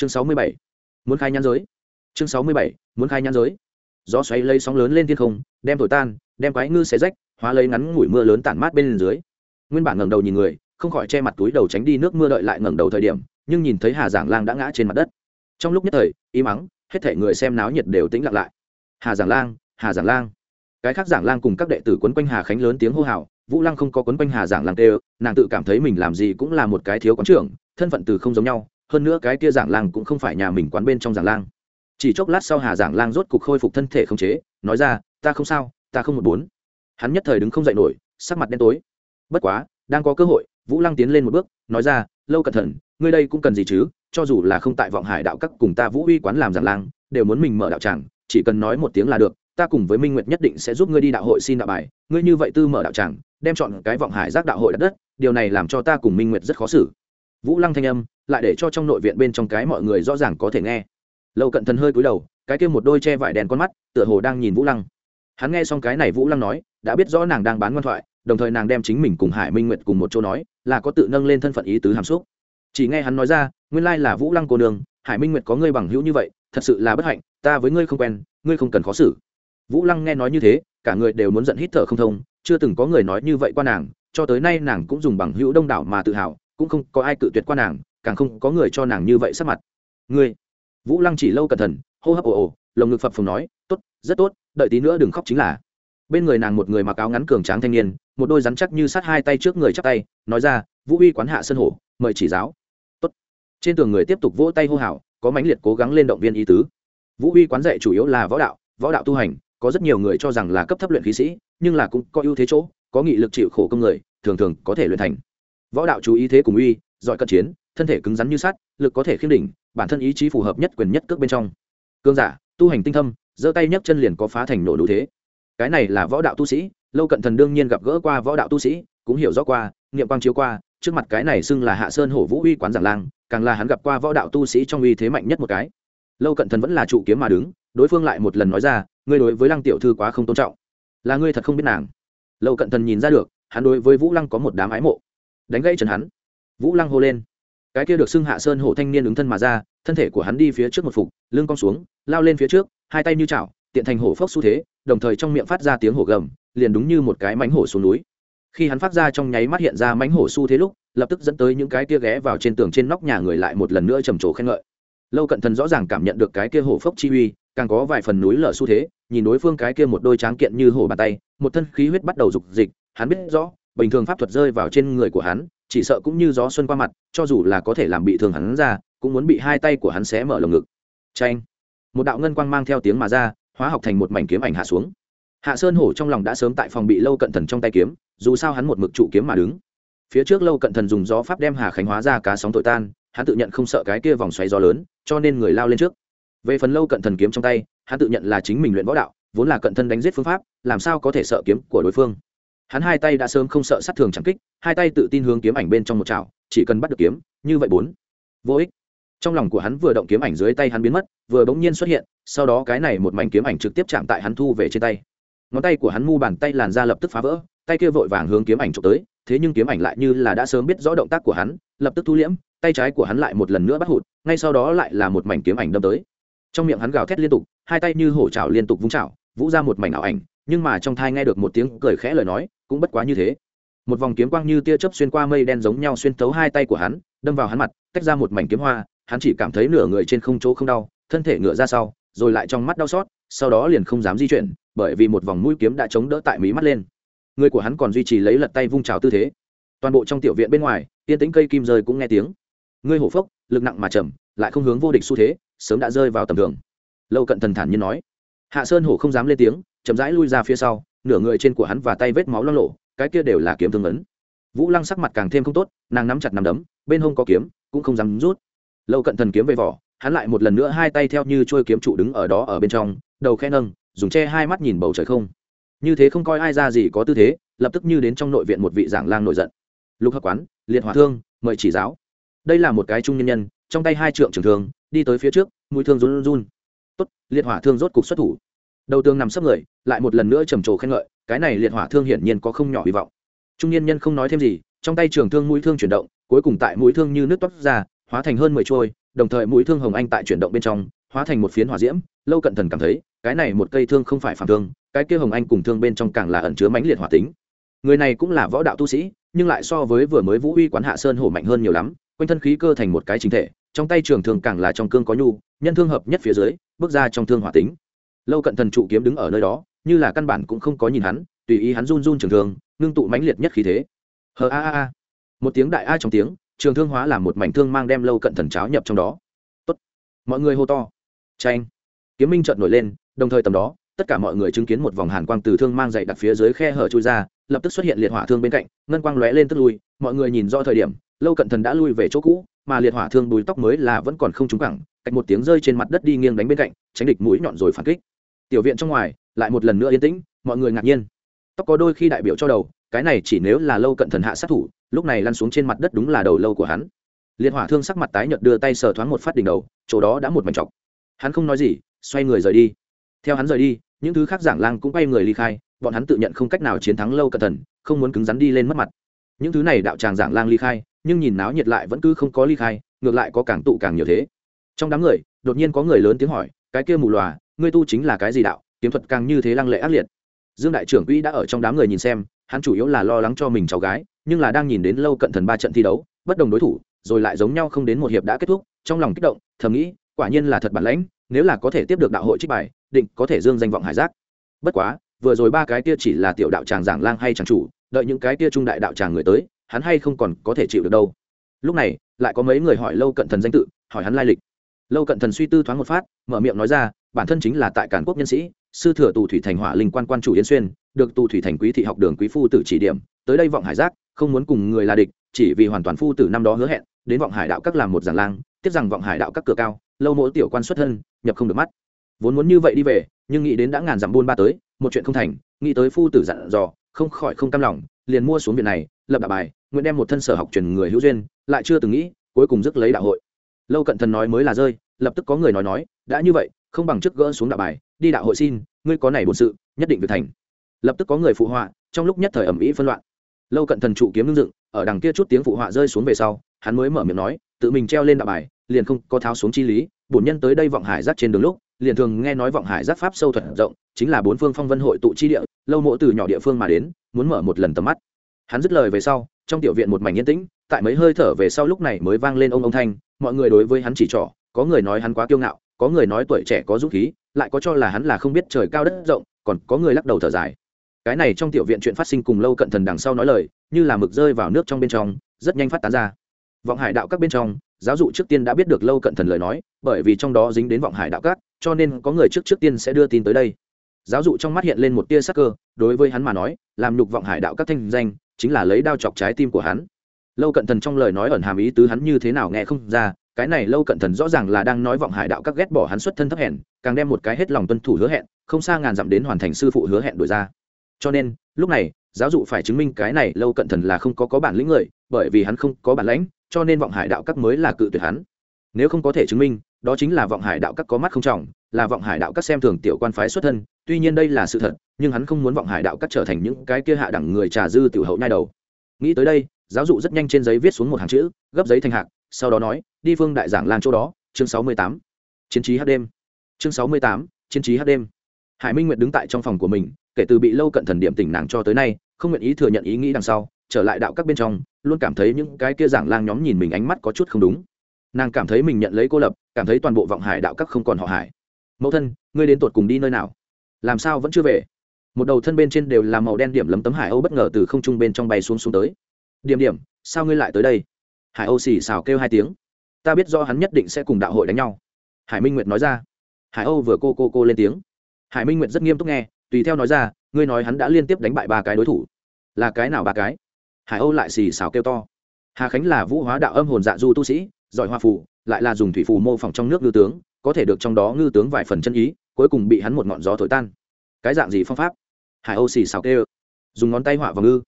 chương sáu mươi bảy. Muốn khai nhãn giới. Chương sáu mươi bảy, muốn khai nhãn giới. Gió xoáy lấy sóng lớn lên thiên không, đem thổi tan, đem quái ngư xé rách, hóa lấy ngắn ngủi mưa lớn tản mát bên dưới. Nguyên bản ngẩng đầu nhìn người, không khỏi che mặt túi đầu tránh đi nước mưa đợi lại ngẩng đầu thời điểm, nhưng nhìn thấy hà giảng lang đã ngã trên mặt đất. Trong lúc nhất thời, im mắng hết thể người xem náo nhiệt đều tĩnh lặng lại. Hà giảng lang, hà giảng lang. Cái khác giảng lang cùng các đệ tử quấn quanh hà khánh lớn tiếng hô hào, vũ lăng không có quấn quanh hà giảng lang tê nàng tự cảm thấy mình làm gì cũng là một cái thiếu quán trưởng, thân phận từ không giống nhau hơn nữa cái kia giảng lang cũng không phải nhà mình quán bên trong giảng lang. Chỉ chốc lát sau hà giảng lang rốt cục khôi phục thân thể không chế, nói ra, ta không sao, ta không một bốn. Hắn nhất thời đứng không dậy nổi, sắc mặt đen tối. Bất quá, đang có cơ hội, vũ lăng tiến lên một bước, nói ra, lâu cẩn thận, ngươi đây cũng cần gì chứ? Cho dù là không tại vọng hải đạo các cùng ta vũ uy quán làm giảng lang, đều muốn mình mở đạo tràng, chỉ cần nói một tiếng là được, ta cùng với minh nguyệt nhất định sẽ giúp ngươi đi đạo hội xin đạo bài, ngươi như vậy tư mở đạo tràng, đem chọn cái vọng hải giác đạo hội đất đất, điều này làm cho ta cùng minh nguyệt rất khó xử. Vũ lăng thanh âm lại để cho trong nội viện bên trong cái mọi người rõ ràng có thể nghe. Lâu cận thần hơi cúi đầu, cái kia một đôi che vải đèn con mắt, tựa hồ đang nhìn vũ lăng. Hắn nghe xong cái này vũ lăng nói, đã biết rõ nàng đang bán ngoan thoại, đồng thời nàng đem chính mình cùng hải minh nguyệt cùng một chỗ nói, là có tự nâng lên thân phận ý tứ hàm xúc. Chỉ nghe hắn nói ra, nguyên lai là vũ lăng cô đường hải minh nguyệt có ngươi bằng hữu như vậy, thật sự là bất hạnh, ta với ngươi không quen, ngươi không cần khó xử. Vũ lăng nghe nói như thế, cả người đều muốn giận hít thở không thông, chưa từng có người nói như vậy qua nàng, cho tới nay nàng cũng dùng bằng hữu đông đảo mà tự hào, cũng không có ai cự tuyệt qua nàng càng không có người cho nàng như vậy sắc mặt. Ngươi, vũ lăng chỉ lâu cẩn thận, hô hấp ồ ồ, lồng ngực phập phồng nói, tốt, rất tốt, đợi tí nữa đừng khóc chính là. Bên người nàng một người mặc áo ngắn cường tráng thanh niên, một đôi rắn chắc như sát hai tay trước người chắp tay, nói ra, vũ uy quán hạ sân hổ, mời chỉ giáo. Tốt. Trên tường người tiếp tục vỗ tay hô hào, có mãnh liệt cố gắng lên động viên ý tứ. Vũ uy quán dạy chủ yếu là võ đạo võ đạo tu hành, có rất nhiều người cho rằng là cấp thấp luyện khí sĩ, nhưng là cũng có ưu thế chỗ, có nghị lực chịu khổ công người, thường thường có thể luyện thành. Võ đạo chú ý thế cùng uy, giỏi cận chiến thân thể cứng rắn như sắt, lực có thể khiêm đỉnh, bản thân ý chí phù hợp nhất quyền nhất cước bên trong. Cương giả, tu hành tinh thâm, giơ tay nhấc chân liền có phá thành nổ đủ thế. Cái này là võ đạo tu sĩ, lâu cận thần đương nhiên gặp gỡ qua võ đạo tu sĩ, cũng hiểu rõ qua nghiệm quang chiếu qua, trước mặt cái này xưng là hạ sơn hổ vũ uy quán giảng lang, càng là hắn gặp qua võ đạo tu sĩ trong uy thế mạnh nhất một cái. Lâu cận thần vẫn là trụ kiếm mà đứng, đối phương lại một lần nói ra, ngươi đối với lăng tiểu thư quá không tôn trọng. Là ngươi thật không biết nàng. Lâu cận thần nhìn ra được, hắn đối với vũ lăng có một đám ái mộ. Đánh gãy trần hắn. Vũ lăng hô lên cái kia được xưng hạ sơn hổ thanh niên ứng thân mà ra, thân thể của hắn đi phía trước một phục, lưng cong xuống, lao lên phía trước, hai tay như chảo, tiện thành hổ phốc xu thế, đồng thời trong miệng phát ra tiếng hổ gầm, liền đúng như một cái mánh hổ xuống núi. Khi hắn phát ra trong nháy mắt hiện ra mánh hổ xu thế lúc, lập tức dẫn tới những cái kia ghé vào trên tường trên nóc nhà người lại một lần nữa trầm trồ khen ngợi. Lâu cận thần rõ ràng cảm nhận được cái kia hổ phốc chi uy, càng có vài phần núi lở xu thế, nhìn đối phương cái kia một đôi tráng kiện như hổ bàn tay, một thân khí huyết bắt đầu rục dịch, hắn biết rõ bình thường pháp thuật rơi vào trên người của hắn, chỉ sợ cũng như gió xuân qua mặt, cho dù là có thể làm bị thương hắn ra, cũng muốn bị hai tay của hắn xé mở lồng ngực. Tranh một đạo ngân quang mang theo tiếng mà ra, hóa học thành một mảnh kiếm ảnh hạ xuống. Hạ sơn hổ trong lòng đã sớm tại phòng bị lâu cận thần trong tay kiếm, dù sao hắn một mực trụ kiếm mà đứng. Phía trước lâu cận thần dùng gió pháp đem hà khánh hóa ra cá sóng tội tan, hắn tự nhận không sợ cái kia vòng xoáy gió lớn, cho nên người lao lên trước. Về phần lâu cận thần kiếm trong tay, hắn tự nhận là chính mình luyện võ đạo, vốn là cận thân đánh giết phương pháp, làm sao có thể sợ kiếm của đối phương? Hắn hai tay đã sớm không sợ sát thường chẳng kích, hai tay tự tin hướng kiếm ảnh bên trong một chảo, chỉ cần bắt được kiếm, như vậy bốn. Vô ích. Trong lòng của hắn vừa động kiếm ảnh dưới tay hắn biến mất, vừa bỗng nhiên xuất hiện, sau đó cái này một mảnh kiếm ảnh trực tiếp chạm tại hắn thu về trên tay. Ngón tay của hắn mu bàn tay làn ra lập tức phá vỡ, tay kia vội vàng hướng kiếm ảnh trộm tới, thế nhưng kiếm ảnh lại như là đã sớm biết rõ động tác của hắn, lập tức thu liễm, tay trái của hắn lại một lần nữa bắt hụt, ngay sau đó lại là một mảnh kiếm ảnh đâm tới. Trong miệng hắn gào thét liên tục, hai tay như hổ trào liên tục vung trào vũ ra một mảnh ảo ảnh nhưng mà trong thai nghe được một tiếng cười khẽ lời nói, cũng bất quá như thế. Một vòng kiếm quang như tia chớp xuyên qua mây đen giống nhau xuyên thấu hai tay của hắn, đâm vào hắn mặt, tách ra một mảnh kiếm hoa, hắn chỉ cảm thấy nửa người trên không chỗ không đau, thân thể ngựa ra sau, rồi lại trong mắt đau xót, sau đó liền không dám di chuyển, bởi vì một vòng mũi kiếm đã chống đỡ tại mí mắt lên. Người của hắn còn duy trì lấy lật tay vung trào tư thế. Toàn bộ trong tiểu viện bên ngoài, tiên tính cây kim rơi cũng nghe tiếng. Ngươi hổ phốc, lực nặng mà chậm, lại không hướng vô địch xu thế, sớm đã rơi vào tầm thường. Lâu cận thần thản nhiên nói. Hạ sơn hổ không dám lên tiếng chậm rãi lui ra phía sau, nửa người trên của hắn và tay vết máu lo lộ, cái kia đều là kiếm thương ấn. Vũ lăng sắc mặt càng thêm không tốt, nàng nắm chặt nắm đấm, bên hông có kiếm, cũng không dám rút. Lâu cận thần kiếm về vỏ, hắn lại một lần nữa hai tay theo như trôi kiếm trụ đứng ở đó ở bên trong, đầu khe nâng, dùng che hai mắt nhìn bầu trời không. Như thế không coi ai ra gì có tư thế, lập tức như đến trong nội viện một vị giảng lang nổi giận. Lục hợp quán, liệt hòa thương, mời chỉ giáo. Đây là một cái trung nhân nhân, trong tay hai trượng trường thương, đi tới phía trước, mũi thương run run. Tốt, liệt hỏa thương rốt cục xuất thủ đầu tường nằm sấp người, lại một lần nữa trầm trồ khen ngợi, cái này liệt hỏa thương hiển nhiên có không nhỏ hy vọng. Trung niên nhân không nói thêm gì, trong tay trường thương mũi thương chuyển động, cuối cùng tại mũi thương như nước toát ra, hóa thành hơn mười trôi, đồng thời mũi thương hồng anh tại chuyển động bên trong, hóa thành một phiến hỏa diễm, lâu cận thần cảm thấy, cái này một cây thương không phải phản thương, cái kia hồng anh cùng thương bên trong càng là ẩn chứa mãnh liệt hỏa tính. Người này cũng là võ đạo tu sĩ, nhưng lại so với vừa mới vũ uy quán hạ sơn hổ mạnh hơn nhiều lắm, quanh thân khí cơ thành một cái chính thể, trong tay trường thương càng là trong cương có nhu, nhân thương hợp nhất phía dưới, bước ra trong thương hỏa tính lâu cận thần trụ kiếm đứng ở nơi đó, như là căn bản cũng không có nhìn hắn, tùy ý hắn run run trường thương, ngưng tụ mãnh liệt nhất khí thế. Hờ a a a. Một tiếng đại a trong tiếng, trường thương hóa làm một mảnh thương mang đem lâu cận thần cháo nhập trong đó. Tốt. mọi người hô to. Tranh kiếm minh trợn nổi lên, đồng thời tầm đó, tất cả mọi người chứng kiến một vòng hàn quang từ thương mang dậy đặt phía dưới khe hở chui ra, lập tức xuất hiện liệt hỏa thương bên cạnh, ngân quang lóe lên tức lui, mọi người nhìn do thời điểm, lâu cận thần đã lui về chỗ cũ, mà liệt hỏa thương bùi tóc mới là vẫn còn không trúng cẳng, cách một tiếng rơi trên mặt đất đi nghiêng đánh bên cạnh, tránh địch mũi nhọn rồi phản kích tiểu viện trong ngoài, lại một lần nữa yên tĩnh, mọi người ngạc nhiên. Tóc có đôi khi đại biểu cho đầu, cái này chỉ nếu là lâu cận thần hạ sát thủ, lúc này lăn xuống trên mặt đất đúng là đầu lâu của hắn. Liệt hỏa thương sắc mặt tái nhợt đưa tay sờ thoáng một phát đỉnh đầu, chỗ đó đã một mảnh chọc hắn không nói gì, xoay người rời đi. Theo hắn rời đi, những thứ khác giảng lang cũng bay người ly khai, bọn hắn tự nhận không cách nào chiến thắng lâu cận thần, không muốn cứng rắn đi lên mất mặt. Những thứ này đạo tràng giảng lang ly khai, nhưng nhìn náo nhiệt lại vẫn cứ không có ly khai, ngược lại có càng tụ càng nhiều thế. Trong đám người, đột nhiên có người lớn tiếng hỏi, cái kia mù lòa ngươi tu chính là cái gì đạo, kiếm thuật càng như thế lăng lệ ác liệt. Dương đại trưởng quỹ đã ở trong đám người nhìn xem, hắn chủ yếu là lo lắng cho mình cháu gái, nhưng là đang nhìn đến lâu cận thần ba trận thi đấu, bất đồng đối thủ, rồi lại giống nhau không đến một hiệp đã kết thúc, trong lòng kích động, thầm nghĩ, quả nhiên là thật bản lãnh, nếu là có thể tiếp được đạo hội trích bài, định có thể dương danh vọng hải giác. Bất quá, vừa rồi ba cái kia chỉ là tiểu đạo tràng giảng lang hay tràng chủ, đợi những cái kia trung đại đạo tràng người tới, hắn hay không còn có thể chịu được đâu. Lúc này, lại có mấy người hỏi lâu cận thần danh tự, hỏi hắn lai lịch. Lâu cận thần suy tư thoáng một phát, mở miệng nói ra bản thân chính là tại cản quốc nhân sĩ, sư thừa tù thủy thành hỏa linh quan quan chủ yến xuyên, được tù thủy thành quý thị học đường quý phu tử chỉ điểm, tới đây vọng hải giác, không muốn cùng người là địch, chỉ vì hoàn toàn phu tử năm đó hứa hẹn, đến vọng hải đạo các làm một giảng lang, tiếp rằng vọng hải đạo các cửa cao, lâu mỗi tiểu quan xuất thân, nhập không được mắt. Vốn muốn như vậy đi về, nhưng nghĩ đến đã ngàn dặm buôn ba tới, một chuyện không thành, nghĩ tới phu tử dặn dò, không khỏi không cam lòng, liền mua xuống viện này, lập đạo bài, nguyện đem một thân sở học truyền người hữu duyên, lại chưa từng nghĩ, cuối cùng dứt lấy đạo hội. Lâu cận thần nói mới là rơi, lập tức có người nói nói, đã như vậy không bằng trước gỡ xuống đạo bài, đi đạo hội xin, ngươi có này bổn sự, nhất định việc thành. Lập tức có người phụ họa, trong lúc nhất thời ẩm ý phân loạn. Lâu cận thần trụ kiếm ngưng dựng, ở đằng kia chút tiếng phụ họa rơi xuống về sau, hắn mới mở miệng nói, tự mình treo lên đạo bài, liền không có tháo xuống chi lý, bổn nhân tới đây vọng hải giác trên đường lúc, liền thường nghe nói vọng hải giác pháp sâu thuật rộng, chính là bốn phương phong vân hội tụ chi địa, lâu mộ từ nhỏ địa phương mà đến, muốn mở một lần tầm mắt. Hắn dứt lời về sau, trong tiểu viện một mảnh yên tĩnh, tại mấy hơi thở về sau lúc này mới vang lên ông ông thanh, mọi người đối với hắn chỉ trỏ, có người nói hắn quá kiêu ngạo có người nói tuổi trẻ có dũng khí, lại có cho là hắn là không biết trời cao đất rộng, còn có người lắc đầu thở dài. Cái này trong tiểu viện chuyện phát sinh cùng lâu cận thần đằng sau nói lời, như là mực rơi vào nước trong bên trong, rất nhanh phát tán ra. Vọng hải đạo các bên trong, giáo dụ trước tiên đã biết được lâu cận thần lời nói, bởi vì trong đó dính đến vọng hải đạo các, cho nên có người trước trước tiên sẽ đưa tin tới đây. Giáo dụ trong mắt hiện lên một tia sắc cơ, đối với hắn mà nói, làm nhục vọng hải đạo các thanh danh, chính là lấy đao chọc trái tim của hắn. Lâu cận thần trong lời nói ẩn hàm ý tứ hắn như thế nào nghe không ra cái này lâu cận thần rõ ràng là đang nói vọng hải đạo các ghét bỏ hắn xuất thân thấp hèn, càng đem một cái hết lòng tuân thủ hứa hẹn, không xa ngàn dặm đến hoàn thành sư phụ hứa hẹn đổi ra. Cho nên, lúc này, giáo dụ phải chứng minh cái này lâu cận thần là không có có bản lĩnh người, bởi vì hắn không có bản lãnh, cho nên vọng hải đạo các mới là cự tuyệt hắn. Nếu không có thể chứng minh, đó chính là vọng hải đạo các có mắt không trọng, là vọng hải đạo các xem thường tiểu quan phái xuất thân, tuy nhiên đây là sự thật, nhưng hắn không muốn vọng hải đạo các trở thành những cái kia hạ đẳng người trà dư tiểu hậu nhai đầu. Nghĩ tới đây, giáo dụ rất nhanh trên giấy viết xuống một hàng chữ, gấp giấy thành hạc, sau đó nói đi phương đại giảng lan chỗ đó, chương sáu mươi tám. Chiến trí hát đêm. Chương sáu mươi tám, chiến trí hát đêm. Hải minh nguyệt đứng tại trong phòng của mình, kể từ bị lâu cận thần điểm tỉnh nàng cho tới nay, không nguyện ý thừa nhận ý nghĩ đằng sau, trở lại đạo các bên trong, luôn cảm thấy những cái kia giảng lang nhóm nhìn mình ánh mắt có chút không đúng. Nàng cảm thấy mình nhận lấy cô lập, cảm thấy toàn bộ vọng hải đạo các không còn họ hải. Mẫu thân, ngươi đến tột cùng đi nơi nào? Làm sao vẫn chưa về? Một đầu thân bên trên đều là màu đen điểm lấm tấm hải âu bất ngờ từ không trung bên trong bay xuống xuống tới. Điểm điểm, sao ngươi lại tới đây? Hải âu xì xào kêu hai tiếng ta biết do hắn nhất định sẽ cùng đạo hội đánh nhau. Hải minh nguyệt nói ra. Hải âu vừa cô cô cô lên tiếng. Hải minh nguyệt rất nghiêm túc nghe, tùy theo nói ra, ngươi nói hắn đã liên tiếp đánh bại ba cái đối thủ. Là cái nào ba cái? Hải âu lại xì xào kêu to. Hà khánh là vũ hóa đạo âm hồn dạ du tu sĩ, giỏi hoa phù, lại là dùng thủy phù mô phỏng trong nước ngư tướng, có thể được trong đó ngư tướng vài phần chân ý, cuối cùng bị hắn một ngọn gió thổi tan. Cái dạng gì phong pháp? Hải âu xì xào kêu. Dùng ngón tay họa vào ngư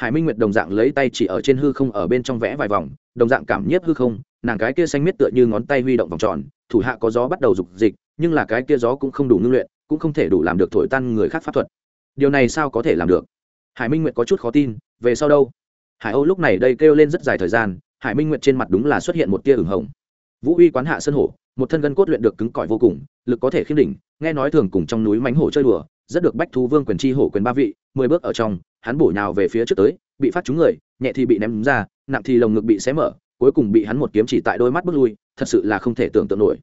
hải minh nguyệt đồng dạng lấy tay chỉ ở trên hư không ở bên trong vẽ vài vòng, đồng dạng cảm nhiếp hư không, nàng cái kia xanh miết tựa như ngón tay huy động vòng tròn, thủ hạ có gió bắt đầu rục dịch, nhưng là cái kia gió cũng không đủ ngưng luyện, cũng không thể đủ làm được thổi tan người khác pháp thuật. Điều này sao có thể làm được? Hải minh nguyệt có chút khó tin, về sau đâu? Hải âu lúc này đây kêu lên rất dài thời gian, hải minh nguyệt trên mặt đúng là xuất hiện một tia ửng hồng. Vũ uy quán hạ sân hổ, một thân gân cốt luyện được cứng cỏi vô cùng, lực có thể khiêm đỉnh, nghe nói thường cùng trong núi mánh hổ chơi đùa rất được bách thú vương quyền chi hổ quyền ba vị, mười bước ở trong, hắn bổ nhào về phía trước tới, bị phát trúng người, nhẹ thì bị ném ra, nặng thì lồng ngực bị xé mở, cuối cùng bị hắn một kiếm chỉ tại đôi mắt bước lui, thật sự là không thể tưởng tượng nổi.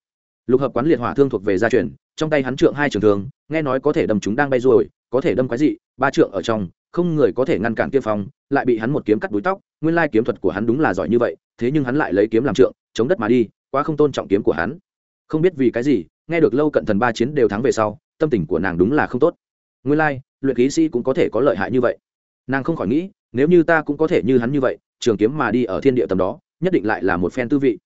Lục hợp quán liệt hỏa thương thuộc về gia truyền, trong tay hắn trượng hai trường thương, nghe nói có thể đâm chúng đang bay rồi có thể đâm quái dị, ba trượng ở trong, không người có thể ngăn cản kia phong, lại bị hắn một kiếm cắt đuôi tóc, nguyên lai kiếm thuật của hắn đúng là giỏi như vậy, thế nhưng hắn lại lấy kiếm làm trượng, chống đất mà đi, quá không tôn trọng kiếm của hắn. Không biết vì cái gì, nghe được lâu cận thần ba chiến đều thắng về sau tâm tình của nàng đúng là không tốt. Nguyên lai, luyện khí sĩ cũng có thể có lợi hại như vậy. Nàng không khỏi nghĩ, nếu như ta cũng có thể như hắn như vậy, trường kiếm mà đi ở thiên địa tầm đó, nhất định lại là một phen tư vị.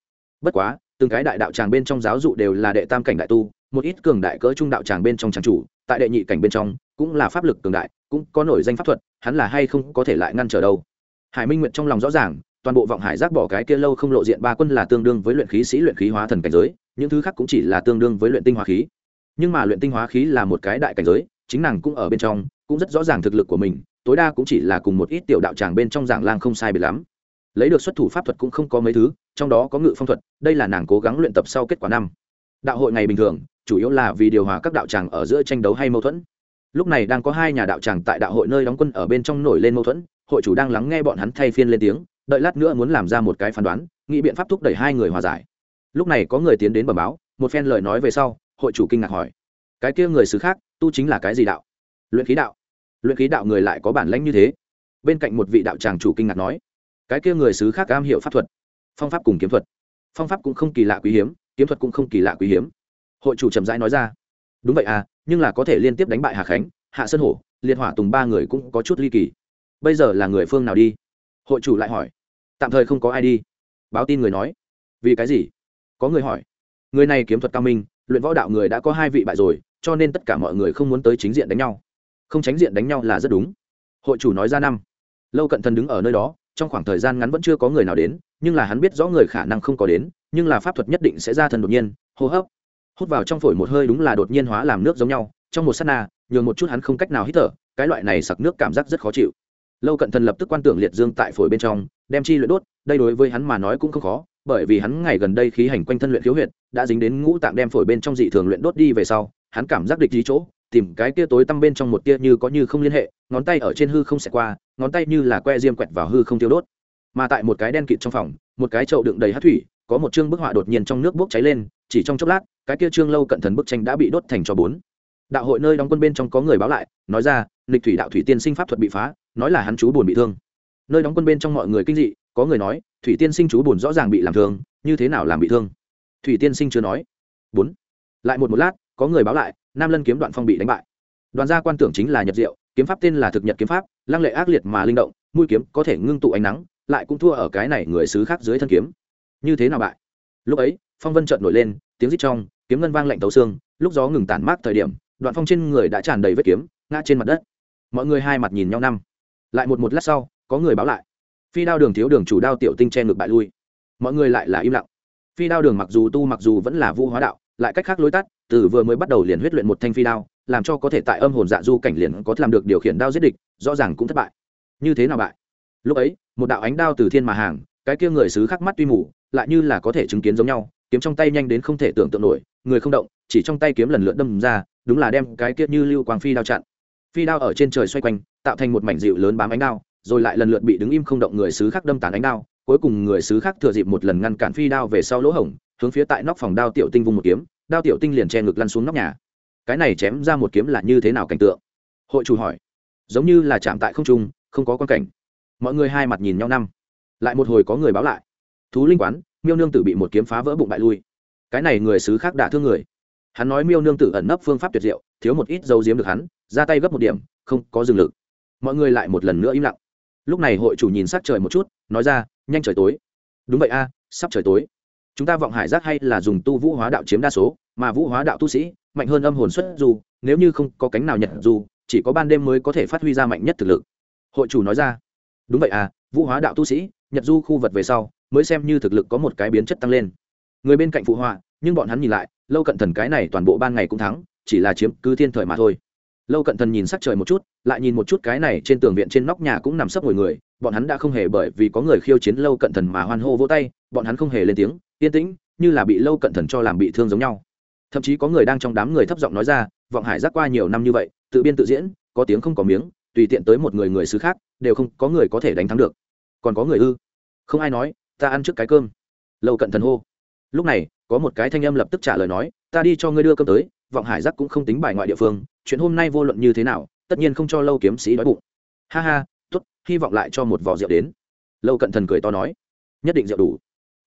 Bất quá, từng cái đại đạo tràng bên trong giáo dụ đều là đệ tam cảnh đại tu, một ít cường đại cỡ trung đạo tràng bên trong tràng chủ, tại đệ nhị cảnh bên trong, cũng là pháp lực cường đại, cũng có nổi danh pháp thuật, hắn là hay không có thể lại ngăn trở đâu. Hải minh nguyện trong lòng rõ ràng, toàn bộ vọng hải giác bỏ cái kia lâu không lộ diện ba quân là tương đương với luyện khí sĩ luyện khí hóa thần cảnh giới, những thứ khác cũng chỉ là tương đương với luyện tinh hóa khí nhưng mà luyện tinh hóa khí là một cái đại cảnh giới, chính nàng cũng ở bên trong, cũng rất rõ ràng thực lực của mình, tối đa cũng chỉ là cùng một ít tiểu đạo tràng bên trong giảng lang không sai biệt lắm. Lấy được xuất thủ pháp thuật cũng không có mấy thứ, trong đó có ngự phong thuật, đây là nàng cố gắng luyện tập sau kết quả năm. Đạo hội ngày bình thường, chủ yếu là vì điều hòa các đạo tràng ở giữa tranh đấu hay mâu thuẫn. Lúc này đang có hai nhà đạo tràng tại đạo hội nơi đóng quân ở bên trong nổi lên mâu thuẫn, hội chủ đang lắng nghe bọn hắn thay phiên lên tiếng, đợi lát nữa muốn làm ra một cái phán đoán, nghĩ biện pháp thúc đẩy hai người hòa giải. Lúc này có người tiến đến bẩm báo, một phen lời nói về sau hội chủ kinh ngạc hỏi. Cái kia người xứ khác, tu chính là cái gì đạo? Luyện khí đạo. Luyện khí đạo người lại có bản lãnh như thế. Bên cạnh một vị đạo tràng chủ kinh ngạc nói, cái kia người xứ khác am hiểu pháp thuật, phong pháp cùng kiếm thuật. Phong pháp cũng không kỳ lạ quý hiếm, kiếm thuật cũng không kỳ lạ quý hiếm. Hội chủ trầm rãi nói ra, đúng vậy à nhưng là có thể liên tiếp đánh bại hà khánh, hạ sơn hổ, liệt hỏa tùng ba người cũng có chút ly kỳ. Bây giờ là người phương nào đi? Hội chủ lại hỏi, tạm thời không có ai đi. Báo tin người nói, vì cái gì? Có người hỏi, người này kiếm thuật cao minh luyện võ đạo người đã có hai vị bại rồi, cho nên tất cả mọi người không muốn tới chính diện đánh nhau. Không tránh diện đánh nhau là rất đúng. Hội chủ nói ra năm. Lâu cận thần đứng ở nơi đó, trong khoảng thời gian ngắn vẫn chưa có người nào đến, nhưng là hắn biết rõ người khả năng không có đến, nhưng là pháp thuật nhất định sẽ ra thần đột nhiên, hô hấp. Hút vào trong phổi một hơi đúng là đột nhiên hóa làm nước giống nhau, trong một s á t na, nhường một chút hắn không cách nào hít thở, cái loại này sặc nước cảm giác rất khó chịu. Lâu cận thần lập tức quan tưởng liệt dương tại phổi bên trong, đem chi luyện đốt, đây đối với hắn mà nói cũng không khó bởi vì hắn ngày gần đây khí hành quanh thân luyện khiếu huyệt, đã dính đến ngũ tạng đem phổi bên trong dị thường luyện đốt đi về sau, hắn cảm giác địch lý chỗ, tìm cái tia tối tăm bên trong một tia như có như không liên hệ, ngón tay ở trên hư không xẹt qua, ngón tay như là que diêm quẹt vào hư không tiêu đốt. Mà tại một cái đen kịt trong phòng, một cái chậu đựng đầy hát thủy, có một chương bức họa đột nhiên trong nước bốc cháy lên, chỉ trong chốc lát, cái kia trương lâu cận thần bức tranh đã bị đốt thành cho bốn. Đạo hội nơi đóng quân bên trong có người báo lại, nói ra lịch thủy đạo thủy tiên sinh pháp thuật bị phá, nói là hắn chú buồn bị thương. Nơi đóng quân bên trong mọi người kinh dị, có người nói thủy tiên sinh chú buồn rõ ràng bị làm thương, như thế nào làm bị thương? Thủy tiên sinh chưa nói. Bốn. Lại một một lát, có người báo lại, nam lân kiếm đoạn phong bị đánh bại. Đoàn gia quan tưởng chính là nhật diệu, kiếm pháp tên là thực nhật kiếm pháp, lăng lệ ác liệt mà linh động, mũi kiếm có thể ngưng tụ ánh nắng, lại cũng thua ở cái này người xứ khác dưới thân kiếm. Như thế nào bại? Lúc ấy, phong vân trợn nổi lên, tiếng rít trong, kiếm ngân vang lạnh tấu xương, lúc gió ngừng tản mát thời điểm, đoạn phong trên người đã tràn đầy vết kiếm, ngã trên mặt đất. Mọi người hai mặt nhìn nhau năm. Lại một một lát sau, có người báo lại phi đao đường thiếu đường chủ đao tiểu tinh che ngược bại lui. Mọi người lại là im lặng. Phi đao đường mặc dù tu mặc dù vẫn là vũ hóa đạo, lại cách khác lối tắt, từ vừa mới bắt đầu liền huyết luyện một thanh phi đao, làm cho có thể tại âm hồn dạ du cảnh liền có làm được điều khiển đao giết địch, rõ ràng cũng thất bại. Như thế nào bại? Lúc ấy, một đạo ánh đao từ thiên mà hàng, cái kia người xứ khắc mắt tuy mù, lại như là có thể chứng kiến giống nhau, kiếm trong tay nhanh đến không thể tưởng tượng nổi, người không động, chỉ trong tay kiếm lần lượt đâm ra, đúng là đem cái kia như lưu quang phi đao chặn. Phi đao ở trên trời xoay quanh, tạo thành một mảnh dịu lớn bám ánh đao rồi lại lần lượt bị đứng im không động người sứ khác đâm tàn ánh đao, cuối cùng người sứ khác thừa dịp một lần ngăn cản phi đao về sau lỗ hổng, hướng phía tại nóc phòng đao tiểu tinh vung một kiếm, đao tiểu tinh liền che ngực lăn xuống nóc nhà. Cái này chém ra một kiếm là như thế nào cảnh tượng? Hội chủ hỏi. Giống như là chạm tại không trung, không có quan cảnh. Mọi người hai mặt nhìn nhau năm. Lại một hồi có người báo lại. Thú linh quán, miêu nương tử bị một kiếm phá vỡ bụng bại lui. Cái này người xứ khác đả thương người. Hắn nói miêu nương tử ẩn nấp phương pháp tuyệt diệu, thiếu một ít dấu diếm được hắn, ra tay gấp một điểm, không có dừng lực. Mọi người lại một lần nữa im lặng lúc này hội chủ nhìn sát trời một chút, nói ra, nhanh trời tối. Đúng vậy a, sắp trời tối. Chúng ta vọng hải giác hay là dùng tu vũ hóa đạo chiếm đa số, mà vũ hóa đạo tu sĩ, mạnh hơn âm hồn xuất dù, nếu như không có cánh nào nhận dù, chỉ có ban đêm mới có thể phát huy ra mạnh nhất thực lực. Hội chủ nói ra, đúng vậy à vũ hóa đạo tu sĩ nhật du khu vật về sau, mới xem như thực lực có một cái biến chất tăng lên. Người bên cạnh phụ họa, nhưng bọn hắn nhìn lại, lâu cận thần cái này toàn bộ ban ngày cũng thắng, chỉ là chiếm cứ thiên thời mà thôi lâu cận thần nhìn sắc trời một chút, lại nhìn một chút cái này trên tường viện trên nóc nhà cũng nằm sấp ngồi người, bọn hắn đã không hề bởi vì có người khiêu chiến lâu cận thần mà hoan hô vỗ tay, bọn hắn không hề lên tiếng, yên tĩnh, như là bị lâu cận thần cho làm bị thương giống nhau. Thậm chí có người đang trong đám người thấp giọng nói ra, vọng hải giác qua nhiều năm như vậy, tự biên tự diễn, có tiếng không có miếng, tùy tiện tới một người người xứ khác, đều không có người có thể đánh thắng được. Còn có người ư? Không ai nói, ta ăn trước cái cơm. Lâu cận thần hô. Lúc này, có một cái thanh âm lập tức trả lời nói, ta đi cho ngươi đưa cơm tới, vọng hải giác cũng không tính bài ngoại địa phương chuyện hôm nay vô luận như thế nào, tất nhiên không cho lâu kiếm sĩ đói bụng. Ha ha t ố t hy vọng lại cho một vỏ rượu đến. Lâu cận thần cười to nói, nhất định rượu đủ.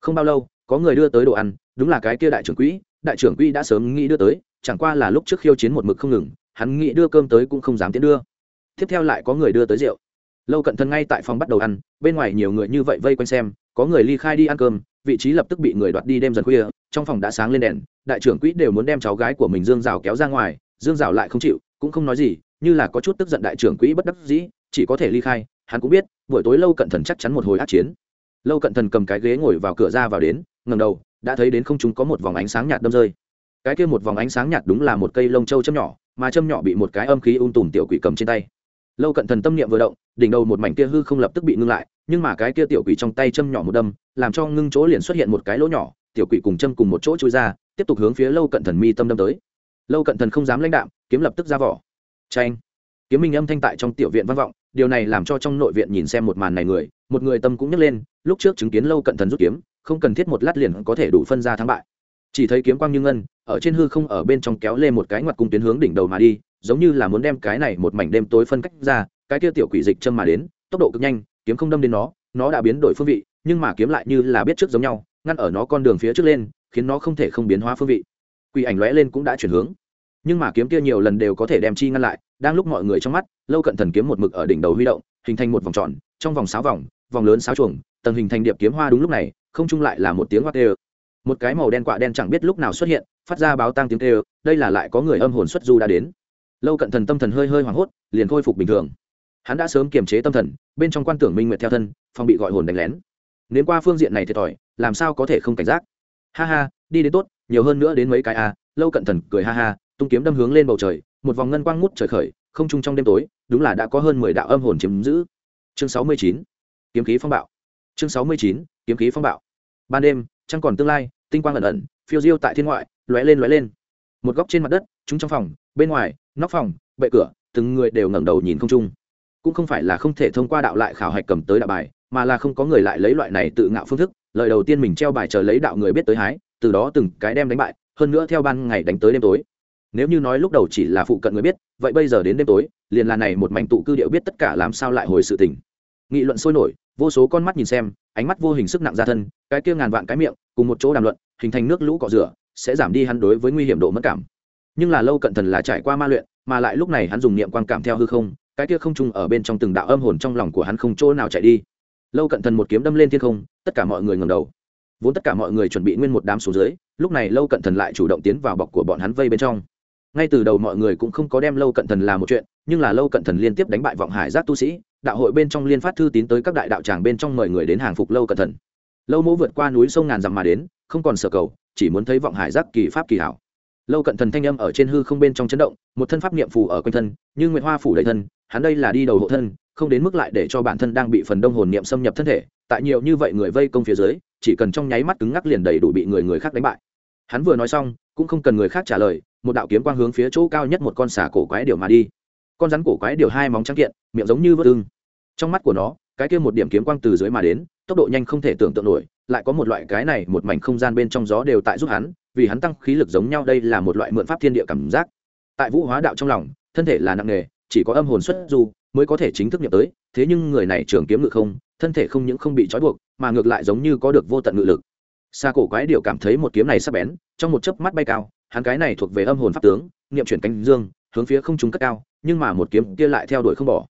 Không bao lâu, có người đưa tới đồ ăn, đúng là cái kia đại trưởng quỹ, đại trưởng quỹ đã sớm nghĩ đưa tới, chẳng qua là lúc trước khiêu chiến một mực không ngừng, hắn nghĩ đưa cơm tới cũng không dám tiến đưa. Tiếp theo lại có người đưa tới rượu. Lâu cận thần ngay tại phòng bắt đầu ăn, bên ngoài nhiều người như vậy vây quanh xem, có người ly khai đi ăn cơm, vị trí lập tức bị người đoạt đi đêm dần khuya, trong phòng đã sáng lên đèn, đại trưởng quỹ đều muốn đem cháu gái của mình dương rào kéo ra ngoài dương rào lại không chịu, cũng không nói gì, như là có chút tức giận đại trưởng quỹ bất đắc dĩ, chỉ có thể ly khai, hắn cũng biết, buổi tối lâu cận thần chắc chắn một hồi át chiến. Lâu cận thần cầm cái ghế ngồi vào cửa ra vào đến ngầm đầu, đã thấy đến không chúng có một vòng ánh sáng nhạt đâm rơi. Cái kia một vòng ánh sáng nhạt đúng là một cây lông châu châm nhỏ, mà châm nhỏ bị một cái âm khí ung tùm tiểu quỷ cầm trên tay. Lâu cận thần tâm niệm vừa động, đỉnh đầu một mảnh kia hư không lập tức bị ngưng lại, nhưng mà cái kia tiểu quỷ trong tay châm nhỏ một đâm, làm cho ngưng chỗ liền xuất hiện một cái lỗ nhỏ, tiểu quỷ cùng châm cùng một chỗ chui ra, tiếp tục hướng phía lâu cận thần mi tâm đâm tới lâu cận thần không dám lãnh đạm, kiếm lập tức ra vỏ. Tranh kiếm minh âm thanh tại trong tiểu viện vang vọng, điều này làm cho trong nội viện nhìn xem một màn này người, một người tâm cũng nhấc lên, lúc trước chứng kiến lâu cận thần rút kiếm, không cần thiết một lát liền có thể đủ phân ra thắng bại. Chỉ thấy kiếm quang như ngân, ở trên hư không ở bên trong kéo lên một cái ngoặt cung tuyến hướng đỉnh đầu mà đi, giống như là muốn đem cái này một mảnh đêm tối phân cách ra, cái kia tiểu quỷ dịch châm mà đến, tốc độ cực nhanh, kiếm không đâm đến nó nó đã biến đổi phương vị, nhưng mà kiếm lại như là biết trước giống nhau, ngăn ở nó con đường phía trước lên, khiến nó không thể không biến hóa phương vị quỷ ảnh lóe lên cũng đã chuyển hướng. Nhưng mà kiếm kia nhiều lần đều có thể đem chi ngăn lại, đang lúc mọi người trong mắt, lâu cận thần kiếm một mực ở đỉnh đầu huy động, hình thành một vòng tròn, trong vòng sáu vòng vòng lớn sáu chuồng, tầng hình thành điệp kiếm hoa đúng lúc này, không chung lại là một tiếng hoa tê một cái màu đen quạ đen chẳng biết lúc nào xuất hiện, phát ra báo tang tiếng tê đây là lại có người âm hồn xuất du đã đến. Lâu cận thần tâm thần hơi hơi hoảng hốt, liền khôi phục bình thường. Hắn đã sớm kiềm chế tâm thần, bên trong quan tưởng minh nguyệt theo thân phong bị gọi hồn đánh lén. Nếu qua phương diện này thiệt thòi làm sao có thể không cảnh giác? Ha ha, đi đến tốt nhiều hơn nữa đến mấy cái a, lâu cận thần cười ha ha, tung kiếm đâm hướng lên bầu trời, một vòng ngân quang ngút trời khởi, không trung trong đêm tối, đúng là đã có hơn mười đạo âm hồn chiếm giữ. Chương sáu mươi chín, kiếm khí phong bạo. Chương sáu mươi chín, kiếm khí phong bạo. Ban đêm, trăng còn tương lai, tinh quang ẩn ẩn, phiêu diêu tại thiên ngoại, lóe lên lóe lên. Một góc trên mặt đất, chúng trong phòng, bên ngoài, nóc phòng, bệ cửa, từng người đều ngẩng đầu nhìn không trung. Cũng không phải là không thể thông qua đạo lại khảo hạch cầm tới đạo bài, mà là không có người lại lấy loại này tự ngạo phương thức, lời đầu tiên mình treo bài chờ lấy đạo người biết tới hái từ đó từng cái đem đánh bại, hơn nữa theo ban ngày đánh tới đêm tối. Nếu như nói lúc đầu chỉ là phụ cận người biết, vậy bây giờ đến đêm tối, liền là này một mảnh tụ cư điệu biết tất cả làm sao lại hồi sự tình. Nghị luận sôi nổi, vô số con mắt nhìn xem, ánh mắt vô hình sức nặng ra thân, cái kia ngàn vạn cái miệng, cùng một chỗ đàm luận, hình thành nước lũ cọ rửa, sẽ giảm đi hắn đối với nguy hiểm độ mất cảm. Nhưng là lâu cận thần là trải qua ma luyện, mà lại lúc này hắn dùng niệm quan cảm theo hư không, cái kia không chung ở bên trong từng đạo âm hồn trong lòng của hắn không chỗ nào chạy đi. Lâu cận thần một kiếm đâm lên thiên không, tất cả mọi người ngầm đầu vốn tất cả mọi người chuẩn bị nguyên một đám xuống dưới, lúc này lâu cận thần lại chủ động tiến vào bọc của bọn hắn vây bên trong. Ngay từ đầu mọi người cũng không có đem lâu cận thần làm một chuyện, nhưng là lâu cận thần liên tiếp đánh bại vọng hải giác tu sĩ, đạo hội bên trong liên phát thư tín tới các đại đạo tràng bên trong mời người đến hàng phục lâu cận thần. Lâu mỗ vượt qua núi sông ngàn dặm mà đến, không còn sở cầu, chỉ muốn thấy vọng hải giác kỳ pháp kỳ hảo. Lâu cận thần thanh âm ở trên hư không bên trong chấn động, một thân pháp niệm phù ở quanh thân, như nguyệt hoa phủ đầy thân, hắn đây là đi đầu hộ thân không đến mức lại để cho bản thân đang bị phần đông hồn niệm xâm nhập thân thể tại nhiều như vậy người vây công phía dưới chỉ cần trong nháy mắt cứng ngắc liền đầy đủ bị người người khác đánh bại. Hắn vừa nói xong cũng không cần người khác trả lời một đạo kiếm quang hướng phía chỗ cao nhất một con xà cổ quái điều mà đi. Con rắn cổ quái điều hai móng trắng kiện miệng giống như vớt ưng. Trong mắt của nó cái kia một điểm kiếm quang từ dưới mà đến tốc độ nhanh không thể tưởng tượng nổi lại có một loại cái này một mảnh không gian bên trong gió đều tại giúp hắn vì hắn tăng khí lực giống nhau đây là một loại mượn pháp thiên địa cảm giác. Tại vũ hóa đạo trong lòng thân thể là nặng nề, chỉ có âm hồn xuất du mới có thể chính thức nhập tới, thế nhưng người này trường kiếm ngự không, thân thể không những không bị trói buộc, mà ngược lại giống như có được vô tận ngự lực. Xa cổ quái điều cảm thấy một kiếm này sắp bén, trong một chớp mắt bay cao, hắn cái này thuộc về âm hồn pháp tướng, niệm chuyển cánh dương, hướng phía không trung cất cao, nhưng mà một kiếm kia lại theo đuổi không bỏ.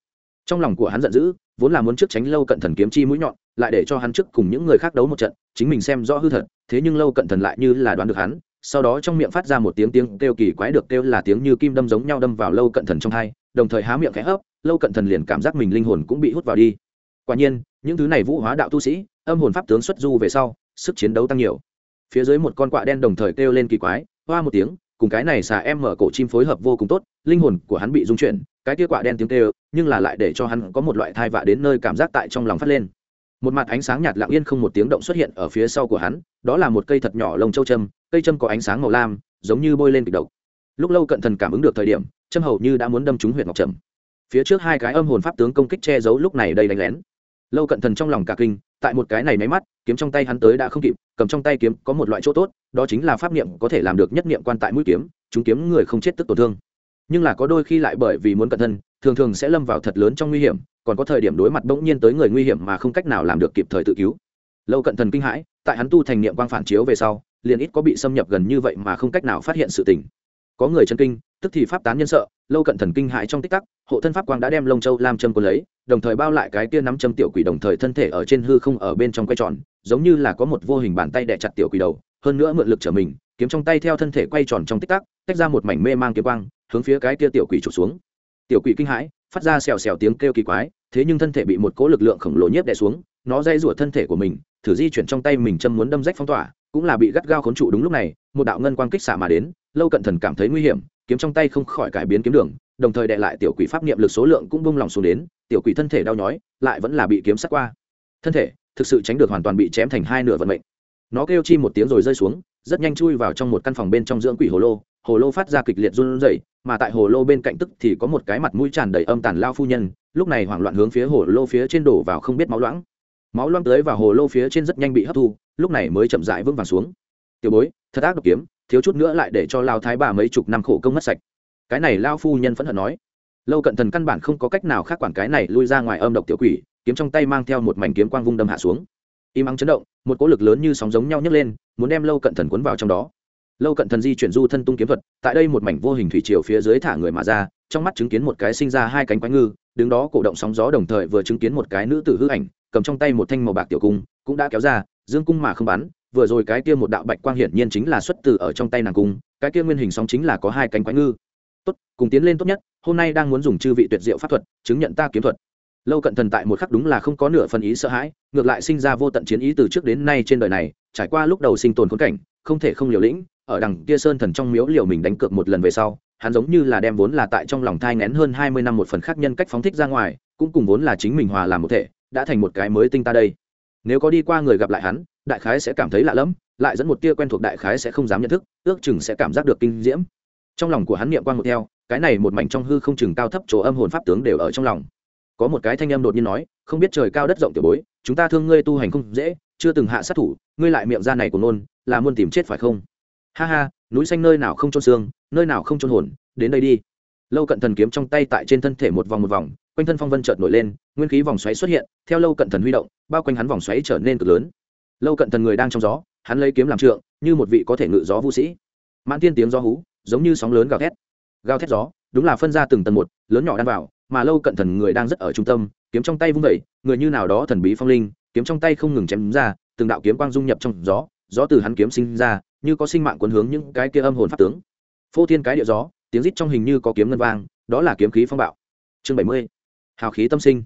Trong lòng của hắn giận dữ, vốn là muốn trước tránh lâu cận thần kiếm chi mũi nhọn, lại để cho hắn trước cùng những người khác đấu một trận, chính mình xem rõ hư thật, thế nhưng lâu cận thần lại như là đoán được hắn sau đó trong miệng phát ra một tiếng tiếng kêu kỳ quái được kêu là tiếng như kim đâm giống nhau đâm vào lâu cận thần trong hai, đồng thời há miệng khẽ hấp, lâu cận thần liền cảm giác mình linh hồn cũng bị hút vào đi. Quả nhiên, những thứ này vũ hóa đạo tu sĩ, âm hồn pháp tướng xuất du về sau, sức chiến đấu tăng nhiều. Phía dưới một con quạ đen đồng thời kêu lên kỳ quái, hoa một tiếng, cùng cái này xà em mở cổ chim phối hợp vô cùng tốt, linh hồn của hắn bị rung chuyển, cái kia quạ đen tiếng kêu, nhưng là lại để cho hắn có một loại thai vạ đến nơi cảm giác tại trong lòng phát lên một mặt ánh sáng nhạt lặng yên không một tiếng động xuất hiện ở phía sau của hắn, đó là một cây thật nhỏ lông châu châm, cây châm có ánh sáng màu lam, giống như bôi lên kịch độc. Lúc lâu cận thần cảm ứng được thời điểm, châm hầu như đã muốn đâm trúng huyện ngọc trầm. Phía trước hai cái âm hồn pháp tướng công kích che giấu lúc này đây đánh lén. Lâu cận thần trong lòng cả kinh, tại một cái này máy mắt, kiếm trong tay hắn tới đã không kịp, cầm trong tay kiếm có một loại chỗ tốt, đó chính là pháp niệm có thể làm được nhất niệm quan tại mũi kiếm, chúng kiếm người không chết tức tổn thương. Nhưng là có đôi khi lại bởi vì muốn cẩn thân, thường thường sẽ lâm vào thật lớn trong nguy hiểm còn có thời điểm đối mặt bỗng nhiên tới người nguy hiểm mà không cách nào làm được kịp thời tự cứu. Lâu cận thần kinh hãi, tại hắn tu thành niệm quang phản chiếu về sau, liền ít có bị xâm nhập gần như vậy mà không cách nào phát hiện sự tình. Có người chân kinh, tức thì pháp tán nhân sợ, lâu cận thần kinh hãi trong tích tắc, hộ thân pháp quang đã đem lông châu lam châm quân lấy, đồng thời bao lại cái kia nắm châm tiểu quỷ đồng thời thân thể ở trên hư không ở bên trong quay tròn, giống như là có một vô hình bàn tay đè chặt tiểu quỷ đầu, hơn nữa mượn lực trở mình, kiếm trong tay theo thân thể quay tròn trong tích tắc, tách ra một mảnh mê mang kiếm quang, hướng phía cái kia tiểu quỷ trục xuống tiểu quỷ kinh hãi, phát ra xèo xèo tiếng kêu kỳ quái, thế nhưng thân thể bị một cỗ lực lượng khổng lồ nhiếp đè xuống, nó dây rủa thân thể của mình, thử di chuyển trong tay mình châm muốn đâm rách phong tỏa, cũng là bị gắt gao khốn trụ đúng lúc này, một đạo ngân quang kích xạ mà đến, lâu cận thần cảm thấy nguy hiểm, kiếm trong tay không khỏi cải biến kiếm đường, đồng thời đệ lại tiểu quỷ pháp niệm lực số lượng cũng bung lòng xuống đến, tiểu quỷ thân thể đau nhói, lại vẫn là bị kiếm sát qua. Thân thể, thực sự tránh được hoàn toàn bị chém thành hai nửa vận mệnh. Nó kêu chi một tiếng rồi rơi xuống, rất nhanh chui vào trong một căn phòng bên trong dưỡng quỷ hồ lô hồ lô phát ra kịch liệt run rẩy, mà tại hồ lô bên cạnh tức thì có một cái mặt mũi tràn đầy âm tàn lao phu nhân, lúc này hoảng loạn hướng phía hồ lô phía trên đổ vào không biết máu loãng. Máu loãng tới vào hồ lô phía trên rất nhanh bị hấp thu, lúc này mới chậm rãi vững vàng xuống. Tiểu bối, thật ác độc kiếm, thiếu chút nữa lại để cho lao thái bà mấy chục năm khổ công mất sạch. Cái này lao phu nhân phẫn hận nói. Lâu cận thần căn bản không có cách nào khác quản cái này lui ra ngoài âm độc tiểu quỷ, kiếm trong tay mang theo một mảnh kiếm quang vung đâm hạ xuống. Im ắng chấn động, một cỗ lực lớn như sóng giống nhau nhấc lên, muốn đem lâu cận thần cuốn vào trong đó lâu cận thần di chuyển du thân tung kiếm thuật, tại đây một mảnh vô hình thủy triều phía dưới thả người mà ra, trong mắt chứng kiến một cái sinh ra hai cánh quái ngư, đứng đó cổ động sóng gió đồng thời vừa chứng kiến một cái nữ tử hư ảnh, cầm trong tay một thanh màu bạc tiểu cung, cũng đã kéo ra, dương cung mà không bắn, vừa rồi cái kia một đạo bạch quang hiển nhiên chính là xuất từ ở trong tay nàng cung, cái kia nguyên hình sóng chính là có hai cánh quái ngư. Tốt, cùng tiến lên tốt nhất, hôm nay đang muốn dùng chư vị tuyệt diệu pháp thuật, chứng nhận ta kiếm thuật. Lâu cận thần tại một khắc đúng là không có nửa phần ý sợ hãi, ngược lại sinh ra vô tận chiến ý từ trước đến nay trên đời này, trải qua lúc đầu sinh tồn khốn cảnh, không thể không liều lĩnh ở đằng kia sơn thần trong miếu liều mình đánh cược một lần về sau, hắn giống như là đem vốn là tại trong lòng thai ngén hơn hai mươi năm một phần khác nhân cách phóng thích ra ngoài, cũng cùng vốn là chính mình hòa làm một thể, đã thành một cái mới tinh ta đây. Nếu có đi qua người gặp lại hắn, đại khái sẽ cảm thấy lạ lẫm, lại dẫn một tia quen thuộc đại khái sẽ không dám nhận thức, ước chừng sẽ cảm giác được kinh diễm. Trong lòng của hắn niệm quan một theo, cái này một mảnh trong hư không chừng cao thấp chỗ âm hồn pháp tướng đều ở trong lòng. Có một cái thanh âm đột nhiên nói, không biết trời cao đất rộng tiểu bối, chúng ta thương ngươi tu hành không dễ, chưa từng hạ sát thủ, ngươi lại miệng ra này của nôn, là muốn tìm chết phải không? Ha ha, núi xanh nơi nào không trôn xương, nơi nào không trôn hồn, đến đây đi. Lâu cận thần kiếm trong tay tại trên thân thể một vòng một vòng, quanh thân phong vân chợt nổi lên, nguyên khí vòng xoáy xuất hiện, theo lâu cận thần huy động, bao quanh hắn vòng xoáy trở nên cực lớn. Lâu cận thần người đang trong gió, hắn lấy kiếm làm trượng, như một vị có thể ngự gió vũ sĩ. Mãn tiên tiếng gió hú, giống như sóng lớn gào thét. Gào thét gió, đúng là phân ra từng tầng một, lớn nhỏ đan vào, mà lâu cận thần người đang rất ở trung tâm, kiếm trong tay vung vẩy người như nào đó thần bí phong linh, kiếm trong tay không ngừng chém ra, từng đạo kiếm quang dung nhập trong gió gió từ hắn kiếm sinh ra như có sinh mạng cuốn hướng những cái kia âm hồn pháp tướng. Phô thiên cái địa gió, tiếng rít trong hình như có kiếm ngân vang, đó là kiếm khí phong bạo. Chương bảy mươi, hào khí tâm sinh.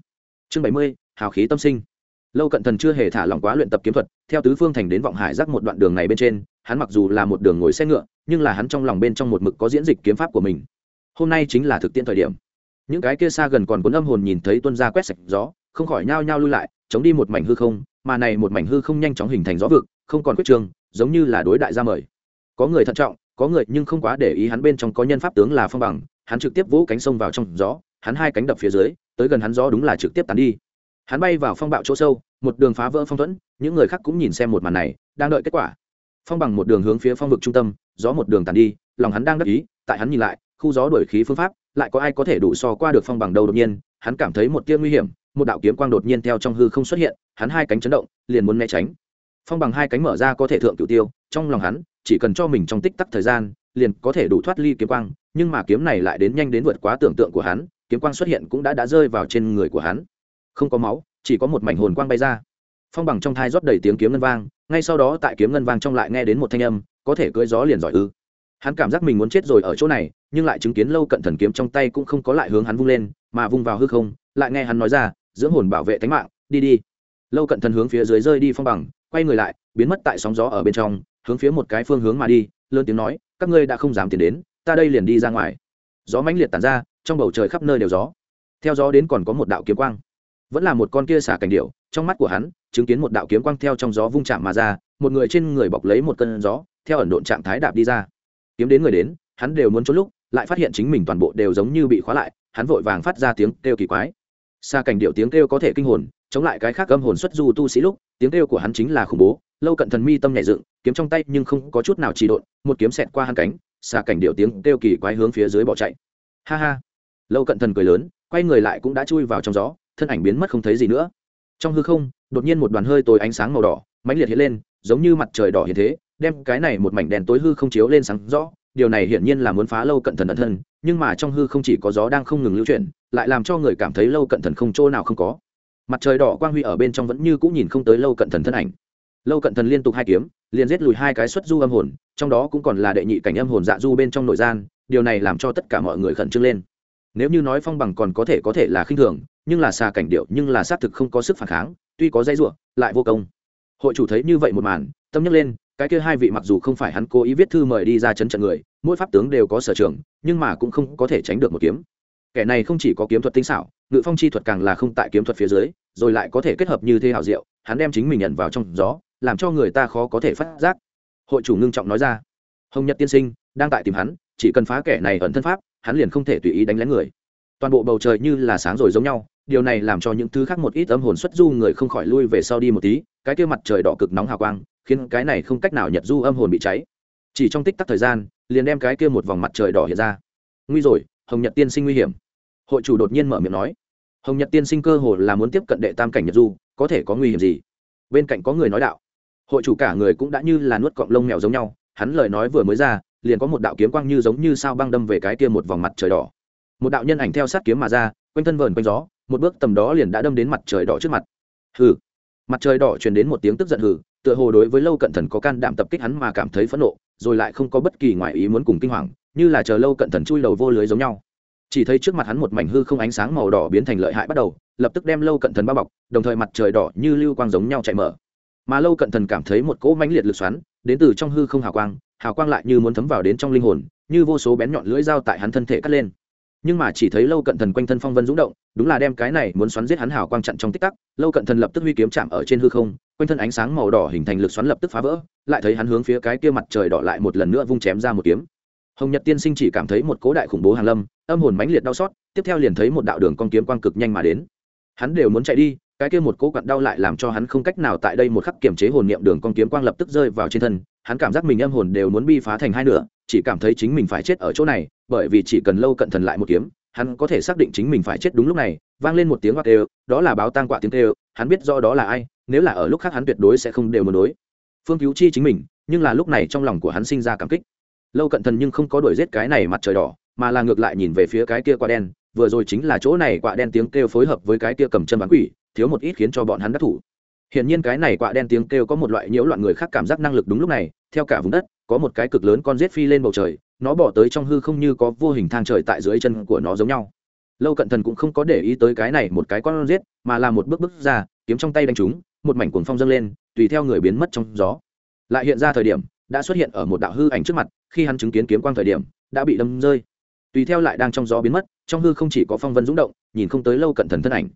Chương bảy mươi, hào khí tâm sinh. Lâu cận thần chưa hề thả lỏng quá luyện tập kiếm thuật, theo tứ phương thành đến vọng hải rắc một đoạn đường này bên trên, hắn mặc dù là một đường ngồi xe ngựa, nhưng là hắn trong lòng bên trong một mực có diễn dịch kiếm pháp của mình. Hôm nay chính là thực tiễn thời điểm. Những cái kia xa gần còn cuốn âm hồn nhìn thấy tuân ra quét sạch gió, không khỏi nhao nhao lui lại, chống đi một mảnh hư không, mà này một mảnh hư không nhanh chóng hình thành gió vực, không còn quyết trường giống như là đối đại gia mời. Có người thận trọng, có người nhưng không quá để ý hắn bên trong có nhân pháp tướng là phong bằng, hắn trực tiếp vỗ cánh sông vào trong gió, hắn hai cánh đập phía dưới, tới gần hắn gió đúng là trực tiếp tàn đi. Hắn bay vào phong bạo chỗ sâu, một đường phá vỡ phong thuẫn, những người khác cũng nhìn xem một màn này, đang đợi kết quả. Phong bằng một đường hướng phía phong vực trung tâm, gió một đường tàn đi, lòng hắn đang đắc ý, tại hắn nhìn lại, khu gió đổi khí phương pháp, lại có ai có thể đủ so qua được phong bằng đâu đột nhiên, hắn cảm thấy một tia nguy hiểm, một đạo kiếm quang đột nhiên theo trong hư không xuất hiện, hắn hai cánh chấn động, liền muốn né tránh phong bằng hai cánh mở ra có thể thượng cửu tiêu, trong lòng hắn, chỉ cần cho mình trong tích tắc thời gian, liền có thể đủ thoát ly kiếm quang, nhưng mà kiếm này lại đến nhanh đến vượt quá tưởng tượng của hắn, kiếm quang xuất hiện cũng đã đã rơi vào trên người của hắn. Không có máu, chỉ có một mảnh hồn quang bay ra. Phong bằng trong thai rót đầy tiếng kiếm ngân vang, ngay sau đó tại kiếm ngân vang trong lại nghe đến một thanh âm, có thể cưỡi gió liền giỏi ư. Hắn cảm giác mình muốn chết rồi ở chỗ này, nhưng lại chứng kiến lâu cận thần kiếm trong tay cũng không có lại hướng hắn vung lên, mà vung vào hư không, lại nghe hắn nói ra, dưỡng hồn bảo vệ tính mạng, đi đi. Lâu cận thần hướng phía dưới rơi đi phong bằng quay người lại, biến mất tại sóng gió ở bên trong, hướng phía một cái phương hướng mà đi, lớn tiếng nói, các ngươi đã không dám tiến đến, ta đây liền đi ra ngoài. Gió mãnh liệt tàn ra, trong bầu trời khắp nơi đều gió. Theo gió đến còn có một đạo kiếm quang. Vẫn là một con kia xả cảnh điệu trong mắt của hắn, chứng kiến một đạo kiếm quang theo trong gió vung chạm mà ra, một người trên người bọc lấy một cơn gió, theo ẩn độn trạng thái đạp đi ra. Kiếm đến người đến, hắn đều muốn trốn lúc, lại phát hiện chính mình toàn bộ đều giống như bị khóa lại, hắn vội vàng phát ra tiếng kêu kỳ quái. Xa cảnh điệu tiếng kêu có thể kinh hồn chống lại cái khác âm hồn xuất du tu sĩ lúc, tiếng kêu của hắn chính là khủng bố, lâu cận thần mi tâm nhảy dựng, kiếm trong tay nhưng không có chút nào trì độn, một kiếm xẹt qua hắn cánh xa cảnh điệu tiếng kêu kỳ quái hướng phía dưới bỏ chạy. Ha ha. Lâu cận thần cười lớn, quay người lại cũng đã chui vào trong gió, thân ảnh biến mất không thấy gì nữa. Trong hư không, đột nhiên một đoàn hơi tối ánh sáng màu đỏ, mãnh liệt hiện lên, giống như mặt trời đỏ hiện thế, đem cái này một mảnh đèn tối hư không chiếu lên sáng rõ. Điều này hiển nhiên là muốn phá lâu cận thần ẩn thân, nhưng mà trong hư không chỉ có gió đang không ngừng lưu chuyển, lại làm cho người cảm thấy lâu cận thần không chỗ nào không có mặt trời đỏ quang huy ở bên trong vẫn như cũng nhìn không tới lâu cận thần thân ảnh. Lâu cận thần liên tục hai kiếm, liền giết lùi hai cái xuất du âm hồn, trong đó cũng còn là đệ nhị cảnh âm hồn dạ du bên trong nội gian, điều này làm cho tất cả mọi người khẩn trương lên. Nếu như nói phong bằng còn có thể có thể là khinh thường, nhưng là xa cảnh điệu, nhưng là xác thực không có sức phản kháng, tuy có dây ruộng lại vô công. Hội chủ thấy như vậy một màn, tâm nhắc lên, cái kia hai vị mặc dù không phải hắn cố ý viết thư mời đi ra chấn trận người, mỗi pháp tướng đều có sở trường, nhưng mà cũng không có thể tránh được một kiếm kẻ này không chỉ có kiếm thuật tinh xảo, ngự phong chi thuật càng là không tại kiếm thuật phía dưới, rồi lại có thể kết hợp như thế hảo diệu, hắn đem chính mình nhận vào trong gió, làm cho người ta khó có thể phát giác. Hội chủ ngưng trọng nói ra, hồng nhật tiên sinh, đang tại tìm hắn, chỉ cần phá kẻ này ẩn thân pháp, hắn liền không thể tùy ý đánh lén người. Toàn bộ bầu trời như là sáng rồi giống nhau, điều này làm cho những thứ khác một ít âm hồn xuất du người không khỏi lui về sau đi một tí, cái kia mặt trời đỏ cực nóng hào quang, khiến cái này không cách nào nhật du âm hồn bị cháy. Chỉ trong tích tắc thời gian, liền đem cái kia một vòng mặt trời đỏ hiện ra. Nguy rồi hồng nhật tiên sinh nguy hiểm. Hội chủ đột nhiên mở miệng nói. Hồng nhật tiên sinh cơ hồ là muốn tiếp cận đệ tam cảnh nhật du, có thể có nguy hiểm gì? Bên cạnh có người nói đạo. Hội chủ cả người cũng đã như là nuốt cọng lông mèo giống nhau, hắn lời nói vừa mới ra, liền có một đạo kiếm quang như giống như sao băng đâm về cái kia một vòng mặt trời đỏ. Một đạo nhân ảnh theo sát kiếm mà ra, quanh thân vờn quanh gió, một bước tầm đó liền đã đâm đến mặt trời đỏ trước mặt. Hừ. Mặt trời đỏ truyền đến một tiếng tức giận hừ, tựa hồ đối với lâu cận thần có can đảm tập kích hắn mà cảm thấy phẫn nộ, rồi lại không có bất kỳ ngoại ý muốn cùng kinh hoàng như là chờ lâu cận thần chui đầu vô lưới giống nhau. Chỉ thấy trước mặt hắn một mảnh hư không ánh sáng màu đỏ biến thành lợi hại bắt đầu, lập tức đem lâu cận thần bao bọc, đồng thời mặt trời đỏ như lưu quang giống nhau chạy mở. Mà lâu cận thần cảm thấy một cỗ mãnh liệt lực xoắn, đến từ trong hư không hào quang hào quang lại như muốn thấm vào đến trong linh hồn, như vô số bén nhọn lưỡi dao tại hắn thân thể cắt lên. Nhưng mà chỉ thấy lâu cận thần quanh thân phong vân rúng động, đúng là đem cái này muốn xoắn giết hắn hào quang chặn trong tích tắc, lâu cận thần lập tức huy kiếm chạm ở trên hư không, quanh thân ánh sáng màu đỏ hình thành lực xoắn lập tức phá vỡ, lại thấy hắn hướng phía cái kia mặt trời đỏ lại một lần nữa vung chém ra một kiếm hồng nhật tiên sinh chỉ cảm thấy một cố đại khủng bố hàng lâm, âm hồn mãnh liệt đau xót, tiếp theo liền thấy một đạo đường con kiếm quang cực nhanh mà đến. Hắn đều muốn chạy đi, cái kia một cố quặn đau lại làm cho hắn không cách nào tại đây một khắc kiểm chế hồn niệm đường con kiếm quang lập tức rơi vào trên thân, hắn cảm giác mình âm hồn đều muốn bi phá thành hai nửa, chỉ cảm thấy chính mình phải chết ở chỗ này, bởi vì chỉ cần lâu cận thần lại một kiếm, hắn có thể xác định chính mình phải chết đúng lúc này, vang lên một tiếng hoặc đều đó là báo tang quạ tiếng kêu, hắn biết do đó là ai, nếu là ở lúc khác hắn tuyệt đối sẽ không đều muốn đối phương cứu chi chính mình, nhưng là lúc này trong lòng của hắn sinh ra cảm kích lâu cận thần nhưng không có đuổi giết cái này mặt trời đỏ mà là ngược lại nhìn về phía cái kia quả đen vừa rồi chính là chỗ này quả đen tiếng kêu phối hợp với cái kia cầm chân bán quỷ thiếu một ít khiến cho bọn hắn đắc thủ Hiển nhiên cái này quạ đen tiếng kêu có một loại nhiễu loạn người khác cảm giác năng lực đúng lúc này, theo cả vùng đất, có một cái cực lớn con rết phi lên bầu trời, nó bỏ tới trong hư không như có vô hình thang trời tại dưới chân của nó giống nhau. Lâu Cận Thần cũng không có để ý tới cái này một cái con rết, mà là một bước bước ra, kiếm trong tay đánh chúng một mảnh cuồng phong dâng lên, tùy theo người biến mất trong gió. Lại hiện ra thời điểm, đã xuất hiện ở một đạo hư ảnh trước mặt, khi hắn chứng kiến kiếm quang thời điểm, đã bị đâm rơi. Tùy theo lại đang trong gió biến mất, trong hư không chỉ có phong vân rúng động, nhìn không tới Lâu Cận Thần thân ảnh.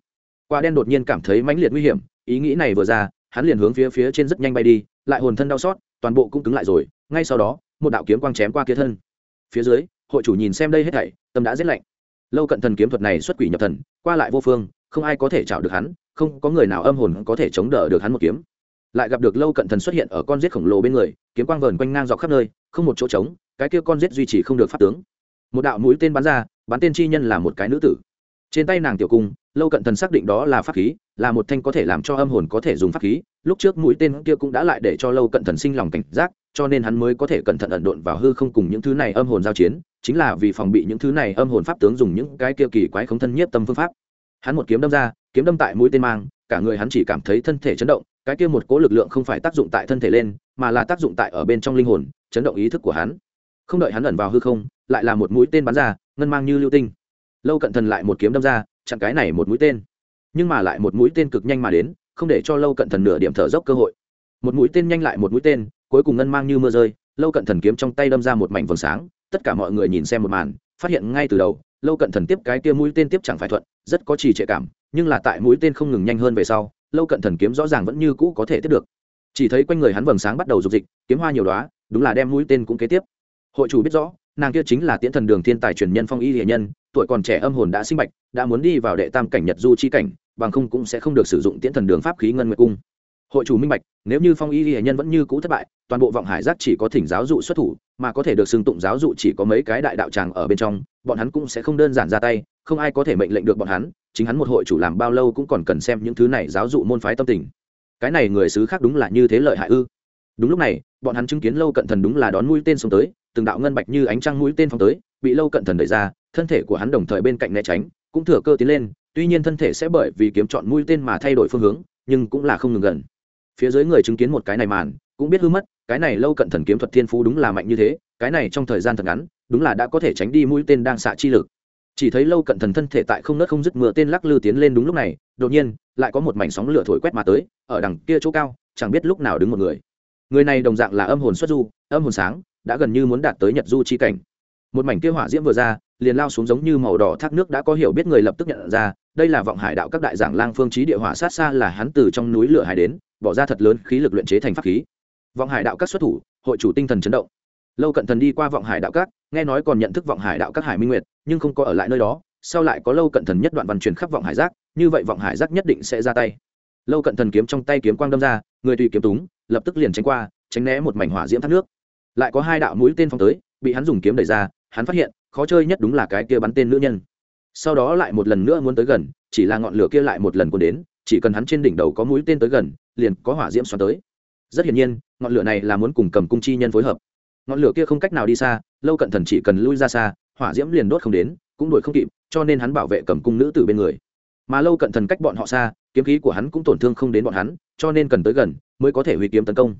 Quả đen đột nhiên cảm thấy mãnh liệt nguy hiểm, ý nghĩ này vừa ra hắn liền hướng phía phía trên rất nhanh bay đi lại hồn thân đau xót toàn bộ cũng cứng lại rồi ngay sau đó một đạo kiếm quang chém qua kia thân phía dưới hội chủ nhìn xem đây hết thảy tâm đã rét lạnh lâu cận thần kiếm thuật này xuất quỷ nhập thần qua lại vô phương không ai có thể chảo được hắn không có người nào âm hồn có thể chống đỡ được hắn một kiếm lại gặp được lâu cận thần xuất hiện ở con rết khổng lồ bên người, kiếm quang vờn quanh ngang dọc khắp nơi, không một chỗ trống, cái kia con rết duy trì không được phát tướng. Một đạo mũi tên bắn ra, bắn tên chi nhân là một cái nữ tử. Trên tay nàng tiểu cung, lâu cận thần xác định đó là pháp khí, là một thanh có thể làm cho âm hồn có thể dùng pháp khí, lúc trước mũi tên kia cũng đã lại để cho lâu cận thần sinh lòng cảnh giác, cho nên hắn mới có thể cẩn thận ẩn độn vào hư không cùng những thứ này âm hồn giao chiến, chính là vì phòng bị những thứ này âm hồn pháp tướng dùng những cái kia kỳ quái không thân nhiếp tâm phương pháp. Hắn một kiếm đâm ra, kiếm đâm tại mũi tên mang, cả người hắn chỉ cảm thấy thân thể chấn động cái kia một cố lực lượng không phải tác dụng tại thân thể lên, mà là tác dụng tại ở bên trong linh hồn, chấn động ý thức của hắn. Không đợi hắn ẩn vào hư không, lại là một mũi tên bắn ra, ngân mang như lưu tinh. Lâu cận thần lại một kiếm đâm ra, chặn cái này một mũi tên. Nhưng mà lại một mũi tên cực nhanh mà đến, không để cho lâu cận thần nửa điểm thở dốc cơ hội. Một mũi tên nhanh lại một mũi tên, cuối cùng ngân mang như mưa rơi, lâu cận thần kiếm trong tay đâm ra một mảnh vầng sáng, tất cả mọi người nhìn xem một màn, phát hiện ngay từ đầu, lâu cận thần tiếp cái kia mũi tên tiếp chẳng phải thuận, rất có trì trệ cảm, nhưng là tại mũi tên không ngừng nhanh hơn về sau lâu cận thần kiếm rõ ràng vẫn như cũ có thể tiếp được. Chỉ thấy quanh người hắn vầng sáng bắt đầu dục dịch, kiếm hoa nhiều đoá đúng là đem mũi tên cũng kế tiếp. Hội chủ biết rõ, nàng kia chính là tiễn thần đường thiên tài truyền nhân phong y hiền nhân, tuổi còn trẻ âm hồn đã sinh bạch, đã muốn đi vào đệ tam cảnh nhật du chi cảnh, bằng không cũng sẽ không được sử dụng tiễn thần đường pháp khí ngân nguyệt cung. Hội chủ minh bạch, nếu như phong y hiền nhân vẫn như cũ thất bại, toàn bộ vọng hải giác chỉ có thỉnh giáo dụ xuất thủ, mà có thể được xưng tụng giáo dụ chỉ có mấy cái đại đạo tràng ở bên trong, bọn hắn cũng sẽ không đơn giản ra tay, không ai có thể mệnh lệnh được bọn hắn chính hắn một hội chủ làm bao lâu cũng còn cần xem những thứ này giáo dụ môn phái tâm tình. Cái này người xứ khác đúng là như thế lợi hại ư? Đúng lúc này, bọn hắn chứng kiến lâu cận thần đúng là đón mũi tên xuống tới, từng đạo ngân bạch như ánh trăng mũi tên phóng tới, bị lâu cận thần đẩy ra, thân thể của hắn đồng thời bên cạnh né tránh, cũng thừa cơ tiến lên, tuy nhiên thân thể sẽ bởi vì kiếm chọn mũi tên mà thay đổi phương hướng, nhưng cũng là không ngừng gần. Phía dưới người chứng kiến một cái này màn, cũng biết hư mất, cái này lâu cận thần kiếm thuật thiên phú đúng là mạnh như thế, cái này trong thời gian thật ngắn, đúng là đã có thể tránh đi mũi tên đang xạ chi lực chỉ thấy lâu cận thần thân thể tại không nớt không dứt mưa tên lắc lư tiến lên đúng lúc này, đột nhiên, lại có một mảnh sóng lửa thổi quét mà tới, ở đằng kia chỗ cao, chẳng biết lúc nào đứng một người. Người này đồng dạng là âm hồn xuất du, âm hồn sáng, đã gần như muốn đạt tới nhật du chi cảnh. Một mảnh kia hỏa diễm vừa ra, liền lao xuống giống như màu đỏ thác nước đã có hiểu biết người lập tức nhận ra, đây là vọng hải đạo các đại giảng lang phương trí địa hỏa sát xa là hắn từ trong núi lửa hải đến, bỏ ra thật lớn khí lực luyện chế thành pháp khí. Vọng hải đạo các xuất thủ, hội chủ tinh thần chấn động lâu cận thần đi qua vọng hải đạo các, nghe nói còn nhận thức vọng hải đạo các hải minh nguyệt, nhưng không có ở lại nơi đó, sau lại có lâu cận thần nhất đoạn văn truyền khắp vọng hải giác, như vậy vọng hải giác nhất định sẽ ra tay. Lâu cận thần kiếm trong tay kiếm quang đâm ra, người tùy kiếm túng, lập tức liền tránh qua, tránh né một mảnh hỏa diễm thác nước. Lại có hai đạo mũi tên phong tới, bị hắn dùng kiếm đẩy ra, hắn phát hiện, khó chơi nhất đúng là cái kia bắn tên nữ nhân. Sau đó lại một lần nữa muốn tới gần, chỉ là ngọn lửa kia lại một lần cuốn đến, chỉ cần hắn trên đỉnh đầu có mũi tên tới gần, liền có hỏa diễm xoắn tới. Rất hiển nhiên, ngọn lửa này là muốn cùng cầm cung chi nhân phối hợp ngọn lửa kia không cách nào đi xa, lâu cận thần chỉ cần lui ra xa, hỏa diễm liền đốt không đến, cũng đuổi không kịp, cho nên hắn bảo vệ cầm cung nữ từ bên người. Mà lâu cận thần cách bọn họ xa, kiếm khí của hắn cũng tổn thương không đến bọn hắn, cho nên cần tới gần, mới có thể huy kiếm tấn công.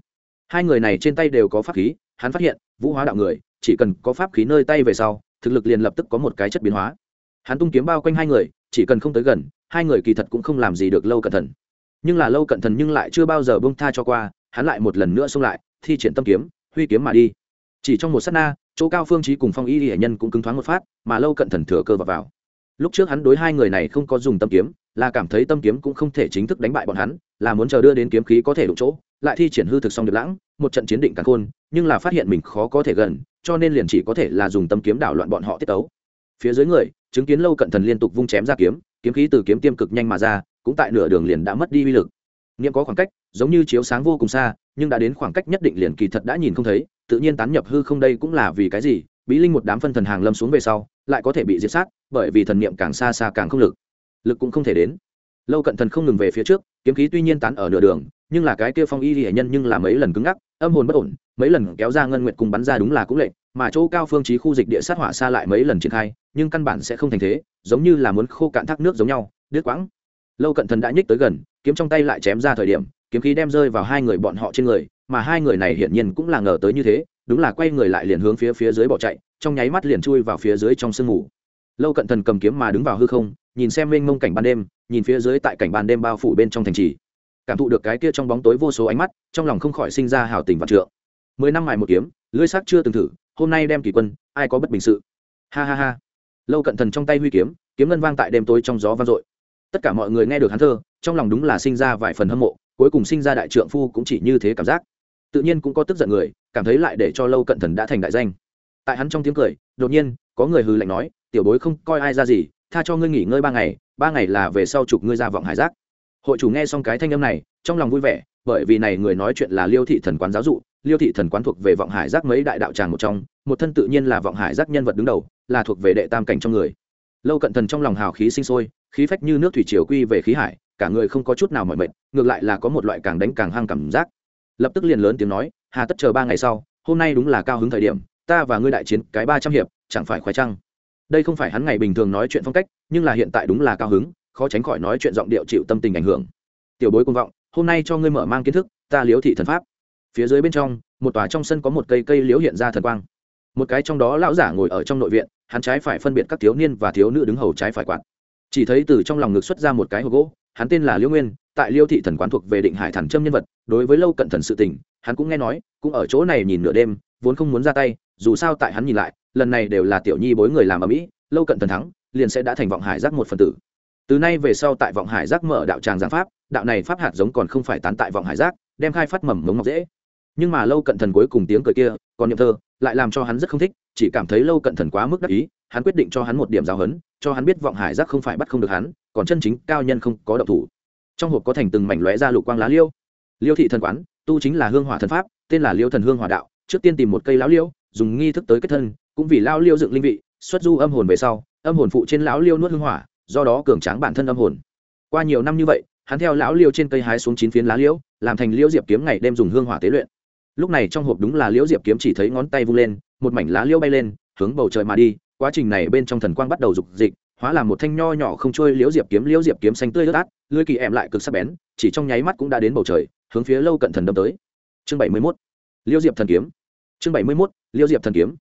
Hai người này trên tay đều có pháp khí, hắn phát hiện, vũ hóa đạo người, chỉ cần có pháp khí nơi tay về sau, thực lực liền lập tức có một cái chất biến hóa. Hắn tung kiếm bao quanh hai người, chỉ cần không tới gần, hai người kỳ thật cũng không làm gì được lâu cận thần. Nhưng là lâu cận thần nhưng lại chưa bao giờ bông tha cho qua, hắn lại một lần nữa xông lại, thi triển tâm kiếm, huy kiếm mà đi chỉ trong một s á t na chỗ cao phương trí cùng phong y hệ nhân cũng cứng thoáng một phát mà lâu cận thần thừa cơ vào, vào. Lúc trước hắn đối hai người này không có dùng tâm kiếm là cảm thấy tâm kiếm cũng không thể chính thức đánh bại bọn hắn là muốn chờ đưa đến kiếm khí có thể đụng chỗ lại thi triển hư thực xong được lãng một trận chiến định càng khôn nhưng là phát hiện mình khó có thể gần cho nên liền chỉ có thể là dùng tâm kiếm đảo loạn bọn họ tiết tấu. Phía dưới người chứng kiến lâu cận thần liên tục vung chém ra kiếm kiếm khí từ kiếm tiêm cực nhanh mà ra cũng tại nửa đường liền đã mất đi uy lực. Nghiệm có khoảng cách giống như chiếu sáng vô cùng xa nhưng đã đến khoảng cách nhất định liền kỳ thật đã nhìn không thấy, tự nhiên tán nhập hư không đây cũng là vì cái gì, bí linh một đám phân thần hàng lâm xuống về sau, lại có thể bị diệt sát, bởi vì thần niệm càng xa xa càng không lực. Lực cũng không thể đến. Lâu cận thần không ngừng về phía trước, kiếm khí tuy nhiên tán ở nửa đường, nhưng là cái kia phong y hệ nhân nhưng là mấy lần cứng ngắc, âm hồn bất ổn, mấy lần kéo ra ngân nguyện cùng bắn ra đúng là cũng lệ mà chỗ cao phương trí khu dịch địa sát hỏa xa lại mấy lần triển khai, nhưng căn bản sẽ không thành thế, giống như là muốn khô cạn thác nước giống nhau, đứt quãng. Lâu cận thần đã nhích tới gần, kiếm trong tay lại chém ra thời điểm kiếm khí đem rơi vào hai người bọn họ trên người, mà hai người này hiển nhiên cũng là ngờ tới như thế, đúng là quay người lại liền hướng phía phía dưới bỏ chạy, trong nháy mắt liền chui vào phía dưới trong sương mù. Lâu cận thần cầm kiếm mà đứng vào hư không, nhìn xem mênh mông cảnh ban đêm, nhìn phía dưới tại cảnh ban đêm bao phủ bên trong thành trì. Cảm thụ được cái kia trong bóng tối vô số ánh mắt, trong lòng không khỏi sinh ra hào tình vạn trượng. Mười năm mài một kiếm, lưới sắc chưa từng thử, hôm nay đem kỳ quân, ai có bất bình sự? Ha ha ha. Lâu cận thần trong tay huy kiếm kiếm ngân vang tại đêm tối trong gió vang dội. Tất cả mọi người nghe được hắn thơ, trong lòng đúng là sinh ra vài phần hâm mộ cuối cùng sinh ra đại trượng phu cũng chỉ như thế cảm giác. Tự nhiên cũng có tức giận người, cảm thấy lại để cho lâu cận thần đã thành đại danh. Tại hắn trong tiếng cười, đột nhiên, có người hừ lạnh nói, tiểu bối không coi ai ra gì, tha cho ngươi nghỉ ngơi ba ngày ba ngày là về sau chụp ngươi ra vọng hải giác. Hội chủ nghe xong cái thanh âm này, trong lòng vui vẻ, bởi vì này người nói chuyện là liêu thị thần quán giáo dụ, liêu thị thần quán thuộc về vọng hải giác mấy đại đạo tràng một trong, một thân tự nhiên là vọng hải giác nhân vật đứng đầu, là thuộc về đệ tam cảnh trong người. Lâu cận thần trong lòng hào khí sinh sôi, khí phách như nước thủy triều quy về khí hải cả người không có chút nào mỏi mệt, ngược lại là có một loại càng đánh càng hăng cảm giác. Lập tức liền lớn tiếng nói, hà tất chờ ba ngày sau, hôm nay đúng là cao hứng thời điểm, ta và ngươi đại chiến cái ba trăm hiệp, chẳng phải khoái trăng đây không phải hắn ngày bình thường nói chuyện phong cách, nhưng là hiện tại đúng là cao hứng, khó tránh khỏi nói chuyện giọng điệu chịu tâm tình ảnh hưởng. Tiểu bối công vọng, hôm nay cho ngươi mở mang kiến thức, ta liếu thị thần pháp. Phía dưới bên trong, một tòa trong sân có một cây cây liếu hiện ra thần quang. Một cái trong đó lão giả ngồi ở trong nội viện, hắn trái phải phân biệt các thiếu niên và thiếu nữ đứng hầu trái phải quạt. Chỉ thấy từ trong lòng ngực xuất ra một cái hộp gỗ hắn tên là liễu nguyên, tại liêu thị thần quán thuộc về định hải thần trâm nhân vật, đối với lâu cận thần sự tình, hắn cũng nghe nói, cũng ở chỗ này nhìn nửa đêm, vốn không muốn ra tay, dù sao tại hắn nhìn lại, lần này đều là tiểu nhi bối người làm ở mỹ, lâu cận thần thắng, liền sẽ đã thành vọng hải giác một phần tử. Từ nay về sau tại vọng hải giác mở đạo tràng giảng pháp, đạo này pháp hạt giống còn không phải tán tại vọng hải giác, đem khai phát mầm mống ngọc dễ. Nhưng mà lâu cận thần cuối cùng tiếng cười kia, còn niệm thơ, lại làm cho hắn rất không thích, chỉ cảm thấy lâu cận thần quá mức đắc ý hắn quyết định cho hắn một điểm giáo hấn cho hắn biết vọng hải giác không phải bắt không được hắn, còn chân chính cao nhân không có động thủ. Trong hộp có thành từng mảnh lóe ra lục quang lá liêu. Liêu thị thần quán, tu chính là hương hỏa thần pháp, tên là liêu thần hương hỏa đạo, trước tiên tìm một cây lão liêu, dùng nghi thức tới kết thân, cũng vì lao liêu dựng linh vị, xuất du âm hồn về sau, âm hồn phụ trên lão liêu nuốt hương hỏa, do đó cường tráng bản thân âm hồn. Qua nhiều năm như vậy, hắn theo lão liêu trên cây hái xuống chín phiến lá liễu làm thành liễu diệp kiếm ngày đêm dùng hương hỏa tế luyện. Lúc này trong hộp đúng là liễu diệp kiếm chỉ thấy ngón tay vung lên, một mảnh lá liễu bay lên, hướng bầu trời mà đi quá trình này bên trong thần quang bắt đầu dục dịch, hóa làm một thanh nho nhỏ không trôi liễu diệp kiếm, liễu diệp kiếm xanh tươi lướt át, lưỡi kỳ em lại cực sắc bén, chỉ trong nháy mắt cũng đã đến bầu trời, hướng phía lâu cận thần đâm tới chương bảy mươi 71. liễu diệp thần kiếm chương bảy mươi 71. liễu diệp thần kiếm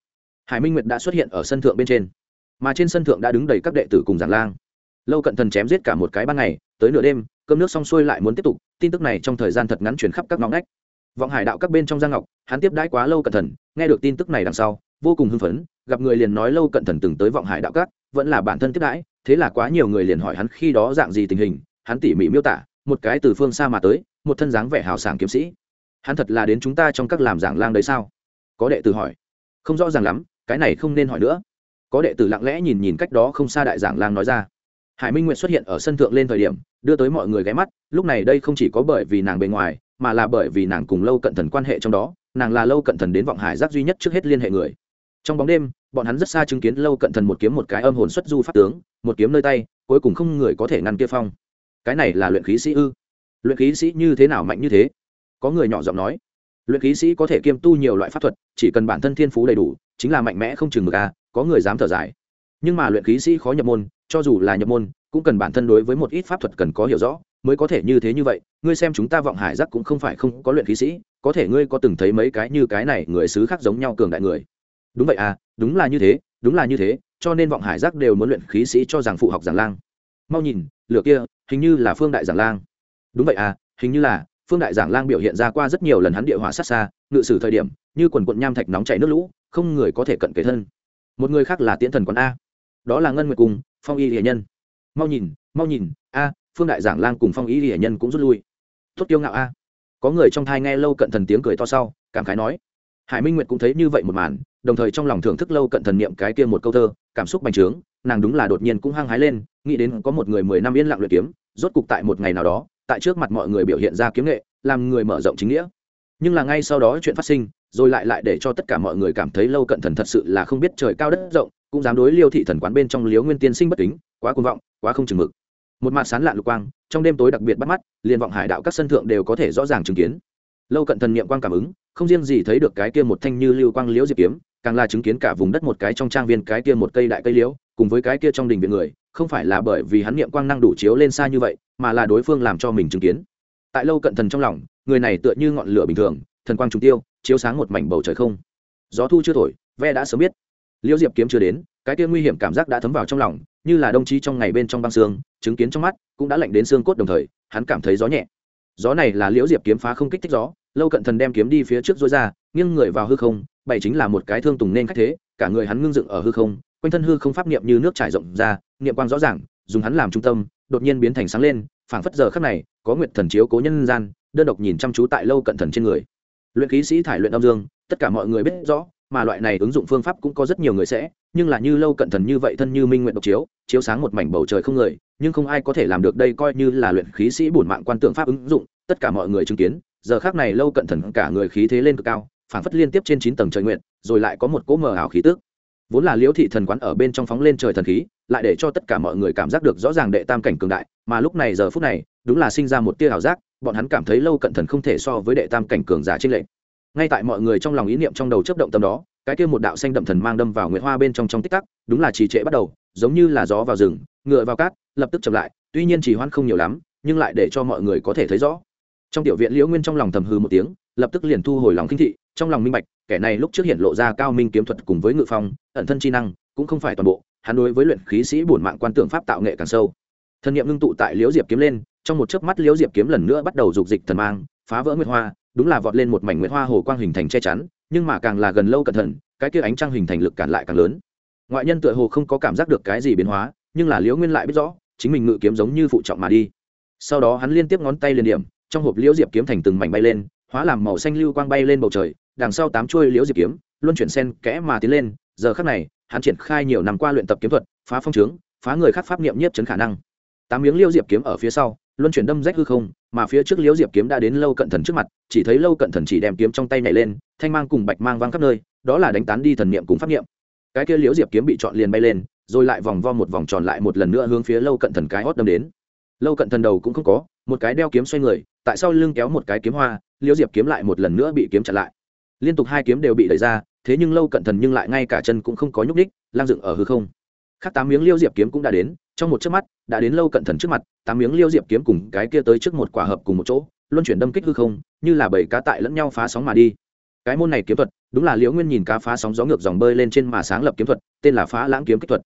hải minh nguyệt đã xuất hiện ở sân thượng bên trên, mà trên sân thượng đã đứng đầy các đệ tử cùng giảng lang lâu cận thần chém giết cả một cái ban ngày, tới nửa đêm, cơm nước xong xuôi lại muốn tiếp tục, tin tức này trong thời gian thật ngắn chuyển khắp các ngõ ngách vọng hải đạo các bên trong giang ngọc, hắn tiếp đãi quá lâu cận thần, nghe được tin tức này đằng sau vô cùng hưng phấn gặp người liền nói lâu cận thần từng tới vọng hải đạo cát, vẫn là bản thân tiếp đãi thế là quá nhiều người liền hỏi hắn khi đó dạng gì tình hình hắn tỉ mỉ miêu tả một cái từ phương xa mà tới một thân dáng vẻ hào sảng kiếm sĩ. Hắn thật là đến chúng ta trong các làm giảng lang đấy sao? Có đệ tử hỏi. Không rõ ràng lắm cái này không nên hỏi nữa. Có đệ tử lặng lẽ nhìn nhìn cách đó không xa đại giảng lang nói ra. Hải minh nguyệt xuất hiện ở sân thượng lên thời điểm đưa tới mọi người ghé mắt lúc này đây không chỉ có bởi vì nàng bề ngoài mà là bởi vì nàng cùng lâu cận thần quan hệ trong đó nàng là lâu cận thần đến vọng hải giác duy nhất trước hết liên hệ người trong bóng đêm, bọn hắn rất xa chứng kiến lâu cận thần một kiếm một cái âm hồn xuất du pháp tướng, một kiếm nơi tay, cuối cùng không người có thể ngăn kia phong. Cái này là luyện khí sĩ ư? Luyện khí sĩ như thế nào mạnh như thế? Có người nhỏ giọng nói. Luyện khí sĩ có thể kiêm tu nhiều loại pháp thuật, chỉ cần bản thân thiên phú đầy đủ, chính là mạnh mẽ không chừng mực à có người dám thở dài. Nhưng mà luyện khí sĩ khó nhập môn, cho dù là nhập môn, cũng cần bản thân đối với một ít pháp thuật cần có hiểu rõ, mới có thể như thế như vậy. Ngươi xem chúng ta vọng hải giác cũng không phải không có luyện khí sĩ, có thể ngươi có từng thấy mấy cái như cái này người xứ khác giống nhau cường đại người? Đúng vậy à đúng là như thế, đúng là như thế, cho nên vọng hải giác đều muốn luyện khí sĩ cho rằng phụ học giảng lang. Mau nhìn, lửa kia, hình như là phương đại giảng lang. Đúng vậy à hình như là, phương đại giảng lang biểu hiện ra qua rất nhiều lần hắn địa hỏa sát xa, ngự sử thời điểm, như quần quận nham thạch nóng chảy nước lũ, không người có thể cận kế thân. Một người khác là tiễn thần quán a. Đó là ngân nguyệt cùng phong y hiền nhân. Mau nhìn mau nhìn, a, phương đại giảng lang cùng phong y hiền nhân cũng rút lui. Tốt tiêu ngạo a. Có người trong thai nghe lâu cận thần tiếng cười to sau, cảm khái nói hải minh nguyệt cũng thấy như vậy một màn, đồng thời trong lòng thưởng thức lâu cận thần niệm cái kia một câu thơ, cảm xúc bành trướng, nàng đúng là đột nhiên cũng hăng hái lên, nghĩ đến có một người mười năm yên lặng luyện kiếm, rốt cục tại một ngày nào đó, tại trước mặt mọi người biểu hiện ra kiếm nghệ, làm người mở rộng chính nghĩa. Nhưng là ngay sau đó chuyện phát sinh, rồi lại lại để cho tất cả mọi người cảm thấy lâu cận thần thật sự là không biết trời cao đất rộng, cũng dám đối liêu thị thần quán bên trong liếu nguyên tiên sinh bất kính, quá cuồng vọng, quá không chừng mực. Một mặt sán lạ lục quang, trong đêm tối đặc biệt bắt mắt, liền vọng hải đạo các sân thượng đều có thể rõ ràng chứng kiến. Lâu cận thần niệm quang cảm ứng không riêng gì thấy được cái kia một thanh như lưu quang liễu diệp kiếm, càng là chứng kiến cả vùng đất một cái trong trang viên cái kia một cây đại cây liễu, cùng với cái kia trong đình viện người, không phải là bởi vì hắn niệm quang năng đủ chiếu lên xa như vậy, mà là đối phương làm cho mình chứng kiến. Tại lâu cận thần trong lòng, người này tựa như ngọn lửa bình thường, thần quang trùng tiêu, chiếu sáng một mảnh bầu trời không. Gió thu chưa thổi, ve đã sớm biết. Liễu diệp kiếm chưa đến, cái kia nguy hiểm cảm giác đã thấm vào trong lòng, như là đồng chí trong ngày bên trong băng xương chứng kiến trong mắt cũng đã lạnh đến xương cốt đồng thời, hắn cảm thấy gió nhẹ. Gió này là liễu diệp kiếm phá không kích thích gió lâu cận thần đem kiếm đi phía trước dối ra, nghiêng người vào hư không, bảy chính là một cái thương tùng nên cách thế, cả người hắn ngưng dựng ở hư không, quanh thân hư không pháp niệm như nước trải rộng ra, niệm quang rõ ràng, dùng hắn làm trung tâm, đột nhiên biến thành sáng lên, phảng phất giờ khắc này, có nguyệt thần chiếu cố nhân gian, đơn độc nhìn chăm chú tại lâu cận thần trên người. Luyện khí sĩ thải luyện âm dương, tất cả mọi người biết rõ, mà loại này ứng dụng phương pháp cũng có rất nhiều người sẽ, nhưng là như lâu cận thần như vậy thân như minh nguyện độc chiếu chiếu sáng một mảnh bầu trời không người, nhưng không ai có thể làm được đây coi như là luyện khí sĩ bổn mạng quan tượng pháp ứng dụng, tất cả mọi người chứng kiến giờ khác này lâu cận thần cả người khí thế lên cực cao phản phất liên tiếp trên chín tầng trời nguyện, rồi lại có một cỗ mờ ảo khí tước vốn là liễu thị thần quán ở bên trong phóng lên trời thần khí, lại để cho tất cả mọi người cảm giác được rõ ràng đệ tam cảnh cường đại, mà lúc này giờ phút này, đúng là sinh ra một tia ảo giác, bọn hắn cảm thấy lâu cận thần không thể so với đệ tam cảnh cường giả trên lệnh ngay tại mọi người trong lòng ý niệm trong đầu chấp động tâm đó, cái kia một đạo xanh đậm thần mang đâm vào nguyệt hoa bên trong trong tích tắc, đúng là trì trệ bắt đầu, giống như là gió vào rừng, ngựa vào cát, lập tức chậm lại, tuy nhiên chỉ hoãn không nhiều lắm, nhưng lại để cho mọi người có thể thấy rõ trong tiểu viện liễu nguyên trong lòng thầm hư một tiếng, lập tức liền thu hồi lòng kinh thị, trong lòng minh bạch, kẻ này lúc trước hiện lộ ra cao minh kiếm thuật cùng với ngự phong, ẩn thân chi năng, cũng không phải toàn bộ, hắn đối với luyện khí sĩ bổn mạng quan tưởng pháp tạo nghệ càng sâu. Thân nhiệm ngưng tụ tại liễu diệp kiếm lên, trong một chớp mắt liễu diệp kiếm lần nữa bắt đầu dục dịch thần mang, phá vỡ nguyệt hoa, đúng là vọt lên một mảnh nguyệt hoa hồ quang hình thành che chắn, nhưng mà càng là gần lâu cẩn thận, cái kia ánh trăng hình thành lực cản lại càng lớn. Ngoại nhân tựa hồ không có cảm giác được cái gì biến hóa, nhưng là liễu nguyên lại biết rõ, chính mình ngự kiếm giống như phụ trọng mà đi. Sau đó hắn liên tiếp ngón tay liền điểm trong hộp liễu diệp kiếm thành từng mảnh bay lên, hóa làm màu xanh lưu quang bay lên bầu trời, đằng sau tám chuôi liễu diệp kiếm, luân chuyển sen kẽ mà tiến lên, giờ khắc này, hắn triển khai nhiều năm qua luyện tập kiếm thuật, phá phong trướng, phá người khác pháp niệm nhiếp chấn khả năng. Tám miếng liễu diệp kiếm ở phía sau, luân chuyển đâm rách hư không, mà phía trước liễu diệp kiếm đã đến lâu cận thần trước mặt, chỉ thấy lâu cận thần chỉ đem kiếm trong tay nhảy lên, thanh mang cùng bạch mang văng khắp nơi, đó là đánh tán đi thần niệm cùng pháp niệm. Cái kia liễu diệp kiếm bị chọn liền bay lên, rồi lại vòng vo một vòng tròn lại một lần nữa hướng phía lâu cận thần cái hót đâm đến. Lâu cận thần đầu cũng không có một cái đeo kiếm xoay người, tại sau lưng kéo một cái kiếm hoa, liễu diệp kiếm lại một lần nữa bị kiếm chặn lại. Liên tục hai kiếm đều bị đẩy ra, thế nhưng lâu cận thần nhưng lại ngay cả chân cũng không có nhúc ních lang dựng ở hư không. Khác tám miếng liêu diệp kiếm cũng đã đến, trong một chớp mắt, đã đến lâu cận thần trước mặt, tám miếng liêu diệp kiếm cùng cái kia tới trước một quả hợp cùng một chỗ, luân chuyển đâm kích hư không, như là bảy cá tại lẫn nhau phá sóng mà đi. Cái môn này kiếm thuật, đúng là liễu nguyên nhìn cá phá sóng gió ngược dòng bơi lên trên mà sáng lập kiếm thuật, tên là phá lãng kiếm kích thuật.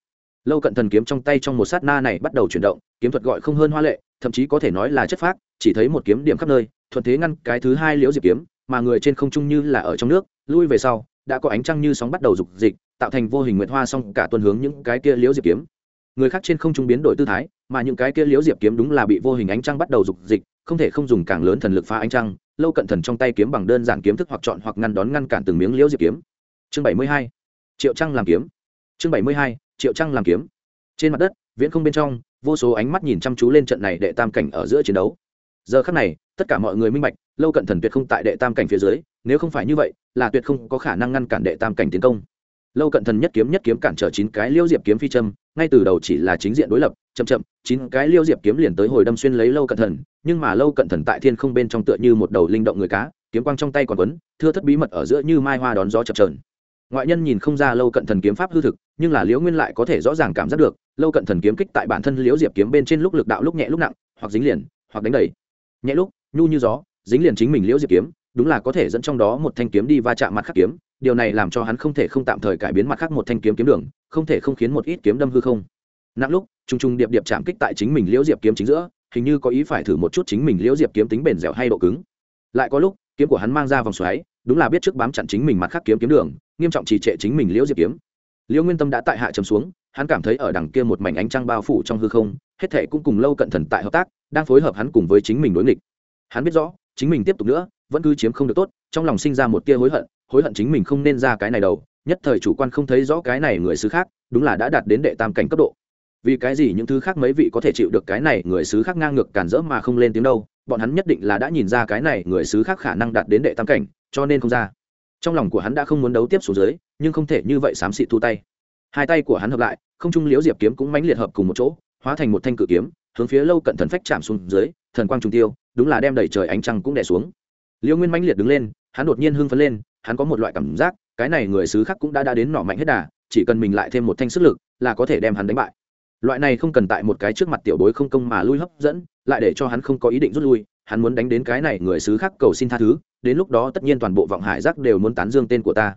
Lâu cận thần kiếm trong tay trong một sát na này bắt đầu chuyển động kiếm thuật gọi không hơn hoa lệ, thậm chí có thể nói là chất phác, chỉ thấy một kiếm điểm khắp nơi, thuận thế ngăn cái thứ hai liễu diệp kiếm, mà người trên không trung như là ở trong nước, lui về sau, đã có ánh trăng như sóng bắt đầu dục dịch, tạo thành vô hình nguyệt hoa xong cả tuần hướng những cái kia liễu diệp kiếm. Người khác trên không trung biến đổi tư thái, mà những cái kia liễu diệp kiếm đúng là bị vô hình ánh trăng bắt đầu dục dịch, không thể không dùng càng lớn thần lực phá ánh trăng, lâu cận thần trong tay kiếm bằng đơn giản kiếm thức hoặc chọn hoặc ngăn đón ngăn cản từng miếng liễu diệp kiếm. Chương bảy mươi hai, triệu trăng làm kiếm. Chương bảy mươi hai, triệu trăng làm kiếm. Trên mặt đất, viễn không bên trong vô số ánh mắt nhìn chăm chú lên trận này đệ tam cảnh ở giữa chiến đấu. Giờ khắc này, tất cả mọi người minh bạch, lâu cận thần tuyệt không tại đệ tam cảnh phía dưới, nếu không phải như vậy, là tuyệt không có khả năng ngăn cản đệ tam cảnh tiến công. Lâu cận thần nhất kiếm nhất kiếm cản trở chín cái liêu diệp kiếm phi châm, ngay từ đầu chỉ là chính diện đối lập, chậm chậm, chín cái liêu diệp kiếm liền tới hồi đâm xuyên lấy lâu cận thần, nhưng mà lâu cận thần tại thiên không bên trong tựa như một đầu linh động người cá, kiếm quang trong tay còn quấn, thưa thất bí mật ở giữa như mai hoa đón gió chập trờn ngoại nhân nhìn không ra lâu cận thần kiếm pháp hư thực, nhưng là liễu nguyên lại có thể rõ ràng cảm giác được, lâu cận thần kiếm kích tại bản thân liễu diệp kiếm bên trên lúc lực đạo lúc nhẹ lúc nặng, hoặc dính liền, hoặc đánh đầy. Nhẹ lúc, nhu như gió, dính liền chính mình liễu diệp kiếm, đúng là có thể dẫn trong đó một thanh kiếm đi va chạm mặt khắc kiếm, điều này làm cho hắn không thể không tạm thời cải biến mặt khác một thanh kiếm kiếm đường, không thể không khiến một ít kiếm đâm hư không. Nặng lúc t r u n g t r u n g điệp điệp chạm kích tại chính mình liễu diệp kiếm chính giữa, hình như có ý phải thử một chút chính mình liễu diệp kiếm tính bền dẻo hay độ cứng. Lại có lúc, kiếm của hắn mang ra vòng xoáy, đúng là biết trước bám chặn chính mình mặt khác kiếm kiếm đường nghiêm trọng trì trệ chính mình liễu diệp kiếm. Liễu nguyên tâm đã tại hạ trầm xuống, hắn cảm thấy ở đằng kia một mảnh ánh trăng bao phủ trong hư không, hết thệ cũng cùng lâu cận thần tại hợp tác, đang phối hợp hắn cùng với chính mình đối nghịch. Hắn biết rõ, chính mình tiếp tục nữa, vẫn cứ chiếm không được tốt, trong lòng sinh ra một tia hối hận hối hận chính mình không nên ra cái này đầu, nhất thời chủ quan không thấy rõ cái này người xứ khác, đúng là đã đạt đến đệ tam cảnh cấp độ. Vì cái gì những thứ khác mấy vị có thể chịu được cái này người xứ khác ngang ngược cản rỡ mà không lên tiếng đâu, bọn hắn nhất định là đã nhìn ra cái này người xứ khác khả năng đạt đến đệ tam cảnh, cho nên không ra trong lòng của hắn đã không muốn đấu tiếp xuống dưới, nhưng không thể như vậy xám xịt thu tay. Hai tay của hắn hợp lại, không trung liễu diệp kiếm cũng mãnh liệt hợp cùng một chỗ, hóa thành một thanh cự kiếm, hướng phía lâu cận thần phách chạm xuống dưới, thần quang trung tiêu, đúng là đem đầy trời ánh trăng cũng đè xuống. Liễu nguyên mãnh liệt đứng lên, hắn đột nhiên hưng phấn lên, hắn có một loại cảm giác, cái này người xứ khác cũng đã đã đến nỏ mạnh hết đà, chỉ cần mình lại thêm một thanh sức lực, là có thể đem hắn đánh bại. Loại này không cần tại một cái trước mặt tiểu bối không công mà lui hấp dẫn, lại để cho hắn không có ý định rút lui, hắn muốn đánh đến cái này người xứ khác cầu xin tha thứ đến lúc đó tất nhiên toàn bộ vọng hải giác đều muốn tán dương tên của ta.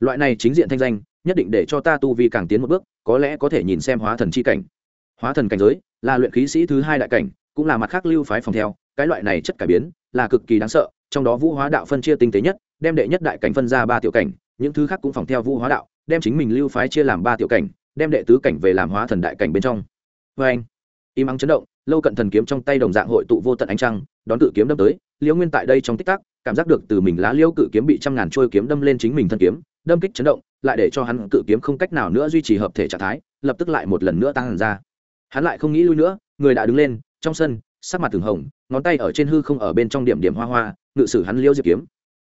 Loại này chính diện thanh danh, nhất định để cho ta tu vi càng tiến một bước, có lẽ có thể nhìn xem hóa thần c h i cảnh. Hóa thần cảnh giới, là luyện khí sĩ thứ hai đại cảnh, cũng là mặt khác lưu phái phòng theo, cái loại này chất cải biến, là cực kỳ đáng sợ, trong đó vũ hóa đạo phân chia tinh tế nhất, đem đệ nhất đại cảnh phân ra ba tiểu cảnh, những thứ khác cũng phòng theo vũ hóa đạo, đem chính mình lưu phái chia làm ba tiểu cảnh, đem đệ tứ cảnh về làm hóa thần đại cảnh bên trong. Vê anh, im ắng chấn động, lâu cận thần kiếm trong tay đồng dạng hội tụ vô tận ánh trăng, đón tự kiếm đâm tới, liễu nguyên tại đây trong tích tắc cảm giác được từ mình lá liễu cự kiếm bị trăm ngàn trôi kiếm đâm lên chính mình thân kiếm, đâm kích chấn động, lại để cho hắn cự kiếm không cách nào nữa duy trì hợp thể trạng thái, lập tức lại một lần nữa tăng hẳn ra. Hắn lại không nghĩ lui nữa, người đã đứng lên, trong sân, sắc mặt từng hồng, ngón tay ở trên hư không ở bên trong điểm điểm hoa hoa, ngự sử hắn liễu diệp kiếm.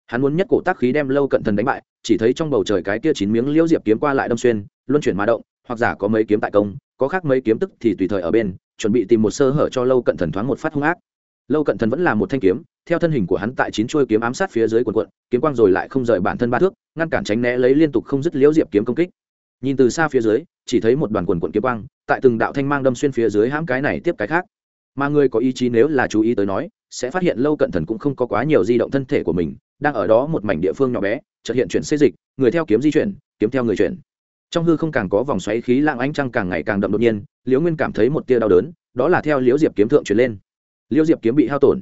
Hắn muốn nhất cổ tác khí đem lâu cận thần đánh bại, chỉ thấy trong bầu trời cái kia chín miếng liễu diệp kiếm qua lại đâm xuyên, luân chuyển mà động, hoặc giả có mấy kiếm tại công, có khác mấy kiếm tức thì tùy thời ở bên, chuẩn bị tìm một sơ hở cho lâu cận thần thoáng một phát hung ác lâu cận thần vẫn là một thanh kiếm, theo thân hình của hắn tại chín chuôi kiếm ám sát phía dưới quần quận, kiếm quang rồi lại không rời bản thân ba thước, ngăn cản tránh né lấy liên tục không dứt liễu diệp kiếm công kích. Nhìn từ xa phía dưới, chỉ thấy một đoàn quần quận kiếm quang, tại từng đạo thanh mang đâm xuyên phía dưới hãm cái này tiếp cái khác. Mà người có ý chí nếu là chú ý tới nói, sẽ phát hiện lâu cận thần cũng không có quá nhiều di động thân thể của mình, đang ở đó một mảnh địa phương nhỏ bé, chợt hiện chuyển xê dịch, người theo kiếm di chuyển, kiếm theo người chuyển. Trong hư không càng có vòng xoáy khí lạng ánh trăng càng ngày càng đậm đột nhiên, liễu nguyên cảm thấy một tia đau đớn, đó là theo liễu diệp kiếm thượng chuyển lên. Liêu diệp kiếm bị hao tổn.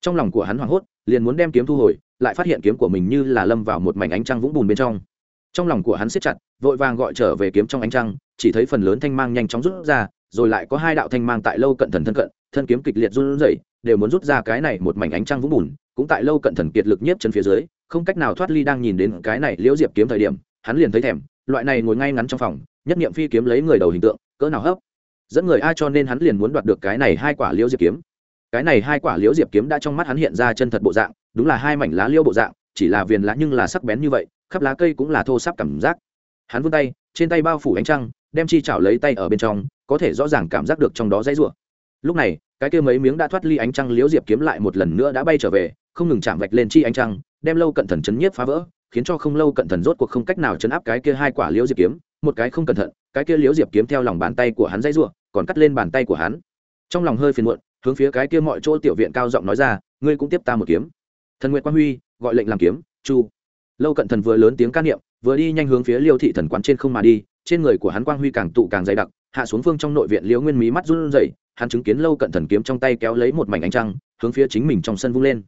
Trong lòng của hắn hoảng hốt, liền muốn đem kiếm thu hồi, lại phát hiện kiếm của mình như là lâm vào một mảnh ánh trăng vũng bùn bên trong. Trong lòng của hắn siết chặt, vội vàng gọi trở về kiếm trong ánh trăng, chỉ thấy phần lớn thanh mang nhanh chóng rút ra, rồi lại có hai đạo thanh mang tại lâu cận thần thân cận, thân kiếm kịch liệt run rẩy, đều muốn rút ra cái này một mảnh ánh trăng vũng bùn, cũng tại lâu cận thần kiệt lực nhiếp chân phía dưới, không cách nào thoát ly đang nhìn đến cái này liễu diệp kiếm thời điểm, hắn liền thấy thèm, loại này ngồi ngay ngắn trong phòng, nhất niệm phi kiếm lấy người đầu hình tượng, cỡ nào hấp. Dẫn người ai cho nên hắn liền muốn đoạt được cái này hai quả liễu diệp kiếm cái này hai quả liễu diệp kiếm đã trong mắt hắn hiện ra chân thật bộ dạng, đúng là hai mảnh lá liễu bộ dạng, chỉ là viền lá nhưng là sắc bén như vậy, khắp lá cây cũng là thô sáp cảm giác. Hắn vươn tay, trên tay bao phủ ánh trăng, đem chi chảo lấy tay ở bên trong, có thể rõ ràng cảm giác được trong đó dãy rủa. Lúc này, cái kia mấy miếng đã thoát ly ánh trăng liễu diệp kiếm lại một lần nữa đã bay trở về, không ngừng chạm vạch lên chi ánh trăng, đem lâu cận thần chấn nhiếp phá vỡ, khiến cho không lâu cận thần rốt cuộc không cách nào chấn áp cái kia hai quả liễu diệp kiếm, một cái không cẩn thận, cái kia liễu diệp kiếm theo lòng bàn tay của hắn dãy rủa, còn cắt lên bàn tay của hắn. Trong lòng hơi phiền muộn hướng phía cái kia mọi chỗ tiểu viện cao giọng nói ra, ngươi cũng tiếp ta một kiếm. Thần nguyệt quang huy, gọi lệnh làm kiếm, chu. Lâu cận thần vừa lớn tiếng can niệm, vừa đi nhanh hướng phía liêu thị thần quán trên không mà đi, trên người của hắn quang huy càng tụ càng dày đặc, hạ xuống phương trong nội viện liễu nguyên mí mắt run rẩy, hắn chứng kiến lâu cận thần kiếm trong tay kéo lấy một mảnh ánh trăng, hướng phía chính mình trong sân vung lên.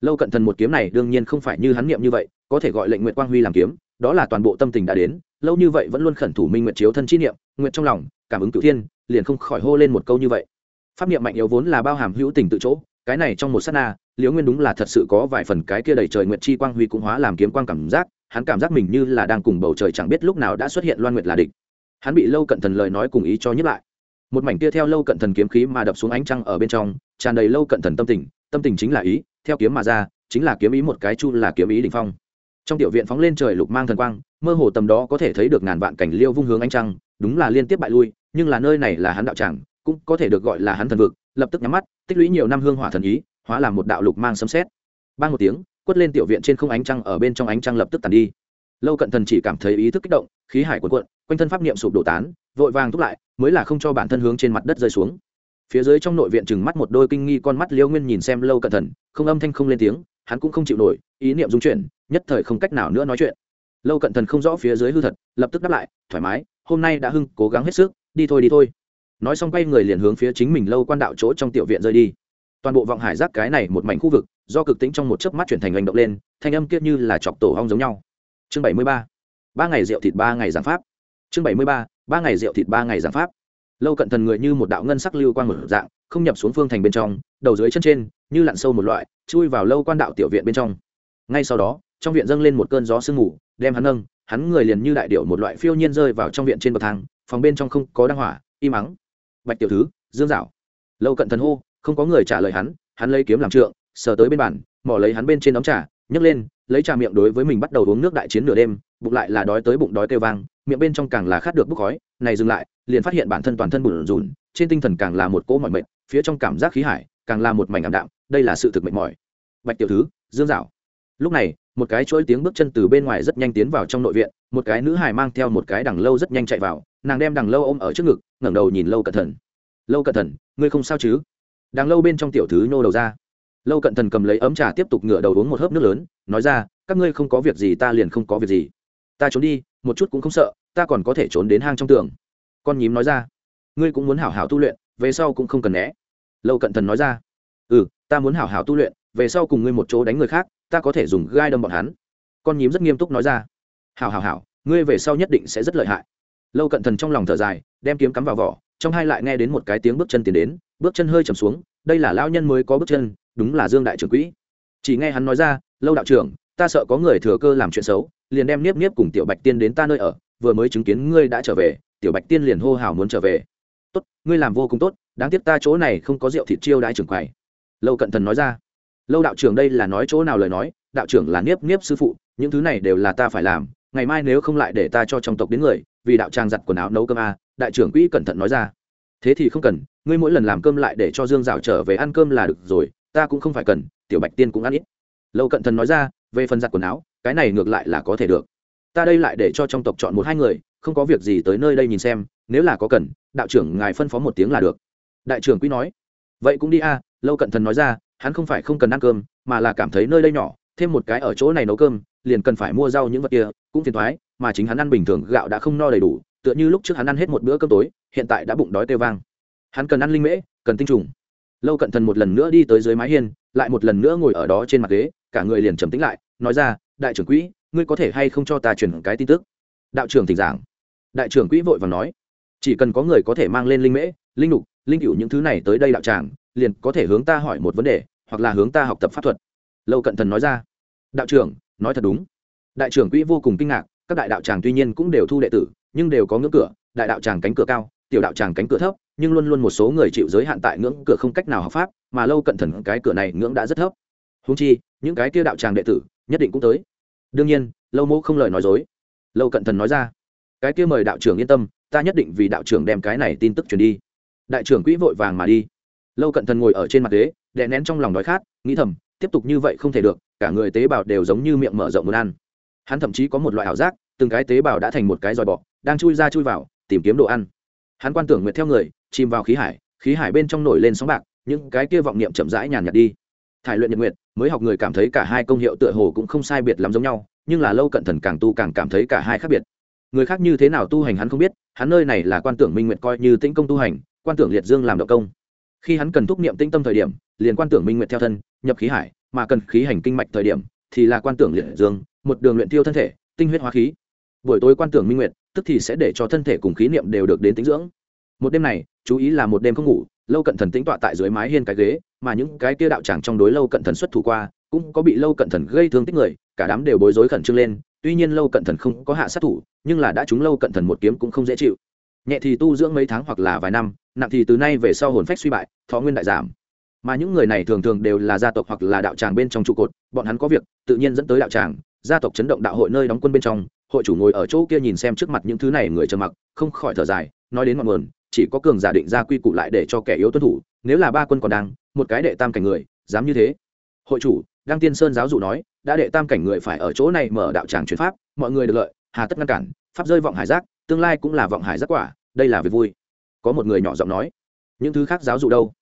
Lâu cận thần một kiếm này đương nhiên không phải như hắn niệm như vậy, có thể gọi lệnh nguyệt quang huy làm kiếm, đó là toàn bộ tâm tình đã đến, lâu như vậy vẫn luôn khẩn thủ minh nguyện chiếu thân chi niệm nguyện trong lòng, cảm ứng cửu thiên, liền không khỏi hô lên một câu như vậy pháp niệm mạnh yếu vốn là bao hàm hữu tình tự chỗ, cái này trong một sát na, liễu nguyên đúng là thật sự có vài phần cái kia đầy trời nguyệt chi quang huy cũng hóa làm kiếm quang cảm giác, hắn cảm giác mình như là đang cùng bầu trời chẳng biết lúc nào đã xuất hiện loan nguyệt là địch. Hắn bị lâu cận thần lời nói cùng ý cho nhức lại. Một mảnh kia theo lâu cận thần kiếm khí mà đập xuống ánh trăng ở bên trong, tràn đầy lâu cận thần tâm tình tâm tình chính là ý, theo kiếm mà ra, chính là kiếm ý một cái chu là kiếm ý đỉnh phong. Trong tiểu viện phóng lên trời lục mang thần quang, mơ hồ tầm đó có thể thấy được ngàn vạn cảnh liêu vung hướng ánh trăng, đúng là liên tiếp bại lui, nhưng là nơi này là hắn đạo tràng cũng có thể được gọi là hắn thần vực, lập tức nhắm mắt, tích lũy nhiều năm hương hỏa thần ý, hóa làm một đạo lục mang sấm xét ban một tiếng, quất lên tiểu viện trên không ánh trăng, ở bên trong ánh trăng lập tức tàn đi. Lâu cận thần chỉ cảm thấy ý thức kích động, khí hải cuộn cuộn, quanh thân pháp niệm sụp đổ tán, vội vàng thúc lại, mới là không cho bản thân hướng trên mặt đất rơi xuống. Phía dưới trong nội viện chừng mắt một đôi kinh nghi con mắt liêu nguyên nhìn xem lâu cận thần, không âm thanh không lên tiếng, hắn cũng không chịu nổi, ý niệm dung chuyển, nhất thời không cách nào nữa nói chuyện. Lâu cận thần không rõ phía dưới hư thật, lập tức đáp lại, thoải mái, hôm nay đã hưng, cố gắng hết sức, đi thôi đi thôi nói xong quay người liền hướng phía chính mình lâu quan đạo chỗ trong tiểu viện rơi đi. Toàn bộ vọng hải giác cái này một mảnh khu vực, do cực tính trong một chớp mắt chuyển thành hành động lên, thanh âm kiết như là chọc tổ hong giống nhau. Chương bảy mươi ba. Ba ngày rượu thịt, ba ngày giảng pháp. Chương bảy mươi ba. Ba ngày rượu thịt, ba ngày giảng pháp. Lâu cận thần người như một đạo ngân sắc lưu quan một dạng, không nhập xuống phương thành bên trong, đầu dưới chân trên, như lặn sâu một loại, chui vào lâu quan đạo tiểu viện bên trong. Ngay sau đó, trong viện dâng lên một cơn gió sương mù, đem hắn nâng, hắn người liền như đại điệu một loại phiêu nhiên rơi vào trong viện trên bậc thang, phòng bên trong không có đăng hỏa, im ắng bạch tiểu thứ, dương dạo. Lâu cận thần hô, không có người trả lời hắn hắn lấy kiếm làm trượng, sờ tới bên bàn mỏ lấy hắn bên trên đóng trà, nhấc lên, lấy trà miệng đối với mình bắt đầu uống nước đại chiến nửa đêm, bụng lại là đói tới bụng đói kêu vang, miệng bên trong càng là khát được bốc khói, này dừng lại, liền phát hiện bản thân toàn thân bùn rùn, trên tinh thần càng là một cỗ mỏi mệt, phía trong cảm giác khí hải, càng là một mảnh ảm đạm, đây là sự thực mệt mỏi. Bạch tiểu thứ, dương dạo lúc này, một cái chuỗi tiếng bước chân từ bên ngoài rất nhanh tiến vào trong nội viện, một cái nữ hài mang theo một cái đằng lâu rất nhanh chạy vào, nàng đem đằng lâu ôm ở trước ngực, ngẩng đầu nhìn lâu cẩn thận lâu cẩn thận ngươi không sao chứ? Đằng lâu bên trong tiểu thứ nhô đầu ra. Lâu cận thần cầm lấy ấm trà tiếp tục ngửa đầu uống một hớp nước lớn, nói ra, các ngươi không có việc gì ta liền không có việc gì. Ta trốn đi, một chút cũng không sợ, ta còn có thể trốn đến hang trong tường. Con nhím nói ra, ngươi cũng muốn hảo hảo tu luyện, về sau cũng không cần né. Lâu cận thần nói ra ừ ta muốn hảo hảo tu luyện, về sau cùng ngươi một chỗ đánh người khác ta có thể dùng gai đâm bọn hắn. Con nhím rất nghiêm túc nói ra. Hảo hảo hảo, ngươi về sau nhất định sẽ rất lợi hại. Lâu cận thần trong lòng thở dài, đem kiếm cắm vào vỏ, trong hai lại nghe đến một cái tiếng bước chân tiến đến, bước chân hơi chầm xuống, đây là lao nhân mới có bước chân, đúng là dương đại trưởng quỹ. Chỉ nghe hắn nói ra, lâu đạo trưởng, ta sợ có người thừa cơ làm chuyện xấu, liền đem niếp niếp cùng tiểu bạch tiên đến ta nơi ở, vừa mới chứng kiến ngươi đã trở về, tiểu bạch tiên liền hô hào muốn trở về. Tốt, ngươi làm vô cùng tốt, đáng tiếc ta chỗ này không có rượu thịt chiêu đãi trưởng quầy. Lâu cận thần nói ra lâu đạo trưởng đây là nói chỗ nào lời nói đạo trưởng là niếp niếp sư phụ những thứ này đều là ta phải làm ngày mai nếu không lại để ta cho trong tộc đến người vì đạo tràng giặt quần áo nấu cơm a à, đại trưởng quỹ cẩn thận nói ra. Thế thì không cần ngươi mỗi lần làm cơm lại để cho dương dạo trở về ăn cơm là được rồi ta cũng không phải cần tiểu bạch tiên cũng ăn ít. Lâu cận thần nói ra về phần giặt quần áo cái này ngược lại là có thể được. Ta đây lại để cho trong tộc chọn một hai người không có việc gì tới nơi đây nhìn xem nếu là có cần đạo trưởng ngài phân phó một tiếng là được. Đại trưởng quỹ nói vậy cũng đi a lâu cận thần nói ra hắn không phải không cần ăn cơm, mà là cảm thấy nơi đây nhỏ, thêm một cái ở chỗ này nấu cơm, liền cần phải mua rau những vật kia, cũng phiền thoái, mà chính hắn ăn bình thường gạo đã không no đầy đủ, tựa như lúc trước hắn ăn hết một bữa cơm tối, hiện tại đã bụng đói tê vang. Hắn cần ăn linh mễ, cần tinh trùng. Lâu cận thần một lần nữa đi tới dưới mái hiên, lại một lần nữa ngồi ở đó trên mặt ghế, cả người liền trầm tĩnh lại, nói ra, đại trưởng quỹ, ngươi có thể hay không cho ta chuyển cái tin tức? Đạo trưởng thỉnh giảng. Đại trưởng quỹ vội và nói, chỉ cần có người có thể mang lên linh mễ, linh lục, linh cựu những thứ này tới đây đạo tràng liền có thể hướng ta hỏi một vấn đề, hoặc là hướng ta học tập pháp thuật. Lâu cận thần nói ra. Đạo trưởng, nói thật đúng. Đại trưởng quỹ vô cùng kinh ngạc, các đại đạo tràng tuy nhiên cũng đều thu đệ tử, nhưng đều có ngưỡng cửa, đại đạo tràng cánh cửa cao, tiểu đạo tràng cánh cửa thấp, nhưng luôn luôn một số người chịu giới hạn tại ngưỡng cửa không cách nào học pháp, mà lâu cận thần cái cửa này ngưỡng đã rất thấp. Húng chi, những cái kia đạo tràng đệ tử, nhất định cũng tới. Đương nhiên, lâu mô không lời nói dối. Lâu cận thần nói ra. Cái kia mời đạo trưởng yên tâm, ta nhất định vì đạo trưởng đem cái này tin tức truyền đi. Đại trưởng quỹ vội vàng mà đi lâu cận thần ngồi ở trên mặt ghế, đè nén trong lòng đói khát, nghĩ thầm, tiếp tục như vậy không thể được, cả người tế bào đều giống như miệng mở rộng muốn ăn. Hắn thậm chí có một loại ảo giác, từng cái tế bào đã thành một cái dòi bọ, đang chui ra chui vào, tìm kiếm đồ ăn. Hắn quan tưởng nguyện theo người, chìm vào khí hải khí hải bên trong nổi lên sóng bạc, những cái kia vọng niệm chậm rãi nhàn nhạt đi. Thải luyện nhật nguyệt, mới học người cảm thấy cả hai công hiệu tựa hồ cũng không sai biệt lắm giống nhau, nhưng là lâu cận thần càng tu càng cảm thấy cả hai khác biệt. Người khác như thế nào tu hành hắn không biết, hắn nơi này là quan tưởng minh nguyệt coi như tĩnh công tu hành, quan tưởng liệt dương làm động công khi hắn cần thúc niệm tĩnh tâm thời điểm, liền quan tưởng minh nguyệt theo thân, nhập khí hải, mà cần khí hành kinh mạch thời điểm, thì là quan tưởng liệt dương, một đường luyện tiêu thân thể, tinh huyết hóa khí. Buổi tối quan tưởng minh nguyệt, tức thì sẽ để cho thân thể cùng khí niệm đều được đến tính dưỡng. Một đêm này, chú ý là một đêm không ngủ, lâu cận thần tĩnh tọa tại dưới mái hiên cái ghế, mà những cái kia đạo tràng trong đối lâu cận thần xuất thủ qua, cũng có bị lâu cận thần gây thương tích người, cả đám đều bối rối khẩn trương lên, tuy nhiên lâu cận thần không có hạ sát thủ, nhưng là đã trúng lâu cận thần một kiếm cũng không dễ chịu nhẹ thì tu dưỡng mấy tháng hoặc là vài năm, nặng thì từ nay về sau hồn phách suy bại, thọ nguyên đại giảm. Mà những người này thường thường đều là gia tộc hoặc là đạo tràng bên trong trụ cột, bọn hắn có việc, tự nhiên dẫn tới đạo tràng, gia tộc chấn động đạo hội nơi đóng quân bên trong, hội chủ ngồi ở chỗ kia nhìn xem trước mặt những thứ này người trầm mặc, không khỏi thở dài, nói đến ngọn nguồn, chỉ có cường giả định ra quy củ lại để cho kẻ yếu tuân thủ, nếu là ba quân còn đang, một cái đệ tam cảnh người, dám như thế. Hội chủ, đăng tiên sơn giáo dụ nói, đã đệ tam cảnh người phải ở chỗ này mở đạo tràng chuyển pháp, mọi người được lợi, hà tất ngăn cản, pháp rơi vọng hải giác tương lai cũng là vọng hải giác quả, đây là việc vui. Có một người nhỏ giọng nói, những thứ khác giáo dụ đâu?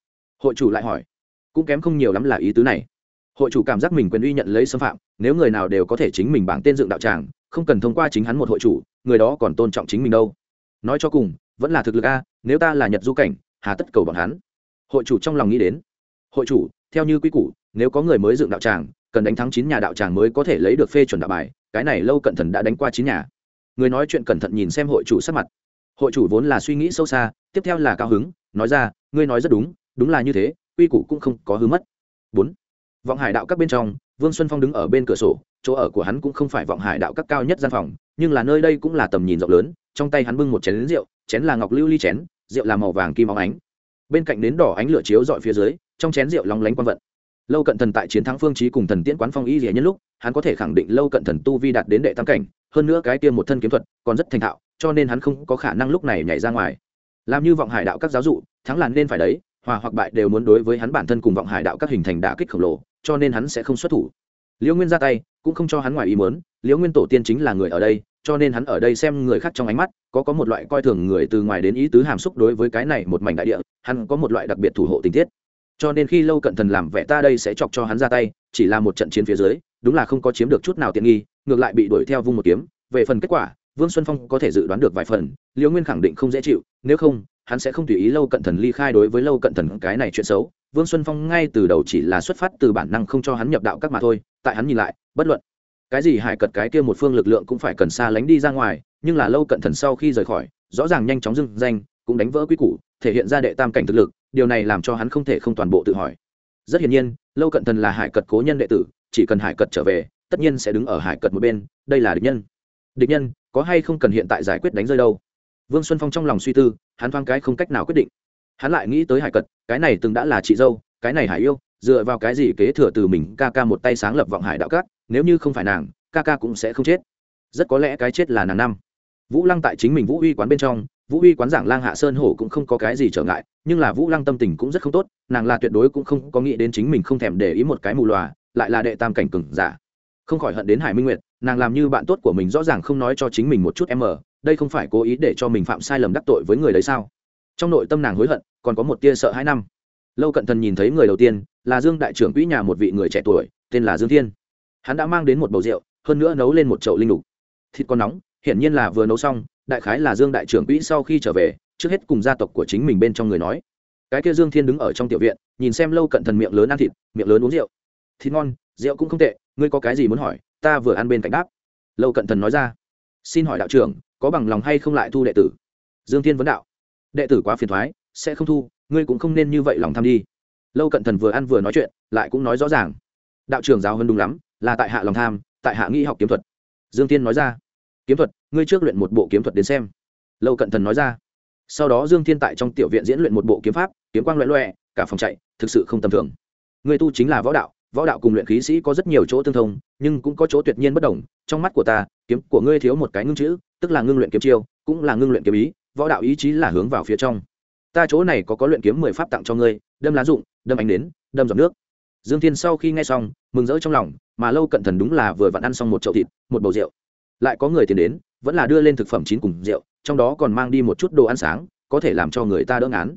Hội chủ lại hỏi, cũng kém không nhiều lắm là ý tứ này. Hội chủ cảm giác mình quyền uy nhận lấy xâm phạm, nếu người nào đều có thể chính mình bảng tên dựng đạo tràng, không cần thông qua chính hắn một hội chủ, người đó còn tôn trọng chính mình đâu. Nói cho cùng, vẫn là thực lực a, nếu ta là nhật du cảnh, hà tất cầu bọn hắn. Hội chủ trong lòng nghĩ đến, hội chủ, theo như quy củ, nếu có người mới dựng đạo tràng, cần đánh thắng chín nhà đạo tràng mới có thể lấy được phê chuẩn đạo bài, cái này lâu cận thần đã đánh qua chín nhà người nói chuyện cẩn thận nhìn xem hội chủ sắc mặt. Hội chủ vốn là suy nghĩ sâu xa, tiếp theo là cao hứng, nói ra, ngươi nói rất đúng đúng là như thế, quy củ cũng không có hứa mất. Bốn, vọng hải đạo các bên trong, vương xuân phong đứng ở bên cửa sổ, chỗ ở của hắn cũng không phải vọng hải đạo các cao nhất gian phòng, nhưng là nơi đây cũng là tầm nhìn rộng lớn, trong tay hắn bưng một chén rượu, chén là ngọc lưu ly chén, rượu là màu vàng kim óng ánh. Bên cạnh nến đỏ ánh lửa chiếu dọi phía dưới, trong chén rượu lóng lánh quang vận lâu cận thần tại chiến thắng phương trí cùng thần tiễn quán phong y rẻ nhân lúc, hắn có thể khẳng định lâu cận thần tu vi đạt đến đệ tam cảnh, hơn nữa cái tiêm một thân kiếm thuật còn rất thành thạo, cho nên hắn không có khả năng lúc này nhảy ra ngoài. Làm như vọng hải đạo các giáo dụ, thắng làn nên phải đấy, hòa hoặc bại đều muốn đối với hắn bản thân cùng vọng hải đạo các hình thành đả kích khổng lồ, cho nên hắn sẽ không xuất thủ. Liễu nguyên ra tay, cũng không cho hắn ngoài ý muốn, liễu nguyên tổ tiên chính là người ở đây, cho nên hắn ở đây xem người khác trong ánh mắt, có có một loại coi thường người từ ngoài đến ý tứ hàm xúc đối với cái này một mảnh đại địa, hắn có một loại đặc biệt thủ hộ tình tiết cho nên khi lâu cận thần làm vẻ ta đây sẽ chọc cho hắn ra tay, chỉ là một trận chiến phía dưới, đúng là không có chiếm được chút nào tiện nghi, ngược lại bị đuổi theo vung một kiếm. Về phần kết quả, vương xuân phong có thể dự đoán được vài phần, liễu nguyên khẳng định không dễ chịu, nếu không, hắn sẽ không tùy ý lâu cận thần ly khai đối với lâu cận thần cái này chuyện xấu. Vương xuân phong ngay từ đầu chỉ là xuất phát từ bản năng không cho hắn nhập đạo các mà thôi, tại hắn nhìn lại, bất luận cái gì hải cật cái kia một phương lực lượng cũng phải cần xa lánh đi ra ngoài, nhưng là lâu cận thần sau khi rời khỏi, rõ ràng nhanh chóng dưng danh, cũng đánh vỡ quy củ, thể hiện ra đệ tam cảnh thực lực điều này làm cho hắn không thể không toàn bộ tự hỏi. Rất hiển nhiên, lâu cận thần là hải cật cố nhân đệ tử, chỉ cần hải cật trở về, tất nhiên sẽ đứng ở hải cật một bên, đây là địch nhân. Địch nhân, có hay không cần hiện tại giải quyết đánh rơi đâu? Vương xuân phong trong lòng suy tư, hắn thoáng cái không cách nào quyết định. Hắn lại nghĩ tới hải cật, cái này từng đã là chị dâu, cái này hải yêu, dựa vào cái gì kế thừa từ mình, ca ca một tay sáng lập vọng hải đạo cát nếu như không phải nàng, ca ca cũng sẽ không chết. Rất có lẽ cái chết là nàng năm. Vũ lăng tại chính mình vũ uy quán bên trong vũ uy quán giảng lang hạ sơn hổ cũng không có cái gì trở ngại, nhưng là vũ lăng tâm tình cũng rất không tốt, nàng là tuyệt đối cũng không có nghĩ đến chính mình không thèm để ý một cái mù loà lại là đệ tam cảnh cừng giả. Không khỏi hận đến hải minh nguyệt, nàng làm như bạn tốt của mình rõ ràng không nói cho chính mình một chút em ở đây không phải cố ý để cho mình phạm sai lầm đắc tội với người đấy sao? Trong nội tâm nàng hối hận, còn có một tia sợ hai năm. Lâu cận thần nhìn thấy người đầu tiên, là dương đại trưởng quỹ nhà một vị người trẻ tuổi, tên là dương thiên. Hắn đã mang đến một bầu rượu, hơn nữa nấu lên một chậu linh lục. Thịt còn nóng, hiển nhiên là vừa nấu xong đại khái là dương đại trưởng quỹ sau khi trở về, trước hết cùng gia tộc của chính mình bên trong người nói. Cái kia dương thiên đứng ở trong tiểu viện, nhìn xem lâu cận thần miệng lớn ăn thịt, miệng lớn uống rượu. Thịt ngon, rượu cũng không tệ, ngươi có cái gì muốn hỏi, ta vừa ăn bên cạnh đáp. Lâu cận thần nói ra. Xin hỏi đạo trưởng, có bằng lòng hay không lại thu đệ tử? Dương thiên vấn đạo. Đệ tử quá phiền thoái, sẽ không thu, ngươi cũng không nên như vậy lòng tham đi. Lâu cận thần vừa ăn vừa nói chuyện, lại cũng nói rõ ràng. Đạo trưởng giáo hơn đúng lắm, là tại hạ lòng tham, tại hạ nghĩ học kiếm thuật. Dương tiên nói ra kiếm thuật, ngươi trước luyện một bộ kiếm thuật đến xem. Lâu cận thần nói ra. Sau đó dương thiên tại trong tiểu viện diễn luyện một bộ kiếm pháp, kiếm quang loẹ loẹ cả phòng chạy, thực sự không tầm thường. Người tu chính là võ đạo võ đạo cùng luyện khí sĩ có rất nhiều chỗ tương thông, nhưng cũng có chỗ tuyệt nhiên bất đồng. Trong mắt của ta, kiếm của ngươi thiếu một cái ngưng chữ, tức là ngưng luyện kiếm chiêu, cũng là ngưng luyện kiếm ý, võ đạo ý chí là hướng vào phía trong. Ta chỗ này có có luyện kiếm mười pháp tặng cho ngươi, đâm lá dụng đâm ánh đến đâm giọt nước. Dương thiên sau khi nghe xong, mừng rỡ trong lòng, mà lâu cận thần đúng là vừa vặn ăn xong một chậu thịt, một bầu rượu lại có người tiền đến, vẫn là đưa lên thực phẩm chín cùng rượu, trong đó còn mang đi một chút đồ ăn sáng, có thể làm cho người ta đỡ ngán.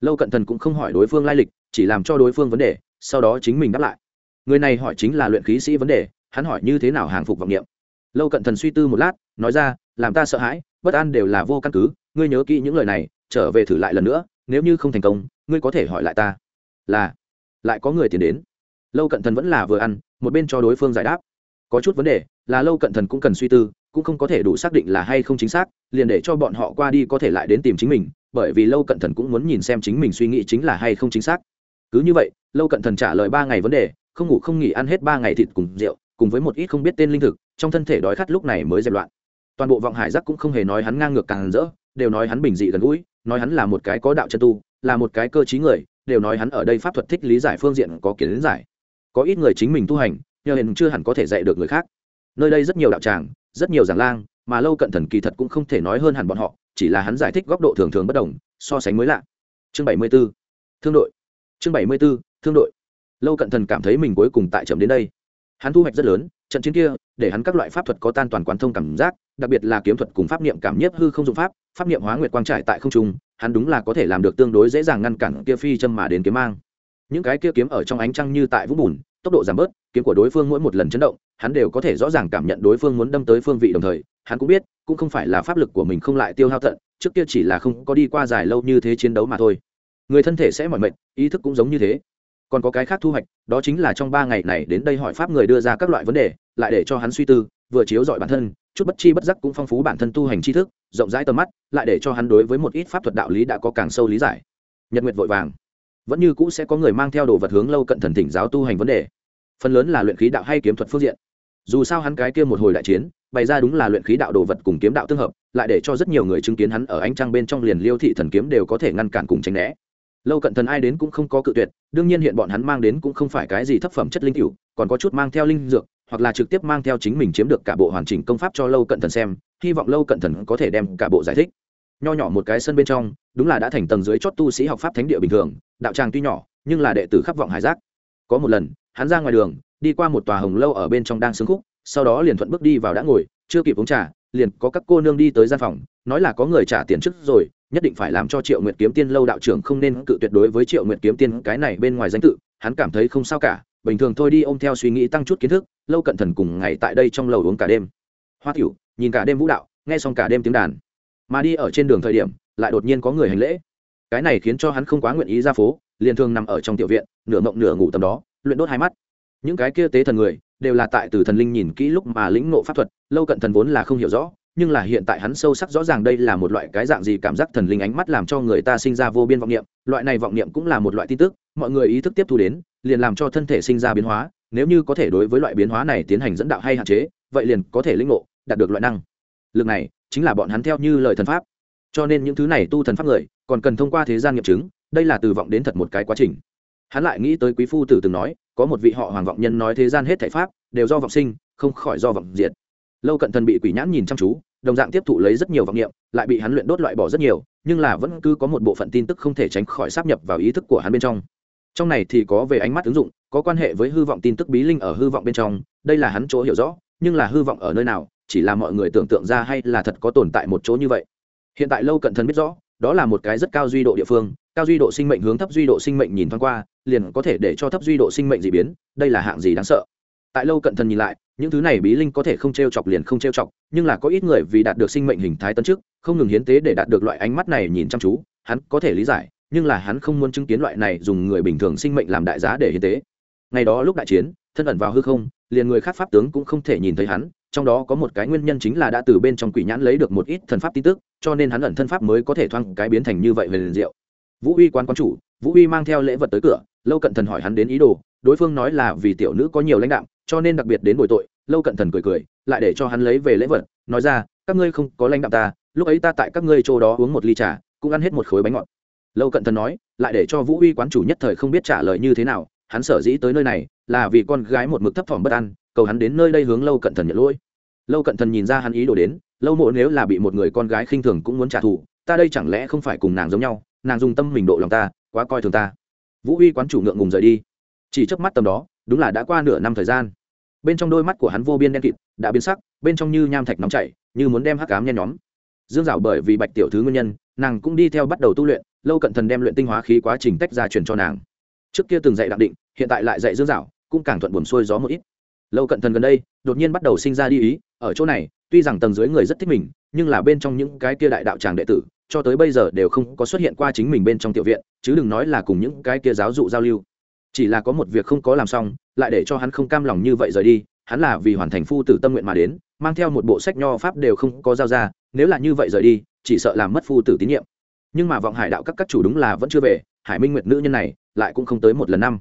Lâu cận thần cũng không hỏi đối phương lai lịch, chỉ làm cho đối phương vấn đề, sau đó chính mình đáp lại. Người này hỏi chính là luyện khí sĩ vấn đề, hắn hỏi như thế nào hàng phục vọng niệm. Lâu cận thần suy tư một lát, nói ra, làm ta sợ hãi, bất an đều là vô căn cứ, ngươi nhớ kỹ những lời này, trở về thử lại lần nữa, nếu như không thành công, ngươi có thể hỏi lại ta. Là, lại có người tiền đến. Lâu cận thần vẫn là vừa ăn, một bên cho đối phương giải đáp có chút vấn đề, là lâu cận thần cũng cần suy tư, cũng không có thể đủ xác định là hay không chính xác, liền để cho bọn họ qua đi có thể lại đến tìm chính mình, bởi vì lâu cận thần cũng muốn nhìn xem chính mình suy nghĩ chính là hay không chính xác. Cứ như vậy, lâu cận thần trả lời ba ngày vấn đề, không ngủ không nghỉ ăn hết ba ngày thịt cùng rượu, cùng với một ít không biết tên linh thực, trong thân thể đói khát lúc này mới dẹp loạn. Toàn bộ vọng hải giác cũng không hề nói hắn ngang ngược càng rỡ, đều nói hắn bình dị gần gũi, nói hắn là một cái có đạo chân tu, là một cái cơ t người, đều nói hắn ở đây pháp thuật thích lý giải phương diện có kiến giải. Có ít người chính mình tu hành nhờ hiện chưa hẳn có thể dạy được người khác. Nơi đây rất nhiều đạo tràng, rất nhiều giảng lang, mà lâu cận thần kỳ thật cũng không thể nói hơn hẳn bọn họ, chỉ là hắn giải thích góc độ thường thường bất đồng, so sánh mới lạ. Chương bảy mươi b ố thương đội. Chương bảy mươi b ố thương đội. Lâu cận thần cảm thấy mình cuối cùng tại chậm đến đây. Hắn thu hoạch rất lớn, trận chiến kia, để hắn các loại pháp thuật có tan toàn quán thông cảm giác, đặc biệt là kiếm thuật cùng pháp niệm cảm nhiếp hư không dụng pháp pháp niệm hóa nguyệt quang trải tại không trung, hắn đúng là có thể làm được tương đối dễ dàng ngăn cản kia phi châm mà đến kiếm mang. Những cái kia kiếm ở trong ánh trăng như tại vũng bùn tốc độ giảm bớt, kiếm của đối phương mỗi một lần chấn động, hắn đều có thể rõ ràng cảm nhận đối phương muốn đâm tới phương vị đồng thời, hắn cũng biết, cũng không phải là pháp lực của mình không lại tiêu hao tận, trước kia chỉ là không có đi qua dài lâu như thế chiến đấu mà thôi. Người thân thể sẽ mỏi mệt, ý thức cũng giống như thế. Còn có cái khác thu hoạch, đó chính là trong ba ngày này đến đây hỏi pháp người đưa ra các loại vấn đề, lại để cho hắn suy tư, vừa chiếu dọi bản thân, chút bất chi bất giác cũng phong phú bản thân tu hành tri thức, rộng rãi tầm mắt, lại để cho hắn đối với một ít pháp thuật đạo lý đã có càng sâu lý giải. Nhật nguyệt vội vàng vẫn như cũ sẽ có người mang theo đồ vật hướng lâu cận thần thỉnh giáo tu hành vấn đề. Phần lớn là luyện khí đạo hay kiếm thuật phương diện. Dù sao hắn cái kia một hồi đại chiến, bày ra đúng là luyện khí đạo đồ vật cùng kiếm đạo tương hợp, lại để cho rất nhiều người chứng kiến hắn ở ánh trăng bên trong liền liêu thị thần kiếm đều có thể ngăn cản cùng tránh né. Lâu cận thần ai đến cũng không có cự tuyệt, đương nhiên hiện bọn hắn mang đến cũng không phải cái gì thấp phẩm chất linh cựu còn có chút mang theo linh dược, hoặc là trực tiếp mang theo chính mình chiếm được cả bộ hoàn chỉnh công pháp cho lâu cận thần xem, hy vọng lâu cận thần có thể đem cả bộ giải thích. Nho nhỏ một cái sân bên trong, đúng là đã thành tầng dưới chót tu sĩ học pháp thánh địa bình thường đạo tràng tuy nhỏ, nhưng là đệ tử khắp vọng hải giác. Có một lần, hắn ra ngoài đường, đi qua một tòa hồng lâu ở bên trong đang sướng khúc, sau đó liền thuận bước đi vào đã ngồi, chưa kịp uống trà, liền có các cô nương đi tới gian phòng, nói là có người trả tiền trước rồi, nhất định phải làm cho triệu nguyệt kiếm tiên lâu đạo trưởng không nên cự tuyệt đối với triệu nguyệt kiếm tiên, cái này bên ngoài danh tự, hắn cảm thấy không sao cả, bình thường thôi đi ôm theo suy nghĩ tăng chút kiến thức, lâu cận thần cùng ngày tại đây trong lầu uống cả đêm. Hoa tiểu, nhìn cả đêm vũ đạo, nghe xong cả đêm tiếng đàn. Mà đi ở trên đường thời điểm, lại đột nhiên có người hành lễ cái này khiến cho hắn không quá nguyện ý ra phố, liền thường nằm ở trong tiểu viện, nửa mộng nửa ngủ tầm đó, luyện đốt hai mắt. Những cái kia tế thần người, đều là tại từ thần linh nhìn kỹ lúc mà lĩnh ngộ pháp thuật, lâu cận thần vốn là không hiểu rõ, nhưng là hiện tại hắn sâu sắc rõ ràng đây là một loại cái dạng gì cảm giác thần linh ánh mắt làm cho người ta sinh ra vô biên vọng niệm, loại này vọng niệm cũng là một loại tin tức, mọi người ý thức tiếp thu đến, liền làm cho thân thể sinh ra biến hóa, nếu như có thể đối với loại biến hóa này tiến hành dẫn đạo hay hạn chế, vậy liền có thể lĩnh ngộ, đạt được loại năng. Lực này, chính là bọn hắn theo như lời thần pháp cho nên những thứ này tu thần pháp người, còn cần thông qua thế gian nghiệm chứng, đây là từ vọng đến thật một cái quá trình. Hắn lại nghĩ tới quý phu tử từng nói, có một vị họ hoàng vọng nhân nói thế gian hết thể pháp, đều do vọng sinh, không khỏi do vọng diệt. Lâu cận thần bị quỷ nhãn nhìn chăm chú, đồng dạng tiếp thụ lấy rất nhiều vọng niệm, lại bị hắn luyện đốt loại bỏ rất nhiều, nhưng là vẫn cứ có một bộ phận tin tức không thể tránh khỏi sáp nhập vào ý thức của hắn bên trong. Trong này thì có về ánh mắt ứng dụng, có quan hệ với hư vọng tin tức bí linh ở hư vọng bên trong, đây là hắn chỗ hiểu rõ, nhưng là hư vọng ở nơi nào, chỉ là mọi người tưởng tượng ra hay là thật có tồn tại một chỗ như vậy hiện tại lâu cận thần biết rõ, đó là một cái rất cao duy độ địa phương, cao duy độ sinh mệnh hướng thấp duy độ sinh mệnh nhìn thoáng qua, liền có thể để cho thấp duy độ sinh mệnh d ị biến, đây là hạng gì đáng sợ. Tại lâu cận thần nhìn lại, những thứ này bí linh có thể không t r e o chọc liền không t r e o chọc, nhưng là có ít người vì đạt được sinh mệnh hình thái tân trước không ngừng hiến tế để đạt được loại ánh mắt này nhìn chăm chú, hắn có thể lý giải, nhưng là hắn không muốn chứng kiến loại này dùng người bình thường sinh mệnh làm đại giá để hiến tế. Ngày đó lúc đại chiến, thân ẩn vào hư không, liền người khác pháp tướng cũng không thể nhìn thấy hắn trong đó có một cái nguyên nhân chính là đã từ bên trong quỷ nhãn lấy được một ít thần pháp tin tức, cho nên hắn ẩn thân pháp mới có thể thoang cái biến thành như vậy về liền diệu. Vũ uy quán quán chủ, vũ uy mang theo lễ vật tới cửa, lâu cận thần hỏi hắn đến ý đồ, đối phương nói là vì tiểu nữ có nhiều lãnh đạo cho nên đặc biệt đến bồi tội, lâu cận thần cười cười, lại để cho hắn lấy về lễ vật, nói ra, các ngươi không có lãnh đạo ta, lúc ấy ta tại các ngươi chỗ đó uống một ly trà, cũng ăn hết một khối bánh ngọt. Lâu cận thần nói, lại để cho vũ uy quán chủ nhất thời không biết trả lời như thế nào, hắn sở dĩ tới nơi này, là vì con gái một mực thấp thỏm bất an cầu hắn đến nơi đây hướng lâu cận thần nhận lỗi. Lâu cận thần nhìn ra hắn ý đồ đến, lâu mộ nếu là bị một người con gái khinh thường cũng muốn trả thù, ta đây chẳng lẽ không phải cùng nàng giống nhau, nàng dùng tâm mình độ lòng ta, quá coi thường ta. Vũ uy quán chủ ngượng ngùng rời đi. Chỉ trước mắt tầm đó, đúng là đã qua nửa năm thời gian. Bên trong đôi mắt của hắn vô biên đen kịt, đã biến sắc, bên trong như nham thạch nóng chảy, như muốn đem hắc cám nhen nhóm. Dương dạo bởi vì bạch tiểu thứ nguyên nhân, nàng cũng đi theo bắt đầu tu luyện, lâu cận thần đem luyện tinh hóa khí quá trình tách ra truyền cho nàng. Trước kia từng dạy đặc định, hiện tại lại dạy dương dạo, cũng càng thuận buồm xuôi gió một ít lâu cận thần gần đây, đột nhiên bắt đầu sinh ra đi ý, ở chỗ này, tuy rằng tầng dưới người rất thích mình, nhưng là bên trong những cái kia đại đạo tràng đệ tử, cho tới bây giờ đều không có xuất hiện qua chính mình bên trong tiểu viện, chứ đừng nói là cùng những cái kia giáo dụ giao lưu. Chỉ là có một việc không có làm xong, lại để cho hắn không cam lòng như vậy rời đi, hắn là vì hoàn thành phu tử tâm nguyện mà đến, mang theo một bộ sách nho pháp đều không có giao ra, nếu là như vậy rời đi, chỉ sợ làm mất phu tử tín nhiệm. Nhưng mà vọng hải đạo các các chủ đúng là vẫn chưa về, hải minh nguyệt nữ nhân này, lại cũng không tới một lần năm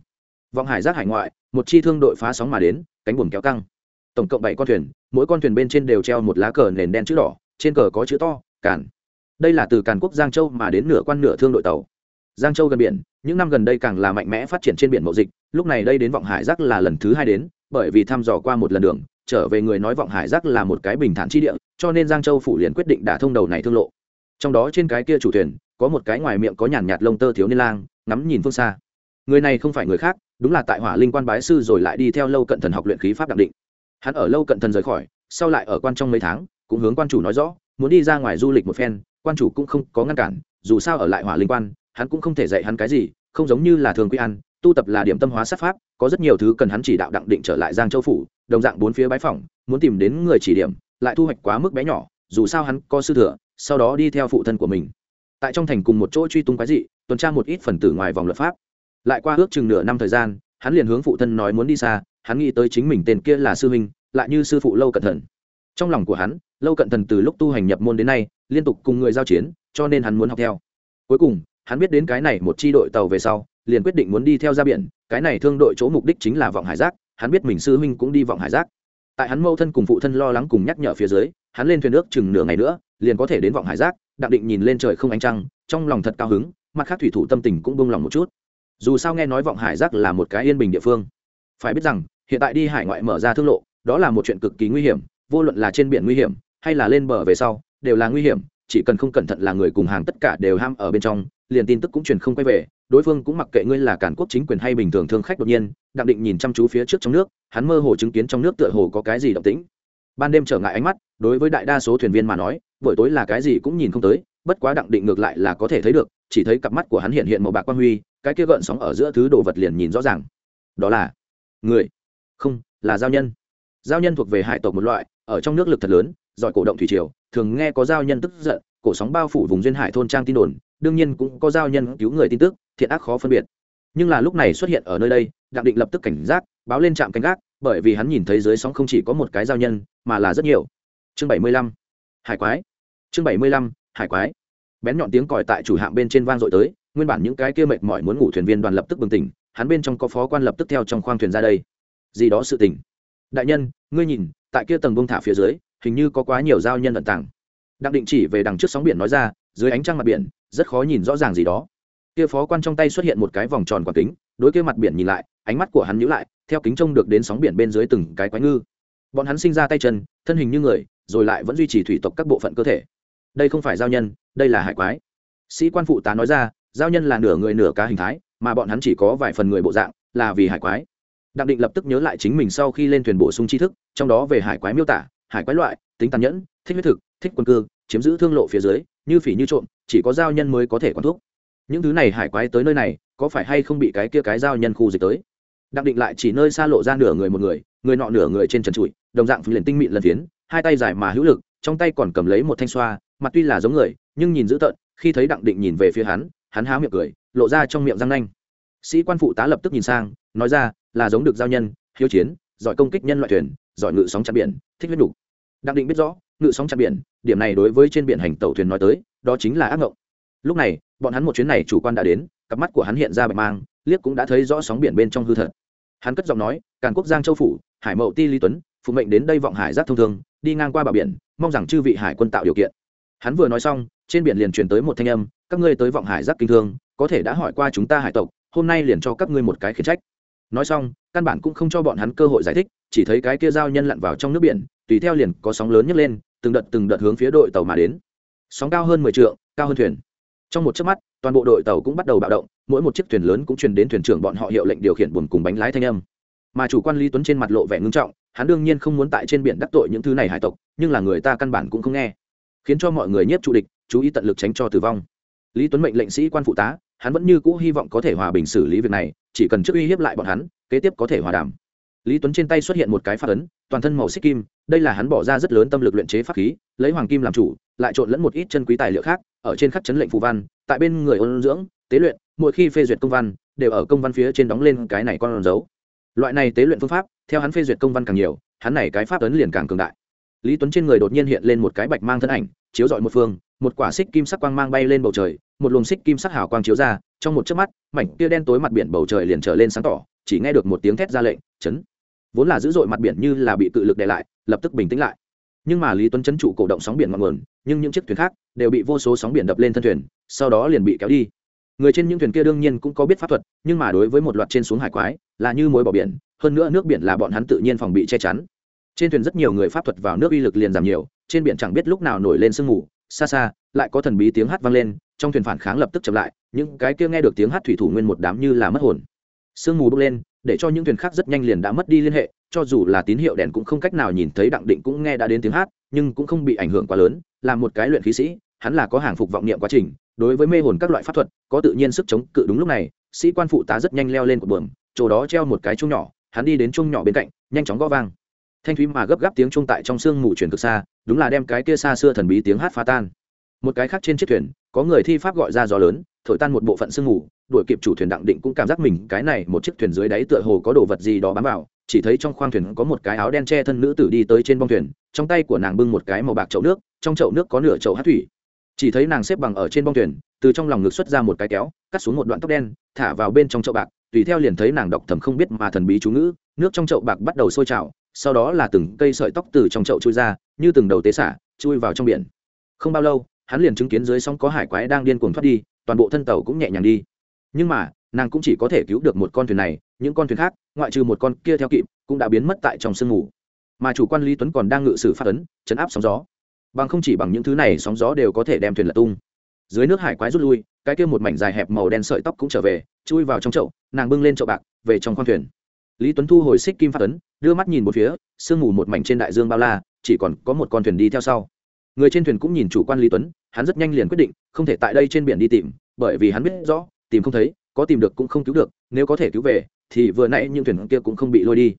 vọng hải giác hải ngoại, một chi thương đội phá sóng mà đến, cánh buồm kéo căng. Tổng cộng bảy con thuyền, mỗi con thuyền bên trên đều treo một lá cờ nền đen chữ đỏ, trên cờ có chữ to cản đây là từ càn quốc giang châu mà đến nửa quan nửa thương đội tàu. Giang châu gần biển, những năm gần đây càng là mạnh mẽ phát triển trên biển mậu dịch, lúc này đây đến vọng hải giác là lần thứ hai đến, bởi vì thăm dò qua một lần đường, trở về người nói vọng hải giác là một cái bình thản chi địa, cho nên giang châu phủ liền quyết định đả thông đầu này thương lộ. Trong đó trên cái kia chủ thuyền, có một cái ngoài miệng có nhàn nhạt lông tơ thiếu niên lang, ngắm nhìn phương xa. Người này không phải người khác đúng là tại hỏa linh quan bái sư rồi lại đi theo lâu cận thần học luyện khí pháp đặc định. Hắn ở lâu cận thần rời khỏi, sau lại ở quan trong mấy tháng, cũng hướng quan chủ nói rõ, muốn đi ra ngoài du lịch một phen, quan chủ cũng không có ngăn cản, dù sao ở lại hỏa linh quan, hắn cũng không thể dạy hắn cái gì, không giống như là thường quy ăn, tu tập là điểm tâm hóa sát pháp, có rất nhiều thứ cần hắn chỉ đạo đặng định trở lại giang châu phủ, đồng dạng bốn phía bãi phỏng, muốn tìm đến người chỉ điểm, lại thu hoạch quá mức bé nhỏ, dù sao hắn có sư thừa, sau đó đi theo phụ thân của mình. Tại trong thành cùng một chỗ truy tung quái dị, tuần tra một ít phần tử ngoài vòng luật pháp lại qua ước chừng nửa năm thời gian, hắn liền hướng phụ thân nói muốn đi xa, hắn nghĩ tới chính mình tên kia là sư huynh, lại như sư phụ lâu cận thần. Trong lòng của hắn, lâu cận thần từ lúc tu hành nhập môn đến nay, liên tục cùng người giao chiến, cho nên hắn muốn học theo. Cuối cùng, hắn biết đến cái này một chi đội tàu về sau, liền quyết định muốn đi theo ra biển, cái này thương đội chỗ mục đích chính là vọng hải giác, hắn biết mình sư huynh cũng đi vọng hải giác. Tại hắn mâu thân cùng phụ thân lo lắng cùng nhắc nhở phía dưới, hắn lên thuyền nước chừng nửa ngày nữa, liền có thể đến vọng hải giác, đặng định nhìn lên trời không ánh trăng, trong lòng thật cao hứng, mặt khác thủy thủ tâm tình cũng bông lòng một chút dù sao nghe nói vọng hải giác là một cái yên bình địa phương. Phải biết rằng, hiện tại đi hải ngoại mở ra thương lộ, đó là một chuyện cực kỳ nguy hiểm, vô luận là trên biển nguy hiểm, hay là lên bờ về sau, đều là nguy hiểm, chỉ cần không cẩn thận là người cùng hàng tất cả đều ham ở bên trong, liền tin tức cũng truyền không quay về, đối phương cũng mặc kệ ngươi là cản quốc chính quyền hay bình thường thương khách đột nhiên, đặng định nhìn chăm chú phía trước trong nước, hắn mơ hồ chứng kiến trong nước tựa hồ có cái gì động tĩnh. Ban đêm trở ngại ánh mắt, đối với đại đa số thuyền viên mà nói, buổi tối là cái gì cũng nhìn không tới bất quá đặng định ngược lại là có thể thấy được, chỉ thấy cặp mắt của hắn hiện hiện màu bạc quang huy, cái kia gợn sóng ở giữa thứ đồ vật liền nhìn rõ ràng. Đó là người. Không, là giao nhân. Giao nhân thuộc về hải tộc một loại, ở trong nước lực thật lớn, giỏi cổ động thủy triều, thường nghe có giao nhân tức giận, cổ sóng bao phủ vùng duyên hải thôn trang tin đồn, đương nhiên cũng có giao nhân cứu người tin tức, thiện ác khó phân biệt. Nhưng là lúc này xuất hiện ở nơi đây, đặng định lập tức cảnh giác, báo lên trạm canh gác, bởi vì hắn nhìn thấy dưới sóng không chỉ có một cái giao nhân, mà là rất nhiều. Chương bảy mươi lăm. Hải quái. Chương bảy mươi lăm hải quái. Bén nhọn tiếng còi tại chủ hạm bên trên vang dội tới, nguyên bản những cái kia mệt mỏi muốn ngủ thuyền viên đoàn lập tức bừng tỉnh, hắn bên trong có phó quan lập tức theo trong khoang thuyền ra đây. Gì đó sự tỉnh đại nhân, ngươi nhìn, tại kia tầng bông thả phía dưới, hình như có quá nhiều giao nhân ẩn tàng. Đặng định chỉ về đằng trước sóng biển nói ra, dưới ánh trăng mặt biển, rất khó nhìn rõ ràng gì đó. Kia phó quan trong tay xuất hiện một cái vòng tròn quả kính, đối kia mặt biển nhìn lại, ánh mắt của hắn nhíu lại, theo kính trông được đến sóng biển bên dưới từng cái quái ngư. Bọn hắn sinh ra tay chân, thân hình như người, rồi lại vẫn duy trì thủy tộc các bộ phận cơ thể đây không phải giao nhân, đây là hải quái. Sĩ quan phụ tá nói ra, giao nhân là nửa người nửa cá hình thái, mà bọn hắn chỉ có vài phần người bộ dạng, là vì hải quái. Đặng định lập tức nhớ lại chính mình sau khi lên thuyền bổ sung tri thức, trong đó về hải quái miêu tả, hải quái loại, tính tàn nhẫn, thích huyết thực, thích quân cư, chiếm giữ thương lộ phía dưới, như phỉ như trộm, chỉ có giao nhân mới có thể quản thuốc những thứ này hải quái tới nơi này, có phải hay không bị cái kia cái giao nhân khu dịch tới? Đặng định lại chỉ nơi xa lộ ra nửa người một người người nọ nửa người trên trần trụi, đồng dạng phình liền tinh mịn lần phiến, hai tay dài mà hữu lực, trong tay còn cầm lấy một thanh xoa mặt tuy là giống người, nhưng nhìn dữ tợn, khi thấy đặng định nhìn về phía hắn hắn há miệng cười, lộ ra trong miệng răng nanh. Sĩ quan phụ tá lập tức nhìn sang, nói ra, là giống được giao nhân, hiếu chiến, giỏi công kích nhân loại thuyền, giỏi ngự sóng chặn biển, thích huyết đủ. đặng định biết rõ, ngự sóng chặn biển, điểm này đối với trên biển hành tàu thuyền nói tới, đó chính là ác ngộng. Lúc này, bọn hắn một chuyến này chủ quan đã đến, cặp mắt của hắn hiện ra bạch mang, liếc cũng đã thấy rõ sóng biển bên trong hư thật. Hắn cất giọng nói, càn quốc giang châu phủ, hải mậu ti lý tuấn, phụ mệnh đến đây vọng hải giác thông thường đi ngang qua bờ biển, mong rằng chư vị hải quân tạo điều kiện hắn vừa nói xong, trên biển liền truyền tới một thanh âm, các ngươi tới vọng hải giác kinh thương, có thể đã hỏi qua chúng ta hải tộc, hôm nay liền cho các ngươi một cái khiển trách. Nói xong, căn bản cũng không cho bọn hắn cơ hội giải thích, chỉ thấy cái kia giao nhân lặn vào trong nước biển, tùy theo liền có sóng lớn nhấc lên, từng đợt từng đợt hướng phía đội tàu mà đến. Sóng cao hơn mười t cao hơn thuyền. Trong một chớp mắt, toàn bộ đội tàu cũng bắt đầu bạo động, mỗi một chiếc thuyền lớn cũng truyền đến thuyền trưởng bọn họ hiệu lệnh điều khiển buồn cùng bánh lái thanh âm. Mà chủ quan lý tuấn trên mặt lộ vẻ ngưng trọng, hắn đương nhiên không muốn tại trên biển đắc tội những thứ này hải tộc, nhưng là người ta căn bản cũng không nghe khiến cho mọi người nhiếp trụ địch, chú ý tận lực tránh cho tử vong. Lý tuấn mệnh lệnh sĩ quan phụ tá, hắn vẫn như cũ hy vọng có thể hòa bình xử lý việc này, chỉ cần trước uy hiếp lại bọn hắn, kế tiếp có thể hòa đàm. Lý tuấn trên tay xuất hiện một cái phát ấn, toàn thân màu xích kim, đây là hắn bỏ ra rất lớn tâm lực luyện chế pháp khí, lấy hoàng kim làm chủ, lại trộn lẫn một ít chân quý tài liệu khác, ở trên khắc chấn lệnh phù văn, tại bên người ôn dưỡng, tế luyện, mỗi khi phê duyệt công văn, đều ở công văn phía trên đóng lên cái này con dấu. Loại này tế luyện phương pháp, theo hắn phê duyệt công văn càng nhiều, hắn này cái pháp ấn liền càng cường đại lý tuấn trên người đột nhiên hiện lên một cái bạch mang thân ảnh, chiếu dọi một phương, một quả xích kim sắc quang mang bay lên bầu trời, một luồng xích kim sắc hào quang chiếu ra, trong một chớp mắt, mảnh kia đen tối mặt biển bầu trời liền trở lên sáng tỏ, chỉ nghe được một tiếng thét ra lệnh, chấn! Vốn là dữ dội mặt biển như là bị cự lực đè lại, lập tức bình tĩnh lại. Nhưng mà lý tuấn chấn trụ cổ động sóng biển ngọn nguồn, nhưng những chiếc thuyền khác đều bị vô số sóng biển đập lên thân thuyền, sau đó liền bị kéo đi. Người trên những thuyền kia đương nhiên cũng có biết pháp thuật, nhưng mà đối với một loạt trên xuống hải quái, là như mối bỏ biển, hơn nữa nước biển là bọn hắn tự nhiên phòng bị che chắn trên thuyền rất nhiều người pháp thuật vào nước uy lực liền giảm nhiều, trên biển chẳng biết lúc nào nổi lên sương mù, xa xa, lại có thần bí tiếng hát vang lên, trong thuyền phản kháng lập tức chậm lại, những cái kia nghe được tiếng hát thủy thủ nguyên một đám như là mất hồn. Sương mù bốc lên, để cho những thuyền khác rất nhanh liền đã mất đi liên hệ, cho dù là tín hiệu đèn cũng không cách nào nhìn thấy đặng định cũng nghe đã đến tiếng hát, nhưng cũng không bị ảnh hưởng quá lớn, là một cái luyện khí sĩ, hắn là có hàng phục vọng niệm quá trình, đối với mê hồn các loại pháp thuật, có tự nhiên sức chống cự đúng lúc này, sĩ quan phụ tá rất nhanh leo lên của buồng chỗ đó treo một cái chung nhỏ, hắn đi đến chung nhỏ bên cạnh, nhanh chóng gõ vang thanh thúy mà gấp gáp tiếng trung tại trong sương mù chuyển cực xa, đúng là đem cái kia xa xưa thần bí tiếng hát phá tan. Một cái khác trên chiếc thuyền, có người thi pháp gọi ra gió lớn, thổi tan một bộ phận sương mù, đuổi kịp chủ thuyền đặng định cũng cảm giác mình cái này một chiếc thuyền dưới đáy tựa hồ có đồ vật gì đó bám vào, chỉ thấy trong khoang thuyền có một cái áo đen che thân nữ tử đi tới trên bong thuyền, trong tay của nàng bưng một cái màu bạc chậu nước, trong chậu nước có nửa chậu hát thủy. Chỉ thấy nàng xếp bằng ở trên bong thuyền, từ trong lòng ngực xuất ra một cái kéo, cắt xuống một đoạn tóc đen, thả vào bên trong chậu bạc, tùy theo liền thấy nàng đọc thầm không biết mà thần bí chú ngữ, nước trong chậu bạc bắt đầu sôi trào sau đó là từng cây sợi tóc từ trong chậu chui ra, như từng đầu tế xả, chui vào trong biển. Không bao lâu, hắn liền chứng kiến dưới sóng có hải quái đang điên cuồng thoát đi, toàn bộ thân tàu cũng nhẹ nhàng đi. Nhưng mà, nàng cũng chỉ có thể cứu được một con thuyền này, những con thuyền khác, ngoại trừ một con kia theo kịp, cũng đã biến mất tại trong sương mù. Mà chủ quan lý tuấn còn đang ngự sử phát ấn, chấn áp sóng gió. Bằng không chỉ bằng những thứ này, sóng gió đều có thể đem thuyền lật tung. Dưới nước hải quái rút lui, cái kia một mảnh dài hẹp màu đen sợi tóc cũng trở về, chui vào trong chậu, nàng bưng lên chậu bạc, về trong khoang thuyền lý tuấn thu hồi xích kim phát ấn, đưa mắt nhìn một phía, sương mù một mảnh trên đại dương bao la, chỉ còn có một con thuyền đi theo sau. Người trên thuyền cũng nhìn chủ quan lý tuấn, hắn rất nhanh liền quyết định, không thể tại đây trên biển đi tìm, bởi vì hắn biết rõ, tìm không thấy, có tìm được cũng không cứu được, nếu có thể cứu về, thì vừa nãy những thuyền kia cũng không bị lôi đi.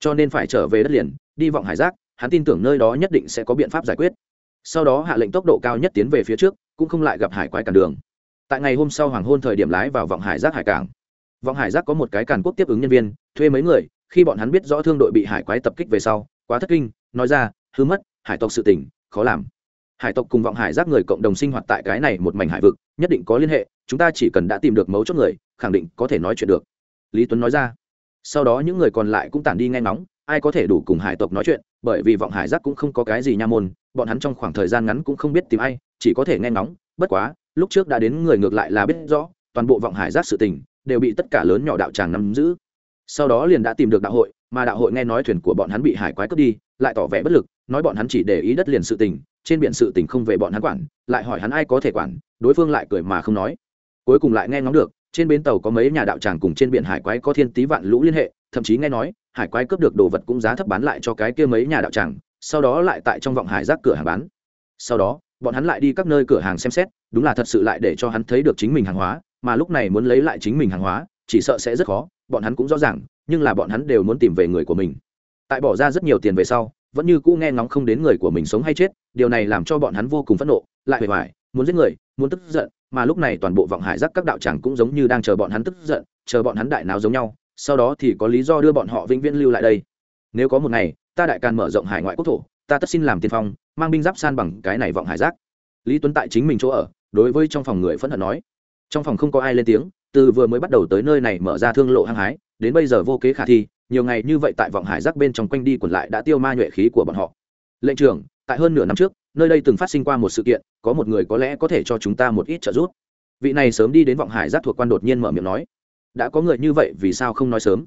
Cho nên phải trở về đất liền, đi vọng hải giác, hắn tin tưởng nơi đó nhất định sẽ có biện pháp giải quyết. Sau đó hạ lệnh tốc độ cao nhất tiến về phía trước, cũng không lại gặp hải quái cản đường. Tại ngày hôm sau hoàng hôn thời điểm lái vào vọng hải giác hải cảng vọng hải giác có một cái càn quốc tiếp ứng nhân viên, thuê mấy người, khi bọn hắn biết rõ thương đội bị hải quái tập kích về sau, quá thất kinh, nói ra, hư mất, hải tộc sự tỉnh khó làm. Hải tộc cùng vọng hải giác người cộng đồng sinh hoạt tại cái này một mảnh hải vực, nhất định có liên hệ, chúng ta chỉ cần đã tìm được mấu chốt người, khẳng định có thể nói chuyện được. Lý tuấn nói ra. Sau đó những người còn lại cũng tản đi nghe ngóng, ai có thể đủ cùng hải tộc nói chuyện, bởi vì vọng hải giác cũng không có cái gì nha môn, bọn hắn trong khoảng thời gian ngắn cũng không biết tìm ai, chỉ có thể nghe ngóng, bất quá, lúc trước đã đến người ngược lại là biết rõ, toàn bộ vọng hải giác sự tình đều bị tất cả lớn nhỏ đạo tràng nắm giữ. Sau đó liền đã tìm được đạo hội, mà đạo hội nghe nói thuyền của bọn hắn bị hải quái cướp đi, lại tỏ vẻ bất lực, nói bọn hắn chỉ để ý đất liền sự tình, trên biển sự tình không về bọn hắn quản, lại hỏi hắn ai có thể quản, đối phương lại cười mà không nói. Cuối cùng lại nghe ngóng được, trên bến tàu có mấy nhà đạo tràng cùng trên biển hải quái có thiên tý vạn lũ liên hệ, thậm chí nghe nói, hải quái cướp được đồ vật cũng giá thấp bán lại cho cái kia mấy nhà đạo tràng, sau đó lại tại trong vọng hải giác cửa hàng bán. Sau đó, bọn hắn lại đi các nơi cửa hàng xem xét, đúng là thật sự lại để cho hắn thấy được chính mình hàng hóa mà lúc này muốn lấy lại chính mình hàng hóa, chỉ sợ sẽ rất khó, bọn hắn cũng rõ ràng, nhưng là bọn hắn đều muốn tìm về người của mình. Tại bỏ ra rất nhiều tiền về sau, vẫn như cũ nghe ngóng không đến người của mình sống hay chết, điều này làm cho bọn hắn vô cùng phẫn nộ, lại bề ngoài muốn giết người, muốn tức giận, mà lúc này toàn bộ vọng hải giác các đạo tràng cũng giống như đang chờ bọn hắn tức giận, chờ bọn hắn đại nào giống nhau, sau đó thì có lý do đưa bọn họ vĩnh viễn lưu lại đây. Nếu có một ngày, ta đại càn mở rộng hải ngoại quốc thổ, ta tất xin làm tiên phong, mang binh giáp san bằng cái này vọng hải giác. Lý tuấn tại chính mình chỗ ở, đối với trong phòng người phẫn hận nói trong phòng không có ai lên tiếng, từ vừa mới bắt đầu tới nơi này mở ra thương lộ hăng hái, đến bây giờ vô kế khả thi, nhiều ngày như vậy tại vọng hải giác bên trong quanh đi quẩn lại đã tiêu ma nhuệ khí của bọn họ. Lệnh trưởng, tại hơn nửa năm trước, nơi đây từng phát sinh qua một sự kiện, có một người có lẽ có thể cho chúng ta một ít trợ giúp. Vị này sớm đi đến vọng hải giác thuộc quan đột nhiên mở miệng nói. Đã có người như vậy vì sao không nói sớm?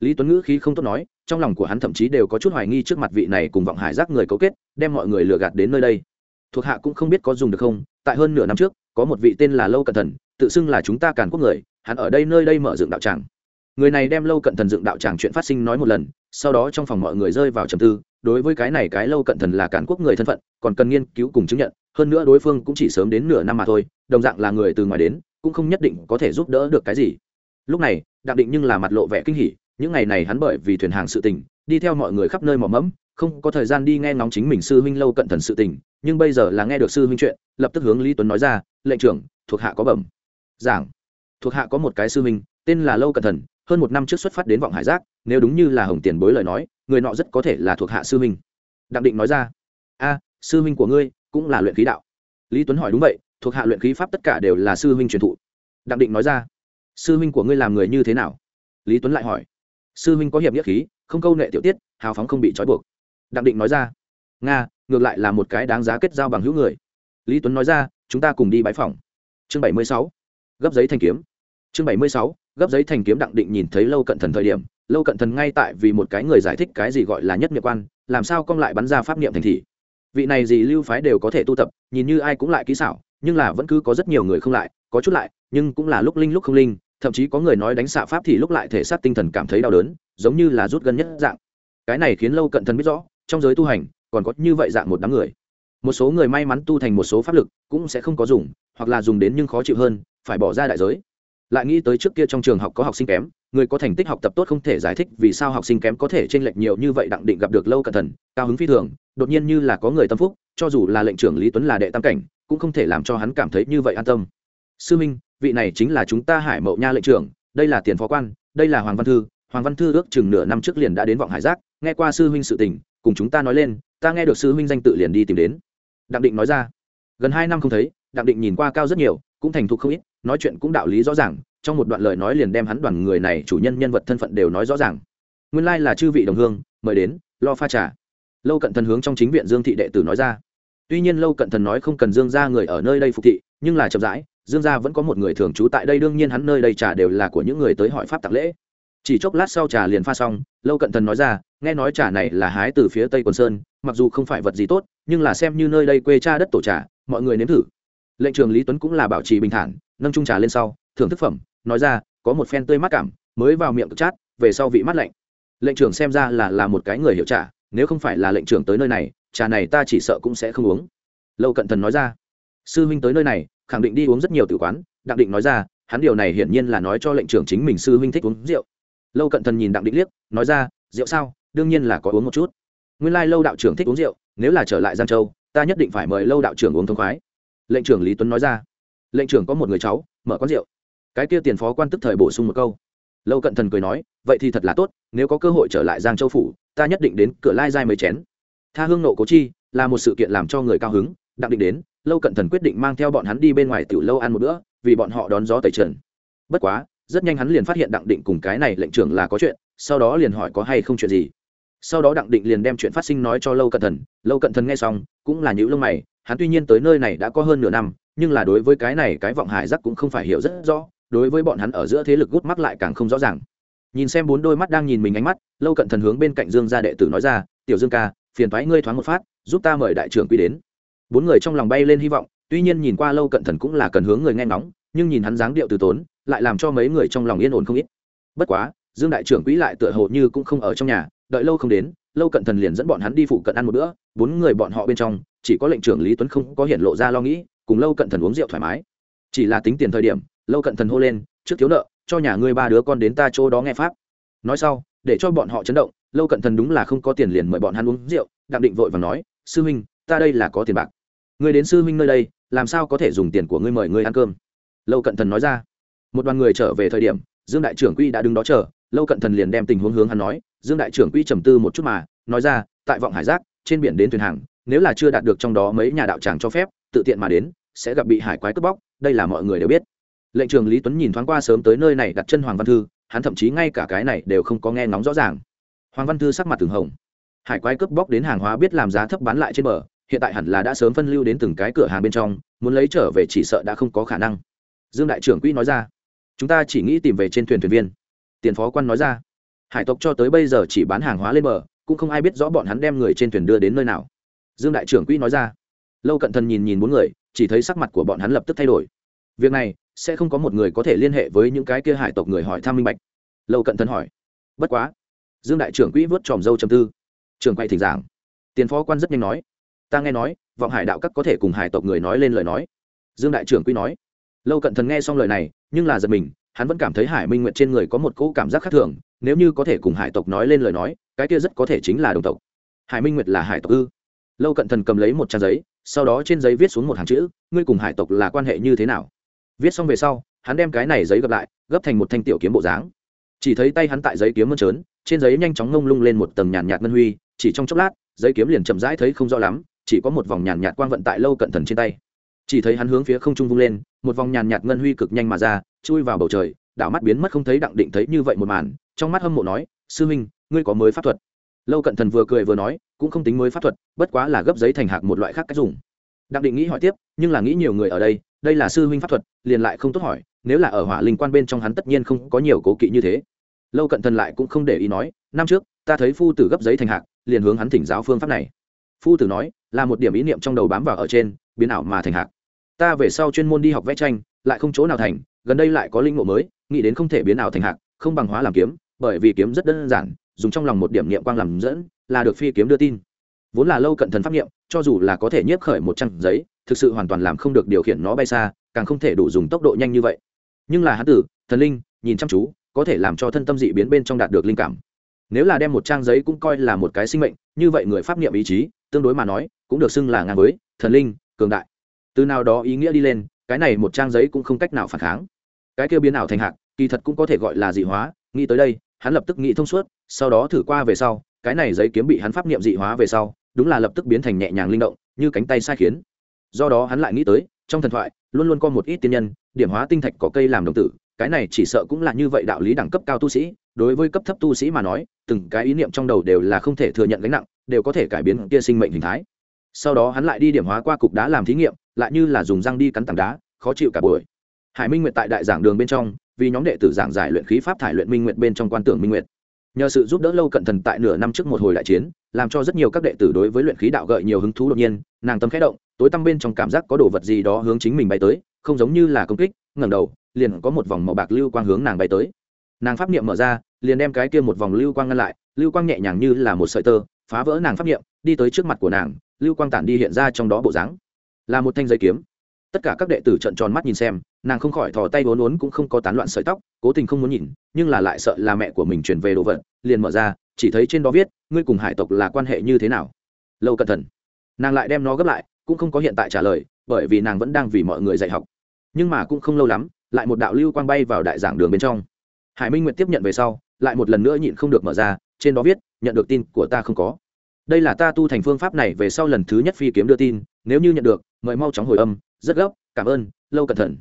Lý tuấn ngữ khí không tốt nói, trong lòng của hắn thậm chí đều có chút hoài nghi trước mặt vị này cùng vọng hải giác người cấu kết, đem mọi người lừa gạt đến nơi đây. Thuộc hạ cũng không biết có dùng được không, tại hơn nửa năm trước, có một vị tên là lâu cẩn thận tự xưng là chúng ta càn quốc người, hắn ở đây nơi đây mở dựng đạo tràng. Người này đem lâu cận thần dựng đạo tràng chuyện phát sinh nói một lần, sau đó trong phòng mọi người rơi vào trầm tư, đối với cái này cái lâu cận thần là cản quốc người thân phận, còn cần nghiên cứu cùng chứng nhận, hơn nữa đối phương cũng chỉ sớm đến nửa năm mà thôi, đồng dạng là người từ ngoài đến, cũng không nhất định có thể giúp đỡ được cái gì. Lúc này, đặng định nhưng là mặt lộ vẻ kinh hỉ, những ngày này hắn bởi vì thuyền hàng sự tình, đi theo mọi người khắp nơi mò mẫm, không có thời gian đi nghe ngóng chính mình sư huynh lâu cận thần sự tình, nhưng bây giờ là nghe được sư huynh chuyện, lập tức hướng lý tuấn nói ra, lệnh trưởng, thuộc hạ có bẩm giảng. Thuộc hạ có một cái sư minh tên là lâu cẩn thần hơn một năm trước xuất phát đến vọng hải giác, nếu đúng như là hồng tiền bối lời nói, người nọ rất có thể là thuộc hạ sư minh đặng định nói ra, a, sư minh của ngươi cũng là luyện khí đạo. Lý tuấn hỏi, đúng vậy, thuộc hạ luyện khí pháp tất cả đều là sư minh truyền thụ. Đặng định nói ra, sư minh của ngươi làm người như thế nào? Lý tuấn lại hỏi, sư minh có hiệp nghĩa khí, không câu nệ tiểu tiết, hào phóng không bị trói buộc. Đặng định nói ra, nga, ngược lại là một cái đáng giá kết giao bằng hữu người. Lý tuấn nói ra, chúng ta cùng đi bãi phòng. Chương bảy mươi sáu gấp giấy thành kiếm. Chương bảy mươi sáu, gấp giấy thành kiếm đặng định nhìn thấy lâu cận thần thời điểm, lâu cận thần ngay tại vì một cái người giải thích cái gì gọi là nhất nghiệp quan, làm sao cong lại bắn ra pháp niệm thành thị. Vị này gì lưu phái đều có thể tu tập, nhìn như ai cũng lại kỹ xảo, nhưng là vẫn cứ có rất nhiều người không lại, có chút lại, nhưng cũng là lúc linh lúc không linh, thậm chí có người nói đánh xạ pháp thì lúc lại thể xác tinh thần cảm thấy đau đớn, giống như là rút gân nhất dạng. Cái này khiến lâu cận thần biết rõ, trong giới tu hành, còn có như vậy dạng một đám người một số người may mắn tu thành một số pháp lực cũng sẽ không có dùng, hoặc là dùng đến nhưng khó chịu hơn, phải bỏ ra đại giới. Lại nghĩ tới trước kia trong trường học có học sinh kém, người có thành tích học tập tốt không thể giải thích vì sao học sinh kém có thể chênh lệch nhiều như vậy đặng định gặp được lâu cẩn thận, cao hứng phi thường, đột nhiên như là có người tâm phúc, cho dù là lệnh trưởng lý tuấn là đệ tam cảnh, cũng không thể làm cho hắn cảm thấy như vậy an tâm. Sư minh, vị này chính là chúng ta hải mậu nha lệnh trưởng, đây là tiền phó quan, đây là hoàng văn thư, hoàng văn thư ước chừng nửa năm trước liền đã đến vọng hải giác, nghe qua sư huynh sự tình, cùng chúng ta nói lên ta nghe được sư huynh danh tự liền đi tìm đến. Đặng định nói ra. Gần hai năm không thấy, đặng định nhìn qua cao rất nhiều, cũng thành thục không ít, nói chuyện cũng đạo lý rõ ràng, trong một đoạn lời nói liền đem hắn đoàn người này chủ nhân nhân vật thân phận đều nói rõ ràng. Nguyên lai là chư vị đồng hương, mời đến, lo pha trà. Lâu cận thần hướng trong chính viện dương thị đệ tử nói ra. Tuy nhiên lâu cận thần nói không cần dương ra người ở nơi đây phục thị, nhưng là chậm rãi, dương gia vẫn có một người thường trú tại đây, đương nhiên hắn nơi đây trà đều là của những người tới hỏi pháp tạc lễ. Chỉ chốc lát sau trà liền pha xong, lâu cận thần nói ra, nghe nói trà này là hái từ phía tây quần sơn mặc dù không phải vật gì tốt, nhưng là xem như nơi đây quê cha đất tổ trà, mọi người nếm thử. Lệnh trường lý tuấn cũng là bảo trì bình thản, nâng trung trà lên sau, thưởng thức phẩm, nói ra, có một phen tươi mát cảm, mới vào miệng cực chát, về sau vị mát lạnh. Lệnh trưởng xem ra là là một cái người hiểu trà, nếu không phải là lệnh trưởng tới nơi này, trà này ta chỉ sợ cũng sẽ không uống. Lâu cận thần nói ra, sư huynh tới nơi này, khẳng định đi uống rất nhiều tử quán, đặng định nói ra, hắn điều này hiển nhiên là nói cho lệnh trưởng chính mình sư huynh thích uống rượu. Lâu cận thần nhìn đặng định liếc, nói ra, rượu sao, đương nhiên là có uống một chút nguyên lai lâu đạo trưởng thích uống rượu, nếu là trở lại giang châu, ta nhất định phải mời lâu đạo trưởng uống thông khoái. Lệnh trưởng lý tuấn nói ra. Lệnh trưởng có một người cháu, mở quán rượu. Cái kia tiền phó quan tức thời bổ sung một câu. Lâu cận thần cười nói, vậy thì thật là tốt, nếu có cơ hội trở lại giang châu phủ, ta nhất định đến cửa lai giai mấy chén. Tha hương nộ cố chi, là một sự kiện làm cho người cao hứng đặng định đến, lâu cận thần quyết định mang theo bọn hắn đi bên ngoài tiểu lâu ăn một bữa, vì bọn họ đón gió tẩy trần. Bất quá, rất nhanh hắn liền phát hiện đặng định cùng cái này lệnh trưởng là có chuyện, sau đó liền hỏi có hay không chuyện gì sau đó đặng định liền đem chuyện phát sinh nói cho lâu cận thần. Lâu cận thần nghe xong, cũng là những lông mày, hắn tuy nhiên tới nơi này đã có hơn nửa năm, nhưng là đối với cái này cái vọng hải giác cũng không phải hiểu rất rõ, đối với bọn hắn ở giữa thế lực gút mắt lại càng không rõ ràng. Nhìn xem bốn đôi mắt đang nhìn mình ánh mắt, lâu cận thần hướng bên cạnh dương gia đệ tử nói ra, tiểu dương ca, phiền thoái ngươi thoáng một phát, giúp ta mời đại trưởng quy đến. Bốn người trong lòng bay lên hy vọng, tuy nhiên nhìn qua lâu cận thần cũng là cần hướng người nghe ngóng, nhưng nhìn hắn dáng điệu từ tốn, lại làm cho mấy người trong lòng yên ổn không ít. Bất quá dương đại trưởng quỹ lại tựa hồ như cũng không ở trong nhà, đợi lâu không đến, lâu cận thần liền dẫn bọn hắn đi phụ cận ăn một bữa, bốn người bọn họ bên trong, chỉ có lệnh trưởng lý tuấn không có hiện lộ ra lo nghĩ, cùng lâu cận thần uống rượu thoải mái. Chỉ là tính tiền thời điểm, lâu cận thần hô lên, trước thiếu nợ, cho nhà ngươi ba đứa con đến ta chỗ đó nghe pháp. Nói sau, để cho bọn họ chấn động, lâu cận thần đúng là không có tiền liền mời bọn hắn uống rượu, đặng định vội và nói, sư huynh, ta đây là có tiền bạc. Người đến sư huynh nơi đây, làm sao có thể dùng tiền của ngươi mời ngươi ăn cơm? Lâu cận thần nói ra. Một đoàn người trở về thời điểm, dương đại trưởng quy đã đứng đó chờ lâu cận thần liền đem tình huống hướng hắn nói, dương đại trưởng quy trầm tư một chút mà, nói ra, tại vọng hải giác, trên biển đến thuyền hàng, nếu là chưa đạt được trong đó mấy nhà đạo tràng cho phép, tự tiện mà đến, sẽ gặp bị hải quái cướp bóc, đây là mọi người đều biết. Lệnh trường lý tuấn nhìn thoáng qua sớm tới nơi này đặt chân hoàng văn thư, hắn thậm chí ngay cả cái này đều không có nghe ngóng rõ ràng. Hoàng văn thư sắc mặt từng hồng. Hải quái cướp bóc đến hàng hóa biết làm giá thấp bán lại trên bờ, hiện tại hẳn là đã sớm phân lưu đến từng cái cửa hàng bên trong, muốn lấy trở về chỉ sợ đã không có khả năng. Dương đại trưởng quỹ nói ra, chúng ta chỉ nghĩ tìm về trên thuyền thuyền viên tiền phó quan nói ra. Hải tộc cho tới bây giờ chỉ bán hàng hóa lên bờ, cũng không ai biết rõ bọn hắn đem người trên thuyền đưa đến nơi nào. Dương đại trưởng quỹ nói ra. Lâu cận thần nhìn nhìn bốn người, chỉ thấy sắc mặt của bọn hắn lập tức thay đổi. Việc này, sẽ không có một người có thể liên hệ với những cái kia hải tộc người hỏi thăm minh bạch. Lâu cận thần hỏi. Bất quá, dương đại trưởng quỹ vớt tròm dâu chầm tư. Trường quay thỉnh giảng. Tiền phó quan rất nhanh nói. Ta nghe nói, vọng hải đạo các có thể cùng hải tộc người nói lên lời nói. Dương đại trưởng quỹ nói. Lâu cận thần nghe xong lời này, nhưng là giật mình hắn vẫn cảm thấy hải minh Nguyệt trên người có một cỗ cảm giác khác thường, nếu như có thể cùng hải tộc nói lên lời nói, cái kia rất có thể chính là đồng tộc. Hải minh nguyệt là hải tộc ư? Lâu cận thần cầm lấy một trang giấy, sau đó trên giấy viết xuống một hàng chữ, ngươi cùng hải tộc là quan hệ như thế nào? Viết xong về sau, hắn đem cái này giấy gập lại, gấp thành một thanh tiểu kiếm bộ dáng. Chỉ thấy tay hắn tại giấy kiếm mơn trớn, trên giấy nhanh chóng ngông lung lên một tầng nhàn nhạt ngân huy, chỉ trong chốc lát, giấy kiếm liền chậm rãi thấy không rõ lắm, chỉ có một vòng nhàn nhạt quang vận tại lâu cận thần trên tay chỉ thấy hắn hướng phía không trung vung lên, một vòng nhàn nhạt ngân huy cực nhanh mà ra, chui vào bầu trời, đảo mắt biến mất không thấy đặng định thấy như vậy một màn, trong mắt hâm mộ nói, sư huynh, ngươi có mới pháp thuật? Lâu cận thần vừa cười vừa nói, cũng không tính mới pháp thuật, bất quá là gấp giấy thành hạc một loại khác cách dùng. Đặng định nghĩ hỏi tiếp, nhưng là nghĩ nhiều người ở đây đây là sư huynh pháp thuật, liền lại không tốt hỏi, nếu là ở hỏa linh quan bên trong hắn tất nhiên không có nhiều cố kỵ như thế. Lâu cận thần lại cũng không để ý nói, năm trước, ta thấy phu tử gấp giấy thành hạc, liền hướng hắn thỉnh giáo phương pháp này. Phu tử nói, là một điểm ý niệm trong đầu bám vào ở trên, biến ảo mà thành hạc ta về sau chuyên môn đi học vẽ tranh, lại không chỗ nào thành, gần đây lại có linh ngộ mới, nghĩ đến không thể biến ảo thành hạc, không bằng hóa làm kiếm, bởi vì kiếm rất đơn giản, dùng trong lòng một điểm niệm quang làm dẫn, là được phi kiếm đưa tin. Vốn là lâu cận thần pháp niệm, cho dù là có thể nhiếp khởi một trang giấy, thực sự hoàn toàn làm không được điều khiển nó bay xa, càng không thể đủ dùng tốc độ nhanh như vậy. Nhưng là hán tử, thần linh, nhìn chăm chú, có thể làm cho thân tâm dị biến bên trong đạt được linh cảm. Nếu là đem một trang giấy cũng coi là một cái sinh mệnh, như vậy người pháp niệm ý chí, tương đối mà nói, cũng được xưng là ngang với thần linh, cường đại từ nào đó ý nghĩa đi lên, cái này một trang giấy cũng không cách nào phản kháng. Cái kêu biến ảo thành hạc, kỳ thật cũng có thể gọi là dị hóa, nghĩ tới đây, hắn lập tức nghĩ thông suốt, sau đó thử qua về sau, cái này giấy kiếm bị hắn pháp niệm dị hóa về sau, đúng là lập tức biến thành nhẹ nhàng linh động, như cánh tay sai khiến. Do đó hắn lại nghĩ tới, trong thần thoại, luôn luôn có một ít tiên nhân, điểm hóa tinh thạch có cây làm đồng tử, cái này chỉ sợ cũng là như vậy đạo lý đẳng cấp cao tu sĩ, đối với cấp thấp tu sĩ mà nói, từng cái ý niệm trong đầu đều là không thể thừa nhận gánh nặng, đều có thể cải biến kia sinh mệnh hình thái. Sau đó hắn lại đi điểm hóa qua cục đá làm thí nghiệm lại như là dùng răng đi cắn tảng đá, khó chịu cả buổi. Hải minh nguyệt tại đại giảng đường bên trong, vì nhóm đệ tử giảng giải luyện khí pháp thải luyện minh nguyệt bên trong quan tưởng minh nguyệt. Nhờ sự giúp đỡ lâu cận thần tại nửa năm trước một hồi đại chiến, làm cho rất nhiều các đệ tử đối với luyện khí đạo gợi nhiều hứng thú đột nhiên, nàng tâm khẽ động, tối tăm bên trong cảm giác có đồ vật gì đó hướng chính mình bay tới, không giống như là công kích, ngẩng đầu, liền có một vòng màu bạc lưu quang hướng nàng bay tới. Nàng pháp niệm mở ra, liền đem cái kia một vòng lưu quang ngăn lại, lưu quang nhẹ nhàng như là một sợi tơ, phá vỡ nàng pháp niệm, đi tới trước mặt của nàng, lưu quang tản đi hiện ra trong đó bộ dáng là một thanh dây kiếm. Tất cả các đệ tử trợn tròn mắt nhìn xem, nàng không khỏi thò tay vốn vốn cũng không có tán loạn sợi tóc, cố tình không muốn nhìn, nhưng là lại sợ là mẹ của mình truyền về đồ vật, liền mở ra, chỉ thấy trên đó viết, ngươi cùng hải tộc là quan hệ như thế nào? Lâu cẩn thận. Nàng lại đem nó gấp lại, cũng không có hiện tại trả lời, bởi vì nàng vẫn đang vì mọi người dạy học. Nhưng mà cũng không lâu lắm, lại một đạo lưu quang bay vào đại giảng đường bên trong. Hải minh nguyện tiếp nhận về sau, lại một lần nữa nhịn không được mở ra, trên đó viết, nhận được tin của ta không có. Đây là ta tu thành phương pháp này về sau lần thứ nhất phi kiếm đưa tin nếu như nhận được, mời mau chóng hồi âm, rất gấp, cảm ơn, lâu cẩn thận.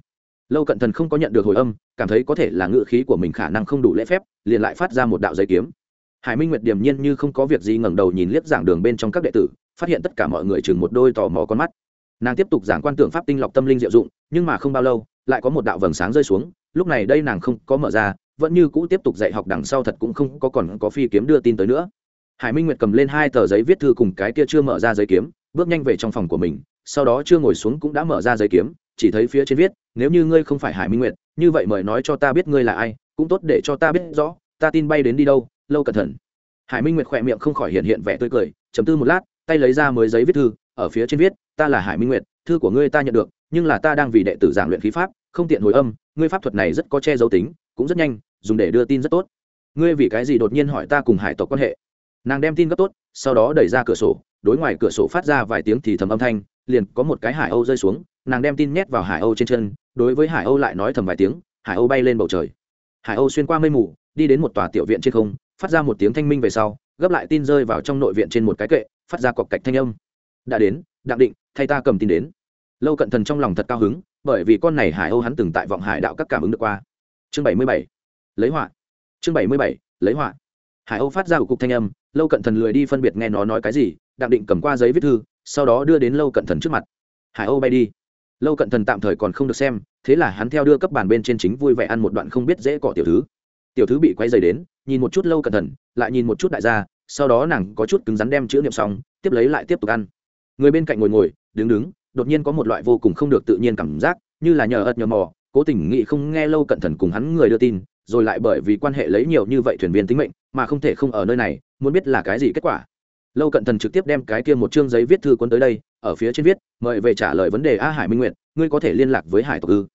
Lâu cẩn thận không có nhận được hồi âm, cảm thấy có thể là ngự khí của mình khả năng không đủ lễ phép, liền lại phát ra một đạo giấy kiếm. Hải minh nguyệt điềm nhiên như không có việc gì ngẩng đầu nhìn liếc giảng đường bên trong các đệ tử, phát hiện tất cả mọi người chừng một đôi tò mò con mắt. Nàng tiếp tục giảng quan tưởng pháp tinh lọc tâm linh diệu dụng, nhưng mà không bao lâu, lại có một đạo vầng sáng rơi xuống, lúc này đây nàng không có mở ra, vẫn như cũ tiếp tục dạy học đằng sau thật cũng không có còn có phi kiếm đưa tin tới nữa. Hải minh nguyệt cầm lên hai tờ giấy viết thư cùng cái kia chưa mở ra giấy kiếm bước nhanh về trong phòng của mình, sau đó chưa ngồi xuống cũng đã mở ra giấy kiếm, chỉ thấy phía trên viết, nếu như ngươi không phải hải minh nguyệt, như vậy mời nói cho ta biết ngươi là ai, cũng tốt để cho ta biết rõ, ta tin bay đến đi đâu, lâu cẩn thận. Hải minh nguyệt khỏe miệng không khỏi hiện hiện vẻ tươi cười, chấm tư một lát, tay lấy ra mới giấy viết thư, ở phía trên viết, ta là hải minh nguyệt, thư của ngươi ta nhận được, nhưng là ta đang vì đệ tử giảng luyện khí pháp, không tiện hồi âm, ngươi pháp thuật này rất có che giấu tính, cũng rất nhanh, dùng để đưa tin rất tốt. Ngươi vì cái gì đột nhiên hỏi ta cùng hải tộc quan hệ? Nàng đem tin gấp tốt, sau đó đẩy ra cửa sổ đối ngoài cửa sổ phát ra vài tiếng thì thầm âm thanh, liền có một cái hải âu rơi xuống, nàng đem tin nhét vào hải âu trên chân, đối với hải âu lại nói thầm vài tiếng, hải âu bay lên bầu trời. Hải âu xuyên qua mây mù, đi đến một tòa tiểu viện trên không, phát ra một tiếng thanh minh về sau, gấp lại tin rơi vào trong nội viện trên một cái kệ, phát ra cọc cạch thanh âm. Đã đến, đặng định, thay ta cầm tin đến. Lâu cận thần trong lòng thật cao hứng, bởi vì con này hải âu hắn từng tại vọng hải đạo các cảm ứng được qua. Chương bảy mươi bảy, lấy họa. Chương bảy mươi bảy, lấy họa. Hải âu phát ra của cục thanh âm, lâu cận thần lười đi phân biệt nghe nó nói cái gì đặng định cầm qua giấy viết thư, sau đó đưa đến lâu cận thần trước mặt. Hải âu bay đi. Lâu cận thần tạm thời còn không được xem, thế là hắn theo đưa cấp bàn bên trên chính vui vẻ ăn một đoạn không biết dễ cọ tiểu thứ. Tiểu thứ bị quay dày đến, nhìn một chút lâu cận thần, lại nhìn một chút đại gia, sau đó nàng có chút cứng rắn đem chữ niệm xong, tiếp lấy lại tiếp tục ăn. Người bên cạnh ngồi ngồi, đứng đứng, đột nhiên có một loại vô cùng không được tự nhiên cảm giác, như là nhờ ợt nhờ mò, cố tình nghị không nghe lâu cận thần cùng hắn người đưa tin, rồi lại bởi vì quan hệ lấy nhiều như vậy thuyền viên tính mệnh, mà không thể không ở nơi này, muốn biết là cái gì kết quả lâu cận thần trực tiếp đem cái kia một chương giấy viết thư quân tới đây, ở phía trên viết, mời về trả lời vấn đề a hải minh nguyện ngươi có thể liên lạc với hải tộc ư?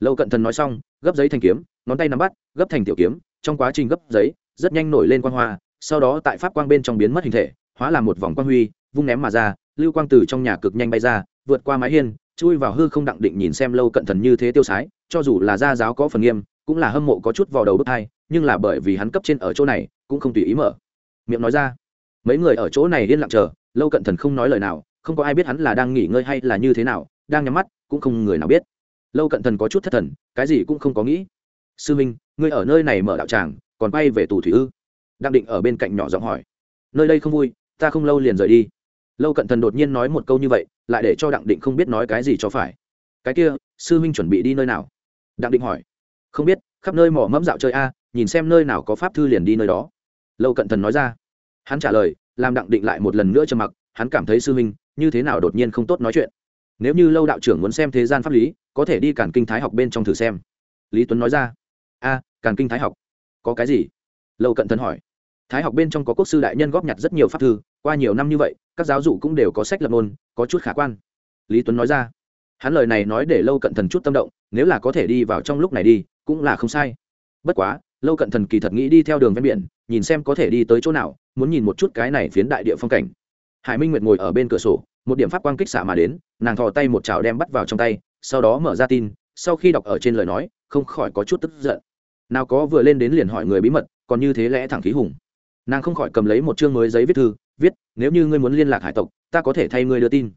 Lâu cận thần nói xong, gấp giấy thành kiếm, ngón tay nắm bắt, gấp thành tiểu kiếm, trong quá trình gấp giấy, rất nhanh nổi lên quang hoa, sau đó tại pháp quang bên trong biến mất hình thể, hóa làm một vòng quang huy, vung ném mà ra, lưu quang từ trong nhà cực nhanh bay ra, vượt qua mái hiên, chui vào hư không đặng định nhìn xem lâu cận thần như thế tiêu sái, cho dù là gia giáo có phần nghiêm, cũng là hâm mộ có chút vào đầu bước hai nhưng là bởi vì hắn cấp trên ở chỗ này, cũng không tùy ý mở. Miệng nói ra mấy người ở chỗ này yên lặng chờ, lâu cận thần không nói lời nào, không có ai biết hắn là đang nghỉ ngơi hay là như thế nào, đang nhắm mắt, cũng không người nào biết. Lâu cận thần có chút thất thần, cái gì cũng không có nghĩ. Sư minh, ngươi ở nơi này mở đạo tràng, còn bay về tù thủy ư? Đặng định ở bên cạnh nhỏ giọng hỏi. Nơi đây không vui, ta không lâu liền rời đi. Lâu cận thần đột nhiên nói một câu như vậy, lại để cho đặng định không biết nói cái gì cho phải. Cái kia, sư minh chuẩn bị đi nơi nào? Đặng định hỏi. Không biết, khắp nơi mỏ mẫm dạo chơi a, nhìn xem nơi nào có pháp thư liền đi nơi đó. Lâu cận thần nói ra hắn trả lời, làm đặng định lại một lần nữa trầm mặc, hắn cảm thấy sư huynh, như thế nào đột nhiên không tốt nói chuyện. Nếu như lâu đạo trưởng muốn xem thế gian pháp lý, có thể đi cản kinh thái học bên trong thử xem. Lý tuấn nói ra. A cản kinh thái học. Có cái gì? Lâu cận thần hỏi. Thái học bên trong có quốc sư đại nhân góp nhặt rất nhiều pháp thư, qua nhiều năm như vậy, các giáo dụ cũng đều có sách lập môn có chút khả quan. Lý tuấn nói ra. Hắn lời này nói để lâu cận thần chút tâm động, nếu là có thể đi vào trong lúc này đi, cũng là không sai. Bất quá lâu cận thần kỳ thật nghĩ đi theo đường ven biển, nhìn xem có thể đi tới chỗ nào, muốn nhìn một chút cái này phiến đại địa phong cảnh. Hải minh nguyệt ngồi ở bên cửa sổ, một điểm pháp quang kích xạ mà đến, nàng thò tay một chảo đem bắt vào trong tay, sau đó mở ra tin, sau khi đọc ở trên lời nói, không khỏi có chút tức giận. Nào có vừa lên đến liền hỏi người bí mật, còn như thế lẽ thẳng khí hùng. Nàng không khỏi cầm lấy một chương mới giấy viết thư, viết, nếu như ngươi muốn liên lạc hải tộc, ta có thể thay ngươi đưa tin.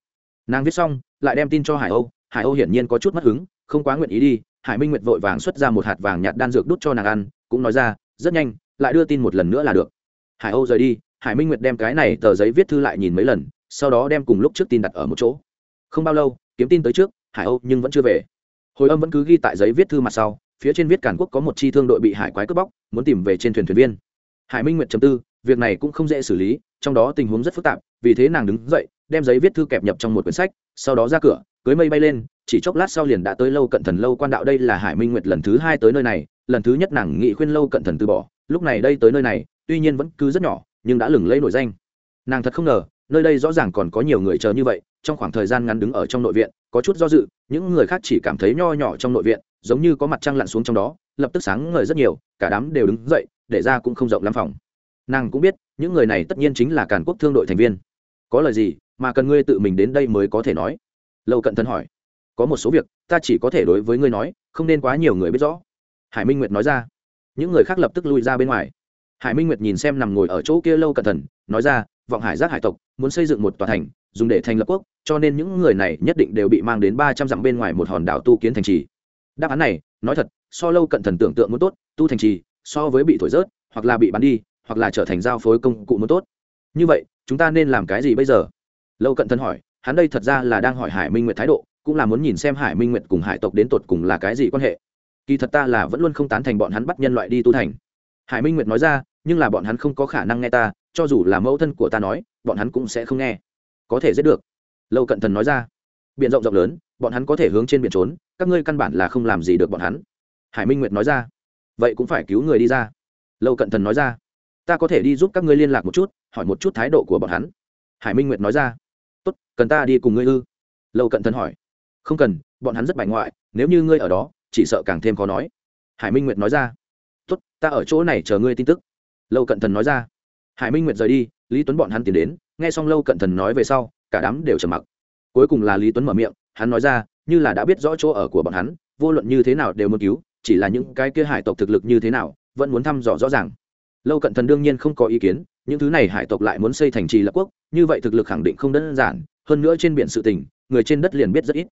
Nàng viết xong, lại đem tin cho hải âu hải âu hiển nhiên có chút mất hứng, không quá nguyện ý đi, hải minh nguyệt vội vàng xuất ra một hạt vàng nhạt đan dược đút cho nàng ăn cũng nói ra, rất nhanh, lại đưa tin một lần nữa là được. Hải âu rời đi, hải minh nguyệt đem cái này tờ giấy viết thư lại nhìn mấy lần, sau đó đem cùng lúc trước tin đặt ở một chỗ. Không bao lâu, kiếm tin tới trước, hải âu nhưng vẫn chưa về. Hồi âm vẫn cứ ghi tại giấy viết thư mặt sau, phía trên viết cản quốc có một chi thương đội bị hải quái cướp bóc, muốn tìm về trên thuyền thuyền viên. Hải minh nguyệt chấm tư, việc này cũng không dễ xử lý, trong đó tình huống rất phức tạp, vì thế nàng đứng dậy, đem giấy viết thư kẹp nhập trong một quyển sách, sau đó ra cửa, cưới mây bay lên, chỉ chốc lát sau liền đã tới lâu cận thần lâu quan đạo đây là hải minh nguyệt lần thứ hai tới nơi này lần thứ nhất nàng nghị khuyên lâu cận thần từ bỏ, lúc này đây tới nơi này, tuy nhiên vẫn cứ rất nhỏ, nhưng đã lừng lấy nổi danh. Nàng thật không ngờ, nơi đây rõ ràng còn có nhiều người chờ như vậy, trong khoảng thời gian ngắn đứng ở trong nội viện, có chút do dự, những người khác chỉ cảm thấy nho nhỏ trong nội viện, giống như có mặt trăng lặn xuống trong đó, lập tức sáng ngời rất nhiều, cả đám đều đứng dậy, để ra cũng không rộng lắm phòng. Nàng cũng biết, những người này tất nhiên chính là càn quốc thương đội thành viên. Có lời gì mà cần ngươi tự mình đến đây mới có thể nói? Lâu cận thân hỏi. Có một số việc, ta chỉ có thể đối với ngươi nói, không nên quá nhiều người biết rõ hải minh nguyệt nói ra. Những người khác lập tức lui ra bên ngoài. Hải minh nguyệt nhìn xem nằm ngồi ở chỗ kia lâu cẩn thận, nói ra, vọng hải giác hải tộc, muốn xây dựng một tòa thành, dùng để thành lập quốc, cho nên những người này nhất định đều bị mang đến ba trăm dặm bên ngoài một hòn đảo tu kiến thành trì. Đáp án này, nói thật, so lâu cận thần tưởng tượng muốn tốt, tu thành trì, so với bị thổi rớt, hoặc là bị bắn đi, hoặc là trở thành giao phối công cụ muốn tốt. Như vậy, chúng ta nên làm cái gì bây giờ? Lâu cận thần hỏi, hắn đây thật ra là đang hỏi hải minh nguyệt thái độ, cũng là muốn nhìn xem hải minh nguyệt cùng hải tộc đến tột cùng là cái gì quan hệ kỳ thật ta là vẫn luôn không tán thành bọn hắn bắt nhân loại đi tu thành. Hải minh nguyệt nói ra, nhưng là bọn hắn không có khả năng nghe ta, cho dù là mẫu thân của ta nói, bọn hắn cũng sẽ không nghe. Có thể giết được. Lâu cận thần nói ra. Biển rộng rộng lớn, bọn hắn có thể hướng trên biển trốn, các ngươi căn bản là không làm gì được bọn hắn. Hải minh nguyệt nói ra. Vậy cũng phải cứu người đi ra. Lâu cận thần nói ra. Ta có thể đi giúp các ngươi liên lạc một chút, hỏi một chút thái độ của bọn hắn. Hải minh nguyệt nói ra. Tốt, cần ta đi cùng ngươi ư? Lâu cận thần hỏi. Không cần, bọn hắn rất bài ngoại, nếu như ngươi ở đó chỉ sợ càng thêm khó nói. Hải minh nguyệt nói ra. Tốt, ta ở chỗ này chờ ngươi tin tức. Lâu cận thần nói ra. Hải minh nguyệt rời đi, lý tuấn bọn hắn tiến đến, nghe xong lâu cận thần nói về sau, cả đám đều trầm mặc. Cuối cùng là lý tuấn mở miệng, hắn nói ra, như là đã biết rõ chỗ ở của bọn hắn, vô luận như thế nào đều muốn cứu, chỉ là những cái kia hải tộc thực lực như thế nào, vẫn muốn thăm dò rõ ràng. Lâu cận thần đương nhiên không có ý kiến, những thứ này hải tộc lại muốn xây thành trì lập quốc, như vậy thực lực khẳng định không đơn giản, hơn nữa trên biển sự tình, người trên đất liền biết rất ít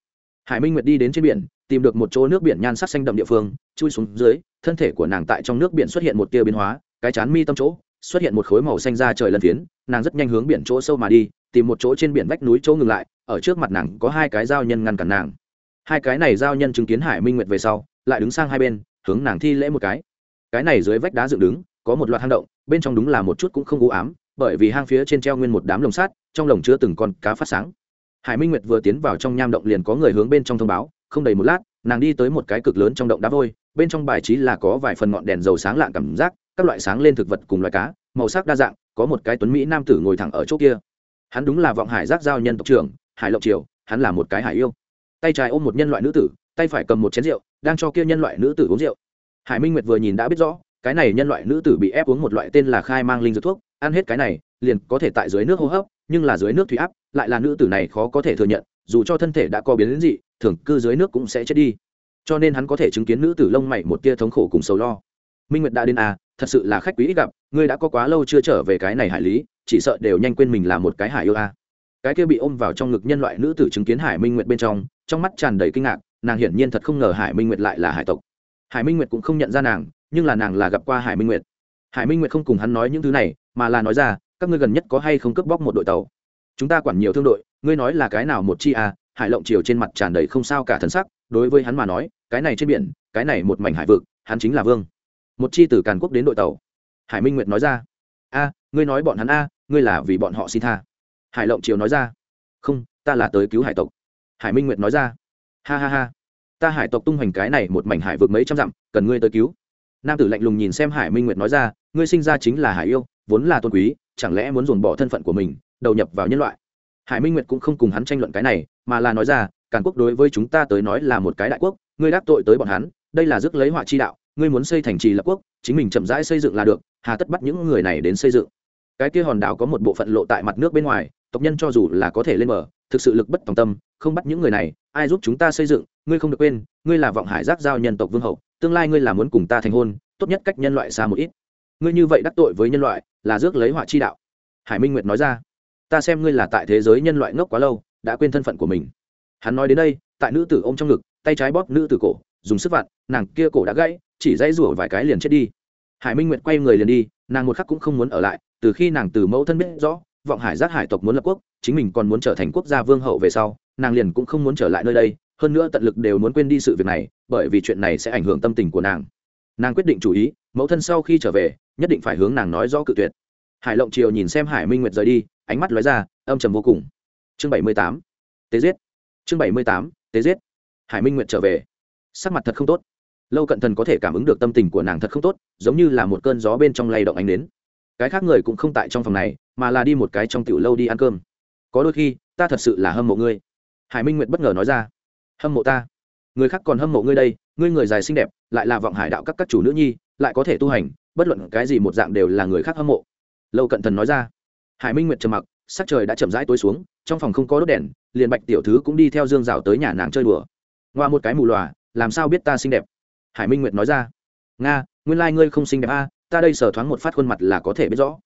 hải minh nguyệt đi đến trên biển tìm được một chỗ nước biển nhan sắc xanh đậm địa phương chui xuống dưới thân thể của nàng tại trong nước biển xuất hiện một tia biến hóa cái chán mi tâm chỗ xuất hiện một khối màu xanh ra trời lần phiến nàng rất nhanh hướng biển chỗ sâu mà đi tìm một chỗ trên biển vách núi chỗ ngừng lại ở trước mặt nàng có hai cái giao nhân ngăn cản nàng. Hai cái này giao nhân chứng kiến hải minh nguyệt về sau lại đứng sang hai bên hướng nàng thi lễ một cái. Cái này dưới vách đá dựng đứng có một loạt hang động bên trong đúng là một chút cũng không u ám bởi vì hang phía trên treo nguyên một đám lồng sắt, trong lồng chứa từng con cá phát sáng hải minh nguyệt vừa tiến vào trong nham động liền có người hướng bên trong thông báo, không đầy một lát, nàng đi tới một cái cực lớn trong động đá vôi, bên trong bài trí là có vài phần ngọn đèn dầu sáng lạng cảm giác, các loại sáng lên thực vật cùng loài cá, màu sắc đa dạng, có một cái tuấn mỹ nam tử ngồi thẳng ở chỗ kia. Hắn đúng là vọng hải giác giao nhân tộc trưởng, hải lộc triều, hắn là một cái hải yêu. Tay trái ôm một nhân loại nữ tử, tay phải cầm một chén rượu, đang cho kia nhân loại nữ tử uống rượu. Hải minh nguyệt vừa nhìn đã biết rõ, cái này nhân loại nữ tử bị ép uống một loại tên là khai mang linh dược thuốc, ăn hết cái này, liền có thể tại dưới nước hô hấp, nhưng là dưới nước thủy áp lại là nữ tử này khó có thể thừa nhận, dù cho thân thể đã có biến đến dị, thường cư dưới nước cũng sẽ chết đi. Cho nên hắn có thể chứng kiến nữ tử lông mày một tia thống khổ cùng sầu lo. Minh nguyệt đã đến à thật sự là khách quý ít gặp, ngươi đã có quá lâu chưa trở về cái này hải lý, chỉ sợ đều nhanh quên mình là một cái hải yêu à. cái kia bị ôm vào trong ngực nhân loại nữ tử chứng kiến hải minh nguyệt bên trong trong mắt tràn đầy kinh ngạc, nàng hiển nhiên thật không ngờ hải minh nguyệt lại là hải tộc. Hải minh nguyệt cũng không nhận ra nàng, nhưng là nàng là gặp qua hải minh nguyệt. Hải minh nguyệt không cùng hắn nói những thứ này, mà là nói ra, các ngươi gần nhất có hay không cướp bóc một đội tàu? Chúng ta quản nhiều thương đội, ngươi nói là cái nào một chi à? Hải lộng chiều trên mặt tràn đầy không sao cả thân sắc, đối với hắn mà nói, cái này trên biển, cái này một mảnh hải vực, hắn chính là vương. Một chi từ càn quốc đến đội tàu. Hải minh nguyệt nói ra. A, ngươi nói bọn hắn a, ngươi là vì bọn họ xin tha. Hải lộng chiều nói ra. Không, ta là tới cứu hải tộc. Hải minh nguyệt nói ra. Ha ha ha. Ta hải tộc tung hoành cái này một mảnh hải vực mấy trăm dặm, cần ngươi tới cứu. Nam tử lạnh lùng nhìn xem hải minh nguyệt nói ra. Ngươi sinh ra chính là hải yêu, vốn là tôn quý, chẳng lẽ muốn dồn bỏ thân phận của mình đầu nhập vào nhân loại. Hải minh nguyệt cũng không cùng hắn tranh luận cái này, mà là nói ra, càn quốc đối với chúng ta tới nói là một cái đại quốc, ngươi đáp tội tới bọn hắn, đây là rước lấy họa chi đạo, ngươi muốn xây thành trì lập quốc, chính mình chậm rãi xây dựng là được, hà tất bắt những người này đến xây dựng. Cái kia hòn đảo có một bộ phận lộ tại mặt nước bên ngoài, tộc nhân cho dù là có thể lên mở thực sự lực bất tòng tâm, không bắt những người này, ai giúp chúng ta xây dựng, ngươi không được quên, ngươi là vọng hải giác giao nhân tộc vương hậu, tương lai ngươi là muốn cùng ta thành hôn, tốt nhất cách nhân loại xa một ít. Ngươi như vậy đắc tội với nhân loại, là rước lấy họa chi đạo. Hải minh nguyệt nói ra ta xem ngươi là tại thế giới nhân loại ngốc quá lâu, đã quên thân phận của mình. Hắn nói đến đây, tại nữ tử ôm trong ngực, tay trái bóp nữ tử cổ, dùng sức vặn, nàng kia cổ đã gãy, chỉ dãy rủa vài cái liền chết đi. Hải minh nguyệt quay người liền đi, nàng một khắc cũng không muốn ở lại, từ khi nàng từ mẫu thân biết rõ, vọng hải giác hải tộc muốn lập quốc, chính mình còn muốn trở thành quốc gia vương hậu về sau, nàng liền cũng không muốn trở lại nơi đây, hơn nữa tận lực đều muốn quên đi sự việc này, bởi vì chuyện này sẽ ảnh hưởng tâm tình của nàng. Nàng quyết định chủ ý, mẫu thân sau khi trở về, nhất định phải hướng nàng nói rõ cự tuyệt. Hải lộng triều nhìn xem hải minh nguyệt rời đi ánh mắt lóe ra, âm trầm vô cùng. Chương bảy mươi tám tế giết. Chương bảy mươi tám tế giết. Hải minh nguyệt trở về. Sắc mặt thật không tốt. Lâu cận thần có thể cảm ứng được tâm tình của nàng thật không tốt, giống như là một cơn gió bên trong lay động ánh đến cái khác người cũng không tại trong phòng này, mà là đi một cái trong tiểu lâu đi ăn cơm. Có đôi khi, ta thật sự là hâm mộ ngươi. Hải minh nguyệt bất ngờ nói ra. Hâm mộ ta? Người khác còn hâm mộ ngươi đây, ngươi người dài xinh đẹp, lại là vọng hải đạo các các chủ nữ nhi, lại có thể tu hành, bất luận cái gì một dạng đều là người khác hâm mộ. Lâu cận thần nói ra hải minh nguyệt trầm mặc, sắc trời đã chậm rãi tối xuống, trong phòng không có đốt đèn, liền bạch tiểu thứ cũng đi theo dương rào tới nhà nàng chơi đùa. Ngoa một cái mù lòa, làm sao biết ta xinh đẹp? Hải minh nguyệt nói ra. Nga, nguyên lai、like、ngươi không xinh đẹp a, ta đây sờ thoáng một phát khuôn mặt là có thể biết rõ.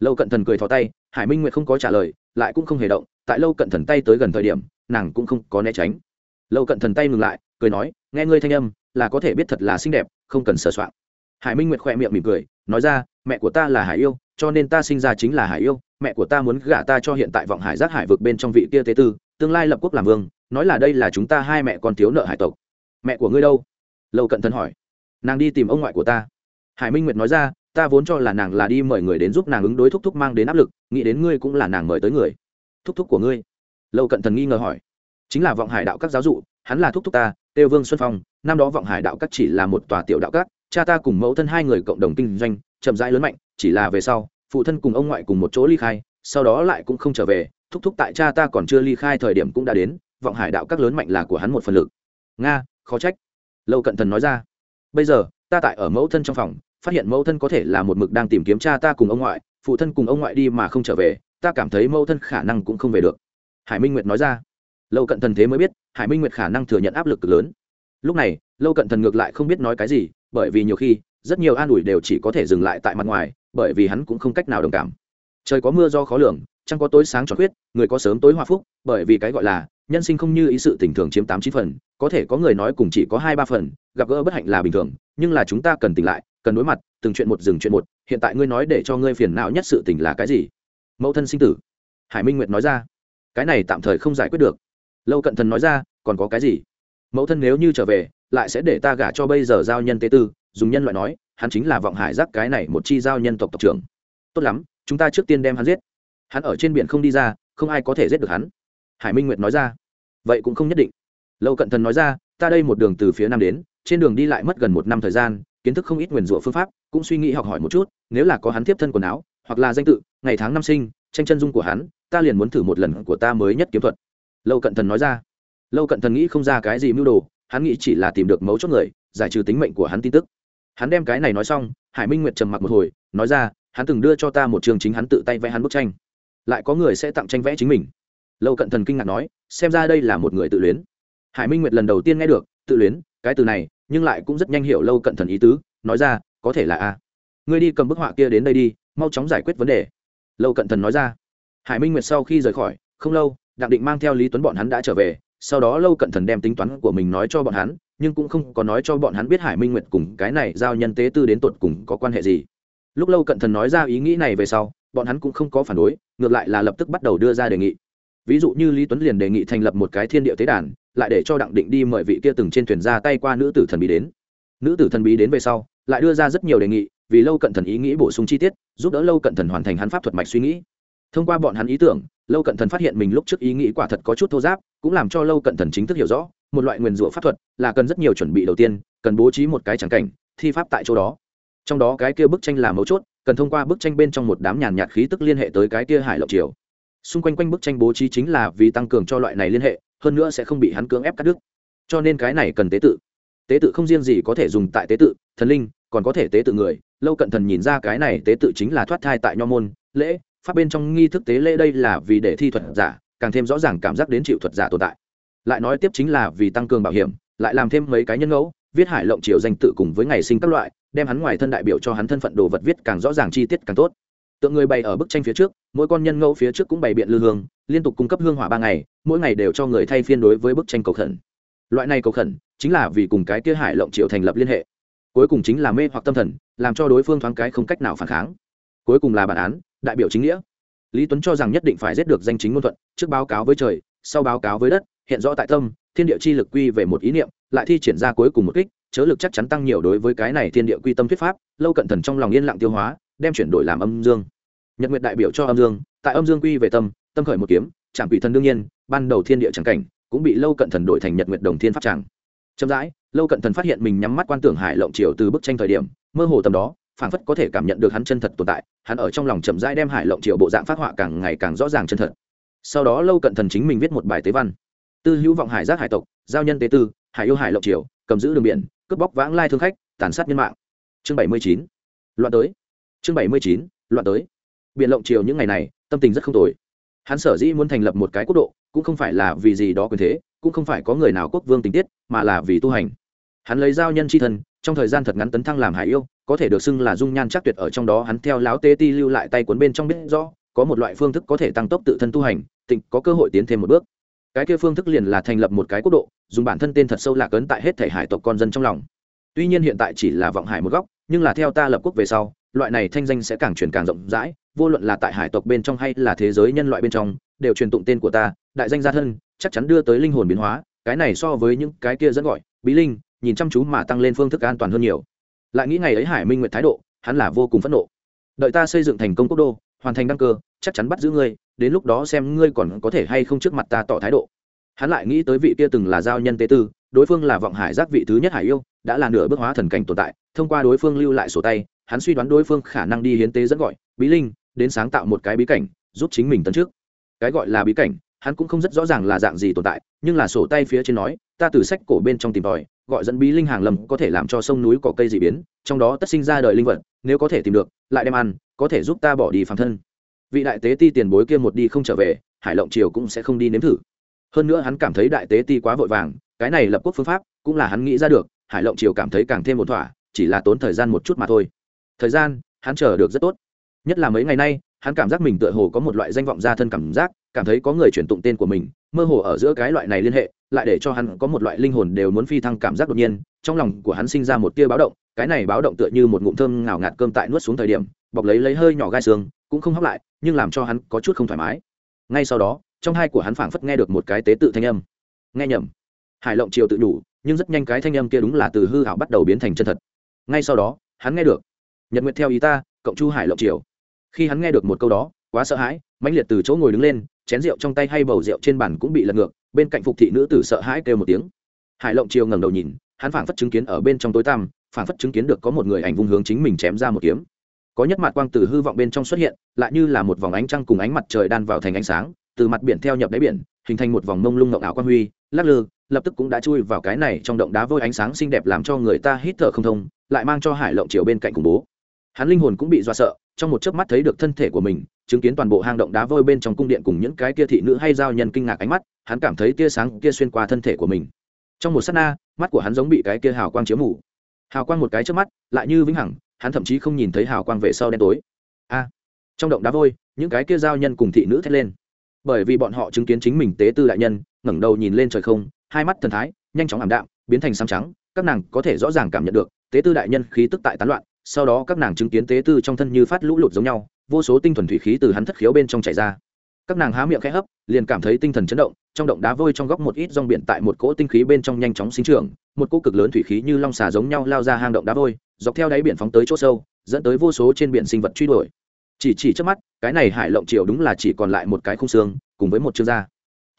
Lâu cận thần cười thò tay, hải minh nguyệt không có trả lời, lại cũng không hề động, tại lâu cận thần tay tới gần thời điểm, nàng cũng không có né tránh. Lâu cận thần tay ngừng lại, cười nói, nghe ngươi thanh âm, là có thể biết thật là xinh đẹp, không cần sờ soạn hải minh nguyệt khỏe miệng mỉm cười, nói ra, mẹ của ta là hải yêu cho nên ta sinh ra chính là hải yêu, mẹ của ta muốn gả ta cho hiện tại vọng hải giác hải vực bên trong vị kia tế tư, tương lai lập quốc làm vương, nói là đây là chúng ta hai mẹ con thiếu nợ hải tộc. Mẹ của ngươi đâu? Lâu cận thần hỏi. Nàng đi tìm ông ngoại của ta. Hải minh nguyệt nói ra, ta vốn cho là nàng là đi mời người đến giúp nàng ứng đối thúc thúc mang đến áp lực, nghĩ đến ngươi cũng là nàng mời tới người. Thúc thúc của ngươi? Lâu cận thần nghi ngờ hỏi. Chính là vọng hải đạo các giáo dụ, hắn là thúc thúc ta, têu vương xuân phong, năm đó vọng hải đạo các chỉ là một tòa tiểu đạo các, cha ta cùng mẫu thân hai người cộng đồng kinh doanh chậm rãi lớn mạnh, chỉ là về sau, phụ thân cùng ông ngoại cùng một chỗ ly khai, sau đó lại cũng không trở về, thúc thúc tại cha ta còn chưa ly khai thời điểm cũng đã đến, vọng hải đạo các lớn mạnh là của hắn một phần lực. Nga, khó trách. Lâu cận thần nói ra. Bây giờ, ta tại ở mẫu thân trong phòng, phát hiện mẫu thân có thể là một mực đang tìm kiếm cha ta cùng ông ngoại, phụ thân cùng ông ngoại đi mà không trở về, ta cảm thấy mẫu thân khả năng cũng không về được. Hải minh nguyệt nói ra. Lâu cận thần thế mới biết, hải minh nguyệt khả năng thừa nhận áp lực cực lớn. Lúc này, lâu cận thần ngược lại không biết nói cái gì, bởi vì nhiều khi rất nhiều an ủi đều chỉ có thể dừng lại tại mặt ngoài, bởi vì hắn cũng không cách nào đồng cảm. Trời có mưa do khó lường chẳng có tối sáng tròn khuyết, người có sớm tối hòa phúc, bởi vì cái gọi là nhân sinh không như ý sự tình thường chiếm tám chín phần, có thể có người nói cùng chỉ có hai ba phần, gặp gỡ bất hạnh là bình thường, nhưng là chúng ta cần tỉnh lại, cần đối mặt, từng chuyện một dừng chuyện một, hiện tại ngươi nói để cho ngươi phiền não nhất sự tình là cái gì? Mẫu thân sinh tử. Hải minh nguyệt nói ra. Cái này tạm thời không giải quyết được. Lâu cận thần nói ra, còn có cái gì? Mẫu thân nếu như trở về lại sẽ để ta gả cho bây giờ giao nhân tế tư, dùng nhân loại nói, hắn chính là vọng hải giác cái này một chi giao nhân tộc tộc trưởng. Tốt lắm, chúng ta trước tiên đem hắn giết. Hắn ở trên biển không đi ra, không ai có thể giết được hắn. Hải minh nguyệt nói ra. Vậy cũng không nhất định. Lâu cận thần nói ra, ta đây một đường từ phía nam đến, trên đường đi lại mất gần một năm thời gian, kiến thức không ít nguyền rủa phương pháp, cũng suy nghĩ học hỏi một chút, nếu là có hắn tiếp thân quần áo, hoặc là danh tự, ngày tháng năm sinh, tranh chân dung của hắn, ta liền muốn thử một lần của ta mới nhất kiếm thuật. Lâu cận thần nói ra. Lâu cận thần nghĩ không ra cái gì mưu đồ hắn nghĩ chỉ là tìm được mấu chốt người, giải trừ tính mệnh của hắn tin tức. Hắn đem cái này nói xong, hải minh nguyệt trầm mặc một hồi, nói ra, hắn từng đưa cho ta một trường chính hắn tự tay vẽ hắn bức tranh. Lại có người sẽ tặng tranh vẽ chính mình. Lâu cận thần kinh ngạc nói, xem ra đây là một người tự luyến. Hải minh nguyệt lần đầu tiên nghe được, tự luyến, cái từ này, nhưng lại cũng rất nhanh hiểu lâu cận thần ý tứ, nói ra, có thể là a. Ngươi đi cầm bức họa kia đến đây đi, mau chóng giải quyết vấn đề. Lâu cận thần nói ra. Hải minh nguyệt sau khi rời khỏi, không lâu, đặng định mang theo lý tuấn bọn hắn đã trở về sau đó lâu cận thần đem tính toán của mình nói cho bọn hắn, nhưng cũng không có nói cho bọn hắn biết hải minh nguyệt cùng cái này giao nhân tế tư đến tột cùng có quan hệ gì. Lúc lâu cận thần nói ra ý nghĩ này về sau, bọn hắn cũng không có phản đối, ngược lại là lập tức bắt đầu đưa ra đề nghị. Ví dụ như lý tuấn liền đề nghị thành lập một cái thiên địa tế đàn, lại để cho đặng định đi mời vị kia từng trên thuyền ra tay qua nữ tử thần bí đến. Nữ tử thần bí đến về sau, lại đưa ra rất nhiều đề nghị, vì lâu cận thần ý nghĩ bổ sung chi tiết, giúp đỡ lâu cận thần hoàn thành hắn pháp thuật mạch suy nghĩ. Thông qua bọn hắn ý tưởng lâu cận thần phát hiện mình lúc trước ý nghĩ quả thật có chút thô giáp, cũng làm cho lâu cận thần chính thức hiểu rõ, một loại nguyền rủa pháp thuật là cần rất nhiều chuẩn bị đầu tiên, cần bố trí một cái tràng cảnh, thi pháp tại chỗ đó. Trong đó cái kia bức tranh là mấu chốt, cần thông qua bức tranh bên trong một đám nhàn nhạt khí tức liên hệ tới cái kia hải lộc triều. Xung quanh quanh bức tranh bố trí chính là vì tăng cường cho loại này liên hệ, hơn nữa sẽ không bị hắn cưỡng ép cắt đứt. Cho nên cái này cần tế tự. Tế tự không riêng gì có thể dùng tại tế tự, thần linh, còn có thể tế tự người. Lâu cận thần nhìn ra cái này tế tự chính là thoát thai tại nho môn, lễ pháp bên trong nghi thức tế lễ đây là vì để thi thuật giả, càng thêm rõ ràng cảm giác đến chịu thuật giả tồn tại. Lại nói tiếp chính là vì tăng cường bảo hiểm, lại làm thêm mấy cái nhân ngẫu, viết hải lộng triều danh tự cùng với ngày sinh các loại, đem hắn ngoài thân đại biểu cho hắn thân phận đồ vật viết càng rõ ràng chi tiết càng tốt. Tượng người bày ở bức tranh phía trước, mỗi con nhân ngẫu phía trước cũng bày biện lư hương, liên tục cung cấp hương hỏa ba ngày, mỗi ngày đều cho người thay phiên đối với bức tranh cầu khẩn. Loại này cầu khẩn, chính là vì cùng cái kia hải lộng triệu thành lập liên hệ. Cuối cùng chính là mê hoặc tâm thần, làm cho đối phương thoáng cái không cách nào phản kháng. Cuối cùng là bản án đại biểu chính nghĩa. Lý tuấn cho rằng nhất định phải giết được danh chính ngôn thuận, trước báo cáo với trời, sau báo cáo với đất, hiện rõ tại tâm, thiên địa chi lực quy về một ý niệm, lại thi triển ra cuối cùng một kích, chớ lực chắc chắn tăng nhiều đối với cái này thiên địa quy tâm thuyết pháp, lâu cận thần trong lòng yên lặng tiêu hóa, đem chuyển đổi làm âm dương. Nhật nguyệt đại biểu cho âm dương, tại âm dương quy về tâm tâm khởi một kiếm trạm quỷ thần đương nhiên, ban đầu thiên địa tràng cảnh, cũng bị lâu cận thần đổi thành nhật nguyệt đồng thiên pháp tràng chậm rãi, lâu cận thần phát hiện mình nhắm mắt quan tưởng hải lộng triều từ bức tranh thời điểm, mơ hồ tầm đó phảng phất có thể cảm nhận được hắn chân thật tồn tại, hắn ở trong lòng chậm rãi đem hải lộng triều bộ dạng phát họa càng ngày càng rõ ràng chân thật. Sau đó lâu cận thần chính mình viết một bài tế văn. Tư hữu vọng hải giác hải tộc, giao nhân tế tư, hải yêu hải lộng triều, cầm giữ đường biển, cướp bóc vãng lai thương khách, tàn sát nhân mạng. Chương bảy mươi chín. Loạn tới. Chương bảy mươi chín. Loạn tới. Biển lộng triều những ngày này, tâm tình rất không tồi. Hắn sở dĩ muốn thành lập một cái quốc độ, cũng không phải là vì gì đó quyền thế, cũng không phải có người nào quốc vương tình tiết, mà là vì tu hành. Hắn lấy giao nhân c h i thân, trong thời gian thật ngắn tấn thăng làm hải yêu có thể được xưng là dung nhan chắc tuyệt ở trong đó, hắn theo láo tê ti lưu lại tay cuốn bên trong biết rõ, có một loại phương thức có thể tăng tốc tự thân tu hành, tịnh, có cơ hội tiến thêm một bước. Cái kia phương thức liền là thành lập một cái quốc độ, dùng bản thân tên thật sâu lạc ấn tại hết thể hải tộc con dân trong lòng. Tuy nhiên hiện tại chỉ là vọng hải một góc, nhưng là theo ta lập quốc về sau, loại này thanh danh sẽ càng truyền càng rộng rãi, vô luận là tại hải tộc bên trong hay là thế giới nhân loại bên trong, đều truyền tụng tên của ta, đại danh gia thân, chắc chắn đưa tới linh hồn biến hóa, cái này so với những cái kia dẫn gọi, bí linh, nhìn chăm chú mà tăng lên phương thức an toàn hơn nhiều lại nghĩ ngày ấy hải minh nguyệt thái độ, hắn là vô cùng phẫn nộ. Đợi ta xây dựng thành công quốc đô, hoàn thành đăng cơ, chắc chắn bắt giữ ngươi, đến lúc đó xem ngươi còn có thể hay không trước mặt ta tỏ thái độ. Hắn lại nghĩ tới vị kia từng là giao nhân tế tư, đối phương là vọng hải giác vị thứ nhất hải yêu, đã là nửa bước hóa thần cảnh tồn tại, thông qua đối phương lưu lại sổ tay, hắn suy đoán đối phương khả năng đi hiến tế dẫn gọi, bí linh, đến sáng tạo một cái bí cảnh, giúp chính mình tấn trước cái gọi là bí cảnh, hắn cũng không rất rõ ràng là dạng gì tồn tại, nhưng là sổ tay phía trên nói, ta từ sách cổ bên trong tìm tòi gọi dẫn bí linh hàng lầm có thể làm cho sông núi cỏ cây dị biến, trong đó tất sinh ra đời linh vật, nếu có thể tìm được, lại đem ăn, có thể giúp ta bỏ đi phàm thân. Vị đại tế ti tiền bối kia một đi không trở về, hải lộng triều cũng sẽ không đi nếm thử. Hơn nữa hắn cảm thấy đại tế ti quá vội vàng, cái này lập quốc phương pháp cũng là hắn nghĩ ra được, hải lộng triều cảm thấy càng thêm một thỏa, chỉ là tốn thời gian một chút mà thôi. Thời gian, hắn chờ được rất tốt. Nhất là mấy ngày nay hắn cảm giác mình tựa hồ có một loại danh vọng gia thân cảm giác, cảm thấy có người chuyển tụng tên của mình, mơ hồ ở giữa cái loại này liên hệ, lại để cho hắn có một loại linh hồn đều muốn phi thăng cảm giác đột nhiên, trong lòng của hắn sinh ra một tia báo động, cái này báo động tựa như một ngụm thơm ngào ngạt cơm tại nuốt xuống thời điểm, bọc lấy lấy hơi nhỏ gai xương, cũng không hóc lại, nhưng làm cho hắn có chút không thoải mái. Ngay sau đó, trong hai của hắn phảng phất nghe được một cái tế tự thanh âm. Nghe nhầm. Hải lộng triều tự đủ, nhưng rất nhanh cái thanh âm kia đúng là từ hư hảo bắt đầu biến thành chân thật. Ngay sau đó, hắn nghe được. Nhật nguyện theo ý ta, cộng chu hải lộng triều khi hắn nghe được một câu đó, quá sợ hãi, mãnh liệt từ chỗ ngồi đứng lên, chén rượu trong tay hay bầu rượu trên bàn cũng bị lật ngược, bên cạnh phục thị nữ tử sợ hãi kêu một tiếng. Hải lộng chiều ngẩng đầu nhìn, hắn phảng phất chứng kiến ở bên trong tối tăm, phảng phất chứng kiến được có một người ảnh vung hướng chính mình chém ra một kiếm. Có nhất mặt quang từ hư vọng bên trong xuất hiện, lại như là một vòng ánh trăng cùng ánh mặt trời đan vào thành ánh sáng, từ mặt biển theo nhập đáy biển, hình thành một vòng mông lung ngọc ảo quang huy, lắc lư, lập tức cũng đã chui vào cái này trong động đá vôi ánh sáng xinh đẹp làm cho người ta hít thở không thông, lại mang cho hải lộng chiều bên cạnh khủng bố hắn linh hồn cũng bị do sợ, trong một chớp mắt thấy được thân thể của mình, chứng kiến toàn bộ hang động đá vôi bên trong cung điện cùng những cái kia thị nữ hay giao nhân kinh ngạc ánh mắt, hắn cảm thấy tia sáng kia xuyên qua thân thể của mình. Trong một s á t na, mắt của hắn giống bị cái kia hào quang chiếu mù. Hào quang một cái trước mắt, lại như vĩnh hằng, hắn thậm chí không nhìn thấy hào quang về sau đen tối. A! Trong động đá vôi, những cái kia giao nhân cùng thị nữ thét lên. Bởi vì bọn họ chứng kiến chính mình tế tư đại nhân, ngẩng đầu nhìn lên trời không, hai mắt thần thái, nhanh chóng ảm đạm, biến thành sáng trắng, các nàng có thể rõ ràng cảm nhận được, tế tư đại nhân khí tức tại tán loạn sau đó các nàng chứng kiến tế tư trong thân như phát lũ lụt giống nhau, vô số tinh thuần thủy khí từ hắn thất khiếu bên trong chảy ra. Các nàng há miệng khẽ hấp, liền cảm thấy tinh thần chấn động, trong động đá vôi trong góc một ít rong biển tại một cỗ tinh khí bên trong nhanh chóng sinh trưởng, một cỗ cực lớn thủy khí như long xà giống nhau lao ra hang động đá vôi, dọc theo đáy biển phóng tới chỗ sâu, dẫn tới vô số trên biển sinh vật truy đuổi. Chỉ chỉ trước mắt, cái này hải lộng triều đúng là chỉ còn lại một cái khung xương, cùng với một chương da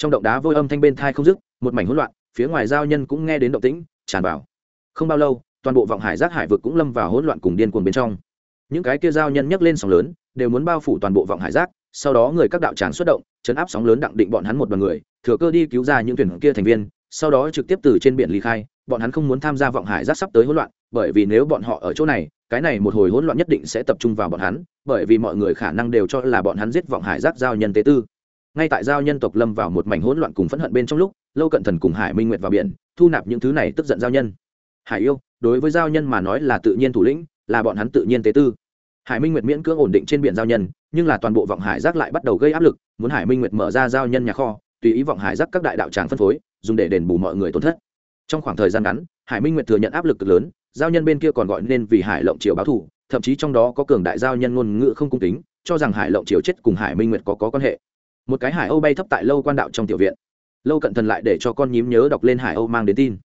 trong động đá vôi âm thanh bên thai không dứt, một mảnh hỗn loạn, phía ngoài giao nhân cũng nghe đến động tĩnh, tràn vào. Không bao lâu toàn bộ vọng hải giác hải vực cũng lâm vào hỗn loạn cùng điên cuồng bên trong. Những cái kia giao nhân nhấc lên sóng lớn, đều muốn bao phủ toàn bộ vọng hải giác, sau đó người các đạo tràng xuất động, chấn áp sóng lớn đặng định bọn hắn một đoàn người, thừa cơ đi cứu ra những thuyền kia thành viên, sau đó trực tiếp từ trên biển ly khai, bọn hắn không muốn tham gia vọng hải giác sắp tới hỗn loạn, bởi vì nếu bọn họ ở chỗ này, cái này một hồi hỗn loạn nhất định sẽ tập trung vào bọn hắn, bởi vì mọi người khả năng đều cho là bọn hắn giết vọng hải giác giao nhân tế tư. Ngay tại giao nhân tộc lâm vào một mảnh hỗn loạn cùng phẫn hận bên trong lúc, lâu cận thần cùng hải minh nguyệt vào biển, thu nạp những thứ này tức giận giao nhân hải yêu đối với giao nhân mà nói là tự nhiên thủ lĩnh là bọn hắn tự nhiên tế tư. Hải minh nguyệt miễn cưỡng ổn định trên biển giao nhân nhưng là toàn bộ vọng hải rác lại bắt đầu gây áp lực muốn hải minh nguyệt mở ra giao nhân nhà kho tùy ý vọng hải rác các đại đạo tràng phân phối dùng để đền bù mọi người tổn thất. Trong khoảng thời gian ngắn hải minh nguyệt thừa nhận áp lực cực lớn giao nhân bên kia còn gọi nên vì hải lộng triều báo thù thậm chí trong đó có cường đại giao nhân ngôn ngữ không cung kính cho rằng hải lộng triều chết cùng hải minh nguyệt có, có quan hệ. Một cái hải âu bay thấp tại lâu quan đạo trong tiểu viện. Lâu cận thần lại để cho con nhím nhớ đọc lên hải âu mang đến tin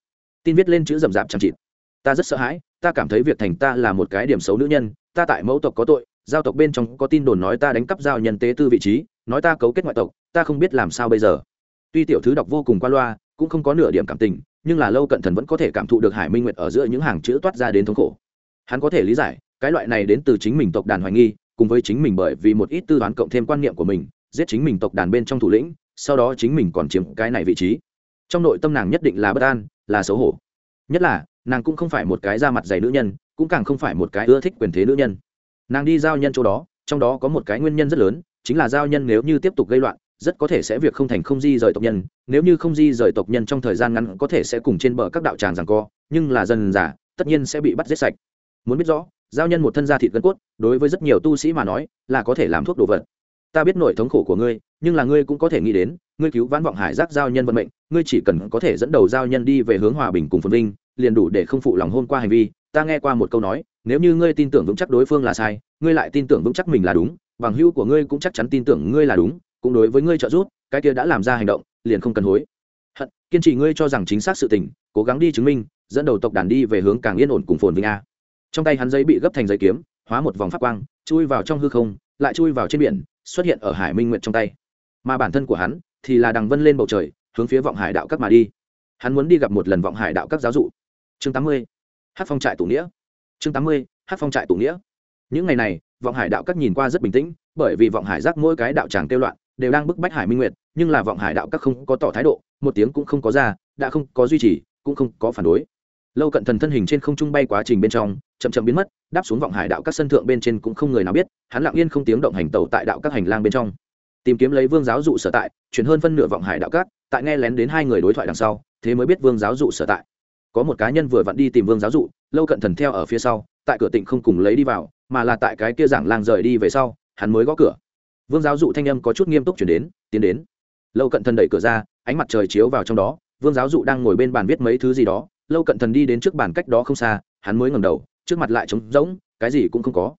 tin viết lên chữ rậm rạp chẳng chịt. Ta rất sợ hãi, ta cảm thấy việc thành ta là một cái điểm xấu nữ nhân, ta tại mẫu tộc có tội, giao tộc bên trong có tin đồn nói ta đánh cắp giao nhân tế tư vị trí, nói ta cấu kết ngoại tộc, ta không biết làm sao bây giờ. Tuy tiểu thứ đọc vô cùng qua loa, cũng không có nửa điểm cảm tình, nhưng là lâu cận thần vẫn có thể cảm thụ được hải minh nguyệt ở giữa những hàng chữ toát ra đến thống khổ. Hắn có thể lý giải, cái loại này đến từ chính mình tộc đàn hoài nghi, cùng với chính mình bởi vì một ít tư toán cộng thêm quan niệm của mình, giết chính mình tộc đàn bên trong thủ lĩnh, sau đó chính mình còn chiếm cái này vị trí. Trong nội tâm nàng nhất định là bất an là xấu hổ. Nhất là, nàng cũng không phải một cái da mặt dày nữ nhân, cũng càng không phải một cái ưa thích quyền thế nữ nhân. Nàng đi giao nhân chỗ đó, trong đó có một cái nguyên nhân rất lớn, chính là giao nhân nếu như tiếp tục gây loạn, rất có thể sẽ việc không thành không di rời tộc nhân. Nếu như không di rời tộc nhân trong thời gian ngắn có thể sẽ cùng trên bờ các đạo tràng rằng co, nhưng là dần giả tất nhiên sẽ bị bắt giết sạch. Muốn biết rõ, giao nhân một thân da thịt gân cốt, đối với rất nhiều tu sĩ mà nói, là có thể làm thuốc đồ vật. Ta biết nỗi thống khổ của ngươi, nhưng là ngươi cũng có thể nghĩ đến, ngươi cứu vãn vọng hải giác giao nhân vận mệnh ngươi chỉ cần có thể dẫn đầu giao nhân đi về hướng hòa bình cùng phồn vinh, liền đủ để không phụ lòng hôn qua hành vi. Ta nghe qua một câu nói, nếu như ngươi tin tưởng vững chắc đối phương là sai, ngươi lại tin tưởng vững chắc mình là đúng, bằng hữu của ngươi cũng chắc chắn tin tưởng ngươi là đúng, cũng đối với ngươi trợ giúp, cái kia đã làm ra hành động, liền không cần hối. Hận, kiên trì ngươi cho rằng chính xác sự tình, cố gắng đi chứng minh, dẫn đầu tộc đàn đi về hướng càng yên ổn cùng phồn vinh a. Trong tay hắn giấy bị gấp thành giấy kiếm, hóa một vòng phát quang, chui vào trong hư không, lại chui vào trên biển, xuất hiện ở hải minh Nguyệt trong tay. Mà bản thân của hắn thì là đằng vân lên bầu trời hướng phía vọng hải đạo các mà đi. Hắn muốn đi gặp một lần vọng hải đạo các giáo dụ. Chương tám mươi, hát phong trại tụ nghĩa. Chương tám mươi, hát phong trại tụ nghĩa. Những ngày này, vọng hải đạo các nhìn qua rất bình tĩnh, bởi vì vọng hải giác mỗi cái đạo tràng kêu loạn, đều đang bức bách hải minh nguyệt, nhưng là vọng hải đạo các không có tỏ thái độ, một tiếng cũng không có ra, đã không có duy trì, cũng không có phản đối. Lâu cận thần thân hình trên không trung bay quá trình bên trong, chậm chậm biến mất, đáp xuống vọng hải đạo các sân thượng bên trên cũng không người nào biết, hắn lặng yên không tiếng động hành tàu tại đạo các hành lang bên trong. Tìm kiếm lấy vương giáo dụ sở tại, chuyển hơn phân nửa vọng hải đạo các tại nghe lén đến hai người đối thoại đằng sau, thế mới biết vương giáo dụ sở tại. Có một cá nhân vừa vặn đi tìm vương giáo dụ, lâu cận thần theo ở phía sau, tại cửa tịnh không cùng lấy đi vào, mà là tại cái kia giảng lang rời đi về sau, hắn mới gõ cửa. Vương giáo dụ thanh âm có chút nghiêm túc chuyển đến, tiến đến. Lâu cận thần đẩy cửa ra, ánh mặt trời chiếu vào trong đó, vương giáo dụ đang ngồi bên bàn viết mấy thứ gì đó. Lâu cận thần đi đến trước bàn cách đó không xa, hắn mới ngầm đầu, trước mặt lại trống rỗng, cái gì cũng không có.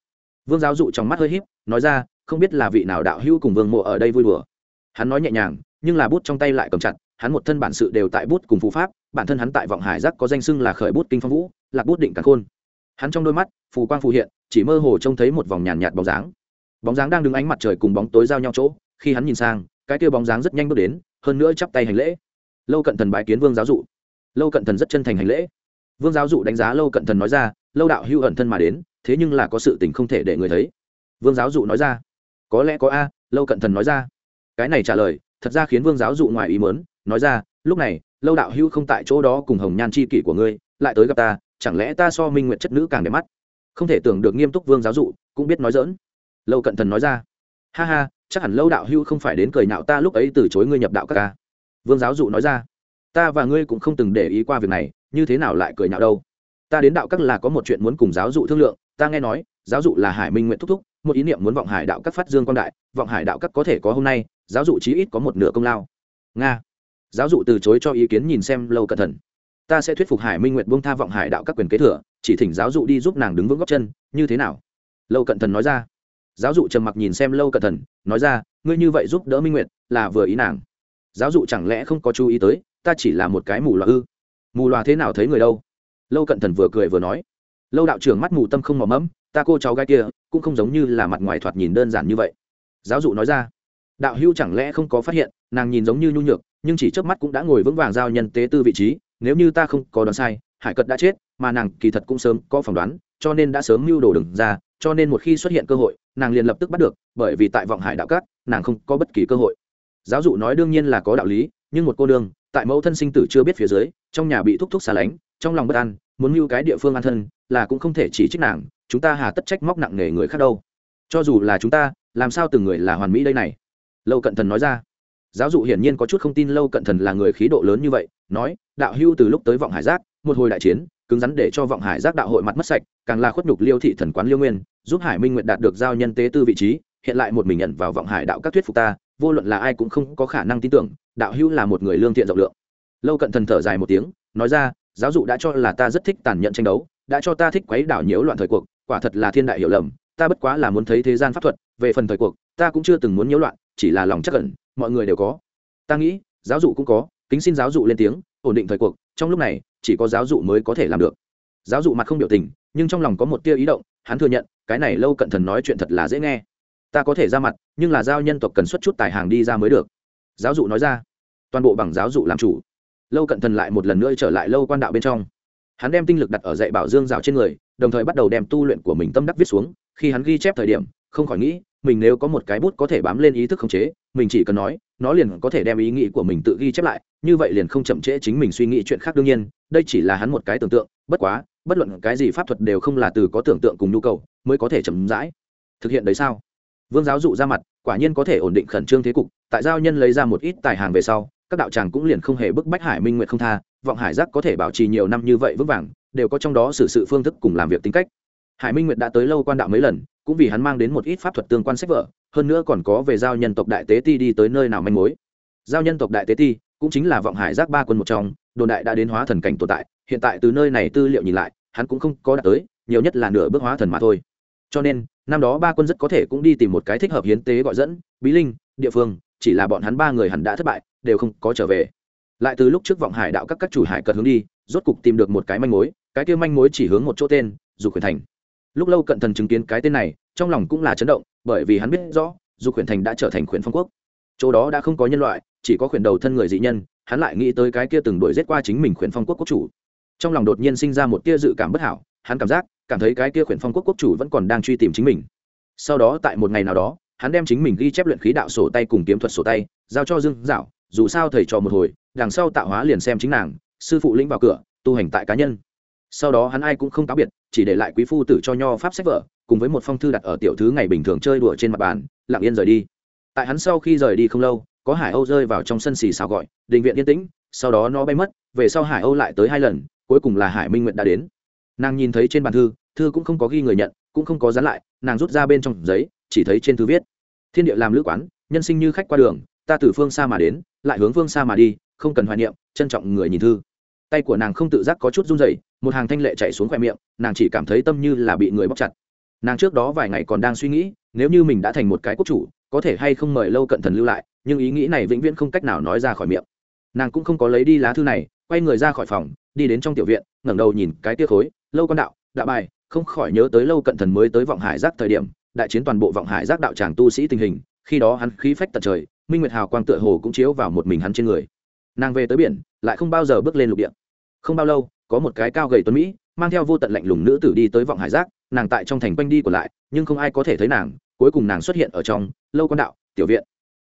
Vương giáo dụ trong mắt hơi h í p nói ra, không biết là vị nào đạo hữu cùng vương mộ ở đây vui đùa. Hắn nói nhẹ nhàng nhưng là bút trong tay lại cầm chặt, hắn một thân bản sự đều tại bút cùng phú pháp, bản thân hắn tại vọng hải giác có danh xưng là khởi bút kinh phong vũ, lạc bút định cả khôn. Hắn trong đôi mắt, phù quang phù hiện, chỉ mơ hồ trông thấy một vòng nhàn nhạt bóng dáng. Bóng dáng đang đứng ánh mặt trời cùng bóng tối giao nhau chỗ, khi hắn nhìn sang, cái kia bóng dáng rất nhanh bước đến, hơn nữa chắp tay hành lễ. Lâu cận thần bái kiến vương giáo dụ. Lâu cận thần rất chân thành hành lễ. Vương giáo dụ đánh giá lâu cận thần nói ra, lâu đạo hưu ẩn thân mà đến, thế nhưng là có sự tình không thể để người thấy. Vương giáo dụ nói ra, có lẽ có a, lâu cận thần nói ra. Cái này trả lời thật ra khiến vương giáo dụ ngoài ý mớn nói ra, lúc này, lâu đạo hưu không tại chỗ đó cùng hồng nhan c h i kỷ của ngươi, lại tới gặp ta, chẳng lẽ ta so minh nguyện chất nữ càng đẹp mắt? Không thể tưởng được nghiêm túc vương giáo dụ cũng biết nói dỡn lâu cận thần nói ra, ha ha, chắc hẳn lâu đạo hưu không phải đến cười nhạo ta lúc ấy từ chối ngươi nhập đạo các ca. Vương giáo dụ nói ra, ta và ngươi cũng không từng để ý qua việc này, như thế nào lại cười nhạo đâu? Ta đến đạo các là có một chuyện muốn cùng giáo dụ thương lượng, ta nghe nói, giáo dụ là hải minh nguyện thúc thúc, một ý niệm muốn vọng hải đạo các phát dương quan đại, vọng hải đạo các có thể có hôm nay giáo dụ chí ít có một nửa công lao. Nga. Giáo dụ từ chối cho ý kiến nhìn xem lâu cẩn thận ta sẽ thuyết phục hải minh nguyện buông tha vọng hải đạo các quyền kế thừa, chỉ thỉnh giáo dụ đi giúp nàng đứng vững góc chân, như thế nào? Lâu cận thần nói ra. Giáo dụ trầm mặc nhìn xem lâu cận thần, nói ra, ngươi như vậy giúp đỡ minh nguyện là vừa ý nàng. Giáo dụ chẳng lẽ không có chú ý tới, ta chỉ là một cái mù loà ư? Mù loà thế nào thấy người đâu? Lâu cận thần vừa cười vừa nói. Lâu đạo trưởng mắt mù tâm không mò mẫm, ta cô cháu gái kia, cũng không giống như là mặt ngoài thoạt nhìn đơn giản như vậy. Giáo dụ nói ra đạo hưu chẳng lẽ không có phát hiện, nàng nhìn giống như nhu nhược, nhưng chỉ trước mắt cũng đã ngồi vững vàng giao nhân tế tư vị trí, nếu như ta không có đoán sai, hải cật đã chết, mà nàng kỳ thật cũng sớm có phỏng đoán, cho nên đã sớm mưu đồ đừng ra, cho nên một khi xuất hiện cơ hội, nàng liền lập tức bắt được, bởi vì tại vọng hải đạo cát nàng không có bất kỳ cơ hội. Giáo dụ nói đương nhiên là có đạo lý, nhưng một cô đương tại mẫu thân sinh tử chưa biết phía dưới, trong nhà bị thúc thúc xa lánh, trong lòng bất an, muốn mưu cái địa phương an thân, là cũng không thể chỉ trích nàng, chúng ta hà tất trách móc nặng nề người khác đâu. Cho dù là chúng ta, làm sao từng người là hoàn mỹ đây này? Lâu cận thần nói ra. Giáo dụ hiển nhiên có chút không tin lâu cận thần là người khí độ lớn như vậy, nói, đạo hưu từ lúc tới vọng hải giác, một hồi đại chiến, cứng rắn để cho vọng hải giác đạo hội mặt mất sạch, càng là khuất nhục liêu thị thần quán liêu nguyên, giúp hải minh nguyện đạt được giao nhân tế tư vị trí, hiện lại một mình nhận vào vọng hải đạo các thuyết phục ta, vô luận là ai cũng không có khả năng tin tưởng, đạo hưu là một người lương thiện rộng lượng. Lâu cận thần thở dài một tiếng, nói ra, giáo dụ đã cho là ta rất thích tàn nhẫn tranh đấu, đã cho ta thích quấy đảo nhiễu loạn thời cuộc, quả thật là thiên đại hiểu lầm, ta bất quá là muốn thấy thế gian pháp thuật, về phần thời cuộc ta cũng chưa từng muốn nhiễu loạn, chỉ là lòng chắc cẩn mọi người đều có. Ta nghĩ, giáo dụ cũng có, kính xin giáo dụ lên tiếng, ổn định thời cuộc, trong lúc này, chỉ có giáo dụ mới có thể làm được. Giáo dụ mặt không biểu tình, nhưng trong lòng có một tia ý động, hắn thừa nhận, cái này lâu cận thần nói chuyện thật là dễ nghe. Ta có thể ra mặt, nhưng là giao nhân tộc cần xuất chút tài hàng đi ra mới được. Giáo dụ nói ra, toàn bộ bằng giáo dụ làm chủ. Lâu cận thần lại một lần nữa trở lại lâu quan đạo bên trong. Hắn đem tinh lực đặt ở dạy bảo dương rào trên người đồng thời bắt đầu đem tu luyện của mình tâm đắc viết xuống, khi hắn ghi chép thời điểm, không khỏi nghĩ, mình nếu có một cái bút có thể bám lên ý thức khống chế, mình chỉ cần nói, nó liền có thể đem ý nghĩ của mình tự ghi chép lại, như vậy liền không chậm trễ chính mình suy nghĩ chuyện khác đương nhiên, đây chỉ là hắn một cái tưởng tượng, bất quá, bất luận cái gì pháp thuật đều không là từ có tưởng tượng cùng nhu cầu, mới có thể chậm rãi thực hiện đấy sao? Vương giáo dụ ra mặt, quả nhiên có thể ổn định khẩn trương thế cục, tại giao nhân lấy ra một ít tài hàng về sau, các đạo tràng cũng liền không hề bức bách hải minh nguyện không tha, vọng hải giác có thể bảo trì nhiều năm như vậy vững vàng đều có trong đó xử sự phương thức cùng làm việc tính cách. Hải minh nguyệt đã tới lâu quan đạo mấy lần, cũng vì hắn mang đến một ít pháp thuật tương quan sách vở, hơn nữa còn có về giao nhân tộc đại tế ti đi tới nơi nào manh mối. Giao nhân tộc đại tế ti cũng chính là vọng hải giác ba quân một trong, đồn đại đã đến hóa thần cảnh tồn tại, hiện tại từ nơi này tư liệu nhìn lại, hắn cũng không có đạt tới, nhiều nhất là nửa bước hóa thần mà thôi. Cho nên, năm đó ba quân rất có thể cũng đi tìm một cái thích hợp hiến tế gọi dẫn, bí linh, địa phương, chỉ là bọn hắn ba người hẳn đã thất bại, đều không có trở về. Lại từ lúc trước vọng hải đạo các các chủ hải cật hướng đi, rốt cục tìm được một cái manh mối cái kia manh mối chỉ hướng một chỗ tên, dục khuyển thành. Lúc lâu cận thần chứng kiến cái tên này, trong lòng cũng là chấn động, bởi vì hắn biết rõ, dục khuyển thành đã trở thành khuyển phong quốc. Chỗ đó đã không có nhân loại, chỉ có khuyển đầu thân người dị nhân, hắn lại nghĩ tới cái kia từng đuổi giết qua chính mình khuyển phong quốc quốc chủ. Trong lòng đột nhiên sinh ra một tia dự cảm bất hảo, hắn cảm giác, cảm thấy cái kia khuyển phong quốc quốc chủ vẫn còn đang truy tìm chính mình. Sau đó tại một ngày nào đó, hắn đem chính mình ghi chép luyện khí đạo sổ tay cùng kiếm thuật sổ tay, giao cho dương dạo, dù sao thầy trò một hồi, đằng sau tạo hóa liền xem chính nàng, sư phụ lĩnh vào cửa, tu hành tại cá nhân sau đó hắn ai cũng không cáo biệt, chỉ để lại quý phu tử cho nho pháp sách vở, cùng với một phong thư đặt ở tiểu thứ ngày bình thường chơi đùa trên mặt bàn, lặng yên rời đi. Tại hắn sau khi rời đi không lâu, có hải âu rơi vào trong sân xì xào gọi, đình viện yên tĩnh, sau đó nó bay mất, về sau hải âu lại tới hai lần, cuối cùng là hải minh nguyện đã đến. Nàng nhìn thấy trên bàn thư thư cũng không có ghi người nhận, cũng không có dán lại, nàng rút ra bên trong giấy, chỉ thấy trên thư viết, thiên địa làm lữ quán, nhân sinh như khách qua đường, ta từ phương xa mà đến, lại hướng phương xa mà đi, không cần hoài niệm, trân trọng người nhìn thư tay của nàng không tự giác có chút run rẩy, một hàng thanh lệ chạy xuống khoe miệng, nàng chỉ cảm thấy tâm như là bị người bóc chặt. Nàng trước đó vài ngày còn đang suy nghĩ, nếu như mình đã thành một cái quốc chủ, có thể hay không mời lâu cận thần lưu lại, nhưng ý nghĩ này vĩnh viễn không cách nào nói ra khỏi miệng. Nàng cũng không có lấy đi lá thư này, quay người ra khỏi phòng, đi đến trong tiểu viện, ngẩng đầu nhìn cái tia khối, lâu con đạo đạo bài, không khỏi nhớ tới lâu cận thần mới tới vọng hải giác thời điểm, đại chiến toàn bộ vọng hải giác đạo tràng tu sĩ tình hình, khi đó hắn khí phách tận trời, minh nguyệt hào quang tựa hồ cũng chiếu vào một mình hắn trên người nàng về tới biển, lại không bao giờ bước lên lục địa. Không bao lâu, có một cái cao gầy tuấn mỹ, mang theo vô tận lạnh lùng nữ tử đi tới vọng hải giác, nàng tại trong thành quanh đi của lại, nhưng không ai có thể thấy nàng, cuối cùng nàng xuất hiện ở trong, lâu quan đạo, tiểu viện.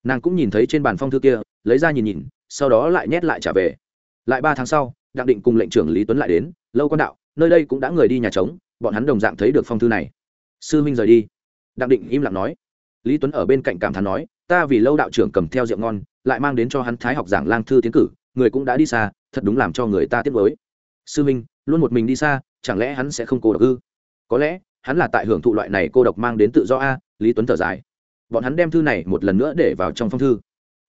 Nàng cũng nhìn thấy trên bàn phong thư kia, lấy ra nhìn nhìn, sau đó lại nhét lại trả về. Lại ba tháng sau đặng định cùng lệnh trưởng lý tuấn lại đến, lâu quan đạo, nơi đây cũng đã người đi nhà trống, bọn hắn đồng dạng thấy được phong thư này. Sư minh rời đi. Đặng định im lặng nói. Lý tuấn ở bên cạnh cảm thán nói, ta vì lâu đạo trưởng cầm theo rượu ngon lại mang đến cho hắn thái học giảng lang thư tiến cử, người cũng đã đi xa, thật đúng làm cho người ta tiếc với sư minh, luôn một mình đi xa, chẳng lẽ hắn sẽ không cô độc ư? Có lẽ, hắn là tại hưởng thụ loại này cô độc mang đến tự do a, lý tuấn thở dài. Bọn hắn đem thư này một lần nữa để vào trong phong thư.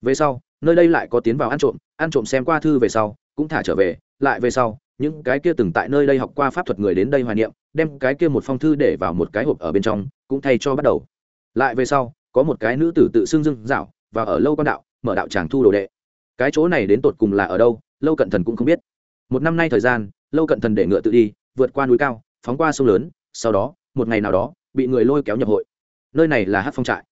Về sau, nơi đây lại có tiến vào ăn trộm ăn trộm xem qua thư về sau, cũng thả trở về, lại về sau, những cái kia từng tại nơi đây học qua pháp thuật người đến đây hoài niệm, đem cái kia một phong thư để vào một cái hộp ở bên trong, cũng thay cho bắt đầu. Lại về sau, có một cái nữ tử tự xưng dưng dạo, và ở lâu con đạo mở đạo tràng thu đồ đệ. Cái chỗ này đến tột cùng là ở đâu, lâu cận thần cũng không biết. Một năm nay thời gian, lâu cận thần để ngựa tự đi, vượt qua núi cao, phóng qua sông lớn, sau đó, một ngày nào đó, bị người lôi kéo nhập hội. Nơi này là hát phong trại.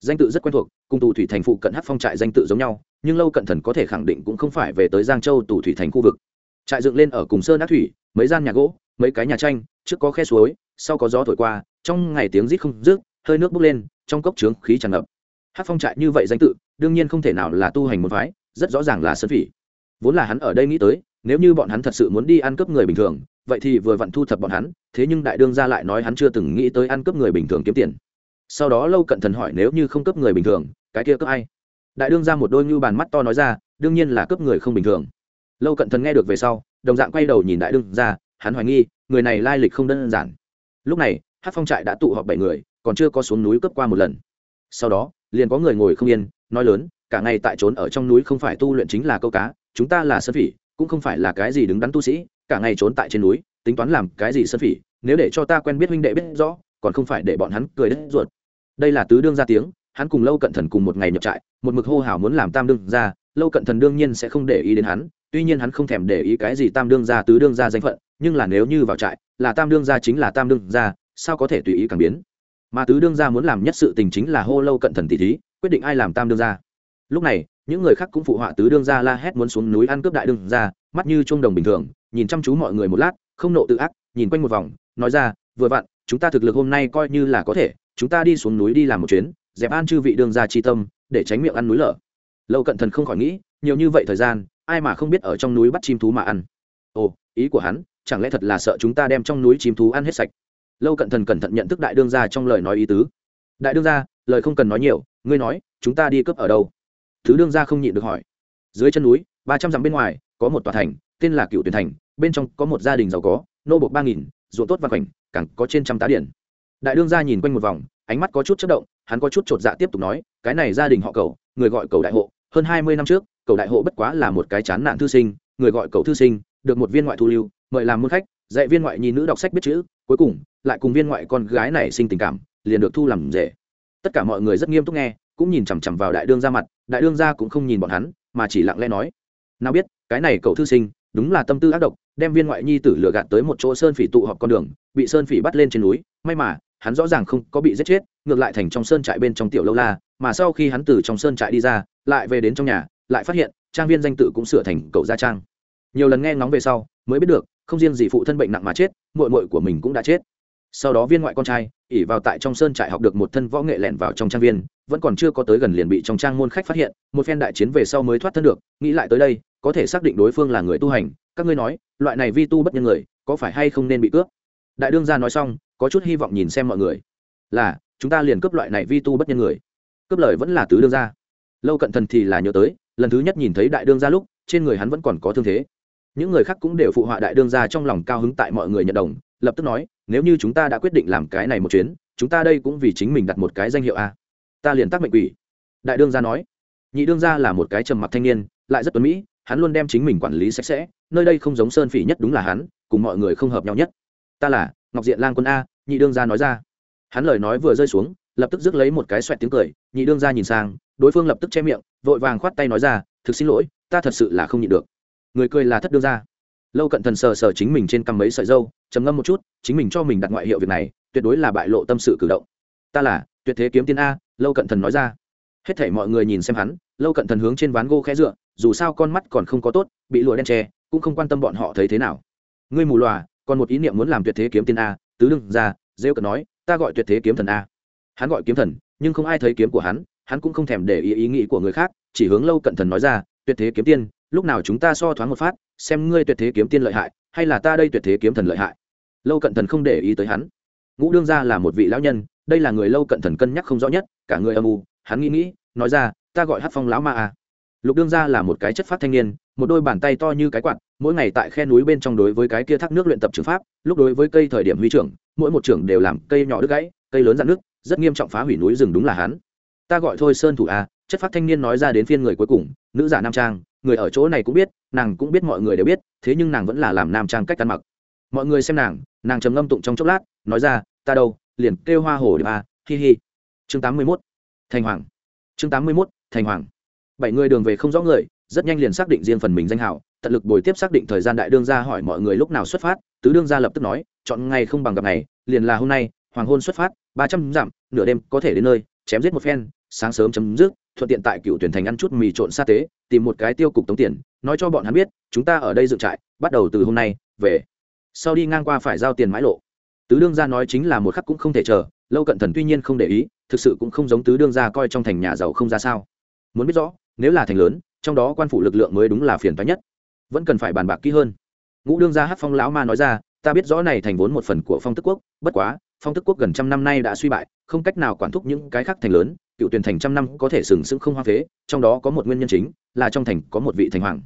Danh tự rất quen thuộc, cùng tù thủy thành phụ cận hát phong trại danh tự giống nhau, nhưng lâu cận thần có thể khẳng định cũng không phải về tới giang châu tù thủy thành khu vực. Trại dựng lên ở cùng sơn đá thủy, mấy gian nhà gỗ, mấy cái nhà tranh, trước có khe suối, sau có gió thổi qua, trong ngày tiếng rít không rước hơi nước bốc lên, trong cốc trướng khí tràn ngập hát phong trại như vậy danh tự, đương nhiên không thể nào là tu hành một phái, rất rõ ràng là sơn phỉ. Vốn là hắn ở đây nghĩ tới, nếu như bọn hắn thật sự muốn đi ăn cướp người bình thường, vậy thì vừa vặn thu thập bọn hắn, thế nhưng đại đương gia lại nói hắn chưa từng nghĩ tới ăn cướp người bình thường kiếm tiền. Sau đó lâu cận thần hỏi nếu như không cướp người bình thường, cái kia cướp ai? Đại đương ra một đôi như bàn mắt to nói ra, đương nhiên là cướp người không bình thường. Lâu cận thần nghe được về sau, đồng dạng quay đầu nhìn đại đương ra hắn hoài nghi, người này lai lịch không đơn giản. Lúc này, hát phong trại đã tụ họp bảy người, còn chưa có xuống núi cướp qua một lần. Sau đó liền có người ngồi không yên, nói lớn, cả ngày tại trốn ở trong núi không phải tu luyện chính là câu cá, chúng ta là sơn phỉ, cũng không phải là cái gì đứng đắn tu sĩ, cả ngày trốn tại trên núi, tính toán làm cái gì sơn phỉ, nếu để cho ta quen biết huynh đệ biết rõ, còn không phải để bọn hắn cười đứt ruột. Đây là tứ đương ra tiếng, hắn cùng lâu cận thần cùng một ngày nhập trại, một mực hô hào muốn làm tam đương ra lâu cận thần đương nhiên sẽ không để ý đến hắn, tuy nhiên hắn không thèm để ý cái gì tam đương ra tứ đương ra danh phận, nhưng là nếu như vào trại, là tam đương ra chính là tam đương ra sao có thể tùy ý càng biến? Mà tứ đương gia muốn làm nhất sự tình chính là hô lâu cận thần tỷ thí, quyết định ai làm tam đương gia. lúc này, những người khác cũng phụ họa tứ đương gia la hét muốn xuống núi ăn cướp đại đương gia. mắt như trung đồng bình thường, nhìn chăm chú mọi người một lát, không nộ tự ác, nhìn quanh một vòng, nói ra, vừa vặn, chúng ta thực lực hôm nay coi như là có thể, chúng ta đi xuống núi đi làm một chuyến, dẹp an chư vị đương gia chi tâm, để tránh miệng ăn núi lở lâu cận thần không khỏi nghĩ, nhiều như vậy thời gian, ai mà không biết ở trong núi bắt chim thú mà ăn ồ, ý của hắn, chẳng lẽ thật là sợ chúng ta đem trong núi chim thú ăn hết sạch lâu cận thần cẩn thận nhận thức đại đương gia trong lời nói ý tứ. Đại đương gia, lời không cần nói nhiều, ngươi nói, chúng ta đi cướp ở đâu? Thứ đương gia không nhịn được hỏi. Dưới chân núi, ba trăm dặm bên ngoài, có một tòa thành, tên là cựu tuyển thành, bên trong có một gia đình giàu có, nô bộc ba nghìn, ruộng tốt và khoảnh, cẳng có trên trăm tá điển. Đại đương gia nhìn quanh một vòng, ánh mắt có chút chất động, hắn có chút chột dạ tiếp tục nói, cái này gia đình họ cầu người gọi cầu đại hộ, hơn hai mươi năm trước cầu đại hộ bất quá là một cái chán nạn thư sinh, người gọi cầu thư sinh, được một viên ngoại thu lưu, mời làm môn khách, dạy viên ngoại nhi nữ đọc sách biết chữ cuối cùng, lại cùng viên ngoại con gái này sinh tình cảm, liền được thu làm rể. Tất cả mọi người rất nghiêm túc nghe, cũng nhìn chằm chằm vào đại đương ra mặt, đại đương ra cũng không nhìn bọn hắn, mà chỉ lặng lẽ nói, nào biết, cái này cậu thư sinh, đúng là tâm tư ác độc, đem viên ngoại nhi tử lừa gạt tới một chỗ sơn phỉ tụ họp con đường, bị sơn phỉ bắt lên trên núi, may mà, hắn rõ ràng không có bị giết chết, ngược lại thành trong sơn trại bên trong tiểu lâu la, mà sau khi hắn từ trong sơn trại đi ra, lại về đến trong nhà, lại phát hiện, trang viên danh tự cũng sửa thành cậu gia trang. Nhiều lần nghe ngóng về sau, mới biết được không riêng gì phụ thân bệnh nặng mà chết, muội muội của mình cũng đã chết. Sau đó viên ngoại con trai, ỉ vào tại trong sơn trại học được một thân võ nghệ lẻn vào trong trang viên, vẫn còn chưa có tới gần liền bị trong trang môn khách phát hiện, một phen đại chiến về sau mới thoát thân được, nghĩ lại tới đây, có thể xác định đối phương là người tu hành. Các ngươi nói, loại này vi tu bất nhân người, có phải hay không nên bị cướp? Đại đương gia nói xong, có chút hy vọng nhìn xem mọi người. Là, chúng ta liền cướp loại này vi tu bất nhân người. Cướp lời vẫn là tứ đương gia. Lâu cận thần thì là nhớ tới, lần thứ nhất nhìn thấy đại đương gia lúc, trên người hắn vẫn còn có thương thế những người khác cũng đều phụ họa đại đương gia trong lòng cao hứng tại mọi người nhận đồng, lập tức nói, nếu như chúng ta đã quyết định làm cái này một chuyến, chúng ta đây cũng vì chính mình đặt một cái danh hiệu a. Ta liền tác mệnh quỷ. Đại đương gia nói, nhị đương gia là một cái trầm mặc thanh niên, lại rất tuấn mỹ, hắn luôn đem chính mình quản lý sạch sẽ, nơi đây không giống sơn phỉ nhất đúng là hắn, cùng mọi người không hợp nhau nhất. Ta là, ngọc diện lang quân a, nhị đương gia nói ra. Hắn lời nói vừa rơi xuống, lập tức rước lấy một cái xoẹt tiếng cười, nhị đương gia nhìn sang, đối phương lập tức che miệng, vội vàng khoát tay nói ra, thực xin lỗi, ta thật sự là không nhịn được người cười là thất đương ra, lâu cận thần sờ sờ chính mình trên cằm mấy sợi dâu trầm ngâm một chút chính mình cho mình đặt ngoại hiệu việc này tuyệt đối là bại lộ tâm sự cử động. Ta là tuyệt thế kiếm tiên a lâu cận thần nói ra. Hết thảy mọi người nhìn xem hắn lâu cận thần hướng trên ván gỗ khẽ dựa dù sao con mắt còn không có tốt bị lụa đen che cũng không quan tâm bọn họ thấy thế nào. Ngươi mù loà còn một ý niệm muốn làm tuyệt thế kiếm tiên a tứ đương ra rêu cận nói ta gọi tuyệt thế kiếm thần a. Hắn gọi kiếm thần nhưng không ai thấy kiếm của hắn hắn cũng không thèm để ý ý nghĩ của người khác chỉ hướng lâu cận thần nói ra tuyệt thế kiếm tiên lúc nào chúng ta so thoáng một phát xem ngươi tuyệt thế kiếm tiên lợi hại hay là ta đây tuyệt thế kiếm thần lợi hại. Lâu cận thần không để ý tới hắn. Ngũ đương gia là một vị lão nhân đây là người lâu cận thần cân nhắc không rõ nhất cả người âm u hắn nghĩ nghĩ nói ra ta gọi hát phong lão ma à. lục đương gia là một cái chất phát thanh niên một đôi bàn tay to như cái quạt mỗi ngày tại khe núi bên trong đối với cái kia thác nước luyện tập trường pháp lúc đối với cây thời điểm huy trưởng mỗi một trưởng đều làm cây nhỏ đứt gãy cây lớn dạn nước rất nghiêm trọng phá hủy núi rừng đúng là hắn. Ta gọi thôi sơn thủ à, chất phát thanh niên nói ra đến phiên người cuối cùng nữ giả nam trang người ở chỗ này cũng biết, nàng cũng biết mọi người đều biết, thế nhưng nàng vẫn là làm nam trang cách ăn mặc. Mọi người xem nàng nàng trầm ngâm tụng trong chốc lát, nói ra, ta đâu, liền kêu hoa hồ điệp a hi hi. Chương tám mươi mốt, thành hoàng. Chương tám mươi mốt, thành hoàng. Bảy người đường về không rõ người, rất nhanh liền xác định riêng phần mình danh hảo tận lực bồi tiếp xác định thời gian đại đương gia hỏi mọi người lúc nào xuất phát, tứ đương gia lập tức nói, chọn ngày không bằng gặp ngày, liền là hôm nay, hoàng hôn xuất phát, ba trăm dặm, nửa đêm có thể đến nơi, chém giết một phen, sáng sớm chấm dứt thuận tiện tại cựu tuyển thành ăn chút mì trộn sa tế, tìm một cái tiêu cục tống tiền, nói cho bọn hắn biết, chúng ta ở đây dựng trại, bắt đầu từ hôm nay, về. Sau đi ngang qua phải giao tiền mãi lộ. Tứ đương gia nói chính là một khắc cũng không thể chờ, lâu cận thần tuy nhiên không để ý, thực sự cũng không giống tứ đương gia coi trong thành nhà giàu không ra sao. Muốn biết rõ, nếu là thành lớn, trong đó quan phủ lực lượng mới đúng là phiền toái nhất. Vẫn cần phải bàn bạc kỹ hơn. Ngũ đương gia hát phong lão ma nói ra, ta biết rõ này thành vốn một phần của phong tức quốc, bất quá phong tức quốc gần trăm năm nay đã suy bại, không cách nào quản thúc những cái khác thành lớn, cựu tuyển thành trăm năm có thể sừng sững không hoa phế, trong đó có một nguyên nhân chính là trong thành có một vị thành hoàng.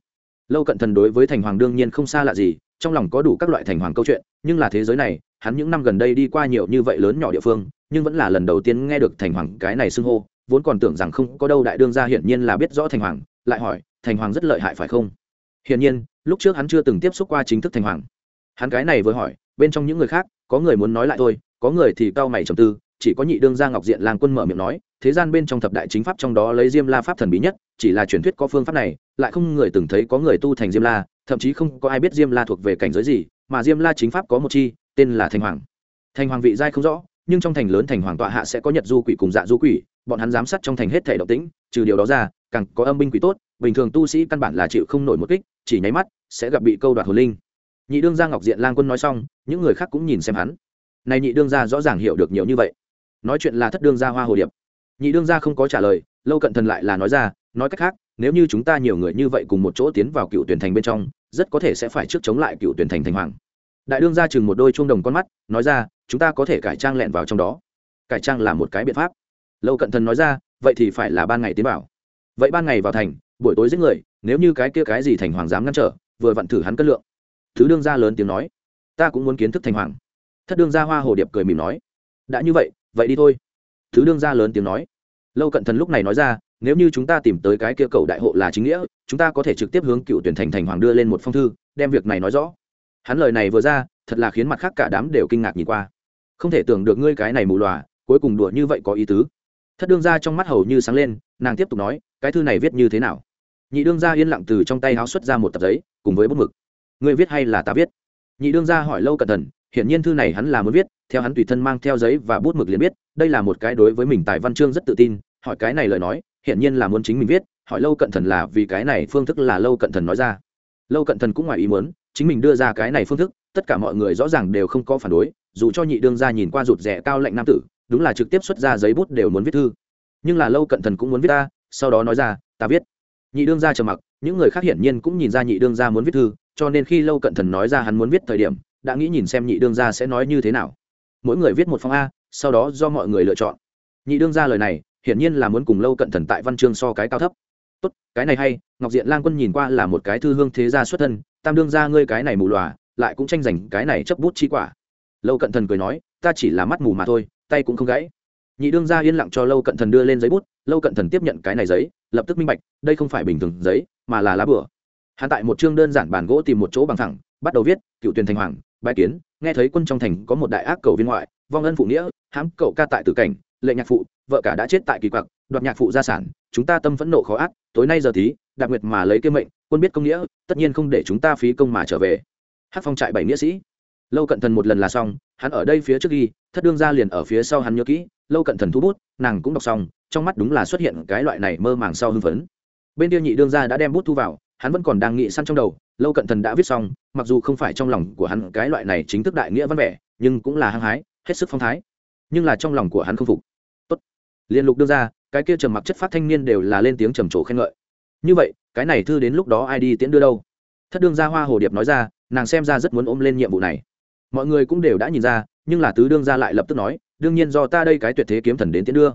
Lâu cận thần đối với thành hoàng đương nhiên không xa lạ gì, trong lòng có đủ các loại thành hoàng câu chuyện, nhưng là thế giới này, hắn những năm gần đây đi qua nhiều như vậy lớn nhỏ địa phương, nhưng vẫn là lần đầu tiên nghe được thành hoàng cái này xưng hô, vốn còn tưởng rằng không có đâu đại đương gia hiển nhiên là biết rõ thành hoàng, lại hỏi, thành hoàng rất lợi hại phải không? Hiển nhiên, lúc trước hắn chưa từng tiếp xúc qua chính thức thành hoàng. Hắn cái này vừa hỏi, bên trong những người khác, có người muốn nói lại thôi có người thì cao mày trầm tư, chỉ có nhị đương gia ngọc diện lang quân mở miệng nói, thế gian bên trong thập đại chính pháp trong đó lấy diêm la pháp thần bí nhất, chỉ là truyền thuyết có phương pháp này, lại không người từng thấy có người tu thành diêm la, thậm chí không có ai biết diêm la thuộc về cảnh giới gì, mà diêm la chính pháp có một chi, tên là thành hoàng. Thành hoàng vị giai không rõ, nhưng trong thành lớn thành hoàng tọa hạ sẽ có nhật du quỷ cùng dạ du quỷ, bọn hắn giám sát trong thành hết thể động tĩnh, trừ điều đó ra, càng có âm binh quỷ tốt, bình thường tu sĩ căn bản là chịu không nổi một kích, chỉ nháy mắt sẽ gặp bị câu đoạt hồn linh. Nhị đương gia ngọc diện lang quân nói xong, những người khác cũng nhìn xem hắn này nhị đương gia rõ ràng hiểu được nhiều như vậy. Nói chuyện là thất đương gia hoa hồ điệp. Nhị đương gia không có trả lời, lâu cận thần lại là nói ra, nói cách khác, nếu như chúng ta nhiều người như vậy cùng một chỗ tiến vào cựu tuyển thành bên trong, rất có thể sẽ phải trước chống lại cựu tuyển thành thành hoàng. Đại đương gia chừng một đôi chuông đồng con mắt, nói ra, chúng ta có thể cải trang lẹn vào trong đó. Cải trang là một cái biện pháp. Lâu cận thần nói ra, vậy thì phải là ban ngày tiến vào. vậy ban ngày vào thành, buổi tối giết người, nếu như cái kia cái gì thành hoàng dám ngăn trở, vừa vặn thử hắn cân lượng. Thứ đương gia lớn tiếng nói, ta cũng muốn kiến thức thành hoàng thất đương gia hoa hồ điệp cười mỉm nói, đã như vậy vậy đi thôi. Thứ đương gia lớn tiếng nói. Lâu cận thần lúc này nói ra, nếu như chúng ta tìm tới cái kia cầu đại hộ là chính nghĩa, chúng ta có thể trực tiếp hướng cựu tuyển thành thành hoàng đưa lên một phong thư, đem việc này nói rõ. Hắn lời này vừa ra, thật là khiến mặt khác cả đám đều kinh ngạc nhìn qua. Không thể tưởng được ngươi cái này mù lòa, cuối cùng đùa như vậy có ý tứ. Thất đương ra trong mắt hầu như sáng lên, nàng tiếp tục nói, cái thư này viết như thế nào? Nhị đương ra yên lặng từ trong tay háo xuất ra một tập giấy, cùng với bút mực. Ngươi viết hay là ta viết? Nhị đương ra hỏi lâu cẩn thận hiển nhiên thư này hắn là muốn viết, theo hắn tùy thân mang theo giấy và bút mực liền biết, đây là một cái đối với mình tài văn chương rất tự tin, hỏi cái này lời nói, hiển nhiên là muốn chính mình viết, hỏi lâu cận thần là vì cái này phương thức là lâu cận thần nói ra. Lâu cận thần cũng ngoài ý muốn, chính mình đưa ra cái này phương thức, tất cả mọi người rõ ràng đều không có phản đối, dù cho nhị đương gia nhìn qua rụt rẻ cao lạnh nam tử, đúng là trực tiếp xuất ra giấy bút đều muốn viết thư. Nhưng là lâu cận thần cũng muốn viết ta, sau đó nói ra, ta viết. Nhị đương gia trầm mặc, những người khác hiển nhiên cũng nhìn ra nhị đương gia muốn viết thư, cho nên khi lâu cận thần nói ra hắn muốn viết thời điểm đã nghĩ nhìn xem nhị đương gia sẽ nói như thế nào. Mỗi người viết một phong a, sau đó do mọi người lựa chọn. Nhị đương gia lời này, hiển nhiên là muốn cùng lâu cận thần tại văn chương so cái cao thấp. Tốt, cái này hay, ngọc diện lang quân nhìn qua là một cái thư hương thế gia xuất thân, tam đương gia ngươi cái này mù lòa, lại cũng tranh giành cái này chấp bút chi quả. Lâu cận thần cười nói, ta chỉ là mắt mù mà thôi, tay cũng không gãy. Nhị đương gia yên lặng cho lâu cận thần đưa lên giấy bút, lâu cận thần tiếp nhận cái này giấy, lập tức minh bạch, đây không phải bình thường giấy, mà là lá bửa. Hắn tại một chương đơn giản bàn gỗ tìm một chỗ bằng thẳng, bắt đầu viết, cựu tuyển thành hoàng bài kiến, nghe thấy quân trong thành có một đại ác cầu viên ngoại, vong ân phụ nghĩa, hãm cậu ca tại tử cảnh, lệ nhạc phụ, vợ cả đã chết tại kỳ quặc, đoạt nhạc phụ gia sản, chúng ta tâm phẫn nộ khó ác, tối nay giờ tí đặc nguyệt mà lấy kiếm mệnh, quân biết công nghĩa, tất nhiên không để chúng ta phí công mà trở về. Hát phong trại bảy nghĩa sĩ. Lâu cận thần một lần là xong, hắn ở đây phía trước ghi, thất đương ra liền ở phía sau hắn nhớ kỹ, lâu cận thần thu bút, nàng cũng đọc xong, trong mắt đúng là xuất hiện cái loại này mơ màng sau hưng phấn. Bên kia nhị đương ra đã đem bút thu vào, hắn vẫn còn đang nghĩ săn trong đầu lâu cận thần đã viết xong, mặc dù không phải trong lòng của hắn cái loại này chính thức đại nghĩa văn vẻ, nhưng cũng là hăng hái, hết sức phong thái. Nhưng là trong lòng của hắn không phục. Tốt. Liên lục đưa ra, cái kia trầm mặc chất phát thanh niên đều là lên tiếng trầm trồ khen ngợi. Như vậy, cái này thư đến lúc đó ai đi tiễn đưa đâu? Thất đương gia hoa hồ điệp nói ra, nàng xem ra rất muốn ôm lên nhiệm vụ này. Mọi người cũng đều đã nhìn ra, nhưng là tứ đương gia lại lập tức nói, đương nhiên do ta đây cái tuyệt thế kiếm thần đến tiễn đưa.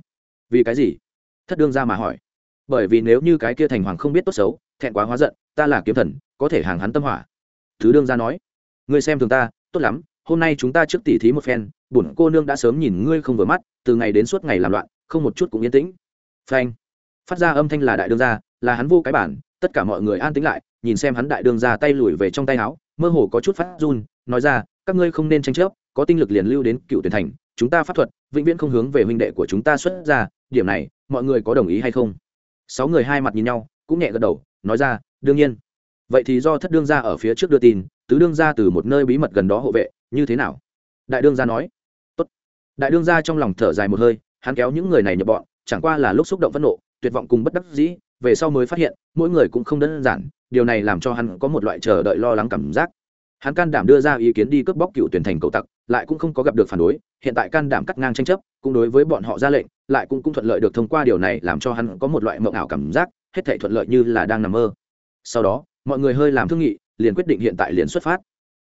Vì cái gì? Thất đương gia mà hỏi. Bởi vì nếu như cái kia thành hoàng không biết tốt xấu, thẹn quá hóa giận, ta là kiếm thần có thể hàng hắn tâm hỏa. Thứ đương gia nói, ngươi xem thường ta, tốt lắm, hôm nay chúng ta trước tỉ thí một phen, bổn cô nương đã sớm nhìn ngươi không vừa mắt, từ ngày đến suốt ngày làm loạn, không một chút cũng yên tĩnh. Phanh. Phát ra âm thanh là đại đương gia, là hắn vô cái bản, tất cả mọi người an tĩnh lại, nhìn xem hắn đại đương gia tay lùi về trong tay áo, mơ hồ có chút phát run, nói ra, các ngươi không nên tranh chấp, có tinh lực liền lưu đến cựu tuyển thành, chúng ta pháp thuật, vĩnh viễn không hướng về huynh đệ của chúng ta xuất ra, điểm này, mọi người có đồng ý hay không? Sáu người hai mặt nhìn nhau, cũng nhẹ gật đầu, nói ra, đương nhiên vậy thì do thất đương gia ở phía trước đưa tin, tứ đương gia từ một nơi bí mật gần đó hộ vệ, như thế nào? Đại đương gia nói. Tốt. đại đương gia trong lòng thở dài một hơi, hắn kéo những người này nhập bọn, chẳng qua là lúc xúc động phẫn nộ, tuyệt vọng cùng bất đắc dĩ, về sau mới phát hiện, mỗi người cũng không đơn giản, điều này làm cho hắn có một loại chờ đợi lo lắng cảm giác. Hắn can đảm đưa ra ý kiến đi cướp bóc cựu tuyển thành cầu tặc, lại cũng không có gặp được phản đối, hiện tại can đảm cắt ngang tranh chấp, cũng đối với bọn họ ra lệnh, lại cũng cũng thuận lợi được thông qua điều này làm cho hắn có một loại mộng ảo cảm giác, hết thể thuận lợi như là đang nằm mơ. Sau đó mọi người hơi làm thương nghị, liền quyết định hiện tại liền xuất phát.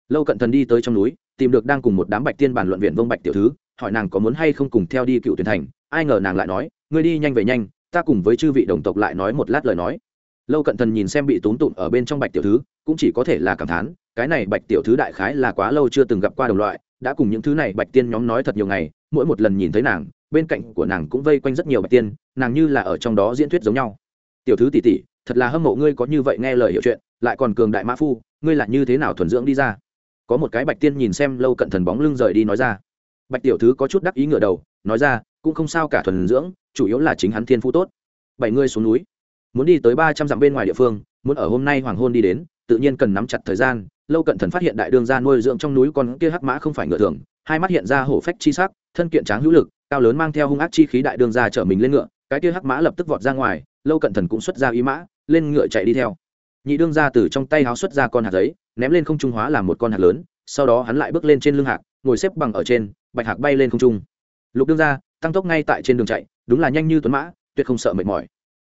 Lâu cận thần đi tới trong núi, tìm được đang cùng một đám bạch tiên bàn luận viện vông bạch tiểu thứ, hỏi nàng có muốn hay không cùng theo đi cựu tuyển thành. Ai ngờ nàng lại nói, ngươi đi nhanh về nhanh, ta cùng với chư vị đồng tộc lại nói một lát lời nói. Lâu cận thần nhìn xem bị tốn tụn ở bên trong bạch tiểu thứ, cũng chỉ có thể là cảm thán, cái này bạch tiểu thứ đại khái là quá lâu chưa từng gặp qua đồng loại, đã cùng những thứ này bạch tiên nhóm nói thật nhiều ngày, mỗi một lần nhìn thấy nàng, bên cạnh của nàng cũng vây quanh rất nhiều bạch tiên, nàng như là ở trong đó diễn thuyết giống nhau. Tiểu thứ tỷ tỷ, thật là hâm mộ ngươi có như vậy nghe lời hiểu chuyện lại còn cường đại mã phu, ngươi là như thế nào thuần dưỡng đi ra? Có một cái bạch tiên nhìn xem lâu cận thần bóng lưng rời đi nói ra. Bạch tiểu thứ có chút đắc ý ngửa đầu, nói ra, cũng không sao cả thuần dưỡng, chủ yếu là chính hắn thiên phú tốt. Bảy người xuống núi, muốn đi tới ba trăm dặm bên ngoài địa phương, muốn ở hôm nay hoàng hôn đi đến, tự nhiên cần nắm chặt thời gian. Lâu cận thần phát hiện đại đương gia nuôi dưỡng trong núi con kia hắc mã không phải ngựa thường, hai mắt hiện ra hổ phách chi sắc, thân kiện tráng hữu lực, cao lớn mang theo hung ác chi khí đại đương gia chở mình lên ngựa, cái kia hắc mã lập tức vọt ra ngoài, lâu cận thần cũng xuất ra ý mã, lên ngựa chạy đi theo nhị đương gia từ trong tay háo xuất ra con hạt giấy, ném lên không trung hóa làm một con hạt lớn, sau đó hắn lại bước lên trên lưng hạc, ngồi xếp bằng ở trên, bạch hạc bay lên không trung. Lục đương gia, tăng tốc ngay tại trên đường chạy, đúng là nhanh như tuấn mã, tuyệt không sợ mệt mỏi.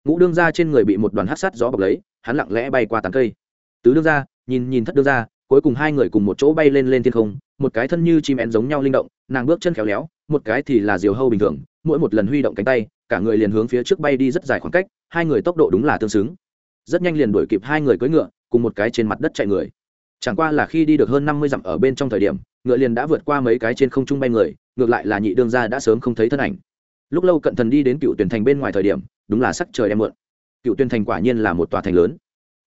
Ngũ đương gia trên người bị một đoàn hát sát gió bọc lấy, hắn lặng lẽ bay qua tán cây. Tứ đương gia, nhìn nhìn thất đương gia, cuối cùng hai người cùng một chỗ bay lên lên thiên không, một cái thân như chim én giống nhau linh động, nàng bước chân khéo léo, một cái thì là diều hâu bình thường, mỗi một lần huy động cánh tay, cả người liền hướng phía trước bay đi rất dài khoảng cách, hai người tốc độ đúng là tương xứng rất nhanh liền đuổi kịp hai người cưỡi ngựa, cùng một cái trên mặt đất chạy người. Chẳng qua là khi đi được hơn năm mươi dặm ở bên trong thời điểm, ngựa liền đã vượt qua mấy cái trên không trung bay người, ngược lại là nhị đương gia đã sớm không thấy thân ảnh. Lúc lâu cận thần đi đến cựu tuyển thành bên ngoài thời điểm, đúng là sắc trời đem mượn cựu tuyển thành quả nhiên là một tòa thành lớn.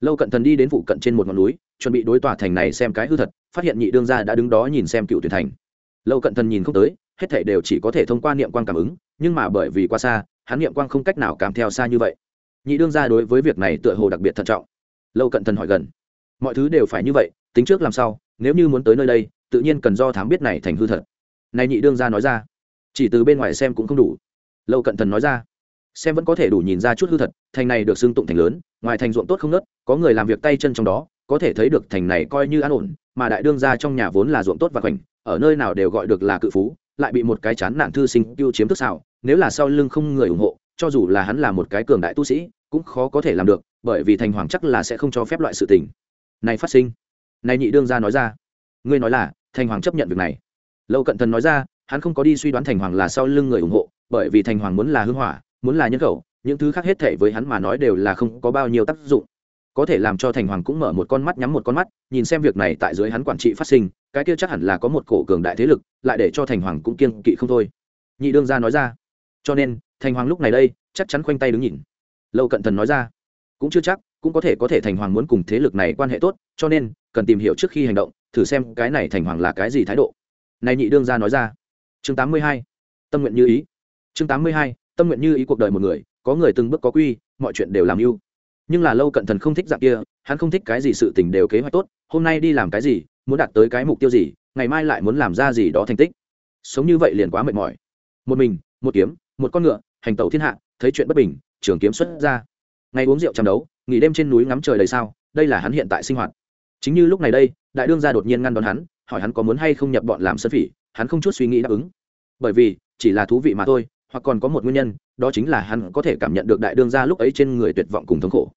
Lâu cận thần đi đến vụ cận trên một ngọn núi, chuẩn bị đối tòa thành này xem cái hư thật, phát hiện nhị đương gia đã đứng đó nhìn xem cựu tuyển thành. Lâu cận thần nhìn không tới, hết thảy đều chỉ có thể thông qua niệm quang cảm ứng, nhưng mà bởi vì qua xa, hắn niệm quang không cách nào cảm theo xa như vậy nhị đương gia đối với việc này tựa hồ đặc biệt thận trọng. Lâu cận thần hỏi gần. Mọi thứ đều phải như vậy, tính trước làm sao, nếu như muốn tới nơi đây, tự nhiên cần do thám biết này thành hư thật. Này nhị đương gia nói ra. Chỉ từ bên ngoài xem cũng không đủ. Lâu cận thần nói ra. Xem vẫn có thể đủ nhìn ra chút hư thật, thành này được xưng tụng thành lớn, ngoài thành ruộng tốt không nớt, có người làm việc tay chân trong đó, có thể thấy được thành này coi như an ổn, mà đại đương gia trong nhà vốn là ruộng tốt và khoảnh, ở nơi nào đều gọi được là cự phú, lại bị một cái chán nản thư sinh tiêu chiếm thức xảo, nếu là sau lưng không người ủng hộ cho dù là hắn là một cái cường đại tu sĩ, cũng khó có thể làm được, bởi vì thành hoàng chắc là sẽ không cho phép loại sự tình. Này phát sinh. Này nhị đương gia nói ra. Ngươi nói là, thành hoàng chấp nhận việc này. Lâu cận thần nói ra, hắn không có đi suy đoán thành hoàng là sau lưng người ủng hộ, bởi vì thành hoàng muốn là hưng hỏa, muốn là nhân khẩu, những thứ khác hết thể với hắn mà nói đều là không có bao nhiêu tác dụng. Có thể làm cho thành hoàng cũng mở một con mắt, nhắm một con mắt, nhìn xem việc này tại dưới hắn quản trị phát sinh, cái kia chắc hẳn là có một cổ cường đại thế lực, lại để cho thành hoàng cũng kiên kỵ không thôi. Nhị đương gia nói ra cho nên, thành hoàng lúc này đây, chắc chắn khoanh tay đứng nhìn. Lâu cận thần nói ra, cũng chưa chắc, cũng có thể có thể thành hoàng muốn cùng thế lực này quan hệ tốt, cho nên, cần tìm hiểu trước khi hành động, thử xem cái này thành hoàng là cái gì thái độ. Này nhị đương gia nói ra, chương tám mươi hai, tâm nguyện như ý. Chương tám mươi hai, tâm nguyện như ý cuộc đời một người, có người từng bước có quy, mọi chuyện đều làm ưu. Nhưng là lâu cận thần không thích dạng kia, hắn không thích cái gì sự tình đều kế hoạch tốt, hôm nay đi làm cái gì, muốn đạt tới cái mục tiêu gì, ngày mai lại muốn làm ra gì đó thành tích. Sống như vậy liền quá mệt mỏi. Một mình, một kiếm một con ngựa, hành tẩu thiên hạ, thấy chuyện bất bình, trường kiếm xuất ra. Ngày uống rượu chăm đấu, nghỉ đêm trên núi ngắm trời đầy sao, đây là hắn hiện tại sinh hoạt. Chính như lúc này đây, đại đương gia đột nhiên ngăn đón hắn, hỏi hắn có muốn hay không nhập bọn làm sân phỉ, hắn không chút suy nghĩ đáp ứng. Bởi vì, chỉ là thú vị mà thôi, hoặc còn có một nguyên nhân, đó chính là hắn có thể cảm nhận được đại đương gia lúc ấy trên người tuyệt vọng cùng thống khổ.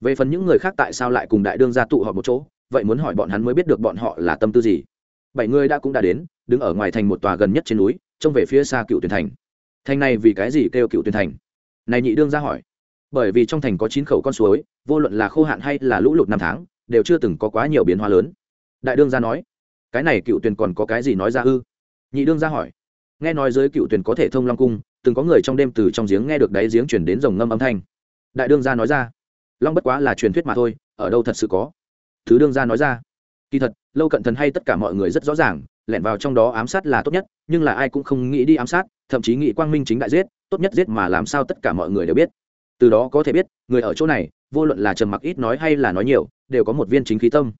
Về phần những người khác tại sao lại cùng đại đương gia tụ họp một chỗ, vậy muốn hỏi bọn hắn mới biết được bọn họ là tâm tư gì. Bảy người đã cũng đã đến, đứng ở ngoài thành một tòa gần nhất trên núi, trông về phía xa cựu tuyển thành thành này vì cái gì kêu cựu tuyển thành? Này nhị đương ra hỏi. Bởi vì trong thành có chín khẩu con suối, vô luận là khô hạn hay là lũ lụt năm tháng, đều chưa từng có quá nhiều biến hóa lớn. Đại đương gia nói, cái này cựu tuyển còn có cái gì nói ra ư? Nhị đương gia hỏi, nghe nói dưới cựu tuyển có thể thông long cung, từng có người trong đêm từ trong giếng nghe được đáy giếng chuyển đến dòng ngâm âm thanh. Đại đương gia nói ra, long bất quá là truyền thuyết mà thôi, ở đâu thật sự có? Thứ đương gia nói ra, kỳ thật, lâu cận thần hay tất cả mọi người rất rõ ràng, lẻn vào trong đó ám sát là tốt nhất, nhưng là ai cũng không nghĩ đi ám sát thậm chí nghị quang minh chính đại giết, tốt nhất giết mà làm sao tất cả mọi người đều biết. Từ đó có thể biết, người ở chỗ này, vô luận là trầm mặc ít nói hay là nói nhiều, đều có một viên chính khí tâm.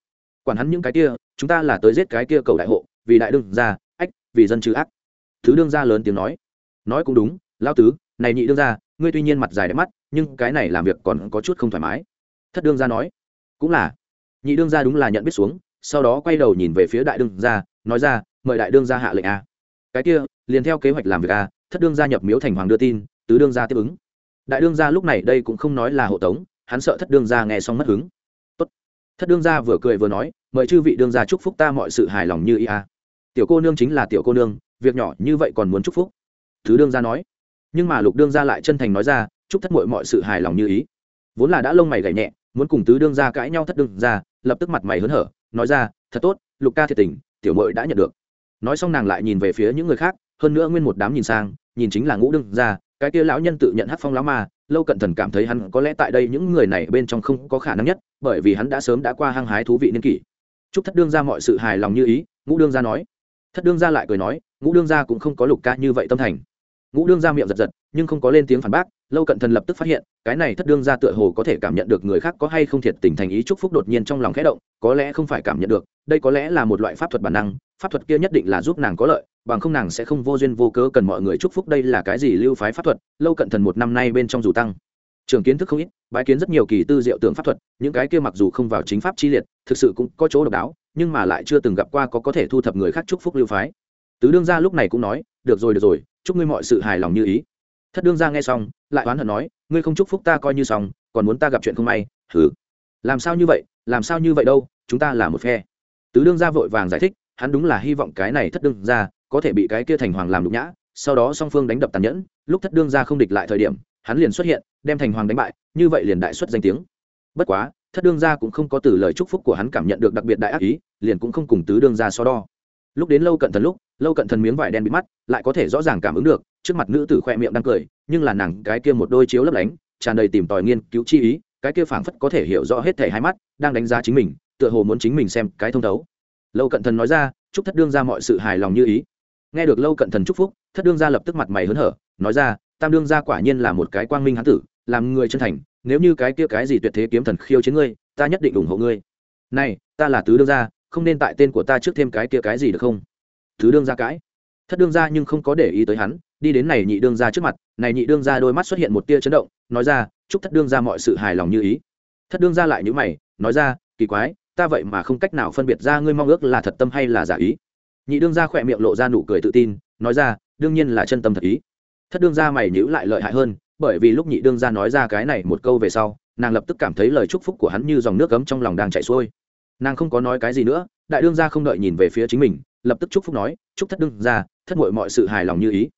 Quản hắn những cái kia, chúng ta là tới giết cái kia cầu đại hộ, vì đại đương gia, ách, vì dân trừ ác. Thứ đương gia lớn tiếng nói. Nói cũng đúng lao tứ, này nhị đương gia, ngươi tuy nhiên mặt dài đẹp mắt, nhưng cái này làm việc còn có chút không thoải mái. Thất đương gia nói. Cũng là. Nhị đương gia đúng là nhận biết xuống, sau đó quay đầu nhìn về phía đại đương gia, nói ra, mời đại đương gia hạ lệnh a. Cái kia liền theo kế hoạch làm việc a, thất đương gia nhập miếu thành hoàng đưa tin, tứ đương gia tiếp ứng. Đại đương gia lúc này đây cũng không nói là hộ tống, hắn sợ thất đương gia nghe xong mất hứng. Tốt. thất đương gia vừa cười vừa nói, mời chư vị đương gia chúc phúc ta mọi sự hài lòng như ý a. Tiểu cô nương chính là tiểu cô nương, việc nhỏ như vậy còn muốn chúc phúc? Thứ đương gia nói. Nhưng mà lục đương gia lại chân thành nói ra, chúc thất mội mọi sự hài lòng như ý. Vốn là đã lông mày gảy nhẹ, muốn cùng tứ đương gia cãi nhau thất đương gia, lập tức mặt mày hớn hở, nói ra, thật tốt, lục ca thiệt tình, tiểu mội đã nhận được. Nói xong nàng lại nhìn về phía những người khác hơn nữa nguyên một đám nhìn sang, nhìn chính là ngũ đương gia, cái kia lão nhân tự nhận hát phong lão ma, lâu cận thần cảm thấy hắn có lẽ tại đây những người này bên trong không có khả năng nhất, bởi vì hắn đã sớm đã qua hăng hái thú vị niên kỷ. Chúc thất đương ra mọi sự hài lòng như ý, ngũ đương gia nói. Thất đương gia lại cười nói, ngũ đương gia cũng không có lục ca như vậy tâm thành. Ngũ đương gia miệng giật giật, nhưng không có lên tiếng phản bác lâu cận thần lập tức phát hiện, cái này thất đương gia tựa hồ có thể cảm nhận được người khác có hay không thiệt tình thành ý chúc phúc đột nhiên trong lòng khẽ động, có lẽ không phải cảm nhận được, đây có lẽ là một loại pháp thuật bản năng, pháp thuật kia nhất định là giúp nàng có lợi, bằng không nàng sẽ không vô duyên vô cớ cần mọi người chúc phúc, đây là cái gì lưu phái pháp thuật, lâu cận thần một năm nay bên trong dù tăng. Trường kiến thức không ít, bái kiến rất nhiều kỳ tư diệu tưởng pháp thuật, những cái kia mặc dù không vào chính pháp chi liệt, thực sự cũng có chỗ độc đáo, nhưng mà lại chưa từng gặp qua có có thể thu thập người khác chúc phúc lưu phái. Tứ đương gia lúc này cũng nói, được rồi được rồi, chúc ngươi mọi sự hài lòng như ý thất đương gia nghe xong, lại oán hận nói, ngươi không chúc phúc ta coi như xong, còn muốn ta gặp chuyện không may thử làm sao như vậy, làm sao như vậy đâu, chúng ta là một phe. Tứ đương gia vội vàng giải thích, hắn đúng là hy vọng cái này thất đương gia có thể bị cái kia thành hoàng làm nhục nhã, sau đó song phương đánh đập tàn nhẫn, lúc thất đương gia không địch lại thời điểm, hắn liền xuất hiện, đem thành hoàng đánh bại, như vậy liền đại xuất danh tiếng. Bất quá, thất đương gia cũng không có từ lời chúc phúc của hắn cảm nhận được đặc biệt đại ác ý, liền cũng không cùng tứ đương gia so đo. Lúc đến lâu cận thần lúc, lâu cận thần miếng vải đen bị mắt, lại có thể rõ ràng cảm ứng được trước mặt nữ tử khoe miệng đang cười, nhưng là nàng cái kia một đôi chiếu lấp lánh, tràn đầy tìm tòi nghiên cứu chi ý, cái kia phảng phất có thể hiểu rõ hết thể hai mắt, đang đánh giá chính mình, tựa hồ muốn chính mình xem cái thông thấu. Lâu cận thần nói ra, chúc thất đương ra mọi sự hài lòng như ý. Nghe được lâu cận thần chúc phúc, thất đương ra lập tức mặt mày hớn hở, nói ra, tam đương ra quả nhiên là một cái quang minh hán tử, làm người chân thành, nếu như cái kia cái gì tuyệt thế kiếm thần khiêu chiến ngươi, ta nhất định ủng hộ ngươi. Này, ta là tứ đương gia, không nên tại tên của ta trước thêm cái kia cái gì được không? Thứ đương gia cãi thất đương gia nhưng không có để ý tới hắn, đi đến này nhị đương gia trước mặt, này nhị đương gia đôi mắt xuất hiện một tia chấn động, nói ra, chúc thất đương gia mọi sự hài lòng như ý. Thất đương gia lại nhữ mày, nói ra, kỳ quái, ta vậy mà không cách nào phân biệt ra ngươi mong ước là thật tâm hay là giả ý. Nhị đương gia khỏe miệng lộ ra nụ cười tự tin, nói ra, đương nhiên là chân tâm thật ý. Thất đương gia mày nhữ lại lợi hại hơn, bởi vì lúc nhị đương gia nói ra cái này một câu về sau, nàng lập tức cảm thấy lời chúc phúc của hắn như dòng nước cấm trong lòng đang chảy xuôi. Nàng không có nói cái gì nữa, đại đương gia không đợi nhìn về phía chính mình lập tức chúc phúc nói, chúc thất đương gia, thất mội mọi sự hài lòng như ý.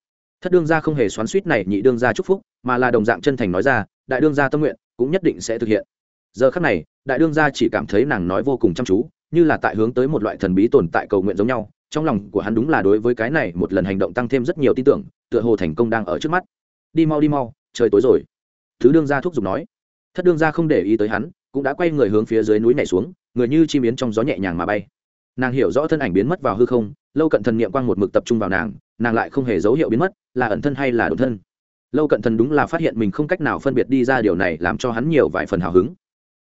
Thất đương gia không hề xoắn suýt này nhị đương gia chúc phúc, mà là đồng dạng chân thành nói ra, đại đương gia tâm nguyện cũng nhất định sẽ thực hiện. Giờ khắc này, đại đương gia chỉ cảm thấy nàng nói vô cùng chăm chú, như là tại hướng tới một loại thần bí tồn tại cầu nguyện giống nhau, trong lòng của hắn đúng là đối với cái này một lần hành động tăng thêm rất nhiều tin tưởng, tựa hồ thành công đang ở trước mắt. Đi mau đi mau, trời tối rồi. Thứ đương gia thúc giục nói. Thất đương gia không để ý tới hắn, cũng đã quay người hướng phía dưới núi nhảy xuống, người như chim yến trong gió nhẹ nhàng mà bay nàng hiểu rõ thân ảnh biến mất vào hư không, lâu cận thần niệm quang một mực tập trung vào nàng nàng lại không hề dấu hiệu biến mất, là ẩn thân hay là đồn thân? Lâu cận thần đúng là phát hiện mình không cách nào phân biệt đi ra điều này làm cho hắn nhiều vài phần hào hứng.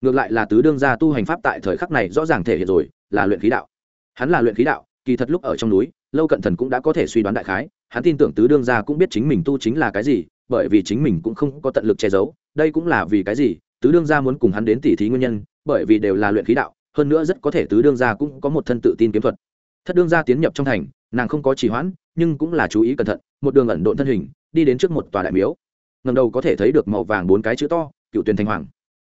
Ngược lại là tứ đương gia tu hành pháp tại thời khắc này rõ ràng thể hiện rồi, là luyện khí đạo. Hắn là luyện khí đạo, kỳ thật lúc ở trong núi, lâu cận thần cũng đã có thể suy đoán đại khái, hắn tin tưởng tứ đương gia cũng biết chính mình tu chính là cái gì, bởi vì chính mình cũng không có tận lực che giấu, đây cũng là vì cái gì, tứ đương gia muốn cùng hắn đến tỉ thí nguyên nhân, bởi vì đều là luyện khí đạo hơn nữa rất có thể tứ đương gia cũng có một thân tự tin kiếm thuật. Thất đương gia tiến nhập trong thành, nàng không có trì hoãn, nhưng cũng là chú ý cẩn thận, một đường ẩn độn thân hình, đi đến trước một tòa đại miếu. Ngầm đầu có thể thấy được màu vàng bốn cái chữ to, cựu tuyền thanh hoàng.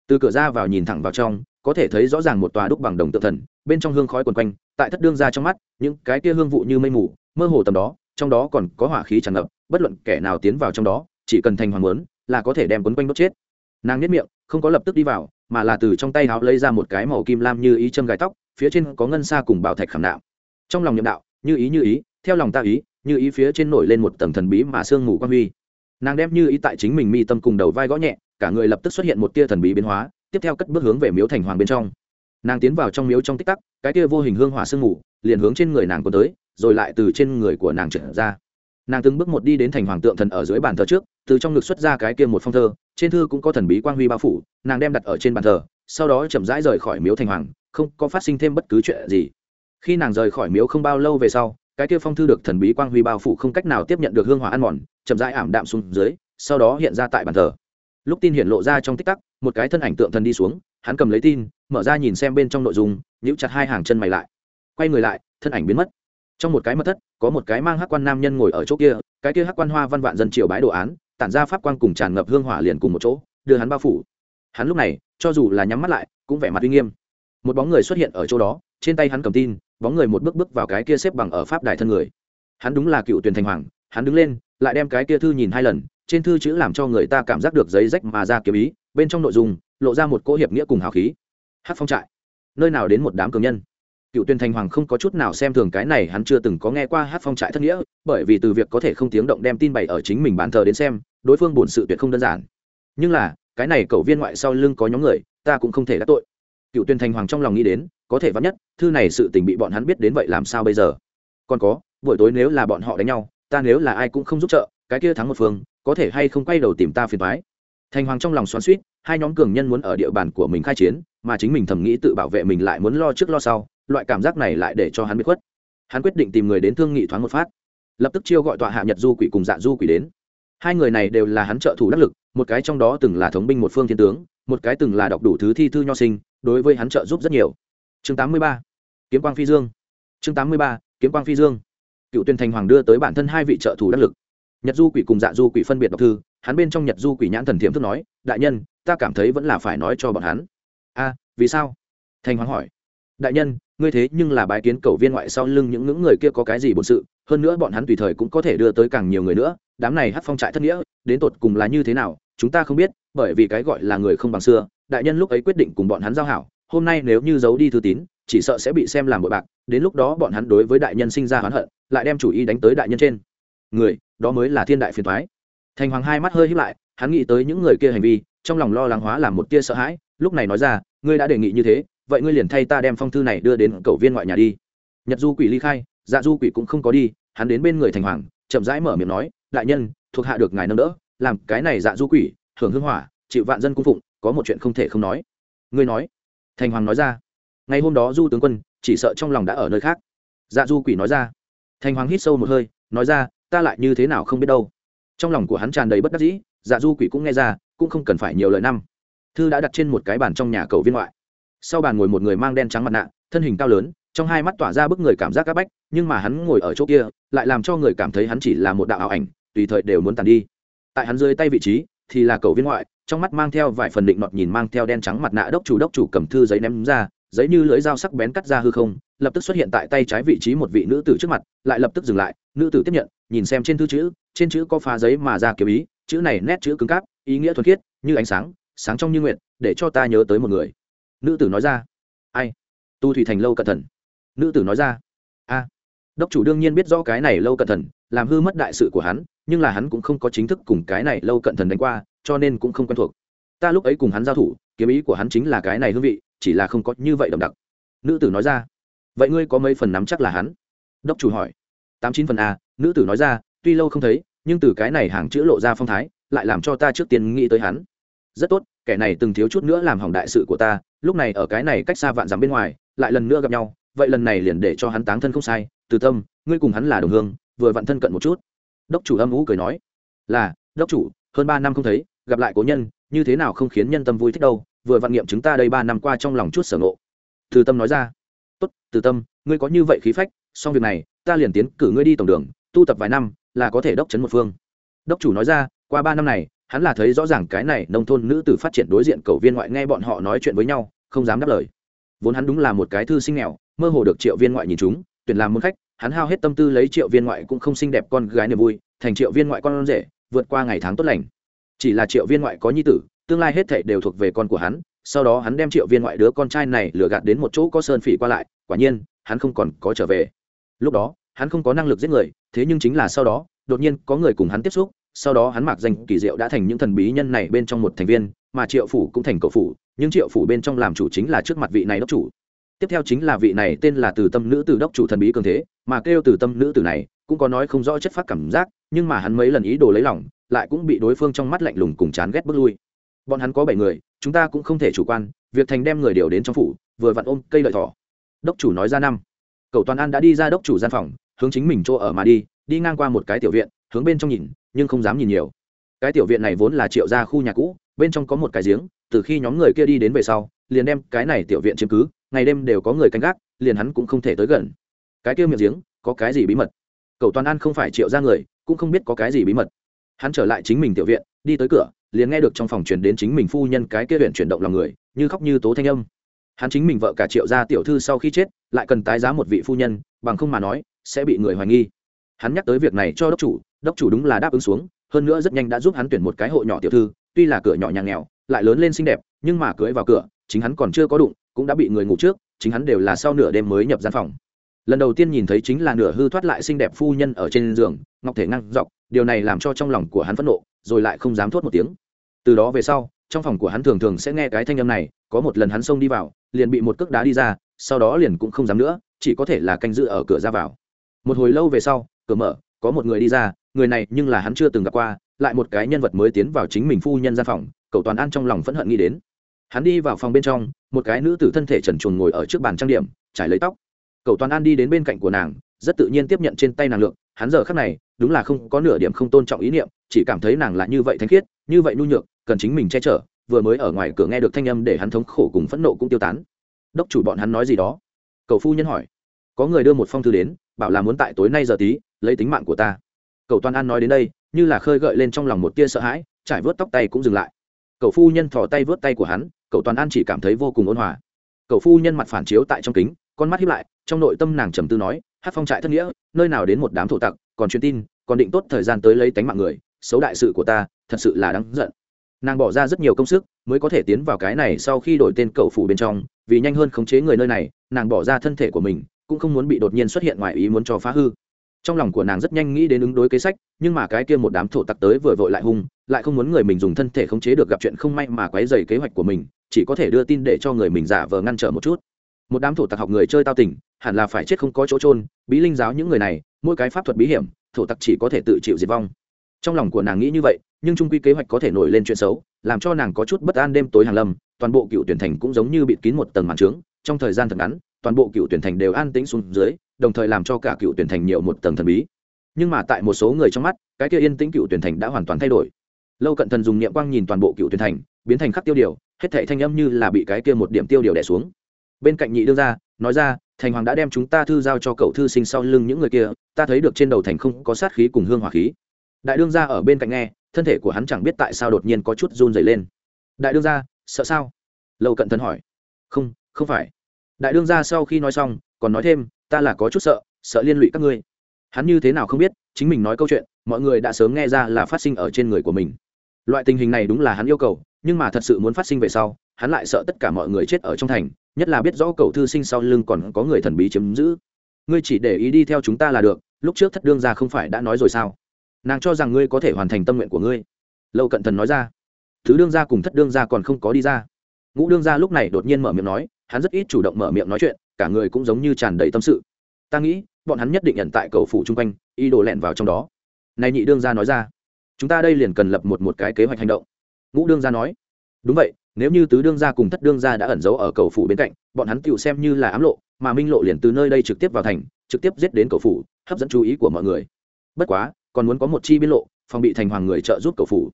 Từ cửa ra vào nhìn thẳng vào trong, có thể thấy rõ ràng một tòa đúc bằng đồng tự thần, bên trong hương khói quần quanh, tại thất đương ra trong mắt, những cái kia hương vụ như mây mù, mơ hồ tầm đó, trong đó còn có hỏa khí tràn ngập, bất luận kẻ nào tiến vào trong đó, chỉ cần thành hoàng lớn là có thể đem quấn quanh đốt chết. Nàng nhất miệng, không có lập tức đi vào mà là từ trong tay áo lấy ra một cái màu kim lam như ý châm gài tóc, phía trên có ngân xa cùng bảo thạch khảm đạo trong lòng nhậm đạo, như ý như ý, theo lòng ta ý, như ý phía trên nổi lên một tầng thần bí mà sương mù quan huy. Nàng đem như ý tại chính mình mi tâm cùng đầu vai gõ nhẹ, cả người lập tức xuất hiện một tia thần bí biến hóa, tiếp theo cất bước hướng về miếu thành hoàng bên trong. Nàng tiến vào trong miếu trong tích tắc, cái tia vô hình hương hỏa sương mù liền hướng trên người nàng có tới, rồi lại từ trên người của nàng trở ra nàng từng bước một đi đến thành hoàng tượng thần ở dưới bàn thờ trước, từ trong ngực xuất ra cái kia một phong thơ, trên thư cũng có thần bí quang huy bao phủ, nàng đem đặt ở trên bàn thờ, sau đó chậm rãi rời khỏi miếu thành hoàng, không có phát sinh thêm bất cứ chuyện gì. Khi nàng rời khỏi miếu không bao lâu về sau, cái kia phong thư được thần bí quang huy bao phủ không cách nào tiếp nhận được hương hỏa ăn mòn, chậm rãi ảm đạm xuống dưới, sau đó hiện ra tại bàn thờ. Lúc tin hiện lộ ra trong tích tắc, một cái thân ảnh tượng thần đi xuống, hắn cầm lấy tin, mở ra nhìn xem bên trong nội dung, nhíu chặt hai hàng chân mày lại. Quay người lại, thân ảnh biến mất trong một cái mật thất, có một cái mang hắc quan nam nhân ngồi ở chỗ kia, cái kia hắc quan hoa văn vạn dân triều bái đồ án, tản ra pháp quang cùng tràn ngập hương hỏa liền cùng một chỗ, đưa hắn bao phủ. Hắn lúc này, cho dù là nhắm mắt lại, cũng vẻ mặt uy nghiêm. Một bóng người xuất hiện ở chỗ đó, trên tay hắn cầm tin, bóng người một bước bước vào cái kia xếp bằng ở pháp đài thân người. Hắn đúng là cựu tuyển thành hoàng, hắn đứng lên, lại đem cái kia thư nhìn hai lần, trên thư chữ làm cho người ta cảm giác được giấy rách mà ra kiếm ý, bên trong nội dung, lộ ra một cỗ hiệp nghĩa cùng hào khí. Hát phong trại. Nơi nào đến một đám cường nhân? Cựu tuyên thành hoàng không có chút nào xem thường cái này, hắn chưa từng có nghe qua hát phong trại thất nghĩa, bởi vì từ việc có thể không tiếng động đem tin bày ở chính mình bàn thờ đến xem, đối phương bổn sự tuyệt không đơn giản. Nhưng là, cái này cầu viên ngoại sau lưng có nhóm người, ta cũng không thể đắc tội. Cựu tuyên thành hoàng trong lòng nghĩ đến, có thể vắn nhất, thư này sự tình bị bọn hắn biết đến vậy làm sao bây giờ? Còn có, buổi tối nếu là bọn họ đánh nhau, ta nếu là ai cũng không giúp trợ, cái kia thắng một phương, có thể hay không quay đầu tìm ta phiền thoái thành hoàng trong lòng xoắn suýt hai nhóm cường nhân muốn ở địa bàn của mình khai chiến, mà chính mình thầm nghĩ tự bảo vệ mình lại muốn lo trước lo sau loại cảm giác này lại để cho hắn biết khuất. Hắn quyết định tìm người đến thương nghị thoáng một phát. Lập tức chiêu gọi tọa hạ nhật du quỷ cùng dạ du quỷ đến. Hai người này đều là hắn trợ thủ đắc lực, một cái trong đó từng là thống binh một phương thiên tướng, một cái từng là đọc đủ thứ thi thư nho sinh, đối với hắn trợ giúp rất nhiều. Chương 83. kiếm quang phi dương. Chương 83. kiếm quang phi dương. Cựu tuyên thành hoàng đưa tới bản thân hai vị trợ thủ đắc lực. Nhật du quỷ cùng dạ du quỷ phân biệt đọc thư, hắn bên trong nhật du quỷ nhãn thần thiểm thức nói, đại nhân, ta cảm thấy vẫn là phải nói cho bọn hắn. A, vì sao? Thành hoàng hỏi. Đại nhân ngươi thế nhưng là bái kiến cầu viên ngoại sau lưng những ngưỡng người kia có cái gì bổn sự, hơn nữa bọn hắn tùy thời cũng có thể đưa tới càng nhiều người nữa, đám này hát phong trại thất nghĩa, đến tột cùng là như thế nào, chúng ta không biết, bởi vì cái gọi là người không bằng xưa, đại nhân lúc ấy quyết định cùng bọn hắn giao hảo, hôm nay nếu như giấu đi thư tín, chỉ sợ sẽ bị xem làm bội bạc, đến lúc đó bọn hắn đối với đại nhân sinh ra oán hận, lại đem chủ ý đánh tới đại nhân trên. Người, đó mới là thiên đại phiền thoái thành hoàng hai mắt hơi hít lại, hắn nghĩ tới những người kia hành vi, trong lòng lo lắng hóa làm một tia sợ hãi, lúc này nói ra, ngươi đã đề nghị như thế vậy ngươi liền thay ta đem phong thư này đưa đến cầu viên ngoại nhà đi. Nhật du quỷ ly khai dạ du quỷ cũng không có đi, hắn đến bên người thành hoàng, chậm rãi mở miệng nói, đại nhân, thuộc hạ được ngài nâng đỡ, làm cái này dạ du quỷ, hưởng hưng hỏa, chịu vạn dân cung phụng, có một chuyện không thể không nói. Ngươi nói. Thành hoàng nói ra. Ngày hôm đó du tướng quân, chỉ sợ trong lòng đã ở nơi khác. Dạ du quỷ nói ra. Thành hoàng hít sâu một hơi, nói ra, ta lại như thế nào không biết đâu. Trong lòng của hắn tràn đầy bất đắc dĩ dạ du quỷ cũng nghe ra, cũng không cần phải nhiều lời năm. Thư đã đặt trên một cái bàn trong nhà cầu viên ngoại sau bàn ngồi một người mang đen trắng mặt nạ, thân hình cao lớn, trong hai mắt tỏa ra bức người cảm giác áp bách, nhưng mà hắn ngồi ở chỗ kia, lại làm cho người cảm thấy hắn chỉ là một đạo ảo ảnh, tùy thời đều muốn tàn đi. Tại hắn dưới tay vị trí, thì là cầu viên ngoại, trong mắt mang theo vài phần định nọt nhìn mang theo đen trắng mặt nạ đốc chủ đốc chủ cầm thư giấy ném ra, giấy như lưỡi dao sắc bén cắt ra hư không, lập tức xuất hiện tại tay trái vị trí một vị nữ tử trước mặt, lại lập tức dừng lại, nữ tử tiếp nhận, nhìn xem trên thư chữ, trên chữ có phá giấy mà ra kiểu ý, chữ này nét chữ cứng cáp, ý nghĩa thuần khiết, như ánh sáng sáng trong như nguyện để cho ta nhớ tới một người nữ tử nói ra. Ai? Tu thủy thành lâu cẩn thận. Nữ tử nói ra. A. Đốc chủ đương nhiên biết rõ cái này lâu cẩn thận, làm hư mất đại sự của hắn, nhưng là hắn cũng không có chính thức cùng cái này lâu cận thần đánh qua, cho nên cũng không quen thuộc. Ta lúc ấy cùng hắn giao thủ, kiếm ý của hắn chính là cái này hương vị, chỉ là không có như vậy đậm đặc. Nữ tử nói ra. Vậy ngươi có mấy phần nắm chắc là hắn? Đốc chủ hỏi. Tám chín phần a, nữ tử nói ra, tuy lâu không thấy, nhưng từ cái này hàng chữ lộ ra phong thái, lại làm cho ta trước tiên nghĩ tới hắn. Rất tốt, kẻ này từng thiếu chút nữa làm hỏng đại sự của ta lúc này ở cái này cách xa vạn dặm bên ngoài, lại lần nữa gặp nhau, vậy lần này liền để cho hắn táng thân không sai. Từ tâm, ngươi cùng hắn là đồng hương, vừa vặn thân cận một chút. Đốc chủ âm ú cười nói, là, đốc chủ, hơn ba năm không thấy, gặp lại cố nhân, như thế nào không khiến nhân tâm vui thích đâu, vừa vạn nghiệm chúng ta đây ba năm qua trong lòng chút sở ngộ. Từ tâm nói ra, tốt, từ tâm, ngươi có như vậy khí phách, xong việc này, ta liền tiến cử ngươi đi tổng đường, tu tập vài năm, là có thể đốc chấn một phương. Đốc chủ nói ra, qua ba năm này hắn là thấy rõ ràng cái này nông thôn nữ tử phát triển đối diện cầu viên ngoại nghe bọn họ nói chuyện với nhau, không dám đáp lời. Vốn hắn đúng là một cái thư sinh nghèo, mơ hồ được triệu viên ngoại nhìn chúng, tuyển làm môn khách, hắn hao hết tâm tư lấy triệu viên ngoại cũng không xinh đẹp con gái niềm vui, thành triệu viên ngoại con rể, vượt qua ngày tháng tốt lành. Chỉ là triệu viên ngoại có nhi tử, tương lai hết thảy đều thuộc về con của hắn, sau đó hắn đem triệu viên ngoại đứa con trai này lừa gạt đến một chỗ có sơn phỉ qua lại, quả nhiên, hắn không còn có trở về. Lúc đó, hắn không có năng lực giết người, thế nhưng chính là sau đó, đột nhiên có người cùng hắn tiếp xúc sau đó hắn mặc danh kỳ diệu đã thành những thần bí nhân này bên trong một thành viên, mà triệu phủ cũng thành cầu phủ, nhưng triệu phủ bên trong làm chủ chính là trước mặt vị này đốc chủ. Tiếp theo chính là vị này tên là từ tâm nữ từ đốc chủ thần bí cường thế, mà kêu từ tâm nữ từ này cũng có nói không rõ chất phát cảm giác, nhưng mà hắn mấy lần ý đồ lấy lòng, lại cũng bị đối phương trong mắt lạnh lùng cùng chán ghét bước lui. Bọn hắn có bảy người, chúng ta cũng không thể chủ quan, việc thành đem người điều đến trong phủ, vừa vặn ôm cây lợi thỏ. Đốc chủ nói ra năm. Cậu toàn an đã đi ra đốc chủ gian phòng, hướng chính mình chỗ ở mà đi đi ngang qua một cái tiểu viện, hướng bên trong nhìn nhưng không dám nhìn nhiều. Cái tiểu viện này vốn là triệu gia khu nhà cũ, bên trong có một cái giếng, từ khi nhóm người kia đi đến về sau, liền đem cái này tiểu viện chiếm cứ, ngày đêm đều có người canh gác, liền hắn cũng không thể tới gần. Cái kia miệng giếng, có cái gì bí mật? Cậu toàn an không phải triệu ra người, cũng không biết có cái gì bí mật. Hắn trở lại chính mình tiểu viện, đi tới cửa, liền nghe được trong phòng chuyển đến chính mình phu nhân cái kia huyện chuyển động lòng người, như khóc như tố thanh âm. Hắn chính mình vợ cả triệu gia tiểu thư sau khi chết, lại cần tái giá một vị phu nhân, bằng không mà nói, sẽ bị người hoài nghi. Hắn nhắc tới việc này cho đốc chủ đốc chủ đúng là đáp ứng xuống, hơn nữa rất nhanh đã giúp hắn tuyển một cái hộ nhỏ tiểu thư, tuy là cửa nhỏ nhà nghèo, lại lớn lên xinh đẹp, nhưng mà cưới vào cửa, chính hắn còn chưa có đụng, cũng đã bị người ngủ trước, chính hắn đều là sau nửa đêm mới nhập gian phòng. Lần đầu tiên nhìn thấy chính là nửa hư thoát lại xinh đẹp phu nhân ở trên giường, ngọc thể ngăn dọc, điều này làm cho trong lòng của hắn phẫn nộ, rồi lại không dám thốt một tiếng. Từ đó về sau, trong phòng của hắn thường thường sẽ nghe cái thanh âm này, có một lần hắn xông đi vào, liền bị một cước đá đi ra, sau đó liền cũng không dám nữa, chỉ có thể là canh giữ ở cửa ra vào. Một hồi lâu về sau, cửa mở, có một người đi ra người này nhưng là hắn chưa từng gặp qua, lại một cái nhân vật mới tiến vào chính mình phu nhân gian phòng, cậu toàn an trong lòng phẫn hận nghĩ đến. Hắn đi vào phòng bên trong, một cái nữ tử thân thể trần truồng ngồi ở trước bàn trang điểm, trải lấy tóc. Cậu toàn an đi đến bên cạnh của nàng, rất tự nhiên tiếp nhận trên tay nàng lượng, hắn giờ khắc này, đúng là không có nửa điểm không tôn trọng ý niệm, chỉ cảm thấy nàng là như vậy thanh khiết, như vậy nhu nhược, cần chính mình che chở, vừa mới ở ngoài cửa nghe được thanh âm để hắn thống khổ cùng phẫn nộ cũng tiêu tán. Đốc chủ bọn hắn nói gì đó? Cậu phu nhân hỏi. Có người đưa một phong thư đến, bảo là muốn tại tối nay giờ tí, lấy tính mạng của ta cậu toàn an nói đến đây, như là khơi gợi lên trong lòng một tia sợ hãi, trải vớt tóc tay cũng dừng lại. Cậu phu nhân thò tay vớt tay của hắn cậu toàn an chỉ cảm thấy vô cùng ôn hòa. Cậu phu nhân mặt phản chiếu tại trong kính, con mắt hiếp lại, trong nội tâm nàng trầm tư nói, hát phong trại thất nghĩa, nơi nào đến một đám thổ tặc, còn truyền tin, còn định tốt thời gian tới lấy tánh mạng người, xấu đại sự của ta, thật sự là đáng giận. Nàng bỏ ra rất nhiều công sức mới có thể tiến vào cái này sau khi đổi tên cậu phủ bên trong, vì nhanh hơn khống chế người nơi này, nàng bỏ ra thân thể của mình, cũng không muốn bị đột nhiên xuất hiện ngoài ý muốn cho phá hư trong lòng của nàng rất nhanh nghĩ đến ứng đối kế sách, nhưng mà cái kia một đám thổ tặc tới vừa vội lại hung, lại không muốn người mình dùng thân thể khống chế được gặp chuyện không may mà quấy dày kế hoạch của mình, chỉ có thể đưa tin để cho người mình giả vờ ngăn trở một chút. Một đám thổ tặc học người chơi tao tỉnh, hẳn là phải chết không có chỗ trôn bí linh giáo những người này, mỗi cái pháp thuật bí hiểm, thổ tặc chỉ có thể tự chịu diệt vong. Trong lòng của nàng nghĩ như vậy, nhưng trung quy kế hoạch có thể nổi lên chuyện xấu, làm cho nàng có chút bất an đêm tối hàng lâm, toàn bộ cựu tuyển thành cũng giống như bịt kín một tầng màn trướng, trong thời gian thật ngắn, toàn bộ cựu tuyển thành đều an tĩnh xuống dưới đồng thời làm cho cả cựu tuyển thành nhiều một tầng thần bí. Nhưng mà tại một số người trong mắt, cái kia yên tĩnh cựu tuyển thành đã hoàn toàn thay đổi. Lâu cận thần dùng niệm quang nhìn toàn bộ cựu tuyển thành, biến thành khắc tiêu điều, hết thảy thanh âm như là bị cái kia một điểm tiêu điều đè xuống. Bên cạnh nhị đương gia, nói ra, thành hoàng đã đem chúng ta thư giao cho cậu thư sinh sau lưng những người kia, ta thấy được trên đầu thành không có sát khí cùng hương hỏa khí. Đại đương gia ở bên cạnh nghe, thân thể của hắn chẳng biết tại sao đột nhiên có chút run dày lên. Đại đương gia, sợ sao? Lâu cận thần hỏi. Không không phải. Đại đương gia sau khi nói xong, còn nói thêm ta là có chút sợ sợ liên lụy các ngươi. Hắn như thế nào không biết, chính mình nói câu chuyện, mọi người đã sớm nghe ra là phát sinh ở trên người của mình. Loại tình hình này đúng là hắn yêu cầu, nhưng mà thật sự muốn phát sinh về sau, hắn lại sợ tất cả mọi người chết ở trong thành, nhất là biết rõ cậu thư sinh sau lưng còn có người thần bí chiếm giữ. Ngươi chỉ để ý đi theo chúng ta là được, lúc trước thất đương ra không phải đã nói rồi sao? Nàng cho rằng ngươi có thể hoàn thành tâm nguyện của ngươi. Lâu cận thần nói ra. Thứ đương gia cùng thất đương gia còn không có đi ra. Ngũ đương gia lúc này đột nhiên mở miệng nói, hắn rất ít chủ động mở miệng nói chuyện cả người cũng giống như tràn đầy tâm sự. Ta nghĩ, bọn hắn nhất định nhận tại cầu phủ chung quanh y đồ lẹn vào trong đó. Này nhị đương gia nói ra, chúng ta đây liền cần lập một một cái kế hoạch hành động. Ngũ đương gia nói, đúng vậy, nếu như tứ đương gia cùng thất đương gia đã ẩn giấu ở cầu phủ bên cạnh, bọn hắn tựu xem như là ám lộ, mà minh lộ liền từ nơi đây trực tiếp vào thành, trực tiếp giết đến cầu phủ, hấp dẫn chú ý của mọi người. Bất quá, còn muốn có một chi biên lộ, phòng bị thành hoàng người trợ giúp cầu phủ.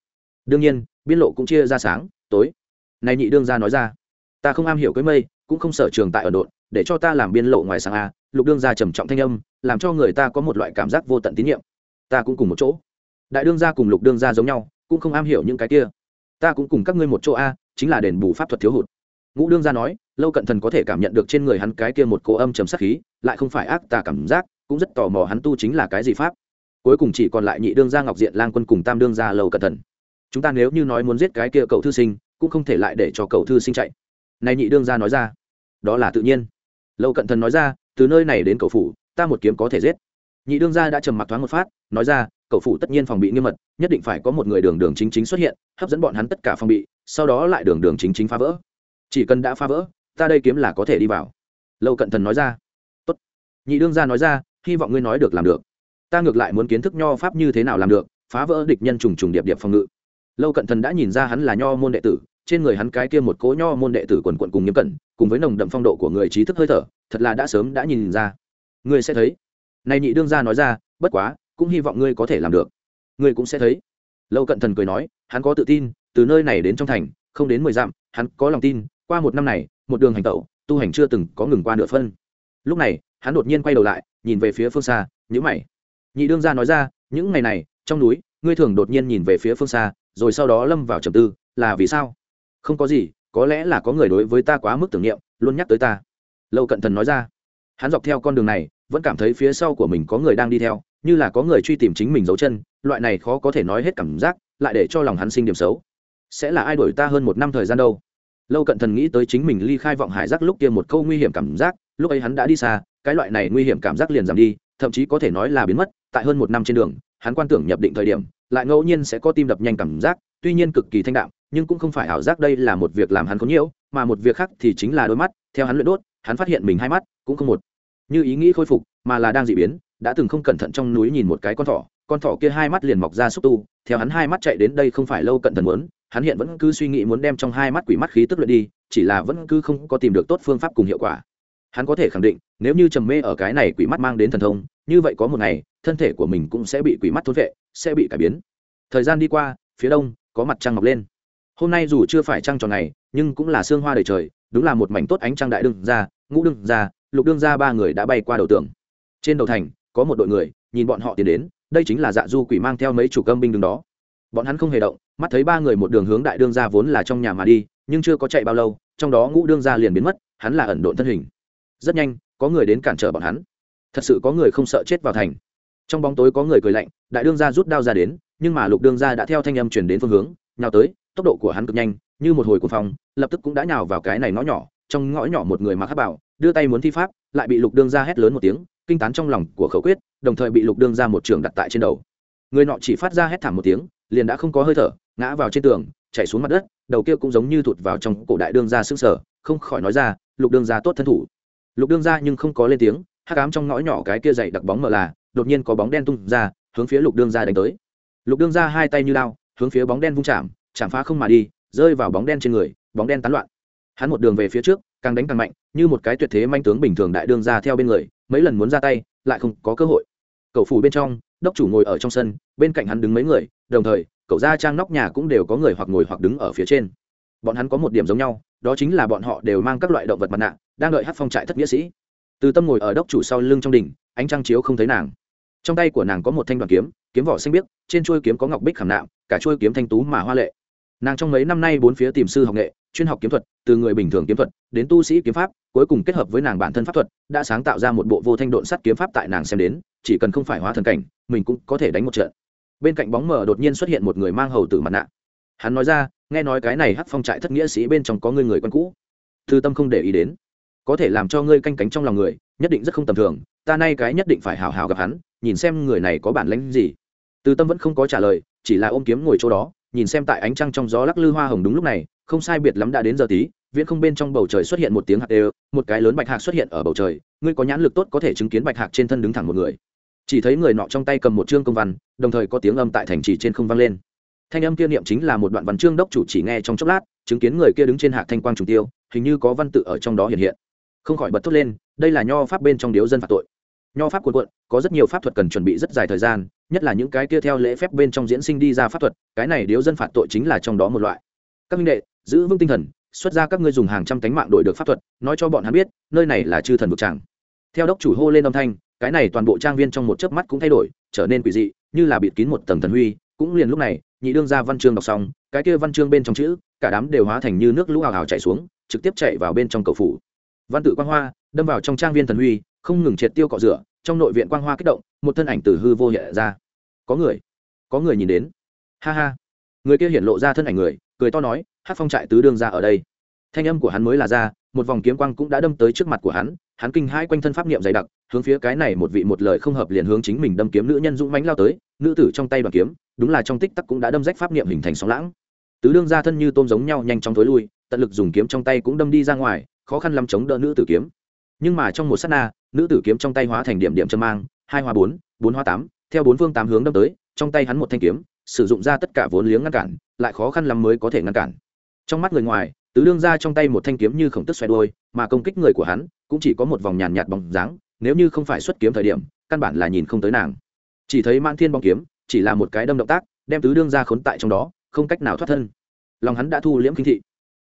Đương nhiên biên lộ cũng chia ra sáng, tối. Này nhị đương gia nói ra, ta không am hiểu cái mây, cũng không sở trường tại ở độn để cho ta làm biên lộ ngoài sáng a, lục đương gia trầm trọng thanh âm, làm cho người ta có một loại cảm giác vô tận tín nhiệm. Ta cũng cùng một chỗ. Đại đương gia cùng lục đương gia giống nhau, cũng không am hiểu những cái kia. Ta cũng cùng các ngươi một chỗ a, chính là đền bù pháp thuật thiếu hụt. Ngũ đương gia nói, lâu cận thần có thể cảm nhận được trên người hắn cái kia một cỗ âm trầm sắc khí, lại không phải ác tà cảm giác, cũng rất tò mò hắn tu chính là cái gì pháp. Cuối cùng chỉ còn lại nhị đương gia ngọc diện lang quân cùng tam đương gia lâu cận thần. Chúng ta nếu như nói muốn giết cái kia cậu thư sinh, cũng không thể lại để cho cậu thư sinh chạy. Này nhị đương gia nói ra, đó là tự nhiên lâu cận thần nói ra, từ nơi này đến cầu phủ, ta một kiếm có thể giết. Nhị đương gia đã trầm mặc thoáng một phát, nói ra, cầu phủ tất nhiên phòng bị nghiêm mật, nhất định phải có một người đường đường chính chính xuất hiện, hấp dẫn bọn hắn tất cả phòng bị, sau đó lại đường đường chính chính phá vỡ. Chỉ cần đã phá vỡ, ta đây kiếm là có thể đi vào. Lâu cận thần nói ra. Tốt. nhị đương gia nói ra, hy vọng ngươi nói được làm được. Ta ngược lại muốn kiến thức nho pháp như thế nào làm được, phá vỡ địch nhân trùng trùng điệp điệp phòng ngự. Lâu cận thần đã nhìn ra hắn là nho môn đệ tử trên người hắn cái kia một cố nho môn đệ tử quần quận cùng nghiêm cẩn, cùng với nồng đậm phong độ của người trí thức hơi thở, thật là đã sớm đã nhìn ra. Ngươi sẽ thấy. Này nhị đương gia nói ra, bất quá, cũng hy vọng ngươi có thể làm được. Ngươi cũng sẽ thấy. Lâu cận thần cười nói, hắn có tự tin, từ nơi này đến trong thành, không đến mười dặm, hắn có lòng tin, qua một năm này, một đường hành tẩu, tu hành chưa từng có ngừng qua nửa phân. Lúc này, hắn đột nhiên quay đầu lại, nhìn về phía phương xa nhữ mày. Nhị đương gia nói ra, những ngày này, trong núi, ngươi thường đột nhiên nhìn về phía phương xa, rồi sau đó lâm vào trầm tư, là vì sao? Không có gì, có lẽ là có người đối với ta quá mức tưởng niệm, luôn nhắc tới ta. Lâu cận thần nói ra. Hắn dọc theo con đường này, vẫn cảm thấy phía sau của mình có người đang đi theo, như là có người truy tìm chính mình dấu chân, loại này khó có thể nói hết cảm giác, lại để cho lòng hắn sinh điểm xấu. Sẽ là ai đuổi ta hơn một năm thời gian đâu? Lâu cận thần nghĩ tới chính mình ly khai vọng hải giác lúc kia một câu nguy hiểm cảm giác, lúc ấy hắn đã đi xa, cái loại này nguy hiểm cảm giác liền giảm đi, thậm chí có thể nói là biến mất, tại hơn một năm trên đường, hắn quan tưởng nhập định thời điểm, lại ngẫu nhiên sẽ có tim đập nhanh cảm giác, tuy nhiên cực kỳ thanh đạm nhưng cũng không phải ảo giác đây là một việc làm hắn có nhiễu, mà một việc khác thì chính là đôi mắt, theo hắn luyện đốt, hắn phát hiện mình hai mắt cũng không một. Như ý nghĩ khôi phục, mà là đang dị biến, đã từng không cẩn thận trong núi nhìn một cái con thỏ con thỏ kia hai mắt liền mọc ra xúc tu, theo hắn hai mắt chạy đến đây không phải lâu cận thần muốn, hắn hiện vẫn cứ suy nghĩ muốn đem trong hai mắt quỷ mắt khí tức luyện đi, chỉ là vẫn cứ không có tìm được tốt phương pháp cùng hiệu quả. Hắn có thể khẳng định, nếu như trầm mê ở cái này quỷ mắt mang đến thần thông, như vậy có một ngày, thân thể của mình cũng sẽ bị quỷ mắt thôn vệ, sẽ bị cải biến. Thời gian đi qua, phía đông, có mặt trăng mọc lên hôm nay dù chưa phải trăng tròn này, nhưng cũng là sương hoa đầy trời đúng là một mảnh tốt ánh trăng đại đương ra ngũ đương ra lục đương ra ba người đã bay qua đầu tường. Trên đầu thành có một đội người nhìn bọn họ tiến đến đây chính là dạ du quỷ mang theo mấy chủ cơm binh đứng đó. Bọn hắn không hề động mắt thấy ba người một đường hướng đại đương ra vốn là trong nhà mà đi nhưng chưa có chạy bao lâu trong đó ngũ đương ra liền biến mất hắn là ẩn độn thân hình. Rất nhanh có người đến cản trở bọn hắn. Thật sự có người không sợ chết vào thành. Trong bóng tối có người cười lạnh đại đương ra rút đao ra đến nhưng mà lục đương ra đã theo thanh âm chuyển đến phương hướng nào tới tốc độ của hắn cực nhanh, như một hồi cuồng phong, lập tức cũng đã nhào vào cái này ngõ nhỏ, trong ngõ nhỏ một người mặc hát bảo, đưa tay muốn thi pháp, lại bị lục đương ra hét lớn một tiếng, kinh tán trong lòng của khẩu quyết, đồng thời bị lục đương ra một trường đặt tại trên đầu. Người nọ chỉ phát ra hét thảm một tiếng, liền đã không có hơi thở, ngã vào trên tường chạy xuống mặt đất, đầu kia cũng giống như thụt vào trong cổ đại đương ra xương sở không khỏi nói ra, lục đương ra tốt thân thủ. Lục đương ra nhưng không có lên tiếng hát cám trong ngõ nhỏ cái kia dày đặc bóng mờ là, đột nhiên có bóng đen tung ra, hướng phía lục đương ra đánh tới. Lục đương ra hai tay như lao hướng phía bóng đen vung chạm chạm phá không mà đi, rơi vào bóng đen trên người, bóng đen tán loạn. Hắn một đường về phía trước, càng đánh càng mạnh, như một cái tuyệt thế manh tướng bình thường đại đương ra theo bên người, mấy lần muốn ra tay, lại không có cơ hội. Cậu phủ bên trong, đốc chủ ngồi ở trong sân, bên cạnh hắn đứng mấy người, đồng thời, cậu ra trang nóc nhà cũng đều có người hoặc ngồi hoặc đứng ở phía trên. Bọn hắn có một điểm giống nhau, đó chính là bọn họ đều mang các loại động vật mặt nạ, đang đợi hát phong trại thất nghĩa sĩ. Từ tâm ngồi ở đốc chủ sau lưng trong đỉnh, ánh trăng chiếu không thấy nàng. Trong tay của nàng có một thanh đoàn kiếm kiếm vỏ xanh biếc, trên chuôi kiếm có ngọc bích khảm nạm, cả chuôi kiếm thanh tú mà hoa lệ nàng trong mấy năm nay bốn phía tìm sư học nghệ, chuyên học kiếm thuật, từ người bình thường kiếm thuật đến tu sĩ kiếm pháp, cuối cùng kết hợp với nàng bản thân pháp thuật, đã sáng tạo ra một bộ vô thanh độn sắt kiếm pháp tại nàng xem đến, chỉ cần không phải hóa thần cảnh, mình cũng có thể đánh một trận. Bên cạnh bóng mờ đột nhiên xuất hiện một người mang hầu tử mặt nạ. Hắn nói ra, nghe nói cái này hắc phong trại thất nghĩa sĩ bên trong có người người quen cũ. Thư tâm không để ý đến. Có thể làm cho ngươi canh cánh trong lòng người, nhất định rất không tầm thường, ta nay cái nhất định phải hào hào gặp hắn, nhìn xem người này có bản lãnh gì. Từ tâm vẫn không có trả lời, chỉ là ôm kiếm ngồi chỗ đó nhìn xem tại ánh trăng trong gió lắc lư hoa hồng đúng lúc này, không sai biệt lắm đã đến giờ tí, viễn không bên trong bầu trời xuất hiện một tiếng hạt đều, một cái lớn bạch hạc xuất hiện ở bầu trời, ngươi có nhãn lực tốt có thể chứng kiến bạch hạc trên thân đứng thẳng một người. Chỉ thấy người nọ trong tay cầm một chương công văn, đồng thời có tiếng âm tại thành trì trên không vang lên. Thanh âm kia niệm chính là một đoạn văn chương đốc chủ chỉ nghe trong chốc lát, chứng kiến người kia đứng trên hạc thanh quang trùng tiêu, hình như có văn tự ở trong đó hiện hiện. Không khỏi bật thốt lên, đây là nho pháp bên trong điếu dân phạt tội. Nho pháp cuộn cuộn, có rất nhiều pháp thuật cần chuẩn bị rất dài thời gian nhất là những cái kia theo lễ phép bên trong diễn sinh đi ra pháp thuật, cái này điếu dân phạt tội chính là trong đó một loại. Các minh đệ, giữ vững tinh thần, xuất ra các ngươi dùng hàng trăm cánh mạng đổi được pháp thuật, nói cho bọn hắn biết, nơi này là chư thần vực tràng. Theo đốc chủ hô lên âm thanh, cái này toàn bộ trang viên trong một chớp mắt cũng thay đổi, trở nên quỷ dị, như là bịt kín một tầng thần huy, cũng liền lúc này, nhị đương ra văn chương đọc xong, cái kia văn chương bên trong chữ, cả đám đều hóa thành như nước lũ hào hào chảy xuống, trực tiếp chạy vào bên trong cầu phủ. Văn tự quang hoa, đâm vào trong trang viên thần huy không ngừng triệt tiêu cọ rửa, trong nội viện quang hoa kích động, một thân ảnh từ hư vô hiện ra. Có người có người nhìn đến. Ha ha. Người kia hiện lộ ra thân ảnh người, cười to nói hát phong trại tứ đương ra ở đây. Thanh âm của hắn mới là ra, một vòng kiếm quang cũng đã đâm tới trước mặt của hắn hắn kinh hai quanh thân pháp niệm dày đặc, hướng phía cái này một vị một lời không hợp liền hướng chính mình đâm kiếm nữ nhân dũng mãnh lao tới, nữ tử trong tay đoàn kiếm, đúng là trong tích tắc cũng đã đâm rách pháp niệm hình thành sóng lãng. Tứ đương ra thân như tôm giống nhau nhanh chóng thối lui, tận lực dùng kiếm trong tay cũng đâm đi ra ngoài, khó khăn lắm chống đỡ nữ tử kiếm. Nhưng mà trong một sát na nữ tử kiếm trong tay hóa thành điểm điểm châm mang, hai hoa bốn bốn hoa tám, theo bốn phương tám hướng đâm tới, trong tay hắn một thanh kiếm, sử dụng ra tất cả vốn liếng ngăn cản, lại khó khăn lắm mới có thể ngăn cản. Trong mắt người ngoài, tứ đương ra trong tay một thanh kiếm như khổng tức xoay đôi mà công kích người của hắn cũng chỉ có một vòng nhàn nhạt bóng dáng, nếu như không phải xuất kiếm thời điểm, căn bản là nhìn không tới nàng. Chỉ thấy man thiên bóng kiếm, chỉ là một cái đâm động tác, đem tứ đương ra khốn tại trong đó, không cách nào thoát thân. Lòng hắn đã thu liễm kinh thị.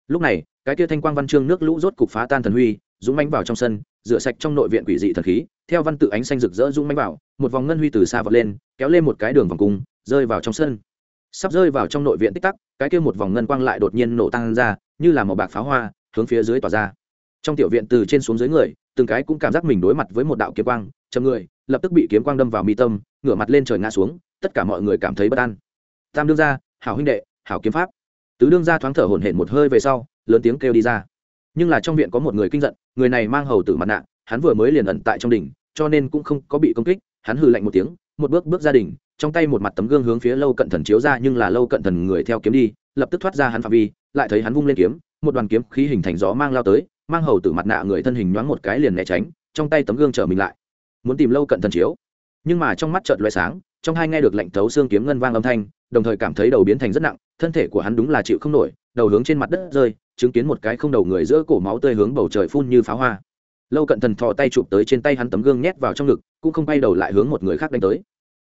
Lúc này, cái kia thanh quang văn chương nước lũ rốt cục phá tan thần huy dũng mánh vào trong sân, rửa sạch trong nội viện quỷ dị thần khí, theo văn tự ánh xanh rực rỡ dũng mánh vào, một vòng ngân huy từ xa vọt lên, kéo lên một cái đường vòng cung, rơi vào trong sân. Sắp rơi vào trong nội viện tích tắc, cái kia một vòng ngân quang lại đột nhiên nổ tăng ra, như là một bạc pháo hoa, hướng phía dưới tỏa ra. Trong tiểu viện từ trên xuống dưới người, từng cái cũng cảm giác mình đối mặt với một đạo kiếm quang chầm người, lập tức bị kiếm quang đâm vào mi tâm, ngửa mặt lên trời ngã xuống, tất cả mọi người cảm thấy bất an. Tam đương gia, hảo huynh đệ, hảo kiếm pháp. Tứ đương gia thoáng thở hổn hển một hơi về sau, lớn tiếng kêu đi ra nhưng là trong viện có một người kinh giận, người này mang hầu tử mặt nạ, hắn vừa mới liền ẩn tại trong đỉnh, cho nên cũng không có bị công kích, hắn hừ lạnh một tiếng, một bước bước ra đỉnh, trong tay một mặt tấm gương hướng phía lâu cận thần chiếu ra, nhưng là lâu cận thần người theo kiếm đi, lập tức thoát ra hắn phạm vi, lại thấy hắn vung lên kiếm, một đoàn kiếm khí hình thành gió mang lao tới, mang hầu tử mặt nạ người thân hình nhoáng một cái liền né tránh, trong tay tấm gương trở mình lại. Muốn tìm lâu cận thần chiếu. Nhưng mà trong mắt chợt loé sáng, trong hai nghe được lệnh thấu xương kiếm ngân vang âm thanh, đồng thời cảm thấy đầu biến thành rất nặng, thân thể của hắn đúng là chịu không nổi đầu hướng trên mặt đất rơi, chứng kiến một cái không đầu người giữa cổ máu tươi hướng bầu trời phun như pháo hoa lâu cận thần thò tay chụp tới trên tay hắn tấm gương nhét vào trong ngực, cũng không bay đầu lại hướng một người khác đánh tới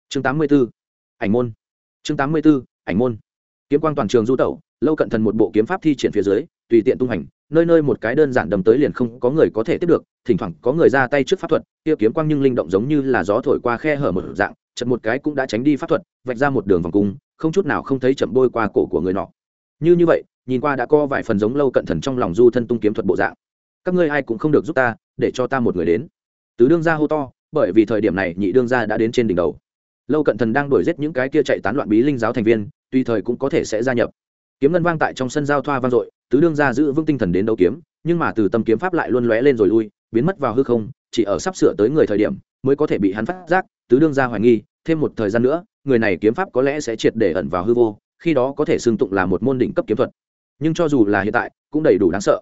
chương 84. ảnh môn chương 84. ảnh môn kiếm quang toàn trường du tẩu, lâu cận thần một bộ kiếm pháp thi triển phía dưới, tùy tiện tung hành, nơi nơi một cái đơn giản đầm tới liền không có người có thể tiếp được, thỉnh thoảng có người ra tay trước pháp thuật, kia kiếm quang nhưng linh động giống như là gió thổi qua khe hở một dạng, chật một cái cũng đã tránh đi pháp thuật, vạch ra một đường vòng cung, không chút nào không thấy chậm bôi qua cổ của người nọ như như vậy nhìn qua đã có vài phần giống lâu cận thần trong lòng du thân tung kiếm thuật bộ dạng. Các ngươi ai cũng không được giúp ta, để cho ta một người đến. Tứ đương gia hô to, bởi vì thời điểm này nhị đương gia đã đến trên đỉnh đầu. Lâu cận thần đang đuổi giết những cái kia chạy tán loạn bí linh giáo thành viên tùy thời cũng có thể sẽ gia nhập. Kiếm ngân vang tại trong sân giao thoa vang dội, tứ đương gia giữ vững tinh thần đến đấu kiếm, nhưng mà từ tâm kiếm pháp lại luôn lóe lên rồi lui, biến mất vào hư không, chỉ ở sắp sửa tới người thời điểm mới có thể bị hắn phát giác, tứ đương gia hoài nghi, thêm một thời gian nữa, người này kiếm pháp có lẽ sẽ triệt để ẩn vào hư vô, khi đó có thể xưng tụng là một môn đỉnh cấp kiếm thuật nhưng cho dù là hiện tại, cũng đầy đủ đáng sợ.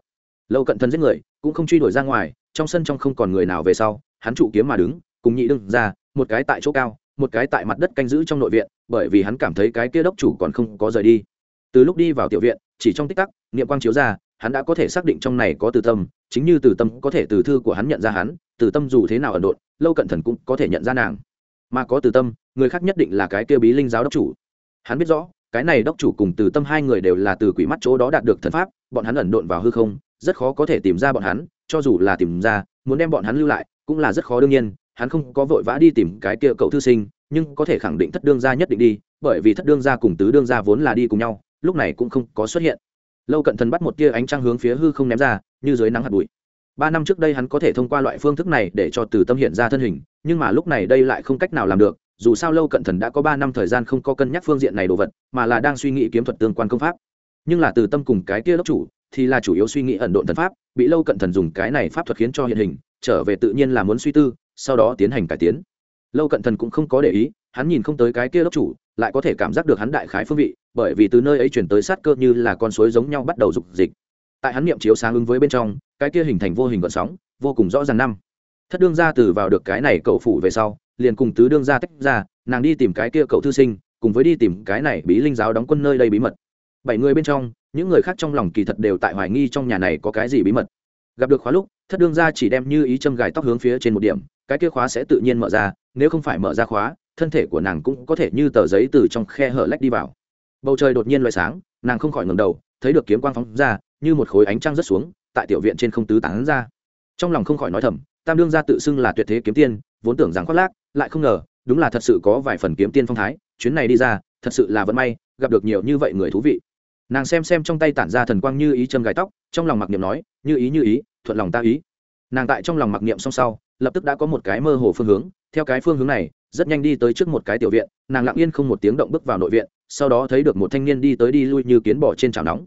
Lâu cận thân giết người, cũng không truy đuổi ra ngoài, trong sân trong không còn người nào về sau, hắn trụ kiếm mà đứng, cùng nhị đương ra, một cái tại chỗ cao, một cái tại mặt đất canh giữ trong nội viện, bởi vì hắn cảm thấy cái kia đốc chủ còn không có rời đi. Từ lúc đi vào tiểu viện, chỉ trong tích tắc, niệm quang chiếu ra, hắn đã có thể xác định trong này có từ tâm, chính như từ tâm có thể từ thư của hắn nhận ra hắn, từ tâm dù thế nào ẩn độn, lâu cận thần cũng có thể nhận ra nàng. Mà có từ tâm, người khác nhất định là cái kia bí linh giáo đốc chủ. Hắn biết rõ cái này đốc chủ cùng từ tâm hai người đều là từ quỷ mắt chỗ đó đạt được thần pháp, bọn hắn ẩn độn vào hư không, rất khó có thể tìm ra bọn hắn, cho dù là tìm ra, muốn đem bọn hắn lưu lại, cũng là rất khó đương nhiên, hắn không có vội vã đi tìm cái kia cậu thư sinh, nhưng có thể khẳng định thất đương gia nhất định đi, bởi vì thất đương gia cùng tứ đương gia vốn là đi cùng nhau, lúc này cũng không có xuất hiện. Lâu cận thần bắt một tia ánh trăng hướng phía hư không ném ra, như dưới nắng hạt bụi. Ba năm trước đây hắn có thể thông qua loại phương thức này để cho từ tâm hiện ra thân hình, nhưng mà lúc này đây lại không cách nào làm được dù sao lâu cận thần đã có ba năm thời gian không có cân nhắc phương diện này đồ vật, mà là đang suy nghĩ kiếm thuật tương quan công pháp. Nhưng là từ tâm cùng cái kia đốc chủ, thì là chủ yếu suy nghĩ ẩn độn thần pháp, bị lâu cận thần dùng cái này pháp thuật khiến cho hiện hình, trở về tự nhiên là muốn suy tư, sau đó tiến hành cải tiến. Lâu cận thần cũng không có để ý, hắn nhìn không tới cái kia đốc chủ, lại có thể cảm giác được hắn đại khái phương vị, bởi vì từ nơi ấy chuyển tới sát cơ như là con suối giống nhau bắt đầu rục dịch. Tại hắn niệm chiếu sáng ứng với bên trong, cái kia hình thành vô hình gọn sóng, vô cùng rõ ràng năm. Thất đương ra từ vào được cái này cậu phủ về sau liền cùng tứ đương gia tách ra, nàng đi tìm cái kia cậu thư sinh, cùng với đi tìm cái này bí linh giáo đóng quân nơi đây bí mật. Bảy người bên trong, những người khác trong lòng kỳ thật đều tại hoài nghi trong nhà này có cái gì bí mật. Gặp được khóa lúc, thất đương gia chỉ đem như ý châm gài tóc hướng phía trên một điểm, cái kia khóa sẽ tự nhiên mở ra, nếu không phải mở ra khóa, thân thể của nàng cũng có thể như tờ giấy từ trong khe hở lách đi vào. Bầu trời đột nhiên loại sáng, nàng không khỏi ngầm đầu, thấy được kiếm quang phóng ra, như một khối ánh trăng rớt xuống, tại tiểu viện trên không tứ tán ra. Trong lòng không khỏi nói thầm, tam đương gia tự xưng là tuyệt thế kiếm tiên, vốn tưởng rằng khoác lác lại không ngờ, đúng là thật sự có vài phần kiếm tiên phong thái, chuyến này đi ra, thật sự là vẫn may, gặp được nhiều như vậy người thú vị. Nàng xem xem trong tay tản ra thần quang như ý châm gài tóc, trong lòng mặc niệm nói, như ý như ý, thuận lòng ta ý. Nàng tại trong lòng mặc niệm song sau, lập tức đã có một cái mơ hồ phương hướng, theo cái phương hướng này, rất nhanh đi tới trước một cái tiểu viện, nàng lặng yên không một tiếng động bước vào nội viện, sau đó thấy được một thanh niên đi tới đi lui như kiến bỏ trên chảo nóng.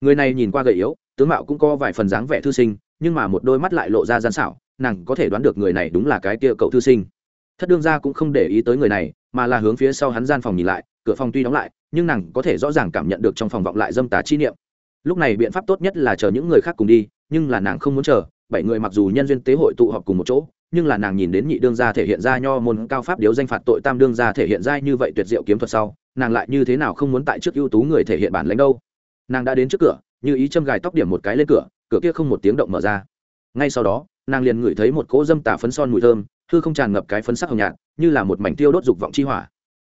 Người này nhìn qua gầy yếu, tướng mạo cũng có vài phần dáng vẻ thư sinh, nhưng mà một đôi mắt lại lộ ra gian xảo, nàng có thể đoán được người này đúng là cái kia cậu thư sinh thất đương gia cũng không để ý tới người này, mà là hướng phía sau hắn gian phòng nhìn lại, cửa phòng tuy đóng lại, nhưng nàng có thể rõ ràng cảm nhận được trong phòng vọng lại dâm tà chi niệm. Lúc này biện pháp tốt nhất là chờ những người khác cùng đi, nhưng là nàng không muốn chờ, bảy người mặc dù nhân duyên tế hội tụ họp cùng một chỗ, nhưng là nàng nhìn đến nhị đương gia thể hiện ra nho môn cao pháp điếu danh phạt tội tam đương gia thể hiện ra như vậy tuyệt diệu kiếm thuật sau, nàng lại như thế nào không muốn tại trước ưu tú người thể hiện bản lãnh đâu. Nàng đã đến trước cửa, như ý châm gài tóc điểm một cái lên cửa cửa kia không một tiếng động mở ra. Ngay sau đó, nàng liền ngửi thấy một cỗ dâm tà phấn son mùi thơm hư không tràn ngập cái phấn sắc hồng nhạt, như là một mảnh tiêu đốt dục vọng chi hỏa.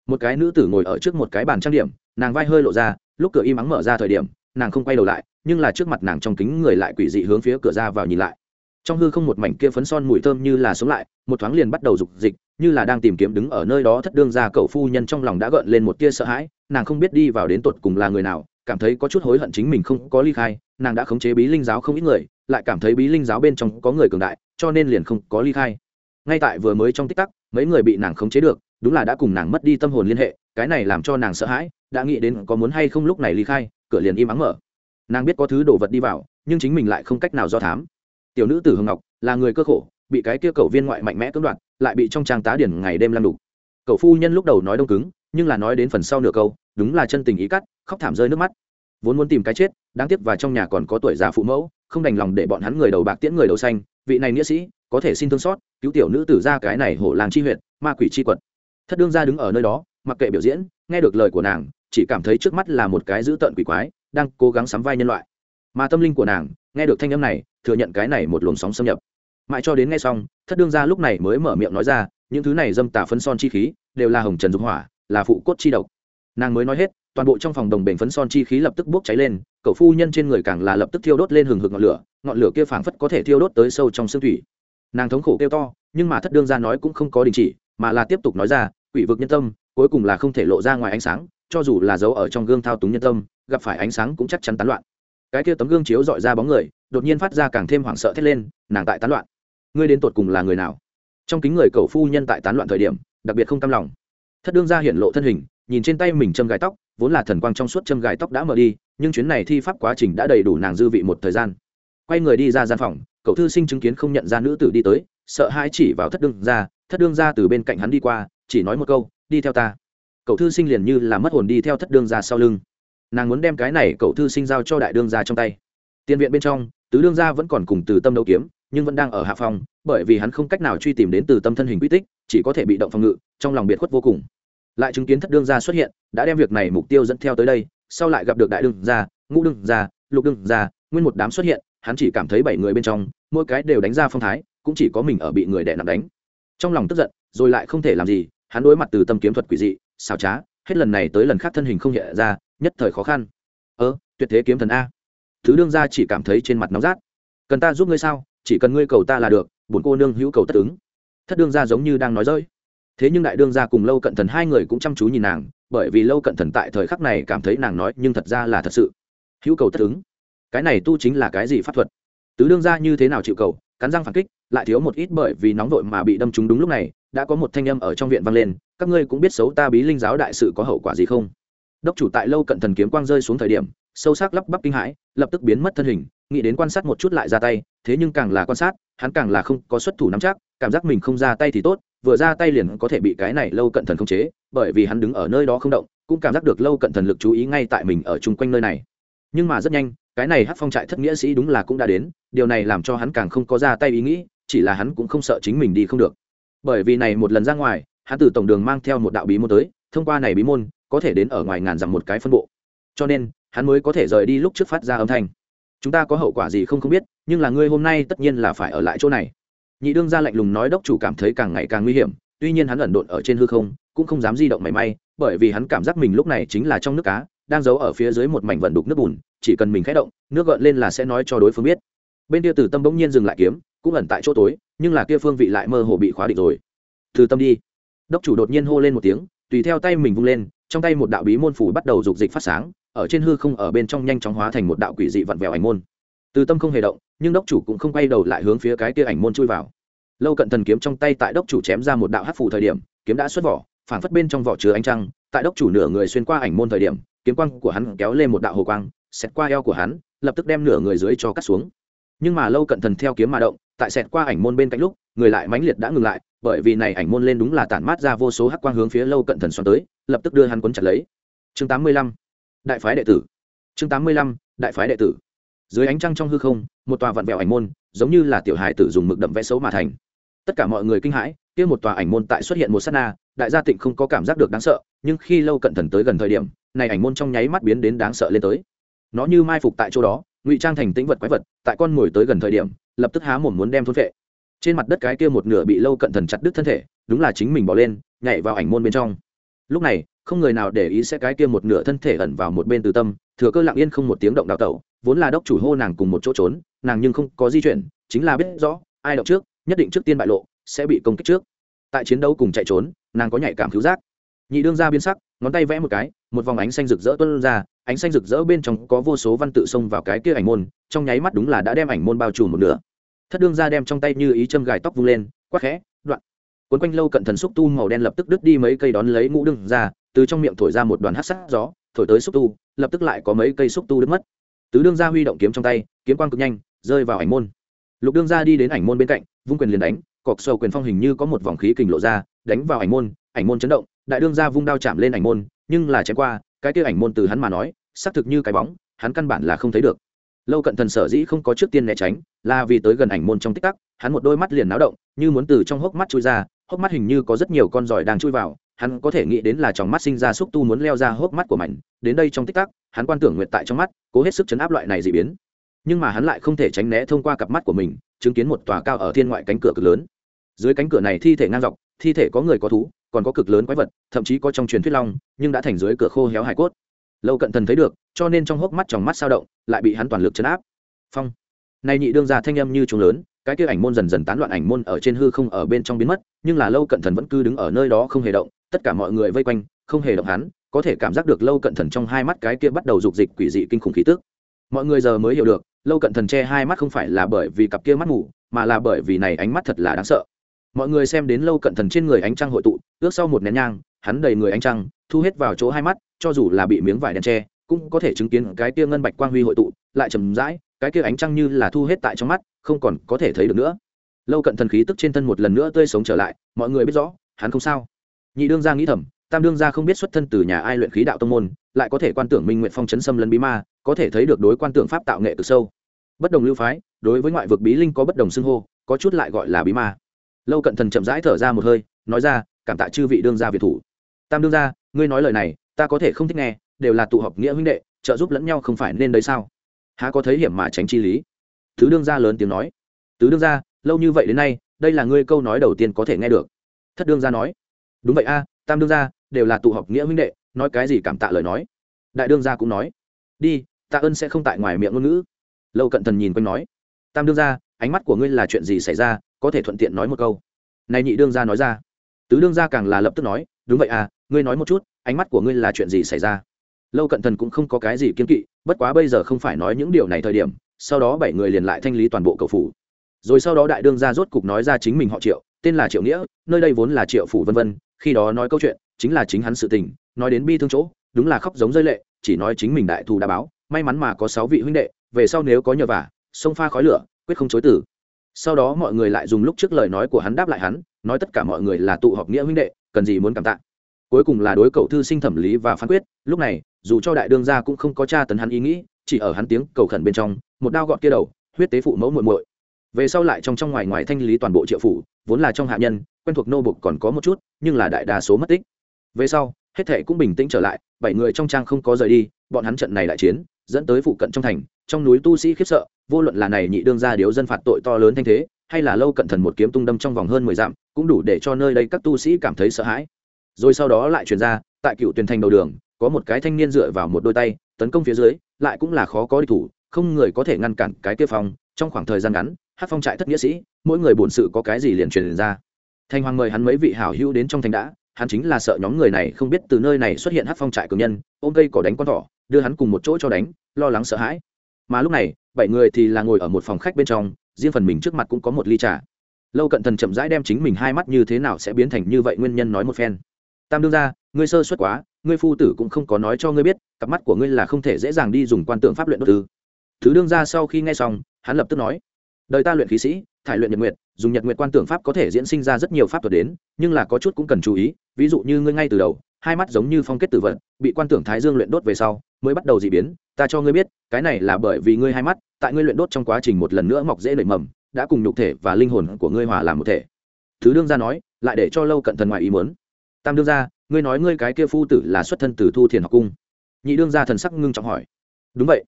Một cái nữ tử ngồi ở trước một cái bàn trang điểm, nàng vai hơi lộ ra, lúc cửa im ắng mở ra thời điểm, nàng không quay đầu lại, nhưng là trước mặt nàng trong kính người lại quỷ dị hướng phía cửa ra vào nhìn lại. Trong hư không một mảnh kia phấn son mùi thơm như là sống lại, một thoáng liền bắt đầu rục dịch, như là đang tìm kiếm đứng ở nơi đó thất đương ra cậu phu nhân trong lòng đã gợn lên một tia sợ hãi, nàng không biết đi vào đến tột cùng là người nào, cảm thấy có chút hối hận chính mình không có ly khai, nàng đã khống chế bí linh giáo không ít người, lại cảm thấy bí linh giáo bên trong có người cường đại, cho nên liền không có ly khai ngay tại vừa mới trong tích tắc, mấy người bị nàng khống chế được, đúng là đã cùng nàng mất đi tâm hồn liên hệ, cái này làm cho nàng sợ hãi, đã nghĩ đến có muốn hay không lúc này ly khai, cửa liền im ắng mở. Nàng biết có thứ đồ vật đi vào, nhưng chính mình lại không cách nào do thám. Tiểu nữ tử hồng ngọc, là người cơ khổ, bị cái kia cầu viên ngoại mạnh mẽ cưỡng đoạt, lại bị trong trang tá điển ngày đêm lăn đục. Cậu phu nhân lúc đầu nói đông cứng, nhưng là nói đến phần sau nửa câu, đúng là chân tình ý cắt, khóc thảm rơi nước mắt. Vốn muốn tìm cái chết, đáng tiếc và trong nhà còn có tuổi già phụ mẫu, không đành lòng để bọn hắn người đầu bạc tiễn người đầu xanh vị này nghĩa sĩ có thể xin thương xót, cứu tiểu nữ tử ra cái này hổ làng chi huyện ma quỷ chi quật. Thất đương ra đứng ở nơi đó, mặc kệ biểu diễn, nghe được lời của nàng, chỉ cảm thấy trước mắt là một cái dữ tợn quỷ quái, đang cố gắng sắm vai nhân loại. Mà tâm linh của nàng, nghe được thanh âm này, thừa nhận cái này một luồng sóng xâm nhập. Mãi cho đến nghe xong, thất đương ra lúc này mới mở miệng nói ra, những thứ này dâm tà phân son chi khí, đều là hồng trần dục hỏa, là phụ cốt chi độc nàng mới nói hết, toàn bộ trong phòng đồng bền phấn son chi khí lập tức bốc cháy lên, cậu phu nhân trên người càng là lập tức thiêu đốt lên hừng hực ngọn lửa ngọn lửa kia phảng phất có thể thiêu đốt tới sâu trong xương thủy. Nàng thống khổ kêu to, nhưng mà thất đương ra nói cũng không có đình chỉ, mà là tiếp tục nói ra, quỷ vực nhân tâm, cuối cùng là không thể lộ ra ngoài ánh sáng, cho dù là dấu ở trong gương thao túng nhân tâm, gặp phải ánh sáng cũng chắc chắn tán loạn. Cái kia tấm gương chiếu dọi ra bóng người, đột nhiên phát ra càng thêm hoảng sợ thét lên, nàng tại tán loạn. Ngươi đến tột cùng là người nào? Trong kính người cậu phu nhân tại tán loạn thời điểm, đặc biệt không cam lòng. Thất đương ra hiện lộ thân hình nhìn trên tay mình châm gài tóc, vốn là thần quang trong suốt châm gài tóc đã mở đi, nhưng chuyến này thi pháp quá trình đã đầy đủ nàng dư vị một thời gian. Quay người đi ra gian phòng, cậu thư sinh chứng kiến không nhận ra nữ tử đi tới, sợ hãi chỉ vào thất đương ra thất đương ra từ bên cạnh hắn đi qua, chỉ nói một câu, đi theo ta. Cậu thư sinh liền như là mất hồn đi theo thất đương ra sau lưng. Nàng muốn đem cái này cậu thư sinh giao cho đại đương ra trong tay. Tiền viện bên trong, tứ đương gia vẫn còn cùng từ tâm đấu kiếm, nhưng vẫn đang ở hạ phòng, bởi vì hắn không cách nào truy tìm đến từ tâm thân hình quy tích, chỉ có thể bị động phòng ngự, trong lòng biệt khuất vô cùng lại chứng kiến thất đương gia xuất hiện, đã đem việc này mục tiêu dẫn theo tới đây, sau lại gặp được đại đương gia, ngũ đương gia, lục đương gia, nguyên một đám xuất hiện, hắn chỉ cảm thấy bảy người bên trong, mỗi cái đều đánh ra phong thái, cũng chỉ có mình ở bị người đè nặng đánh. Trong lòng tức giận, rồi lại không thể làm gì, hắn đối mặt từ tâm kiếm thuật quỷ dị, xảo trá, hết lần này tới lần khác thân hình không hiện ra, nhất thời khó khăn. Ơ, tuyệt thế kiếm thần a. Thứ đương gia chỉ cảm thấy trên mặt nóng rát. Cần ta giúp ngươi sao? Chỉ cần ngươi cầu ta là được, bổn cô nương hữu cầu tất ứng. Thất đương gia giống như đang nói rơi thế nhưng đại đương gia cùng lâu cận thần hai người cũng chăm chú nhìn nàng, bởi vì lâu cận thần tại thời khắc này cảm thấy nàng nói nhưng thật ra là thật sự. Hữu cầu tất ứng. Cái này tu chính là cái gì pháp thuật? Tứ đương gia như thế nào chịu cầu, cắn răng phản kích, lại thiếu một ít bởi vì nóng vội mà bị đâm trúng đúng lúc này, đã có một thanh âm ở trong viện vang lên, các ngươi cũng biết xấu ta bí linh giáo đại sự có hậu quả gì không? Đốc chủ tại lâu cận thần kiếm quang rơi xuống thời điểm, sâu sắc lắp bắp kinh hãi, lập tức biến mất thân hình, nghĩ đến quan sát một chút lại ra tay, thế nhưng càng là quan sát, hắn càng là không có xuất thủ nắm chắc, cảm giác mình không ra tay thì tốt vừa ra tay liền có thể bị cái này lâu cận thần khống chế, bởi vì hắn đứng ở nơi đó không động, cũng cảm giác được lâu cận thần lực chú ý ngay tại mình ở chung quanh nơi này. Nhưng mà rất nhanh, cái này hát phong trại thất nghĩa sĩ đúng là cũng đã đến, điều này làm cho hắn càng không có ra tay ý nghĩ, chỉ là hắn cũng không sợ chính mình đi không được. Bởi vì này một lần ra ngoài, hắn từ tổng đường mang theo một đạo bí môn tới, thông qua này bí môn, có thể đến ở ngoài ngàn dặm một cái phân bộ. Cho nên, hắn mới có thể rời đi lúc trước phát ra âm thanh. Chúng ta có hậu quả gì không không biết, nhưng là ngươi hôm nay tất nhiên là phải ở lại chỗ này nhị đương ra lạnh lùng nói đốc chủ cảm thấy càng ngày càng nguy hiểm, tuy nhiên hắn ẩn độn ở trên hư không, cũng không dám di động mảy may, bởi vì hắn cảm giác mình lúc này chính là trong nước cá, đang giấu ở phía dưới một mảnh vận đục nước bùn, chỉ cần mình khẽ động, nước gợn lên là sẽ nói cho đối phương biết. Bên kia từ tâm bỗng nhiên dừng lại kiếm, cũng ẩn tại chỗ tối, nhưng là kia phương vị lại mơ hồ bị khóa định rồi. Từ tâm đi. Đốc chủ đột nhiên hô lên một tiếng, tùy theo tay mình vung lên, trong tay một đạo bí môn phủ bắt đầu dục dịch phát sáng, ở trên hư không ở bên trong nhanh chóng hóa thành một đạo quỷ dị vặn vẹo ảnh môn từ tâm không hề động, nhưng đốc chủ cũng không quay đầu lại hướng phía cái kia ảnh môn chui vào lâu cận thần kiếm trong tay tại đốc chủ chém ra một đạo hát phủ thời điểm, kiếm đã xuất vỏ phản phất bên trong vỏ chứa ánh trăng, tại đốc chủ nửa người xuyên qua ảnh môn thời điểm, kiếm quang của hắn kéo lên một đạo hồ quang, xẹt qua eo của hắn, lập tức đem nửa người dưới cho cắt xuống nhưng mà lâu cận thần theo kiếm mà động, tại xẹt qua ảnh môn bên cạnh lúc, người lại mãnh liệt đã ngừng lại, bởi vì này ảnh môn lên đúng là tản mát ra vô số hắc quang hướng phía lâu cận thần xoắn tới, lập tức đưa hắn cuốn chặt lấy chương 85. đại phái đệ tử chương 85. đại phái đệ tử dưới ánh trăng trong hư không, một tòa vặn vẹo ảnh môn, giống như là tiểu hài tử dùng mực đậm vẽ xấu mà thành. Tất cả mọi người kinh hãi, kia một tòa ảnh môn tại xuất hiện một sát na, đại gia tịnh không có cảm giác được đáng sợ, nhưng khi lâu cận thần tới gần thời điểm, này ảnh môn trong nháy mắt biến đến đáng sợ lên tới. Nó như mai phục tại chỗ đó, ngụy trang thành tĩnh vật quái vật, tại con mồi tới gần thời điểm, lập tức há mồm muốn đem thôn vệ trên mặt đất cái kia một nửa bị lâu cận thần chặt đứt thân thể, đúng là chính mình bỏ lên, nhảy vào ảnh môn bên trong. Lúc này, không người nào để ý sẽ cái kia một nửa thân thể ẩn vào một bên từ tâm thừa cơ lặng yên không một tiếng động đào tẩu, vốn là đốc chủ hô nàng cùng một chỗ trốn, nàng nhưng không có di chuyển, chính là biết rõ, ai động trước, nhất định trước tiên bại lộ, sẽ bị công kích trước. Tại chiến đấu cùng chạy trốn, nàng có nhạy cảm cứu giác. Nhị đương ra biến sắc, ngón tay vẽ một cái, một vòng ánh xanh rực rỡ tuân ra, ánh xanh rực rỡ bên trong có vô số văn tự xông vào cái kia ảnh môn, trong nháy mắt đúng là đã đem ảnh môn bao trùm một nửa. Thất đương ra đem trong tay như ý châm gài tóc vung lên quắc khẽ, đoạn. Quấn quanh lâu cận thần xúc tu màu đen lập tức đứt đi mấy cây đón lấy ngũ đương ra từ trong miệng thổi ra một đoàn hát sát gió thổi tới xúc tu, lập tức lại có mấy cây xúc tu đứt mất. Tứ đương gia huy động kiếm trong tay, kiếm quang cực nhanh, rơi vào ảnh môn. Lục đương gia đi đến ảnh môn bên cạnh, vung quyền liền đánh, cọc sầu quyền phong hình như có một vòng khí kình lộ ra, đánh vào ảnh môn ảnh môn chấn động, đại đương gia vung đao chạm lên ảnh môn, nhưng là chém qua, cái kia ảnh môn từ hắn mà nói, xác thực như cái bóng, hắn căn bản là không thấy được. Lâu cận thần sở dĩ không có trước tiên né tránh, là vì tới gần ảnh môn trong tích tắc, hắn một đôi mắt liền náo động, như muốn từ trong hốc mắt chui ra, hốc mắt hình như có rất nhiều con giỏi đang chui vào hắn có thể nghĩ đến là trong mắt sinh ra xúc tu muốn leo ra hốc mắt của mảnh, đến đây trong tích tắc, hắn quan tưởng nguyện tại trong mắt, cố hết sức chấn áp loại này dị biến. Nhưng mà hắn lại không thể tránh né thông qua cặp mắt của mình, chứng kiến một tòa cao ở thiên ngoại cánh cửa cực lớn. Dưới cánh cửa này thi thể ngang dọc, thi thể có người có thú, còn có cực lớn quái vật, thậm chí có trong truyền thuyết long, nhưng đã thành dưới cửa khô héo hải cốt. Lâu cận thần thấy được, cho nên trong hốc mắt trong mắt sao động, lại bị hắn toàn lực chấn áp. Phong. Này nhị đương ra thanh âm như trùng lớn, cái kia ảnh môn dần dần tán loạn ảnh môn ở trên hư không ở bên trong biến mất, nhưng là lâu cận thần vẫn cứ đứng ở nơi đó không hề động tất cả mọi người vây quanh, không hề động hắn, có thể cảm giác được lâu cận thần trong hai mắt cái kia bắt đầu dục dịch quỷ dị kinh khủng khí tức. Mọi người giờ mới hiểu được, lâu cận thần che hai mắt không phải là bởi vì cặp kia mắt ngủ mà là bởi vì này ánh mắt thật là đáng sợ. Mọi người xem đến lâu cận thần trên người ánh trăng hội tụ, ước sau một nén nhang, hắn đầy người ánh trăng, thu hết vào chỗ hai mắt, cho dù là bị miếng vải đen che, cũng có thể chứng kiến cái kia ngân bạch quang huy hội tụ, lại chầm rãi, cái kia ánh trăng như là thu hết tại trong mắt, không còn có thể thấy được nữa. Lâu cận thần khí tức trên thân một lần nữa tươi sống trở lại, mọi người biết rõ, hắn không sao nhị đương gia nghĩ thầm, tam đương gia không biết xuất thân từ nhà ai luyện khí đạo tông môn, lại có thể quan tưởng minh nguyện phong chấn xâm lấn bí ma, có thể thấy được đối quan tưởng pháp tạo nghệ từ sâu. Bất đồng lưu phái, đối với ngoại vực bí linh có bất đồng xưng hô, có chút lại gọi là bí ma. Lâu cận thần chậm rãi thở ra một hơi, nói ra, cảm tạ chư vị đương gia việt thủ. Tam đương gia, ngươi nói lời này, ta có thể không thích nghe, đều là tụ họp nghĩa huynh đệ, trợ giúp lẫn nhau không phải nên đấy sao? Há có thấy hiểm mà tránh chi lý. Thứ đương gia lớn tiếng nói, tứ đương gia, lâu như vậy đến nay, đây là ngươi câu nói đầu tiên có thể nghe được. Thất đương gia nói đúng vậy a, tam đương gia, đều là tụ họp nghĩa huynh đệ, nói cái gì cảm tạ lời nói. Đại đương gia cũng nói. Đi, tạ ơn sẽ không tại ngoài miệng ngôn ngữ. Lâu cận thần nhìn quanh nói. Tam đương gia, ánh mắt của ngươi là chuyện gì xảy ra, có thể thuận tiện nói một câu. Này nhị đương gia nói ra. Tứ đương gia càng là lập tức nói. Đúng vậy à ngươi nói một chút, ánh mắt của ngươi là chuyện gì xảy ra? Lâu cận thần cũng không có cái gì kiên kỵ, bất quá bây giờ không phải nói những điều này thời điểm, sau đó bảy người liền lại thanh lý toàn bộ cầu phủ. Rồi sau đó đại đương gia rốt cục nói ra chính mình họ triệu, tên là triệu nghĩa, nơi đây vốn là triệu phủ vân vân khi đó nói câu chuyện, chính là chính hắn sự tình, nói đến bi thương chỗ, đúng là khóc giống rơi lệ, chỉ nói chính mình đại thù đã báo, may mắn mà có sáu vị huynh đệ, về sau nếu có nhờ vả sông pha khói lửa, quyết không chối tử sau đó mọi người lại dùng lúc trước lời nói của hắn đáp lại hắn, nói tất cả mọi người là tụ họp nghĩa huynh đệ, cần gì muốn cảm tạ. Cuối cùng là đối cầu thư sinh thẩm lý và phán quyết, lúc này, dù cho đại đương gia cũng không có tra tấn hắn ý nghĩ, chỉ ở hắn tiếng cầu khẩn bên trong, một đao gọn kia đầu, huyết tế phụ mẫu muội muội. Về sau lại trong trong ngoài ngoài thanh lý toàn bộ triệu phủ, vốn là trong hạ nhân quen thuộc nô bục còn có một chút, nhưng là đại đa số mất tích. Về sau, hết thệ cũng bình tĩnh trở lại, bảy người trong trang không có rời đi, bọn hắn trận này đại chiến, dẫn tới phụ cận trong thành, trong núi tu sĩ khiếp sợ, vô luận là này nhị đương gia điếu dân phạt tội to lớn thanh thế, hay là lâu cận thần một kiếm tung đâm trong vòng hơn mười dặm, cũng đủ để cho nơi đây các tu sĩ cảm thấy sợ hãi. Rồi sau đó lại chuyển ra, tại cựu tuyển thành đầu đường, có một cái thanh niên dựa vào một đôi tay, tấn công phía dưới, lại cũng là khó có địch thủ, không người có thể ngăn cản cái kia phong. Trong khoảng thời gian ngắn, hát phong trại thất nghĩa sĩ, mỗi người bổn sự có cái gì liền truyền ra thanh hoàng mời hắn mấy vị hảo hữu đến trong thành đã, hắn chính là sợ nhóm người này không biết từ nơi này xuất hiện hát phong trại cường nhân, ôm cây cỏ đánh con thỏ, đưa hắn cùng một chỗ cho đánh, lo lắng sợ hãi. Mà lúc này, bảy người thì là ngồi ở một phòng khách bên trong, riêng phần mình trước mặt cũng có một ly trà. Lâu cận thần chậm rãi đem chính mình hai mắt như thế nào sẽ biến thành như vậy nguyên nhân nói một phen. Tam đương ra ngươi sơ suất quá, ngươi phu tử cũng không có nói cho ngươi biết, cặp mắt của ngươi là không thể dễ dàng đi dùng quan tượng pháp luyện đốt thứ. Thứ đương ra sau khi nghe xong, hắn lập tức nói, đời ta luyện khí sĩ, thải luyện nhật nguyệt dùng nhật nguyệt quan tưởng pháp có thể diễn sinh ra rất nhiều pháp thuật đến, nhưng là có chút cũng cần chú ý, ví dụ như ngươi ngay từ đầu, hai mắt giống như phong kết tử vận bị quan tưởng thái dương luyện đốt về sau, mới bắt đầu dị biến, ta cho ngươi biết, cái này là bởi vì ngươi hai mắt, tại ngươi luyện đốt trong quá trình một lần nữa mọc dễ nảy mầm, đã cùng nhục thể và linh hồn của ngươi hòa làm một thể. Thứ đương gia nói, lại để cho lâu cận thần ngoài ý muốn. Tam đương gia, ngươi nói ngươi cái kia phu tử là xuất thân từ thu thiền học cung. Nhị đương gia thần sắc ngưng trọng hỏi. Đúng vậy.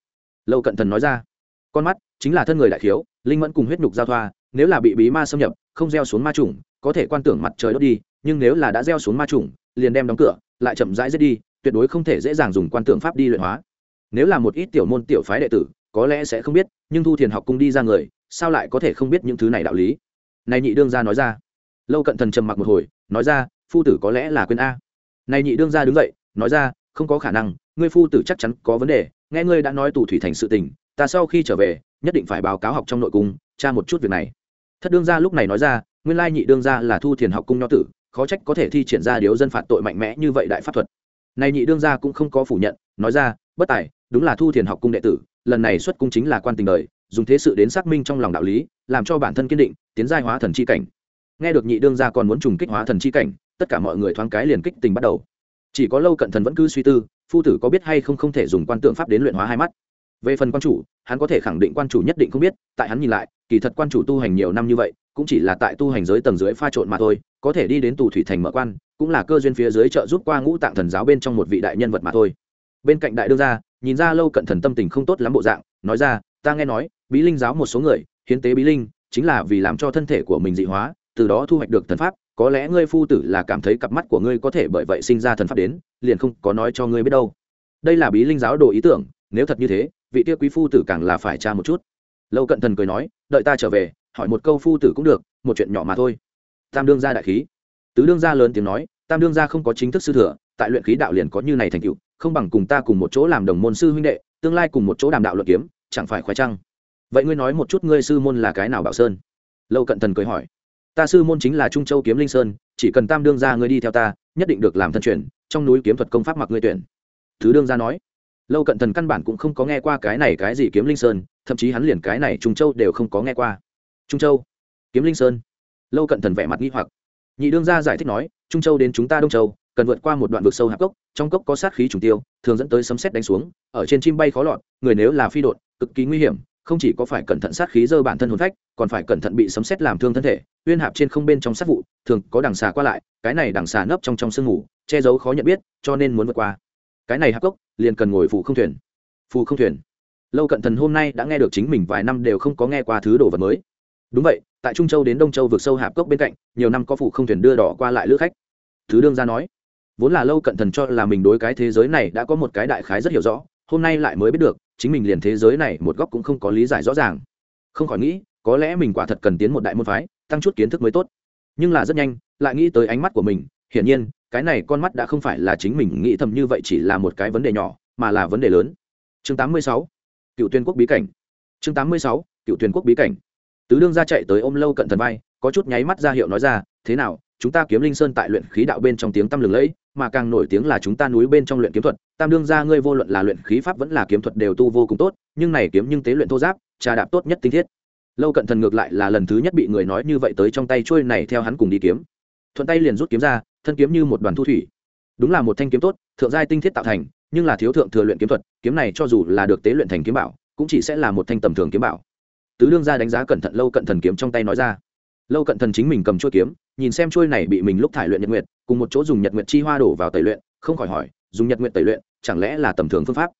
Lâu cận thần nói ra. Con mắt chính là thân người đại khiếu, linh mẫn cùng huyết nhục giao thoa nếu là bị bí ma xâm nhập, không gieo xuống ma trùng có thể quan tưởng mặt trời đốt đi, nhưng nếu là đã gieo xuống ma trùng liền đem đóng cửa, lại chậm rãi giết đi, tuyệt đối không thể dễ dàng dùng quan tưởng pháp đi luyện hóa. Nếu là một ít tiểu môn tiểu phái đệ tử, có lẽ sẽ không biết, nhưng thu thiền học cung đi ra người, sao lại có thể không biết những thứ này đạo lý? Này nhị đương gia nói ra. Lâu cận thần trầm mặc một hồi, nói ra, phu tử có lẽ là quên a. Này nhị đương gia đứng dậy, nói ra, không có khả năng, ngươi phu tử chắc chắn có vấn đề, nghe ngươi đã nói tù thủy thành sự tình, ta sau khi trở về, nhất định phải báo cáo học trong nội cung, tra một chút việc này thất đương gia lúc này nói ra, nguyên lai nhị đương gia là thu thiền học cung nho tử, khó trách có thể thi triển ra điếu dân phạt tội mạnh mẽ như vậy đại pháp thuật. Này nhị đương gia cũng không có phủ nhận, nói ra, bất tài, đúng là thu thiền học cung đệ tử, lần này xuất cung chính là quan tình đời, dùng thế sự đến xác minh trong lòng đạo lý, làm cho bản thân kiên định, tiến giai hóa thần chi cảnh. Nghe được nhị đương gia còn muốn trùng kích hóa thần chi cảnh, tất cả mọi người thoáng cái liền kích tình bắt đầu. Chỉ có lâu cận thần vẫn cứ suy tư, phu tử có biết hay không không thể dùng quan tượng pháp đến luyện hóa hai mắt. Về phần quan chủ, hắn có thể khẳng định quan chủ nhất định không biết, tại hắn nhìn lại kỳ thật quan chủ tu hành nhiều năm như vậy, cũng chỉ là tại tu hành giới tầng dưới pha trộn mà thôi, có thể đi đến tù thủy thành mở quan, cũng là cơ duyên phía dưới trợ giúp qua ngũ tạng thần giáo bên trong một vị đại nhân vật mà thôi. Bên cạnh đại đương gia, nhìn ra lâu cận thần tâm tình không tốt lắm bộ dạng, nói ra, ta nghe nói, bí linh giáo một số người, hiến tế bí linh, chính là vì làm cho thân thể của mình dị hóa, từ đó thu hoạch được thần pháp, có lẽ ngươi phu tử là cảm thấy cặp mắt của ngươi có thể bởi vậy sinh ra thần pháp đến, liền không có nói cho ngươi biết đâu. Đây là bí linh giáo đồ ý tưởng, nếu thật như thế, vị tiêu quý phu tử càng là phải tra một chút lâu cận thần cười nói, đợi ta trở về, hỏi một câu phu tử cũng được, một chuyện nhỏ mà thôi. Tam đương gia đại khí. Tứ đương gia lớn tiếng nói, tam đương gia không có chính thức sư thừa, tại luyện khí đạo liền có như này thành tựu, không bằng cùng ta cùng một chỗ làm đồng môn sư huynh đệ, tương lai cùng một chỗ đàm đạo luận kiếm, chẳng phải khoái trăng? Vậy ngươi nói một chút ngươi sư môn là cái nào bảo sơn? Lâu cận thần cười hỏi. Ta sư môn chính là trung châu kiếm linh sơn, chỉ cần tam đương gia ngươi đi theo ta, nhất định được làm thân truyền, trong núi kiếm thuật công pháp mặc ngươi tuyển. Thứ đương gia nói lâu cận thần căn bản cũng không có nghe qua cái này cái gì kiếm linh sơn, thậm chí hắn liền cái này trung châu đều không có nghe qua. Trung châu? Kiếm linh sơn? Lâu cận thần vẻ mặt nghi hoặc. Nhị đương gia giải thích nói, trung châu đến chúng ta đông châu, cần vượt qua một đoạn vực sâu hạp cốc, trong cốc có sát khí trùng tiêu, thường dẫn tới sấm xét đánh xuống, ở trên chim bay khó lọt, người nếu là phi đột, cực kỳ nguy hiểm, không chỉ có phải cẩn thận sát khí dơ bản thân hồn phách, còn phải cẩn thận bị sấm xét làm thương thân thể, uyên hạp trên không bên trong sát vụ, thường có đằng xà qua lại, cái này đằng xà nấp trong trong sương ngủ che giấu khó nhận biết, cho nên muốn vượt qua. Cái này hạp cốc liền cần ngồi phụ không thuyền. Phù không thuyền. Lâu cận thần hôm nay đã nghe được chính mình vài năm đều không có nghe qua thứ đồ vật mới. Đúng vậy, tại trung châu đến đông châu vượt sâu hạp cốc bên cạnh, nhiều năm có phụ không thuyền đưa đỏ qua lại lữ khách. Thứ đương ra nói, vốn là lâu cận thần cho là mình đối cái thế giới này đã có một cái đại khái rất hiểu rõ, hôm nay lại mới biết được, chính mình liền thế giới này một góc cũng không có lý giải rõ ràng. Không khỏi nghĩ, có lẽ mình quả thật cần tiến một đại môn phái, tăng chút kiến thức mới tốt. Nhưng là rất nhanh, lại nghĩ tới ánh mắt của mình, hiển nhiên cái này con mắt đã không phải là chính mình nghĩ thầm như vậy chỉ là một cái vấn đề nhỏ, mà là vấn đề lớn chương 86. cựu tuyên quốc bí cảnh chương 86. cựu tuyên quốc bí cảnh tứ đương ra chạy tới ôm lâu cận thần vai, có chút nháy mắt ra hiệu nói ra, thế nào, chúng ta kiếm linh sơn tại luyện khí đạo bên trong tiếng tăm lừng lẫy, mà càng nổi tiếng là chúng ta núi bên trong luyện kiếm thuật tam đương ra ngươi vô luận là luyện khí pháp vẫn là kiếm thuật đều tu vô cùng tốt, nhưng này kiếm nhưng tế luyện thô giáp, trà đạp tốt nhất tinh thiết lâu cận thần ngược lại là lần thứ nhất bị người nói như vậy tới trong tay trôi này theo hắn cùng đi kiếm thuận tay liền rút kiếm ra thân kiếm như một đoàn thu thủy. Đúng là một thanh kiếm tốt, thượng giai tinh thiết tạo thành, nhưng là thiếu thượng thừa luyện kiếm thuật, kiếm này cho dù là được tế luyện thành kiếm bảo, cũng chỉ sẽ là một thanh tầm thường kiếm bảo. Tứ đương ra đánh giá cẩn thận lâu cận thần kiếm trong tay nói ra. Lâu cận thần chính mình cầm chuôi kiếm, nhìn xem chuôi này bị mình lúc thải luyện nhật nguyệt, cùng một chỗ dùng nhật nguyệt chi hoa đổ vào tẩy luyện, không khỏi hỏi, dùng nhật nguyệt tẩy luyện, chẳng lẽ là tầm thường phương pháp?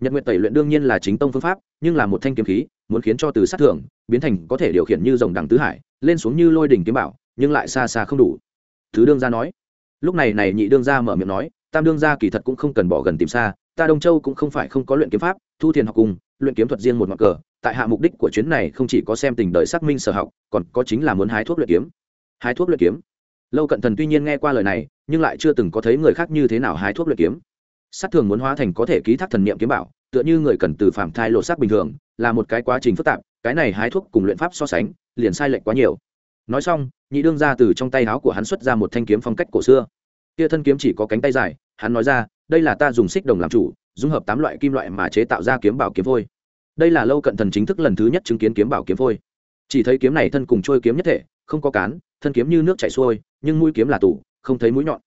Nhật nguyệt tẩy luyện đương nhiên là chính tông phương pháp, nhưng là một thanh kiếm khí, muốn khiến cho từ sát thường biến thành có thể điều khiển như dòng đằng tứ hải, lên xuống như lôi đỉnh kiếm bảo, nhưng lại xa xa không đủ. Thứ đương gia nói lúc này này nhị đương gia mở miệng nói, tam đương gia kỳ thật cũng không cần bỏ gần tìm xa, ta đông châu cũng không phải không có luyện kiếm pháp, thu thiền học cùng, luyện kiếm thuật riêng một ngọn cờ, tại hạ mục đích của chuyến này không chỉ có xem tình đời xác minh sở học, còn có chính là muốn hái thuốc luyện kiếm. Hái thuốc luyện kiếm? Lâu cận thần tuy nhiên nghe qua lời này, nhưng lại chưa từng có thấy người khác như thế nào hái thuốc luyện kiếm. Sát thường muốn hóa thành có thể ký thác thần niệm kiếm bảo, tựa như người cần từ phạm thai lộ sắc bình thường, là một cái quá trình phức tạp, cái này hái thuốc cùng luyện pháp so sánh, liền sai lệch quá nhiều nói xong, nhị đương ra từ trong tay áo của hắn xuất ra một thanh kiếm phong cách cổ xưa. Kia thân kiếm chỉ có cánh tay dài, hắn nói ra, đây là ta dùng xích đồng làm chủ, dung hợp tám loại kim loại mà chế tạo ra kiếm bảo kiếm vôi đây là lâu cận thần chính thức lần thứ nhất chứng kiến kiếm bảo kiếm vôi chỉ thấy kiếm này thân cùng trôi kiếm nhất thể, không có cán, thân kiếm như nước chảy xuôi, nhưng mũi kiếm là tủ, không thấy mũi nhọn.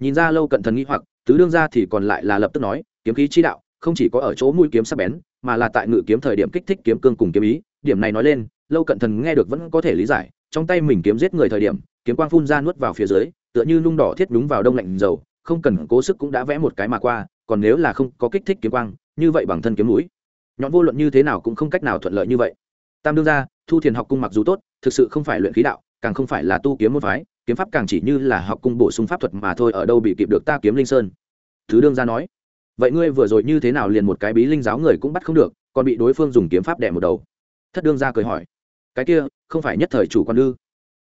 Nhìn ra lâu cận thần nghĩ hoặc, tứ đương ra thì còn lại là lập tức nói, kiếm khí chi đạo, không chỉ có ở chỗ mũi kiếm sắc bén, mà là tại ngự kiếm thời điểm kích thích kiếm cương cùng kiếm ý. Điểm này nói lên, lâu cận thần nghe được vẫn có thể lý giải trong tay mình kiếm giết người thời điểm, kiếm quang phun ra nuốt vào phía dưới, tựa như nung đỏ thiết đúng vào đông lạnh dầu, không cần cố sức cũng đã vẽ một cái mà qua, còn nếu là không có kích thích kiếm quang, như vậy bằng thân kiếm mũi. Nhọn vô luận như thế nào cũng không cách nào thuận lợi như vậy. Tam đương ra thu thiền học cung mặc dù tốt, thực sự không phải luyện khí đạo, càng không phải là tu kiếm môn phái, kiếm pháp càng chỉ như là học cung bổ sung pháp thuật mà thôi, ở đâu bị kịp được ta kiếm linh sơn. Thứ đương ra nói, vậy ngươi vừa rồi như thế nào liền một cái bí linh giáo người cũng bắt không được, còn bị đối phương dùng kiếm pháp đẻ một đầu. Thất đương ra cười hỏi cái kia, không phải nhất thời chủ quan ư?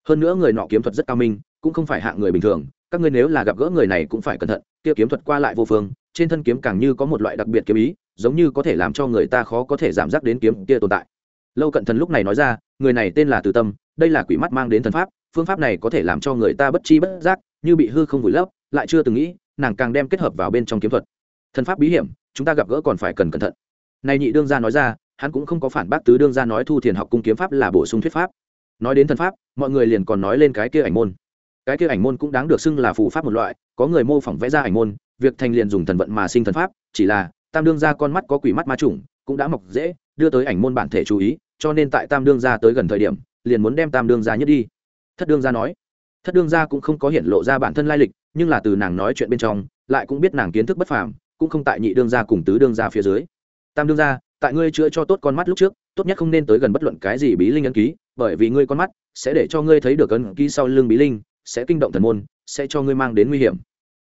Hơn nữa người nọ kiếm thuật rất cao minh, cũng không phải hạng người bình thường, các ngươi nếu là gặp gỡ người này cũng phải cẩn thận, kia kiếm thuật qua lại vô phương, trên thân kiếm càng như có một loại đặc biệt kiếm ý, giống như có thể làm cho người ta khó có thể giảm giác đến kiếm kia tồn tại. Lâu cận thần lúc này nói ra, người này tên là từ tâm, đây là quỷ mắt mang đến thần pháp, phương pháp này có thể làm cho người ta bất chi bất giác, như bị hư không vùi lấp, lại chưa từng nghĩ, nàng càng đem kết hợp vào bên trong kiếm thuật. Thần pháp bí hiểm, chúng ta gặp gỡ còn phải cần cẩn thận. Này nhị đương gia nói ra hắn cũng không có phản bác tứ đương gia nói thu thiền học cung kiếm pháp là bổ sung thuyết pháp. Nói đến thần pháp, mọi người liền còn nói lên cái kia ảnh môn. Cái kia ảnh môn cũng đáng được xưng là phù pháp một loại, có người mô phỏng vẽ ra ảnh môn, việc thành liền dùng thần vận mà sinh thần pháp, chỉ là tam đương gia con mắt có quỷ mắt ma trùng cũng đã mọc dễ, đưa tới ảnh môn bản thể chú ý, cho nên tại tam đương gia tới gần thời điểm, liền muốn đem tam đương gia nhất đi. Thất đương gia nói, thất đương gia cũng không có hiện lộ ra bản thân lai lịch, nhưng là từ nàng nói chuyện bên trong, lại cũng biết nàng kiến thức bất phàm, cũng không tại nhị đương gia cùng tứ đương gia phía dưới. Tam đương gia tại ngươi chữa cho tốt con mắt lúc trước, tốt nhất không nên tới gần bất luận cái gì bí linh ấn ký, bởi vì ngươi con mắt sẽ để cho ngươi thấy được ấn ký sau lưng bí linh, sẽ kinh động thần môn, sẽ cho ngươi mang đến nguy hiểm.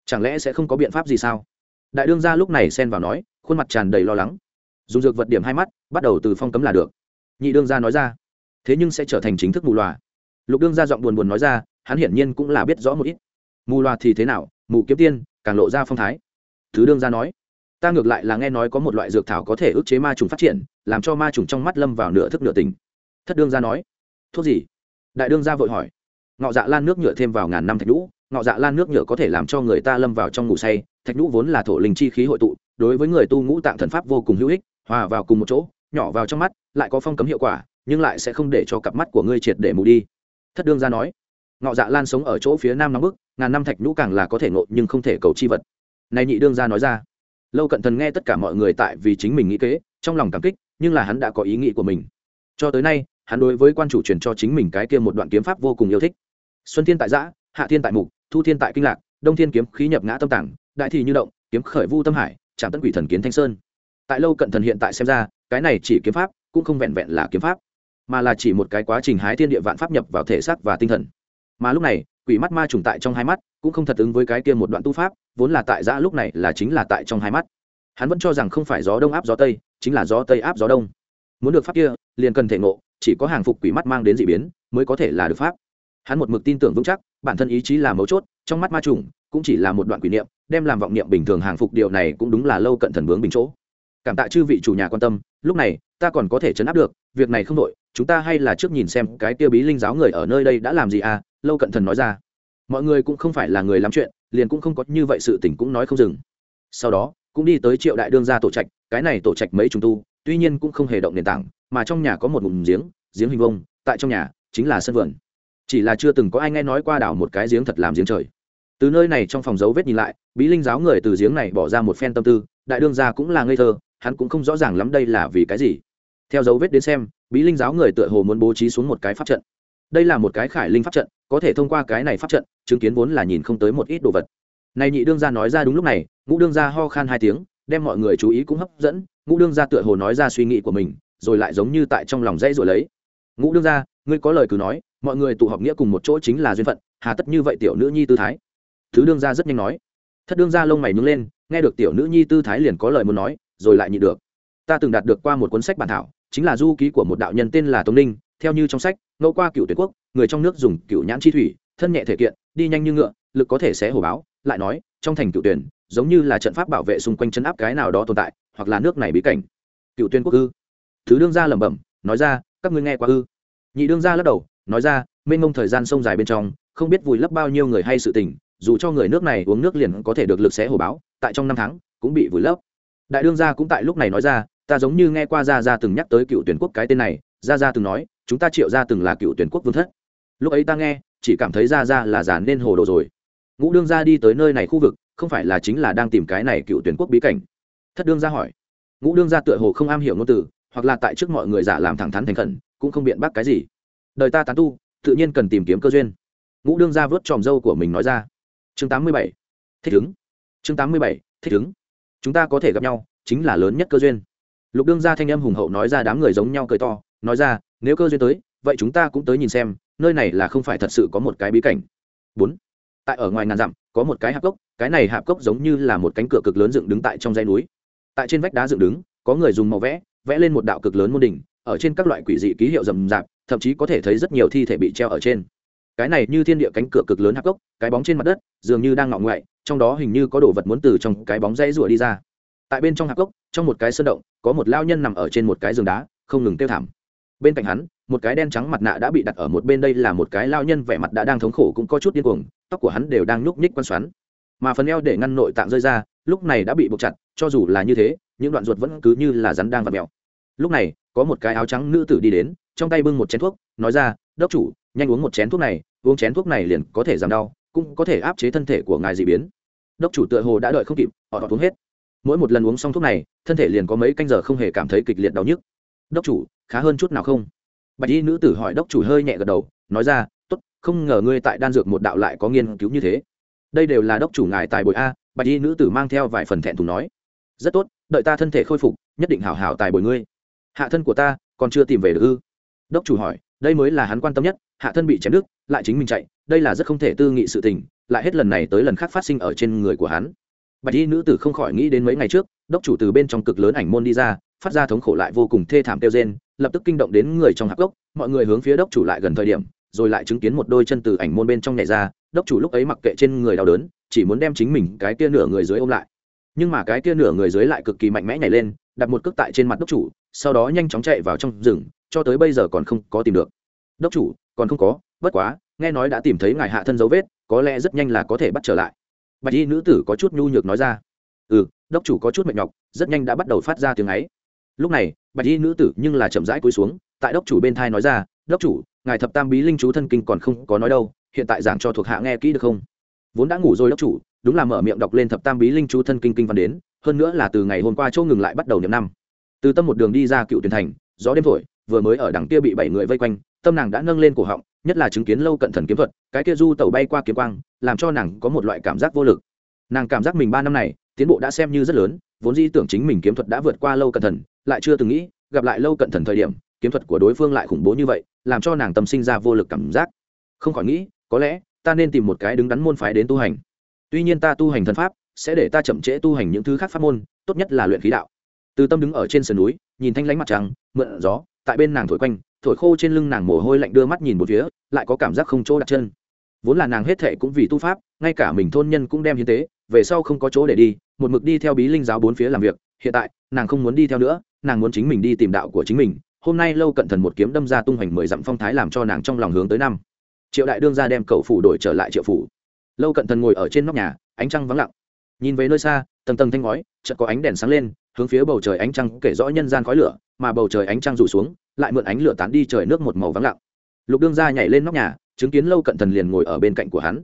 Chẳng lẽ sẽ không có biện pháp gì sao? Đại đương gia lúc này xen vào nói, khuôn mặt tràn đầy lo lắng. Dùng dược vật điểm hai mắt, bắt đầu từ phong cấm là được. Nhị đương gia nói ra, thế nhưng sẽ trở thành chính thức mù loà. Lục đương gia giọng buồn buồn nói ra, hắn hiển nhiên cũng là biết rõ một ít. Mù loà thì thế nào? Mù kiếm tiên, càng lộ ra phong thái. Thứ đương gia nói ta ngược lại là nghe nói có một loại dược thảo có thể ức chế ma trùng phát triển, làm cho ma trùng trong mắt lâm vào nửa thức nửa tình thất đương gia nói. Thuốc gì? Đại đương gia vội hỏi. Ngọ dạ lan nước nhựa thêm vào ngàn năm thạch nhũ. Ngọ dạ lan nước nhựa có thể làm cho người ta lâm vào trong ngủ say. Thạch nhũ vốn là thổ linh chi khí hội tụ, đối với người tu ngũ tạng thần pháp vô cùng hữu ích, hòa vào cùng một chỗ, nhỏ vào trong mắt, lại có phong cấm hiệu quả, nhưng lại sẽ không để cho cặp mắt của ngươi triệt để mù đi. Thất đương gia nói. Ngọ dạ lan sống ở chỗ phía nam nóng bức, ngàn năm thạch nhũ càng là có thể ngộ nhưng không thể cầu chi vật. Này nhị đương gia nói ra lâu cận thần nghe tất cả mọi người tại vì chính mình nghĩ kế, trong lòng cảm kích, nhưng là hắn đã có ý nghĩ của mình. Cho tới nay, hắn đối với quan chủ truyền cho chính mình cái kia một đoạn kiếm pháp vô cùng yêu thích. Xuân thiên tại giã, hạ thiên tại mục, thu thiên tại kinh lạc, đông thiên kiếm khí nhập ngã tâm tảng đại thị như động, kiếm khởi vu tâm hải, trạm tân quỷ thần kiến thanh sơn. Tại lâu cận thần hiện tại xem ra, cái này chỉ kiếm pháp cũng không vẹn vẹn là kiếm pháp, mà là chỉ một cái quá trình hái thiên địa vạn pháp nhập vào thể xác và tinh thần. Mà lúc này quỷ mắt ma trùng tại trong hai mắt, cũng không thật ứng với cái kia một đoạn tu pháp, vốn là tại giã lúc này là chính là tại trong hai mắt. Hắn vẫn cho rằng không phải gió đông áp gió tây, chính là gió tây áp gió đông. Muốn được pháp kia, liền cần thể ngộ, chỉ có hàng phục quỷ mắt mang đến d ị biến, mới có thể là được pháp. Hắn một mực tin tưởng vững chắc, bản thân ý chí là mấu chốt, trong mắt ma trùng cũng chỉ là một đoạn quỷ niệm, đem làm vọng niệm bình thường hàng phục điều này cũng đúng là lâu cận thần bướng bình chỗ. Cảm tạ chư vị chủ nhà quan tâm, lúc này ta còn có thể chấn áp được, việc này không đội chúng ta hay là trước nhìn xem cái tiêu bí linh giáo người ở nơi đây đã làm gì à? Lâu cận thần nói ra. Mọi người cũng không phải là người làm chuyện, liền cũng không có như vậy sự tình cũng nói không dừng. Sau đó, cũng đi tới triệu đại đương gia tổ trạch, cái này tổ trạch mấy trùng tu, tuy nhiên cũng không hề động nền tảng, mà trong nhà có một ngụm giếng giếng hình vông tại trong nhà, chính là sân vườn. Chỉ là chưa từng có ai nghe nói qua đảo một cái giếng thật làm giếng trời. Từ nơi này trong phòng dấu vết nhìn lại, bí linh giáo người từ giếng này bỏ ra một phen tâm tư, đại đương gia cũng là ngây thơ, hắn cũng không rõ ràng lắm đây là vì cái gì theo dấu vết đến xem, bí linh giáo người tựa hồ muốn bố trí xuống một cái pháp trận. Đây là một cái khải linh pháp trận, có thể thông qua cái này pháp trận, chứng kiến vốn là nhìn không tới một ít đồ vật. Này nhị đương gia nói ra đúng lúc này, ngũ đương gia ho khan hai tiếng, đem mọi người chú ý cũng hấp dẫn, ngũ đương gia tựa hồ nói ra suy nghĩ của mình, rồi lại giống như tại trong lòng dãy rồi lấy. Ngũ đương gia, ngươi có lời cứ nói, mọi người tụ họp nghĩa cùng một chỗ chính là duyên phận, hà tất như vậy tiểu nữ nhi tư thái. Thứ đương gia rất nhanh nói. Thất đương gia lông mày nhướng lên, nghe được tiểu nữ nhi tư thái liền có lời muốn nói, rồi lại nhị được. Ta từng đạt được qua một cuốn sách bản thảo chính là du ký của một đạo nhân tên là tống ninh, theo như trong sách, ngẫu qua cựu tuyệt quốc, người trong nước dùng cựu nhãn chi thủy, thân nhẹ thể kiện, đi nhanh như ngựa, lực có thể sẽ hổ báo, lại nói, trong thành cựu tuyển, giống như là trận pháp bảo vệ xung quanh chân áp cái nào đó tồn tại, hoặc là nước này bí cảnh. Cựu tuyên quốc ư? Thứ đương gia lẩm bẩm, nói ra, các ngươi nghe qua ư? Nhị đương gia lắc đầu, nói ra, mênh mông thời gian sông dài bên trong, không biết vùi lấp bao nhiêu người hay sự tình, dù cho người nước này uống nước liền có thể được lực xé hổ báo, tại trong năm tháng, cũng bị vùi lấp. Đại đương gia cũng tại lúc này nói ra ta giống như nghe qua gia gia từng nhắc tới cựu tuyển quốc cái tên này, gia gia từng nói, chúng ta triệu gia từng là cựu tuyển quốc vương thất. Lúc ấy ta nghe, chỉ cảm thấy gia gia là già nên hồ đồ rồi. Ngũ đương gia đi tới nơi này khu vực, không phải là chính là đang tìm cái này cựu tuyển quốc bí cảnh. Thất đương gia hỏi. Ngũ đương gia tựa hồ không am hiểu ngôn từ, hoặc là tại trước mọi người giả làm thẳng thắn thành khẩn, cũng không biện bác cái gì. Đời ta tán tu, tự nhiên cần tìm kiếm cơ duyên. Ngũ đương gia vớt tròm dâu của mình nói ra. Chương tám mươi bảy. Thích ứng. Chương tám mươi bảy. Thích ứng. Chúng ta có thể gặp nhau, chính là lớn nhất cơ duyên lục đương gia thanh âm hùng hậu nói ra đám người giống nhau cười to, nói ra, nếu cơ duyên tới, vậy chúng ta cũng tới nhìn xem, nơi này là không phải thật sự có một cái bí cảnh. Bốn, tại ở ngoài ngàn dặm, có một cái hạp cốc, cái này hạp cốc giống như là một cánh cửa cực lớn dựng đứng tại trong dãy núi. Tại trên vách đá dựng đứng, có người dùng màu vẽ vẽ lên một đạo cực lớn môn đỉnh, ở trên các loại quỷ dị ký hiệu rầm rạp, thậm chí có thể thấy rất nhiều thi thể bị treo ở trên. Cái này như thiên địa cánh cửa cực lớn hạp cốc, cái bóng trên mặt đất, dường như đang ngọ ngoại trong đó hình như có đồ vật muốn từ trong cái bóng dây rủa đi ra tại bên trong hạp cốc, trong một cái sơn động, có một lao nhân nằm ở trên một cái giường đá, không ngừng tiêu thảm. Bên cạnh hắn, một cái đen trắng mặt nạ đã bị đặt ở một bên đây là một cái lao nhân vẻ mặt đã đang thống khổ cũng có chút điên cuồng, tóc của hắn đều đang nhúc nhích quan xoắn. Mà phần eo để ngăn nội tạng rơi ra, lúc này đã bị buộc chặt, cho dù là như thế, những đoạn ruột vẫn cứ như là rắn đang vặt mèo. Lúc này, có một cái áo trắng nữ tử đi đến, trong tay bưng một chén thuốc, nói ra, đốc chủ, nhanh uống một chén thuốc này, uống chén thuốc này liền có thể giảm đau, cũng có thể áp chế thân thể của ngài dị biến. Đốc chủ tựa hồ đã đợi không kịp, họ uống hết mỗi một lần uống xong thuốc này, thân thể liền có mấy canh giờ không hề cảm thấy kịch liệt đau nhức. Đốc chủ, khá hơn chút nào không? Bạch y nữ tử hỏi, đốc chủ hơi nhẹ gật đầu, nói ra, tốt, không ngờ ngươi tại đan dược một đạo lại có nghiên cứu như thế. Đây đều là đốc chủ ngài tài bội a. Bạch y nữ tử mang theo vài phần thẹn thùng nói, rất tốt, đợi ta thân thể khôi phục, nhất định hảo hảo tài bồi ngươi. Hạ thân của ta còn chưa tìm về được ư? Đốc chủ hỏi, đây mới là hắn quan tâm nhất, hạ thân bị chém đứt, lại chính mình chạy, đây là rất không thể tư nghị sự tình, lại hết lần này tới lần khác phát sinh ở trên người của hắn bạch y nữ tử không khỏi nghĩ đến mấy ngày trước, đốc chủ từ bên trong cực lớn ảnh môn đi ra, phát ra thống khổ lại vô cùng thê thảm kêu rên, lập tức kinh động đến người trong hạp gốc, mọi người hướng phía đốc chủ lại gần thời điểm, rồi lại chứng kiến một đôi chân từ ảnh môn bên trong nhảy ra, đốc chủ lúc ấy mặc kệ trên người đau đớn, chỉ muốn đem chính mình cái kia nửa người dưới ôm lại. Nhưng mà cái kia nửa người dưới lại cực kỳ mạnh mẽ nhảy lên, đặt một cước tại trên mặt đốc chủ, sau đó nhanh chóng chạy vào trong rừng, cho tới bây giờ còn không có tìm được. Đốc chủ, còn không có, bất quá, nghe nói đã tìm thấy ngài hạ thân dấu vết, có lẽ rất nhanh là có thể bắt trở lại bạch y nữ tử có chút nhu nhược nói ra. Ừ đốc chủ có chút mệt nhọc, rất nhanh đã bắt đầu phát ra tiếng ấy. Lúc này, bạch y nữ tử nhưng là chậm rãi cúi xuống, tại đốc chủ bên thai nói ra, đốc chủ, ngài thập tam bí linh chú thân kinh còn không có nói đâu, hiện tại giảng cho thuộc hạ nghe kỹ được không? Vốn đã ngủ rồi đốc chủ, đúng là mở miệng đọc lên thập tam bí linh chú thân kinh kinh văn đến, hơn nữa là từ ngày hôm qua chỗ ngừng lại bắt đầu niệm năm. Từ tâm một đường đi ra cựu tuyển thành, gió đêm thổi, vừa mới ở đằng kia bị bảy người vây quanh, tâm nàng đã nâng lên cổ họng, nhất là chứng kiến lâu cận thần kiếm thuật cái kia du tàu bay qua kiếm quang, làm cho nàng có một loại cảm giác vô lực. Nàng cảm giác mình ba năm này, tiến bộ đã xem như rất lớn, vốn di tưởng chính mình kiếm thuật đã vượt qua lâu cận thần, lại chưa từng nghĩ, gặp lại lâu cận thần thời điểm, kiếm thuật của đối phương lại khủng bố như vậy, làm cho nàng tâm sinh ra vô lực cảm giác. Không khỏi nghĩ, có lẽ, ta nên tìm một cái đứng đắn môn phái đến tu hành. Tuy nhiên ta tu hành thần pháp, sẽ để ta chậm trễ tu hành những thứ khác pháp môn, tốt nhất là luyện khí đạo. Từ tâm đứng ở trên sườn núi, nhìn thanh lánh mặt trăng, mượn gió, tại bên nàng thổi quanh thổi khô trên lưng nàng mồ hôi lạnh đưa mắt nhìn một phía, lại có cảm giác không chỗ đặt chân. Vốn là nàng hết thệ cũng vì tu pháp, ngay cả mình thôn nhân cũng đem hiến tế, về sau không có chỗ để đi, một mực đi theo bí linh giáo bốn phía làm việc. Hiện tại, nàng không muốn đi theo nữa, nàng muốn chính mình đi tìm đạo của chính mình. Hôm nay lâu cận thần một kiếm đâm ra tung hoành mười dặm phong thái làm cho nàng trong lòng hướng tới năm. Triệu đại đương ra đem cậu phủ đổi trở lại triệu phủ. Lâu cận thần ngồi ở trên nóc nhà, ánh trăng vắng lặng. Nhìn về nơi xa, tầng tầng thanh ngói, chợt có ánh đèn sáng lên hướng phía bầu trời ánh trăng kể rõ nhân gian khói lửa, mà bầu trời ánh trăng rủ xuống, lại mượn ánh lửa tán đi trời nước một màu vắng lặng. Lục đương gia nhảy lên nóc nhà, chứng kiến lâu cận thần liền ngồi ở bên cạnh của hắn.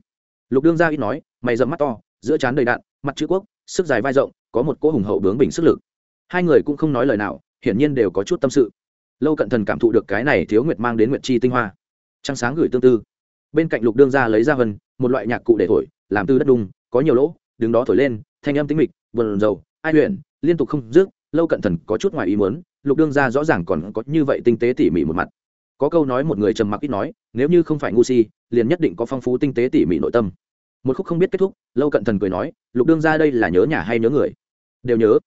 Lục đương gia ít nói, mày dẫm mắt to, giữa trán đầy đạn, mặt chữ quốc, sức dài vai rộng, có một cỗ hùng hậu bướng bình sức lực. Hai người cũng không nói lời nào, hiển nhiên đều có chút tâm sự. Lâu cận thần cảm thụ được cái này thiếu nguyệt mang đến nguyệt chi tinh hoa. Trăng sáng gửi tương tư. Bên cạnh lục đương gia lấy ra vân, một loại nhạc cụ để thổi, làm từ đất đung, có nhiều lỗ, đứng đó thổi lên, thanh âm tính mịch vườn dầu ai luyện liên tục không dứt, lâu cận thần có chút ngoài ý muốn, lục đương gia rõ ràng còn có như vậy tinh tế tỉ mỉ một mặt. Có câu nói một người trầm mặc ít nói, nếu như không phải ngu si, liền nhất định có phong phú tinh tế tỉ mỉ nội tâm. Một khúc không biết kết thúc, lâu cận thần cười nói, lục đương gia đây là nhớ nhà hay nhớ người? Đều nhớ.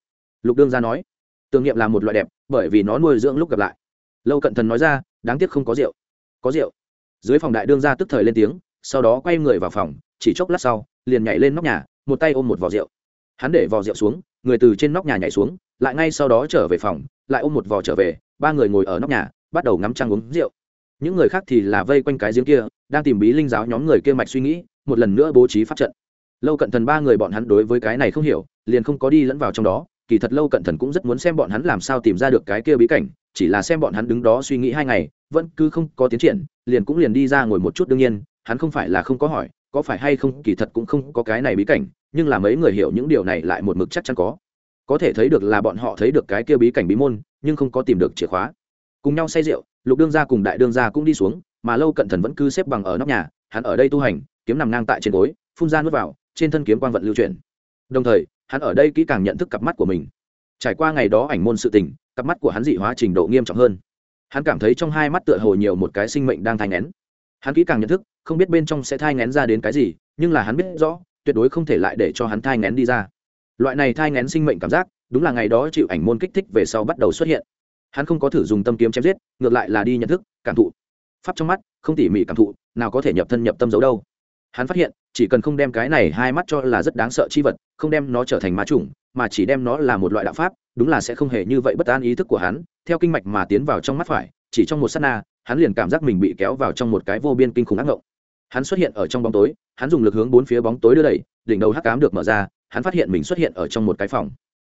Lục đương gia nói, tưởng niệm là một loại đẹp, bởi vì nó nuôi dưỡng lúc gặp lại. Lâu cận thần nói ra, đáng tiếc không có rượu. Có rượu. Dưới phòng đại đương gia tức thời lên tiếng, sau đó quay người vào phòng, chỉ chốc lát sau, liền nhảy lên nóc nhà, một tay ôm một vò rượu. Hắn để vò rượu xuống người từ trên nóc nhà nhảy xuống, lại ngay sau đó trở về phòng, lại ôm một vò trở về, ba người ngồi ở nóc nhà, bắt đầu ngắm trăng uống rượu. Những người khác thì là vây quanh cái giếng kia, đang tìm bí linh giáo nhóm người kia mạch suy nghĩ, một lần nữa bố trí phát trận. Lâu cận thần ba người bọn hắn đối với cái này không hiểu, liền không có đi lẫn vào trong đó, kỳ thật lâu cận thần cũng rất muốn xem bọn hắn làm sao tìm ra được cái kia bí cảnh, chỉ là xem bọn hắn đứng đó suy nghĩ hai ngày, vẫn cứ không có tiến triển, liền cũng liền đi ra ngồi một chút đương nhiên, hắn không phải là không có hỏi, có phải hay không, kỳ thật cũng không có cái này bí cảnh nhưng là mấy người hiểu những điều này lại một mực chắc chắn có. Có thể thấy được là bọn họ thấy được cái kia bí cảnh bí môn, nhưng không có tìm được chìa khóa. Cùng nhau say rượu, lục đương gia cùng đại đương gia cũng đi xuống, mà lâu cận thần vẫn cứ xếp bằng ở nóc nhà, hắn ở đây tu hành, kiếm nằm ngang tại trên gối, phun ra nuốt vào, trên thân kiếm quang vận lưu chuyển. Đồng thời, hắn ở đây kỹ càng nhận thức cặp mắt của mình. Trải qua ngày đó ảnh môn sự tình, cặp mắt của hắn dị hóa trình độ nghiêm trọng hơn. Hắn cảm thấy trong hai mắt tựa hồ nhiều một cái sinh mệnh đang thai ngén hắn kỹ càng nhận thức, không biết bên trong sẽ thai ngén ra đến cái gì, nhưng là hắn biết rõ tuyệt đối không thể lại để cho hắn thai ngén đi ra. Loại này thai ngén sinh mệnh cảm giác, đúng là ngày đó chịu ảnh môn kích thích về sau bắt đầu xuất hiện. Hắn không có thử dùng tâm kiếm chém giết, ngược lại là đi nhận thức, cảm thụ. Pháp trong mắt, không tỉ mỉ cảm thụ, nào có thể nhập thân nhập tâm giấu đâu. Hắn phát hiện, chỉ cần không đem cái này hai mắt cho là rất đáng sợ chi vật, không đem nó trở thành má trùng mà chỉ đem nó là một loại đạo pháp, đúng là sẽ không hề như vậy bất an ý thức của hắn. Theo kinh mạch mà tiến vào trong mắt phải, chỉ trong một s á t na, hắn liền cảm giác mình bị kéo vào trong một cái vô biên kinh khủng ác ngộng hắn xuất hiện ở trong bóng tối, hắn dùng lực hướng bốn phía bóng tối đưa đẩy, đỉnh đầu hắc cám được mở ra, hắn phát hiện mình xuất hiện ở trong một cái phòng.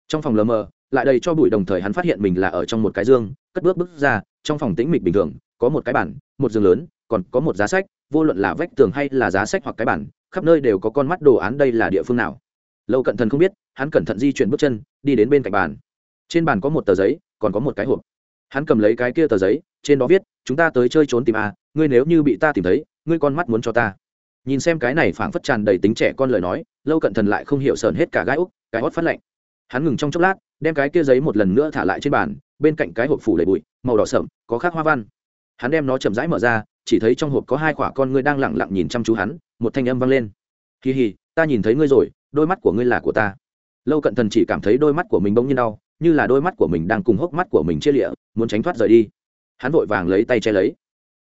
Trong phòng lờ mờ, lại đầy cho bụi đồng thời hắn phát hiện mình là ở trong một cái dương, cất bước bước ra, trong phòng tĩnh mịch bình thường, có một cái bản một giường lớn, còn có một giá sách, vô luận là vách tường hay là giá sách hoặc cái bản khắp nơi đều có con mắt đồ án đây là địa phương nào. Lâu cận thần không biết, hắn cẩn thận di chuyển bước chân, đi đến bên cạnh bàn. Trên bàn có một tờ giấy, còn có một cái hộp. Hắn cầm lấy cái kia tờ giấy, trên đó viết, chúng ta tới chơi trốn tìm a, ngươi nếu như bị ta tìm thấy ngươi con mắt muốn cho ta. Nhìn xem cái này phảng phất tràn đầy tính trẻ con lời nói, lâu cận thần lại không hiểu sờn hết cả gai úc, cái hót phát lạnh. Hắn ngừng trong chốc lát, đem cái kia giấy một lần nữa thả lại trên bàn, bên cạnh cái hộp phủ đầy bụi, màu đỏ sậm có khác hoa văn. Hắn đem nó chậm rãi mở ra, chỉ thấy trong hộp có hai quả con ngươi đang lẳng lặng nhìn chăm chú hắn, một thanh âm vang lên. Kỳ hì ta nhìn thấy ngươi rồi, đôi mắt của ngươi là của ta. Lâu cận thần chỉ cảm thấy đôi mắt của mình bỗng nhiên đau, như là đôi mắt của mình đang cùng hốc mắt của mình chia lịa, muốn tránh thoát rời đi. Hắn vội vàng lấy tay che lấy.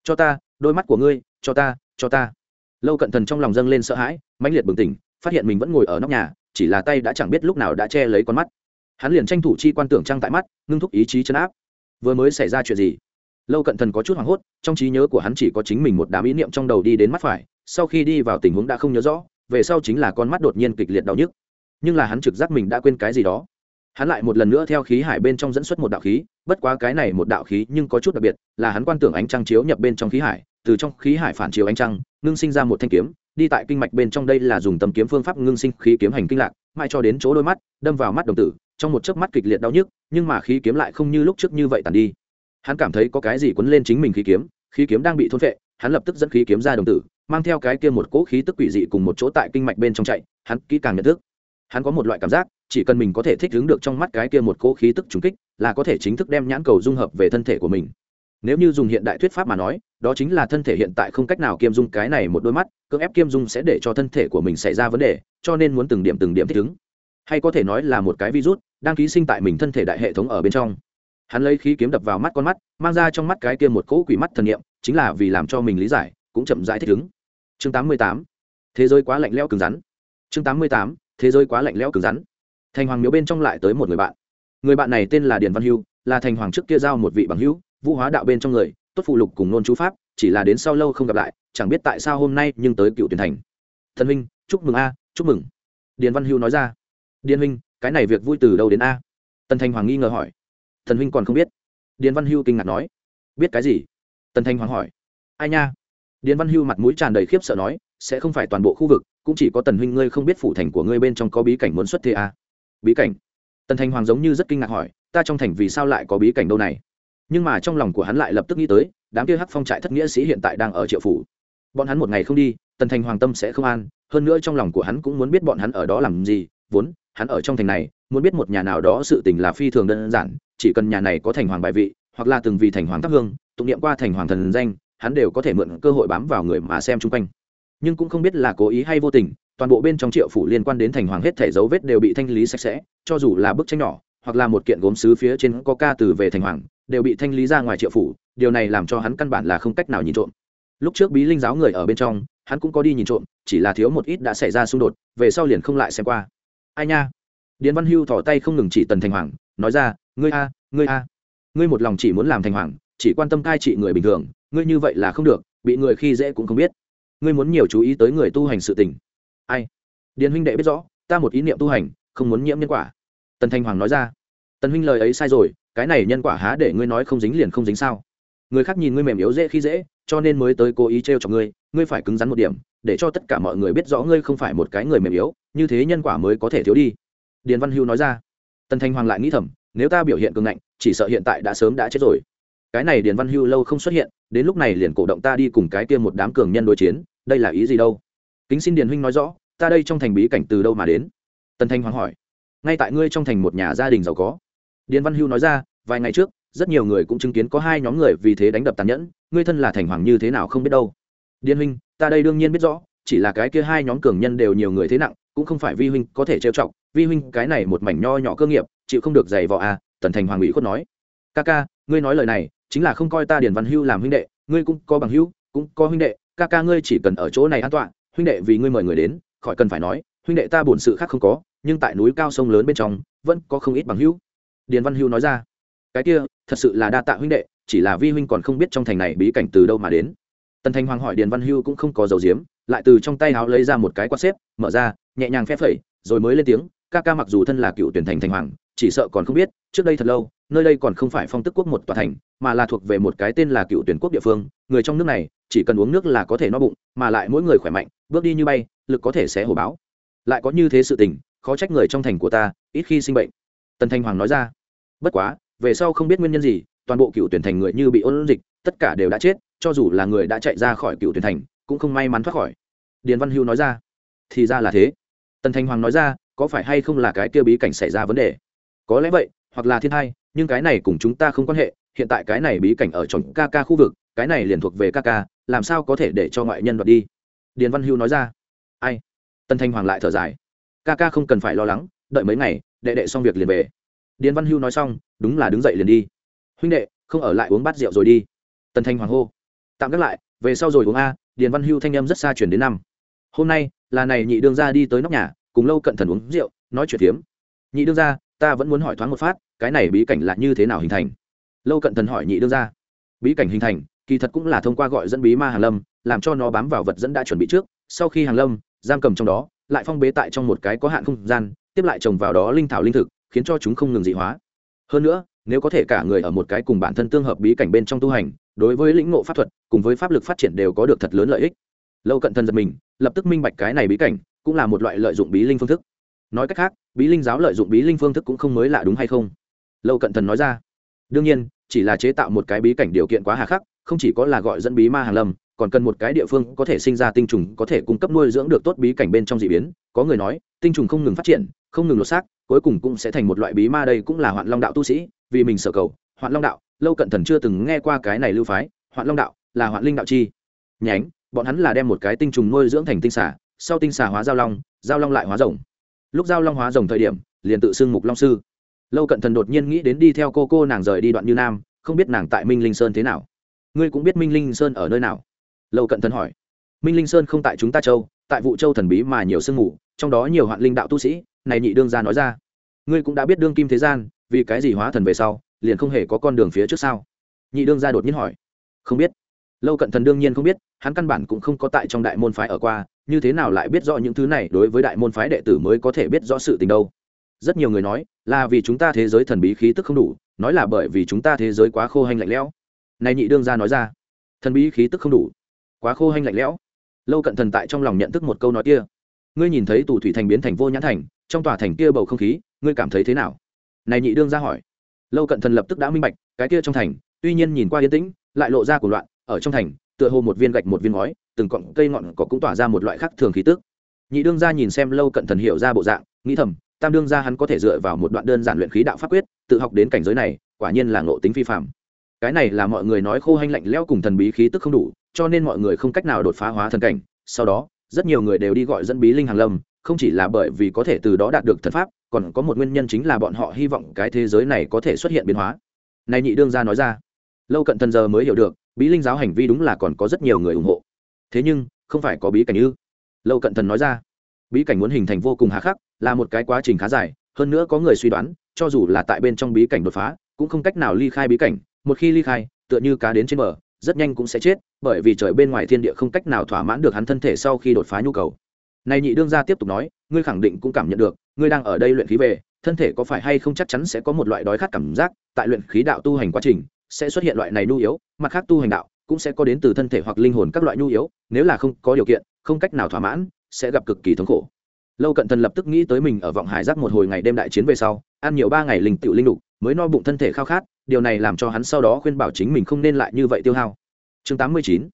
Cho ta, đôi mắt của ngươi cho ta cho ta. Lâu cận thần trong lòng dâng lên sợ hãi, mãnh liệt bừng tỉnh, phát hiện mình vẫn ngồi ở nóc nhà, chỉ là tay đã chẳng biết lúc nào đã che lấy con mắt. Hắn liền tranh thủ chi quan tưởng trăng tại mắt, ngưng thúc ý chí chấn áp. Vừa mới xảy ra chuyện gì? Lâu cận thần có chút hoảng hốt, trong trí nhớ của hắn chỉ có chính mình một đám ý niệm trong đầu đi đến mắt phải, sau khi đi vào tình huống đã không nhớ rõ, về sau chính là con mắt đột nhiên kịch liệt đau nhức. Nhưng là hắn trực giác mình đã quên cái gì đó. Hắn lại một lần nữa theo khí hải bên trong dẫn xuất một đạo khí, bất quá cái này một đạo khí nhưng có chút đặc biệt, là hắn quan tưởng ánh trăng chiếu nhập bên trong khí hải từ trong khí hải phản chiếu ánh trăng, ngưng sinh ra một thanh kiếm, đi tại kinh mạch bên trong đây là dùng tầm kiếm phương pháp ngưng sinh khí kiếm hành kinh lạc, mãi cho đến chỗ đôi mắt, đâm vào mắt đồng tử, trong một chớp mắt kịch liệt đau nhức, nhưng mà khí kiếm lại không như lúc trước như vậy tàn đi. Hắn cảm thấy có cái gì quấn lên chính mình khí kiếm khí kiếm đang bị thôn vệ hắn lập tức dẫn khí kiếm ra đồng tử, mang theo cái kia một cỗ khí tức quỷ dị cùng một chỗ tại kinh mạch bên trong chạy, hắn kỹ càng nhận thức. Hắn có một loại cảm giác, chỉ cần mình có thể thích ứng được trong mắt cái kia một cỗ khí tức trùng kích, là có thể chính thức đem nhãn cầu dung hợp về thân thể của mình. Nếu như dùng hiện đại thuyết pháp mà nói đó chính là thân thể hiện tại không cách nào kiêm dung cái này một đôi mắt, cưỡng ép kiêm dung sẽ để cho thân thể của mình xảy ra vấn đề, cho nên muốn từng điểm từng điểm thích ứng. Hay có thể nói là một cái virus đang ký sinh tại mình thân thể đại hệ thống ở bên trong. Hắn lấy khí kiếm đập vào mắt con mắt, mang ra trong mắt cái kia một cỗ quỷ mắt thần nghiệm chính là vì làm cho mình lý giải, cũng chậm rãi thích ứng. Chương 88. thế giới quá lạnh lẽo cứng rắn. Chương 88. thế giới quá lạnh lẽo cứng rắn. Thành hoàng miếu bên trong lại tới một người bạn. Người bạn này tên là điền văn hưu, là thành hoàng trước kia giao một vị bằng hữu, vũ hóa đạo bên trong người tốt phụ lục cùng nôn chú pháp chỉ là đến sau lâu không gặp lại chẳng biết tại sao hôm nay nhưng tới cựu tuyển thành. Thần Minh, chúc mừng a chúc mừng. Điền văn hưu nói ra. Điền Minh, cái này việc vui từ đâu đến a? Tần thành hoàng nghi ngờ hỏi. Thần Minh còn không biết. Điền văn hưu kinh ngạc nói. Biết cái gì? Tần thành hoàng hỏi. Ai nha? Điền văn hưu mặt mũi tràn đầy khiếp sợ nói sẽ không phải toàn bộ khu vực cũng chỉ có tần huynh ngươi không biết phủ thành của ngươi bên trong có bí cảnh muốn xuất thế à. bí cảnh? Tần thành hoàng giống như rất kinh ngạc hỏi ta trong thành vì sao lại có bí cảnh đâu này? Nhưng mà trong lòng của hắn lại lập tức nghĩ tới, đám kia hắc phong trại thất nghĩa sĩ hiện tại đang ở triệu phủ. Bọn hắn một ngày không đi, tần thành hoàng tâm sẽ không an, hơn nữa trong lòng của hắn cũng muốn biết bọn hắn ở đó làm gì, vốn, hắn ở trong thành này, muốn biết một nhà nào đó sự tình là phi thường đơn giản, chỉ cần nhà này có thành hoàng bài vị, hoặc là từng vì thành hoàng thắp hương, tụng niệm qua thành hoàng thần danh, hắn đều có thể mượn cơ hội bám vào người mà xem chung quanh. Nhưng cũng không biết là cố ý hay vô tình, toàn bộ bên trong triệu phủ liên quan đến thành hoàng hết thể dấu vết đều bị thanh lý sạch sẽ, cho dù là bức tranh nhỏ hoặc là một kiện gốm sứ phía trên có ca từ về thành hoàng, đều bị thanh lý ra ngoài triệu phủ, điều này làm cho hắn căn bản là không cách nào nhìn trộm. Lúc trước bí linh giáo người ở bên trong, hắn cũng có đi nhìn trộm, chỉ là thiếu một ít đã xảy ra xung đột, về sau liền không lại xem qua. Ai nha? Điền văn hưu thỏ tay không ngừng chỉ tần thành hoàng, nói ra, ngươi a ngươi a. Ngươi một lòng chỉ muốn làm thành hoàng, chỉ quan tâm cai trị người bình thường, ngươi như vậy là không được, bị người khi dễ cũng không biết. Ngươi muốn nhiều chú ý tới người tu hành sự tình. Ai? Điền huynh đệ biết rõ, ta một ý niệm tu hành, không muốn nhiễm nhân quả tần thanh hoàng nói ra. Tần huynh lời ấy sai rồi, cái này nhân quả há để ngươi nói không dính liền không dính sao? Người khác nhìn ngươi mềm yếu dễ khi dễ, cho nên mới tới cố ý t r e o cho ngươi ngươi phải cứng rắn một điểm, để cho tất cả mọi người biết rõ ngươi không phải một cái người mềm yếu, như thế nhân quả mới có thể thiếu đi. Điền văn hưu nói ra. Tần thanh hoàng lại nghĩ thầm, nếu ta biểu hiện cường ngạnh, chỉ sợ hiện tại đã sớm đã chết rồi. Cái này điền văn hưu lâu không xuất hiện, đến lúc này liền cổ động ta đi cùng cái kia một đám cường nhân đối chiến, đây là ý gì đâu? Kính xin điền huynh nói rõ, ta đây trong thành bí cảnh từ đâu mà đến? Tần thanh hoàng hỏi ngay tại ngươi trong thành một nhà gia đình giàu có. Điền văn hưu nói ra, vài ngày trước, rất nhiều người cũng chứng kiến có hai nhóm người vì thế đánh đập tàn nhẫn, ngươi thân là thành hoàng như thế nào không biết đâu. Điền huynh, ta đây đương nhiên biết rõ, chỉ là cái kia hai nhóm cường nhân đều nhiều người thế nặng, cũng không phải vi huynh có thể trêu chọc, vi huynh cái này một mảnh nho nhỏ cơ nghiệp, chịu không được dày vò à tần thành hoàng ủy khuất nói. Ca ca, ngươi nói lời này, chính là không coi ta điền văn hưu làm huynh đệ, ngươi cũng có bằng hưu cũng có huynh đệ, ca ca ngươi chỉ cần ở chỗ này an toàn huynh đệ vì ngươi mời người đến, khỏi cần phải nói, huynh đệ ta bổn sự khác không có nhưng tại núi cao sông lớn bên trong, vẫn có không ít bằng hữu. Điền văn hữu nói ra, cái kia, thật sự là đa tạ huynh đệ, chỉ là vi huynh còn không biết trong thành này bí cảnh từ đâu mà đến. Tần thành hoàng hỏi điền văn Hưu cũng không có dầu diếm, lại từ trong tay áo lấy ra một cái quạt xếp, mở ra, nhẹ nhàng phép phẩy, rồi mới lên tiếng, ca ca mặc dù thân là cựu tuyển thành thành hoàng, chỉ sợ còn không biết, trước đây thật lâu, nơi đây còn không phải phong tức quốc một tòa thành, mà là thuộc về một cái tên là cựu tuyển quốc địa phương, người trong nước này, chỉ cần uống nước là có thể no bụng, mà lại mỗi người khỏe mạnh, bước đi như bay, lực có thể sẽ hổ báo. Lại có như thế sự tình khó trách người trong thành của ta, ít khi sinh bệnh. Tần thanh hoàng nói ra. Bất quá, về sau không biết nguyên nhân gì, toàn bộ cựu tuyển thành người như bị ôn dịch, tất cả đều đã chết, cho dù là người đã chạy ra khỏi cựu tuyển thành, cũng không may mắn thoát khỏi. Điền văn hưu nói ra. Thì ra là thế. Tần thanh hoàng nói ra, có phải hay không là cái kia bí cảnh xảy ra vấn đề? Có lẽ vậy, hoặc là thiên hai nhưng cái này cùng chúng ta không quan hệ, hiện tại cái này bí cảnh ở trong ca ca khu vực, cái này liền thuộc về ca ca, làm sao có thể để cho ngoại nhân đoạt đi? Điền văn hưu nói ra. Ai? Tân thanh hoàng lại thở dài ca ca không cần phải lo lắng, đợi mấy ngày, đệ đệ xong việc liền về. Điền văn hưu nói xong, đúng là đứng dậy liền đi. Huynh đệ, không ở lại uống bát rượu rồi đi. Tần thanh hoàng hô. Tạm gác lại, về sau rồi uống a, điền văn hưu thanh âm rất xa chuyển đến năm. Hôm nay, là này nhị đương ra đi tới nóc nhà, cùng lâu cận thần uống rượu, nói chuyện phiếm. Nhị đương ra ta vẫn muốn hỏi thoáng một phát, cái này bí cảnh là như thế nào hình thành? Lâu cận thần hỏi nhị đương ra bí cảnh hình thành, kỳ thật cũng là thông qua gọi dẫn bí ma hàng lâm, làm cho nó bám vào vật dẫn đã chuẩn bị trước, sau khi hàng lâm, giam cầm trong đó lại phong bế tại trong một cái có hạn không gian, tiếp lại trồng vào đó linh thảo linh thực, khiến cho chúng không ngừng dị hóa. Hơn nữa, nếu có thể cả người ở một cái cùng bản thân tương hợp bí cảnh bên trong tu hành, đối với lĩnh ngộ pháp thuật, cùng với pháp lực phát triển đều có được thật lớn lợi ích. Lâu cận thân giật mình, lập tức minh bạch cái này bí cảnh cũng là một loại lợi dụng bí linh phương thức. Nói cách khác, bí linh giáo lợi dụng bí linh phương thức cũng không mới lạ đúng hay không? Lâu cận thần nói ra. Đương nhiên, chỉ là chế tạo một cái bí cảnh điều kiện quá hà khắc, không chỉ có là gọi dẫn bí ma hàng lâm còn cần một cái địa phương có thể sinh ra tinh trùng có thể cung cấp nuôi dưỡng được tốt bí cảnh bên trong dị biến. Có người nói, tinh trùng không ngừng phát triển, không ngừng lột xác, cuối cùng cũng sẽ thành một loại bí ma đây cũng là hoạn long đạo tu sĩ, vì mình sở cầu. Hoạn long đạo, lâu cận thần chưa từng nghe qua cái này lưu phái, hoạn long đạo là hoạn linh đạo chi. Nhánh, bọn hắn là đem một cái tinh trùng nuôi dưỡng thành tinh xả sau tinh xả hóa giao long giao long lại hóa rồng. Lúc giao long hóa rồng thời điểm, liền tự xưng mục long sư. Lâu cận thần đột nhiên nghĩ đến đi theo cô cô nàng rời đi đoạn như nam, không biết nàng tại minh linh sơn thế nào. Ngươi cũng biết minh linh sơn ở nơi nào? Lâu cận thần hỏi. Minh linh sơn không tại chúng ta châu, tại vụ châu thần bí mà nhiều sương mù, trong đó nhiều hoạn linh đạo tu sĩ, này nhị đương gia nói ra. Ngươi cũng đã biết đương kim thế gian, vì cái gì hóa thần về sau, liền không hề có con đường phía trước sau nhị đương gia đột nhiên hỏi. Không biết. Lâu cận thần đương nhiên không biết, hắn căn bản cũng không có tại trong đại môn phái ở qua, như thế nào lại biết rõ những thứ này đối với đại môn phái đệ tử mới có thể biết rõ sự tình đâu? Rất nhiều người nói, là vì chúng ta thế giới thần bí khí tức không đủ, nói là bởi vì chúng ta thế giới quá khô hành lạnh lẽo. Này nhị đương gia nói ra, thần bí khí tức không đủ quá khô hanh lạnh lẽo. Lâu cận thần tại trong lòng nhận thức một câu nói kia. Ngươi nhìn thấy tù thủy thành biến thành vô nhãn thành, trong tòa thành kia bầu không khí, ngươi cảm thấy thế nào? Này nhị đương ra hỏi. Lâu cận thần lập tức đã minh bạch, cái kia trong thành, tuy nhiên nhìn qua yên tĩnh, lại lộ ra của loạn, ở trong thành, tựa hồ một viên gạch một viên ngói, từng cọng cây ngọn cỏ cũng tỏa ra một loại khác thường khí tức. Nhị đương ra nhìn xem lâu cận thần hiểu ra bộ dạng, nghĩ thầm, tam đương ra hắn có thể dựa vào một đoạn đơn giản luyện khí đạo pháp quyết, tự học đến cảnh giới này, quả nhiên là ngộ tính phi phạm cái này là mọi người nói khô hanh lạnh lẽo cùng thần bí khí tức không đủ cho nên mọi người không cách nào đột phá hóa thần cảnh. Sau đó, rất nhiều người đều đi gọi dẫn bí linh hàng lâm, không chỉ là bởi vì có thể từ đó đạt được thần pháp, còn có một nguyên nhân chính là bọn họ hy vọng cái thế giới này có thể xuất hiện biến hóa. Này nhị đương gia nói ra, lâu cận thần giờ mới hiểu được, bí linh giáo hành vi đúng là còn có rất nhiều người ủng hộ. Thế nhưng, không phải có bí cảnh ư? Lâu cận thần nói ra, bí cảnh muốn hình thành vô cùng hà khắc, là một cái quá trình khá dài, hơn nữa có người suy đoán, cho dù là tại bên trong bí cảnh đột phá, cũng không cách nào ly khai bí cảnh. Một khi ly khai, tựa như cá đến trên bờ, rất nhanh cũng sẽ chết bởi vì trời bên ngoài thiên địa không cách nào thỏa mãn được hắn thân thể sau khi đột phá nhu cầu. Này nhị đương gia tiếp tục nói, ngươi khẳng định cũng cảm nhận được, ngươi đang ở đây luyện khí về, thân thể có phải hay không chắc chắn sẽ có một loại đói khát cảm giác, tại luyện khí đạo tu hành quá trình, sẽ xuất hiện loại này nhu yếu, mặt khác tu hành đạo cũng sẽ có đến từ thân thể hoặc linh hồn các loại nhu yếu, nếu là không có điều kiện, không cách nào thỏa mãn, sẽ gặp cực kỳ thống khổ. Lâu cận thần lập tức nghĩ tới mình ở vọng hải giác một hồi ngày đêm đại chiến về sau, ăn nhiều ba ngày linh tựu linh đục mới no bụng thân thể khao khát, điều này làm cho hắn sau đó khuyên bảo chính mình không nên lại như vậy tiêu hao chương 89.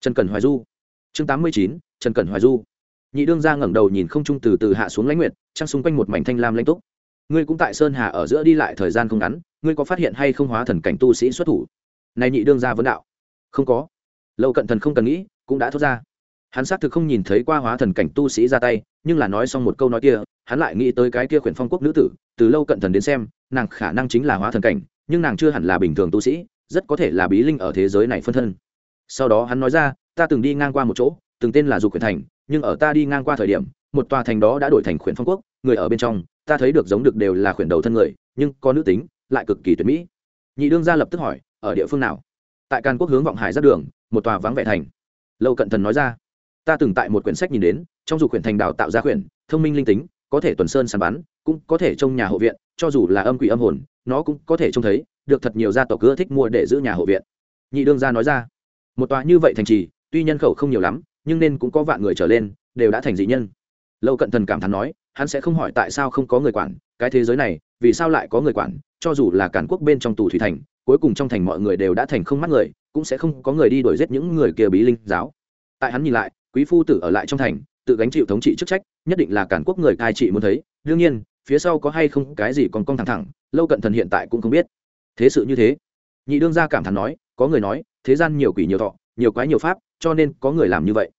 trần cẩn hoài du. Chương 89. trần cẩn hoài du. Nhị đương ra ngẩng đầu nhìn không trung từ từ hạ xuống lãnh nguyệt, trăng xung quanh một mảnh thanh lam lãnh túc. Ngươi cũng tại sơn hà ở giữa đi lại thời gian không ngắn, ngươi có phát hiện hay không hóa thần cảnh tu sĩ xuất thủ? Này nhị đương ra vấn đạo. Không có. Lâu cận thần không cần nghĩ, cũng đã thốt ra. Hắn xác thực không nhìn thấy qua hóa thần cảnh tu sĩ ra tay, nhưng là nói xong một câu nói kia, hắn lại nghĩ tới cái kia khuyển phong quốc nữ tử, từ lâu cận thần đến xem, nàng khả năng chính là hóa thần cảnh, nhưng nàng chưa hẳn là bình thường tu sĩ, rất có thể là bí linh ở thế giới này phân thân sau đó hắn nói ra, ta từng đi ngang qua một chỗ, từng tên là dục khuyển thành, nhưng ở ta đi ngang qua thời điểm, một tòa thành đó đã đổi thành khuyển phong quốc, người ở bên trong, ta thấy được giống được đều là khuyển đầu thân người, nhưng có nữ tính, lại cực kỳ tuyệt mỹ. Nhị đương gia lập tức hỏi, ở địa phương nào? Tại càn quốc hướng vọng hải ra đường, một tòa vắng vẻ thành. Lâu cận thần nói ra, ta từng tại một quyển sách nhìn đến, trong dù quyển thành đào tạo ra quyển thông minh linh tính, có thể tuần sơn sàn bắn, cũng có thể trong nhà hộ viện, cho dù là âm quỷ âm hồn, nó cũng có thể trông thấy, được thật nhiều gia tộc ưa thích mua để giữ nhà hộ viện. Nhị đương gia nói ra một tòa như vậy thành trì, tuy nhân khẩu không nhiều lắm, nhưng nên cũng có vạn người trở lên, đều đã thành dị nhân. Lâu cận thần cảm thán nói, hắn sẽ không hỏi tại sao không có người quản, cái thế giới này, vì sao lại có người quản, cho dù là cản quốc bên trong tù thủy thành, cuối cùng trong thành mọi người đều đã thành không mắt người, cũng sẽ không có người đi đuổi giết những người kia bí linh giáo. Tại hắn nhìn lại, quý phu tử ở lại trong thành, tự gánh chịu thống trị chức trách, nhất định là cản quốc người cai trị muốn thấy. Đương nhiên, phía sau có hay không cái gì còn cong thẳng thẳng, lâu cận thần hiện tại cũng không biết. Thế sự như thế. Nhị đương gia cảm thán nói có người nói, thế gian nhiều quỷ nhiều thọ, nhiều quái nhiều pháp, cho nên có người làm như vậy.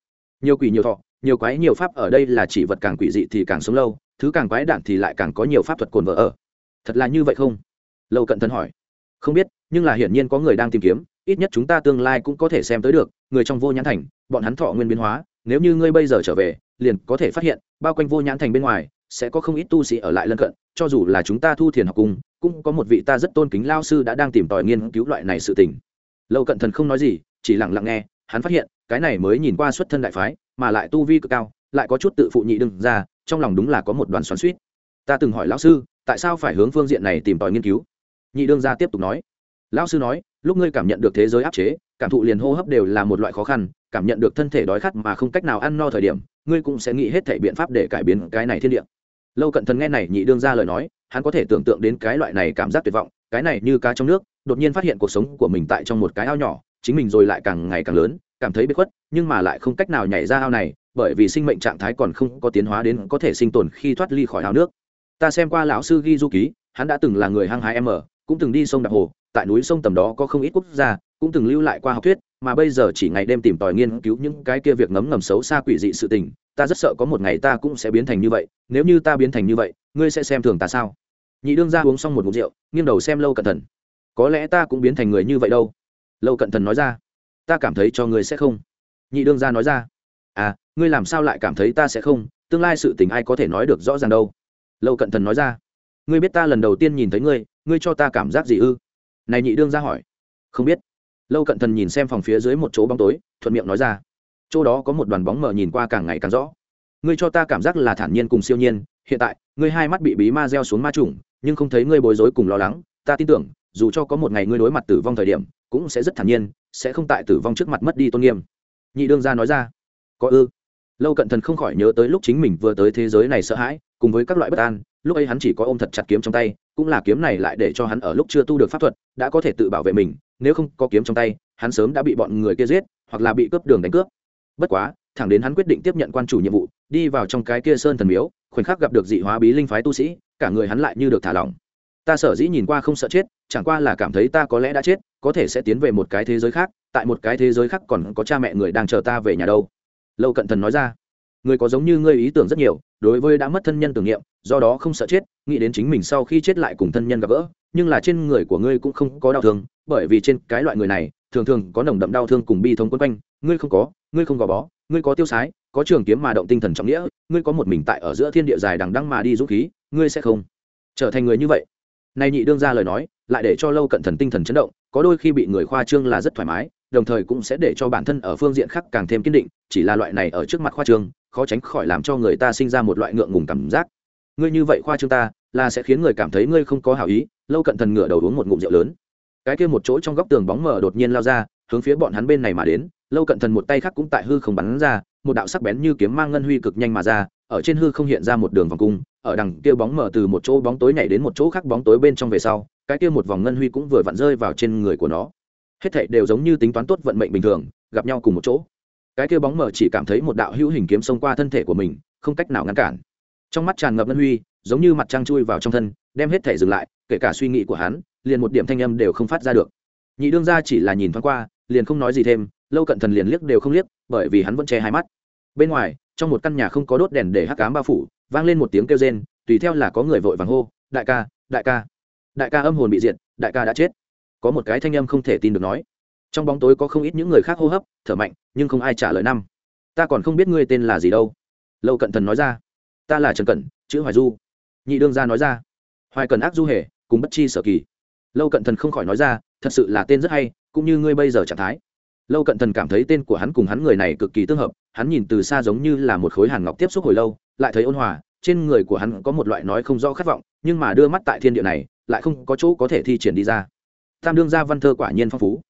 Nhiều quỷ nhiều thọ, nhiều quái nhiều pháp ở đây là chỉ vật càng quỷ dị thì càng sống lâu, thứ càng quái đản thì lại càng có nhiều pháp thuật cồn vỡ ở. Thật là như vậy không? Lâu cận thần hỏi. Không biết, nhưng là hiển nhiên có người đang tìm kiếm, ít nhất chúng ta tương lai cũng có thể xem tới được, người trong vô nhãn thành, bọn hắn thọ nguyên biến hóa, nếu như ngươi bây giờ trở về, liền có thể phát hiện, bao quanh vô nhãn thành bên ngoài, sẽ có không ít tu sĩ ở lại lân cận, cho dù là chúng ta thu thiền học cung cũng có một vị ta rất tôn kính lao sư đã đang tìm tòi nghiên cứu loại này sự tình lâu cận thần không nói gì, chỉ lặng lặng nghe, hắn phát hiện, cái này mới nhìn qua xuất thân đại phái, mà lại tu vi cực cao, lại có chút tự phụ nhị đừng ra, trong lòng đúng là có một đoàn xoắn suýt ta từng hỏi lão sư, tại sao phải hướng phương diện này tìm tòi nghiên cứu? Nhị đương gia tiếp tục nói. Lão sư nói, lúc ngươi cảm nhận được thế giới áp chế, cảm thụ liền hô hấp đều là một loại khó khăn, cảm nhận được thân thể đói khát mà không cách nào ăn no thời điểm, ngươi cũng sẽ nghĩ hết thể biện pháp để cải biến cái này thiên địa. Lâu cận thần nghe này nhị đương ra lời nói, hắn có thể tưởng tượng đến cái loại này cảm giác tuyệt vọng cái này như cá trong nước, đột nhiên phát hiện cuộc sống của mình tại trong một cái ao nhỏ, chính mình rồi lại càng ngày càng lớn, cảm thấy bất khuất, nhưng mà lại không cách nào nhảy ra ao này, bởi vì sinh mệnh trạng thái còn không có tiến hóa đến có thể sinh tồn khi thoát ly khỏi ao nước. Ta xem qua lão sư ghi du ký hắn đã từng là người hăng hái m cũng từng đi sông đạp hồ, tại núi sông tầm đó có không ít quốc gia, cũng từng lưu lại qua học thuyết, mà bây giờ chỉ ngày đêm tìm tòi nghiên cứu những cái kia việc ngấm ngầm xấu xa quỷ dị sự tình, ta rất sợ có một ngày ta cũng sẽ biến thành như vậy, nếu như ta biến thành như vậy, ngươi sẽ xem thường ta sao? Nhị đương ra uống xong một mục rượu, nghiêng đầu xem lâu cẩn thận có lẽ ta cũng biến thành người như vậy đâu. Lâu cẩn thận nói ra. Ta cảm thấy cho ngươi sẽ không. Nhị đương ra nói ra. À ngươi làm sao lại cảm thấy ta sẽ không? Tương lai sự tình ai có thể nói được rõ ràng đâu. Lâu cận thần nói ra. Ngươi biết ta lần đầu tiên nhìn thấy ngươi ngươi cho ta cảm giác gì ư? Này nhị đương ra hỏi. Không biết. Lâu cận thần nhìn xem phòng phía dưới một chỗ bóng tối, thuận miệng nói ra. Chỗ đó có một đoàn bóng mờ nhìn qua càng ngày càng rõ. Ngươi cho ta cảm giác là thản nhiên cùng siêu nhiên, hiện tại, ngươi hai mắt bị bí ma gieo xuống ma trùng nhưng không thấy ngươi bối rối cùng lo lắng, ta tin tưởng, dù cho có một ngày ngươi đối mặt tử vong thời điểm, cũng sẽ rất thản nhiên, sẽ không tại tử vong trước mặt mất đi tôn nghiêm. Nhị đương gia nói ra. Có ư? Lâu cận thần không khỏi nhớ tới lúc chính mình vừa tới thế giới này sợ hãi, cùng với các loại bất an, lúc ấy hắn chỉ có ôm thật chặt kiếm trong tay, cũng là kiếm này lại để cho hắn ở lúc chưa tu được pháp thuật, đã có thể tự bảo vệ mình, nếu không có kiếm trong tay, hắn sớm đã bị bọn người kia giết, hoặc là bị cướp đường đánh cướp. Bất quá, thẳng đến hắn quyết định tiếp nhận quan chủ nhiệm vụ, đi vào trong cái kia sơn thần miếu, khoảnh khắc gặp được dị hóa bí linh phái tu sĩ cả người hắn lại như được thả lỏng. Ta sở dĩ nhìn qua không sợ chết, chẳng qua là cảm thấy ta có lẽ đã chết, có thể sẽ tiến về một cái thế giới khác, tại một cái thế giới khác còn có cha mẹ người đang chờ ta về nhà đâu. Lâu cận thần nói ra. Người có giống như ngươi ý tưởng rất nhiều, đối với đã mất thân nhân tưởng niệm, do đó không sợ chết, nghĩ đến chính mình sau khi chết lại cùng thân nhân gặp gỡ, nhưng là trên người của ngươi cũng không có đau thương, bởi vì trên cái loại người này, thường thường có nồng đậm đau thương cùng bi thống quấn quanh, ngươi không có, ngươi không gò bó, ngươi có tiêu sái, có trường kiếm mà động tinh thần trọng nghĩa, ngươi có một mình tại ở giữa thiên địa dài đằng đăng mà đi dũng khí ngươi sẽ không trở thành người như vậy. Nay nhị đương ra lời nói, lại để cho lâu cận thần tinh thần chấn động, có đôi khi bị người khoa trương là rất thoải mái, đồng thời cũng sẽ để cho bản thân ở phương diện khác càng thêm kiên định, chỉ là loại này ở trước mặt khoa trương, khó tránh khỏi làm cho người ta sinh ra một loại ngượng ngùng cảm giác. Ngươi như vậy khoa trương ta, là sẽ khiến người cảm thấy ngươi không có hảo ý, lâu cận thần ngửa đầu uống một ngụm rượu lớn. Cái kia một chỗ trong góc tường bóng mờ đột nhiên lao ra, hướng phía bọn hắn bên này mà đến, lâu cận thần một tay khác cũng tại hư không bắn ra, một đạo sắc bén như kiếm mang ngân huy cực nhanh mà ra, ở trên hư không hiện ra một đường vòng cung ở đằng kia bóng mờ từ một chỗ bóng tối nhảy đến một chỗ khác bóng tối bên trong về sau, cái kia một vòng ngân huy cũng vừa vặn rơi vào trên người của nó. Hết thảy đều giống như tính toán tốt vận mệnh bình thường, gặp nhau cùng một chỗ. Cái kia bóng mờ chỉ cảm thấy một đạo hữu hình kiếm xông qua thân thể của mình, không cách nào ngăn cản. Trong mắt tràn ngập ngân huy, giống như mặt trăng chui vào trong thân, đem hết thảy dừng lại, kể cả suy nghĩ của hắn, liền một điểm thanh âm đều không phát ra được. Nhị đương gia chỉ là nhìn thoáng qua, liền không nói gì thêm, lâu cận thần liền liếc đều không liếc, bởi vì hắn vẫn che hai mắt. Bên ngoài, trong một căn nhà không có đốt đèn để hắc cám bao phủ vang lên một tiếng kêu rên, tùy theo là có người vội vàng hô, đại ca đại ca. Đại ca âm hồn bị diệt, đại ca đã chết. Có một cái thanh âm không thể tin được nói. Trong bóng tối có không ít những người khác hô hấp, thở mạnh, nhưng không ai trả lời năm. Ta còn không biết ngươi tên là gì đâu. Lâu cận thần nói ra. Ta là trần cẩn, chữ hoài du. Nhị đương gia nói ra. Hoài cần ác du hề, cùng bất chi sở kỳ. Lâu cận thần không khỏi nói ra. Thật sự là tên rất hay, cũng như ngươi bây giờ trạng thái. Lâu cận thần cảm thấy tên của hắn cùng hắn người này cực kỳ tương hợp, hắn nhìn từ xa giống như là một khối hàn ngọc tiếp xúc hồi lâu lại thấy ôn hòa, trên người của hắn có một loại nói không rõ khát vọng, nhưng mà đưa mắt tại thiên địa này, lại không có chỗ có thể thi triển đi ra. Tam đương gia văn thơ quả nhiên phong phú.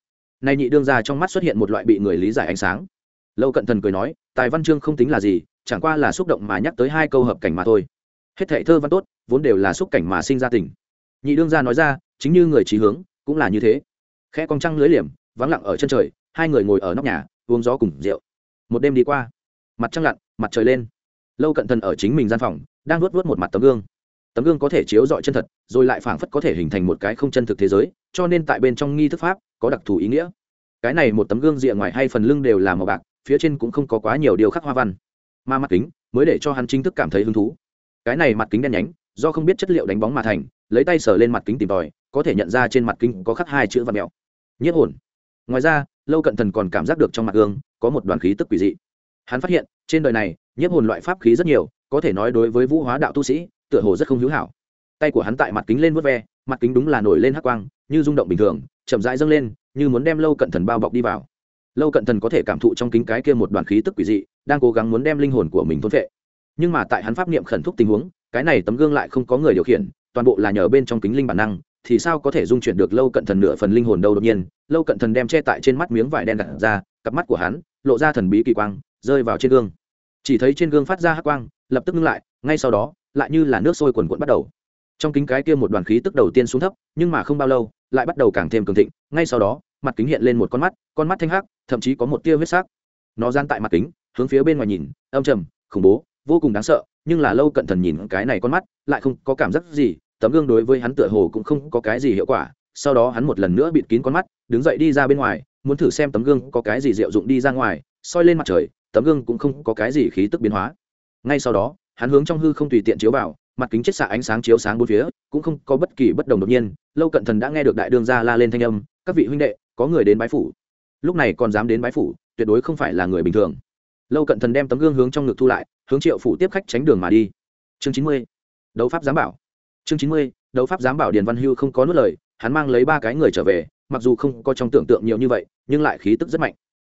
Nay nhị đương gia trong mắt xuất hiện một loại bị người lý giải ánh sáng. Lâu cận thần cười nói, tài văn chương không tính là gì, chẳng qua là xúc động mà nhắc tới hai câu hợp cảnh mà thôi. Hết thệ thơ văn tốt, vốn đều là xúc cảnh mà sinh ra tình. Nhị đương gia nói ra, chính như người trí hướng, cũng là như thế. Khẽ con trăng lưới liềm, vắng lặng ở chân trời, hai người ngồi ở nóc nhà, uống gió cùng rượu. Một đêm đi qua. Mặt trăng lặn, mặt trời lên lâu cận thần ở chính mình gian phòng, đang luốt vớt một mặt tấm gương. Tấm gương có thể chiếu dọi chân thật, rồi lại phảng phất có thể hình thành một cái không chân thực thế giới, cho nên tại bên trong nghi thức pháp, có đặc thù ý nghĩa. Cái này một tấm gương rìa ngoài hay phần lưng đều là màu bạc, phía trên cũng không có quá nhiều điều khắc hoa văn. Mà mặt kính, mới để cho hắn chính thức cảm thấy hứng thú. Cái này mặt kính đen nhánh, do không biết chất liệu đánh bóng mà thành, lấy tay sờ lên mặt kính tìm tòi, có thể nhận ra trên mặt kính có khắc hai chữ văn mẹo. Nhiếp hồn. Ngoài ra, lâu cận thần còn cảm giác được trong mặt gương có một đoàn khí tức quỷ dị. Hắn phát hiện, trên đời này nhiếp hồn loại pháp khí rất nhiều, có thể nói đối với vũ hóa đạo tu sĩ, tựa hồ rất không hữu hảo. Tay của hắn tại mặt kính lên vớt ve, mặt kính đúng là nổi lên hắc quang, như rung động bình thường, chậm rãi dâng lên, như muốn đem lâu cận thần bao bọc đi vào. Lâu cận thần có thể cảm thụ trong kính cái kia một đoàn khí tức quỷ dị, đang cố gắng muốn đem linh hồn của mình thôn vệ nhưng mà tại hắn pháp niệm khẩn thúc tình huống, cái này tấm gương lại không có người điều khiển, toàn bộ là nhờ bên trong kính linh bản năng, thì sao có thể dung chuyển được lâu cận thần nửa phần linh hồn đâu đột nhiên? Lâu cận thần đem che tại trên mắt miếng vải đen đặt ra, cặp mắt của hắn, lộ ra thần bí kỳ quang, rơi vào trên gương chỉ thấy trên gương phát ra hắc quang, lập tức ngưng lại, ngay sau đó, lại như là nước sôi quần quận bắt đầu. Trong kính cái kia một đoàn khí tức đầu tiên xuống thấp, nhưng mà không bao lâu, lại bắt đầu càng thêm cường thịnh, ngay sau đó, mặt kính hiện lên một con mắt con mắt thanh hắc, thậm chí có một tia huyết sắc. Nó gian tại mặt kính, hướng phía bên ngoài nhìn, âm trầm, khủng bố, vô cùng đáng sợ, nhưng là lâu cận thần nhìn cái này con mắt, lại không có cảm giác gì, tấm gương đối với hắn tựa hồ cũng không có cái gì hiệu quả. Sau đó hắn một lần nữa bịt kín con mắt, đứng dậy đi ra bên ngoài, muốn thử xem tấm gương có cái gì diệu dụng đi ra ngoài, soi lên mặt trời tấm gương cũng không có cái gì khí tức biến hóa. Ngay sau đó, hắn hướng trong hư không tùy tiện chiếu vào, mặt kính chết xạ ánh sáng chiếu sáng bốn phía, cũng không có bất kỳ bất đồng đột nhiên, lâu cận thần đã nghe được đại đương gia la lên thanh âm, các vị huynh đệ, có người đến bái phủ. Lúc này còn dám đến bái phủ, tuyệt đối không phải là người bình thường. Lâu cận thần đem tấm gương hướng trong ngực thu lại, hướng triệu phủ tiếp khách tránh đường mà đi. Chương chín mươi, đấu pháp giám bảo. Chương chín mươi, đấu pháp giám bảo điền văn hưu không có nuốt lời, hắn mang lấy ba cái người trở về, mặc dù không có trong tưởng tượng nhiều như vậy, nhưng lại khí tức rất mạnh.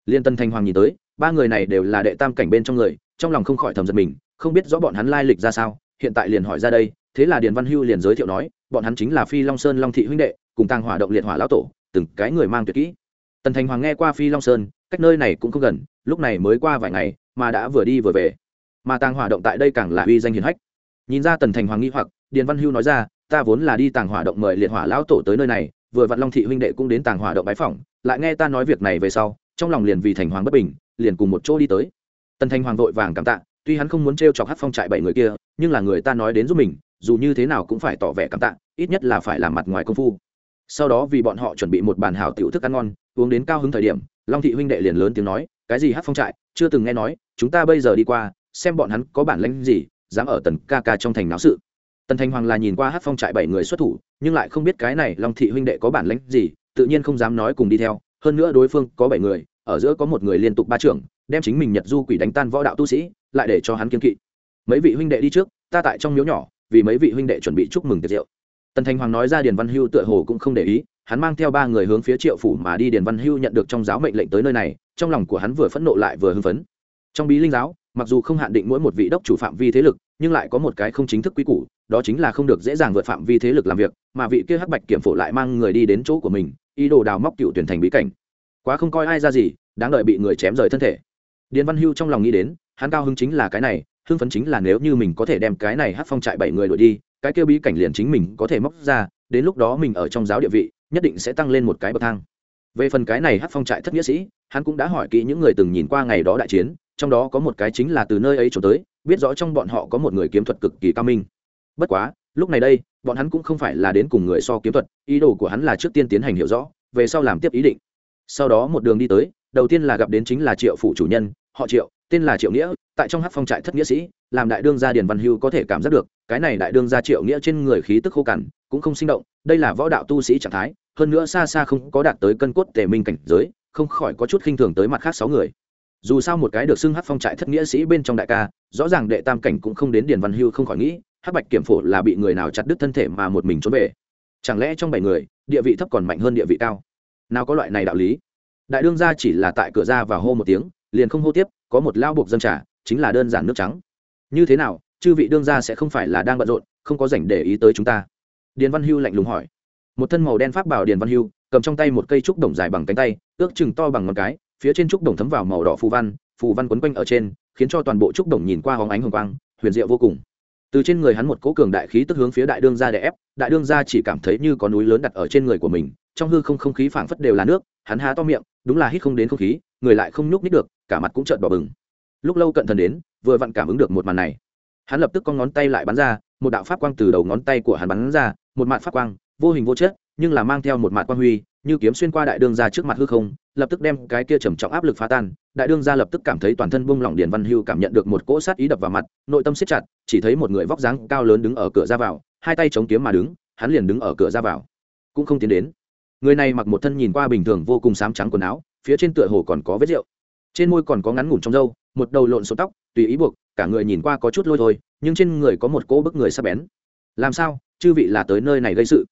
Liên tân thanh hoàng nhìn tới ba người này đều là đệ tam cảnh bên trong người, trong lòng không khỏi thầm giật mình, không biết rõ bọn hắn lai lịch ra sao, hiện tại liền hỏi ra đây, thế là điền văn hưu liền giới thiệu nói, bọn hắn chính là phi long sơn long thị huynh đệ, cùng Tàng hỏa động liệt hỏa lão tổ, từng cái người mang tuyệt kỹ. Tần thành hoàng nghe qua phi long sơn, cách nơi này cũng không gần, lúc này mới qua vài ngày, mà đã vừa đi vừa về. Mà tàng hỏa động tại đây càng là uy danh hiền hách. Nhìn ra tần thành hoàng nghi hoặc, điền văn hưu nói ra, ta vốn là đi tàng hỏa động mời liệt hỏa lão tổ tới nơi này, vừa vặn long thị huynh đệ cũng đến tàng hỏa động bái phỏng, lại nghe ta nói việc này về sau, trong lòng liền vì thành hoàng bất bình liền cùng một chỗ đi tới. Tần thành hoàng vội vàng cảm tạ, tuy hắn không muốn t chọc hát phong trại bảy người kia, nhưng là người ta nói đến giúp mình, dù như thế nào cũng phải tỏ vẻ cảm tạ, ít nhất là phải làm mặt ngoài công phu. Sau đó vì bọn họ chuẩn bị một bàn hảo tiểu thức ăn ngon, uống đến cao hứng thời điểm, long thị huynh đệ liền lớn tiếng nói, cái gì hát phong trại? Chưa từng nghe nói, chúng ta bây giờ đi qua, xem bọn hắn có bản lãnh gì, dám ở tần ca ca trong thành náo sự. Tần thành hoàng là nhìn qua hát phong trại bảy người xuất thủ, nhưng lại không biết cái này long thị huynh đệ có bản lãnh gì, tự nhiên không dám nói cùng đi theo, hơn nữa đối phương có bảy người ở giữa có một người liên tục ba trưởng, đem chính mình nhật du quỷ đánh tan võ đạo tu sĩ, lại để cho hắn kiên kỵ. Mấy vị huynh đệ đi trước, ta tại trong miếu nhỏ, vì mấy vị huynh đệ chuẩn bị chúc mừng tiệc rượu. Tần thành hoàng nói ra điền văn hưu tựa hồ cũng không để ý, hắn mang theo ba người hướng phía triệu phủ mà đi. Điền văn hưu nhận được trong giáo mệnh lệnh tới nơi này, trong lòng của hắn vừa phẫn nộ lại vừa hưng phấn. Trong bí linh giáo, mặc dù không hạn định mỗi một vị đốc chủ phạm vi thế lực, nhưng lại có một cái không chính thức quy củ, đó chính là không được dễ dàng vượt phạm vi thế lực làm việc, mà vị kia hắc bạch kiểm phổ lại mang người đi đến chỗ của mình, ý đồ đào móc cựu tuyển thành bí cảnh quá không coi ai ra gì, đáng đợi bị người chém rời thân thể. Điền văn hưu trong lòng nghĩ đến, hắn cao hứng chính là cái này, hưng phấn chính là nếu như mình có thể đem cái này hát phong trại bảy người đổi đi, cái kêu bí cảnh liền chính mình có thể móc ra, đến lúc đó mình ở trong giáo địa vị, nhất định sẽ tăng lên một cái bậc thang. Về phần cái này hát phong trại thất nghĩa sĩ, hắn cũng đã hỏi kỹ những người từng nhìn qua ngày đó đại chiến, trong đó có một cái chính là từ nơi ấy trốn tới, biết rõ trong bọn họ có một người kiếm thuật cực kỳ cao minh. Bất quá, lúc này đây, bọn hắn cũng không phải là đến cùng người so kiếm thuật, ý đồ của hắn là trước tiên tiến hành hiểu rõ, về sau làm tiếp ý định sau đó một đường đi tới, đầu tiên là gặp đến chính là triệu phủ chủ nhân, họ triệu, tên là triệu nghĩa, tại trong hát phong trại thất nghĩa sĩ, làm đại đương gia điền văn hưu có thể cảm giác được, cái này đại đương gia triệu nghĩa trên người khí tức khô cằn, cũng không sinh động, đây là võ đạo tu sĩ trạng thái, hơn nữa xa xa không có đạt tới cân cốt tề minh cảnh giới, không khỏi có chút khinh thường tới mặt khác sáu người. Dù sao một cái được xưng hát phong trại thất nghĩa sĩ bên trong đại ca, rõ ràng đệ tam cảnh cũng không đến điền văn hưu không khỏi nghĩ hát bạch kiểm phổ là bị người nào chặt đứt thân thể mà một mình trốn về. Chẳng lẽ trong bảy người, địa vị thấp còn mạnh hơn địa vị cao? Nào có loại này đạo lý. Đại đương gia chỉ là tại cửa ra và hô một tiếng, liền không hô tiếp, có một lao buộc dân trả chính là đơn giản nước trắng. Như thế nào, chư vị đương gia sẽ không phải là đang bận rộn, không có dành để ý tới chúng ta? Điền văn hưu lạnh lùng hỏi. Một thân màu đen pháp bảo điền văn hưu, cầm trong tay một cây trúc đồng dài bằng cánh tay, ước chừng to bằng ngón cái, phía trên trúc đồng thấm vào màu đỏ phù văn phù văn quấn quanh ở trên, khiến cho toàn bộ trúc đồng nhìn qua hóng ánh hồng quang, huyền diệu vô cùng từ trên người hắn một cỗ cường đại khí tức hướng phía đại đương gia đè ép, đại đương gia chỉ cảm thấy như có núi lớn đặt ở trên người của mình, trong hư không không khí phảng phất đều là nước, hắn há to miệng, đúng là hít không đến không khí, người lại không nhúc nít được, cả mặt cũng trợn bỏ bừng. Lúc lâu cận thần đến, vừa vặn cảm ứng được một màn này. Hắn lập tức con ngón tay lại bắn ra, một đạo pháp quang từ đầu ngón tay của hắn bắn ra, một mặt pháp quang, vô hình vô chất, nhưng là mang theo một mặt quang huy như kiếm xuyên qua đại đương ra trước mặt hư không, lập tức đem cái kia trầm trọng áp lực phá tan, đại đương ra lập tức cảm thấy toàn thân bung lỏng điền văn hưu cảm nhận được một cỗ sát ý đập vào mặt, nội tâm siết chặt, chỉ thấy một người vóc dáng cao lớn đứng ở cửa ra vào, hai tay chống kiếm mà đứng, hắn liền đứng ở cửa ra vào, cũng không tiến đến. Người này mặc một thân nhìn qua bình thường vô cùng sám trắng quần áo, phía trên tựa hồ còn có vết rượu, trên môi còn có ngắn ngủn trong râu, một đầu lộn số tóc, tùy ý buộc, cả người nhìn qua có chút lôi thôi, nhưng trên người có một cỗ bức người sắp bén. Làm sao? Chư vị là tới nơi này gây sự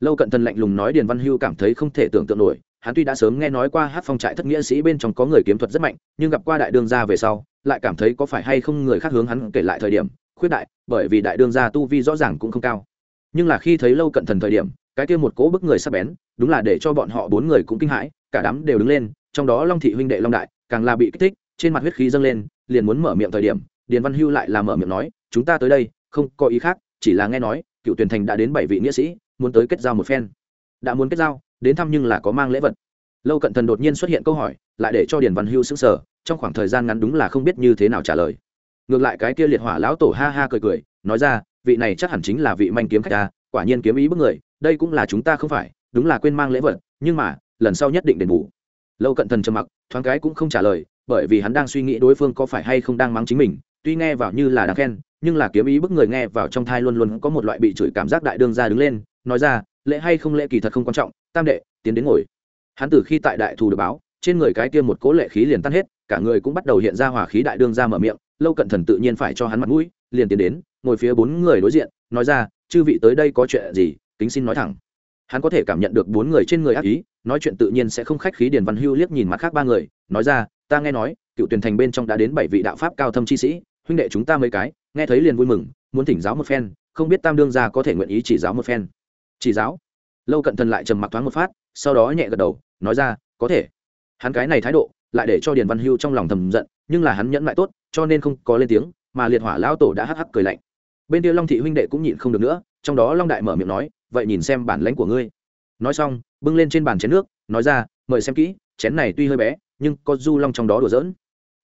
lâu cận thần lạnh lùng nói điền văn hưu cảm thấy không thể tưởng tượng nổi, hắn tuy đã sớm nghe nói qua hát phong trại thất nghĩa sĩ bên trong có người kiếm thuật rất mạnh, nhưng gặp qua đại đương gia về sau, lại cảm thấy có phải hay không người khác hướng hắn kể lại thời điểm, khuyết đại, bởi vì đại đương gia tu vi rõ ràng cũng không cao. Nhưng là khi thấy lâu cận thần thời điểm, cái kia một cỗ bức người sắp bén, đúng là để cho bọn họ bốn người cũng kinh hãi, cả đám đều đứng lên, trong đó long thị huynh đệ long đại, càng là bị kích thích, trên mặt huyết khí dâng lên, liền muốn mở miệng thời điểm, điền văn hưu lại là mở miệng nói, chúng ta tới đây, không có ý khác, chỉ là nghe nói, cựu tuyển thành đã đến bảy vị nghĩa sĩ muốn tới kết giao một phen. Đã muốn kết giao, đến thăm nhưng là có mang lễ vật. Lâu cận thần đột nhiên xuất hiện câu hỏi, lại để cho điền văn hưu sững sờ, trong khoảng thời gian ngắn đúng là không biết như thế nào trả lời. Ngược lại cái kia liệt hỏa lão tổ ha ha cười cười, nói ra, vị này chắc hẳn chính là vị manh kiếm khách ta, quả nhiên kiếm ý bức người, đây cũng là chúng ta không phải, đúng là quên mang lễ vật, nhưng mà, lần sau nhất định đền bù. Lâu cận thần trầm mặc, thoáng cái cũng không trả lời, bởi vì hắn đang suy nghĩ đối phương có phải hay không đang mắng chính mình, tuy nghe vào như là đang khen, nhưng là kiếm ý bức người nghe vào trong thai luôn luôn có một loại bị chửi cảm giác đại đương ra đứng lên nói ra, lễ hay không lễ kỳ thật không quan trọng, tam đệ, tiến đến ngồi. Hắn từ khi tại đại thù được báo, trên người cái kia một cố lệ khí liền tan hết, cả người cũng bắt đầu hiện ra hỏa khí đại đương ra mở miệng, lâu cận thần tự nhiên phải cho hắn mặt mũi, liền tiến đến, ngồi phía bốn người đối diện, nói ra, chư vị tới đây có chuyện gì, kính xin nói thẳng. Hắn có thể cảm nhận được bốn người trên người ác ý, nói chuyện tự nhiên sẽ không khách khí điền văn hưu liếc nhìn mặt khác ba người, nói ra, ta nghe nói, cựu tuyển thành bên trong đã đến bảy vị đạo pháp cao thâm chi sĩ, huynh đệ chúng ta mấy cái, nghe thấy liền vui mừng, muốn thỉnh giáo một phen, không biết tam đương gia có thể nguyện ý chỉ giáo một phen chỉ giáo. Lâu cận thần lại trầm mặc thoáng một phát, sau đó nhẹ gật đầu, nói ra, có thể. Hắn cái này thái độ, lại để cho điền văn hưu trong lòng thầm giận, nhưng là hắn nhẫn lại tốt, cho nên không có lên tiếng, mà liệt hỏa lao tổ đã hắc hắc cười lạnh. Bên kia long thị huynh đệ cũng nhịn không được nữa, trong đó long đại mở miệng nói, vậy nhìn xem bản lãnh của ngươi. Nói xong, bưng lên trên bàn chén nước, nói ra, mời xem kỹ, chén này tuy hơi bé, nhưng có du long trong đó đùa giỡn.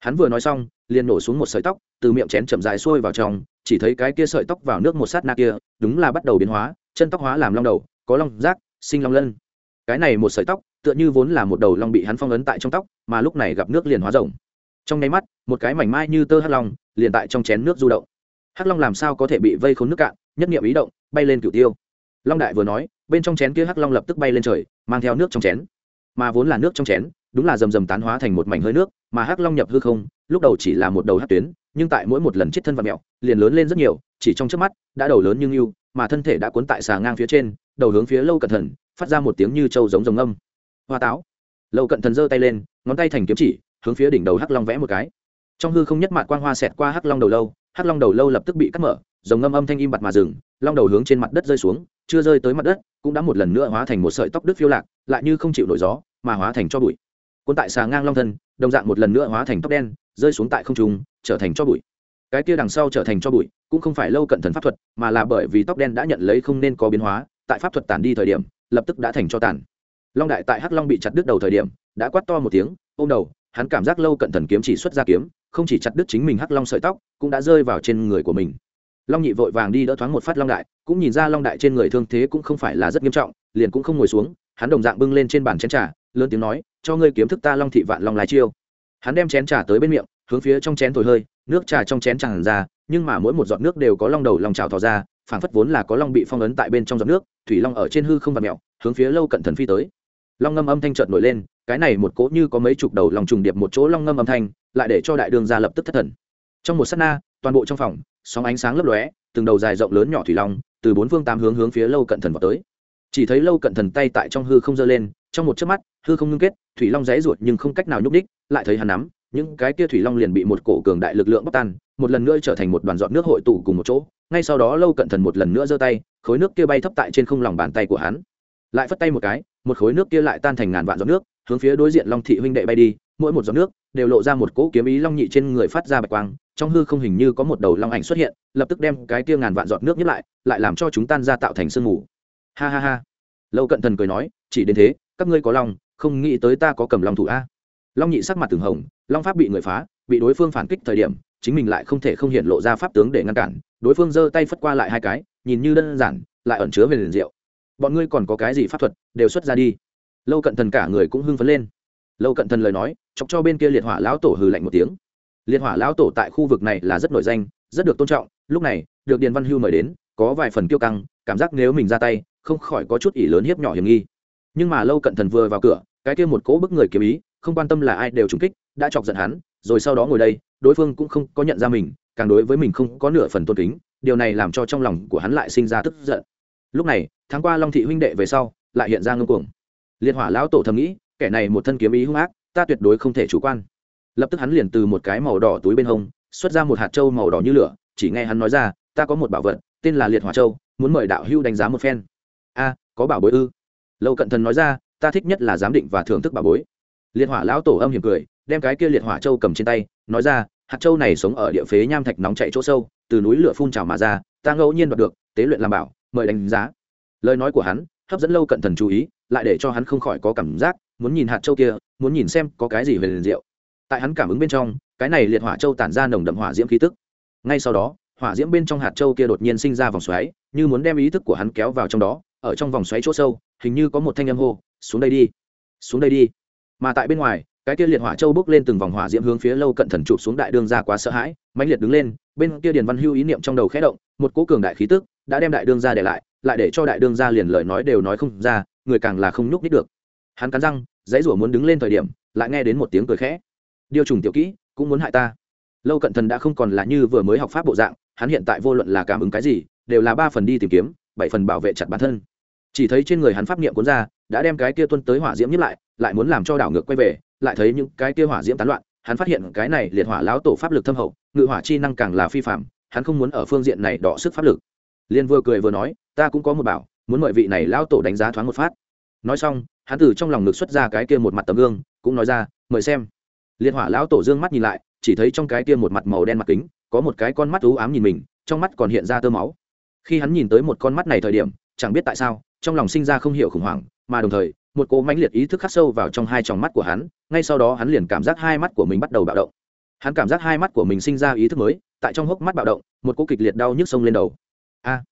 Hắn vừa nói xong, liền nổ xuống một sợi tóc, từ miệng chén chậm dài xuôi vào trong chỉ thấy cái kia sợi tóc vào nước một sát na kia, đúng là bắt đầu biến hóa, chân tóc hóa làm long đầu, có long rác, sinh long lân. Cái này một sợi tóc, tựa như vốn là một đầu long bị hắn phong ấn tại trong tóc, mà lúc này gặp nước liền hóa rồng trong nháy mắt, một cái mảnh mai như tơ hắc long, liền tại trong chén nước du động. Hắc long làm sao có thể bị vây khốn nước cạn, nhất nghiệm ý động, bay lên cửu tiêu. Long đại vừa nói, bên trong chén kia hắc long lập tức bay lên trời, mang theo nước trong chén. Mà vốn là nước trong chén, đúng là rầm rầm tán hóa thành một mảnh hơi nước, mà hắc long nhập hư không, lúc đầu chỉ là một đầu hắc tuyến nhưng tại mỗi một lần chết thân và mẹo, liền lớn lên rất nhiều, chỉ trong trước mắt, đã đầu lớn nhưng yêu mà thân thể đã cuốn tại xà ngang phía trên, đầu hướng phía lâu cẩn thận phát ra một tiếng như trâu giống rồng âm. Hoa táo. Lâu cận thần giơ tay lên, ngón tay thành kiếm chỉ, hướng phía đỉnh đầu hắc long vẽ một cái. Trong hư không nhất mạt quang hoa xẹt qua hắc long đầu lâu, hắc long đầu lâu lập tức bị cắt mở dòng ngâm âm thanh im bặt mà dừng, long đầu hướng trên mặt đất rơi xuống, chưa rơi tới mặt đất, cũng đã một lần nữa hóa thành một sợi tóc đứt phiêu lạc, lại như không chịu nổi gió, mà hóa thành cho bụi. Cuốn tại xà ngang long thân đồng dạng một lần nữa hóa thành tóc đen rơi xuống tại không trung, trở thành cho bụi. Cái kia đằng sau trở thành cho bụi, cũng không phải lâu cận thần pháp thuật, mà là bởi vì tóc đen đã nhận lấy không nên có biến hóa, tại pháp thuật tản đi thời điểm, lập tức đã thành cho tàn. Long đại tại hắc long bị chặt đứt đầu thời điểm, đã quát to một tiếng, ôm đầu, hắn cảm giác lâu cận thần kiếm chỉ xuất ra kiếm, không chỉ chặt đứt chính mình hắc long sợi tóc, cũng đã rơi vào trên người của mình. Long nhị vội vàng đi đỡ thoáng một phát long đại, cũng nhìn ra long đại trên người thương thế cũng không phải là rất nghiêm trọng, liền cũng không ngồi xuống, hắn đồng dạng bưng lên trên bàn chén trà, lớn tiếng nói, cho ngươi kiếm thức ta long thị vạn long lái chiêu hắn đem chén trà tới bên miệng, hướng phía trong chén thổi hơi, nước trà trong chén tràn ra, nhưng mà mỗi một giọt nước đều có long đầu lòng trào thò ra, phảng phất vốn là có long bị phong ấn tại bên trong giọt nước, thủy long ở trên hư không vặt mẹo hướng phía lâu cận thần phi tới. Long ngâm âm thanh trợn nổi lên, cái này một cỗ như có mấy chục đầu lòng trùng điệp một chỗ long ngâm âm thanh, lại để cho đại đường ra lập tức thất thần. Trong một s á t na, toàn bộ trong phòng, sóng ánh sáng lấp lóe, từng đầu dài rộng lớn nhỏ thủy long, từ bốn phương tám hướng hướng phía lâu cận thần vào tới. Chỉ thấy lâu cận thần tay tại trong hư không giơ lên, trong một chớp mắt, hư không ngưng kết thủy long dãy ruột nhưng không cách nào nhúc đích lại thấy hắn nắm, những cái kia thủy long liền bị một cổ cường đại lực lượng bóc tan, một lần nữa trở thành một đoàn giọt nước hội tụ cùng một chỗ, ngay sau đó lâu cận thần một lần nữa giơ tay, khối nước kia bay thấp tại trên không lòng bàn tay của hắn lại phất tay một cái, một khối nước kia lại tan thành ngàn vạn giọt nước, hướng phía đối diện long thị huynh đệ bay đi, mỗi một giọt nước đều lộ ra một cỗ kiếm ý long nhị trên người phát ra bạch quang, trong hư không hình như có một đầu long ảnh xuất hiện, lập tức đem cái kia ngàn vạn giọt nước nhấc lại lại làm cho chúng tan ra tạo thành sương mù ha ha ha lâu cận thần cười nói, chỉ đến thế, các ngươi có lòng không nghĩ tới ta có cầm long thủ a. Long nhị sắc mặt từng hồng, long pháp bị người phá, bị đối phương phản kích thời điểm, chính mình lại không thể không hiện lộ ra pháp tướng để ngăn cản. Đối phương giơ tay phất qua lại hai cái, nhìn như đơn giản, lại ẩn chứa về liền diệu. Bọn ngươi còn có cái gì pháp thuật, đều xuất ra đi. Lâu cận thần cả người cũng hưng phấn lên. Lâu cận thần lời nói, chọc cho bên kia liệt hỏa lão tổ hừ lạnh một tiếng. Liệt hỏa lão tổ tại khu vực này là rất nổi danh, rất được tôn trọng, lúc này, được điền văn hưu mời đến, có vài phần kiêu căng, cảm giác nếu mình ra tay, không khỏi có chút ỷ lớn hiếp nhỏ hiểm nghi nhưng mà lâu cận thần vừa vào cửa, cái kia một cỗ bức người kiếm ý, không quan tâm là ai đều trúng kích, đã chọc giận hắn, rồi sau đó ngồi đây, đối phương cũng không có nhận ra mình, càng đối với mình không có nửa phần tôn kính, điều này làm cho trong lòng của hắn lại sinh ra tức giận. Lúc này, tháng qua long thị huynh đệ về sau, lại hiện ra ngưng cuồng. Liệt hỏa lão tổ thầm nghĩ, kẻ này một thân kiếm ý hung ác, ta tuyệt đối không thể chủ quan. Lập tức hắn liền từ một cái màu đỏ túi bên hông, xuất ra một hạt trâu màu đỏ như lửa, chỉ nghe hắn nói ra, ta có một bảo vật, tên là liệt hỏa châu, muốn mời đạo hưu đánh giá một phen. A, có bảo bối ư? Lâu cận thần nói ra, ta thích nhất là giám định và thưởng thức bà bối. Liệt hỏa lão tổ âm hiểm cười, đem cái kia liệt hỏa châu cầm trên tay, nói ra, hạt châu này sống ở địa phế nham thạch nóng chạy chỗ sâu, từ núi lửa phun trào mà ra, ta ngẫu nhiên đoạt được, tế luyện làm bảo, mời đánh giá. Lời nói của hắn hấp dẫn lâu cận thần chú ý, lại để cho hắn không khỏi có cảm giác, muốn nhìn hạt châu kia, muốn nhìn xem có cái gì về liền rượu tại hắn cảm ứng bên trong, cái này liệt hỏa châu tản ra nồng đậm hỏa diễm khí tức. Ngay sau đó, hỏa diễm bên trong hạt châu kia đột nhiên sinh ra vòng xoáy, như muốn đem ý thức của hắn kéo vào trong đó ở trong vòng xoáy chỗ sâu, hình như có một thanh âm hô, xuống đây đi, xuống đây đi. Mà tại bên ngoài, cái kia liệt hỏa châu bước lên từng vòng hỏa diễm hướng phía lâu cận thần chụp xuống đại đương ra quá sợ hãi, mãnh liệt đứng lên, bên kia điền văn hưu ý niệm trong đầu khẽ động, một cố cường đại khí tức đã đem đại đương ra để lại lại để cho đại đương ra liền lời nói đều nói không ra, người càng là không nhúc nít được. Hắn cắn răng, dãy rủa muốn đứng lên thời điểm, lại nghe đến một tiếng cười khẽ. Điều trùng tiểu kỹ, cũng muốn hại ta. Lâu cận thần đã không còn là như vừa mới học pháp bộ dạng, hắn hiện tại vô luận là cảm ứng cái gì, đều là ba phần đi tìm kiếm, bảy phần bảo vệ chặt bản thân chỉ thấy trên người hắn pháp niệm cuốn ra, đã đem cái kia tuân tới hỏa diễm nhấp lại lại muốn làm cho đảo ngược quay về, lại thấy những cái kia hỏa diễm tán loạn, hắn phát hiện cái này liệt hỏa lão tổ pháp lực thâm hậu, ngự hỏa chi năng càng là phi phạm hắn không muốn ở phương diện này đọ sức pháp lực. Liên vừa cười vừa nói, ta cũng có một bảo, muốn mời vị này lão tổ đánh giá thoáng một phát. Nói xong, hắn từ trong lòng ngực xuất ra cái kia một mặt tấm gương, cũng nói ra, mời xem. Liệt hỏa lão tổ dương mắt nhìn lại, chỉ thấy trong cái kia một mặt màu đen mặt kính, có một cái con mắt u ám nhìn mình, trong mắt còn hiện ra tơ máu. Khi hắn nhìn tới một con mắt này thời điểm, chẳng biết tại sao trong lòng sinh ra không hiểu khủng hoảng, mà đồng thời, một cỗ mãnh liệt ý thức khắc sâu vào trong hai tròng mắt của hắn, ngay sau đó hắn liền cảm giác hai mắt của mình bắt đầu bạo động. Hắn cảm giác hai mắt của mình sinh ra ý thức mới, tại trong hốc mắt bạo động, một cỗ kịch liệt đau nhức sông lên đầu. A!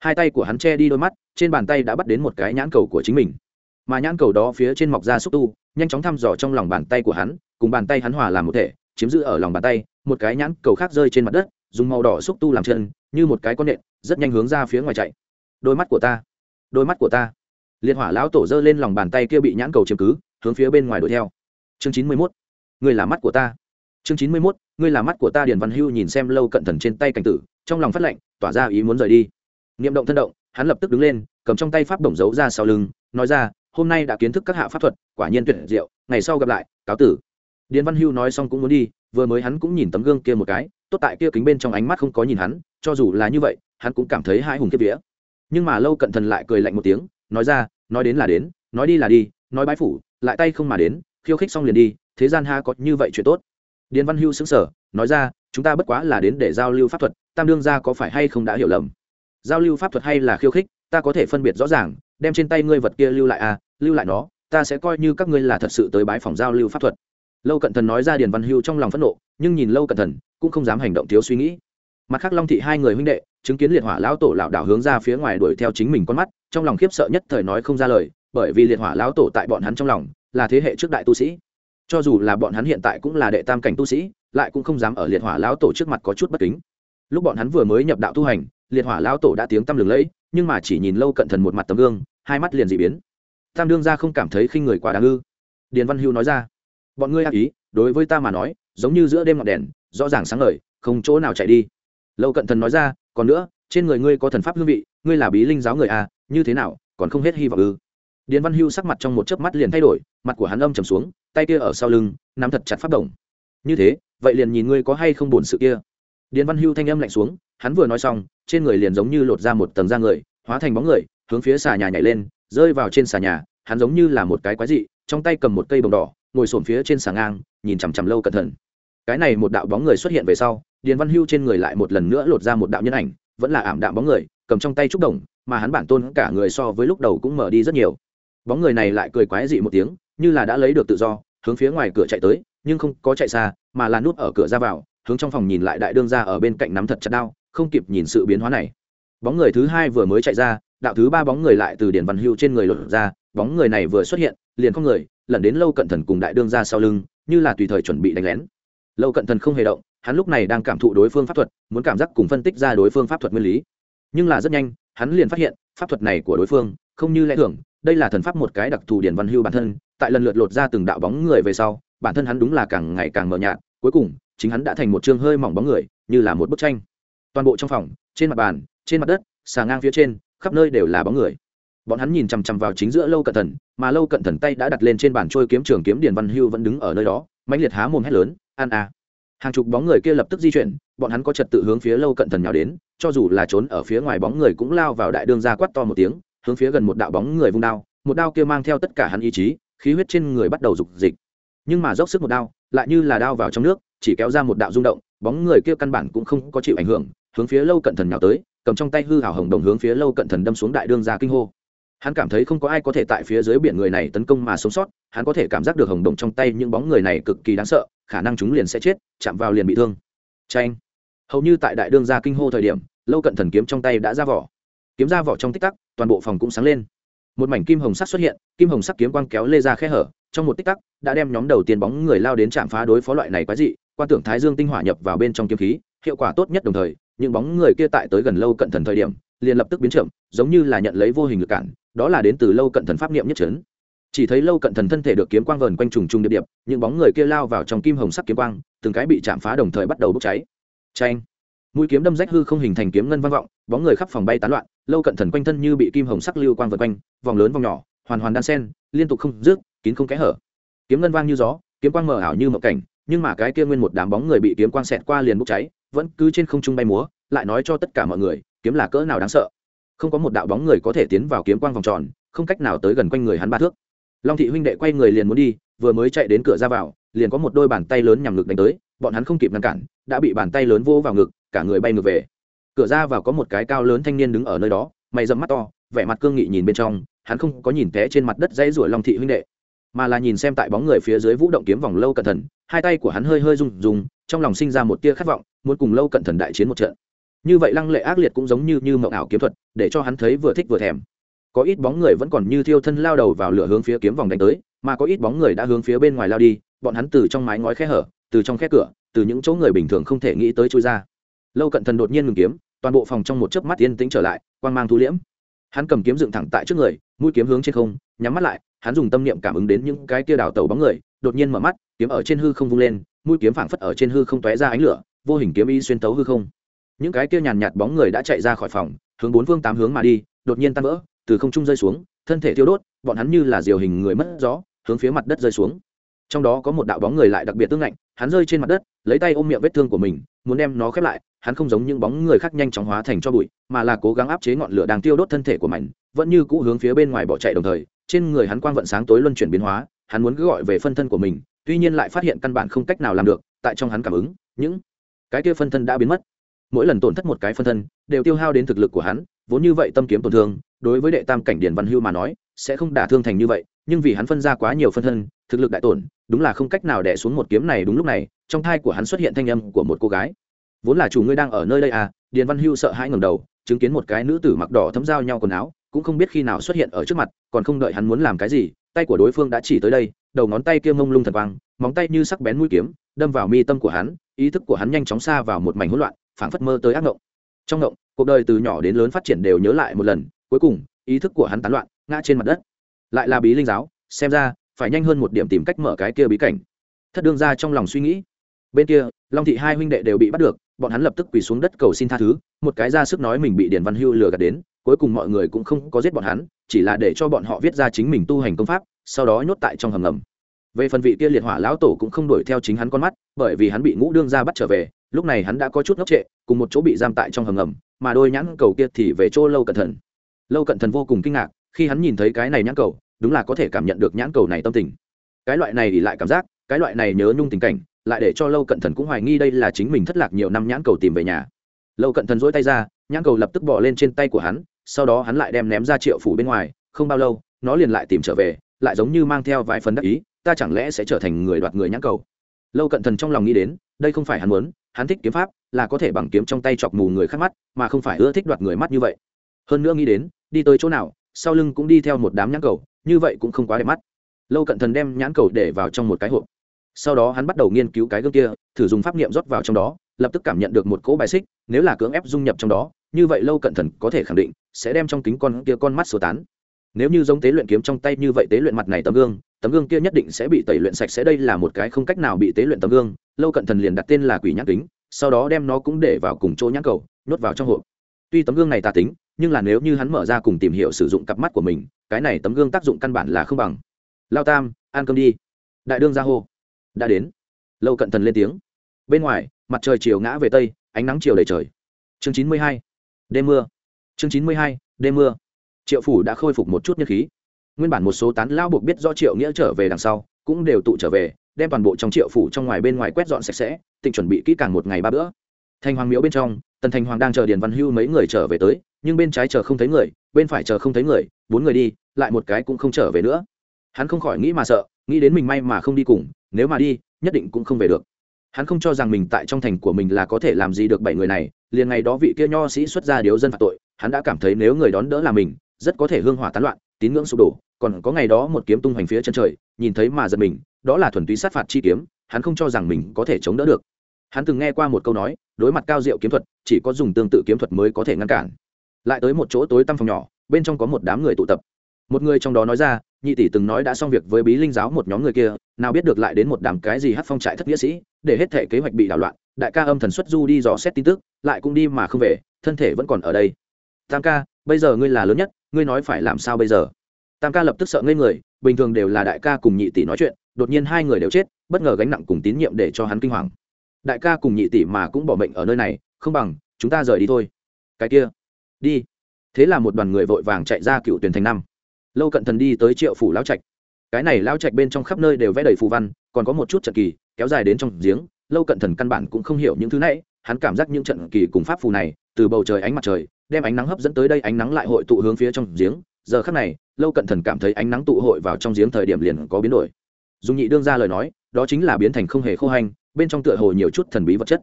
Hai tay của hắn che đi đôi mắt, trên bàn tay đã bắt đến một cái nhãn cầu của chính mình. Mà nhãn cầu đó phía trên mọc ra xúc tu, nhanh chóng thăm dò trong lòng bàn tay của hắn, cùng bàn tay hắn hòa làm một thể, chiếm giữ ở lòng bàn tay, một cái nhãn cầu khác rơi trên mặt đất, dùng màu đỏ xúc tu làm chân, như một cái con nện, rất nhanh hướng ra phía ngoài chạy. Đôi mắt của ta đôi mắt của ta. Liệt hỏa lão tổ giơ lên lòng bàn tay kia bị nhãn cầu chiếm cứ, hướng phía bên ngoài đuổi theo. Chương chín mươi mốt người là mắt của ta. Chương chín mươi mốt người là mắt của ta, điền văn hưu nhìn xem lâu cận thần trên tay cảnh tử, trong lòng phát lệnh, tỏa ra ý muốn rời đi. Niệm động thân động, hắn lập tức đứng lên, cầm trong tay pháp bổng giấu ra sau lưng, nói ra, hôm nay đã kiến thức các hạ pháp thuật, quả nhiên tuyệt diệu, ngày sau gặp lại, cáo tử. Điền văn hưu nói xong cũng muốn đi, vừa mới hắn cũng nhìn tấm gương kia một cái, tốt tại kia kính bên trong ánh mắt không có nhìn hắn, cho dù là như vậy, hắn cũng cảm thấy hai hùng kiếp vía nhưng mà lâu cận thần lại cười lạnh một tiếng, nói ra, nói đến là đến, nói đi là đi, nói bái phủ, lại tay không mà đến, khiêu khích xong liền đi, thế gian ha có như vậy chuyện tốt. Điền văn hưu xứng sở nói ra, chúng ta bất quá là đến để giao lưu pháp thuật, tam đương gia có phải hay không đã hiểu lầm? Giao lưu pháp thuật hay là khiêu khích, ta có thể phân biệt rõ ràng, đem trên tay ngươi vật kia lưu lại à lưu lại nó, ta sẽ coi như các ngươi là thật sự tới bái phòng giao lưu pháp thuật. Lâu cận thần nói ra điền văn hưu trong lòng phẫn nộ, nhưng nhìn lâu cận thần, cũng không dám hành động thiếu suy nghĩ mặt khác long thị hai người huynh đệ, chứng kiến liệt hỏa lão tổ lão đảo hướng ra phía ngoài đuổi theo chính mình con mắt, trong lòng khiếp sợ nhất thời nói không ra lời, bởi vì liệt hỏa lão tổ tại bọn hắn trong lòng, là thế hệ trước đại tu sĩ. Cho dù là bọn hắn hiện tại cũng là đệ tam cảnh tu sĩ, lại cũng không dám ở liệt hỏa lão tổ trước mặt có chút bất kính. Lúc bọn hắn vừa mới nhập đạo tu hành, liệt hỏa lão tổ đã tiếng tăm lừng lẫy, nhưng mà chỉ nhìn lâu cận thần một mặt tấm gương, hai mắt liền dị biến. Tam đương ra không cảm thấy khinh người quá đáng ư? Điền văn hưu nói ra. Bọn ngươi ác ý, đối với ta mà nói, giống như giữa đêm ngọn đèn, rõ ràng sáng ngời, không chỗ nào chạy đi lâu cận thần nói ra, còn nữa, trên người ngươi có thần pháp hương vị, ngươi là bí linh giáo người à như thế nào, còn không hết hy vọng ư? Điền văn hưu sắc mặt trong một chớp mắt liền thay đổi, mặt của hắn âm trầm xuống, tay kia ở sau lưng, nắm thật chặt pháp động. Như thế, vậy liền nhìn ngươi có hay không buồn sự kia. Điền văn hưu thanh âm lạnh xuống, hắn vừa nói xong, trên người liền giống như lột ra một tầng da người, hóa thành bóng người, hướng phía xà nhà nhảy lên, rơi vào trên xà nhà, hắn giống như là một cái quái dị, trong tay cầm một cây bồng đỏ, ngồi sồn phía trên xà ngang, nhìn chằm chằm lâu cẩn thận cái này một đạo bóng người xuất hiện về sau điền văn hưu trên người lại một lần nữa lột ra một đạo nhân ảnh, vẫn là ảm đạm bóng người, cầm trong tay trúc đồng, mà hắn bản tôn cả người so với lúc đầu cũng mở đi rất nhiều. Bóng người này lại cười quái dị một tiếng, như là đã lấy được tự do, hướng phía ngoài cửa chạy tới, nhưng không có chạy xa, mà là nút ở cửa ra vào, hướng trong phòng nhìn lại đại đương ra ở bên cạnh nắm thật chặt đao, không kịp nhìn sự biến hóa này. Bóng người thứ hai vừa mới chạy ra, đạo thứ ba bóng người lại từ điển văn hưu trên người lột ra, bóng người này vừa xuất hiện, liền không người, lẩn đến lâu cận thần cùng đại đương ra sau lưng, như là tùy thời chuẩn bị đánh lén. Lâu cận thần không hề động hắn lúc này đang cảm thụ đối phương pháp thuật, muốn cảm giác cùng phân tích ra đối phương pháp thuật nguyên lý. Nhưng là rất nhanh, hắn liền phát hiện, pháp thuật này của đối phương không như lẽ thường, đây là thần pháp một cái đặc thù điển văn hưu bản thân, tại lần lượt lột ra từng đạo bóng người về sau, bản thân hắn đúng là càng ngày càng mờ nhạt, cuối cùng, chính hắn đã thành một chương hơi mỏng bóng người, như là một bức tranh. Toàn bộ trong phòng, trên mặt bàn, trên mặt đất, xà ngang phía trên, khắp nơi đều là bóng người. Bọn hắn nhìn chằm chằm vào chính giữa lâu cận thần, mà lâu cận thần tay đã đặt lên trên bàn trôi kiếm trường kiếm điền văn hưu vẫn đứng ở nơi đó, mãnh liệt há mồm hét lớn, an à hàng chục bóng người kia lập tức di chuyển, bọn hắn có trật tự hướng phía lâu cận thần nhào đến, cho dù là trốn ở phía ngoài bóng người cũng lao vào đại đương ra quát to một tiếng, hướng phía gần một đạo bóng người vung đao, một đao kia mang theo tất cả hắn ý chí, khí huyết trên người bắt đầu rục dịch. Nhưng mà dốc sức một đao, lại như là đao vào trong nước, chỉ kéo ra một đạo rung động, bóng người kia căn bản cũng không có chịu ảnh hưởng, hướng phía lâu cận thần nhào tới, cầm trong tay hư hảo hồng đồng hướng phía lâu cận thần đâm xuống đại đương ra kinh hô. Hắn cảm thấy không có ai có thể tại phía dưới biển người này tấn công mà sống sót, hắn có thể cảm giác được hồng đồng trong tay những bóng người này cực kỳ đáng sợ khả năng chúng liền sẽ chết, chạm vào liền bị thương. Tranh hầu như tại đại đương gia kinh hô thời điểm, lâu cận thần kiếm trong tay đã ra vỏ. Kiếm ra vỏ trong tích tắc, toàn bộ phòng cũng sáng lên. Một mảnh kim hồng sắc xuất hiện, kim hồng sắc kiếm quang kéo lê ra khe hở, trong một tích tắc đã đem nhóm đầu tiên bóng người lao đến chạm phá đối phó loại này quái dị, quan tưởng thái dương tinh hỏa nhập vào bên trong kiếm khí, hiệu quả tốt nhất đồng thời, những bóng người kia tại tới gần lâu cận thần thời điểm, liền lập tức biến chậm giống như là nhận lấy vô hình lực cản, đó là đến từ lâu cận thần pháp niệm nhất trấn chỉ thấy lâu cận thần thân thể được kiếm quang vờn quanh trùng trùng điệp điệp, những bóng người kia lao vào trong kim hồng sắc kiếm quang, từng cái bị chạm phá đồng thời bắt đầu bốc cháy. Tranh mũi kiếm đâm rách hư không hình thành kiếm ngân vang vọng, bóng người khắp phòng bay tán loạn, lâu cận thần quanh thân như bị kim hồng sắc lưu quang vượt quanh, vòng lớn vòng nhỏ, hoàn hoàn đan sen, liên tục không rước kín không kẽ hở. Kiếm ngân vang như gió, kiếm quang mờ ảo như mộng cảnh, nhưng mà cái kia nguyên một đám bóng người bị kiếm quang xẹt qua liền bốc cháy, vẫn cứ trên không trung bay múa, lại nói cho tất cả mọi người, kiếm là cỡ nào đáng sợ. Không có một đạo bóng người có thể tiến vào kiếm quang vòng tròn, không cách nào tới gần quanh người hắn ba thước long thị huynh đệ quay người liền muốn đi, vừa mới chạy đến cửa ra vào, liền có một đôi bàn tay lớn nhằm ngực đánh tới, bọn hắn không kịp ngăn cản, đã bị bàn tay lớn vô vào ngực, cả người bay ngược về. Cửa ra vào có một cái cao lớn thanh niên đứng ở nơi đó, mày dẫm mắt to, vẻ mặt cương nghị nhìn bên trong, hắn không có nhìn té trên mặt đất dãy ruổi long thị huynh đệ, mà là nhìn xem tại bóng người phía dưới vũ động kiếm vòng lâu cẩn thận hai tay của hắn hơi hơi rung rung, trong lòng sinh ra một tia khát vọng, muốn cùng lâu cẩn thận đại chiến một trận. Như vậy lăng lệ ác liệt cũng giống như như mộng ảo kiếm thuật, để cho hắn thấy vừa thích vừa thèm có ít bóng người vẫn còn như thiêu thân lao đầu vào lửa hướng phía kiếm vòng đánh tới, mà có ít bóng người đã hướng phía bên ngoài lao đi, bọn hắn từ trong mái ngói khe hở, từ trong khe cửa, từ những chỗ người bình thường không thể nghĩ tới chui ra. Lâu cận thần đột nhiên ngừng kiếm, toàn bộ phòng trong một chớp mắt yên tĩnh trở lại, quang mang thu liễm. Hắn cầm kiếm dựng thẳng tại trước người, mũi kiếm hướng trên không, nhắm mắt lại, hắn dùng tâm niệm cảm ứng đến những cái kia đào tàu bóng người, đột nhiên mở mắt, kiếm ở trên hư không vung lên, mũi kiếm phảng phất ở trên hư không tóe ra ánh lửa, vô hình kiếm y xuyên tấu hư không. Những cái kia nhàn nhạt bóng người đã chạy ra khỏi phòng, hướng bốn phương tám hướng mà đi, đột nhiên tan vỡ từ không trung rơi xuống, thân thể thiêu đốt, bọn hắn như là diều hình người mất gió, hướng phía mặt đất rơi xuống. Trong đó có một đạo bóng người lại đặc biệt tương lạnh, hắn rơi trên mặt đất, lấy tay ôm miệng vết thương của mình, muốn đem nó khép lại, hắn không giống những bóng người khác nhanh chóng hóa thành cho bụi, mà là cố gắng áp chế ngọn lửa đang tiêu đốt thân thể của mình, vẫn như cũ hướng phía bên ngoài bỏ chạy đồng thời, trên người hắn quang vận sáng tối luân chuyển biến hóa, hắn muốn cứ gọi về phân thân của mình, tuy nhiên lại phát hiện căn bản không cách nào làm được, tại trong hắn cảm ứng, những cái kia phân thân đã biến mất. Mỗi lần tổn thất một cái phân thân, đều tiêu hao đến thực lực của hắn, vốn như vậy tâm kiếm tổn thương đối với đệ tam cảnh Điền văn hưu mà nói, sẽ không đả thương thành như vậy, nhưng vì hắn phân ra quá nhiều phân thân, thực lực đại tổn, đúng là không cách nào đẻ xuống một kiếm này đúng lúc này, trong thai của hắn xuất hiện thanh âm của một cô gái. Vốn là chủ ngươi đang ở nơi đây à? Điền văn hưu sợ hãi ngầm đầu, chứng kiến một cái nữ tử mặc đỏ thấm dao nhau quần áo, cũng không biết khi nào xuất hiện ở trước mặt, còn không đợi hắn muốn làm cái gì, tay của đối phương đã chỉ tới đây, đầu ngón tay kia mông lung thật quang, móng tay như sắc bén mũi kiếm, đâm vào mi tâm của hắn, ý thức của hắn nhanh chóng xa vào một mảnh hỗn loạn, phảng phất mơ tới ác ngộng. Trong ngộng, cuộc đời từ nhỏ đến lớn phát triển đều nhớ lại một lần cuối cùng, ý thức của hắn tán loạn, ngã trên mặt đất. Lại là bí linh giáo, xem ra, phải nhanh hơn một điểm tìm cách mở cái kia bí cảnh. Thất đương ra trong lòng suy nghĩ. Bên kia, long thị hai huynh đệ đều bị bắt được, bọn hắn lập tức quỳ xuống đất cầu xin tha thứ, một cái ra sức nói mình bị điền văn hưu lừa gạt đến, cuối cùng mọi người cũng không có giết bọn hắn, chỉ là để cho bọn họ viết ra chính mình tu hành công pháp, sau đó nhốt tại trong hầm ngầm. Về phần vị kia liệt hỏa lão tổ cũng không đuổi theo chính hắn con mắt, bởi vì hắn bị ngũ đương ra bắt trở về, lúc này hắn đã có chút ngốc trệ, cùng một chỗ bị giam tại trong hầm ngầm, mà đôi nhãn cầu kia thì về chỗ lâu cẩn thận lâu cận thần vô cùng kinh ngạc, khi hắn nhìn thấy cái này nhãn cầu, đúng là có thể cảm nhận được nhãn cầu này tâm tình. Cái loại này thì lại cảm giác, cái loại này nhớ nhung tình cảnh, lại để cho lâu cận thần cũng hoài nghi đây là chính mình thất lạc nhiều năm nhãn cầu tìm về nhà. Lâu cận thần dỗi tay ra, nhãn cầu lập tức bỏ lên trên tay của hắn, sau đó hắn lại đem ném ra triệu phủ bên ngoài, không bao lâu, nó liền lại tìm trở về, lại giống như mang theo vài phần đắc ý, ta chẳng lẽ sẽ trở thành người đoạt người nhãn cầu? Lâu cận thần trong lòng nghĩ đến, đây không phải hắn muốn, hắn thích kiếm pháp, là có thể bằng kiếm trong tay chọc mù người khác mắt, mà không phải ưa thích đoạt người mắt như vậy hơn nữa nghĩ đến, đi tới chỗ nào, sau lưng cũng đi theo một đám nhãn cầu, như vậy cũng không quá đẹp mắt. Lâu cận thần đem nhãn cầu để vào trong một cái hộp. Sau đó hắn bắt đầu nghiên cứu cái gương kia, thử dùng pháp niệm rót vào trong đó, lập tức cảm nhận được một cỗ bài xích, nếu là cưỡng ép dung nhập trong đó, như vậy lâu cận thần có thể khẳng định sẽ đem trong kính con kia con mắt sơ tán. Nếu như giống tế luyện kiếm trong tay như vậy tế luyện mặt này tấm gương tấm gương kia nhất định sẽ bị tẩy luyện sạch sẽ, đây là một cái không cách nào bị tế luyện tấm gương. Lâu cận thần liền đặt tên là quỷ nhãn kính, sau đó đem nó cũng để vào cùng chỗ nhãn cầu, nhốt vào trong hộp. Tuy tấm gương này tà tính nhưng là nếu như hắn mở ra cùng tìm hiểu sử dụng cặp mắt của mình, cái này tấm gương tác dụng căn bản là không bằng. Lao tam, ăn cơm đi. Đại đương ra hô. Đã đến. Lâu cận thần lên tiếng. Bên ngoài, mặt trời chiều ngã về tây, ánh nắng chiều đầy trời. Chương chín mươi hai, đêm mưa. Chương chín mươi hai, đêm mưa. Triệu phủ đã khôi phục một chút nhân khí. Nguyên bản một số tán lao buộc biết do triệu nghĩa trở về đằng sau, cũng đều tụ trở về, đem toàn bộ trong triệu phủ trong ngoài bên ngoài quét dọn sạch sẽ tỉnh chuẩn bị kỹ càng một ngày ba bữa. Thành hoàng miếu bên trong, tần thành hoàng đang chờ điền văn hưu mấy người trở về tới nhưng bên trái chờ không thấy người, bên phải chờ không thấy người, bốn người đi, lại một cái cũng không trở về nữa. Hắn không khỏi nghĩ mà sợ, nghĩ đến mình may mà không đi cùng, nếu mà đi, nhất định cũng không về được. Hắn không cho rằng mình tại trong thành của mình là có thể làm gì được bảy người này, liền ngày đó vị kia nho sĩ xuất ra điếu dân phạt tội, hắn đã cảm thấy nếu người đón đỡ là mình, rất có thể hương hỏa tán loạn, tín ngưỡng sụp đổ. Còn có ngày đó một kiếm tung hoành phía chân trời, nhìn thấy mà giật mình, đó là thuần túy sát phạt chi kiếm, hắn không cho rằng mình có thể chống đỡ được. Hắn từng nghe qua một câu nói, đối mặt cao diệu kiếm thuật, chỉ có dùng tương tự kiếm thuật mới có thể ngăn cản lại tới một chỗ tối tăm phòng nhỏ, bên trong có một đám người tụ tập. Một người trong đó nói ra, nhị tỷ từng nói đã xong việc với bí linh giáo một nhóm người kia, nào biết được lại đến một đám cái gì hát phong trại thất nghĩa sĩ, để hết thể kế hoạch bị đảo loạn, đại ca âm thần xuất du đi dò xét tin tức, lại cũng đi mà không về, thân thể vẫn còn ở đây. Tam ca, bây giờ ngươi là lớn nhất, ngươi nói phải làm sao bây giờ? Tam ca lập tức sợ ngây người, bình thường đều là đại ca cùng nhị tỷ nói chuyện, đột nhiên hai người đều chết, bất ngờ gánh nặng cùng tín nhiệm để cho hắn kinh hoàng. Đại ca cùng nhị tỷ mà cũng bỏ mệnh ở nơi này, không bằng, chúng ta rời đi thôi. Cái kia đi. Thế là một đoàn người vội vàng chạy ra cựu tuyển thành năm. Lâu cận thần đi tới triệu phủ lão trạch. Cái này lão trạch bên trong khắp nơi đều vẽ đầy phù văn, còn có một chút trận kỳ, kéo dài đến trong giếng. Lâu cận thần căn bản cũng không hiểu những thứ này, hắn cảm giác những trận kỳ cùng pháp phù này, từ bầu trời ánh mặt trời, đem ánh nắng hấp dẫn tới đây, ánh nắng lại hội tụ hướng phía trong giếng. Giờ khắc này, lâu cận thần cảm thấy ánh nắng tụ hội vào trong giếng thời điểm liền có biến đổi. Dùng nhị đương ra lời nói, đó chính là biến thành không hề khô hành bên trong tựa hồ nhiều chút thần bí vật chất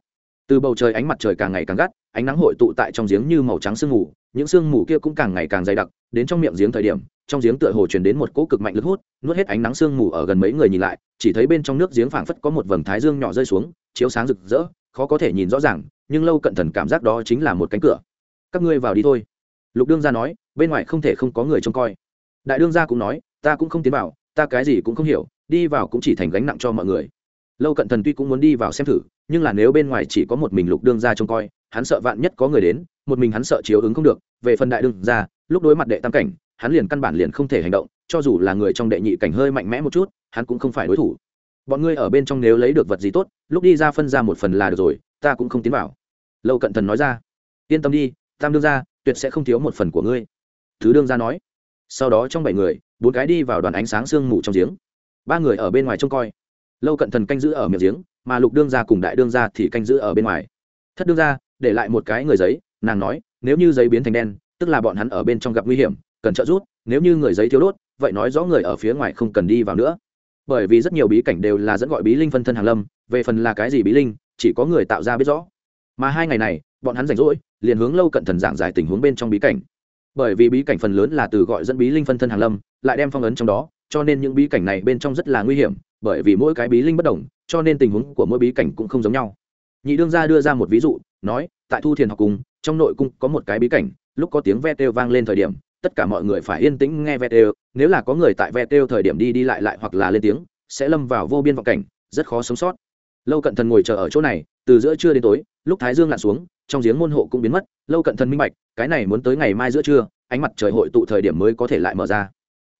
từ bầu trời ánh mặt trời càng ngày càng gắt, ánh nắng hội tụ tại trong giếng như màu trắng sương mù, những sương mù kia cũng càng ngày càng dày đặc, đến trong miệng giếng thời điểm, trong giếng tựa hồ truyền đến một cỗ cực mạnh lực hút, nuốt hết ánh nắng sương mù ở gần mấy người nhìn lại, chỉ thấy bên trong nước giếng phảng phất có một vầng thái dương nhỏ rơi xuống, chiếu sáng rực rỡ, khó có thể nhìn rõ ràng, nhưng lâu cận thần cảm giác đó chính là một cánh cửa. Các ngươi vào đi thôi. Lục đương gia nói, bên ngoài không thể không có người trông coi. Đại đương gia cũng nói, ta cũng không tiến vào, ta cái gì cũng không hiểu, đi vào cũng chỉ thành gánh nặng cho mọi người. Lâu cận thần tuy cũng muốn đi vào xem thử nhưng là nếu bên ngoài chỉ có một mình lục đương gia trông coi, hắn sợ vạn nhất có người đến, một mình hắn sợ chiếu ứng không được, về phần đại đương gia, lúc đối mặt đệ tam cảnh, hắn liền căn bản liền không thể hành động, cho dù là người trong đệ nhị cảnh hơi mạnh mẽ một chút, hắn cũng không phải đối thủ. Bọn ngươi ở bên trong nếu lấy được vật gì tốt, lúc đi ra phân ra một phần là được rồi, ta cũng không tiến vào. Lâu cận thần nói ra. Yên tâm đi, tam đương gia, tuyệt sẽ không thiếu một phần của ngươi. Thứ đương gia nói. Sau đó trong bảy người, bốn cái đi vào đoàn ánh sáng sương mù trong giếng. Ba người ở bên ngoài trông coi. Lâu cận thần canh giữ ở miệng giếng mà lục đương gia cùng đại đương gia thì canh giữ ở bên ngoài. Thất đương gia, để lại một cái người giấy, nàng nói, nếu như giấy biến thành đen, tức là bọn hắn ở bên trong gặp nguy hiểm, cần trợ giúp, nếu như người giấy thiếu đốt, vậy nói rõ người ở phía ngoài không cần đi vào nữa. Bởi vì rất nhiều bí cảnh đều là dẫn gọi bí linh phân thân hàng lâm, về phần là cái gì bí linh, chỉ có người tạo ra biết rõ. Mà hai ngày này, bọn hắn rảnh rỗi, liền hướng lâu cận thần giảng giải tình huống bên trong bí cảnh. Bởi vì bí cảnh phần lớn là từ gọi dẫn bí linh phân thân hàng lâm, lại đem phong ấn trong đó, cho nên những bí cảnh này bên trong rất là nguy hiểm, bởi vì mỗi cái bí linh bất đồng cho nên tình huống của mỗi bí cảnh cũng không giống nhau. Nhị đương gia đưa ra một ví dụ, nói, tại thu thiền học cung trong nội cung có một cái bí cảnh, lúc có tiếng ve têu vang lên thời điểm, tất cả mọi người phải yên tĩnh nghe ve têu, nếu là có người tại ve têu thời điểm đi đi lại lại hoặc là lên tiếng, sẽ lâm vào vô biên vọng cảnh, rất khó sống sót. Lâu cận thần ngồi chờ ở chỗ này, từ giữa trưa đến tối, lúc thái dương lặn xuống, trong giếng môn hộ cũng biến mất, lâu cận thần minh bạch, cái này muốn tới ngày mai giữa trưa, ánh mặt trời hội tụ thời điểm mới có thể lại mở ra.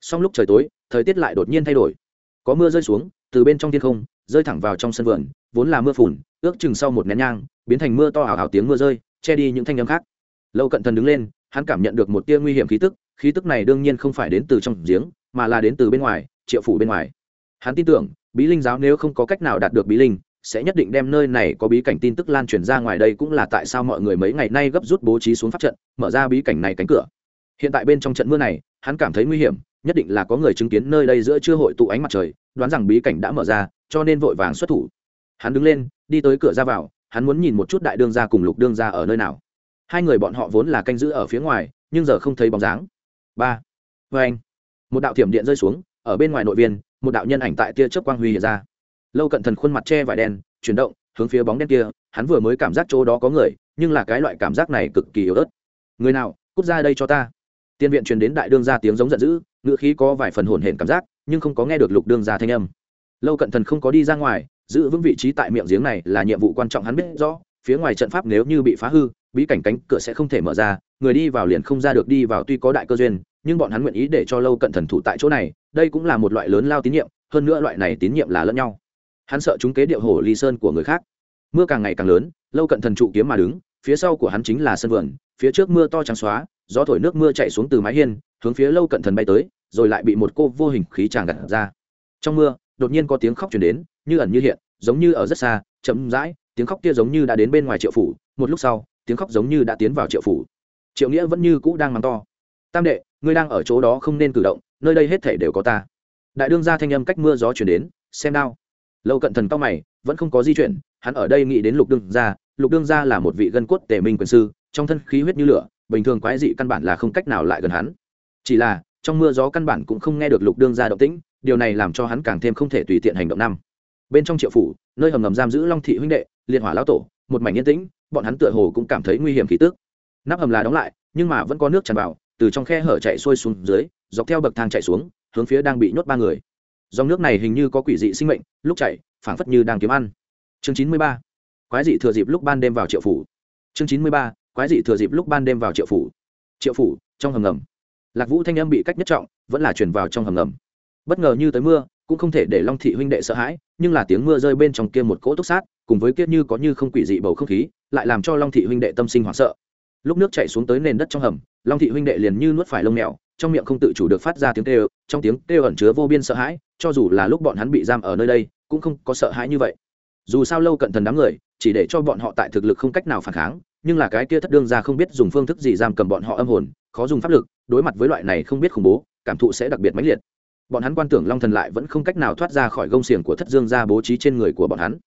Song lúc trời tối, thời tiết lại đột nhiên thay đổi. Có mưa rơi xuống, từ bên trong thiên không rơi thẳng vào trong sân vườn, vốn là mưa phùn, ước chừng sau một nén nhang, biến thành mưa to ảo ảo tiếng mưa rơi, che đi những thanh âm khác. Lâu cận thần đứng lên, hắn cảm nhận được một tia nguy hiểm khí tức khí tức này đương nhiên không phải đến từ trong giếng, mà là đến từ bên ngoài, triệu phủ bên ngoài. Hắn tin tưởng, bí linh giáo nếu không có cách nào đạt được bí linh, sẽ nhất định đem nơi này có bí cảnh tin tức lan truyền ra ngoài đây cũng là tại sao mọi người mấy ngày nay gấp rút bố trí xuống pháp trận, mở ra bí cảnh này cánh cửa. Hiện tại bên trong trận mưa này, hắn cảm thấy nguy hiểm nhất định là có người chứng kiến nơi đây giữa chưa hội tụ ánh mặt trời, đoán rằng bí cảnh đã mở ra, cho nên vội vàng xuất thủ. Hắn đứng lên, đi tới cửa ra vào, hắn muốn nhìn một chút đại đương gia cùng lục đương gia ở nơi nào. Hai người bọn họ vốn là canh giữ ở phía ngoài, nhưng giờ không thấy bóng dáng. Ba. Vê anh. Một đạo thiểm điện rơi xuống, ở bên ngoài nội viên, một đạo nhân ảnh tại tia chớp quang huy hiện ra. Lâu cận thần khuôn mặt che vải đen, chuyển động, hướng phía bóng đen kia, hắn vừa mới cảm giác chỗ đó có người, nhưng là cái loại cảm giác này cực kỳ yếu ớt. Người nào, cút ra đây cho ta tiên viện truyền đến đại đương ra tiếng giống giận dữ ngựa khí có vài phần hồn hển cảm giác, nhưng không có nghe được lục đương ra thanh âm. Lâu cận thần không có đi ra ngoài, giữ vững vị trí tại miệng giếng này là nhiệm vụ quan trọng hắn biết rõ, phía ngoài trận pháp nếu như bị phá hư, bí cảnh cánh cửa sẽ không thể mở ra, người đi vào liền không ra được đi vào tuy có đại cơ duyên, nhưng bọn hắn nguyện ý để cho lâu cận thần thủ tại chỗ này, đây cũng là một loại lớn lao tín nhiệm, hơn nữa loại này tín nhiệm là lẫn nhau. Hắn sợ chúng kế điệu hổ ly sơn của người khác. Mưa càng ngày càng lớn, lâu cận thần trụ kiếm mà đứng, phía sau của hắn chính là sân vườn, phía trước mưa to trắng xóa gió thổi nước mưa chạy xuống từ mái hiên, hướng phía lâu cận thần bay tới, rồi lại bị một cô vô hình khí tràng gặt ra. Trong mưa, đột nhiên có tiếng khóc chuyển đến, như ẩn như hiện, giống như ở rất xa, chậm rãi, tiếng khóc kia giống như đã đến bên ngoài triệu phủ, một lúc sau, tiếng khóc giống như đã tiến vào triệu phủ. Triệu nghĩa vẫn như cũ đang mắng to. Tam đệ, ngươi đang ở chỗ đó không nên cử động, nơi đây hết thể đều có ta. Đại đương ra thanh âm cách mưa gió chuyển đến, xem nào. lâu cận thần cao mày, vẫn không có di chuyển, hắn ở đây nghĩ đến lục đương gia, lục đương gia là một vị gân cốt tề minh quyền sư, trong thân khí huyết như lửa bình thường quái dị căn bản là không cách nào lại gần hắn. Chỉ là, trong mưa gió căn bản cũng không nghe được lục đương gia động tĩnh, điều này làm cho hắn càng thêm không thể tùy tiện hành động năm. Bên trong triệu phủ, nơi hầm ngầm giam giữ long thị huynh đệ, liên hỏa lão tổ, một mảnh yên tĩnh, bọn hắn tựa hồ cũng cảm thấy nguy hiểm khí tức. Nắp hầm là đóng lại, nhưng mà vẫn có nước tràn vào, từ trong khe hở chạy xuôi xuống dưới, dọc theo bậc thang chạy xuống, hướng phía đang bị nhốt ba người. Dòng nước này hình như có quỷ dị sinh mệnh, lúc chạy, phảng phất như đang kiếm ăn. Chương chín mươi ba. Quái dị thừa dịp lúc ban đêm vào triệu phủ. Chương chín mươi ba quái dị thừa dịp lúc ban đêm vào triệu phủ. Triệu phủ, trong hầm ngầm. Lạc vũ thanh âm bị cách nhất trọng, vẫn là truyền vào trong hầm ngầm. Bất ngờ như tới mưa, cũng không thể để long thị huynh đệ sợ hãi, nhưng là tiếng mưa rơi bên trong kia một cỗ túc sát, cùng với kiết như có như không quỷ dị bầu không khí, lại làm cho long thị huynh đệ tâm sinh hoảng sợ. Lúc nước chạy xuống tới nền đất trong hầm, long thị huynh đệ liền như nuốt phải lông mèo, trong miệng không tự chủ được phát ra tiếng kêu, trong tiếng kêu ẩn chứa vô biên sợ hãi, cho dù là lúc bọn hắn bị giam ở nơi đây, cũng không có sợ hãi như vậy. Dù sao lâu cận thần đám người, chỉ để cho bọn họ tại thực lực không cách nào phản kháng nhưng là cái kia thất đương ra không biết dùng phương thức gì giam cầm bọn họ âm hồn, khó dùng pháp lực, đối mặt với loại này không biết khủng bố, cảm thụ sẽ đặc biệt mãnh liệt. Bọn hắn quan tưởng long thần lại vẫn không cách nào thoát ra khỏi gông xiềng của thất dương ra bố trí trên người của bọn hắn.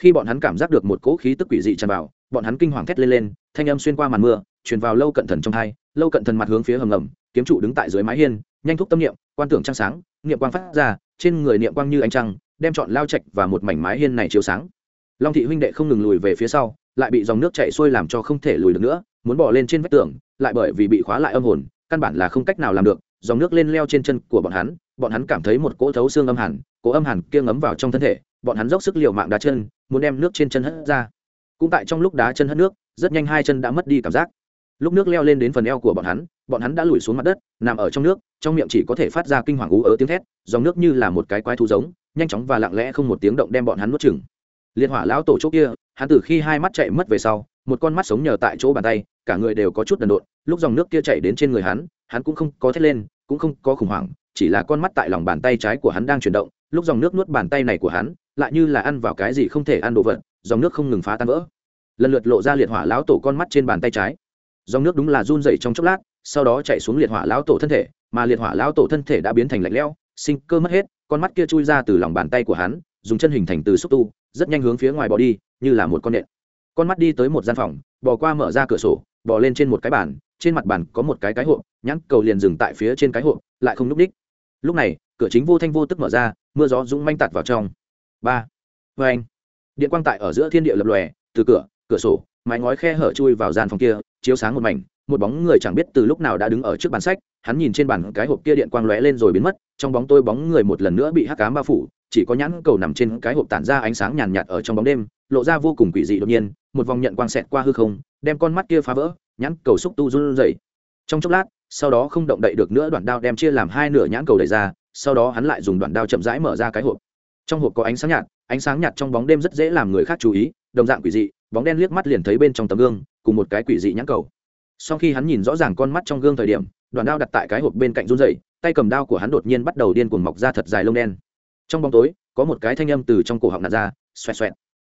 Khi bọn hắn cảm giác được một cỗ khí tức quỷ dị tràn vào, bọn hắn kinh hoàng thét lên lên, thanh âm xuyên qua màn mưa, truyền vào lâu cận thần trong hai, lâu cận thần mặt hướng phía hầm ngầm, kiếm trụ đứng tại dưới mái hiên, nhanh thúc tâm niệm, quan tưởng trăng sáng, niệm quang phát ra, trên người niệm quang như ánh trăng, đem chọn lao trạch và một mảnh mái hiên này chiếu sáng long thị huynh đệ không ngừng lùi về phía sau, lại bị dòng nước chảy xuôi làm cho không thể lùi được nữa, muốn bỏ lên trên vách tường, lại bởi vì bị khóa lại âm hồn, căn bản là không cách nào làm được, dòng nước lên leo trên chân của bọn hắn bọn hắn cảm thấy một cỗ thấu xương âm hẳn, cỗ âm hẳn kia ngấm vào trong thân thể, bọn hắn dốc sức liều mạng đá chân, muốn đem nước trên chân hất ra. Cũng tại trong lúc đá chân hất nước, rất nhanh hai chân đã mất đi cảm giác. Lúc nước leo lên đến phần eo của bọn hắn bọn hắn đã lùi xuống mặt đất, nằm ở trong nước, trong miệng chỉ có thể phát ra kinh hoàng ú ớ tiếng thét, dòng nước như là một cái quái thú giống, nhanh chóng và lặng lẽ không một tiếng động đem bọn hắn nuốt chừng liên hỏa lão tổ chỗ kia, hắn từ khi hai mắt chạy mất về sau, một con mắt sống nhờ tại chỗ bàn tay, cả người đều có chút đần độn, lúc dòng nước kia chạy đến trên người hắn hắn cũng không có thét lên, cũng không có khủng hoảng, chỉ là con mắt tại lòng bàn tay trái của hắn đang chuyển động, lúc dòng nước nuốt bàn tay này của hắn, lại như là ăn vào cái gì không thể ăn đồ vật, dòng nước không ngừng phá tan vỡ. Lần lượt lộ ra liệt hỏa lão tổ con mắt trên bàn tay trái. Dòng nước đúng là run dậy trong chốc lát, sau đó chạy xuống liệt hỏa lão tổ thân thể, mà liệt hỏa lão tổ thân thể đã biến thành lạnh lẽo, sinh cơ mất hết, con mắt kia chui ra từ lòng bàn tay của hắn, dùng chân hình thành từ xúc tu rất nhanh hướng phía ngoài bỏ đi, như là một con nện. Con mắt đi tới một gian phòng, bò qua mở ra cửa sổ, bò lên trên một cái bàn, trên mặt bàn có một cái cái hộp, nhãn cầu liền dừng tại phía trên cái hộp, lại không núp đích lúc này, cửa chính vô thanh vô tức mở ra, mưa gió rung manh tạt vào trong. Ba. Vê anh điện quang tại ở giữa thiên địa lập lòe, từ cửa cửa sổ, mái ngói khe hở chui vào gian phòng kia, chiếu sáng một mảnh, một bóng người chẳng biết từ lúc nào đã đứng ở trước bàn sách, hắn nhìn trên bàn cái hộp kia điện quang lóe lên rồi biến mất, trong bóng tôi bóng người một lần nữa bị hắc cám bao phủ chỉ có nhãn cầu nằm trên cái hộp tản ra ánh sáng nhàn nhạt ở trong bóng đêm, lộ ra vô cùng quỷ dị đột nhiên, một vòng nhận quang xẹt qua hư không, đem con mắt kia phá vỡ, nhãn cầu xúc tu run rẩy. Trong chốc lát, sau đó không động đậy được nữa đoạn đao đem chia làm hai nửa nhãn cầu đẩy ra, sau đó hắn lại dùng đoạn đao chậm rãi mở ra cái hộp. Trong hộp có ánh sáng nhạt, ánh sáng nhạt trong bóng đêm rất dễ làm người khác chú ý, đồng dạng quỷ dị, bóng đen liếc mắt liền thấy bên trong tấm gương, cùng một cái quỷ dị nhãn cầu. Sau khi hắn nhìn rõ ràng con mắt trong gương thời điểm, đoạn đao đặt tại cái hộp bên cạnh run rẩy, tay cầm đao của hắn đột nhiên bắt đầu điên cuồng mọc ra thật dài lông đen trong bóng tối, có một cái thanh âm từ trong cổ họng nạt ra, xoẹt xoẹt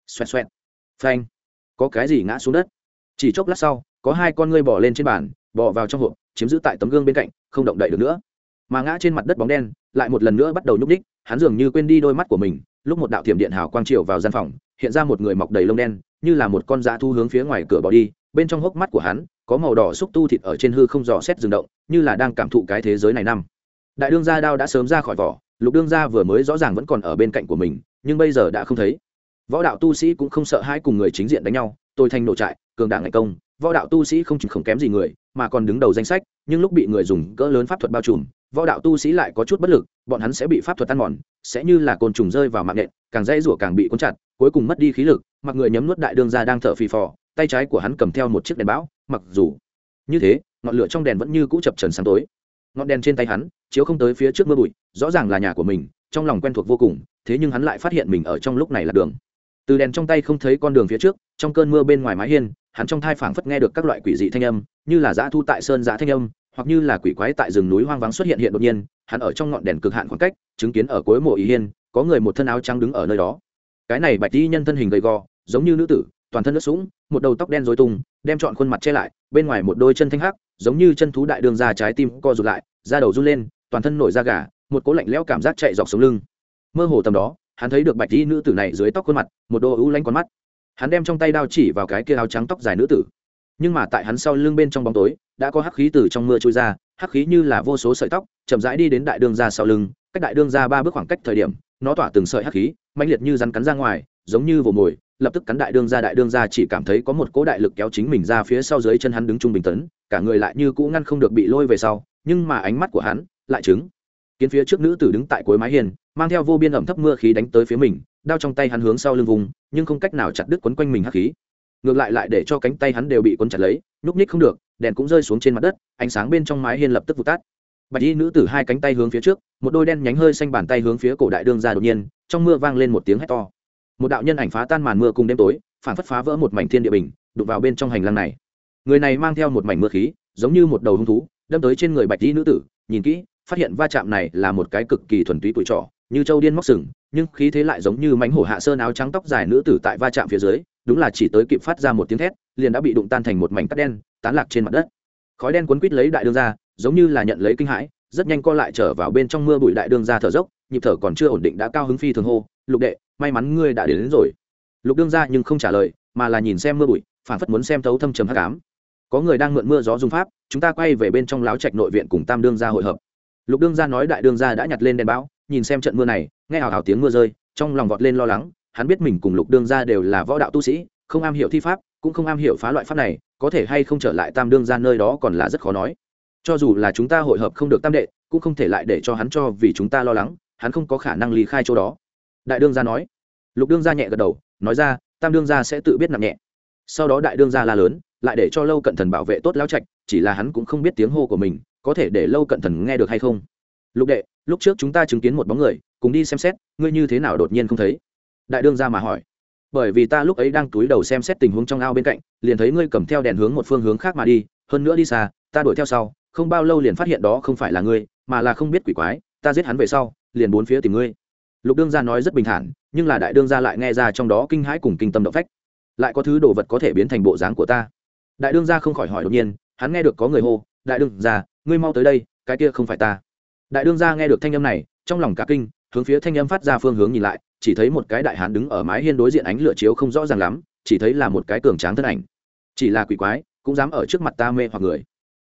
xoẹt xoẹt. Phanh. Có cái gì ngã xuống đất? Chỉ chốc lát sau, có hai con ngươi bỏ lên trên bàn bỏ vào trong hộp, chiếm giữ tại tấm gương bên cạnh, không động đậy được nữa. Mà ngã trên mặt đất bóng đen, lại một lần nữa bắt đầu nhúc đích hắn dường như quên đi đôi mắt của mình, lúc một đạo thiểm điện hào quang chiều vào gian phòng, hiện ra một người mọc đầy lông đen, như là một con dã thu hướng phía ngoài cửa bỏ đi, bên trong hốc mắt của hắn, có màu đỏ xúc tu thịt ở trên hư không dò xét dừng động, như là đang cảm thụ cái thế giới này năm đại đương gia đao đã sớm ra khỏi vỏ, lục đương gia vừa mới rõ ràng vẫn còn ở bên cạnh của mình, nhưng bây giờ đã không thấy. Võ đạo tu sĩ cũng không sợ hai cùng người chính diện đánh nhau tôi thành nổ trại, cường đảng ngày công. Võ đạo tu sĩ không chỉ không kém gì người, mà còn đứng đầu danh sách, nhưng lúc bị người dùng cỡ lớn pháp thuật bao trùm, võ đạo tu sĩ lại có chút bất lực, bọn hắn sẽ bị pháp thuật tan mòn, sẽ như là côn trùng rơi vào mạng nện càng dây rủa càng bị cuốn chặt, cuối cùng mất đi khí lực, mặc người nhấm nuốt đại đương gia đang thở phì phò, tay trái của hắn cầm theo một chiếc đèn bão, mặc dù như thế, ngọn lửa trong đèn vẫn như cũ chập trần sáng tối ngọn đèn trên tay hắn, chiếu không tới phía trước mưa bụi, rõ ràng là nhà của mình, trong lòng quen thuộc vô cùng, thế nhưng hắn lại phát hiện mình ở trong lúc này là đường. Từ đèn trong tay không thấy con đường phía trước, trong cơn mưa bên ngoài mái hiên, hắn trong thai phảng phất nghe được các loại quỷ dị thanh âm, như là dã thu tại sơn dã thanh âm, hoặc như là quỷ quái tại rừng núi hoang vắng xuất hiện hiện đột nhiên, hắn ở trong ngọn đèn cực hạn khoảng cách, chứng kiến ở cuối mộ ý hiên, có người một thân áo trắng đứng ở nơi đó. Cái này bạch y nhân thân hình gầy gò, giống như nữ tử, toàn thân nước sũng, một đầu tóc đen dối tung, đem trọn khuôn mặt che lại, bên ngoài một đôi chân thanh hắc giống như chân thú đại đường ra trái tim co rụt lại, da đầu run lên, toàn thân nổi da gà, một cố lạnh lẽo cảm giác chạy dọc sống lưng. Mơ hồ tầm đó, hắn thấy được bạch y nữ tử này dưới tóc khuôn mặt, một đôi ưu lanh con mắt. Hắn đem trong tay đao chỉ vào cái kia áo trắng tóc dài nữ tử. Nhưng mà tại hắn sau lưng bên trong bóng tối, đã có hắc khí từ trong mưa trôi ra, hắc khí như là vô số sợi tóc, chậm rãi đi đến đại đương ra sau lưng, cách đại đương ra ba bước khoảng cách thời điểm, nó tỏa từng sợi hắc khí mạnh liệt như rắn cắn ra ngoài, giống như vồ mồi lập tức cắn đại đương ra đại đương ra chỉ cảm thấy có một cỗ đại lực kéo chính mình ra phía sau dưới chân hắn đứng trung bình tấn, cả người lại như cũ ngăn không được bị lôi về sau, nhưng mà ánh mắt của hắn lại chứng kiến phía trước nữ tử đứng tại cuối mái hiền mang theo vô biên ẩm thấp mưa khí đánh tới phía mình, đao trong tay hắn hướng sau lưng vùng, nhưng không cách nào chặt đứt quấn quanh mình hắc khí. Ngược lại lại để cho cánh tay hắn đều bị quấn chặt lấy, nhúc ních không được, đèn cũng rơi xuống trên mặt đất, ánh sáng bên trong mái hiên lập tức vụt tắt. Bạch y nữ tử hai cánh tay hướng phía trước, một đôi đen nhánh hơi xanh bàn tay hướng phía cổ đại đương ra đột nhiên, trong mưa vang lên một tiếng hét to một đạo nhân ảnh phá tan màn mưa cùng đêm tối, phản phất phá vỡ một mảnh thiên địa bình, đụng vào bên trong hành lang này. Người này mang theo một mảnh mưa khí, giống như một đầu hung thú, đâm tới trên người bạch dĩ nữ tử, nhìn kỹ, phát hiện va chạm này là một cái cực kỳ thuần túy tuổi trọ, như châu điên móc sừng, nhưng khí thế lại giống như mánh hổ hạ sơn áo trắng tóc dài nữ tử tại va chạm phía dưới, đúng là chỉ tới kịp phát ra một tiếng thét, liền đã bị đụng tan thành một mảnh cắt đen, tán lạc trên mặt đất. Khói đen cuốn quít lấy đại đương ra giống như là nhận lấy kinh hãi, rất nhanh co lại trở vào bên trong mưa bụi đại đương ra thở dốc, nhịp thở còn chưa ổn định đã cao hứng phi thường hô, lục đệ may mắn ngươi đã đến, đến rồi. Lục đương ra nhưng không trả lời mà là nhìn xem mưa bụi phản phất muốn xem thấu thâm trầm hắc ám. Có người đang mượn mưa gió dùng pháp chúng ta quay về bên trong láo trạch nội viện cùng tam đương gia hội hợp. Lục đương gia nói đại đương gia đã nhặt lên đèn bão nhìn xem trận mưa này nghe hào hào tiếng mưa rơi trong lòng vọt lên lo lắng hắn biết mình cùng lục đương gia đều là võ đạo tu sĩ không am hiểu thi pháp cũng không am hiểu phá loại pháp này có thể hay không trở lại tam đương gia nơi đó còn là rất khó nói. Cho dù là chúng ta hội hợp không được tam đệ cũng không thể lại để cho hắn cho vì chúng ta lo lắng hắn không có khả năng ly khai chỗ đó đại đương gia nói. Lục đương gia nhẹ gật đầu, nói ra, tam đương gia sẽ tự biết nặng nhẹ. Sau đó đại đương gia la lớn, lại để cho lâu cận thần bảo vệ tốt lao trạch, chỉ là hắn cũng không biết tiếng hô của mình, có thể để lâu cận thần nghe được hay không. Lục đệ, lúc trước chúng ta chứng kiến một bóng người, cùng đi xem xét, ngươi như thế nào đột nhiên không thấy? Đại đương gia mà hỏi. Bởi vì ta lúc ấy đang túi đầu xem xét tình huống trong ao bên cạnh, liền thấy ngươi cầm theo đèn hướng một phương hướng khác mà đi, hơn nữa đi xa, ta đuổi theo sau, không bao lâu liền phát hiện đó không phải là ngươi, mà là không biết quỷ quái, ta giết hắn về sau, liền bốn phía tìm ngươi lục đương gia nói rất bình thản, nhưng là đại đương gia lại nghe ra trong đó kinh hãi cùng kinh tâm động phách. Lại có thứ đồ vật có thể biến thành bộ dáng của ta. Đại đương gia không khỏi hỏi đột nhiên, hắn nghe được có người hô, đại đương gia, ngươi mau tới đây, cái kia không phải ta. Đại đương gia nghe được thanh âm này, trong lòng cả kinh, hướng phía thanh âm phát ra phương hướng nhìn lại, chỉ thấy một cái đại hán đứng ở mái hiên đối diện ánh lửa chiếu không rõ ràng lắm, chỉ thấy là một cái cường tráng thân ảnh. Chỉ là quỷ quái, cũng dám ở trước mặt ta mê hoặc người.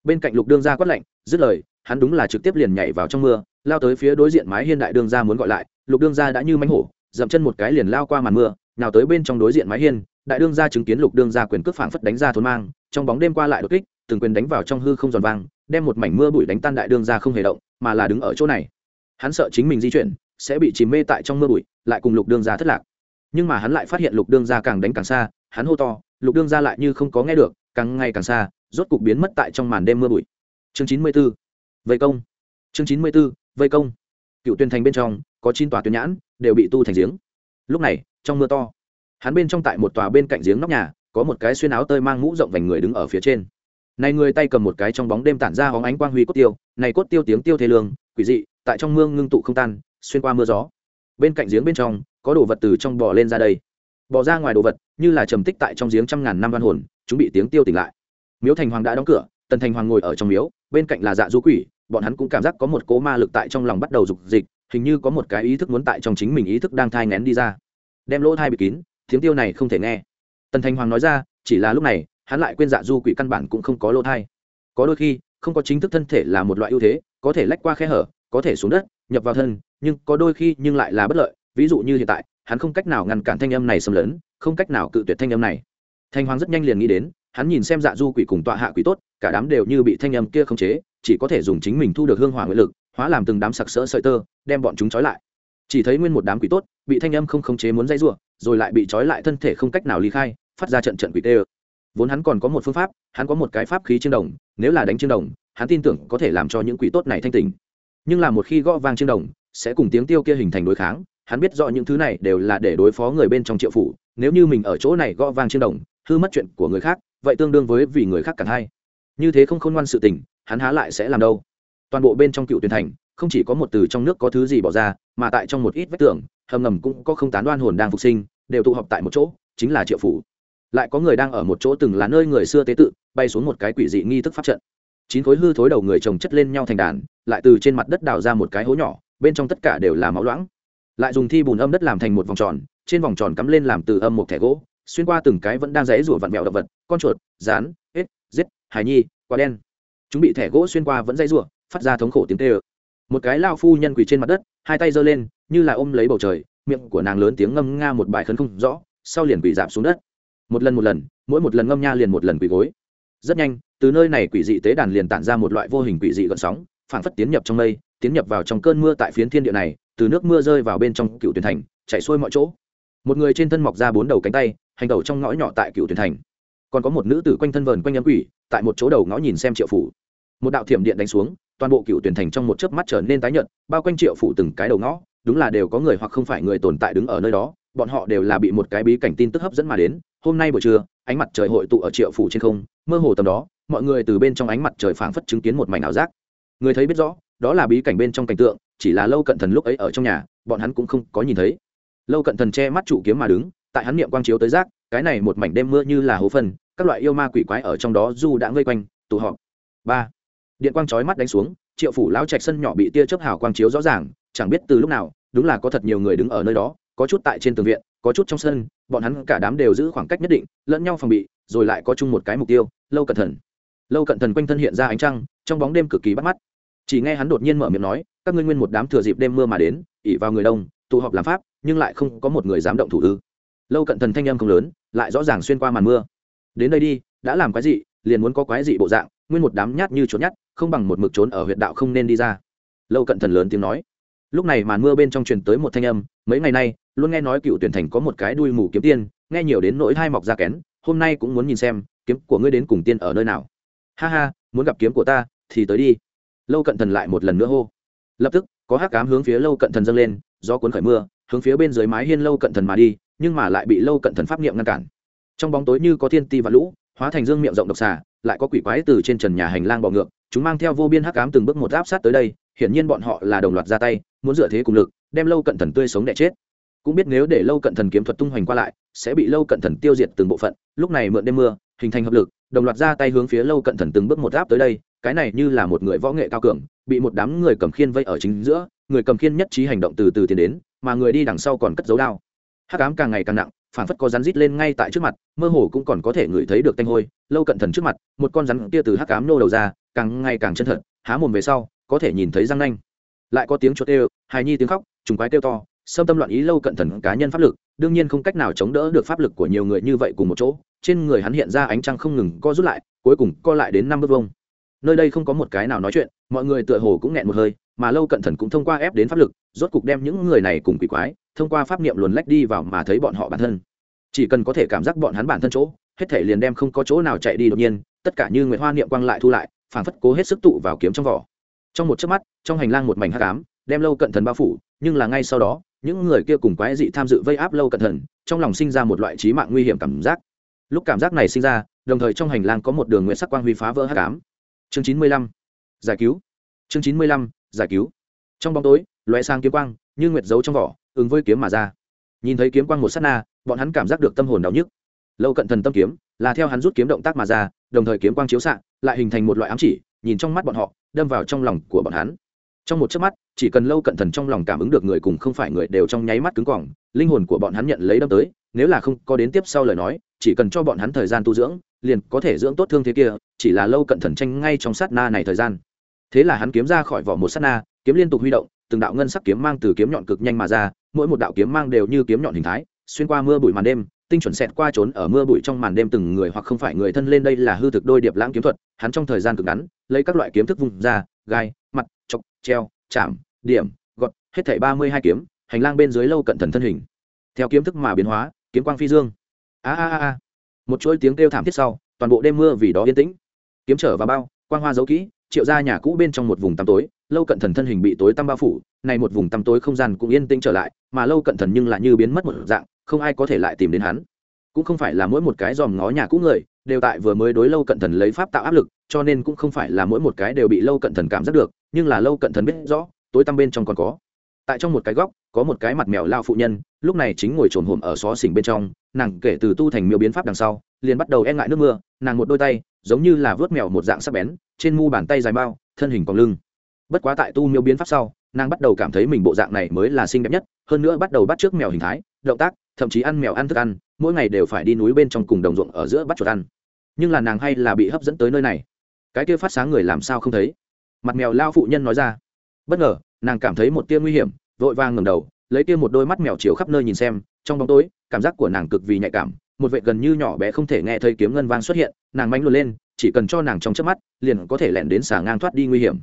Bên cạnh lục đương gia quát lạnh, dứt lời, hắn đúng là trực tiếp liền nhảy vào trong mưa, lao tới phía đối diện mái hiên đại đương gia muốn gọi lại lục đương gia đã như mánh hổ, dậm chân một cái liền lao qua màn mưa, nào tới bên trong đối diện mái hiên, đại đương gia chứng kiến lục đương gia quyền cước phảng phất đánh ra thôn mang, trong bóng đêm qua lại đột kích, từng quyền đánh vào trong hư không giòn vang, đem một mảnh mưa bụi đánh tan đại đương gia không hề động, mà là đứng ở chỗ này hắn sợ chính mình di chuyển, sẽ bị chìm mê tại trong mưa bụi, lại cùng lục đương gia thất lạc nhưng mà hắn lại phát hiện lục đương gia càng đánh càng xa, hắn hô to, lục đương gia lại như không có nghe được, càng ngày càng xa, rốt cục biến mất tại trong màn đêm mưa bụi chương chín mươi 94. vây công chương chín mươi 94. vây công cựu tuyên thành bên trong, có chín tòa tuyên nhãn, đều bị tu thành giếng. Lúc này, trong mưa to, hắn bên trong tại một tòa bên cạnh giếng nóc nhà, có một cái xuyên áo tơi mang mũ rộng vành người đứng ở phía trên. Này người tay cầm một cái trong bóng đêm tản ra hóng ánh quang huy cốt tiêu, này cốt tiêu tiếng tiêu thế lương, quỷ dị, tại trong mương ngưng tụ không tan, xuyên qua mưa gió. Bên cạnh giếng bên trong, có đồ vật từ trong bò lên ra đây. Bò ra ngoài đồ vật, như là trầm tích tại trong giếng trăm ngàn năm văn hồn, chúng bị tiếng tiêu tỉnh lại. Miếu thành hoàng đã đóng cửa, tần thành hoàng ngồi ở trong miếu, bên cạnh là dạ du quỷ bọn hắn cũng cảm giác có một cố ma lực tại trong lòng bắt đầu dục dịch, hình như có một cái ý thức muốn tại trong chính mình ý thức đang thai ngén đi ra. Đem lỗ thai bị kín, tiếng tiêu này không thể nghe. Tần thành hoàng nói ra, chỉ là lúc này, hắn lại quên dạ du quỷ căn bản cũng không có lỗ thai. Có đôi khi, không có chính thức thân thể là một loại ưu thế, có thể lách qua khe hở, có thể xuống đất, nhập vào thân, nhưng có đôi khi nhưng lại là bất lợi. Ví dụ như hiện tại, hắn không cách nào ngăn cản thanh âm này xâm lấn, không cách nào cự tuyệt thanh âm này. Thanh hoàng rất nhanh liền nghĩ đến, hắn nhìn xem dạ du quỷ cùng tọa hạ quỷ tốt, cả đám đều như bị thanh âm kia khống chế chỉ có thể dùng chính mình thu được hương hỏa nguyện lực, hóa làm từng đám sặc sỡ sợi tơ, đem bọn chúng trói lại. Chỉ thấy nguyên một đám quỷ tốt, bị thanh âm không khống chế muốn dây rủa, rồi lại bị trói lại thân thể không cách nào ly khai, phát ra trận trận quỷ tê vốn hắn còn có một phương pháp, hắn có một cái pháp khí chiêng đồng, nếu là đánh chiêng đồng, hắn tin tưởng có thể làm cho những quỷ tốt này thanh tình nhưng là một khi gõ vang chiêng đồng, sẽ cùng tiếng tiêu kia hình thành đối kháng, hắn biết rõ những thứ này đều là để đối phó người bên trong triệu phủ, nếu như mình ở chỗ này gõ vang chiêng đồng, hư mất chuyện của người khác, vậy tương đương với vì người khác cả hay như thế không khôn ngoan sự tình hắn há lại sẽ làm đâu? Toàn bộ bên trong cựu tuyển thành, không chỉ có một từ trong nước có thứ gì bỏ ra, mà tại trong một ít vách tường, hầm ngầm cũng có không tán đoan hồn đang phục sinh, đều tụ họp tại một chỗ, chính là triệu phủ. Lại có người đang ở một chỗ từng là nơi người xưa tế tự, bay xuống một cái quỷ dị nghi thức pháp trận. Chín khối hư thối đầu người chồng chất lên nhau thành đàn, lại từ trên mặt đất đào ra một cái hố nhỏ, bên trong tất cả đều là máu loãng. Lại dùng thi bùn âm đất làm thành một vòng tròn, trên vòng tròn cắm lên làm từ âm một thẻ gỗ, xuyên qua từng cái vẫn đang rẽ rủa vặn mẹo động vật, con chuột, rán, ếch, giết, hài nhi, quả đen chúng bị thẻ gỗ xuyên qua vẫn dây rủa, phát ra thống khổ tiếng tê ơ một cái lao phu nhân quỳ trên mặt đất, hai tay giơ lên, như là ôm lấy bầu trời, miệng của nàng lớn tiếng ngâm nga một bài khấn không rõ, sau liền quỳ giảm xuống đất. Một lần một lần, mỗi một lần ngâm nha liền một lần quỳ gối. Rất nhanh, từ nơi này quỷ dị tế đàn liền tản ra một loại vô hình quỷ dị gợn sóng, phảng phất tiến nhập trong mây, tiến nhập vào trong cơn mưa tại phiến thiên địa này, từ nước mưa rơi vào bên trong cựu tuyển thành, chạy xuôi mọi chỗ. Một người trên thân mọc ra bốn đầu cánh tay, hành đầu trong ngõ nhỏ tại cựu tuyển thành. Còn có một nữ tử quanh thân vờn quanh âm quỷ, tại một chỗ đầu ngõ nhìn xem triệu phủ một đạo thiểm điện đánh xuống, toàn bộ cựu tuyển thành trong một chớp mắt trở nên tái nhợt, bao quanh triệu phủ từng cái đầu ngõ, đúng là đều có người hoặc không phải người tồn tại đứng ở nơi đó, bọn họ đều là bị một cái bí cảnh tin tức hấp dẫn mà đến. Hôm nay buổi trưa, ánh mặt trời hội tụ ở triệu phủ trên không, mơ hồ tầm đó, mọi người từ bên trong ánh mặt trời phảng phất chứng kiến một mảnh ảo giác. Người thấy biết rõ, đó là bí cảnh bên trong cảnh tượng, chỉ là lâu cận thần lúc ấy ở trong nhà, bọn hắn cũng không có nhìn thấy. Lâu cận thần che mắt trụ kiếm mà đứng, tại hắn niệm quang chiếu tới rác, cái này một mảnh đêm mưa như là hố phân, các loại yêu ma quỷ quái ở trong đó du đã vây quanh, tụ họp. Ba điện quang chói mắt đánh xuống, triệu phủ lão trạch sân nhỏ bị tia chớp hào quang chiếu rõ ràng, chẳng biết từ lúc nào, đúng là có thật nhiều người đứng ở nơi đó, có chút tại trên tường viện, có chút trong sân, bọn hắn cả đám đều giữ khoảng cách nhất định, lẫn nhau phòng bị, rồi lại có chung một cái mục tiêu, lâu cận thần. Lâu cận thần quanh thân hiện ra ánh trăng, trong bóng đêm cực kỳ bắt mắt. Chỉ nghe hắn đột nhiên mở miệng nói, các ngươi nguyên một đám thừa dịp đêm mưa mà đến, ỉ vào người đông, tụ họp làm pháp, nhưng lại không có một người dám động thủ ư? Lâu cận thần thanh âm không lớn, lại rõ ràng xuyên qua màn mưa. Đến đây đi, đã làm quái dị, liền muốn có quái dị bộ dạng, nguyên một đám nhát như trốn nhát không bằng một mực trốn ở huyện đạo không nên đi ra. Lâu cận thần lớn tiếng nói. Lúc này màn mưa bên trong truyền tới một thanh âm, mấy ngày nay, luôn nghe nói cựu tuyển thành có một cái đuôi mù kiếm tiên, nghe nhiều đến nỗi hai mọc ra kén, hôm nay cũng muốn nhìn xem, kiếm của ngươi đến cùng tiên ở nơi nào. Ha ha, muốn gặp kiếm của ta, thì tới đi. Lâu cận thần lại một lần nữa hô. Lập tức, có hắc cám hướng phía lâu cận thần dâng lên do cuốn khởi mưa, hướng phía bên dưới mái hiên lâu cận thần mà đi, nhưng mà lại bị lâu cận thần pháp niệm ngăn cản. Trong bóng tối như có thiên ti và lũ, hóa thành dương miệng rộng độc xà, lại có quỷ quái từ trên trần nhà hành lang bò ngược chúng mang theo vô biên hắc ám từng bước một áp sát tới đây, hiển nhiên bọn họ là đồng loạt ra tay, muốn dựa thế cùng lực, đem lâu cận thần tươi sống đẻ chết. Cũng biết nếu để lâu cận thần kiếm thuật tung hoành qua lại, sẽ bị lâu cận thần tiêu diệt từng bộ phận, lúc này mượn đêm mưa, hình thành hợp lực, đồng loạt ra tay hướng phía lâu cận thần từng bước một áp tới đây, cái này như là một người võ nghệ cao cường, bị một đám người cầm khiên vây ở chính giữa, người cầm khiên nhất trí hành động từ từ tiến đến, mà người đi đằng sau còn cất dấu đao. Hắc ám càng ngày càng nặng phản phất có rắn rít lên ngay tại trước mặt, mơ hồ cũng còn có thể ngửi thấy được tanh hôi, lâu cận thần trước mặt, một con rắn kia từ hắc cám nô đầu ra, càng ngày càng chân thật, há mồm về sau, có thể nhìn thấy răng nanh. Lại có tiếng chuột kêu, hài nhi tiếng khóc, trùng quái kêu to, xâm tâm loạn ý lâu cận thần cá nhân pháp lực, đương nhiên không cách nào chống đỡ được pháp lực của nhiều người như vậy cùng một chỗ, trên người hắn hiện ra ánh trăng không ngừng co rút lại, cuối cùng co lại đến năm bước vông nơi đây không có một cái nào nói chuyện, mọi người tựa hồ cũng nghẹn một hơi, mà lâu cận thần cũng thông qua ép đến pháp lực, rốt cục đem những người này cùng quỷ quái, thông qua pháp niệm luồn lách đi vào mà thấy bọn họ bản thân. Chỉ cần có thể cảm giác bọn hắn bản thân chỗ, hết thể liền đem không có chỗ nào chạy đi đột nhiên, tất cả như nguyệt hoa niệm quang lại thu lại phản phất cố hết sức tụ vào kiếm trong vỏ. Trong một chớp mắt, trong hành lang một mảnh hắc ám, đem lâu cận thần bao phủ, nhưng là ngay sau đó, những người kia cùng quái dị tham dự vây áp lâu cận thần, trong lòng sinh ra một loại trí mạng nguy hiểm cảm giác. Lúc cảm giác này sinh ra, đồng thời trong hành lang có một đường nguyện sắc quang huy phá vỡ hắc ám chương chín mươi lăm. Giải cứu. Chương chín mươi lăm, giải cứu. Trong bóng tối loé sang kiếm quang, như nguyệt giấu trong vỏ, ứng với kiếm mà ra. Nhìn thấy kiếm quang một s á t na, bọn hắn cảm giác được tâm hồn đau nhức. Lâu cận thần tâm kiếm, là theo hắn rút kiếm động tác mà ra, đồng thời kiếm quang chiếu s ạ lại hình thành một loại ám chỉ, nhìn trong mắt bọn họ, đâm vào trong lòng của bọn hắn. Trong một chớp mắt, chỉ cần lâu cận thần trong lòng cảm ứng được người cùng không phải người đều trong nháy mắt cứng cỏng, linh hồn của bọn hắn nhận lấy đâm tới nếu là không có đến tiếp sau lời nói, chỉ cần cho bọn hắn thời gian tu dưỡng, liền có thể dưỡng tốt thương thế kia, chỉ là lâu cận thần tranh ngay trong sát na này thời gian. Thế là hắn kiếm ra khỏi vỏ một sát na, kiếm liên tục huy động, từng đạo ngân sắc kiếm mang từ kiếm nhọn cực nhanh mà ra, mỗi một đạo kiếm mang đều như kiếm nhọn hình thái, xuyên qua mưa bụi màn đêm, tinh chuẩn xẹt qua trốn ở mưa bụi trong màn đêm từng người hoặc không phải người thân lên đây là hư thực đôi điệp lãng kiếm thuật, hắn trong thời gian cực ngắn, lấy các loại kiếm thức vùng ra, gai, mặt, chọc, treo, chạm, điểm, gọt, hết thảy ba mươi hai kiếm, hành lang bên dưới lâu cận thần thân hình. Theo kiếm thức mà biến hóa kiếm quang phi dương. A a a một chuỗi tiếng kêu thảm thiết sau, toàn bộ đêm mưa vì đó yên tĩnh. Kiếm trở vào bao, quang hoa giấu kỹ, triệu ra nhà cũ bên trong một vùng tăm tối, lâu cận thần thân hình bị tối tăm bao phủ, này một vùng tăm tối không gian cũng yên tĩnh trở lại, mà lâu cận thần nhưng lại như biến mất một dạng, không ai có thể lại tìm đến hắn. Cũng không phải là mỗi một cái dòm ngó nhà cũ người, đều tại vừa mới đối lâu cận thần lấy pháp tạo áp lực, cho nên cũng không phải là mỗi một cái đều bị lâu cận thần cảm giác được, nhưng là lâu cận thần biết rõ, tối tăm bên trong còn có. Tại trong một cái góc có một cái mặt mèo lao phụ nhân, lúc này chính ngồi trồn hồm ở xó xỉnh bên trong, nàng kể từ tu thành miêu biến pháp đằng sau, liền bắt đầu e ngại nước mưa, nàng một đôi tay, giống như là vớt mèo một dạng sắc bén, trên mu bàn tay dài bao, thân hình còn lưng. Bất quá tại tu miêu biến pháp sau, nàng bắt đầu cảm thấy mình bộ dạng này mới là xinh đẹp nhất, hơn nữa bắt đầu bắt trước mèo hình thái, động tác, thậm chí ăn mèo ăn thức ăn, mỗi ngày đều phải đi núi bên trong cùng đồng ruộng ở giữa bắt chuột ăn. Nhưng là nàng hay là bị hấp dẫn tới nơi này. Cái kia phát sáng người làm sao không thấy? Mặt mèo lao phụ nhân nói ra. Bất ngờ, nàng cảm thấy một tia nguy hiểm vội vàng ngẩng đầu, lấy kia một đôi mắt mèo chiếu khắp nơi nhìn xem, trong bóng tối, cảm giác của nàng cực vì nhạy cảm, một vệ gần như nhỏ bé không thể nghe thấy kiếm ngân vang xuất hiện, nàng manh luôn lên, chỉ cần cho nàng trong chớp mắt, liền có thể lẻn đến xả ngang thoát đi nguy hiểm.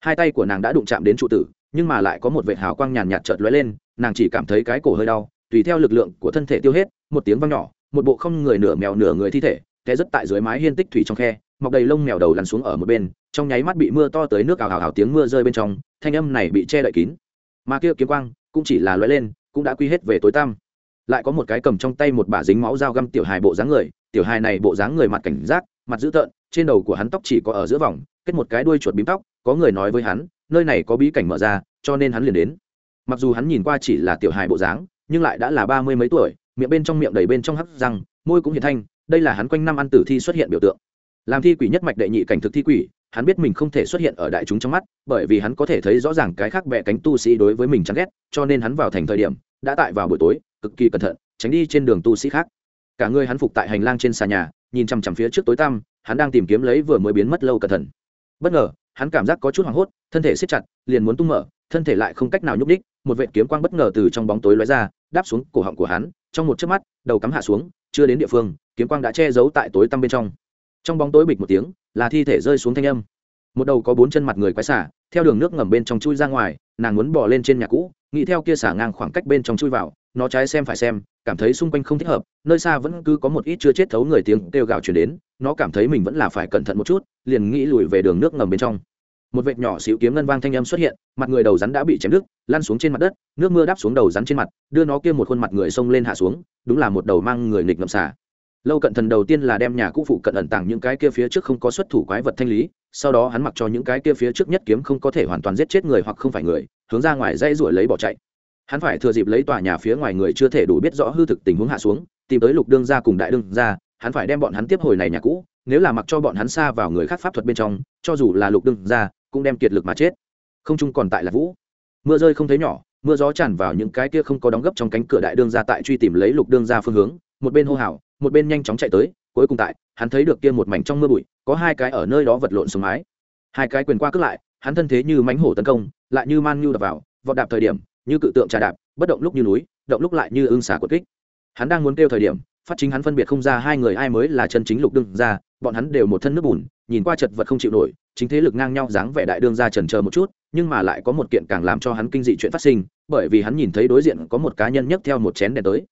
Hai tay của nàng đã đụng chạm đến trụ tử, nhưng mà lại có một vệ hào quang nhàn nhạt chợt lóe lên, nàng chỉ cảm thấy cái cổ hơi đau, tùy theo lực lượng của thân thể tiêu hết, một tiếng vang nhỏ, một bộ không người nửa mèo nửa người thi thể, té rất tại dưới mái hiên tích thủy trong khe, mọc đầy lông mèo đầu lăn xuống ở một bên, trong nháy mắt bị mưa to tới nước ào ào ào tiếng mưa rơi bên trong, thanh âm này bị che đậy kín mà kia kiếm quang cũng chỉ là lóe lên, cũng đã quy hết về tối tăm. Lại có một cái cầm trong tay một bả dính máu dao găm tiểu hài bộ dáng người, tiểu hài này bộ dáng người mặt cảnh giác, mặt dữ tợn, trên đầu của hắn tóc chỉ có ở giữa vòng, kết một cái đuôi chuột bím tóc, có người nói với hắn, nơi này có bí cảnh mở ra, cho nên hắn liền đến. Mặc dù hắn nhìn qua chỉ là tiểu hài bộ dáng, nhưng lại đã là ba mươi mấy tuổi, miệng bên trong miệng đầy bên trong hắt răng, môi cũng hiện thanh, đây là hắn quanh năm ăn tử thi xuất hiện biểu tượng. Làm thi quỷ nhất mạch đệ nhị cảnh thực thi quỷ hắn biết mình không thể xuất hiện ở đại chúng trong mắt, bởi vì hắn có thể thấy rõ ràng cái khác bẹ cánh tu sĩ đối với mình chán ghét, cho nên hắn vào thành thời điểm, đã tại vào buổi tối, cực kỳ cẩn thận, tránh đi trên đường tu sĩ khác. Cả người hắn phục tại hành lang trên xà nhà, nhìn chằm chằm phía trước tối tăm, hắn đang tìm kiếm lấy vừa mới biến mất lâu cẩn thận. Bất ngờ, hắn cảm giác có chút hoảng hốt, thân thể siết chặt, liền muốn tung mở, thân thể lại không cách nào nhúc đích một vệ kiếm quang bất ngờ từ trong bóng tối lóe ra, đáp xuống cổ họng của hắn, trong một chớp mắt, đầu cắm hạ xuống, chưa đến địa phương, kiếm quang đã che giấu tại tối tăm bên trong trong bóng tối bịch một tiếng, là thi thể rơi xuống thanh âm. Một đầu có bốn chân mặt người quái xả, theo đường nước ngầm bên trong chui ra ngoài, nàng muốn bỏ lên trên nhà cũ, nghĩ theo kia xả ngang khoảng cách bên trong chui vào, nó trái xem phải xem, cảm thấy xung quanh không thích hợp, nơi xa vẫn cứ có một ít chưa chết thấu người tiếng kêu gào chuyển đến, nó cảm thấy mình vẫn là phải cẩn thận một chút, liền nghĩ lùi về đường nước ngầm bên trong. Một vệt nhỏ xíu kiếm ngân vang thanh âm xuất hiện, mặt người đầu rắn đã bị chém đứt, lăn xuống trên mặt đất, nước mưa đáp xuống đầu rắn trên mặt, đưa nó kia một khuôn mặt người xông lên hạ xuống, đúng là một đầu mang người nghịch ngậm xả lâu cận thần đầu tiên là đem nhà cũ phụ cận ẩn tàng những cái kia phía trước không có xuất thủ quái vật thanh lý, sau đó hắn mặc cho những cái kia phía trước nhất kiếm không có thể hoàn toàn giết chết người hoặc không phải người, hướng ra ngoài dây ruổi lấy bỏ chạy. Hắn phải thừa dịp lấy tòa nhà phía ngoài người chưa thể đủ biết rõ hư thực tình huống hạ xuống, tìm tới lục đương gia cùng đại đương gia, hắn phải đem bọn hắn tiếp hồi này nhà cũ, nếu là mặc cho bọn hắn xa vào người khác pháp thuật bên trong, cho dù là lục đương gia, cũng đem kiệt lực mà chết. Không chung còn tại là vũ. Mưa rơi không thấy nhỏ, mưa gió tràn vào những cái kia không có đóng gấp trong cánh cửa đại đương gia tại truy tìm lấy lục đương gia phương hướng, một bên hô hào một bên nhanh chóng chạy tới, cuối cùng tại, hắn thấy được kia một mảnh trong mưa bụi, có hai cái ở nơi đó vật lộn xuống mái. Hai cái quyền qua cướp lại, hắn thân thế như mánh hổ tấn công, lại như man nhu đập vào, vọt đạp thời điểm, như cự tượng trà đạp, bất động lúc như núi, động lúc lại như ưng xả quật kích. Hắn đang muốn kêu thời điểm, phát chính hắn phân biệt không ra hai người ai mới là chân chính lục đương ra bọn hắn đều một thân nước bùn, nhìn qua chật vật không chịu nổi, chính thế lực ngang nhau dáng vẻ đại đương ra trần chờ một chút, nhưng mà lại có một kiện càng làm cho hắn kinh dị chuyện phát sinh, bởi vì hắn nhìn thấy đối diện có một cá nhân nhấc theo một chén đèn tới.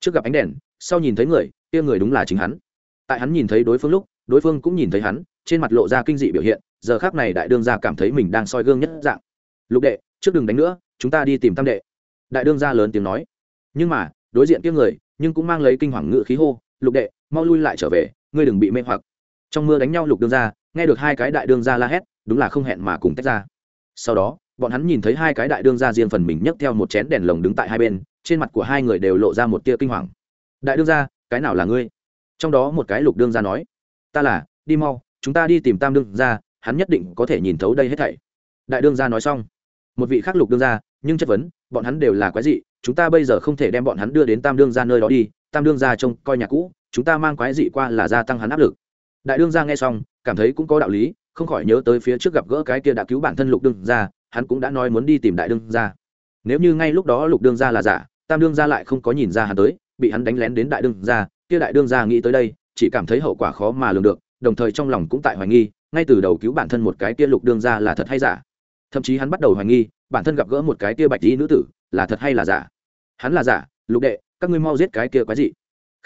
Trước gặp ánh đèn, sau nhìn thấy người kia người đúng là chính hắn. Tại hắn nhìn thấy đối phương lúc, đối phương cũng nhìn thấy hắn, trên mặt lộ ra kinh dị biểu hiện, giờ khác này đại đương gia cảm thấy mình đang soi gương nhất dạng. Lục đệ, trước đừng đánh nữa, chúng ta đi tìm tam đệ. Đại đương gia lớn tiếng nói. Nhưng mà, đối diện kia người, nhưng cũng mang lấy kinh hoàng ngự khí hô, lục đệ, mau lui lại trở về, ngươi đừng bị mê hoặc. Trong mưa đánh nhau lục đương gia, nghe được hai cái đại đương gia la hét, đúng là không hẹn mà cùng tách ra. Sau đó, bọn hắn nhìn thấy hai cái đại đương gia riêng phần mình nhấc theo một chén đèn lồng đứng tại hai bên, trên mặt của hai người đều lộ ra một tia kinh hoàng. Đại đương gia cái nào là ngươi? Trong đó một cái lục đương gia nói, ta là, đi mau, chúng ta đi tìm tam đương gia, hắn nhất định có thể nhìn thấu đây hết thảy. Đại đương gia nói xong, một vị khác lục đương gia, nhưng chất vấn, bọn hắn đều là quái dị, chúng ta bây giờ không thể đem bọn hắn đưa đến tam đương gia nơi đó đi, tam đương gia trông coi nhà cũ, chúng ta mang quái dị qua là gia tăng hắn áp lực. Đại đương gia nghe xong, cảm thấy cũng có đạo lý, không khỏi nhớ tới phía trước gặp gỡ cái kia đã cứu bản thân lục đương gia, hắn cũng đã nói muốn đi tìm đại đương gia. Nếu như ngay lúc đó lục đương gia là giả, tam đương gia lại không có nhìn ra hắn tới bị hắn đánh lén đến đại đương gia, kia đại đương gia nghĩ tới đây, chỉ cảm thấy hậu quả khó mà lường được, đồng thời trong lòng cũng tại hoài nghi, ngay từ đầu cứu bản thân một cái kia lục đương gia là thật hay giả. Thậm chí hắn bắt đầu hoài nghi, bản thân gặp gỡ một cái kia bạch dĩ nữ tử, là thật hay là giả. Hắn là giả, lục đệ, các ngươi mau giết cái kia quái gì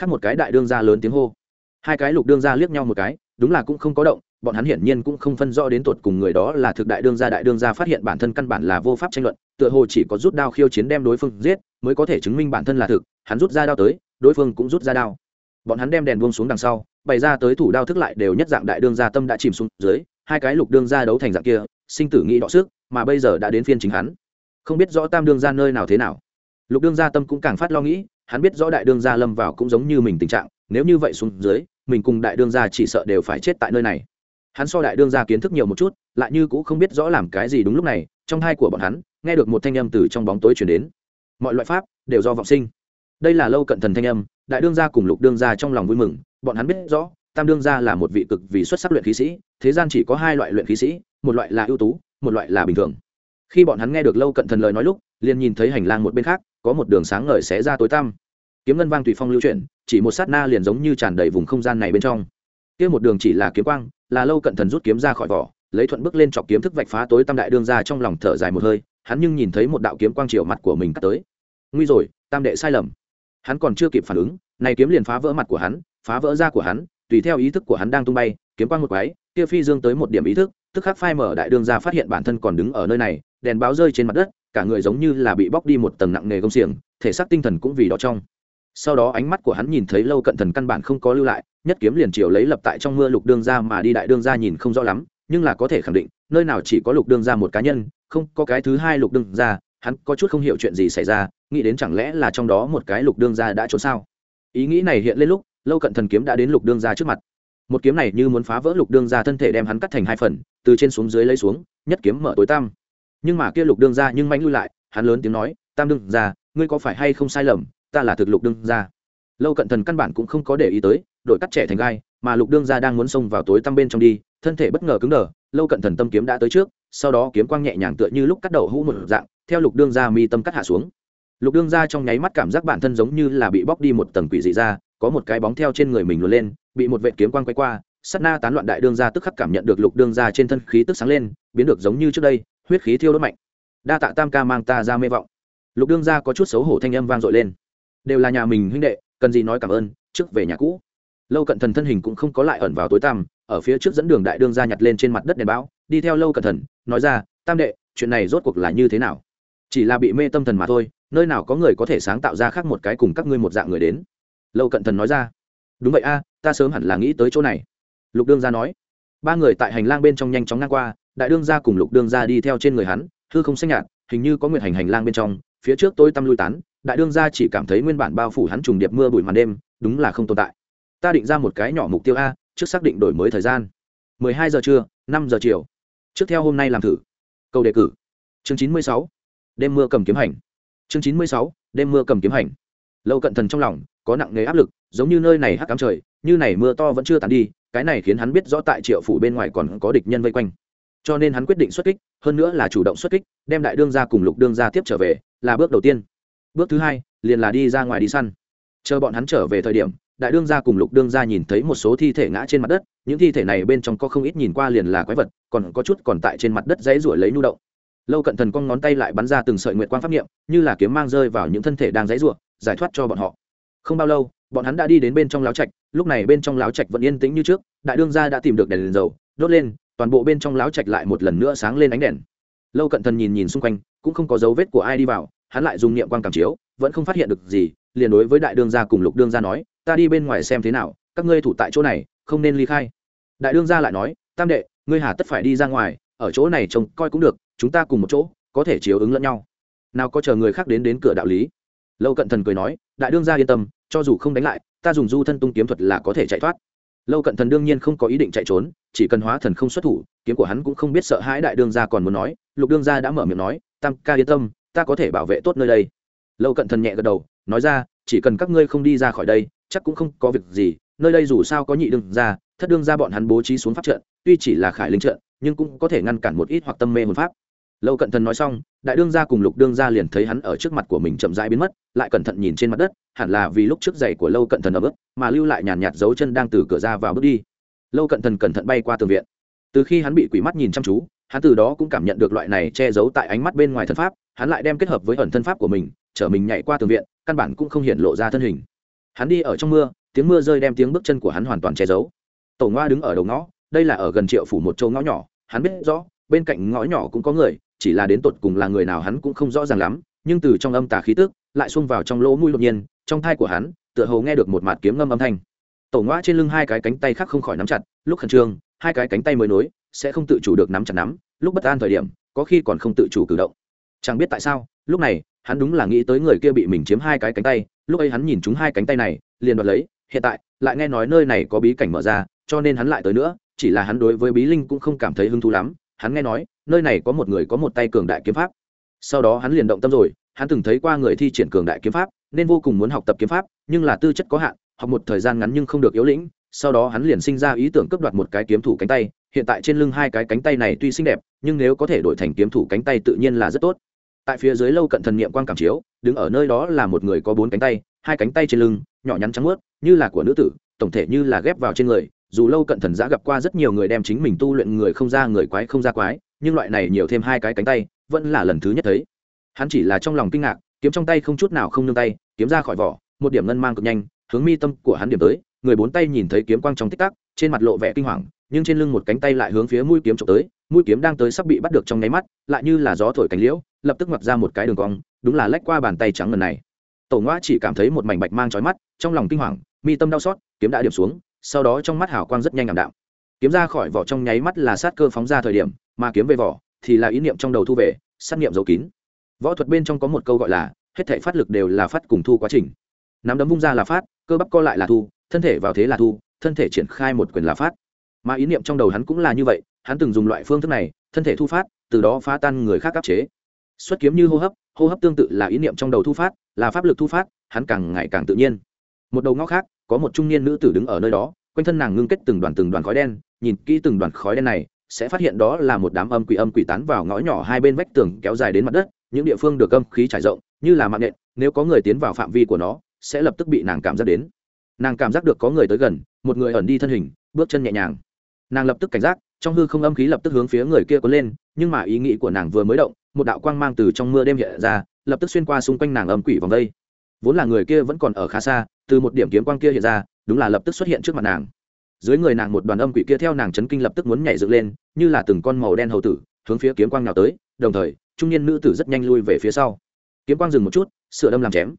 khác một cái đại đương gia lớn tiếng hô. Hai cái lục đương gia liếc nhau một cái, đúng là cũng không có động, bọn hắn hiển nhiên cũng không phân rõ đến tột cùng người đó là thực đại đương gia, đại đương gia phát hiện bản thân căn bản là vô pháp tranh luận, tựa hồ chỉ có rút đao khiêu chiến đem đối phương giết mới có thể chứng minh bản thân là thực, hắn rút ra đao tới, đối phương cũng rút ra đao. Bọn hắn đem đèn buông xuống đằng sau, bày ra tới thủ đao thức lại đều nhất dạng đại đương gia tâm đã chìm xuống dưới, hai cái lục đương gia đấu thành dạng kia, sinh tử nghĩ đọ sức, mà bây giờ đã đến phiên chính hắn. Không biết rõ tam đương gia nơi nào thế nào. Lục đương gia tâm cũng càng phát lo nghĩ, hắn biết rõ đại đương gia lâm vào cũng giống như mình tình trạng, nếu như vậy xuống dưới, mình cùng đại đương gia chỉ sợ đều phải chết tại nơi này. Hắn so đại đương gia kiến thức nhiều một chút, lại như cũng không biết rõ làm cái gì đúng lúc này, trong hai của bọn hắn, nghe được một thanh âm từ trong bóng tối chuyển đến mọi loại pháp đều do vọng sinh. Đây là lâu cận thần thanh âm, đại đương gia cùng lục đương gia trong lòng vui mừng, bọn hắn biết rõ, tam đương gia là một vị cực vì xuất sắc luyện khí sĩ, thế gian chỉ có hai loại luyện khí sĩ, một loại là ưu tú, một loại là bình thường. Khi bọn hắn nghe được lâu cận thần lời nói lúc, liền nhìn thấy hành lang một bên khác, có một đường sáng ngời xé ra tối tăm. Kiếm ngân vang tùy phong lưu chuyển, chỉ một sát na liền giống như tràn đầy vùng không gian này bên trong. Kia một đường chỉ là kiếm quang, là lâu cận thần rút kiếm ra khỏi vỏ, lấy thuận bước lên chọc kiếm thức vạch phá tối tăm đại đương ra trong lòng thở dài một hơi, hắn nhưng nhìn thấy một đạo kiếm quang chiều mặt của mình cắt tới nguy rồi, tam đệ sai lầm. Hắn còn chưa kịp phản ứng, này kiếm liền phá vỡ mặt của hắn, phá vỡ da của hắn, tùy theo ý thức của hắn đang tung bay, kiếm quang một quái, kia phi dương tới một điểm ý thức, tức khắc phai mở đại đương ra phát hiện bản thân còn đứng ở nơi này, đèn báo rơi trên mặt đất, cả người giống như là bị bóc đi một tầng nặng nề công xiềng, thể xác tinh thần cũng vì đó trong. Sau đó ánh mắt của hắn nhìn thấy lâu cận thần căn bản không có lưu lại, nhất kiếm liền chiều lấy lập tại trong mưa lục đương ra mà đi đại đương ra nhìn không rõ lắm, nhưng là có thể khẳng định, nơi nào chỉ có lục đương ra một cá nhân, không có cái thứ hai lục đương ra hắn có chút không hiểu chuyện gì xảy ra nghĩ đến chẳng lẽ là trong đó một cái lục đương gia đã trốn sao? Ý nghĩ này hiện lên lúc lâu cận thần kiếm đã đến lục đương gia trước mặt. Một kiếm này như muốn phá vỡ lục đương gia thân thể đem hắn cắt thành hai phần từ trên xuống dưới lấy xuống nhất kiếm mở tối tam nhưng mà kia lục đương gia nhưng mánh lui lại hắn lớn tiếng nói tam đương gia, ngươi có phải hay không sai lầm? Ta là thực lục đương gia. lâu cận thần căn bản cũng không có để ý tới đội cắt trẻ thành gai mà lục đương gia đang muốn xông vào tối tăm bên trong đi thân thể bất ngờ cứng đờ lâu cận thần tâm kiếm đã tới trước sau đó kiếm quang nhẹ nhàng tựa như lúc cắt đầu hũ một dạng, theo lục đương ra mi tâm cắt hạ xuống. Lục đương ra trong nháy mắt cảm giác bản thân giống như là bị bóc đi một tầng quỷ dị ra, có một cái bóng theo trên người mình luôn lên, bị một vệ kiếm quang quay qua sắt na tán loạn đại đương ra tức khắc cảm nhận được lục đương ra trên thân khí tức sáng lên, biến được giống như trước đây, huyết khí thiêu đốt mạnh. Đa tạ tam ca mang ta ra mê vọng. Lục đương ra có chút xấu hổ thanh âm vang dội lên. Đều là nhà mình huynh đệ, cần gì nói cảm ơn, trước về nhà cũ. Lâu cận thần thân hình cũng không có lại ẩn vào tối tăm, ở phía trước dẫn đường đại đương ra nhặt lên trên mặt đất đèn bão đi theo lâu cận thần nói ra, tam đệ, chuyện này rốt cuộc là như thế nào? Chỉ là bị mê tâm thần mà thôi, nơi nào có người có thể sáng tạo ra khác một cái cùng các ngươi một dạng người đến. Lâu cận thần nói ra. Đúng vậy a, ta sớm hẳn là nghĩ tới chỗ này. Lục đương gia nói. Ba người tại hành lang bên trong nhanh chóng ngang qua, đại đương gia cùng lục đương gia đi theo trên người hắn, hư không xanh nhạt, hình như có nguyện hành hành lang bên trong, phía trước tôi tăm lui tán, đại đương gia chỉ cảm thấy nguyên bản bao phủ hắn trùng điệp mưa bụi màn đêm, đúng là không tồn tại. Ta định ra một cái nhỏ mục tiêu a, trước xác định đổi mới thời gian. Mười hai giờ trưa, năm giờ chiều trước theo hôm nay làm thử. Câu đề cử. Chương chín mươi sáu. Đêm mưa cầm kiếm hành. Chương chín mươi sáu. Đêm mưa cầm kiếm hành. Lâu cận thần trong lòng, có nặng nề áp lực, giống như nơi này hắc cám trời, như này mưa to vẫn chưa tàn đi, cái này khiến hắn biết rõ tại triệu phủ bên ngoài còn có địch nhân vây quanh. Cho nên hắn quyết định xuất kích, hơn nữa là chủ động xuất kích, đem đại đương ra cùng lục đương ra tiếp trở về, là bước đầu tiên. Bước thứ hai, liền là đi ra ngoài đi săn. Chờ bọn hắn trở về thời điểm đại đương gia cùng lục đương gia nhìn thấy một số thi thể ngã trên mặt đất những thi thể này bên trong có không ít nhìn qua liền là quái vật còn có chút còn tại trên mặt đất dãy ruổi lấy nhu động. Lâu cận thần cong ngón tay lại bắn ra từng sợi nguyệt quang pháp nghiệm như là kiếm mang rơi vào những thân thể đang dãy ruộng giải thoát cho bọn họ. Không bao lâu bọn hắn đã đi đến bên trong láo trạch lúc này bên trong láo trạch vẫn yên tĩnh như trước đại đương gia đã tìm được đèn, đèn dầu đốt lên toàn bộ bên trong láo trạch lại một lần nữa sáng lên ánh đèn. Lâu cận thần nhìn nhìn xung quanh cũng không có dấu vết của ai đi vào hắn lại dùng niệm quan cảm chiếu vẫn không phát hiện được gì liền đối với đại đương gia cùng lục đương gia nói, ta đi bên ngoài xem thế nào, các ngươi thủ tại chỗ này, không nên ly khai. Đại đương gia lại nói, tam đệ, ngươi hà tất phải đi ra ngoài, ở chỗ này trông coi cũng được, chúng ta cùng một chỗ, có thể chiếu ứng lẫn nhau. Nào có chờ người khác đến đến cửa đạo lý. Lâu cận thần cười nói, đại đương gia yên tâm, cho dù không đánh lại, ta dùng du thân tung kiếm thuật là có thể chạy thoát. Lâu cận thần đương nhiên không có ý định chạy trốn, chỉ cần hóa thần không xuất thủ, kiếm của hắn cũng không biết sợ hãi đại đương gia còn muốn nói, lục đương gia đã mở miệng nói, tam ca yên tâm, ta có thể bảo vệ tốt nơi đây. Lâu cận thần nhẹ gật đầu nói ra, chỉ cần các ngươi không đi ra khỏi đây, chắc cũng không có việc gì, nơi đây dù sao có nhị đương gia, thất đương gia bọn hắn bố trí xuống pháp trận, tuy chỉ là khải linh trận, nhưng cũng có thể ngăn cản một ít hoặc tâm mê hồn pháp. Lâu cận thần nói xong, đại đương gia cùng lục đương gia liền thấy hắn ở trước mặt của mình chậm rãi biến mất, lại cẩn thận nhìn trên mặt đất, hẳn là vì lúc trước giày của lâu cận thần ở bước mà lưu lại nhàn nhạt dấu chân đang từ cửa ra vào bước đi. Lâu cận thần cẩn thận bay qua tường viện. Từ khi hắn bị quỷ mắt nhìn chăm chú, hắn từ đó cũng cảm nhận được loại này che giấu tại ánh mắt bên ngoài thân pháp, hắn lại đem kết hợp với ẩn thân pháp của mình chở mình nhảy qua tường viện, căn bản cũng không hiện lộ ra thân hình. Hắn đi ở trong mưa, tiếng mưa rơi đem tiếng bước chân của hắn hoàn toàn che giấu. Tổ ngoa đứng ở đầu ngõ, đây là ở gần triệu phủ một châu ngõ nhỏ, hắn biết rõ, bên cạnh ngõ nhỏ cũng có người, chỉ là đến tột cùng là người nào hắn cũng không rõ ràng lắm, nhưng từ trong âm tà khí tức, lại xông vào trong lỗ mũi đột nhiên, trong thai của hắn, tựa hồ nghe được một mạt kiếm ngâm âm thanh. Tổ ngoa trên lưng hai cái cánh tay khác không khỏi nắm chặt, lúc khẩn trương, hai cái cánh tay mới nối, sẽ không tự chủ được nắm chặt nắm, lúc bất an thời điểm, có khi còn không tự chủ cử động. Chẳng biết tại sao, lúc này hắn đúng là nghĩ tới người kia bị mình chiếm hai cái cánh tay, lúc ấy hắn nhìn chúng hai cánh tay này, liền đoạt lấy, hiện tại, lại nghe nói nơi này có bí cảnh mở ra, cho nên hắn lại tới nữa, chỉ là hắn đối với bí linh cũng không cảm thấy hứng thú lắm, hắn nghe nói, nơi này có một người có một tay cường đại kiếm pháp. Sau đó hắn liền động tâm rồi, hắn từng thấy qua người thi triển cường đại kiếm pháp, nên vô cùng muốn học tập kiếm pháp, nhưng là tư chất có hạn, học một thời gian ngắn nhưng không được yếu lĩnh, sau đó hắn liền sinh ra ý tưởng cướp đoạt một cái kiếm thủ cánh tay, hiện tại trên lưng hai cái cánh tay này tuy xinh đẹp, nhưng nếu có thể đổi thành kiếm thủ cánh tay tự nhiên là rất tốt tại phía dưới lâu cận thần niệm quang cảm chiếu, đứng ở nơi đó là một người có bốn cánh tay, hai cánh tay trên lưng, nhỏ nhắn trắng ướt như là của nữ tử, tổng thể như là ghép vào trên người. Dù lâu cận thần giã gặp qua rất nhiều người đem chính mình tu luyện người không ra người quái không ra quái, nhưng loại này nhiều thêm hai cái cánh tay, vẫn là lần thứ nhất thấy. Hắn chỉ là trong lòng kinh ngạc, kiếm trong tay không chút nào không nương tay, kiếm ra khỏi vỏ, một điểm ngân mang cực nhanh, hướng mi tâm của hắn điểm tới, người bốn tay nhìn thấy kiếm quang trong tích tắc, trên mặt lộ vẻ kinh hoàng, nhưng trên lưng một cánh tay lại hướng phía mũi kiếm trộm tới, mũi kiếm đang tới sắp bị bắt được trong nháy mắt, lại như là gió thổi cánh liễu lập tức ngoặt ra một cái đường cong, đúng là lách qua bàn tay trắng lần này. Tổ ngoa chỉ cảm thấy một mảnh bạch mang trói mắt, trong lòng kinh hoàng, mi tâm đau xót, kiếm đã điểm xuống, sau đó trong mắt hào quang rất nhanh ảm đạm. Kiếm ra khỏi vỏ trong nháy mắt là sát cơ phóng ra thời điểm, mà kiếm về vỏ thì là ý niệm trong đầu thu về, sát niệm giấu kín. Võ thuật bên trong có một câu gọi là, hết thể phát lực đều là phát cùng thu quá trình. Nắm đấm vung ra là phát, cơ bắp co lại là thu, thân thể vào thế là thu, thân thể triển khai một quyền là phát. Mà ý niệm trong đầu hắn cũng là như vậy, hắn từng dùng loại phương thức này, thân thể thu phát, từ đó phá tan người khác áp chế xuất kiếm như hô hấp hô hấp tương tự là ý niệm trong đầu thu phát, là pháp lực thu phát, hắn càng ngày càng tự nhiên. Một đầu ngõ khác, có một trung niên nữ tử đứng ở nơi đó, quanh thân nàng ngưng kết từng đoàn từng đoàn khói đen, nhìn kỹ từng đoàn khói đen này, sẽ phát hiện đó là một đám âm quỷ âm quỷ tán vào ngõ nhỏ hai bên vách tường kéo dài đến mặt đất, những địa phương được âm khí trải rộng, như là mạng nện, nếu có người tiến vào phạm vi của nó, sẽ lập tức bị nàng cảm giác đến. Nàng cảm giác được có người tới gần, một người ẩn đi thân hình, bước chân nhẹ nhàng. Nàng lập tức cảnh giác, trong hư không âm khí lập tức hướng phía người kia có lên, nhưng mà ý nghĩ của nàng vừa mới động một đạo quang mang từ trong mưa đêm hiện ra, lập tức xuyên qua xung quanh nàng âm quỷ vòng đây vốn là người kia vẫn còn ở khá xa, từ một điểm kiếm quang kia hiện ra, đúng là lập tức xuất hiện trước mặt nàng. Dưới người nàng một đoàn âm quỷ kia theo nàng chấn kinh lập tức muốn nhảy dựng lên, như là từng con màu đen hầu tử, hướng phía kiếm quang nào tới, đồng thời, trung niên nữ tử rất nhanh lui về phía sau. Kiếm quang dừng một chút, sửa đâm làm chém.